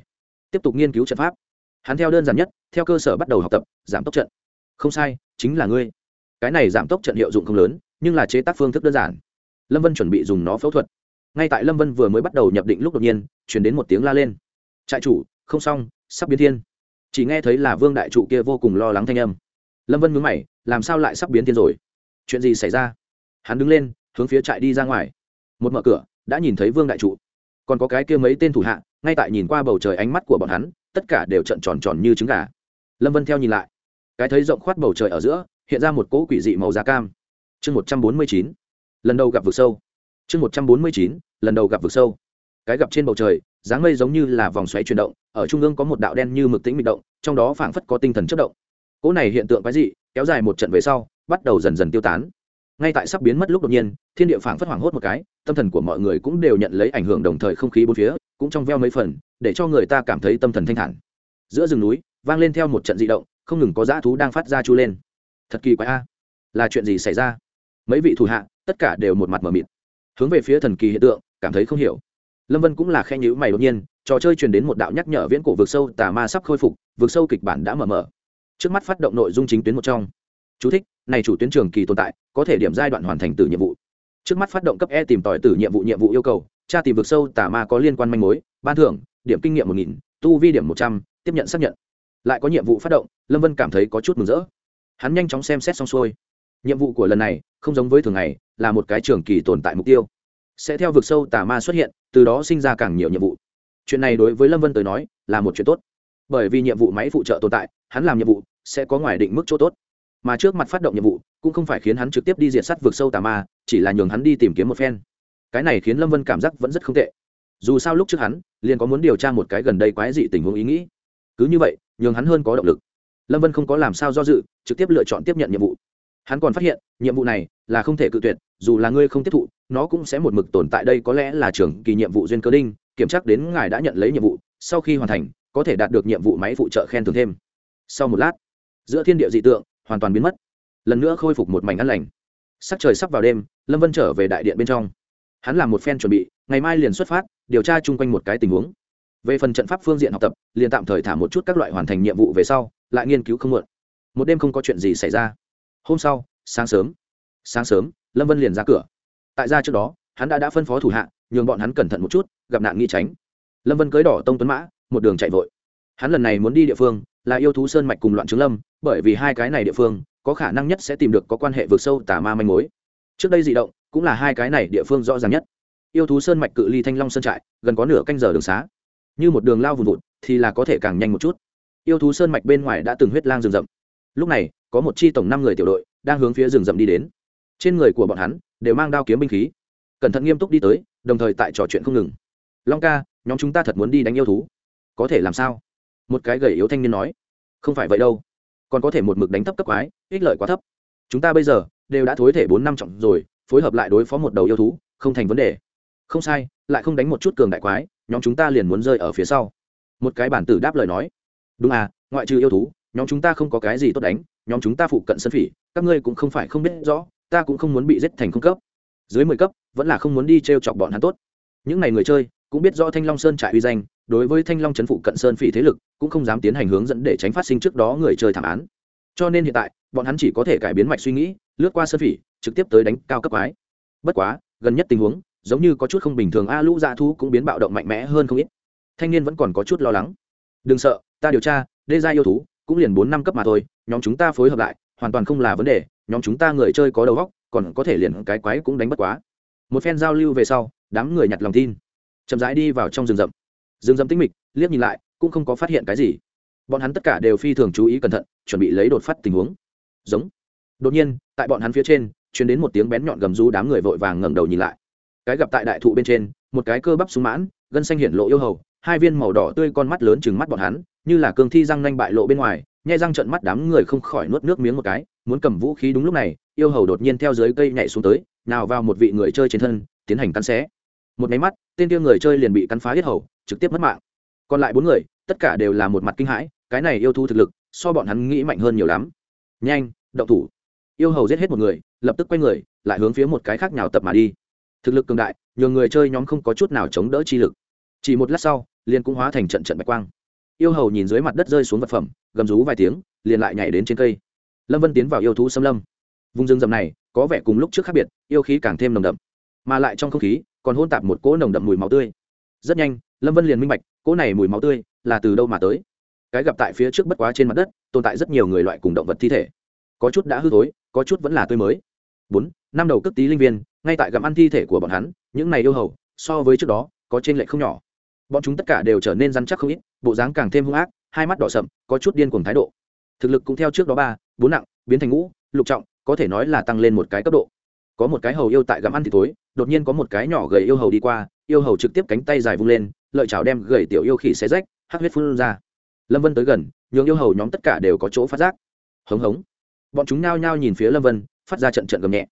tiếp tục nghiên cứu trận pháp. Hắn theo đơn giản nhất, theo cơ sở bắt đầu học tập, giảm tốc trận. Không sai, chính là ngươi cái này giảm tốc trận hiệu dụng không lớn, nhưng là chế tác phương thức đơn giản. Lâm vân chuẩn bị dùng nó phẫu thuật. Ngay tại lâm vân vừa mới bắt đầu nhập định lúc đột nhiên chuyển đến một tiếng la lên. Trại chủ, không xong, sắp biến thiên. Chỉ nghe thấy là vương đại trụ kia vô cùng lo lắng thanh âm. Lâm vân mướn mày, làm sao lại sắp biến thiên rồi? Chuyện gì xảy ra? Hắn đứng lên, hướng phía trại đi ra ngoài. Một mở cửa, đã nhìn thấy vương đại trụ. Còn có cái kia mấy tên thủ hạ, ngay tại nhìn qua bầu trời ánh mắt của bọn hắn, tất cả đều trận tròn tròn như trứng gà. Lâm vân theo nhìn lại, cái thấy rộng khoát bầu trời ở giữa hiện ra một cỗ quỷ dị màu da cam. Chương một trăm bốn mươi chín, lần đầu gặp vực sâu. Chương một trăm bốn mươi chín, lần đầu gặp vực sâu. Cái gặp trên bầu trời, dáng mây giống như là vòng xoáy chuyển động, ở trung ương có một đạo đen như mực tĩnh mịch động, trong đó phảng phất có tinh thần chất động. Cỗ này hiện tượng quái dị, kéo dài một trận về sau, bắt đầu dần dần tiêu tán. Ngay tại sắp biến mất lúc đột nhiên, thiên địa phảng phất hoảng hốt một cái, tâm thần của mọi người cũng đều nhận lấy ảnh hưởng đồng thời không khí bốn phía, cũng trong veo mấy phần, để cho người ta cảm thấy tâm thần thanh thản. Giữa rừng núi, vang lên theo một trận dị động, không ngừng có dã thú đang phát ra chu lên thật kỳ quái a. Là chuyện gì xảy ra? Mấy vị thủ hạ tất cả đều một mặt mờ mịt. Hướng về phía thần kỳ hiện tượng cảm thấy không hiểu. Lâm vân cũng là khen nhữ mày đột nhiên trò chơi truyền đến một đạo nhắc nhở viễn cổ vực sâu tà ma sắp khôi phục vực sâu kịch bản đã mở mở. Trước mắt phát động nội dung chính tuyến một trong. Chú thích, này chủ tuyến trường kỳ tồn tại có thể điểm giai đoạn hoàn thành từ nhiệm vụ. Trước mắt phát động cấp e tìm tòi từ nhiệm vụ nhiệm vụ yêu cầu tra tìm vực sâu tà ma có liên quan manh mối ban thưởng điểm kinh nghiệm một nghìn tu vi điểm một trăm tiếp nhận xác nhận. Lại có nhiệm vụ phát động lâm vân cảm thấy có chút mừng rỡ hắn nhanh chóng xem xét xong xuôi. Nhiệm vụ của lần này không giống với thường ngày, là một cái trường kỳ tồn tại mục tiêu. Sẽ theo vực sâu tà ma xuất hiện, từ đó sinh ra càng nhiều nhiệm vụ. Chuyện này đối với lâm vân tới nói là một chuyện tốt. Bởi vì nhiệm vụ máy phụ trợ tồn tại, hắn làm nhiệm vụ sẽ có ngoài định mức chỗ tốt. Mà trước mặt phát động nhiệm vụ cũng không phải khiến hắn trực tiếp đi diệt sắt vực sâu tà ma, chỉ là nhường hắn đi tìm kiếm một phen. Cái này khiến lâm vân cảm giác vẫn rất không tệ. Dù sao lúc trước hắn liền có muốn điều tra một cái gần đây quái dị tình huống ý nghĩ. Cứ như vậy, nhường hắn hơn có động lực lâm vân không có làm sao do dự, trực tiếp lựa chọn tiếp nhận nhiệm vụ. Hắn còn phát hiện, nhiệm vụ này là không thể cự tuyệt, dù là ngươi không tiếp thụ, nó cũng sẽ một mực tồn tại đây có lẽ là trưởng kỳ nhiệm vụ duyên cơ đinh, kiểm tra đến ngài đã nhận lấy nhiệm vụ, sau khi hoàn thành, có thể đạt được nhiệm vụ máy phụ trợ khen thưởng thêm. Sau một lát, giữa thiên địa dị tượng hoàn toàn biến mất. Lần nữa khôi phục một mảnh ăn lành. Sắc trời sắp vào đêm, lâm vân trở về đại điện bên trong. Hắn làm một phen chuẩn bị, ngày mai liền xuất phát, điều tra chung quanh một cái tình huống. Về phần trận pháp phương diện học tập, liền tạm thời thả một chút các loại hoàn thành nhiệm vụ về sau lại nghiên cứu không muộn. Một đêm không có chuyện gì xảy ra. Hôm sau, sáng sớm sáng sớm, lâm vân liền ra cửa. Tại ra trước đó, hắn đã đã phân phó thủ hạ, nhường bọn hắn cẩn thận một chút, gặp nạn nghi tránh. Lâm vân cưới đỏ tông tuấn mã, một đường chạy vội. Hắn lần này muốn đi địa phương, là yêu thú sơn mạch cùng loạn trướng lâm, bởi vì hai cái này địa phương, có khả năng nhất sẽ tìm được có quan hệ vượt sâu tà ma manh mối. Trước đây di động, cũng là hai cái này địa phương rõ ràng nhất. Yêu thú sơn mạch cự ly thanh long sơn trại, gần có nửa canh giờ đường xá. Như một đường lao vùn vụt, thì là có thể càng nhanh một chút yêu thú sơn mạch bên ngoài đã từng huyết lang rừng rậm. Lúc này, có một chi tổng năm người tiểu đội đang hướng phía rừng rậm đi đến. Trên người của bọn hắn đều mang đao kiếm binh khí. Cẩn thận nghiêm túc đi tới, đồng thời tại trò chuyện không ngừng. Long ca, nhóm chúng ta thật muốn đi đánh yêu thú. Có thể làm sao? Một cái gầy yếu thanh niên nói. Không phải vậy đâu. Còn có thể một mực đánh thấp cấp quái, ích lợi quá thấp. Chúng ta bây giờ đều đã thối thể bốn năm trọng rồi, phối hợp lại đối phó một đầu yêu thú, không thành vấn đề. Không sai, lại không đánh một chút cường đại quái, nhóm chúng ta liền muốn rơi ở phía sau. Một cái bản tử đáp lời nói đúng à ngoại trừ yêu thú, nhóm chúng ta không có cái gì tốt đánh, nhóm chúng ta phụ cận sân phỉ, các ngươi cũng không phải không biết rõ, ta cũng không muốn bị giết thành không cấp. Dưới mười cấp, vẫn là không muốn đi t r e o chọc bọn hắn tốt. Những n à y người chơi, cũng biết rõ thanh long sơn trại uy danh, đối với thanh long trấn phụ cận sơn phỉ thế lực, cũng không dám tiến hành hướng dẫn để tránh phát sinh trước đó người chơi thảm án. Cho nên hiện tại, bọn hắn chỉ có thể cải biến mạch suy nghĩ, lướt qua sơn phỉ, trực tiếp tới đánh cao cấp quái. Bất quá, gần nhất tình huống, giống như có chút không bình thường, a lũ dạ thú cũng biến bạo động mạnh mẽ hơn không ít. Thanh niên vẫn còn có chút lo lắng. Đừng sợ ta điều tra, đê gia yêu thú cũng liền bốn năm cấp mà thôi, nhóm chúng ta phối hợp lại, hoàn toàn không là vấn đề, nhóm chúng ta người chơi có đầu óc, còn có thể liền cái quái cũng đánh bất quá. Một phen giao lưu về sau, đám người nhặt lòng tin, chậm rãi đi vào trong rừng rậm. Rừng rậm tĩnh mịch, liếc nhìn lại, cũng không có phát hiện cái gì. Bọn hắn tất cả đều phi thường chú ý cẩn thận, chuẩn bị lấy đột phát tình huống. Giống. Đột nhiên, tại bọn hắn phía trên chuyến đến một tiếng bén nhọn gầm rú đám người vội vàng ngẩng đầu nhìn lại. Cái gặp tại đại thụ bên trên, một cái cơ bắp súng mãn, gân xanh hiển lộ yêu hầu hai viên màu đỏ tươi con mắt lớn chừng mắt bọn hắn, như là cương thi răng nanh bại lộ bên ngoài, nhai răng trận mắt đám người không khỏi nuốt nước miếng một cái, muốn cầm vũ khí đúng lúc này, yêu hầu đột nhiên theo dưới cây nhảy xuống tới, nào vào một vị người chơi trên thân, tiến hành cắn xé. Một máy mắt, tên kia người chơi liền bị cắn phá hết hầu, trực tiếp mất mạng. Còn lại bốn người, tất cả đều là một mặt kinh hãi, cái này yêu thu thực lực, so bọn hắn nghĩ mạnh hơn nhiều lắm. Nhanh, động thủ. Yêu hầu giết hết một người, lập tức quay người, lại hướng phía một cái khác nào tập mà đi. Thực lực cường đại, nhường người chơi nhóm không có chút nào chống đỡ chi lực. Chỉ một lát sau liền cũng hóa thành trận trận bạch quang. Yêu hầu nhìn dưới mặt đất rơi xuống vật phẩm, gầm rú vài tiếng, liền lại nhảy đến trên cây. Lâm vân tiến vào yêu thú xâm lâm. Vùng rừng rậm này, có vẻ cùng lúc trước khác biệt, yêu khí càng thêm nồng đậm. Mà lại trong không khí, còn hôn tạp một cỗ nồng đậm mùi máu tươi. Rất nhanh, lâm vân liền minh bạch, cỗ này mùi máu tươi là từ đâu mà tới. Cái gặp tại phía trước bất quá trên mặt đất, tồn tại rất nhiều người loại cùng động vật thi thể. Có chút đã hư thối, có chút vẫn là tươi mới. Bốn, năm đầu cước tí linh viên, ngay tại gặm ăn thi thể của bọn hắn, những này yêu hầu, so với trước đó, có trên lệ không nhỏ bọn chúng tất cả đều trở nên rắn chắc không ít, bộ dáng càng thêm hung ác, hai mắt đỏ sậm, có chút điên cuồng thái độ. Thực lực cũng theo trước đó ba, bốn nặng, biến thành ngũ, lục trọng, có thể nói là tăng lên một cái cấp độ. Có một cái hầu yêu tại gặm ăn thì tối đột nhiên có một cái nhỏ gầy yêu hầu đi qua, yêu hầu trực tiếp cánh tay dài vung lên, lợi chảo đem gầy tiểu yêu khỉ xé rách, hắc huyết phun ra. Lâm vân tới gần, nhường yêu hầu nhóm tất cả đều có chỗ phát giác. Hống hống. Bọn chúng nao nhao nhìn phía lâm vân, phát ra trận trận gầm nhẹ.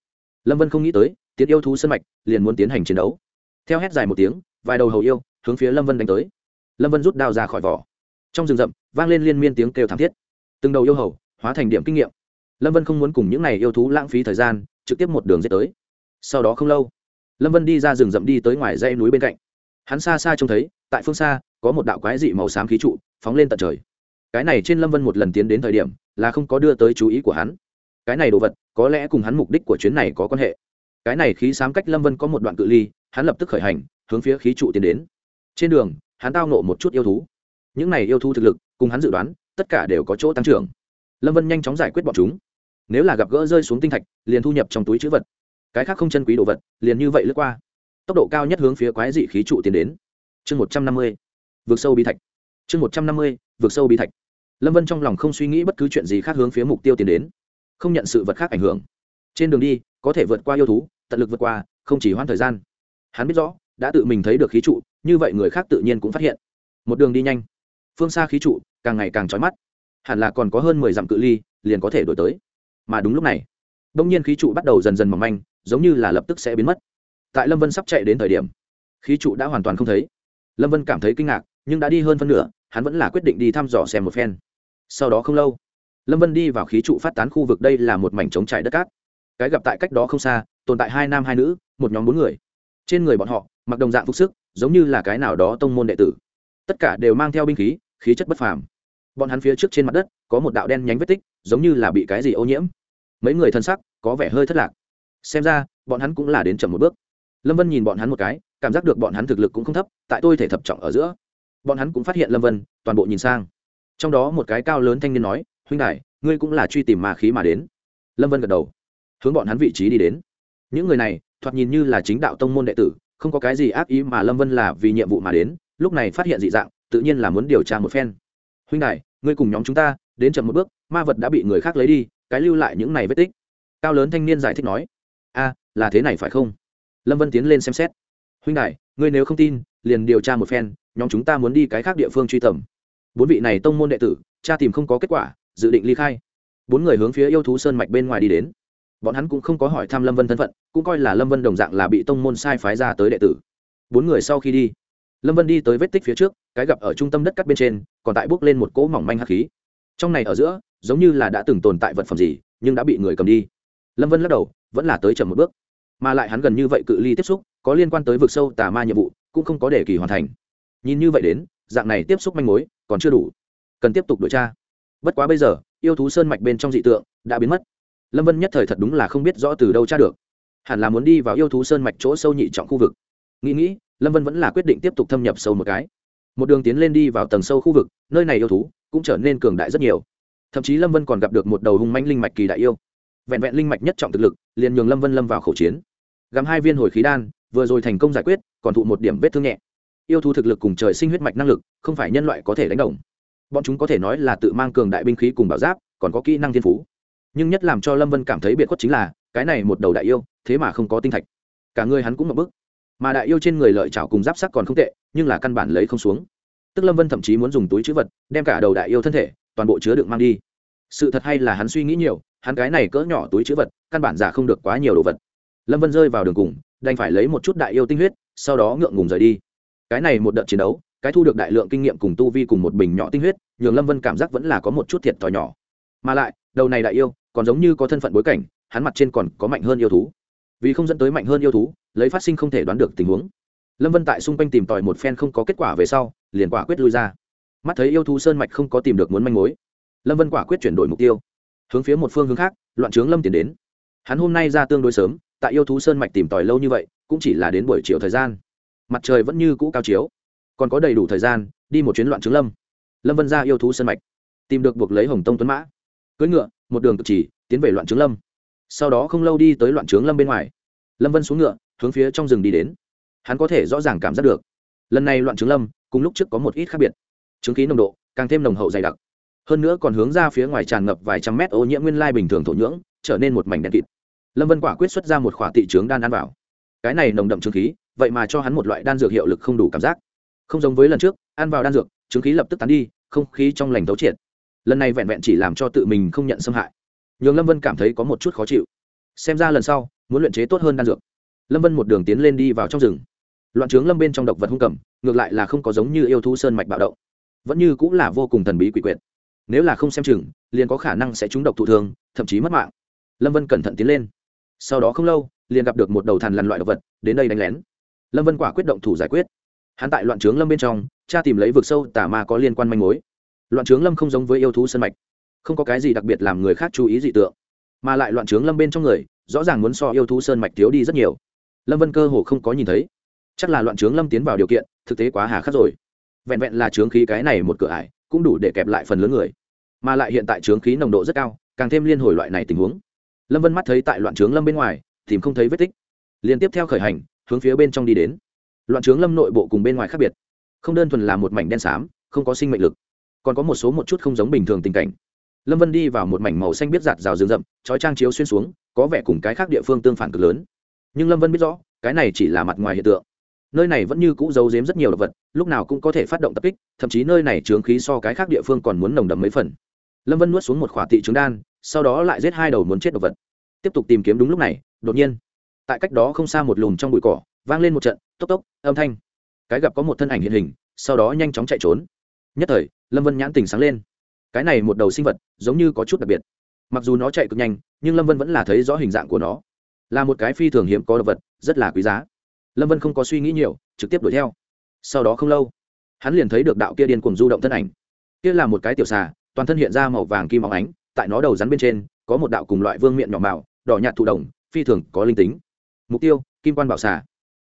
Lâm vân không nghĩ tới tiến yêu thú sân mạch liền muốn tiến hành chiến đấu. Theo hét dài một tiếng, vài đầu hầu yêu hướng phía lâm vân đánh tới lâm vân rút đao ra khỏi vỏ trong rừng rậm vang lên liên miên tiếng kêu thảm thiết từng đầu yêu hầu hóa thành điểm kinh nghiệm lâm vân không muốn cùng những n à y yêu thú lãng phí thời gian trực tiếp một đường dết tới sau đó không lâu lâm vân đi ra rừng rậm đi tới ngoài dãy núi bên cạnh hắn xa xa trông thấy tại phương xa có một đạo quái dị màu xám khí trụ phóng lên tận trời cái này trên lâm vân một lần tiến đến thời điểm là không có đưa tới chú ý của hắn cái này đồ vật có lẽ cùng hắn mục đích của chuyến này có quan hệ cái này khí xám cách lâm vân có một đoạn cự ly hắn lập tức khởi hành hướng phía khí trụ tiến đến trên đường, hắn tao nộ một chút yêu thú. Những này yêu thú thực lực, cùng hắn dự đoán, tất cả đều có chỗ tăng trưởng. Lâm vân nhanh chóng giải quyết bọn chúng. Nếu là gặp gỡ rơi xuống tinh thạch, liền thu nhập trong túi chữ vật. Cái khác không chân quý đồ vật, liền như vậy lướt qua. Tốc độ cao nhất hướng phía quái dị khí trụ tiến đến. Chương một trăm năm mươi, vượt sâu bí thạch. Chương một trăm năm mươi, vượt sâu bí thạch. Lâm vân trong lòng không suy nghĩ bất cứ chuyện gì khác hướng phía mục tiêu tiến đến. Không nhận sự vật khác ảnh hưởng. Trên đường đi, có thể vượt qua yêu thú, tận lực vượt qua, không chỉ hoãn thời gian. Hắn biết rõ đã tự mình thấy được khí trụ, như vậy người khác tự nhiên cũng phát hiện. Một đường đi nhanh. Phương xa khí trụ, càng ngày càng trói mắt. Hẳn là còn có hơn mười dặm cự ly, liền có thể đổi tới. Mà đúng lúc này đông nhiên khí trụ bắt đầu dần dần mỏng manh, giống như là lập tức sẽ biến mất. Tại lâm vân sắp chạy đến thời điểm, khí trụ đã hoàn toàn không thấy. Lâm vân cảm thấy kinh ngạc, nhưng đã đi hơn phân nửa, hắn vẫn là quyết định đi thăm dò xem một phen. Sau đó không lâu, lâm vân đi vào khí trụ phát tán khu vực đây là một mảnh trống trải đất cát. Cái gặp tại cách đó không xa, tồn tại hai nam hai nữ, một nhóm bốn người. Trên người bọn họ mặc đồng dạng phục sức, giống như là cái nào đó tông môn đệ tử. Tất cả đều mang theo binh khí khí chất bất phàm. Bọn hắn phía trước trên mặt đất, có một đạo đen nhánh vết tích, giống như là bị cái gì ô nhiễm. Mấy người thân sắc, có vẻ hơi thất lạc. Xem ra, bọn hắn cũng là đến chậm một bước. Lâm vân nhìn bọn hắn một cái, cảm giác được bọn hắn thực lực cũng không thấp, tại tôi thể thập trọng ở giữa. Bọn hắn cũng phát hiện lâm vân, toàn bộ nhìn sang. Trong đó một cái cao lớn thanh niên nói, huynh đại ngươi cũng là truy tìm ma khí mà đến. Lâm vân gật đầu, hướng bọn hắn vị trí đi đến. Những người này, thoạt nhìn như là chính đạo tông môn đệ tử không có cái gì ác ý mà lâm vân là vì nhiệm vụ mà đến, lúc này phát hiện dị dạng, tự nhiên là muốn điều tra một phen. Huynh đại ngươi cùng nhóm chúng ta, đến chậm một bước, ma vật đã bị người khác lấy đi, cái lưu lại những này vết tích. Cao lớn thanh niên giải thích nói, a, là thế này phải không? Lâm vân tiến lên xem xét. Huynh đại ngươi nếu không tin, liền điều tra một phen, nhóm chúng ta muốn đi cái khác địa phương truy tầm. Bốn vị này tông môn đệ tử cha tìm không có kết quả, dự định ly khai. Bốn người hướng phía yêu thú sơn mạch bên ngoài đi đến bọn hắn cũng không có hỏi thăm lâm vân thân phận, cũng coi là lâm vân đồng dạng là bị tông môn sai phái ra tới đệ tử. Bốn người sau khi đi, lâm vân đi tới vết tích phía trước, cái gặp ở trung tâm đất cắt bên trên, còn tại bước lên một cỗ mỏng manh hắc khí. Trong này ở giữa, giống như là đã từng tồn tại vật phẩm gì, nhưng đã bị người cầm đi. Lâm vân lắc đầu, vẫn là tới chậm một bước. Mà lại hắn gần như vậy cự ly tiếp xúc, có liên quan tới vực sâu tà ma nhiệm vụ, cũng không có để kỳ hoàn thành. Nhìn như vậy đến, dạng này tiếp xúc manh mối, còn chưa đủ. Cần tiếp tục điều tra. Bất quá bây giờ, yêu thú sơn mạch bên trong dị tượng đã biến mất lâm vân nhất thời thật đúng là không biết rõ từ đâu tra được. Hẳn là muốn đi vào yêu thú sơn mạch chỗ sâu nhị trọng khu vực. Nghĩ nghĩ, lâm vân vẫn là quyết định tiếp tục thâm nhập sâu một cái. Một đường tiến lên đi vào tầng sâu khu vực, nơi này yêu thú cũng trở nên cường đại rất nhiều. Thậm chí lâm vân còn gặp được một đầu hung manh linh mạch kỳ đại yêu. Vẹn vẹn linh mạch nhất trọng thực lực, liền nhường lâm vân lâm vào khẩu chiến. Gắm hai viên hồi khí đan, vừa rồi thành công giải quyết, còn thụ một điểm vết thương nhẹ. Yêu thú thực lực cùng trời sinh huyết mạch năng lực, không phải nhân loại có thể đánh đồng. Bọn chúng có thể nói là tự mang cường đại binh khí cùng bảo giáp, còn có kỹ năng thiên phú nhưng nhất làm cho lâm vân cảm thấy biệt khuất chính là, cái này một đầu đại yêu, thế mà không có tinh thạch. Cả người hắn cũng mập bức. Mà đại yêu trên người lợi chảo cùng giáp sắc còn không tệ, nhưng là căn bản lấy không xuống. Tức lâm vân thậm chí muốn dùng túi chữ vật, đem cả đầu đại yêu thân thể, toàn bộ chứa đựng mang đi. Sự thật hay là hắn suy nghĩ nhiều, hắn cái này cỡ nhỏ túi chữ vật, căn bản giả không được quá nhiều đồ vật. Lâm vân rơi vào đường cùng, đành phải lấy một chút đại yêu tinh huyết, sau đó ngượng ngùng rời đi. Cái này một đợt chiến đấu, cái thu được đại lượng kinh nghiệm cùng tu vi cùng một bình nhỏ tinh huyết, nhường lâm vân cảm giác vẫn là có một chút thiệt thòi nhỏ. Mà lại, đầu này đại yêu còn giống như có thân phận bối cảnh, hắn mặt trên còn có mạnh hơn yêu thú. Vì không dẫn tới mạnh hơn yêu thú, lấy phát sinh không thể đoán được tình huống. Lâm vân tại xung quanh tìm tòi một phen không có kết quả về sau, liền quả quyết lui ra. Mắt thấy yêu thú sơn mạch không có tìm được muốn manh mối, lâm vân quả quyết chuyển đổi mục tiêu, hướng phía một phương hướng khác, loạn trướng lâm tiến đến. Hắn hôm nay ra tương đối sớm, tại yêu thú sơn mạch tìm tòi lâu như vậy, cũng chỉ là đến buổi chiều thời gian. Mặt trời vẫn như cũ cao chiếu, còn có đầy đủ thời gian, đi một chuyến loạn trướng lâm. Lâm vân ra yêu thú sơn mạch, tìm được buộc lấy hồng tông tuấn mã cưỡi ngựa, một đường cực chỉ, tiến về loạn trướng lâm. Sau đó không lâu đi tới loạn trướng lâm bên ngoài. Lâm vân xuống ngựa, hướng phía trong rừng đi đến. Hắn có thể rõ ràng cảm giác được, lần này loạn trướng lâm, cùng lúc trước có một ít khác biệt. Chứng khí nồng độ, càng thêm nồng hậu dày đặc. Hơn nữa còn hướng ra phía ngoài tràn ngập vài trăm mét ô nhiễm nguyên lai bình thường thổ nhưỡng, trở nên một mảnh đen kịt. Lâm vân quả quyết xuất ra một khỏa tị trướng đan ăn vào. Cái này nồng đậm chứng khí, vậy mà cho hắn một loại đan dược hiệu lực không đủ cảm giác. Không giống với lần trước, ăn vào đan dược chứng khí lập tức tán đi, không khí trong lành thấu triệt lần này vẹn vẹn chỉ làm cho tự mình không nhận xâm hại. Nhường lâm vân cảm thấy có một chút khó chịu. Xem ra lần sau, muốn luyện chế tốt hơn đan dược. Lâm vân một đường tiến lên đi vào trong rừng. Loạn trướng lâm bên trong độc vật hung cầm, ngược lại là không có giống như yêu thú sơn mạch bạo động. Vẫn như cũng là vô cùng thần bí quỷ quyệt. Nếu là không xem chừng, liền có khả năng sẽ trúng độc thụ thường thậm chí mất mạng. Lâm vân cẩn thận tiến lên. Sau đó không lâu, liền gặp được một đầu thằn lằn loại độc vật, đến đây đánh lén. Lâm vân quả quyết động thủ giải quyết. Hắn tại loạn trướng lâm bên trong cha tìm lấy vực sâu tà ma có liên quan manh mối loạn trướng lâm không giống với yêu thú sân mạch, không có cái gì đặc biệt làm người khác chú ý dị tượng, mà lại loạn trướng lâm bên trong người, rõ ràng muốn so yêu thú sơn mạch thiếu đi rất nhiều. Lâm vân cơ hồ không có nhìn thấy. Chắc là loạn trướng lâm tiến vào điều kiện, thực tế quá hà khắc rồi. Vẹn vẹn là trướng khí cái này một cửa ải, cũng đủ để kẹp lại phần lớn người. Mà lại hiện tại trướng khí nồng độ rất cao, càng thêm liên hồi loại này tình huống. Lâm vân mắt thấy tại loạn trướng lâm bên ngoài, tìm không thấy vết tích. Liên tiếp theo khởi hành, hướng phía bên trong đi đến. Loạn trướng lâm nội bộ cùng bên ngoài khác biệt. Không đơn thuần là một mảnh đen xám, không có sinh mệnh lực còn có một số một chút không giống bình thường tình cảnh. Lâm vân đi vào một mảnh màu xanh biết giạt rào rừng rậm trói trang chiếu xuyên xuống, có vẻ cùng cái khác địa phương tương phản cực lớn. Nhưng lâm vân biết rõ, cái này chỉ là mặt ngoài hiện tượng. Nơi này vẫn như cũ giấu giếm rất nhiều động vật, lúc nào cũng có thể phát động tập kích, thậm chí nơi này trướng khí so cái khác địa phương còn muốn nồng đậm mấy phần. Lâm vân nuốt xuống một khỏa thị trứng đan, sau đó lại giết hai đầu muốn chết động vật. Tiếp tục tìm kiếm đúng lúc này, đột nhiên, tại cách đó không xa một lùm trong bụi cỏ, vang lên một trận, tốc tốc, âm thanh. Cái gặp có một thân ảnh hiện hình, sau đó nhanh chóng chạy trốn nhất thời, lâm vân nhãn tình sáng lên. Cái này một đầu sinh vật, giống như có chút đặc biệt. Mặc dù nó chạy cực nhanh, nhưng lâm vân vẫn là thấy rõ hình dạng của nó. Là một cái phi thường hiếm có động vật, rất là quý giá. Lâm vân không có suy nghĩ nhiều, trực tiếp đuổi theo. Sau đó không lâu, hắn liền thấy được đạo kia điên cùng du động thân ảnh. Kia là một cái tiểu xà, toàn thân hiện ra màu vàng kim óng ánh, tại nó đầu rắn bên trên, có một đạo cùng loại vương miệng nhỏ mạo đỏ nhạt thụ đồng phi thường có linh tính. Mục tiêu, kim quan bảo xà.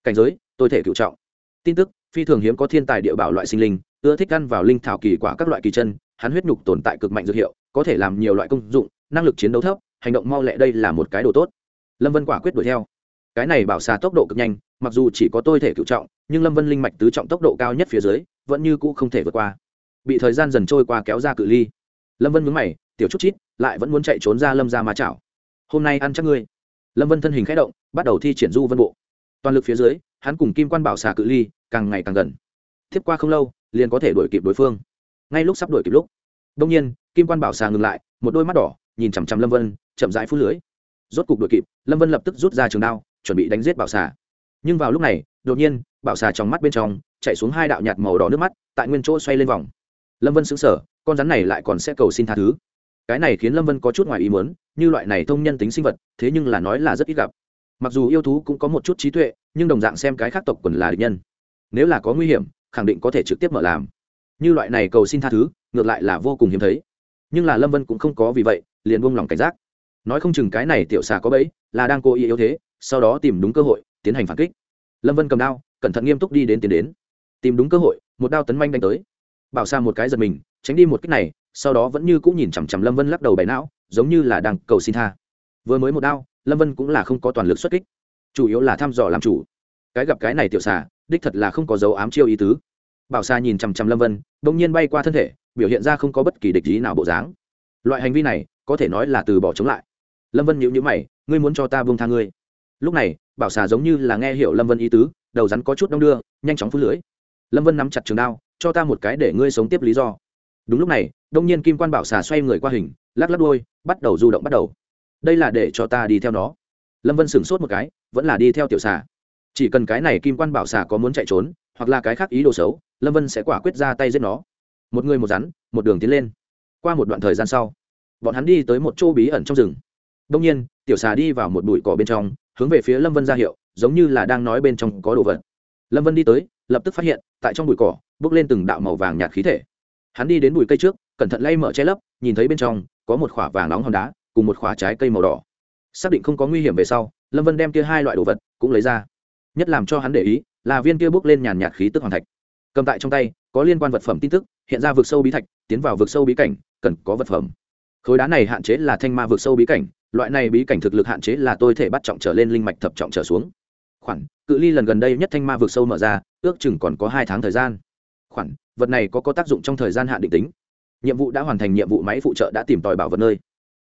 Cảnh giới, tôi thể cựu trọng. Tin tức, phi thường hiếm có thiên tài địa bảo loại sinh linh ưa thích ăn vào linh thảo kỳ quả các loại kỳ chân, hắn huyết nhục tồn tại cực mạnh dược hiệu, có thể làm nhiều loại công dụng, năng lực chiến đấu thấp, hành động mau lẹ đây là một cái đồ tốt. Lâm vân quả quyết đuổi theo. Cái này bảo xà tốc độ cực nhanh, mặc dù chỉ có tôi thể cựu trọng, nhưng lâm vân linh mạch tứ trọng tốc độ cao nhất phía dưới, vẫn như cũ không thể vượt qua. Bị thời gian dần trôi qua kéo ra cự ly. Lâm vân mướn mày, tiểu chút chít, lại vẫn muốn chạy trốn ra lâm ra ma chảo. Hôm nay ăn chắc ngươi. Lâm vân thân hình k h ẽ động, bắt đầu thi triển du vân bộ. Toàn lực phía dưới, hắn cùng kim quan bảo xà cự ly, càng ngày càng gần. Tiếp qua không lâu liền có thể đuổi kịp đối phương. Ngay lúc sắp đuổi kịp lúc đông nhiên, kim quan bảo xà ngừng lại, một đôi mắt đỏ, nhìn chằm chằm lâm vân, chậm rãi phút lưới rốt cục đuổi kịp, lâm vân lập tức rút ra trường đao, chuẩn bị đánh giết bảo xà. Nhưng vào lúc này, đột nhiên, bảo xà trong mắt bên trong, chạy xuống hai đạo nhạt màu đỏ nước mắt, tại nguyên chỗ xoay lên vòng. Lâm vân xứng sở con rắn này lại còn sẽ cầu xin tha thứ. Cái này khiến lâm vân có chút ngoài ý muốn, như loại này thông nhân tính sinh vật, thế nhưng là nói là rất ít gặp. Mặc dù yêu thú cũng có một chút trí tuệ, nhưng đồng dạng xem cái khác tộc quần là địch nhân. Nếu là có nguy hiểm khẳng định có thể trực tiếp mở làm. Như loại này cầu xin tha thứ, ngược lại là vô cùng hiếm thấy. Nhưng là lâm vân cũng không có vì vậy, liền buông lỏng cảnh giác. Nói không chừng cái này tiểu xà có bẫy, là đang cố ý yếu thế, sau đó tìm đúng cơ hội, tiến hành phản kích. Lâm vân cầm đao, cẩn thận nghiêm túc đi đến tiến đến. Tìm đúng cơ hội, một đao tấn manh đánh tới. Bảo xa một cái giật mình, tránh đi một cách này, sau đó vẫn như cũng nhìn chằm chằm lâm vân lắc đầu bày não, giống như là đang cầu xin tha. Vừa mới một đao, lâm vân cũng là không có toàn lực xuất kích. Chủ yếu là thăm dò làm chủ. Cái gặp cái này tiểu xà đích thật là không có dấu ám chiêu ý tứ. Bảo xa nhìn chằm chằm lâm vân đ ỗ n g nhiên bay qua thân thể, biểu hiện ra không có bất kỳ địch ý nào bộ dáng. Loại hành vi này, có thể nói là từ bỏ chống lại. Lâm vân nhịu nhữ mày, ngươi muốn cho ta buông tha ngươi? Lúc này, bảo xà giống như là nghe hiểu lâm vân ý tứ, đầu rắn có chút đong đưa, nhanh chóng phút lưới. Lâm vân nắm chặt trường đao, cho ta một cái để ngươi sống tiếp lý do. Đúng lúc này, đông nhiên kim quan bảo xà xoay người qua hình, lắc lắc đôi bắt đầu du động bắt đầu. Đây là để cho ta đi theo nó. Lâm vân sửng sốt một cái, vẫn là đi theo tiểu xà chỉ cần cái này kim quan bảo xà có muốn chạy trốn, hoặc là cái khác ý đồ xấu, lâm vân sẽ quả quyết ra tay giết nó. Một người một rắn, một đường tiến lên. Qua một đoạn thời gian sau, bọn hắn đi tới một chỗ bí ẩn trong rừng. Đông nhiên, tiểu xà đi vào một bụi cỏ bên trong, hướng về phía lâm vân ra hiệu, giống như là đang nói bên trong có đồ vật. Lâm vân đi tới, lập tức phát hiện, tại trong bụi cỏ, bước lên từng đạo màu vàng nhạt khí thể. Hắn đi đến bụi cây trước, cẩn thận lay mở che lấp, nhìn thấy bên trong, có một khoả vàng nóng hòn đá, cùng một khoả trái cây màu đỏ. Xác định không có nguy hiểm về sau, lâm vân đem kia hai loại đồ vật cũng lấy ra nhất làm cho hắn để ý là viên kia bước lên nhàn nhạt khí tức hoàng thạch. Cầm tại trong tay, có liên quan vật phẩm tin tức, hiện ra vực sâu bí thạch, tiến vào vực sâu bí cảnh, cần có vật phẩm. Khối đá này hạn chế là thanh ma vực sâu bí cảnh, loại này bí cảnh thực lực hạn chế là tôi thể bắt trọng trở lên linh mạch thập trọng trở xuống. Khoản, cự ly lần gần đây nhất thanh ma vực sâu mở ra, ước chừng còn có hai tháng thời gian. Khoản, vật này có có tác dụng trong thời gian hạn định tính. Nhiệm vụ đã hoàn thành, nhiệm vụ máy phụ trợ đã tìm tòi bảo vật nơi.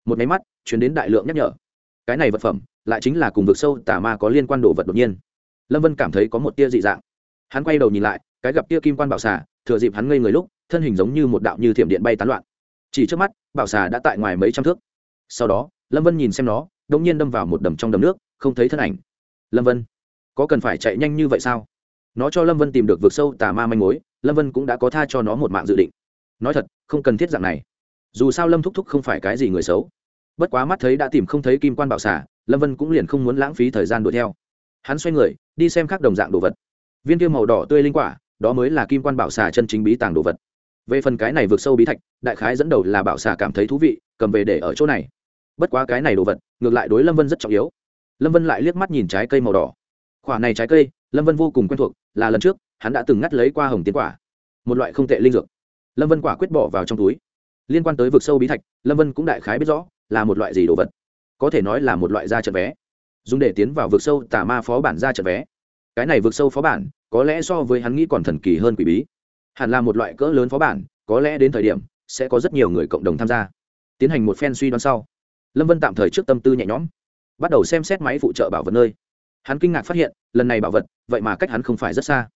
Một máy mắt, chuyển đến đại lượng nhắc nhở. Cái này vật phẩm, lại chính là cùng vực sâu tà ma có liên quan đồ vật đột nhiên lâm vân cảm thấy có một tia dị dạng. Hắn quay đầu nhìn lại, cái gặp tia kim quan bảo xà, thừa dịp hắn ngây người lúc, thân hình giống như một đạo như thiểm điện bay tán loạn. Chỉ trước mắt, bảo xà đã tại ngoài mấy trăm thước. Sau đó, lâm vân nhìn xem nó đ ỗ n g nhiên đâm vào một đầm trong đầm nước, không thấy thân ảnh. Lâm vân, có cần phải chạy nhanh như vậy sao? Nó cho lâm vân tìm được vượt sâu tà ma manh mối, lâm vân cũng đã có tha cho nó một mạng dự định. Nói thật, không cần thiết dạng này. Dù sao lâm thúc thúc không phải cái gì người xấu. Bất quá mắt thấy đã tìm không thấy kim quan bảo xà, lâm vân cũng liền không muốn lãng phí thời gian đuổi theo hắn xoay người, đi xem khác đồng dạng đồ vật. Viên tiêu màu đỏ tươi linh quả, đó mới là kim quan bảo xà chân chính bí tàng đồ vật. Về phần cái này vượt sâu bí thạch, đại khái dẫn đầu là bảo xà cảm thấy thú vị, cầm về để ở chỗ này. Bất quá cái này đồ vật, ngược lại đối lâm vân rất trọng yếu. Lâm vân lại liếc mắt nhìn trái cây màu đỏ. Khoả này trái cây, lâm vân vô cùng quen thuộc, là lần trước, hắn đã từng ngắt lấy qua hồng tiến quả. Một loại không tệ linh dược. Lâm vân quả quyết bỏ vào trong túi. Liên quan tới vực sâu bí thạch, lâm vân cũng đại khái biết rõ, là một loại gì đồ vật. Có thể nói là một loại da trận vé dùng để tiến vào vực sâu tà ma phó bản ra trận vé. Cái này vực sâu phó bản, có lẽ so với hắn nghĩ còn thần kỳ hơn quỷ bí. Hẳn là một loại cỡ lớn phó bản, có lẽ đến thời điểm, sẽ có rất nhiều người cộng đồng tham gia. Tiến hành một phen suy đoán sau, lâm vân tạm thời trước tâm tư nhẹ nhõm, bắt đầu xem xét máy phụ trợ bảo vật nơi. Hắn kinh ngạc phát hiện, lần này bảo vật, vậy mà cách hắn không phải rất xa.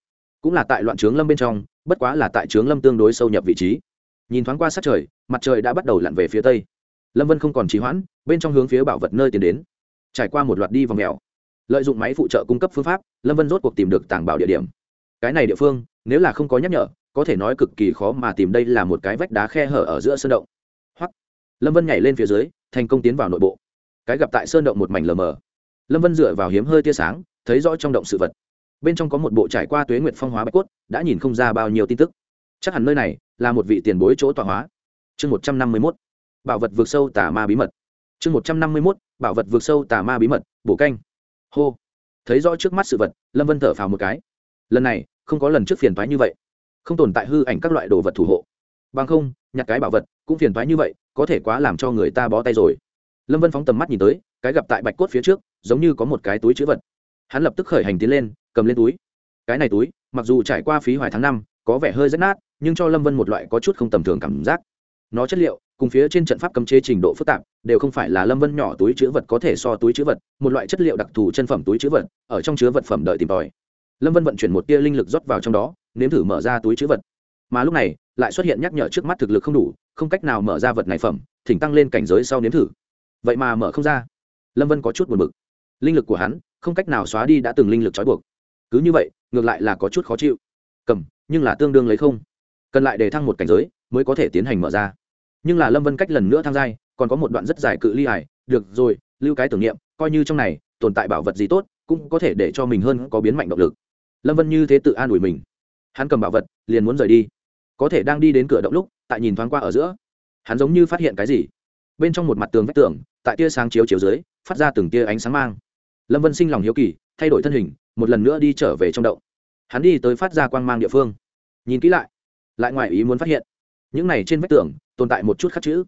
Cũng là tại loạn trướng lâm bên trong, bất quá là tại trướng lâm tương đối sâu nhập vị trí. Nhìn thoáng qua sát trời, mặt trời đã bắt đầu lặn về phía tây. Lâm vân không còn trì hoãn, bên trong hướng phía bảo vật nơi tiến đến trải qua một loạt đi vòng mèo. Lợi dụng máy phụ trợ cung cấp phương pháp, lâm vân rốt cuộc tìm được tàng bảo địa điểm. Cái này địa phương, nếu là không có nhắc nhở, có thể nói cực kỳ khó mà tìm đây là một cái vách đá khe hở ở giữa sơn động. Hoặc, lâm vân nhảy lên phía dưới, thành công tiến vào nội bộ. Cái gặp tại sơn động một mảnh lờ mờ. Lâm vân dựa vào hiếm hơi tia sáng, thấy rõ trong động sự vật. Bên trong có một bộ trải qua tuế nguyệt phong hóa bạch cốt, đã nhìn không ra bao nhiêu tin tức. Chắc hẳn nơi này là một vị tiền bối chỗ tọa hóa. Chương một trăm năm mươi mốt. Bảo vật vượt sâu tà ma bí mật chương một trăm năm mươi mốt, bảo vật vượt sâu tà ma bí mật, bổ canh. Hô. Thấy rõ trước mắt sự vật, lâm vân thở phào một cái. Lần này, không có lần trước phiền thoái như vậy. Không tồn tại hư ảnh các loại đồ vật thủ hộ. Bằng không, nhặt cái bảo vật, cũng phiền thoái như vậy, có thể quá làm cho người ta bó tay rồi. Lâm vân phóng tầm mắt nhìn tới, cái gặp tại bạch cốt phía trước, giống như có một cái túi chữ vật. Hắn lập tức khởi hành tiến lên, cầm lên túi. Cái này túi, mặc dù trải qua phí hoài tháng năm, có vẻ hơi rách nát, nhưng cho lâm vân một loại có chút không tầm thường cảm giác nó chất liệu, cùng phía trên trận pháp cấm chế trình độ phức tạp, đều không phải là lâm vân nhỏ túi chữ vật có thể so túi chữ vật, một loại chất liệu đặc thù chân phẩm túi chữ vật, ở trong chứa vật phẩm đợi tìm tòi. Lâm vân vận chuyển một tia linh lực rót vào trong đó, nếm thử mở ra túi chữ vật. Mà lúc này, lại xuất hiện nhắc nhở trước mắt thực lực không đủ, không cách nào mở ra vật này phẩm, thỉnh tăng lên cảnh giới sau nếm thử. Vậy mà mở không ra. Lâm vân có chút buồn b ự c linh lực của hắn, không cách nào xóa đi đã từng linh lực trói buộc. Cứ như vậy, ngược lại là có chút khó chịu. Cầm, nhưng là tương đương lấy không. Cần lại để thăng một cảnh giới, mới có thể tiến hành mở ra nhưng là lâm vân cách lần nữa tham gia, còn có một đoạn rất dài cự ly hải được rồi, lưu cái tưởng niệm, coi như trong này, tồn tại bảo vật gì tốt, cũng có thể để cho mình hơn có biến mạnh động lực. Lâm vân như thế tự an ủi mình. Hắn cầm bảo vật, liền muốn rời đi. Có thể đang đi đến cửa động lúc, tại nhìn thoáng qua ở giữa. Hắn giống như phát hiện cái gì. Bên trong một mặt tường vách tường, tại tia sáng chiếu chiếu dưới, phát ra từng tia ánh sáng mang. Lâm vân sinh lòng hiếu kỳ, thay đổi thân hình, một lần nữa đi trở về trong động. Hắn đi tới phát ra quang mang địa phương. Nhìn kỹ lại lại ngoài ý muốn phát hiện. Những này trên vách tường tồn tại một chút khắc chữ.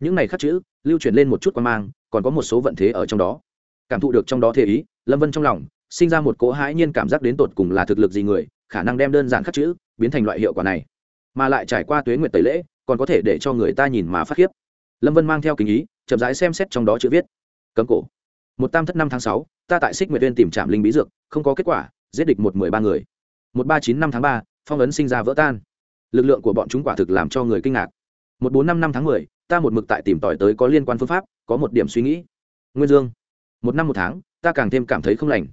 Những này khắc chữ lưu truyền lên một chút quan mang, còn có một số vận thế ở trong đó. Cảm thụ được trong đó thế ý, lâm vân trong lòng sinh ra một cỗ hãi nhiên cảm giác đến tột cùng là thực lực gì người, khả năng đem đơn giản khắc chữ biến thành loại hiệu quả này. Mà lại trải qua tuế nguyệt tẩy lễ, còn có thể để cho người ta nhìn mà phát khiếp. Lâm vân mang theo kính ý, chậm rãi xem xét trong đó chữ viết. Cấm cổ. Một tam thất năm tháng sáu, ta tại xích nguyệt viên tìm trạm linh bí dược, không có kết quả, giết địch một mười ba người. Một ba chín năm tháng ba, phong ấn sinh ra vỡ tan. Lực lượng của bọn chúng quả thực làm cho người kinh ngạc một bốn năm năm tháng mười, ta một mực tại tìm tòi tới có liên quan phương pháp, có một điểm suy nghĩ. Nguyên dương, một năm một tháng, ta càng thêm cảm thấy không lành.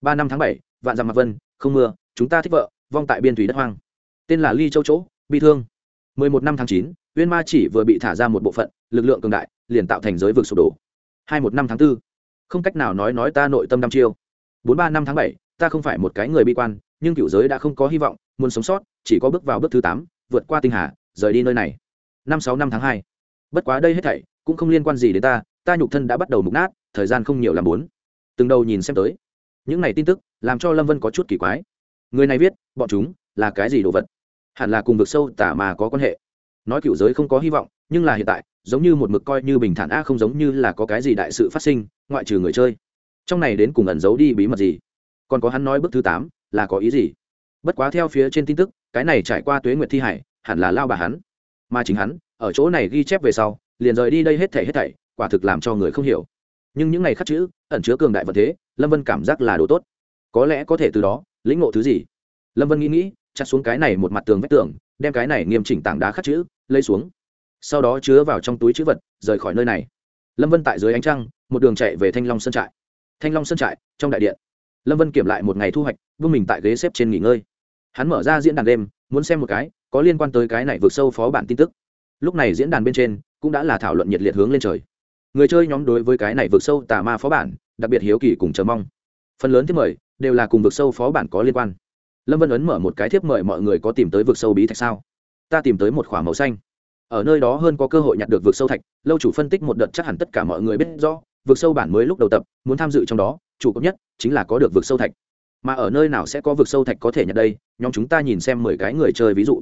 Ba năm tháng bảy, vạn dặm mặt vân, không mưa, chúng ta thích vợ, vong tại biên thủy đất hoang. Tên là ly châu chỗ bị thương. Mười một năm tháng chín, uyên ma chỉ vừa bị thả ra một bộ phận, lực lượng cường đại, liền tạo thành giới vực sụp đổ. Hai một năm tháng 4. không cách nào nói nói ta nội tâm đăm chiêu. Bốn ba năm tháng bảy, ta không phải một cái người bi quan, nhưng cựu giới đã không có hy vọng, muốn sống sót, chỉ có bước vào bước thứ tám, vượt qua tinh hà, rời đi nơi này năm sáu năm tháng hai. Bất quá đây hết thảy cũng không liên quan gì đến ta ta nhục thân đã bắt đầu mục nát, thời gian không nhiều làm bốn. Từng đầu nhìn xem tới. Những này tin tức làm cho lâm vân có chút kỳ quái. Người này viết, bọn chúng là cái gì đồ vật? Hẳn là cùng vực sâu tả mà có quan hệ. Nói cựu giới không có hy vọng, nhưng là hiện tại, giống như một mực coi như bình thản a, không giống như là có cái gì đại sự phát sinh, ngoại trừ người chơi. Trong này đến cùng ẩn giấu đi bí mật gì? Còn có hắn nói bước thứ tám là có ý gì? Bất quá theo phía trên tin tức, cái này trải qua tuế nguyệt thi hải, hẳn là lao bà hắn mà chính hắn, ở chỗ này ghi chép về sau, liền rời đi đây hết thảy hết thảy, quả thực làm cho người không hiểu. Nhưng những ngày khắc chữ, ẩn chứa cường đại vật thế, lâm vân cảm giác là đồ tốt. Có lẽ có thể từ đó, lĩnh ngộ thứ gì? Lâm vân nghĩ nghĩ, chặt xuống cái này một mặt tường vách tường, đem cái này nghiêm chỉnh tảng đá khắc chữ, lấy xuống. Sau đó chứa vào trong túi chữ vật, rời khỏi nơi này. Lâm vân tại dưới ánh trăng, một đường chạy về thanh long sơn trại. Thanh long sơn trại, trong đại điện. Lâm vân kiểm lại một ngày thu hoạch vương mình tại ghế xếp trên nghỉ ngơi. Hắn mở ra diễn đàn đêm, muốn xem một cái có liên quan tới cái này vượt sâu phó bản tin tức. Lúc này diễn đàn bên trên cũng đã là thảo luận nhiệt liệt hướng lên trời. Người chơi nhóm đối với cái này vượt sâu tà ma phó bản, đặc biệt hiếu kỳ cùng chờ mong. Phần lớn thiết mời đều là cùng vượt sâu phó bản có liên quan. Lâm vân ấn mở một cái thiếp mời mọi người có tìm tới vượt sâu bí thạch sao? Ta tìm tới một k h ỏ a màu xanh. Ở nơi đó hơn có cơ hội nhặt được vượt sâu thạch, lâu chủ phân tích một đợt chắc hẳn tất cả mọi người biết rõ, Vượt sâu bản mới lúc đầu tập, muốn tham dự trong đó, chủ cấp nhất chính là có được vượt sâu thạch. Mà ở nơi nào sẽ có vượt sâu thạch có thể nhận đây, nhóm chúng ta nhìn xem mười cái người chơi ví dụ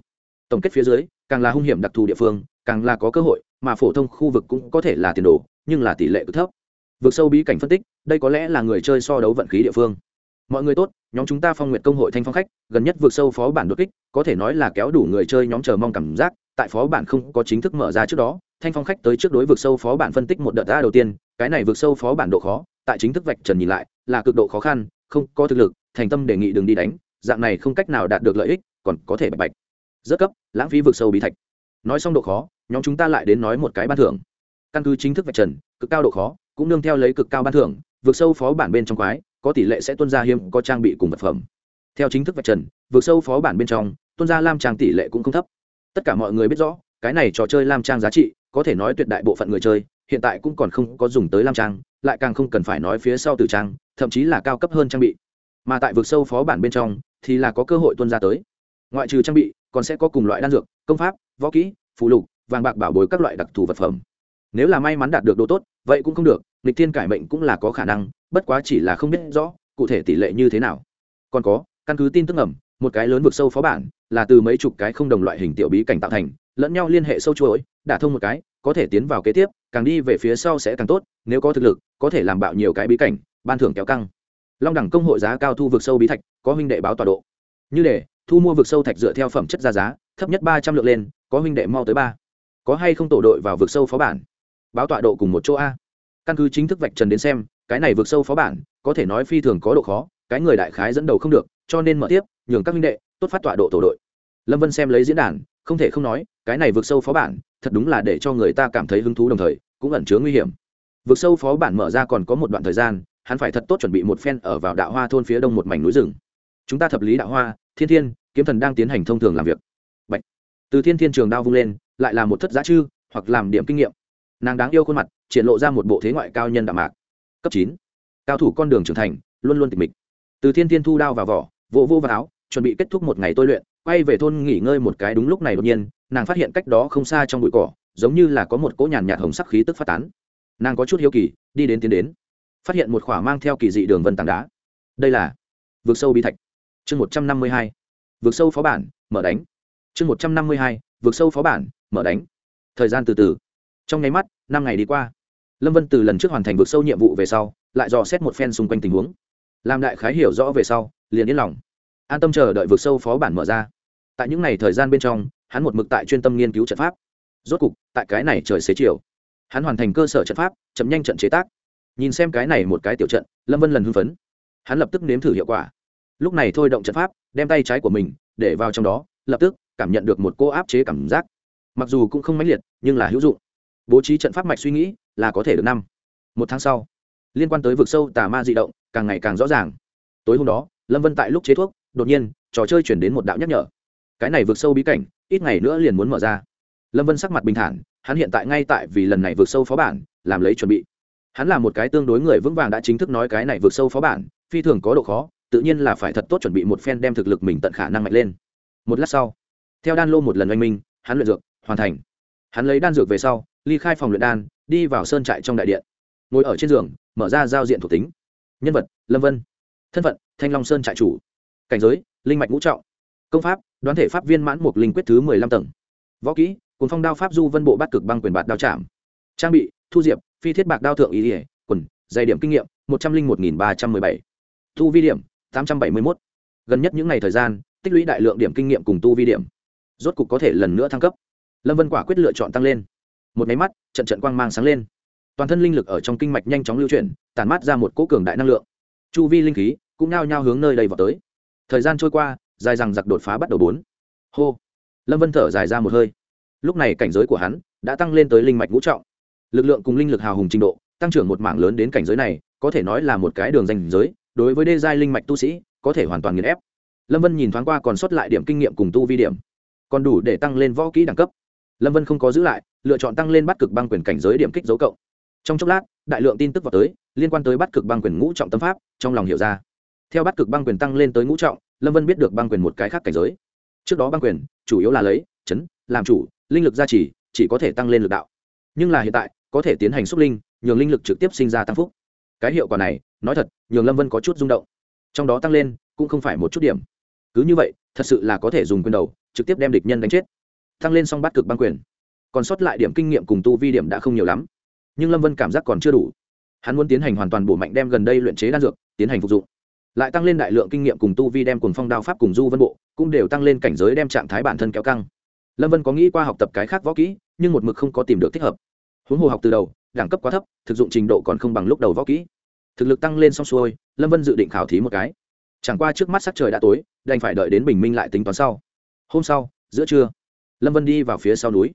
tổng kết phía dưới, càng là hung hiểm đặc thù địa phương, càng là có cơ hội, mà phổ thông khu vực cũng có thể là tiền đồ, nhưng là tỷ lệ cực thấp. Vượt sâu bí cảnh phân tích, đây có lẽ là người chơi so đấu vận khí địa phương. Mọi người tốt, nhóm chúng ta phong nguyện công hội thanh phong khách, gần nhất vượt sâu phó bản đột kích, có thể nói là kéo đủ người chơi nhóm chờ mong cảm giác, tại phó bản không có chính thức mở ra trước đó, thanh phong khách tới trước đối vượt sâu phó bản phân tích một đợt ra đầu tiên, cái này vượt sâu phó bản độ khó, tại chính thức vạch trần nhìn lại, là cực độ khó khăn, không có thực lực, thành tâm đề nghị đừng đi đánh, dạng này không cách nào đạt được lợi ích, còn có thể bạch bạch rất cấp, lãng phí vượt sâu bí thạch. Nói xong độ khó, nhóm chúng ta lại đến nói một cái ban thưởng. Căn cứ chính thức vạch trần, cực cao độ khó, cũng nương theo lấy cực cao ban thưởng vượt sâu phó bản bên trong quái, có tỷ lệ sẽ tuân ra hiếm, có trang bị cùng vật phẩm. Theo chính thức vạch trần vượt sâu phó bản bên trong, tuân ra lam trang tỷ lệ cũng không thấp. Tất cả mọi người biết rõ, cái này trò chơi lam trang giá trị, có thể nói tuyệt đại bộ phận người chơi, hiện tại cũng còn không có dùng tới lam trang, lại càng không cần phải nói phía sau từ trang, thậm chí là cao cấp hơn trang bị. Mà tại vực sâu phó bản bên trong, thì là có cơ hội tuân ra tới. Ngoại trừ trang bị còn sẽ có cùng loại đan dược, công pháp, võ kỹ phụ lục, vàng bạc bảo bối các loại đặc thù vật phẩm. Nếu là may mắn đạt được đồ tốt, vậy cũng không được, nghịch thiên cải mệnh cũng là có khả năng, bất quá chỉ là không biết rõ, cụ thể tỷ lệ như thế nào. Còn có, căn cứ tin tức ẩm một cái lớn vực sâu phó bản, là từ mấy chục cái không đồng loại hình tiểu bí cảnh tạo thành, lẫn nhau liên hệ sâu chuỗi, đả thông một cái, có thể tiến vào kế tiếp, càng đi về phía sau sẽ càng tốt, nếu có thực lực, có thể làm bạo nhiều cái bí cảnh, ban thưởng kéo căng. Long đẳng công hội giá cao thu vực sâu bí thạch, có huynh đệ báo tọa độ. Như để thu mua vực sâu thạch dựa theo phẩm chất ra giá, thấp nhất ba trăm lượng lên, có huynh đệ mau tới ba. Có hay không tổ đội vào vực sâu phó bản? Báo tọa độ cùng một chỗ a. Căn cứ chính thức vạch trần đến xem, cái này vượt sâu phó bản, có thể nói phi thường có độ khó, cái người đại khái dẫn đầu không được, cho nên mở tiếp, nhường các minh đệ, tốt phát tọa độ tổ đội. Lâm vân xem lấy diễn đàn, không thể không nói, cái này vượt sâu phó bản, thật đúng là để cho người ta cảm thấy hứng thú đồng thời, cũng ẩn chứa nguy hiểm. Vượt sâu phó bản mở ra còn có một đoạn thời gian, hắn phải thật tốt chuẩn bị một phen ở vào đạo hoa thôn phía đông một mảnh núi rừng. Chúng ta thập lý đạo hoa thiên thiên, kiếm thần đang tiến hành thông thường làm việc. Bạch. từ thiên thiên trường đao vung lên, lại là một thất giá chư, hoặc làm điểm kinh nghiệm. Nàng đáng yêu khuôn mặt, triển lộ ra một bộ thế ngoại cao nhân đạm mạc. Cấp chín. Cao thủ con đường trưởng thành, luôn luôn tịch mịch. Từ thiên thiên thu đao vào vỏ, vỗ vô vào áo, chuẩn bị kết thúc một ngày tôi luyện, quay về thôn nghỉ ngơi một cái đúng lúc này đột nhiên, nàng phát hiện cách đó không xa trong bụi cỏ, giống như là có một cỗ nhàn nhạt hồng sắc khí tức phát tán. Nàng có chút hiếu kỳ, đi đến tiến đến, phát hiện một khỏa mang theo kỳ dị đường vân tảng đá. Đây là vượt sâu bí thạch chương một trăm năm mươi hai, vượt sâu phó bản, mở đánh. Chương một trăm năm mươi hai, vượt sâu phó bản, mở đánh. Thời gian từ từ. Trong nháy mắt, năm ngày đi qua. Lâm vân từ lần trước hoàn thành vượt sâu nhiệm vụ về sau, lại dò xét một phen xung quanh tình huống. Làm đại khái hiểu rõ về sau, liền yên lòng. An tâm chờ đợi vượt sâu phó bản mở ra. Tại những ngày thời gian bên trong, hắn một mực tại chuyên tâm nghiên cứu trận pháp. Rốt cục, tại cái này trời xế chiều, hắn hoàn thành cơ sở trận pháp, chậm nhanh trận chế tác. Nhìn xem cái này một cái tiểu trận, lâm vân lần hưng phấn. Hắn lập tức nếm thử hiệu quả lúc này thôi động trận pháp, đem tay trái của mình để vào trong đó, lập tức cảm nhận được một cô áp chế cảm giác. Mặc dù cũng không mãnh liệt, nhưng là hữu dụng. Bố trí trận pháp mạch suy nghĩ là có thể được năm. Một tháng sau, liên quan tới vực sâu tà ma di động càng ngày càng rõ ràng. Tối hôm đó, lâm vân tại lúc chế thuốc, đột nhiên, trò chơi chuyển đến một đạo nhắc nhở. Cái này vượt sâu bí cảnh, ít ngày nữa liền muốn mở ra. Lâm vân sắc mặt bình thản, hắn hiện tại ngay tại vì lần này vượt sâu phó bản, làm lấy chuẩn bị. Hắn là một cái tương đối người vững vàng đã chính thức nói cái này vượt sâu phó bản, phi thường có độ khó tự nhiên là phải thật tốt chuẩn bị một phen đem thực lực mình tận khả năng mạnh lên. Một lát sau, theo đan lô một lần oanh minh, hắn luyện dược, hoàn thành. Hắn lấy đan dược về sau, ly khai phòng luyện đan, đi vào sơn trại trong đại điện. Ngồi ở trên giường, mở ra giao diện thuộc tính. Nhân vật, lâm vân. Thân phận, thanh long sơn trại chủ. Cảnh giới, linh mạch ngũ trọng. Công pháp, đoán thể pháp viên mãn một linh quyết thứ mười lăm tầng. Võ kỹ cùng phong đao pháp du vân bộ bắt cực băng quyền bạt đao chạm trang bị, thu diệp, phi thiết bạc đao thượng ý ỉa quần, dày điểm kinh nghiệm, một trăm linh một nghìn ba trăm mười bảy. Thu vi điểm tám trăm bảy mươi mốt. Gần nhất những ngày thời gian, tích lũy đại lượng điểm kinh nghiệm cùng tu vi điểm, rốt cục có thể lần nữa thăng cấp. Lâm vân quả quyết lựa chọn tăng lên. Một máy mắt, trận trận quang mang sáng lên. Toàn thân linh lực ở trong kinh mạch nhanh chóng lưu chuyển tàn mát ra một cỗ cường đại năng lượng. Chu vi linh khí cũng nao nhao hướng nơi đây vào tới. Thời gian trôi qua, dài rằng giặc đột phá bắt đầu bốn. Hô. Lâm vân thở dài ra một hơi. Lúc này cảnh giới của hắn đã tăng lên tới linh mạch ngũ trọng. Lực lượng cùng linh lực hào hùng trình độ, tăng trưởng một mảng lớn đến cảnh giới này, có thể nói là một cái đường danh giới đối với đê giai linh mạch tu sĩ, có thể hoàn toàn nghiền ép. Lâm vân nhìn thoáng qua còn sót lại điểm kinh nghiệm cùng tu vi điểm. Còn đủ để tăng lên võ kỹ đẳng cấp. Lâm vân không có giữ lại, lựa chọn tăng lên bắt cực băng quyền cảnh giới điểm kích dấu cộng. Trong chốc lát, đại lượng tin tức vào tới, liên quan tới bắt cực băng quyền ngũ trọng tâm pháp, trong lòng hiểu ra. Theo bắt cực băng quyền tăng lên tới ngũ trọng, lâm vân biết được băng quyền một cái khác cảnh giới. Trước đó băng quyền, chủ yếu là lấy, chấn, làm chủ, linh lực gia trì, chỉ có thể tăng lên lực đạo. Nhưng là hiện tại, có thể tiến hành xúc linh, nhường linh lực trực tiếp sinh ra tăng phúc cái hiệu quả này, nói thật, nhường lâm vân có chút rung động. Trong đó tăng lên, cũng không phải một chút điểm. Cứ như vậy, thật sự là có thể dùng quyền đầu, trực tiếp đem địch nhân đánh chết. Tăng lên xong bắt cực băng quyền. Còn sót lại điểm kinh nghiệm cùng tu vi điểm đã không nhiều lắm. Nhưng lâm vân cảm giác còn chưa đủ. Hắn muốn tiến hành hoàn toàn bổ mạnh đem gần đây luyện chế đan dược, tiến hành phục dụng. Lại tăng lên đại lượng kinh nghiệm cùng tu vi đem cùng phong đao pháp cùng du vân bộ, cũng đều tăng lên cảnh giới đem trạng thái bản thân kéo căng. Lâm vân có nghĩ qua học tập cái khác võ kỹ, nhưng một mực không có tìm được thích hợp. Huống hồ học từ đầu đẳng cấp quá thấp, thực dụng trình độ còn không bằng lúc đầu võ kỹ. Thực lực tăng lên xong xuôi, lâm vân dự định khảo thí một cái. Chẳng qua trước mắt sắc trời đã tối, đành phải đợi đến bình minh lại tính toán sau. Hôm sau, giữa trưa, lâm vân đi vào phía sau núi.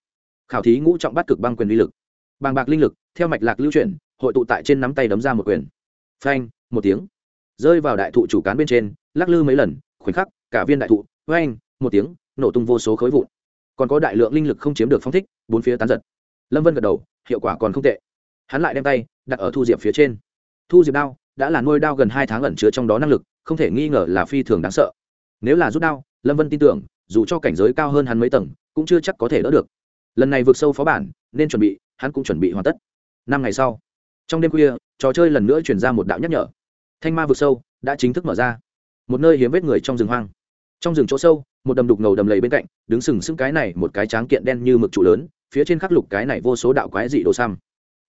Khảo thí ngũ trọng bắt cực băng quyền uy lực. Bàng bạc linh lực, theo mạch lạc lưu chuyển, hội tụ tại trên nắm tay đấm ra một quyền. Phanh, một tiếng. Rơi vào đại thụ chủ cán bên trên, lắc lư mấy lần, khoảnh khắc, cả viên đại thụ, phanh, một tiếng, nổ tung vô số khối vụn. Còn có đại lượng linh lực không chiếm được phong thích, bốn phía tán giật. Lâm vân gật đầu, hiệu quả còn không tệ hắn lại đem tay đặt ở thu diệp phía trên thu diệp đao đã là nuôi đao gần hai tháng ẩn chứa trong đó năng lực không thể nghi ngờ là phi thường đáng sợ nếu là rút đao lâm vân tin tưởng dù cho cảnh giới cao hơn hắn mấy tầng cũng chưa chắc có thể đỡ được lần này vượt sâu phó bản nên chuẩn bị hắn cũng chuẩn bị hoàn tất năm ngày sau trong đêm khuya trò chơi lần nữa chuyển ra một đạo nhắc nhở thanh ma vượt sâu đã chính thức mở ra một nơi hiếm vết người trong rừng hoang trong rừng chỗ sâu một đầm đục ngầu đầm lầy bên cạnh đứng sừng sững cái này một cái tráng kiện đen như mực trụ lớn phía trên khắc lục cái này vô số đạo quái dị đồ xăm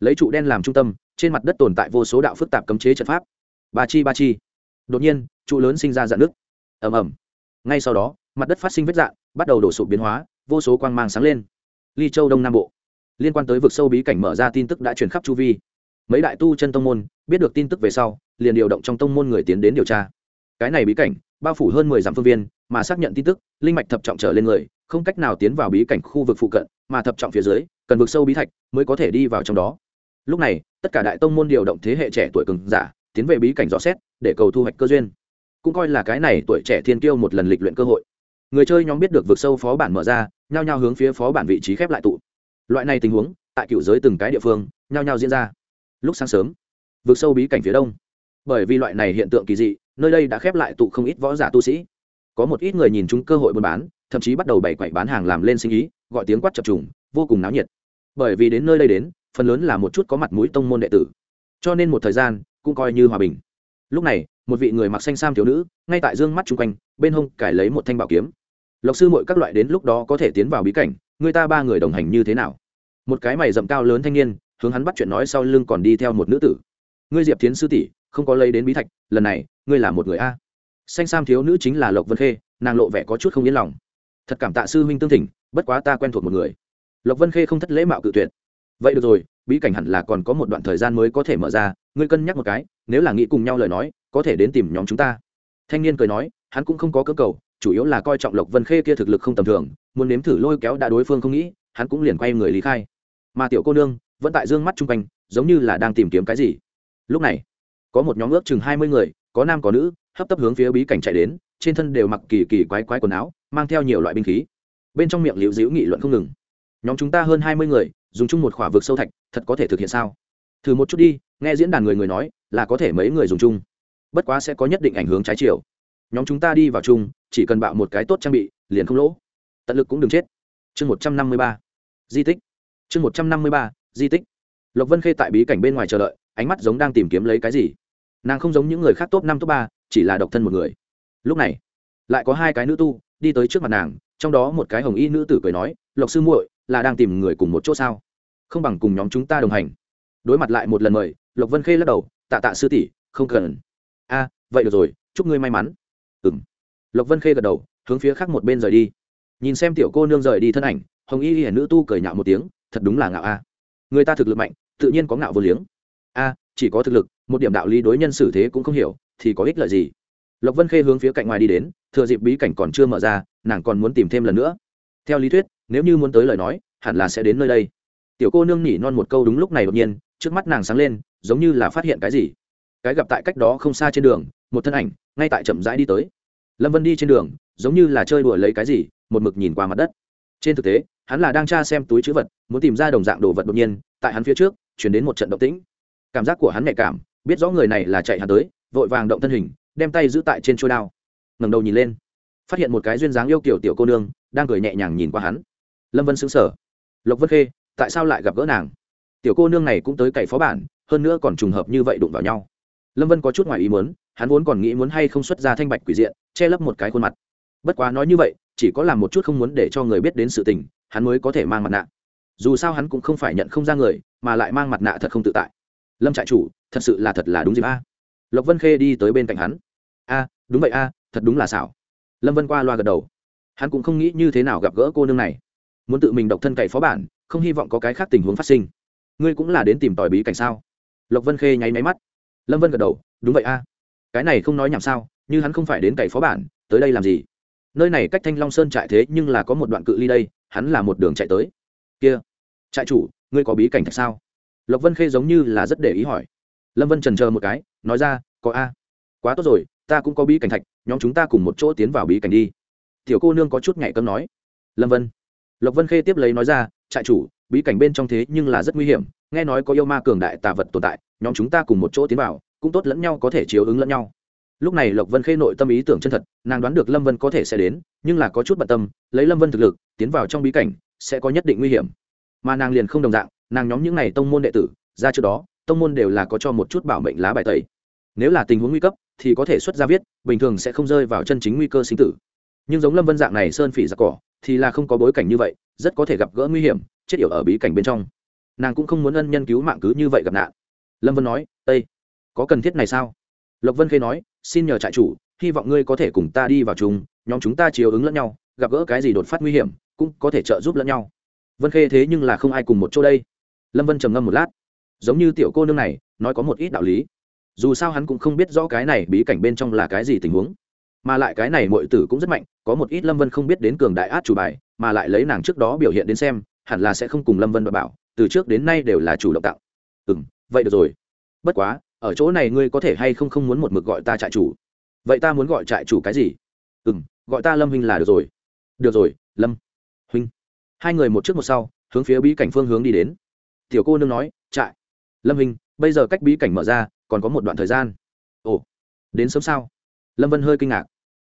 lấy trụ đen làm trung tâm, trên mặt đất tồn tại vô số đạo phức tạp cấm chế trận pháp. Ba chi ba chi. Đột nhiên, trụ lớn sinh ra dạn nước. Ầm ầm. Ngay sau đó, mặt đất phát sinh vết dạn, bắt đầu đổ sụp biến hóa, vô số quang mang sáng lên. Ly châu đông nam bộ. Liên quan tới vực sâu bí cảnh mở ra tin tức đã truyền khắp chu vi. Mấy đại tu chân tông môn, biết được tin tức về sau, liền điều động trong tông môn người tiến đến điều tra. Cái này bí cảnh, bao phủ hơn mười dặm phương viên, mà xác nhận tin tức, linh mạch thập trọng trở lên người, không cách nào tiến vào bí cảnh khu vực phụ cận, mà thập trọng phía dưới, cần vực sâu bí thạch mới có thể đi vào trong đó lúc này, tất cả đại tông môn điều động thế hệ trẻ tuổi cường giả, tiến về bí cảnh rõ xét, để cầu thu hoạch cơ duyên. Cũng coi là cái này tuổi trẻ thiên kiêu một lần lịch luyện cơ hội. Người chơi nhóm biết được vực sâu phó bản mở ra, nhao nhao hướng phía phó bản vị trí khép lại tụ. Loại này tình huống, tại cựu giới từng cái địa phương, nhao nhao diễn ra. Lúc sáng sớm, vực sâu bí cảnh phía đông. Bởi vì loại này hiện tượng kỳ dị, nơi đây đã khép lại tụ không ít võ giả tu sĩ. Có một ít người nhìn chúng cơ hội buôn bán, thậm chí bắt đầu bày quậy bán hàng làm lên sinh ý, gọi tiếng quát chập trùng, vô cùng náo nhiệt. Bởi vì đến nơi đây đến phần lớn là một chút có mặt mũi tông môn đệ tử. Cho nên một thời gian, cũng coi như hòa bình. Lúc này, một vị người mặc xanh sam thiếu nữ, ngay tại dương mắt chung quanh, bên hông cải lấy một thanh bảo kiếm. Lộc sư mội các loại đến lúc đó có thể tiến vào bí cảnh, người ta ba người đồng hành như thế nào? Một cái mày rậm cao lớn thanh niên, hướng hắn bắt chuyện nói sau lưng còn đi theo một nữ tử. Ngươi diệp tiến sư tỷ, không có lấy đến bí thạch, lần này, ngươi là một người a. Xanh sam thiếu nữ chính là lộc vân khê, nàng lộ vẻ có chút không yên lòng. Thật cảm tạ sư huynh tương thỉnh, bất quá ta quen thuộc một người. Lộc vân khê không thất lễ mạo cự tuyệt vậy được rồi, bí cảnh hẳn là còn có một đoạn thời gian mới có thể mở ra, ngươi cân nhắc một cái, nếu là nghĩ cùng nhau lời nói, có thể đến tìm nhóm chúng ta. Thanh niên cười nói, hắn cũng không có cơ cầu, chủ yếu là coi trọng lộc vân khê kia thực lực không tầm thường, muốn nếm thử lôi kéo đã đối phương không nghĩ, hắn cũng liền quay người lý khai. Mà tiểu cô nương, vẫn tại dương mắt chung quanh, giống như là đang tìm kiếm cái gì. Lúc này, có một nhóm ước chừng hai mươi người, có nam có nữ, hấp tấp hướng phía bí cảnh chạy đến, trên thân đều mặc kỳ kỳ quái quái quần áo, mang theo nhiều loại binh khí. Bên trong miệng liễu dĩu nghị luận không ngừng. Nhóm chúng ta hơn hai mươi người dùng chung một khỏa vực sâu thạch, thật có thể thực hiện sao? Thử một chút đi, nghe diễn đàn người người nói, là có thể mấy người dùng chung. Bất quá sẽ có nhất định ảnh hưởng trái chiều. Nhóm chúng ta đi vào chung, chỉ cần bạo một cái tốt trang bị, liền không lỗ. Tận lực cũng đừng chết. Chương một trăm năm mươi ba. Di tích. Chương một trăm năm mươi ba, di tích. Lộc vân khê tại bí cảnh bên ngoài chờ đợi, ánh mắt giống đang tìm kiếm lấy cái gì. Nàng không giống những người khác top năm, top ba, chỉ là độc thân một người. Lúc này, lại có hai cái nữ tu, đi tới trước mặt nàng, trong đó một cái hồng y nữ tử cười nói, lộc sư muội là đang tìm người cùng một chỗ sao? Không bằng cùng nhóm chúng ta đồng hành. Đối mặt lại một lần mời, lộc vân khê lắc đầu, tạ tạ sư tỷ, không cần. A, vậy được rồi, chúc ngươi may mắn. Ừng lộc vân khê gật đầu, hướng phía khác một bên rời đi. Nhìn xem tiểu cô nương rời đi thân ảnh, hồng y hiển nữ tu cười nhạo một tiếng, thật đúng là ngạo a. Người ta thực lực mạnh, tự nhiên có ngạo vô liếng. A, chỉ có thực lực, một điểm đạo lý đối nhân xử thế cũng không hiểu, thì có ích lợi gì? Lộc vân khê hướng phía cạnh ngoài đi đến, thừa dịp bí cảnh còn chưa mở ra, nàng còn muốn tìm thêm lần nữa. Theo lý thuyết nếu như muốn tới lời nói, hẳn là sẽ đến nơi đây. Tiểu cô nương nhỉ non một câu đúng lúc này đột nhiên, trước mắt nàng sáng lên, giống như là phát hiện cái gì. Cái gặp tại cách đó không xa trên đường, một thân ảnh, ngay tại chậm rãi đi tới. Lâm vân đi trên đường, giống như là chơi đùa lấy cái gì, một mực nhìn qua mặt đất. Trên thực tế, hắn là đang tra xem túi chữ vật, muốn tìm ra đồng dạng đồ vật đột nhiên, tại hắn phía trước, chuyển đến một trận động tĩnh. Cảm giác của hắn nhạy cảm, biết rõ người này là chạy hắn tới, vội vàng động thân hình, đem tay giữ tại trên trôi đao. Ngẩng đầu nhìn lên, phát hiện một cái duyên dáng yêu kiểu tiểu cô nương, đang cười nhẹ nhàng nhìn qua hắn lâm vân xứng sở lộc vân khê tại sao lại gặp gỡ nàng tiểu cô nương này cũng tới cậy phó bản hơn nữa còn trùng hợp như vậy đụng vào nhau lâm vân có chút ngoài ý muốn, hắn vốn còn nghĩ muốn hay không xuất ra thanh bạch quỷ diện, che lấp một cái khuôn mặt. Bất quá nói như vậy, chỉ có làm một chút không muốn để cho người biết đến sự tình, hắn mới có thể mang mặt nạ. Dù sao hắn cũng không phải nhận không ra người, mà lại mang mặt nạ thật không tự tại. Lâm trại chủ, thật sự là thật là đúng dịp a. Lộc vân khê đi tới bên cạnh hắn. A, đúng vậy a, thật đúng là xảo. Lâm vân qua loa gật đầu. Hắn cũng không nghĩ như thế nào gặp gỡ cô nương này muốn tự mình độc thân cậy phó bản, không hy vọng có cái khác tình huống phát sinh. Ngươi cũng là đến tìm tòi bí cảnh sao? Lộc vân khê nháy máy mắt. Lâm vân gật đầu, đúng vậy a. Cái này không nói nhảm sao, như hắn không phải đến cậy phó bản, tới đây làm gì? Nơi này cách thanh long sơn trại thế nhưng là có một đoạn cự ly đây, hắn là một đường chạy tới. Kia, trại chủ, ngươi có bí cảnh thật sao? Lộc vân khê giống như là rất để ý hỏi. Lâm vân trần chờ một cái, nói ra, có a. Quá tốt rồi, ta cũng có bí cảnh thạch, nhóm chúng ta cùng một chỗ tiến vào bí cảnh đi. Tiểu cô nương có chút nhảy cấm nói. Lâm vân lộc vân khê tiếp lấy nói ra, trại chủ, bí cảnh bên trong thế nhưng là rất nguy hiểm, nghe nói có yêu ma cường đại tà vật tồn tại, nhóm chúng ta cùng một chỗ tiến vào, cũng tốt lẫn nhau có thể chiếu ứng lẫn nhau. Lúc này lộc vân khê nội tâm ý tưởng chân thật, nàng đoán được lâm vân có thể sẽ đến, nhưng là có chút bận tâm, lấy lâm vân thực lực, tiến vào trong bí cảnh, sẽ có nhất định nguy hiểm. Mà nàng liền không đồng dạng, nàng nhóm những n à y tông môn đệ tử, ra trước đó, tông môn đều là có cho một chút bảo mệnh lá bài tẩy. Nếu là tình huống nguy cấp, thì có thể xuất ra viết, bình thường sẽ không rơi vào chân chính nguy cơ sinh tử. Nhưng giống lâm vân dạng này sơn phỉ giặc cỏ thì là không có bối cảnh như vậy, rất có thể gặp gỡ nguy hiểm, chết yểu ở bí cảnh bên trong. Nàng cũng không muốn ân nhân cứu mạng cứ như vậy gặp nạn. Lâm vân nói ây có cần thiết này sao? Lộc vân khê nói, xin nhờ trại chủ, hy vọng ngươi có thể cùng ta đi vào chung, nhóm chúng ta chiều ứng lẫn nhau, gặp gỡ cái gì đột phát nguy hiểm, cũng có thể trợ giúp lẫn nhau. Vân khê thế nhưng là không ai cùng một chỗ đây. Lâm vân trầm ngâm một lát. Giống như tiểu cô nương này, nói có một ít đạo lý. Dù sao hắn cũng không biết rõ cái này bí cảnh bên trong là cái gì tình huống mà lại cái này mọi tử cũng rất mạnh, có một ít lâm vân không biết đến cường đại át chủ bài, mà lại lấy nàng trước đó biểu hiện đến xem, hẳn là sẽ không cùng lâm vân và bảo, từ trước đến nay đều là chủ động tạo. Ừ m vậy được rồi. Bất quá, ở chỗ này ngươi có thể hay không không muốn một mực gọi ta trại chủ? Vậy ta muốn gọi trại chủ cái gì? Ừ m gọi ta lâm huynh là được rồi. Được rồi, lâm huynh. Hai người một trước một sau, hướng phía bí cảnh phương hướng đi đến. Tiểu cô nương nói, trại. Lâm huynh, bây giờ cách bí cảnh mở ra, còn có một đoạn thời gian. Ồ, đến sớm sao? Lâm vân hơi kinh ngạc.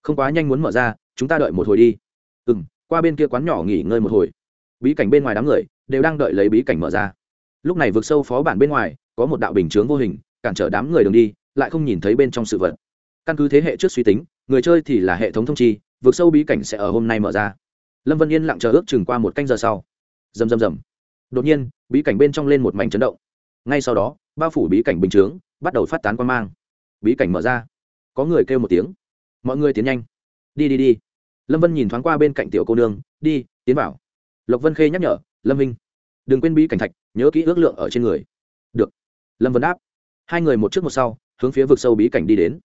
Không quá nhanh muốn mở ra, chúng ta đợi một hồi đi. Ừ m qua bên kia quán nhỏ nghỉ ngơi một hồi. Bí cảnh bên ngoài đám người đều đang đợi lấy bí cảnh mở ra. Lúc này vượt sâu phó bản bên ngoài có một đạo bình chướng vô hình, cản trở đám người đường đi, lại không nhìn thấy bên trong sự vật. Căn cứ thế hệ trước suy tính, người chơi thì là hệ thống thông chi vượt sâu bí cảnh sẽ ở hôm nay mở ra. Lâm vân yên lặng chờ ước chừng qua một canh giờ sau. Rầm rầm rầm. Đột nhiên, bí cảnh bên trong lên một mảnh chấn động. Ngay sau đó, bao phủ bí cảnh bình chướng bắt đầu phát tán quan mang. Bí cảnh mở ra có người kêu một tiếng. Mọi người tiến nhanh. Đi đi đi. Lâm vân nhìn thoáng qua bên cạnh tiểu cô nương, đi, tiến vào. Lộc vân khê nhắc nhở, lâm minh đừng quên bí cảnh thạch, nhớ kỹ ước lượng ở trên người. Được. Lâm vân đáp. Hai người một trước một sau, hướng phía vực sâu bí cảnh đi đến.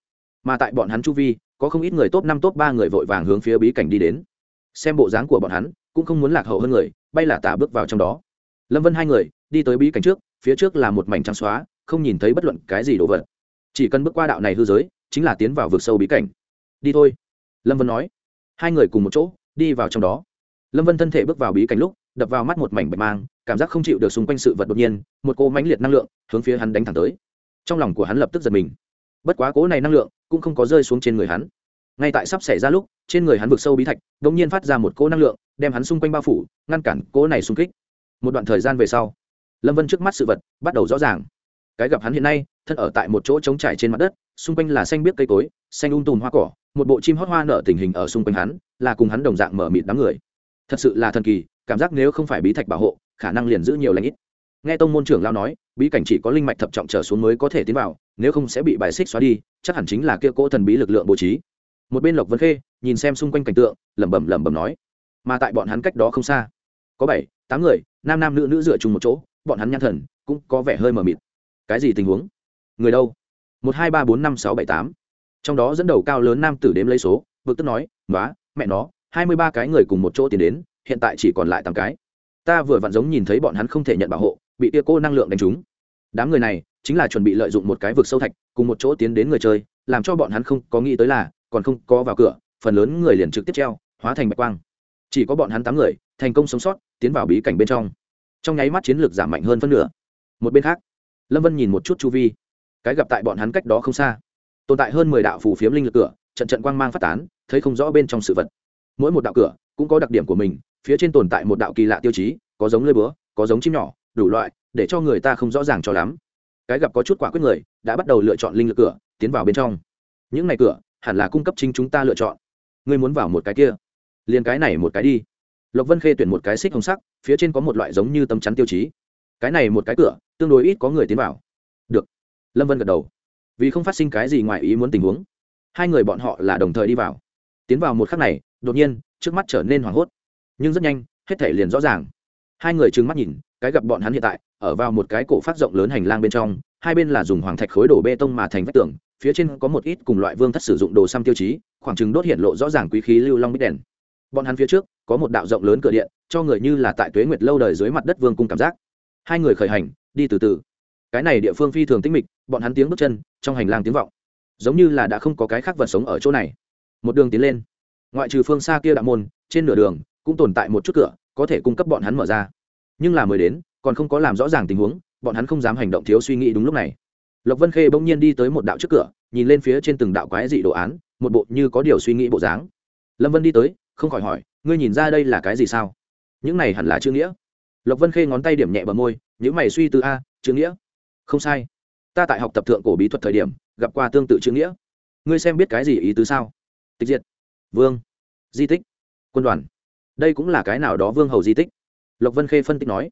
Mà tại bọn hắn chu vi, có không ít người top năm, top ba người vội vàng hướng phía bí cảnh đi đến. Xem bộ dáng của bọn hắn, cũng không muốn lạc hậu hơn người, bay là tả bước vào trong đó. Lâm vân hai người, đi tới bí cảnh trước, phía trước là một mảnh trắng xóa, không nhìn thấy bất luận cái gì đồ vật. Chỉ cần bước qua đạo này hư giới chính là tiến vào vực sâu bí cảnh. Đi thôi. Lâm vân nói. Hai người cùng một chỗ, đi vào trong đó. Lâm vân thân thể bước vào bí cảnh lúc, đập vào mắt một mảnh bạch mang, cảm giác không chịu được xung quanh sự vật đột nhiên, một cô mãnh liệt năng lượng hướng phía hắn đánh thẳng tới. Trong lòng của hắn lập tức giật mình. Bất quá cố này năng lượng cũng không có rơi xuống trên người hắn. Ngay tại sắp xảy ra lúc, trên người hắn vực sâu bí thạch đ ỗ n g nhiên phát ra một cỗ năng lượng, đem hắn xung quanh bao phủ, ngăn cản cỗ này xung kích. Một đoạn thời gian về sau, lâm vân trước mắt sự vật bắt đầu rõ ràng cái gặp hắn hiện nay, thân ở tại một chỗ trống trải trên mặt đất, xung quanh là xanh biếc cây cối, xanh um tùm hoa cỏ, một bộ chim hót hoa nở tình hình ở xung quanh hắn, là cùng hắn đồng dạng mở mịt đám người. Thật sự là thần kỳ, cảm giác nếu không phải bí thạch bảo hộ, khả năng liền giữ nhiều lãnh ít. Nghe tông môn trưởng lao nói, bí cảnh chỉ có linh mạch thập trọng trở xuống mới có thể tiến vào, nếu không sẽ bị bài xích xóa đi, chắc hẳn chính là kia cỗ thần bí lực lượng bố trí. Một bên lộc vân khê, nhìn xem xung quanh cảnh tượng, lẩm bẩm lẩm bẩm nói, mà tại bọn hắn cách đó không xa, có bảy, tám người, nam nam nữ nữ dựa chung một chỗ, bọn hắn nhăn thần cũng có vẻ hơi mờ mịt cái gì tình huống? Người đâu? Một hai ba bốn năm sáu bảy tám. Trong đó dẫn đầu cao lớn nam tử đếm lấy số vực tức nói nói mẹ nó, hai mươi ba cái người cùng một chỗ tiến đến, hiện tại chỉ còn lại tám cái. Ta vừa vặn giống nhìn thấy bọn hắn không thể nhận bảo hộ, bị tia cô năng lượng đánh trúng. Đám người này chính là chuẩn bị lợi dụng một cái vực sâu thạch, cùng một chỗ tiến đến người chơi, làm cho bọn hắn không có nghĩ tới là, còn không có vào cửa, phần lớn người liền trực tiếp treo, hóa thành bạch quang. Chỉ có bọn hắn tám người, thành công sống sót, tiến vào bí cảnh bên trong. Trong nháy mắt chiến lược giảm mạnh hơn phân nửa. Một bên khác lâm vân nhìn một chút chu vi. Cái gặp tại bọn hắn cách đó không xa. Tồn tại hơn mười đạo phù phiếm linh lực cửa, trận trận quang mang phát tán, thấy không rõ bên trong sự vật. Mỗi một đạo cửa cũng có đặc điểm của mình, phía trên tồn tại một đạo kỳ lạ tiêu chí, có giống lơi búa, có giống chim nhỏ, đủ loại, để cho người ta không rõ ràng cho lắm. Cái gặp có chút quả quyết người, đã bắt đầu lựa chọn linh lực cửa, tiến vào bên trong. Những ngày cửa, hẳn là cung cấp chính chúng ta lựa chọn. Ngươi muốn vào một cái kia, liền cái này một cái đi. Lộc vân khê tuyển một cái xích hồng sắc, phía trên có một loại giống như tấm chắn tiêu chí. Cái này một cái cửa tương đối ít có người tiến vào. Được. Lâm vân gật đầu. Vì không phát sinh cái gì ngoài ý muốn tình huống, hai người bọn họ là đồng thời đi vào. Tiến vào một khắc này, đột nhiên, trước mắt trở nên hoảng hốt. Nhưng rất nhanh, hết thể liền rõ ràng. Hai người trừng mắt nhìn, cái gặp bọn hắn hiện tại, ở vào một cái cổ phát rộng lớn hành lang bên trong, hai bên là dùng hoàng thạch khối đổ bê tông mà thành vách tường, phía trên có một ít cùng loại vương thất sử dụng đồ xăm tiêu chí, khoảng chừng đốt hiện lộ rõ ràng quý khí lưu long bít đèn. Bọn hắn phía trước, có một đạo rộng lớn cửa điện, cho người như là tại tuế nguyệt lâu đời dưới mặt đất vương cung cảm giác. Hai người khởi hành đi từ từ. Cái này địa phương phi thường tĩnh mịch, bọn hắn tiếng bước chân, trong hành lang tiếng vọng. Giống như là đã không có cái khác vật sống ở chỗ này. Một đường tiến lên. Ngoại trừ phương xa kia đạo môn, trên nửa đường, cũng tồn tại một chút cửa, có thể cung cấp bọn hắn mở ra. Nhưng là mới đến, còn không có làm rõ ràng tình huống, bọn hắn không dám hành động thiếu suy nghĩ đúng lúc này. Lộc vân khê bỗng nhiên đi tới một đạo trước cửa, nhìn lên phía trên từng đạo quái dị đồ án, một bộ như có điều suy nghĩ bộ dáng. Lâm vân đi tới, không khỏi hỏi, ngươi nhìn ra đây là cái gì sao? Những này hẳn là chữ nghĩa. Lộc vân khê ngón tay điểm nhẹ bờ môi những mày suy từ a, chữ nghĩa. Không sai. Ta tại học tập thượng cổ bí thuật thời điểm, gặp qua tương tự chữ nghĩa. Ngươi xem biết cái gì ý tứ sao? Tịch diệt. Vương. Di tích. Quân đoàn. Đây cũng là cái nào đó vương hầu di tích? Lộc vân khê phân tích nói.